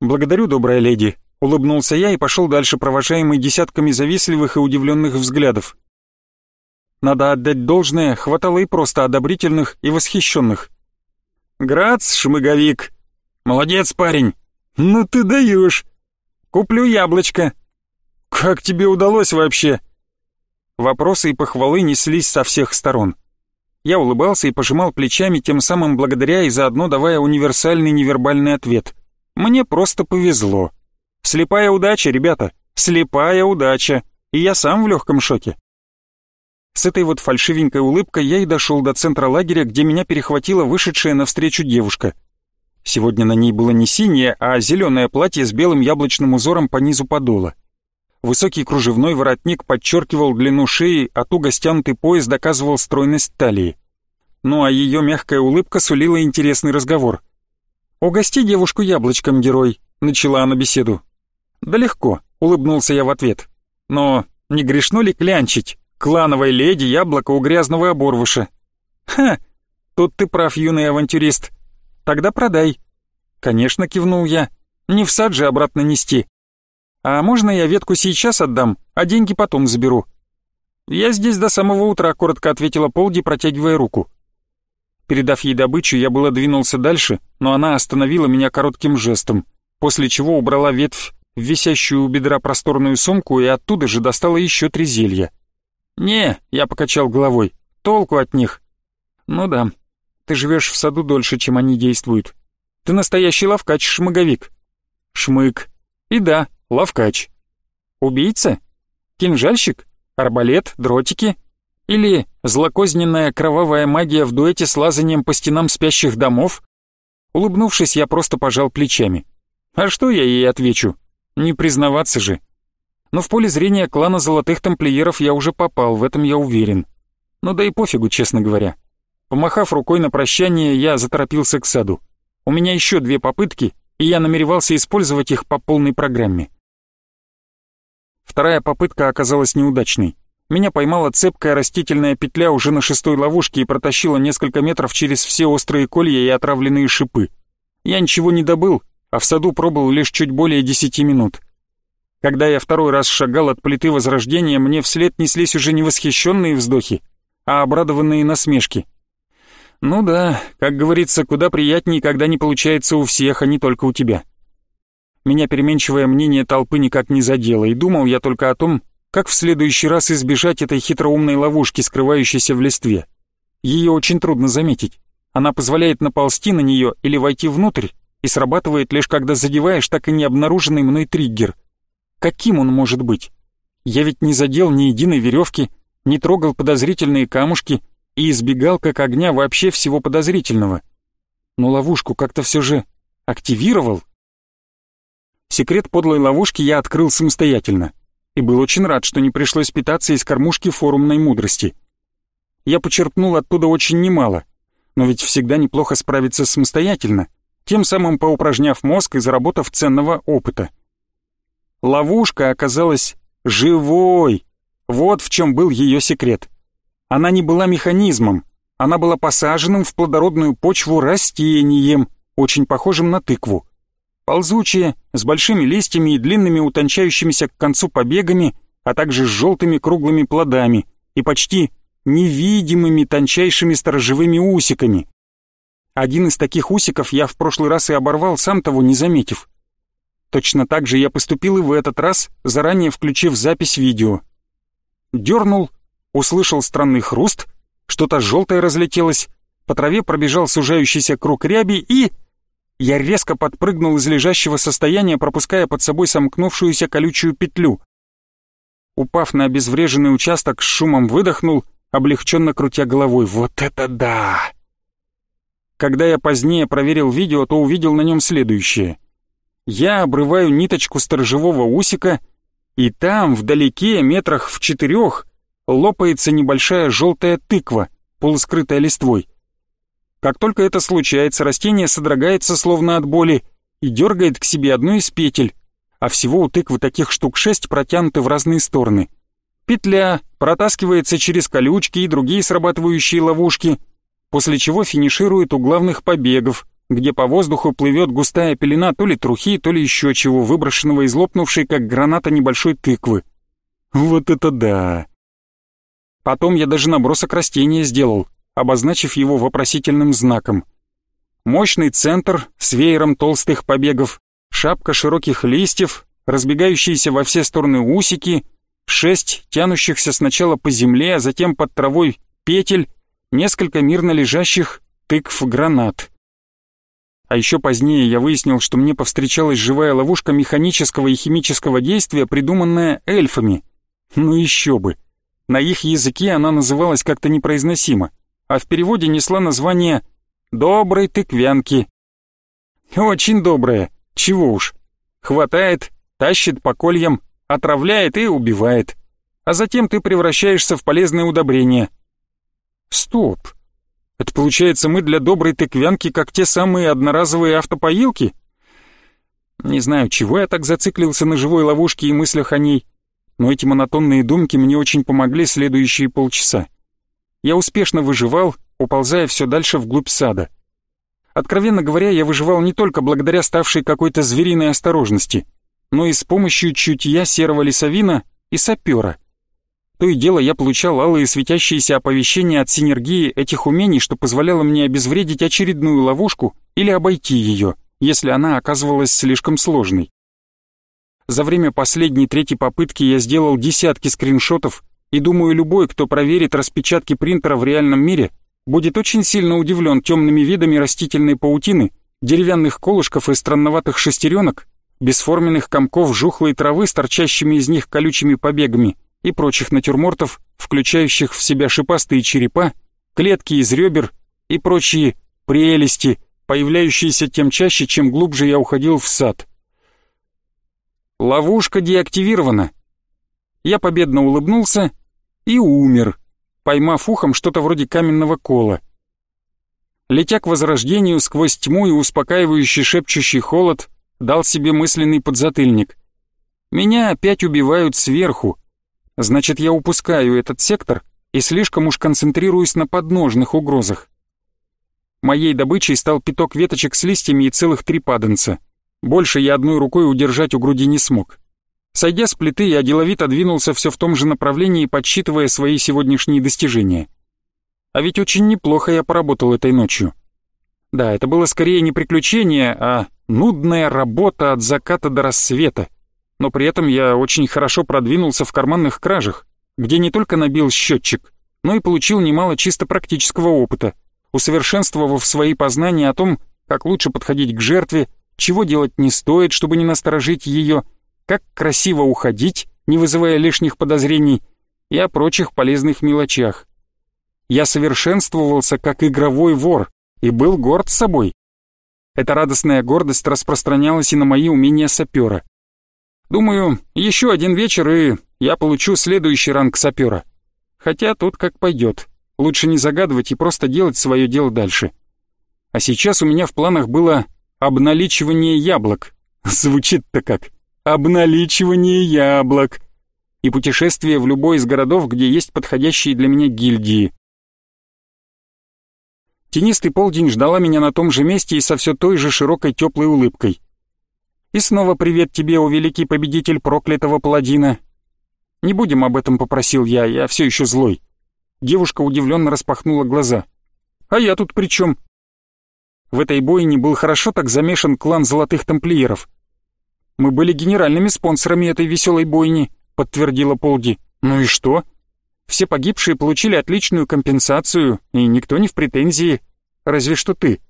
«Благодарю, добрая леди», — улыбнулся я и пошел дальше, провожаемый десятками завистливых и удивленных взглядов. Надо отдать должное, хватало и просто одобрительных и восхищенных. «Грац, шмыговик! Молодец, парень! Ну ты даешь! Куплю яблочко! Как тебе удалось вообще?» Вопросы и похвалы неслись со всех сторон. Я улыбался и пожимал плечами, тем самым благодаря и заодно давая универсальный невербальный ответ. Мне просто повезло. Слепая удача, ребята, слепая удача. и я сам в легком шоке. С этой вот фальшивенькой улыбкой я и дошел до центра лагеря, где меня перехватила вышедшая навстречу девушка. Сегодня на ней было не синее, а зеленое платье с белым яблочным узором по низу подола. Высокий кружевной воротник подчеркивал длину шеи, а туго стянутый пояс доказывал стройность талии. Ну а ее мягкая улыбка сулила интересный разговор. «Угости девушку яблочком, герой», — начала она беседу. «Да легко», — улыбнулся я в ответ. «Но не грешно ли клянчить? Клановой леди яблоко у грязного оборвыша». «Ха! Тут ты прав, юный авантюрист. Тогда продай». «Конечно», — кивнул я. «Не в сад же обратно нести». «А можно я ветку сейчас отдам, а деньги потом заберу?» «Я здесь до самого утра», — коротко ответила Полди, протягивая руку. Передав ей добычу, я было двинулся дальше, но она остановила меня коротким жестом, после чего убрала ветвь в висящую у бедра просторную сумку и оттуда же достала еще три зелья. «Не», — я покачал головой, — «толку от них». «Ну да, ты живешь в саду дольше, чем они действуют. Ты настоящий ловкач-шмыговик». «Шмык. И да, Лавкач. Убийца? Кинжальщик? Арбалет? Дротики? Или злокозненная кровавая магия в дуэте с лазанием по стенам спящих домов? Улыбнувшись, я просто пожал плечами. А что я ей отвечу? Не признаваться же. Но в поле зрения клана Золотых Тамплиеров я уже попал, в этом я уверен. Ну да и пофигу, честно говоря. Помахав рукой на прощание, я заторопился к саду. У меня еще две попытки, и я намеревался использовать их по полной программе. Вторая попытка оказалась неудачной. Меня поймала цепкая растительная петля уже на шестой ловушке и протащила несколько метров через все острые колья и отравленные шипы. Я ничего не добыл, а в саду пробыл лишь чуть более десяти минут. Когда я второй раз шагал от плиты Возрождения, мне вслед неслись уже не восхищенные вздохи, а обрадованные насмешки. Ну да, как говорится, куда приятнее, когда не получается у всех, а не только у тебя. Меня переменчивое мнение толпы никак не задело, и думал я только о том, как в следующий раз избежать этой хитроумной ловушки, скрывающейся в листве. Ее очень трудно заметить. Она позволяет наползти на нее или войти внутрь, и срабатывает лишь когда задеваешь так и не обнаруженный мной триггер. Каким он может быть? Я ведь не задел ни единой веревки, не трогал подозрительные камушки и избегал как огня вообще всего подозрительного. Но ловушку как-то все же активировал. Секрет подлой ловушки я открыл самостоятельно и был очень рад, что не пришлось питаться из кормушки форумной мудрости. Я почерпнул оттуда очень немало, но ведь всегда неплохо справиться самостоятельно, тем самым поупражняв мозг и заработав ценного опыта. Ловушка оказалась живой. Вот в чем был ее секрет. Она не была механизмом, она была посаженным в плодородную почву растением, очень похожим на тыкву ползучие, с большими листьями и длинными утончающимися к концу побегами, а также с желтыми круглыми плодами и почти невидимыми тончайшими сторожевыми усиками. Один из таких усиков я в прошлый раз и оборвал, сам того не заметив. Точно так же я поступил и в этот раз, заранее включив запись видео. Дернул, услышал странный хруст, что-то желтое разлетелось, по траве пробежал сужающийся круг ряби и... Я резко подпрыгнул из лежащего состояния, пропуская под собой сомкнувшуюся колючую петлю. Упав на обезвреженный участок, с шумом выдохнул, облегченно крутя головой. «Вот это да!» Когда я позднее проверил видео, то увидел на нем следующее. Я обрываю ниточку сторожевого усика, и там, вдалеке, метрах в четырех, лопается небольшая желтая тыква, полускрытая листвой. Как только это случается, растение содрогается словно от боли и дергает к себе одну из петель, а всего у тыквы таких штук шесть протянуты в разные стороны. Петля протаскивается через колючки и другие срабатывающие ловушки, после чего финиширует у главных побегов, где по воздуху плывет густая пелена то ли трухи, то ли еще чего, выброшенного из лопнувшей, как граната небольшой тыквы. Вот это да! Потом я даже набросок растения сделал, обозначив его вопросительным знаком. Мощный центр с веером толстых побегов, шапка широких листьев, разбегающиеся во все стороны усики, шесть тянущихся сначала по земле, а затем под травой петель, несколько мирно лежащих тыкв гранат. А еще позднее я выяснил, что мне повстречалась живая ловушка механического и химического действия, придуманная эльфами. Ну еще бы. На их языке она называлась как-то непроизносимо, а в переводе несла название «Доброй тыквянки». Очень добрая, чего уж. Хватает, тащит по кольям, отравляет и убивает. А затем ты превращаешься в полезное удобрение. Стоп. Это получается мы для доброй тыквянки как те самые одноразовые автопоилки? Не знаю, чего я так зациклился на живой ловушке и мыслях о ней, но эти монотонные думки мне очень помогли следующие полчаса. Я успешно выживал, уползая все дальше вглубь сада. Откровенно говоря, я выживал не только благодаря ставшей какой-то звериной осторожности, но и с помощью чутья серого лесовина и сапера. То и дело я получал алые светящиеся оповещения от синергии этих умений, что позволяло мне обезвредить очередную ловушку или обойти ее — если она оказывалась слишком сложной. За время последней третьей попытки я сделал десятки скриншотов, и думаю, любой, кто проверит распечатки принтера в реальном мире, будет очень сильно удивлен темными видами растительной паутины, деревянных колышков и странноватых шестеренок, бесформенных комков жухлой травы с торчащими из них колючими побегами и прочих натюрмортов, включающих в себя шипастые черепа, клетки из ребер и прочие прелести, появляющиеся тем чаще, чем глубже я уходил в сад. Ловушка деактивирована. Я победно улыбнулся и умер, поймав ухом что-то вроде каменного кола. Летя к возрождению сквозь тьму и успокаивающий шепчущий холод, дал себе мысленный подзатыльник. Меня опять убивают сверху. Значит, я упускаю этот сектор и слишком уж концентрируюсь на подножных угрозах. Моей добычей стал пяток веточек с листьями и целых три паданца. Больше я одной рукой удержать у груди не смог. Сойдя с плиты, я деловито двинулся все в том же направлении, подсчитывая свои сегодняшние достижения. А ведь очень неплохо я поработал этой ночью. Да, это было скорее не приключение, а нудная работа от заката до рассвета. Но при этом я очень хорошо продвинулся в карманных кражах, где не только набил счетчик, но и получил немало чисто практического опыта — усовершенствовав свои познания о том, как лучше подходить к жертве, чего делать не стоит, чтобы не насторожить ее, как красиво уходить, не вызывая лишних подозрений, и о прочих полезных мелочах. Я совершенствовался как игровой вор и был горд собой. Эта радостная гордость распространялась и на мои умения сапера. Думаю, еще один вечер, и я получу следующий ранг сапера. Хотя тут как пойдет. Лучше не загадывать и просто делать свое дело дальше. А сейчас у меня в планах было обналичивание яблок. Звучит-то как «обналичивание яблок» и путешествие в любой из городов, где есть подходящие для меня гильдии. Тенистый полдень ждала меня на том же месте и со все той же широкой теплой улыбкой. И снова привет тебе, о великий победитель проклятого паладина. Не будем об этом, попросил я, я все еще злой. Девушка удивленно распахнула глаза. «А я тут при чем?» В этой бойне был хорошо так замешан клан Золотых Тамплиеров. «Мы были генеральными спонсорами этой веселой бойни», — подтвердила Полди. «Ну и что?» «Все погибшие получили отличную компенсацию, и никто не в претензии. Разве что ты».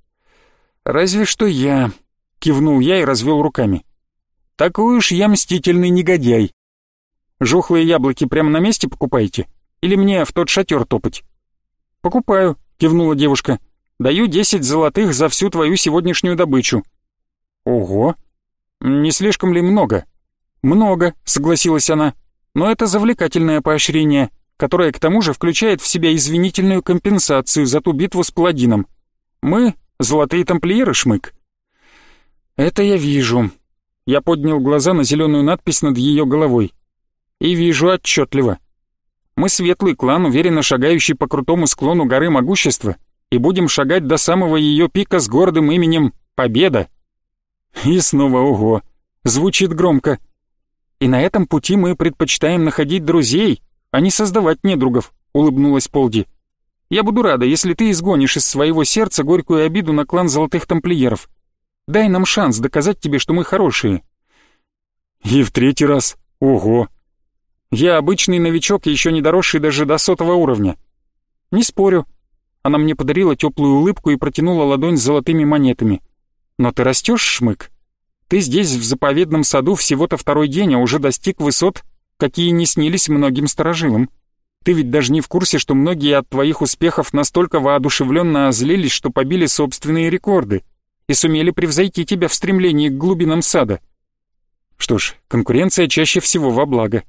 «Разве что я», — кивнул я и развел руками. «Такой уж я мстительный негодяй. Жухлые яблоки прямо на месте покупаете?» Или мне в тот шатер топать?» «Покупаю», — кивнула девушка. «Даю десять золотых за всю твою сегодняшнюю добычу». «Ого! Не слишком ли много?» «Много», — согласилась она. «Но это завлекательное поощрение, которое к тому же включает в себя извинительную компенсацию за ту битву с паладином. Мы — золотые тамплиеры, Шмык». «Это я вижу». Я поднял глаза на зеленую надпись над ее головой. «И вижу отчетливо. Мы светлый клан, уверенно шагающий по крутому склону горы могущества, и будем шагать до самого ее пика с гордым именем Победа. И снова ого, звучит громко. И на этом пути мы предпочитаем находить друзей, а не создавать недругов, улыбнулась Полди. Я буду рада, если ты изгонишь из своего сердца горькую обиду на клан Золотых Тамплиеров. Дай нам шанс доказать тебе, что мы хорошие. И в третий раз, ого, я обычный новичок, еще не доросший даже до сотого уровня. Не спорю. Она мне подарила теплую улыбку и протянула ладонь с золотыми монетами. Но ты растешь, Шмык? Ты здесь, в заповедном саду, всего-то второй день, а уже достиг высот какие не снились многим сторожилам. Ты ведь даже не в курсе, что многие от твоих успехов настолько воодушевленно озлились, что побили собственные рекорды и сумели превзойти тебя в стремлении к глубинам сада. Что ж, конкуренция чаще всего во благо.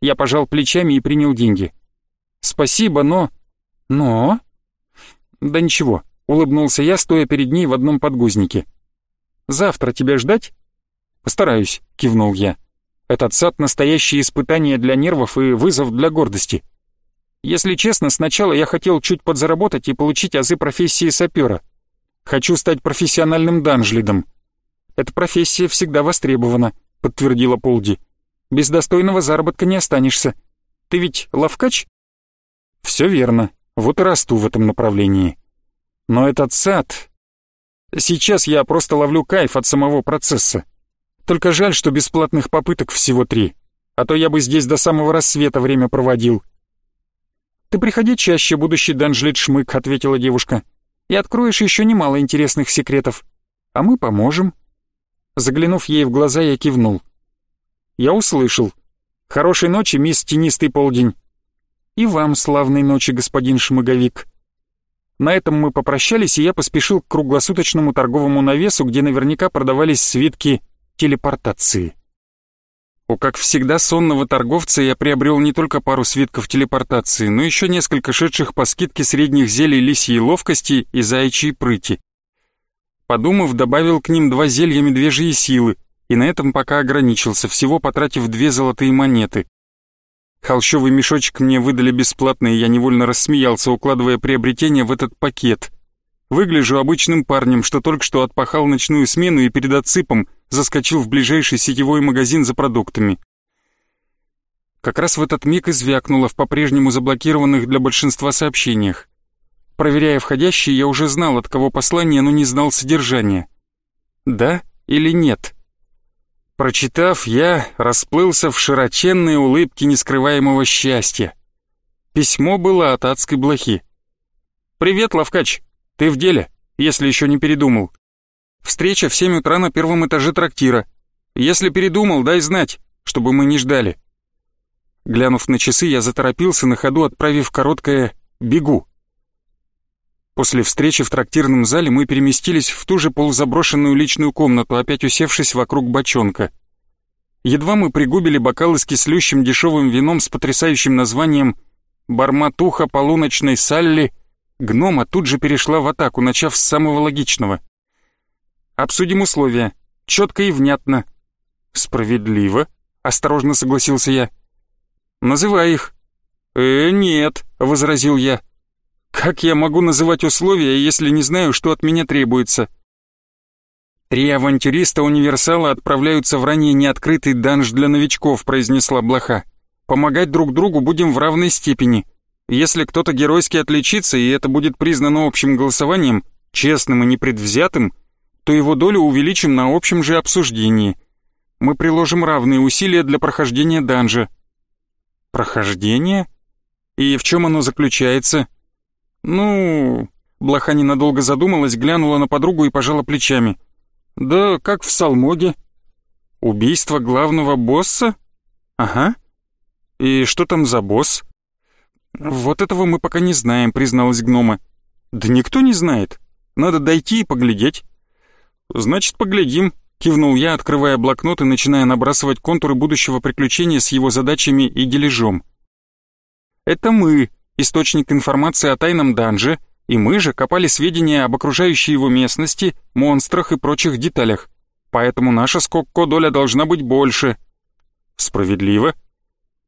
Я пожал плечами и принял деньги. Спасибо, но... Но... Да ничего, улыбнулся я, стоя перед ней в одном подгузнике. Завтра тебя ждать? Постараюсь, кивнул я. Этот сад — настоящее испытание для нервов и вызов для гордости. Если честно, сначала я хотел чуть подзаработать и получить азы профессии сапера. Хочу стать профессиональным данжлидом. Эта профессия всегда востребована, подтвердила Полди. Без достойного заработка не останешься. Ты ведь ловкач? Все верно, вот и расту в этом направлении. Но этот сад... Сейчас я просто ловлю кайф от самого процесса. Только жаль, что бесплатных попыток всего три, а то я бы здесь до самого рассвета время проводил. «Ты приходи чаще, будущий Данжлит Шмык», — ответила девушка, «и откроешь еще немало интересных секретов. А мы поможем». Заглянув ей в глаза, я кивнул. «Я услышал. Хорошей ночи, мисс Тенистый Полдень». «И вам славной ночи, господин Шмыговик». На этом мы попрощались, и я поспешил к круглосуточному торговому навесу, где наверняка продавались свитки телепортации. У, как всегда, сонного торговца я приобрел не только пару свитков телепортации, но еще несколько шедших по скидке средних зелий лисьей ловкости и заячьей прыти. Подумав, добавил к ним два зелья медвежьей силы, и на этом пока ограничился, всего потратив две золотые монеты. Холщовый мешочек мне выдали бесплатно, и я невольно рассмеялся, укладывая приобретение в этот пакет. Выгляжу обычным парнем, что только что отпахал ночную смену и перед отсыпом – заскочил в ближайший сетевой магазин за продуктами. Как раз в этот миг извякнуло в по-прежнему заблокированных для большинства сообщениях. Проверяя входящие, я уже знал, от кого послание, но не знал содержания. Да или нет? Прочитав, я расплылся в широченной улыбке нескрываемого счастья. Письмо было от адской блохи. «Привет, Лавкач, ты в деле, если еще не передумал. Встреча в семь утра на первом этаже трактира. Если передумал, дай знать, чтобы мы не ждали». Глянув на часы, я заторопился на ходу, отправив короткое «бегу». После встречи в трактирном зале мы переместились в ту же полузаброшенную личную комнату, опять усевшись вокруг бочонка. Едва мы пригубили бокалы с кислющим дешевым вином с потрясающим названием «Барматуха полуночной Салли», гнома тут же перешла в атаку, начав с самого логичного. Обсудим условия. Четко и внятно». «Справедливо», — осторожно согласился я. «Называй их». «Э, нет», — возразил я. «Как я могу называть условия, если не знаю, что от меня требуется?» «Три авантюриста-универсала отправляются в ранее неоткрытый данж для новичков», — произнесла Блоха. «Помогать друг другу будем в равной степени. Если кто-то геройски отличится, и это будет признано общим голосованием, честным и непредвзятым, то его долю увеличим на общем же обсуждении. Мы приложим равные усилия для прохождения данжа. Прохождение? И в чем оно заключается? Ну... Блоха ненадолго задумалась, глянула на подругу и пожала плечами. Да, как в Салмоге. Убийство главного босса? Ага. И что там за босс? Вот этого мы пока не знаем, призналась гнома. Да никто не знает. Надо дойти и поглядеть. «Значит, поглядим», — кивнул я, открывая блокнот и начиная набрасывать контуры будущего приключения с его задачами и дележом. «Это мы, источник информации о тайном данже, и мы же копали сведения об окружающей его местности, монстрах и прочих деталях, поэтому наша скокко-доля должна быть больше». «Справедливо».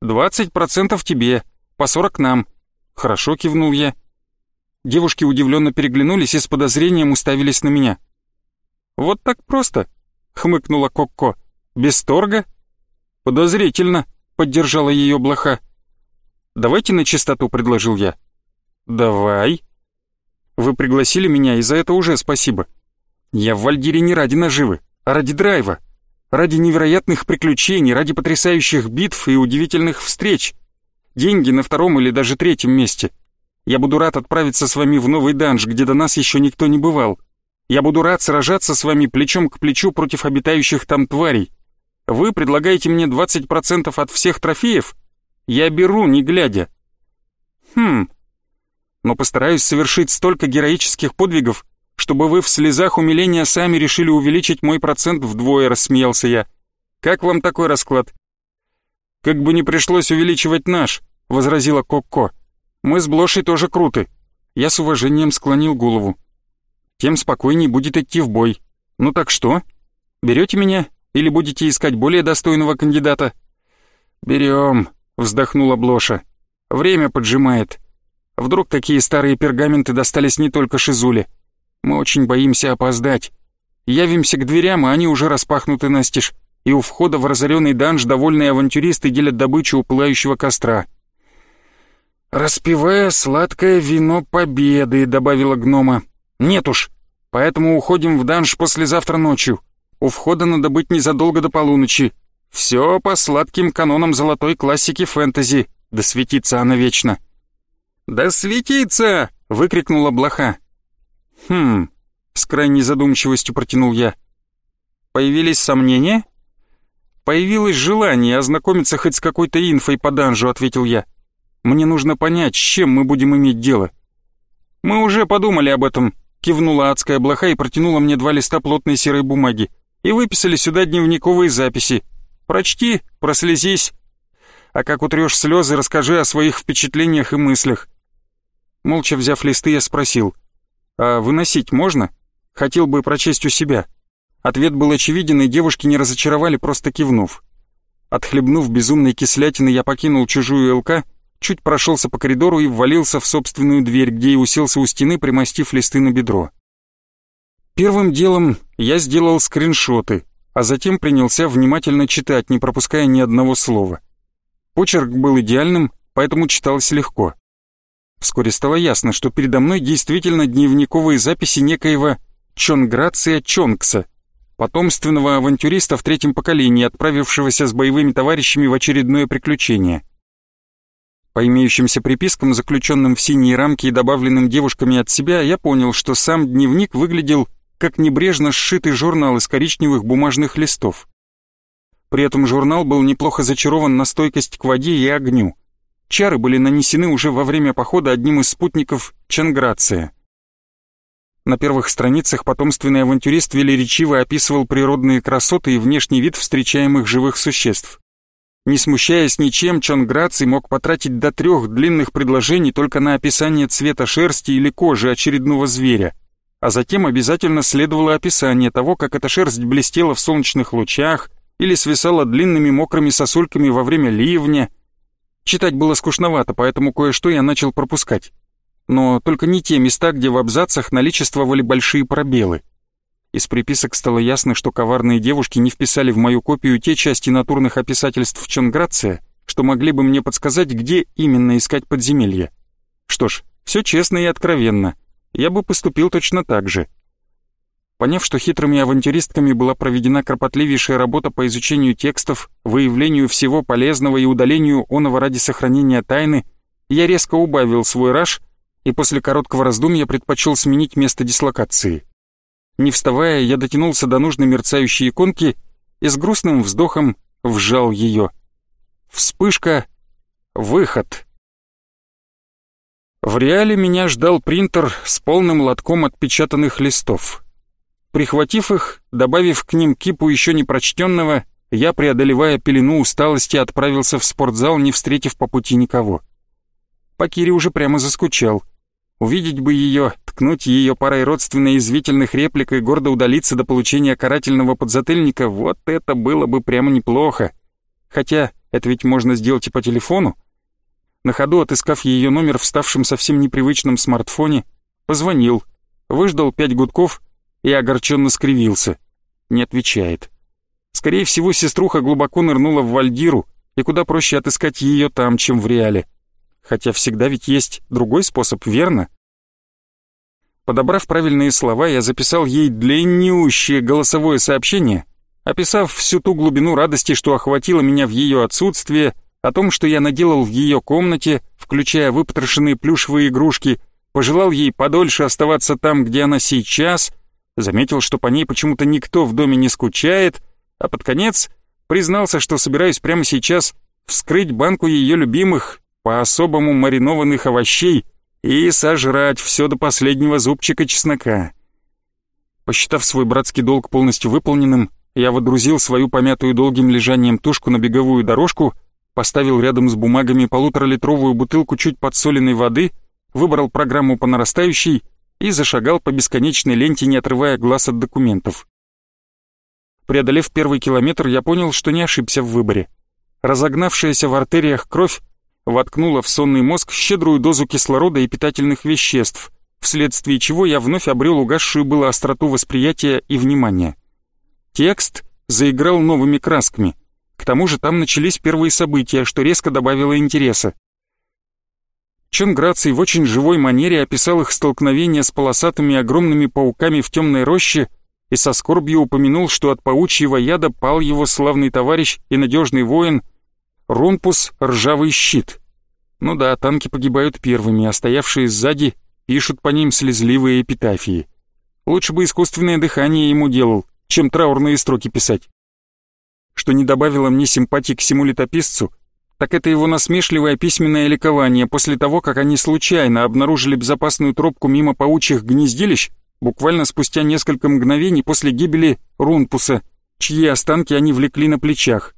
«Двадцать процентов тебе, по сорок нам». «Хорошо», — кивнул я. Девушки удивленно переглянулись и с подозрением уставились на меня. «Вот так просто», — хмыкнула Кокко. «Без торга?» «Подозрительно», — поддержала ее блоха. «Давайте на чистоту», — предложил я. «Давай». «Вы пригласили меня, и за это уже спасибо. Я в Вальдире не ради наживы, а ради драйва, ради невероятных приключений, ради потрясающих битв и удивительных встреч. Деньги на втором или даже третьем месте. Я буду рад отправиться с вами в новый данж, где до нас еще никто не бывал. Я буду рад сражаться с вами плечом к плечу против обитающих там тварей. Вы предлагаете мне 20% от всех трофеев? Я беру, не глядя. Хм. Но постараюсь совершить столько героических подвигов, чтобы вы в слезах умиления сами решили увеличить мой процент вдвое, рассмеялся я. Как вам такой расклад? Как бы не пришлось увеличивать наш, возразила Кокко. Мы с Блошей тоже круты. Я с уважением склонил голову. Тем спокойней будет идти в бой. Ну так что? Берете меня или будете искать более достойного кандидата? Берем, вздохнула Блоша. Время поджимает. Вдруг такие старые пергаменты достались не только Шизуле. Мы очень боимся опоздать. Явимся к дверям, а они уже распахнуты настежь, и у входа в разоренный данж довольные авантюристы делят добычу у пылающего костра. «Распивая сладкое вино победы», — добавила гнома. «Нет уж, поэтому уходим в данж послезавтра ночью. У входа надо быть незадолго до полуночи. Все по сладким канонам золотой классики фэнтези. Да светится она вечно». «Да светится!» — выкрикнула блоха. «Хм...» — с крайней задумчивостью протянул я. «Появились сомнения?» «Появилось желание ознакомиться хоть с какой-то инфой по данжу», — ответил я. «Мне нужно понять, с чем мы будем иметь дело». «Мы уже подумали об этом», — кивнула адская блоха и протянула мне два листа плотной серой бумаги. «И выписали сюда дневниковые записи. Прочти, прослезись. А как утрешь слезы, расскажи о своих впечатлениях и мыслях». Молча взяв листы, я спросил — «А выносить можно? Хотел бы прочесть у себя». Ответ был очевиден, и девушки не разочаровали, просто кивнув. Отхлебнув безумной кислятины, я покинул чужую ЛК, чуть прошелся по коридору и ввалился в собственную дверь, где и уселся у стены, примостив листы на бедро. Первым делом я сделал скриншоты, а затем принялся внимательно читать, не пропуская ни одного слова. Почерк был идеальным, поэтому читалось легко. Вскоре стало ясно, что передо мной действительно дневниковые записи некоего Чонграция Чонгса, потомственного авантюриста в третьем поколении, отправившегося с боевыми товарищами в очередное приключение. По имеющимся припискам, заключенным в синие рамки и добавленным девушками от себя, я понял, что сам дневник выглядел как небрежно сшитый журнал из коричневых бумажных листов. При этом журнал был неплохо зачарован на стойкость к воде и огню. Чары были нанесены уже во время похода одним из спутников Чанграция. На первых страницах потомственный авантюрист велеречиво описывал природные красоты и внешний вид встречаемых живых существ. Не смущаясь ничем, Чон Граций мог потратить до трех длинных предложений только на описание цвета шерсти или кожи очередного зверя, а затем обязательно следовало описание того, как эта шерсть блестела в солнечных лучах или свисала длинными мокрыми сосульками во время ливня – Читать было скучновато, поэтому кое-что я начал пропускать. Но только не те места, где в абзацах наличествовали большие пробелы. Из приписок стало ясно, что коварные девушки не вписали в мою копию те части натурных описательств Чонграция, что могли бы мне подсказать, где именно искать подземелье. Что ж, все честно и откровенно. Я бы поступил точно так же. Поняв, что хитрыми авантюристками была проведена кропотливейшая работа по изучению текстов, выявлению всего полезного и удалению оного ради сохранения тайны, я резко убавил свой раж и после короткого раздумья предпочел сменить место дислокации. Не вставая, я дотянулся до нужной мерцающей иконки и с грустным вздохом вжал ее. Вспышка. Выход. В реале меня ждал принтер с полным лотком отпечатанных листов. Прихватив их, добавив к ним кипу еще непрочтенного, я, преодолевая пелену усталости, отправился в спортзал, не встретив по пути никого. По уже прямо заскучал. Увидеть бы ее, ткнуть ее парой родственной извительных реплик и гордо удалиться до получения карательного подзатыльника, вот это было бы прямо неплохо. Хотя это ведь можно сделать и по телефону. На ходу, отыскав ее номер в ставшем совсем непривычном смартфоне, позвонил, выждал пять гудков и огорченно скривился. Не отвечает. Скорее всего, сеструха глубоко нырнула в Вальдиру, и куда проще отыскать ее там, чем в реале. Хотя всегда ведь есть другой способ, верно? Подобрав правильные слова, я записал ей длиннющее голосовое сообщение, описав всю ту глубину радости, что охватило меня в ее отсутствие, о том, что я наделал в ее комнате, включая выпотрошенные плюшевые игрушки, пожелал ей подольше оставаться там, где она сейчас — заметил, что по ней почему-то никто в доме не скучает, а под конец Признался, что собираюсь прямо сейчас вскрыть банку ее любимых, по-особому маринованных овощей и сожрать все до последнего зубчика чеснока. Посчитав свой братский долг полностью выполненным, я водрузил свою помятую долгим лежанием тушку на беговую дорожку, поставил рядом с бумагами полуторалитровую бутылку чуть подсоленной воды, выбрал программу по нарастающей и зашагал по бесконечной ленте, не отрывая глаз от документов. Преодолев первый километр, я понял, что не ошибся в выборе. Разогнавшаяся в артериях кровь воткнула в сонный мозг щедрую дозу кислорода и питательных веществ, вследствие чего я вновь обрел угасшую было остроту восприятия и внимания. Текст заиграл новыми красками. К тому же там начались первые события, что резко добавило интереса. Чон Граций в очень живой манере описал их столкновение с полосатыми огромными пауками в темной роще и со скорбью упомянул, что от паучьего яда пал его славный товарищ и надежный воин Румпус — ржавый щит. Ну да, танки погибают первыми, а стоявшие сзади пишут по ним слезливые эпитафии. Лучше бы искусственное дыхание ему делал, чем траурные строки писать. Что не добавило мне симпатии к всему летописцу, так это его насмешливое письменное ликование после того, как они случайно обнаружили безопасную тропку мимо паучьих гнездилищ, буквально спустя несколько мгновений после гибели Рунпуса, чьи останки они влекли на плечах.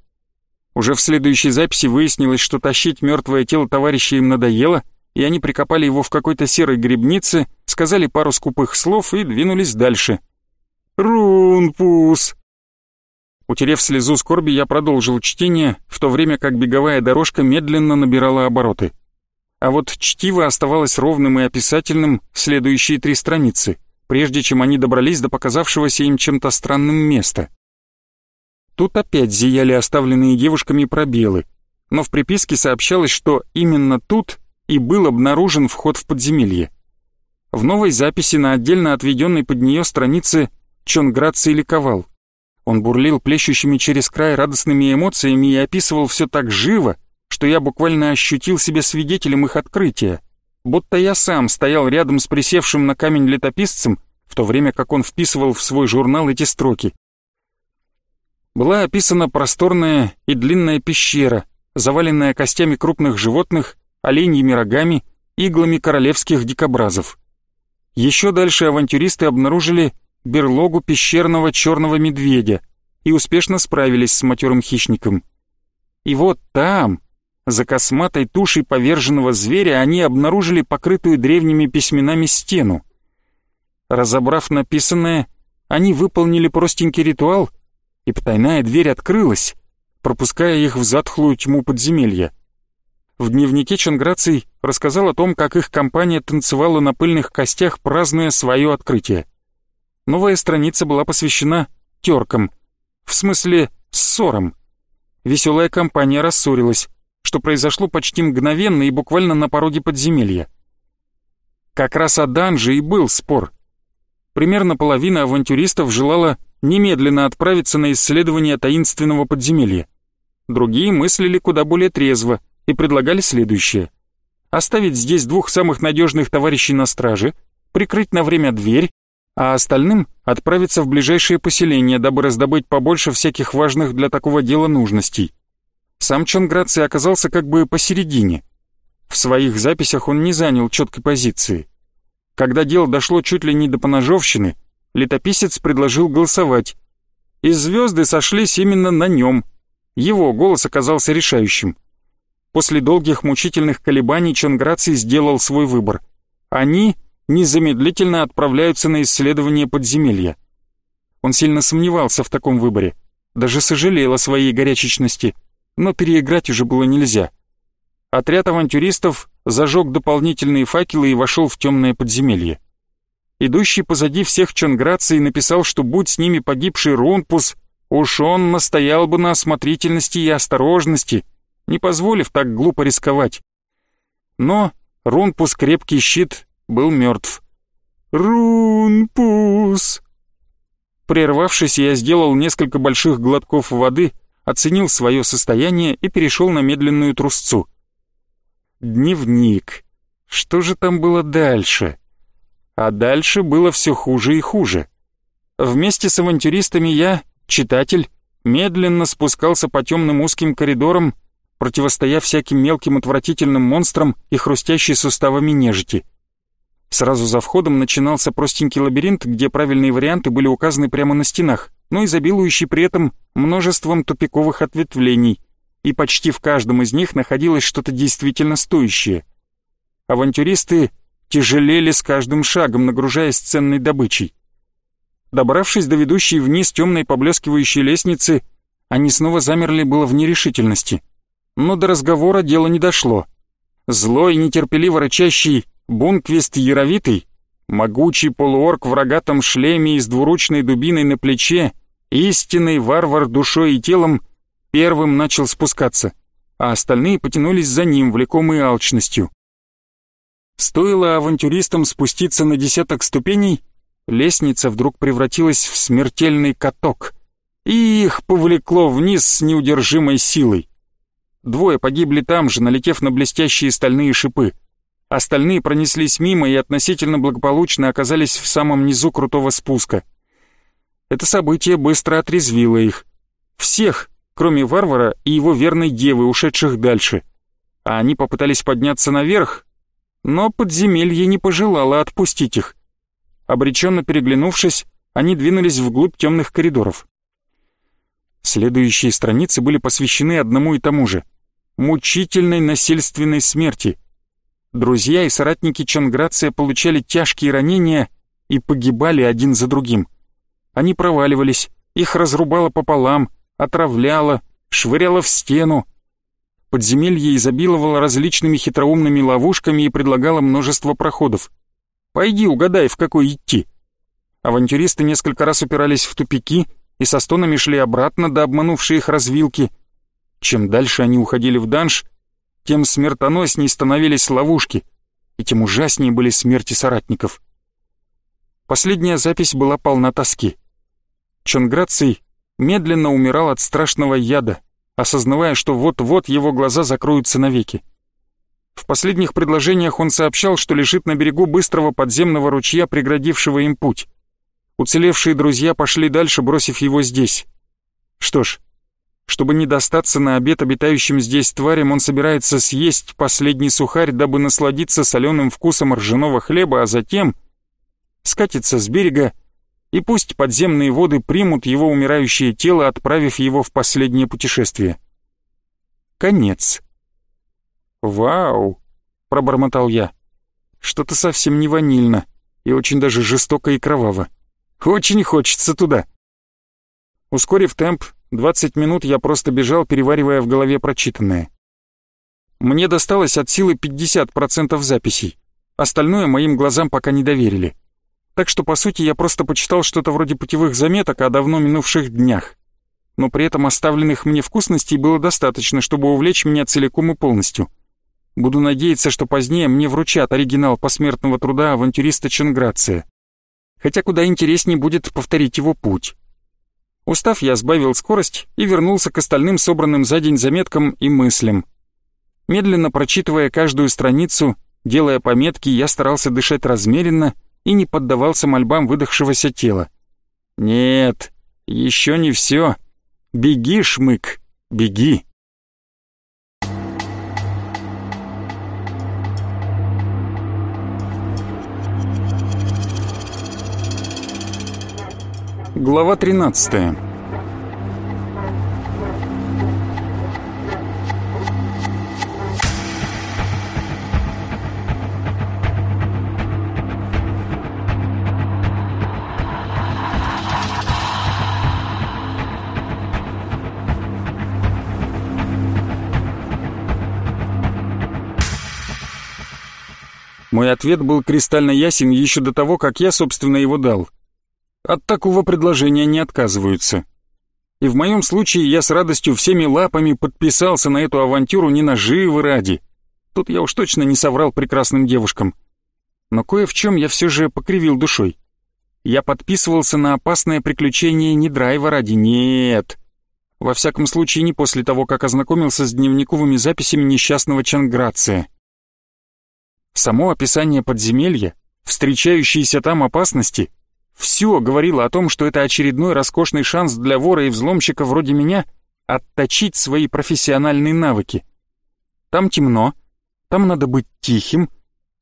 Уже в следующей записи выяснилось, что тащить мертвое тело товарища им надоело, и они прикопали его в какой-то серой грибнице, сказали пару скупых слов и двинулись дальше. «Рунпус!» Утерев слезу скорби, я продолжил чтение, в то время как беговая дорожка медленно набирала обороты. А вот чтиво оставалось ровным и описательным следующие три страницы, прежде чем они добрались до показавшегося им чем-то странным места. Тут опять зияли оставленные девушками пробелы, но в приписке сообщалось, что именно тут и был обнаружен вход в подземелье. В новой записи на отдельно отведенной под нее странице Чонграций ликовал. Он бурлил плещущими через край радостными эмоциями и описывал все так живо, что я буквально ощутил себя свидетелем их открытия, будто я сам стоял рядом с присевшим на камень летописцем, в то время как он вписывал в свой журнал эти строки была описана просторная и длинная пещера, заваленная костями крупных животных, оленьими рогами, иглами королевских дикобразов. Еще дальше авантюристы обнаружили берлогу пещерного черного медведя и успешно справились с матерым хищником. И вот там, за косматой тушей поверженного зверя, они обнаружили покрытую древними письменами стену. Разобрав написанное, они выполнили простенький ритуал — и потайная дверь открылась, пропуская их в затхлую тьму подземелья. В дневнике Чанграций рассказал о том, как их компания танцевала на пыльных костях, празднуя свое открытие. Новая страница была посвящена теркам, в смысле ссорам. Веселая компания рассорилась, что произошло почти мгновенно и буквально на пороге подземелья. Как раз о данже и был спор. Примерно половина авантюристов желала немедленно отправиться на исследование таинственного подземелья. Другие мыслили куда более трезво и предлагали следующее. Оставить здесь двух самых надежных товарищей на страже, прикрыть на время дверь, а остальным отправиться в ближайшее поселение, дабы раздобыть побольше всяких важных для такого дела нужностей. Сам Чонграций оказался как бы посередине. В своих записях он не занял четкой позиции. Когда дело дошло чуть ли не до поножовщины, летописец предложил голосовать. И звезды сошлись именно на нем. Его голос оказался решающим. После долгих мучительных колебаний Чонграций сделал свой выбор. Они незамедлительно отправляются на исследование подземелья. Он сильно сомневался в таком выборе, даже сожалел о своей горячечности, но переиграть уже было нельзя. Отряд авантюристов зажег дополнительные факелы и вошел в темное подземелье. Идущий позади всех Чонграций написал, что будь с ними погибший Рунпус, уж он настоял бы на осмотрительности и осторожности, не позволив так глупо рисковать. Но Рунпус крепкий щит был мертв. «Рунпус!» Прервавшись, я сделал несколько больших глотков воды, оценил свое состояние и перешел на медленную трусцу. Дневник. Что же там было дальше? А дальше было все хуже и хуже. Вместе с авантюристами я, читатель, медленно спускался по темным узким коридорам, противостоя всяким мелким отвратительным монстрам и хрустящей суставами нежити. Сразу за входом начинался простенький лабиринт, где правильные варианты были указаны прямо на стенах, но изобилующий при этом множеством тупиковых ответвлений, и почти в каждом из них находилось что-то действительно стоящее. Авантюристы тяжелели с каждым шагом, нагружаясь ценной добычей. Добравшись до ведущей вниз темной поблескивающей лестницы, они снова замерли было в нерешительности. Но до разговора дело не дошло. Злой, нетерпеливо рычащий Бунквист Яровитый, могучий полуорк в рогатом шлеме и с двуручной дубиной на плече, истинный варвар душой и телом, первым начал спускаться, а остальные потянулись за ним, влекомые алчностью. Стоило авантюристам спуститься на десяток ступеней, лестница вдруг превратилась в смертельный каток, и их повлекло вниз с неудержимой силой. Двое погибли там же, налетев на блестящие стальные шипы — Остальные пронеслись мимо и относительно благополучно оказались в самом низу крутого спуска. Это событие быстро отрезвило их. Всех, кроме варвара и его верной девы, ушедших дальше. А они попытались подняться наверх, но подземелье не пожелало отпустить их. Обреченно переглянувшись, они двинулись вглубь темных коридоров. Следующие страницы были посвящены одному и тому же — мучительной насильственной смерти — Друзья и соратники Чонграция получали тяжкие ранения и погибали один за другим. Они проваливались, их разрубало пополам, отравляло, швыряло в стену. Подземелье изобиловало различными хитроумными ловушками и предлагало множество проходов. Пойди угадай, в какой идти. Авантюристы несколько раз упирались в тупики и со стонами шли обратно до обманувшей их развилки. Чем дальше они уходили в данж, тем смертоносней становились ловушки, и тем ужаснее были смерти соратников. Последняя запись была полна тоски. Чонграций медленно умирал от страшного яда, осознавая, что вот-вот его глаза закроются навеки. В последних предложениях он сообщал, что лежит на берегу быстрого подземного ручья, преградившего им путь. Уцелевшие друзья пошли дальше, бросив его здесь. Что ж, чтобы не достаться на обед обитающим здесь тварям, он собирается съесть последний сухарь, дабы насладиться соленым вкусом ржаного хлеба, а затем скатиться с берега, и пусть подземные воды примут его умирающее тело, отправив его в последнее путешествие. Конец. «Вау!» — пробормотал я. «Что-то совсем не ванильно и очень даже жестоко и кроваво. Очень хочется туда». Ускорив темп, Двадцать минут я просто бежал, переваривая в голове прочитанное. Мне досталось от силы 50% записей. Остальное моим глазам пока не доверили. Так что, по сути, я просто почитал что-то вроде путевых заметок о давно минувших днях. Но при этом оставленных мне вкусностей было достаточно, чтобы увлечь меня целиком и полностью. Буду надеяться, что позднее мне вручат оригинал посмертного труда авантюриста Ченграция. Хотя куда интереснее будет повторить его путь. Устав, я сбавил скорость и вернулся к остальным собранным за день заметкам и мыслям. Медленно прочитывая каждую страницу, делая пометки, я старался дышать размеренно и не поддавался мольбам выдохшегося тела. «Нет, еще не все. Беги, Шмык, беги!» Глава 13 Мой ответ был кристально ясен еще до того, как я, собственно, его дал. От такого предложения не отказываются. И в моем случае я с радостью всеми лапами подписался на эту авантюру не наживы ради. Тут я уж точно не соврал прекрасным девушкам. Но кое в чем я все же покривил душой. Я подписывался на опасное приключение не драйва ради, нет. Во всяком случае, не после того, как ознакомился с дневниковыми записями несчастного Чанграция. Само описание подземелья, встречающиеся там опасности — Все говорило о том, что это очередной роскошный шанс для вора и взломщика вроде меня отточить свои профессиональные навыки. Там темно, там надо быть тихим,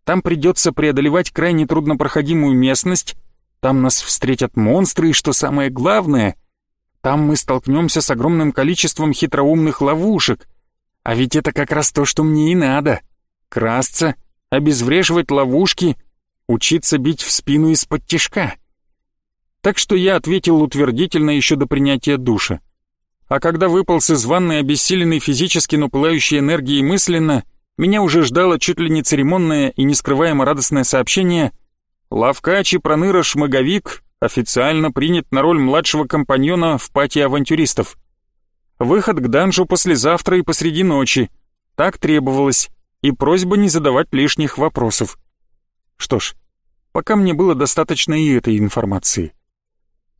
там придется преодолевать крайне труднопроходимую местность, там нас встретят монстры, и что самое главное, там мы столкнемся с огромным количеством хитроумных ловушек. А ведь это как раз то, что мне и надо. Красться, обезвреживать ловушки, учиться бить в спину из-под тишка. Так что я ответил утвердительно еще до принятия душа. А когда выполз из ванной, обессиленный физически, но пылающей энергией мысленно, меня уже ждало чуть ли не церемонное и нескрываемо радостное сообщение «Лавкач и проныра Шмаговик официально принят на роль младшего компаньона в пати авантюристов. Выход к данжу послезавтра и посреди ночи. Так требовалось, и просьба не задавать лишних вопросов. Что ж, пока мне было достаточно и этой информации.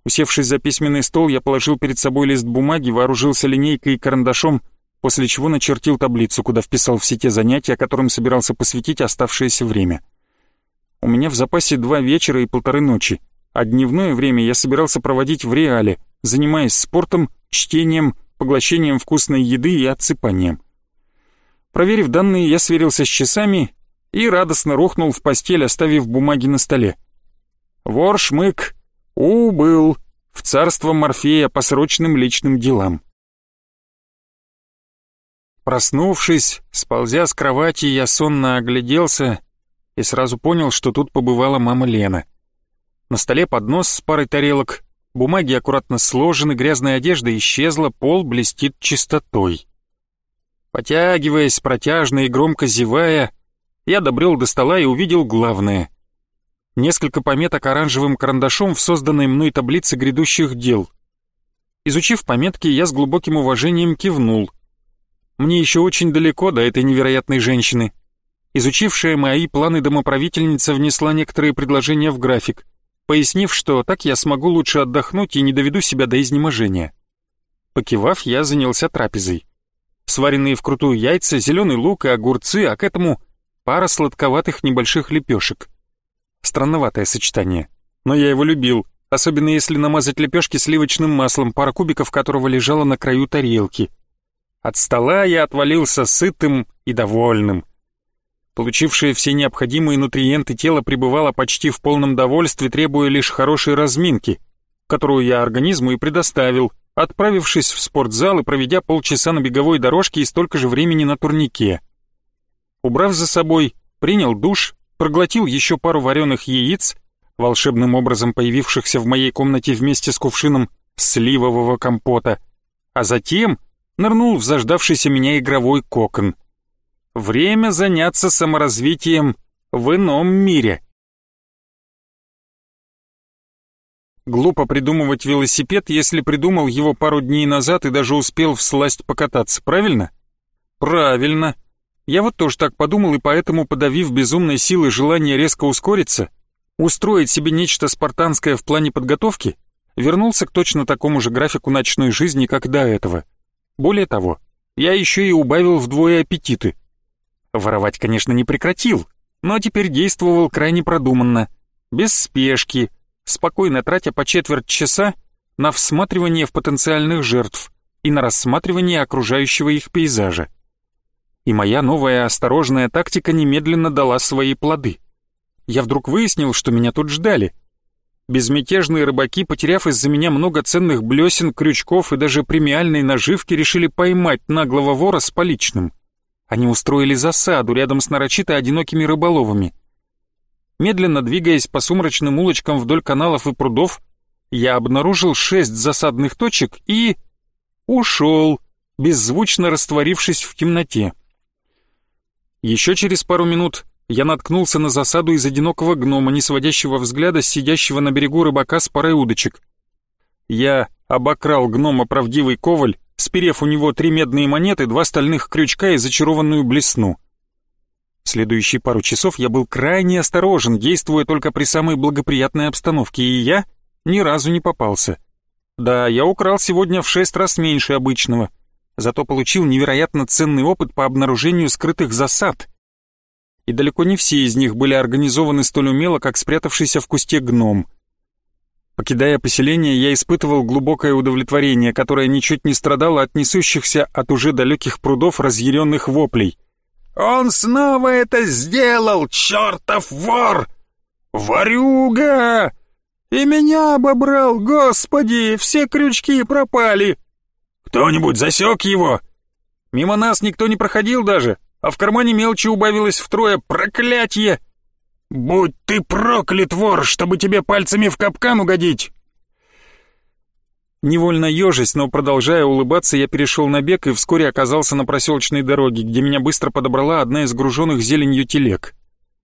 Усевшись за письменный стол, я положил перед собой лист бумаги, вооружился линейкой и карандашом, после чего начертил таблицу, куда вписал все те занятия, которым собирался посвятить оставшееся время. У меня в запасе два вечера и полторы ночи, а дневное время я собирался проводить в реале, занимаясь спортом, чтением, поглощением вкусной еды и отсыпанием. Проверив данные, я сверился с часами и радостно рухнул в постель, оставив бумаги на столе. Вор Шмык убыл в царство Морфея по срочным личным делам. Проснувшись, сползя с кровати, я сонно огляделся и сразу понял, что тут побывала мама Лена. На столе поднос с парой тарелок, бумаги аккуратно сложены, грязная одежда исчезла, пол блестит чистотой. Потягиваясь, протяжно и громко зевая, я добрел до стола и увидел главное. Несколько пометок оранжевым карандашом в созданной мной таблице грядущих дел. Изучив пометки, я с глубоким уважением кивнул. Мне еще очень далеко до этой невероятной женщины. Изучившая мои планы домоправительница внесла некоторые предложения в график пояснив, что так я смогу лучше отдохнуть и не доведу себя до изнеможения. Покивав, я занялся трапезой. Сваренные вкрутую яйца, зеленый лук и огурцы, а к этому пара сладковатых небольших лепешек. Странноватое сочетание, но я его любил, особенно если намазать лепешки сливочным маслом, пара кубиков которого лежала на краю тарелки. От стола я отвалился сытым и довольным. Получившее все необходимые нутриенты тело пребывало почти в полном довольстве, требуя лишь хорошей разминки, которую я организму и предоставил, отправившись в спортзал и проведя полчаса на беговой дорожке и столько же времени на турнике. Убрав за собой, принял душ, проглотил еще пару вареных яиц, волшебным образом появившихся в моей комнате вместе с кувшином сливового компота, а затем нырнул в заждавшийся меня игровой кокон — Время заняться саморазвитием в ином мире. Глупо придумывать велосипед, если придумал его пару дней назад и даже успел всласть покататься, правильно? Правильно. Я вот тоже так подумал и поэтому, подавив безумной силой желание резко ускориться, устроить себе нечто спартанское в плане подготовки, вернулся к точно такому же графику ночной жизни, как до этого. Более того, я еще и убавил вдвое аппетиты. Воровать, конечно, не прекратил, но теперь действовал крайне продуманно, без спешки, спокойно тратя по четверть часа на всматривание в потенциальных жертв и на рассматривание окружающего их пейзажа. И моя новая осторожная тактика немедленно дала свои плоды. Я вдруг выяснил, что меня тут ждали. Безмятежные рыбаки, потеряв из-за меня много ценных блесен, крючков и даже премиальной наживки, решили поймать наглого вора с поличным. Они устроили засаду рядом с нарочито одинокими рыболовами. Медленно двигаясь по сумрачным улочкам вдоль каналов и прудов, я обнаружил шесть засадных точек и... ушел, беззвучно растворившись в темноте. Еще через пару минут я наткнулся на засаду из одинокого гнома, не сводящего взгляда с сидящего на берегу рыбака с парой удочек. Я обокрал гнома правдивый коваль сперев у него три медные монеты, два стальных крючка и зачарованную блесну. Следующие пару часов я был крайне осторожен, действуя только при самой благоприятной обстановке, и я ни разу не попался. Да, я украл сегодня в шесть раз меньше обычного, зато получил невероятно ценный опыт по обнаружению скрытых засад. И далеко не все из них были организованы столь умело, как спрятавшийся в кусте гном. Покидая поселение, я испытывал глубокое удовлетворение, которое ничуть не страдало от несущихся от уже далеких прудов разъяренных воплей. «Он снова это сделал, чертов вор! Ворюга! И меня обобрал, господи, все крючки пропали! Кто-нибудь засек его?» «Мимо нас никто не проходил даже, а в кармане мелочи убавилось втрое, проклятье!» «Будь ты проклят, вор, чтобы тебе пальцами в капкан угодить!» Невольно ежась, но продолжая улыбаться, я перешел на бег и вскоре оказался на проселочной дороге, где меня быстро подобрала одна из груженных зеленью телег.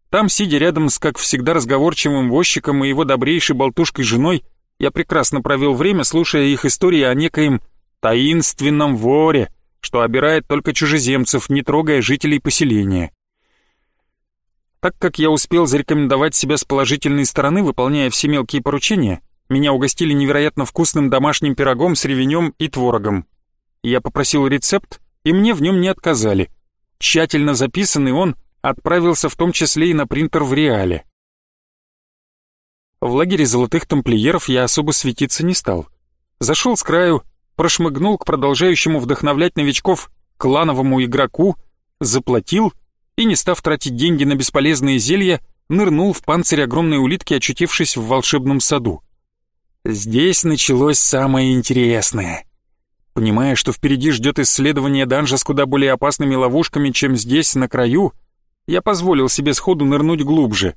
Там, сидя рядом с, как всегда, разговорчивым возчиком и его добрейшей болтушкой женой, я прекрасно провел время, слушая их истории о некоем таинственном воре, что обирает только чужеземцев, не трогая жителей поселения. Так как я успел зарекомендовать себя с положительной стороны, выполняя все мелкие поручения, меня угостили невероятно вкусным домашним пирогом с ревенем и творогом. Я попросил рецепт, и мне в нем не отказали. Тщательно записанный он отправился в том числе и на принтер в реале. В лагере золотых тамплиеров я особо светиться не стал. Зашел с краю, прошмыгнул к продолжающему вдохновлять новичков клановому игроку, заплатил — и, не став тратить деньги на бесполезные зелья, нырнул в панцирь огромной улитки, очутившись в волшебном саду. Здесь началось самое интересное. Понимая, что впереди ждет исследование данжа с куда более опасными ловушками, чем здесь, на краю, я позволил себе сходу нырнуть глубже.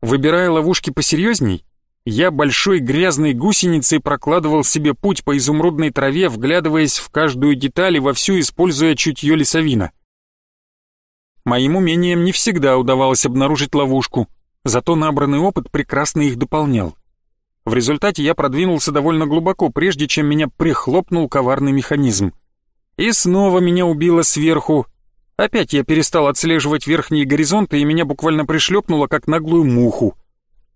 Выбирая ловушки посерьезней, я большой грязной гусеницей прокладывал себе путь по изумрудной траве, вглядываясь в каждую деталь и вовсю используя чутье лесовина. Моим умением не всегда удавалось обнаружить ловушку, зато набранный опыт прекрасно их дополнял. В результате я продвинулся довольно глубоко, прежде чем меня прихлопнул коварный механизм. И снова меня убило сверху. Опять я перестал отслеживать верхние горизонты, и меня буквально пришлепнуло, как наглую муху.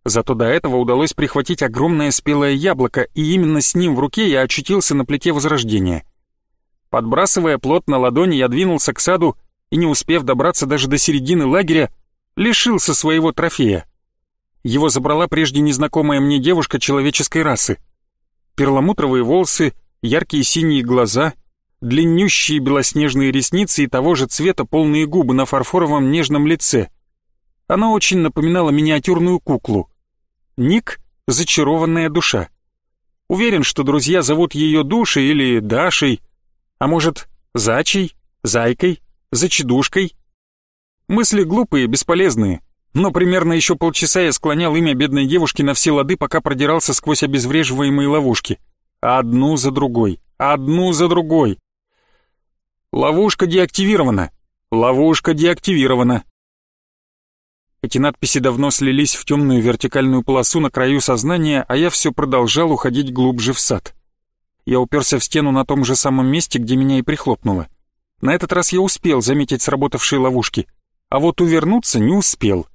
Зато до этого удалось прихватить огромное спелое яблоко, и именно с ним в руке я очутился на плите Возрождения. Подбрасывая плот на ладони, я двинулся к саду, и, не успев добраться даже до середины лагеря, лишился своего трофея. Его забрала прежде незнакомая мне девушка человеческой расы. Перламутровые волосы, яркие синие глаза, длиннющие белоснежные ресницы и того же цвета полные губы на фарфоровом нежном лице. Она очень напоминала миниатюрную куклу. Ник — зачарованная душа. Уверен, что друзья зовут ее Душей или Дашей, а может, Зачей, Зайкой за чедушкой. Мысли глупые, бесполезные, но примерно еще полчаса я склонял имя бедной девушки на все лады, пока продирался сквозь обезвреживаемые ловушки. Одну за другой, одну за другой. Ловушка деактивирована, ловушка деактивирована. Эти надписи давно слились в темную вертикальную полосу на краю сознания, а я все продолжал уходить глубже в сад. Я уперся в стену на том же самом месте, где меня и прихлопнуло. На этот раз я успел заметить сработавшие ловушки, а вот увернуться не успел.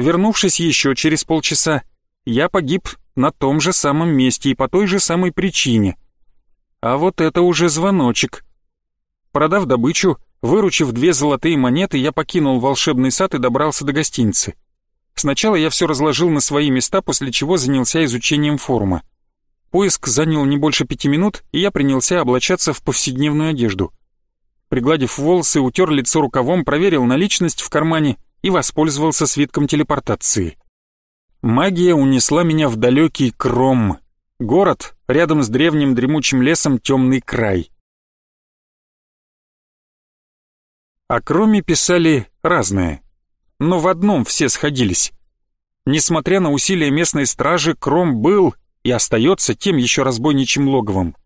Вернувшись еще через полчаса, я погиб на том же самом месте и по той же самой причине. А вот это уже звоночек. Продав добычу, выручив две золотые монеты, я покинул волшебный сад и добрался до гостиницы. Сначала я все разложил на свои места, после чего занялся изучением форума. Поиск занял не больше пяти минут, и я принялся облачаться в повседневную одежду пригладив волосы, утер лицо рукавом, проверил наличность в кармане и воспользовался свитком телепортации. Магия унесла меня в далекий Кром, город рядом с древним дремучим лесом Темный край. О Кроме писали разное, но в одном все сходились. Несмотря на усилия местной стражи, Кром был и остается тем еще разбойничьим логовом.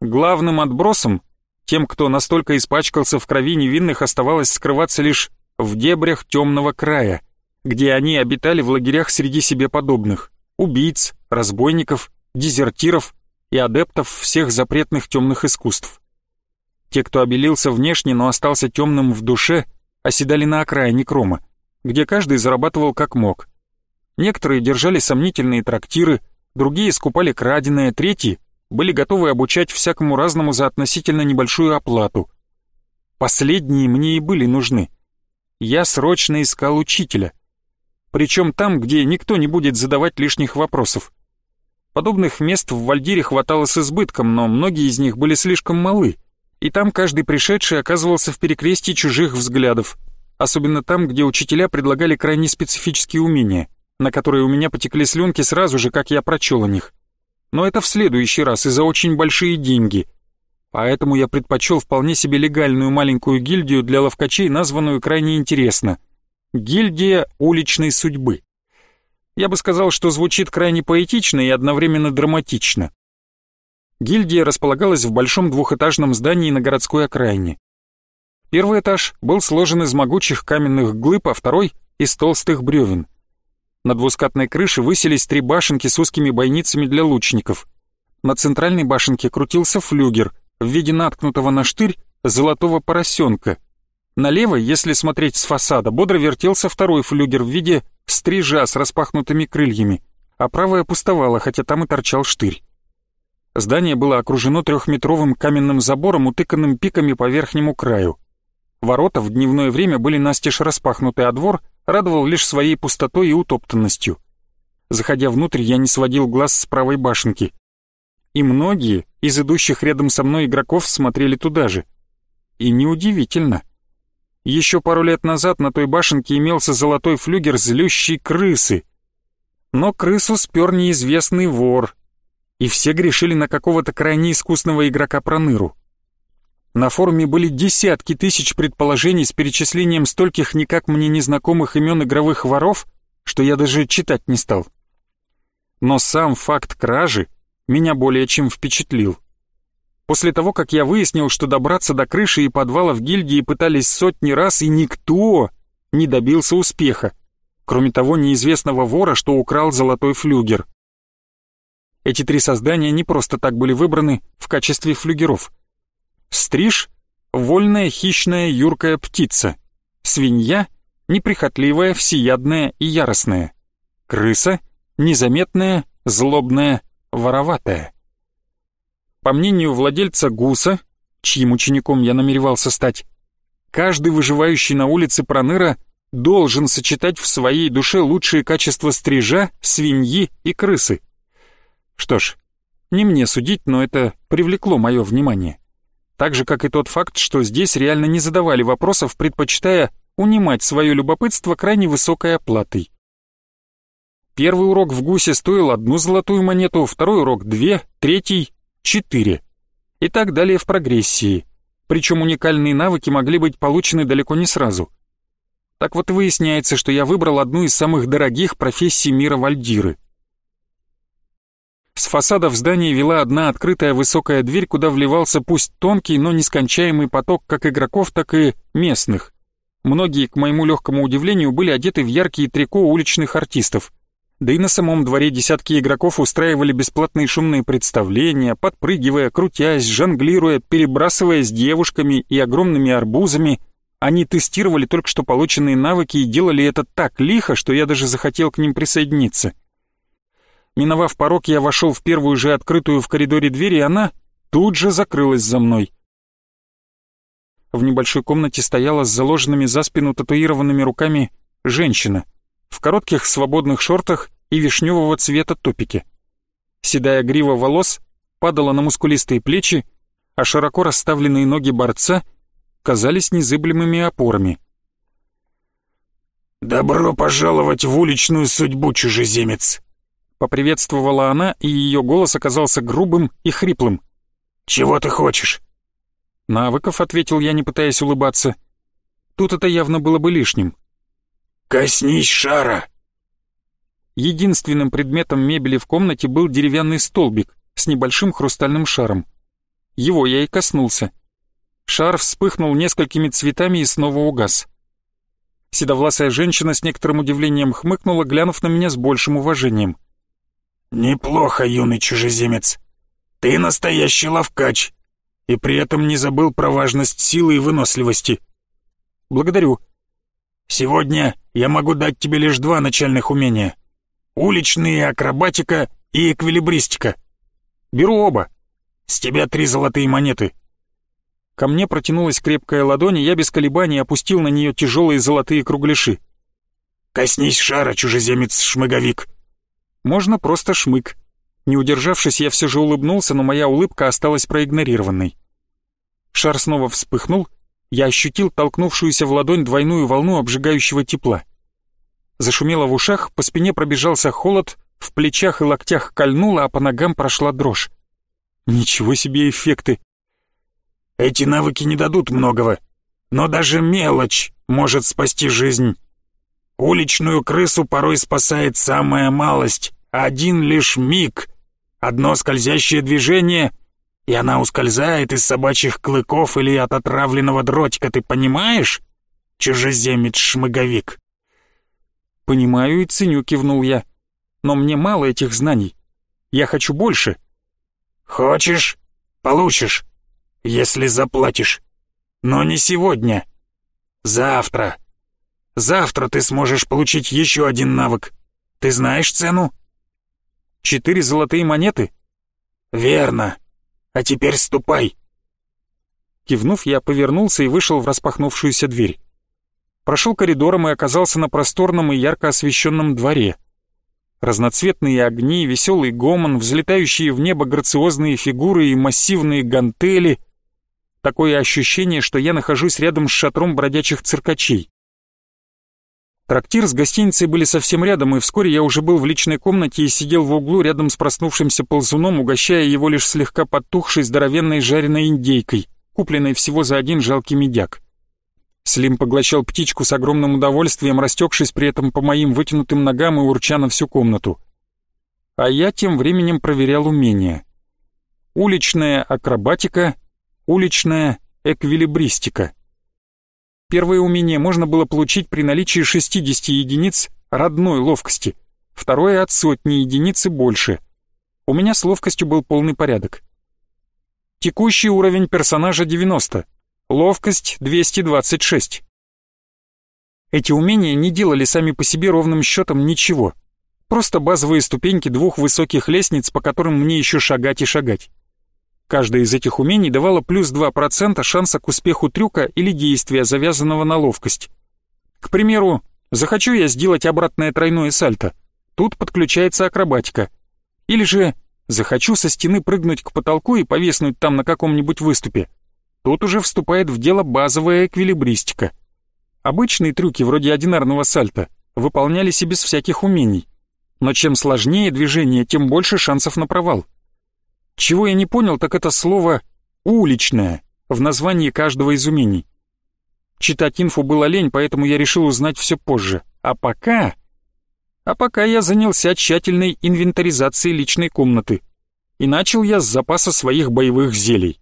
Главным отбросом тем, кто настолько испачкался в крови невинных, оставалось скрываться лишь в дебрях темного края, где они обитали в лагерях среди себе подобных, убийц, разбойников, дезертиров и адептов всех запретных темных искусств. Те, кто обелился внешне, но остался темным в душе, оседали на окраине Крома, где каждый зарабатывал как мог. Некоторые держали сомнительные трактиры, другие скупали краденое, третьи были готовы обучать всякому разному за относительно небольшую оплату. Последние мне и были нужны. Я срочно искал учителя. причем там, где никто не будет задавать лишних вопросов. Подобных мест в Вальдире хватало с избытком, но многие из них были слишком малы, и там каждый пришедший оказывался в перекрестии чужих взглядов, особенно там, где учителя предлагали крайне специфические умения, на которые у меня потекли слюнки сразу же, как я прочел о них. Но это в следующий раз и за очень большие деньги. Поэтому я предпочел вполне себе легальную маленькую гильдию для ловкачей, названную крайне интересно — «Гильдия уличной судьбы». Я бы сказал, что звучит крайне поэтично и одновременно драматично. Гильдия располагалась в большом двухэтажном здании на городской окраине. Первый этаж был сложен из могучих каменных глыб, а второй — из толстых бревен. На двускатной крыше высились три башенки с узкими бойницами для лучников. На центральной башенке крутился флюгер в виде наткнутого на штырь золотого поросенка. Налево, если смотреть с фасада, бодро вертелся второй флюгер в виде стрижа с распахнутыми крыльями, а правая пустовала, хотя там и торчал штырь. Здание было окружено трехметровым каменным забором, утыканным пиками по верхнему краю. Ворота в дневное время были настежь распахнуты, а двор радовал лишь своей пустотой и утоптанностью. Заходя внутрь, я не сводил глаз с правой башенки. И многие из идущих рядом со мной игроков смотрели туда же. И неудивительно. Еще пару лет назад на той башенке имелся золотой флюгер злющей крысы. Но крысу спер неизвестный вор. И все грешили на какого-то крайне искусного игрока Проныру. На форуме были десятки тысяч предположений с перечислением стольких никак мне незнакомых имен игровых воров, что я даже читать не стал. Но сам факт кражи меня более чем впечатлил. После того, как я выяснил, что добраться до крыши и подвала в гильдии пытались сотни раз, и никто не добился успеха, кроме того неизвестного вора, что украл золотой флюгер. Эти три создания не просто так были выбраны в качестве флюгеров — Стриж — вольная хищная юркая птица. Свинья — неприхотливая, всеядная и яростная. Крыса — незаметная, злобная, вороватая. По мнению владельца гуса, чьим учеником я намеревался стать, каждый выживающий на улице Проныра должен сочетать в своей душе лучшие качества стрижа, свиньи и крысы. Что ж, не мне судить, но это привлекло мое внимание так же, как и тот факт, что здесь реально не задавали вопросов, предпочитая унимать свое любопытство крайне высокой оплатой. Первый урок в ГУСе стоил одну золотую монету, второй урок — две, третий — четыре. И так далее в прогрессии. Причем уникальные навыки могли быть получены далеко не сразу. Так вот выясняется, что я выбрал одну из самых дорогих профессий мира Вальдиры — с фасада в здании вела одна открытая высокая дверь, куда вливался пусть тонкий, но нескончаемый поток как игроков, так и местных. Многие, к моему легкому удивлению, были одеты в яркие трико уличных артистов. Да и на самом дворе десятки игроков устраивали бесплатные шумные представления, подпрыгивая, крутясь, жонглируя, перебрасываясь девушками и огромными арбузами. Они тестировали только что полученные навыки и делали это так лихо, что я даже захотел к ним присоединиться. Миновав порог, я вошел в первую же открытую в коридоре дверь, и она тут же закрылась за мной. В небольшой комнате стояла с заложенными за спину татуированными руками женщина в коротких свободных шортах и вишневого цвета топике. Седая грива волос падала на мускулистые плечи, а широко расставленные ноги борца казались незыблемыми опорами. «Добро пожаловать в уличную судьбу, чужеземец!» Поприветствовала она, и ее голос оказался грубым и хриплым. «Чего ты хочешь?» «Навыков», — ответил я, не пытаясь улыбаться. Тут это явно было бы лишним. «Коснись шара!» Единственным предметом мебели в комнате был деревянный столбик с небольшим хрустальным шаром. Его я и коснулся. Шар вспыхнул несколькими цветами и снова угас. Седовласая женщина с некоторым удивлением хмыкнула, глянув на меня с большим уважением. «Неплохо, юный чужеземец. Ты настоящий ловкач, и при этом не забыл про важность силы и выносливости». «Благодарю». «Сегодня я могу дать тебе лишь два начальных умения. Уличные акробатика и эквилибристика». «Беру оба». «С тебя три золотые монеты». Ко мне протянулась крепкая ладонь, и я без колебаний опустил на нее тяжелые золотые кругляши. Коснись шара, чужеземец-шмыговик. Можно просто шмык. Не удержавшись, я все же улыбнулся, но моя улыбка осталась проигнорированной. Шар снова вспыхнул, я ощутил толкнувшуюся в ладонь двойную волну обжигающего тепла. Зашумело в ушах, по спине пробежался холод, в плечах и локтях кольнуло, а по ногам прошла дрожь. Ничего себе эффекты! Эти навыки не дадут многого, но даже мелочь может спасти жизнь. Уличную крысу порой спасает самая малость, один лишь миг. Одно скользящее движение, и она ускользает из собачьих клыков или от отравленного дротика, ты понимаешь? Чужеземец-шмыговик. «Понимаю и ценю», — кивнул я. «Но мне мало этих знаний. Я хочу больше». «Хочешь? Получишь, если заплатишь. Но не сегодня. Завтра. Завтра ты сможешь получить еще один навык. Ты знаешь цену?» «Четыре золотые монеты?» «Верно. А теперь ступай». Кивнув, я повернулся и вышел в распахнувшуюся дверь прошел коридором и оказался на просторном и ярко освещенном дворе. Разноцветные огни, веселый гомон, взлетающие в небо грациозные фигуры и массивные гантели. Такое ощущение, что я нахожусь рядом с шатром бродячих циркачей. Трактир с гостиницей были совсем рядом, и вскоре я уже был в личной комнате и сидел в углу рядом с проснувшимся ползуном, угощая его лишь слегка подтухшей здоровенной жареной индейкой, купленной всего за один жалкий медяк. Слим поглощал птичку с огромным удовольствием, растекшись при этом по моим вытянутым ногам и урча на всю комнату. А я тем временем проверял умения. Уличная акробатика, уличная эквилибристика. Первое умение можно было получить при наличии 60 единиц родной ловкости, второе от сотни единиц и больше. У меня с ловкостью был полный порядок. Текущий уровень персонажа 90, Ловкость 226. Эти умения не делали сами по себе ровным счетом ничего. Просто базовые ступеньки двух высоких лестниц, по которым мне еще шагать и шагать. Каждое из этих умений давало плюс 2% шанса к успеху трюка или действия, завязанного на ловкость. К примеру, захочу я сделать обратное тройное сальто. Тут подключается акробатика. Или же захочу со стены прыгнуть к потолку и повиснуть там на каком-нибудь выступе. Тут уже вступает в дело базовая эквилибристика. Обычные трюки вроде одинарного сальта выполнялись и без всяких умений. Но чем сложнее движение, тем больше шансов на провал. Чего я не понял, так это слово «уличное» в названии каждого из умений. Читать инфу было лень, поэтому я решил узнать все позже. А пока... А пока я занялся тщательной инвентаризацией личной комнаты. И начал я с запаса своих боевых зелий.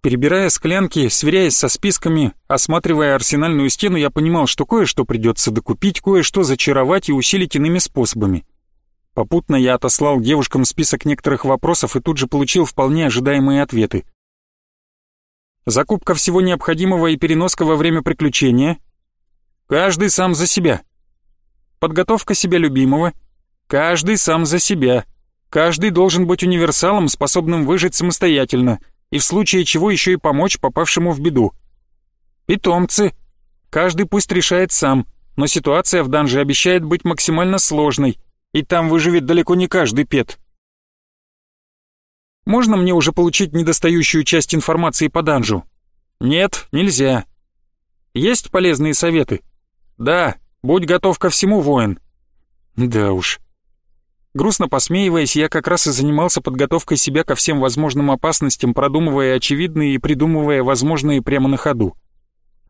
Перебирая склянки, сверяясь со списками, осматривая арсенальную стену, я понимал, что кое-что придется докупить, кое-что зачаровать и усилить иными способами. Попутно я отослал девушкам список некоторых вопросов и тут же получил вполне ожидаемые ответы. Закупка всего необходимого и переноска во время приключения. Каждый сам за себя. Подготовка себя любимого. Каждый сам за себя. Каждый должен быть универсалом, способным выжить самостоятельно — и в случае чего еще и помочь попавшему в беду. Питомцы. Каждый пусть решает сам, но ситуация в данже обещает быть максимально сложной, и там выживет далеко не каждый пет. Можно мне уже получить недостающую часть информации по данжу? Нет, нельзя. Есть полезные советы? Да, будь готов ко всему, воин. Да уж, Грустно посмеиваясь, я как раз и занимался подготовкой себя ко всем возможным опасностям, продумывая очевидные и придумывая возможные прямо на ходу.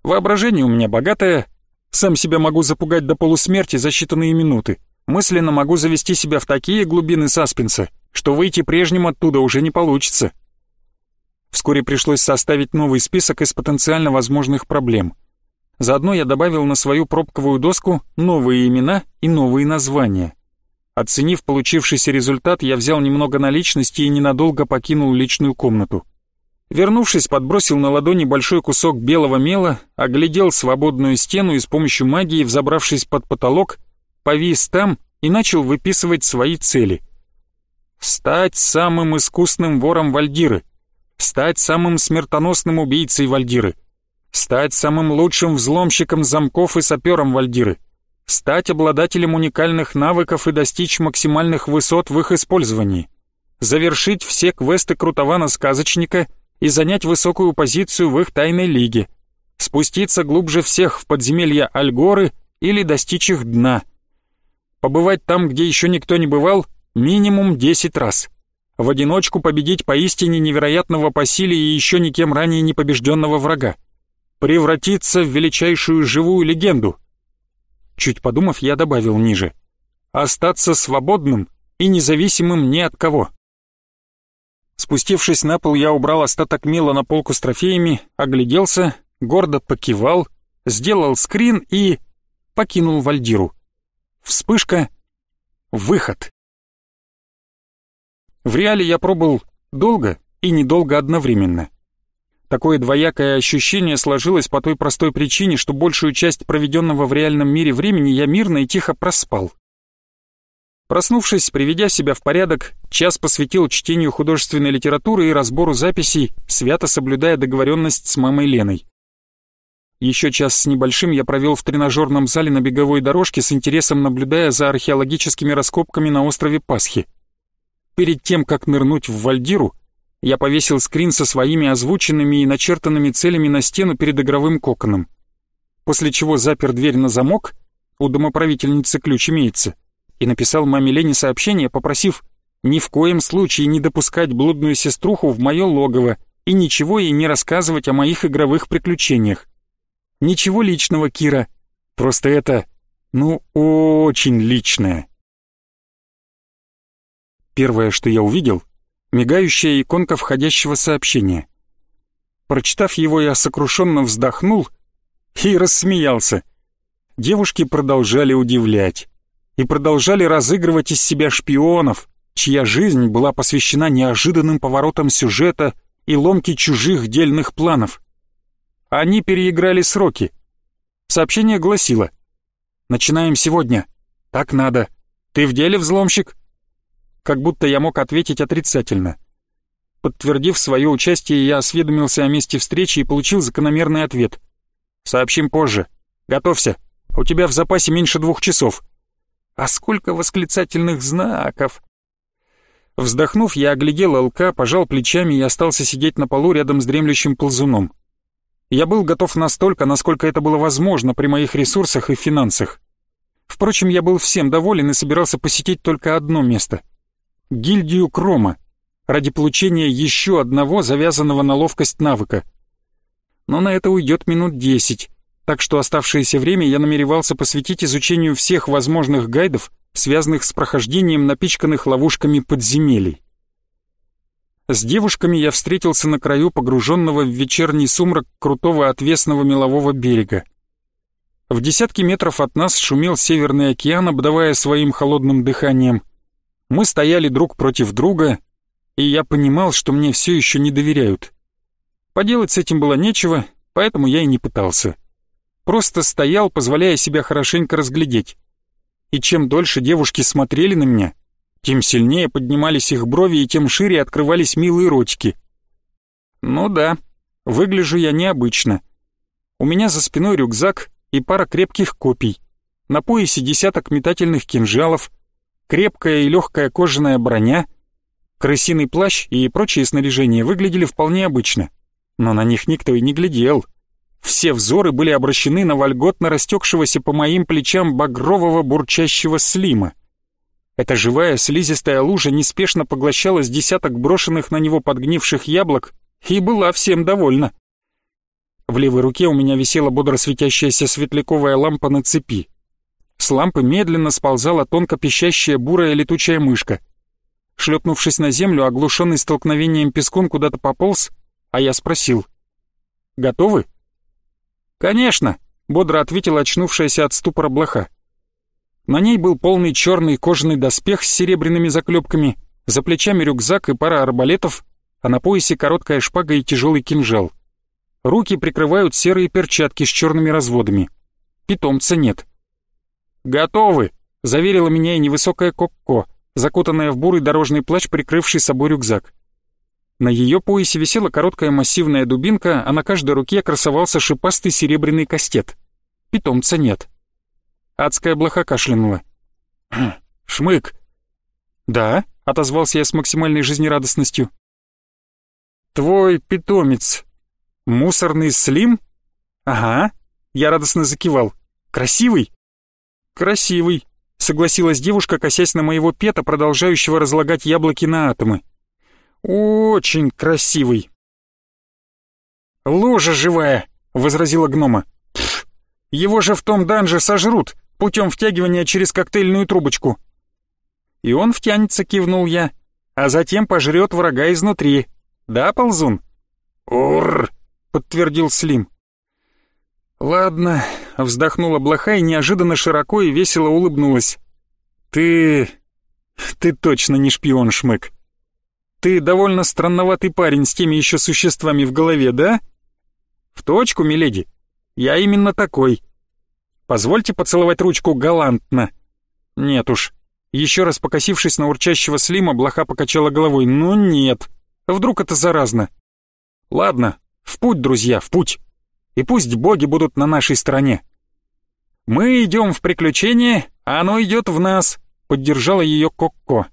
Воображение у меня богатое, сам себя могу запугать до полусмерти за считанные минуты. Мысленно могу завести себя в такие глубины саспенса, что выйти прежним оттуда уже не получится. Вскоре пришлось составить новый список из потенциально возможных проблем. Заодно я добавил на свою пробковую доску новые имена и новые названия. Оценив получившийся результат, я взял немного наличности и ненадолго покинул личную комнату. Вернувшись, подбросил на ладони большой кусок белого мела, оглядел свободную стену и с помощью магии, взобравшись под потолок, повис там и начал выписывать свои цели. Стать самым искусным вором Вальдиры, стать самым смертоносным убийцей Вальдиры, стать самым лучшим взломщиком замков и сапером Вальдиры, стать обладателем уникальных навыков и достичь максимальных высот в их использовании, завершить все квесты Крутована-сказочника и занять высокую позицию в их тайной лиге, спуститься глубже всех в подземелья Альгоры или достичь их дна, побывать там, где еще никто не бывал, минимум 10 раз, в одиночку победить поистине невероятного по силе и еще никем ранее не побежденного врага, превратиться в величайшую живую легенду. Чуть подумав, я добавил ниже. Остаться свободным и независимым ни от кого. Спустившись на пол, я убрал остаток мела на полку с трофеями, огляделся, гордо покивал, сделал скрин и... покинул Вальдиру. Вспышка. Выход. В реале я пробыл долго и недолго одновременно. Такое двоякое ощущение сложилось по той простой причине, что большую часть проведенного в реальном мире времени я мирно и тихо проспал. Проснувшись, приведя себя в порядок, час посвятил чтению художественной литературы и разбору записей, свято соблюдая договоренность с мамой Леной. Еще час с небольшим я провел в тренажерном зале на беговой дорожке с интересом наблюдая за археологическими раскопками на острове Пасхи. Перед тем, как нырнуть в Вальдиру, я повесил скрин со своими озвученными и начертанными целями на стену перед игровым коконом. После чего запер дверь на замок, у домоправительницы ключ имеется, и написал маме Лене сообщение, попросив ни в коем случае не допускать блудную сеструху в мое логово и ничего ей не рассказывать о моих игровых приключениях. Ничего личного, Кира, просто это, ну, очень личное. Первое, что я увидел — мигающая иконка входящего сообщения. Прочитав его, я сокрушенно вздохнул и рассмеялся. Девушки продолжали удивлять и продолжали разыгрывать из себя шпионов, чья жизнь была посвящена неожиданным поворотам сюжета и ломке чужих дельных планов. Они переиграли сроки. Сообщение гласило «Начинаем сегодня. Так надо. Ты в деле, взломщик?» как будто я мог ответить отрицательно. Подтвердив свое участие, я осведомился о месте встречи и получил закономерный ответ. «Сообщим позже. Готовься. У тебя в запасе меньше двух часов». А сколько восклицательных знаков! Вздохнув, я оглядел ЛК, пожал плечами и остался сидеть на полу рядом с дремлющим ползуном. Я был готов настолько, насколько это было возможно при моих ресурсах и финансах. Впрочем, я был всем доволен и собирался посетить только одно место — гильдию Крома ради получения еще одного завязанного на ловкость навыка. Но на это уйдет минут десять, так что оставшееся время я намеревался посвятить изучению всех возможных гайдов, связанных с прохождением напичканных ловушками подземелий. С девушками я встретился на краю погруженного в вечерний сумрак крутого отвесного мелового берега. В десятки метров от нас шумел Северный океан, обдавая своим холодным дыханием — мы стояли друг против друга, и я понимал, что мне все еще не доверяют. Поделать с этим было нечего, поэтому я и не пытался. Просто стоял, позволяя себя хорошенько разглядеть. И чем дольше девушки смотрели на меня, тем сильнее поднимались их брови и тем шире открывались милые ротики. Ну да, выгляжу я необычно. У меня за спиной рюкзак и пара крепких копий. На поясе десяток метательных кинжалов, крепкая и легкая кожаная броня, крысиный плащ и прочие снаряжения выглядели вполне обычно, но на них никто и не глядел. Все взоры были обращены на вольготно растекшегося по моим плечам багрового бурчащего слима. Эта живая слизистая лужа неспешно поглощала с десяток брошенных на него подгнивших яблок и была всем довольна. В левой руке у меня висела бодро светящаяся светляковая лампа на цепи. С лампы медленно сползала тонко пищащая бурая летучая мышка. Шлепнувшись на землю, оглушенный столкновением пескун куда-то пополз, а я спросил. «Готовы?» «Конечно», — бодро ответила очнувшаяся от ступора блоха. На ней был полный черный кожаный доспех с серебряными заклепками, за плечами рюкзак и пара арбалетов, а на поясе короткая шпага и тяжелый кинжал. Руки прикрывают серые перчатки с черными разводами. Питомца нет. «Готовы!» — заверила меня и невысокая Кокко, закутанная в бурый дорожный плащ, прикрывший собой рюкзак. На ее поясе висела короткая массивная дубинка, а на каждой руке красовался шипастый серебряный кастет. Питомца нет. Адская блоха кашлянула. «Шмык!» «Да?» — отозвался я с максимальной жизнерадостностью. «Твой питомец. Мусорный слим?» «Ага». Я радостно закивал. «Красивый?» «Красивый», — согласилась девушка, косясь на моего пета, продолжающего разлагать яблоки на атомы. «Очень красивый». «Ложа живая», — возразила гнома. «Пф, его же в том данже сожрут путем втягивания через коктейльную трубочку». «И он втянется», — кивнул я, «а затем пожрет врага изнутри. Да, ползун?» «Ур!» — подтвердил Слим. «Ладно», — вздохнула блоха и неожиданно широко и весело улыбнулась. «Ты... ты точно не шпион, Шмык. Ты довольно странноватый парень с теми еще существами в голове, да?» «В точку, миледи. Я именно такой. Позвольте поцеловать ручку галантно». «Нет уж». Еще раз покосившись на урчащего Слима, блоха покачала головой. «Ну нет. Вдруг это заразно?» «Ладно, в путь, друзья, в путь. И пусть боги будут на нашей стороне». «Мы идем в приключение, а оно идет в нас», — поддержала ее Кокко.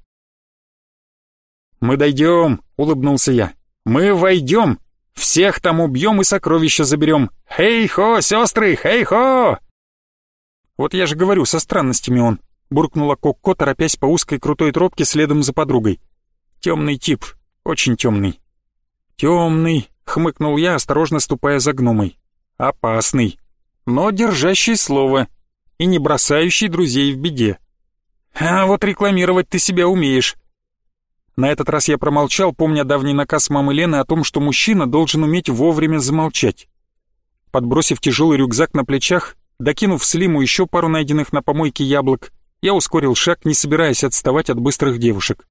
«Мы дойдем», — улыбнулся я. «Мы войдем. Всех там убьем и сокровища заберем. Хей-хо, сестры, хей-хо!» «Вот я же говорю, со странностями он», — буркнула Кокко, торопясь по узкой крутой тропке следом за подругой. «Темный тип, очень темный». «Темный», — хмыкнул я, осторожно ступая за гномой. «Опасный, но держащий слово и не бросающий друзей в беде. А вот рекламировать ты себя умеешь». На этот раз я промолчал, помня давний наказ мамы Лены о том, что мужчина должен уметь вовремя замолчать. Подбросив тяжелый рюкзак на плечах, докинув Слиму еще пару найденных на помойке яблок, я ускорил шаг, не собираясь отставать от быстрых девушек.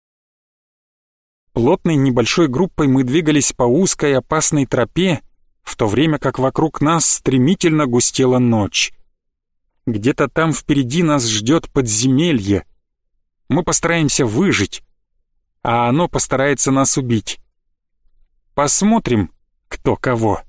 Плотной небольшой группой мы двигались по узкой опасной тропе, в то время как вокруг нас стремительно густела ночь. Где-то там впереди нас ждет подземелье. Мы постараемся выжить, а оно постарается нас убить. Посмотрим, кто кого.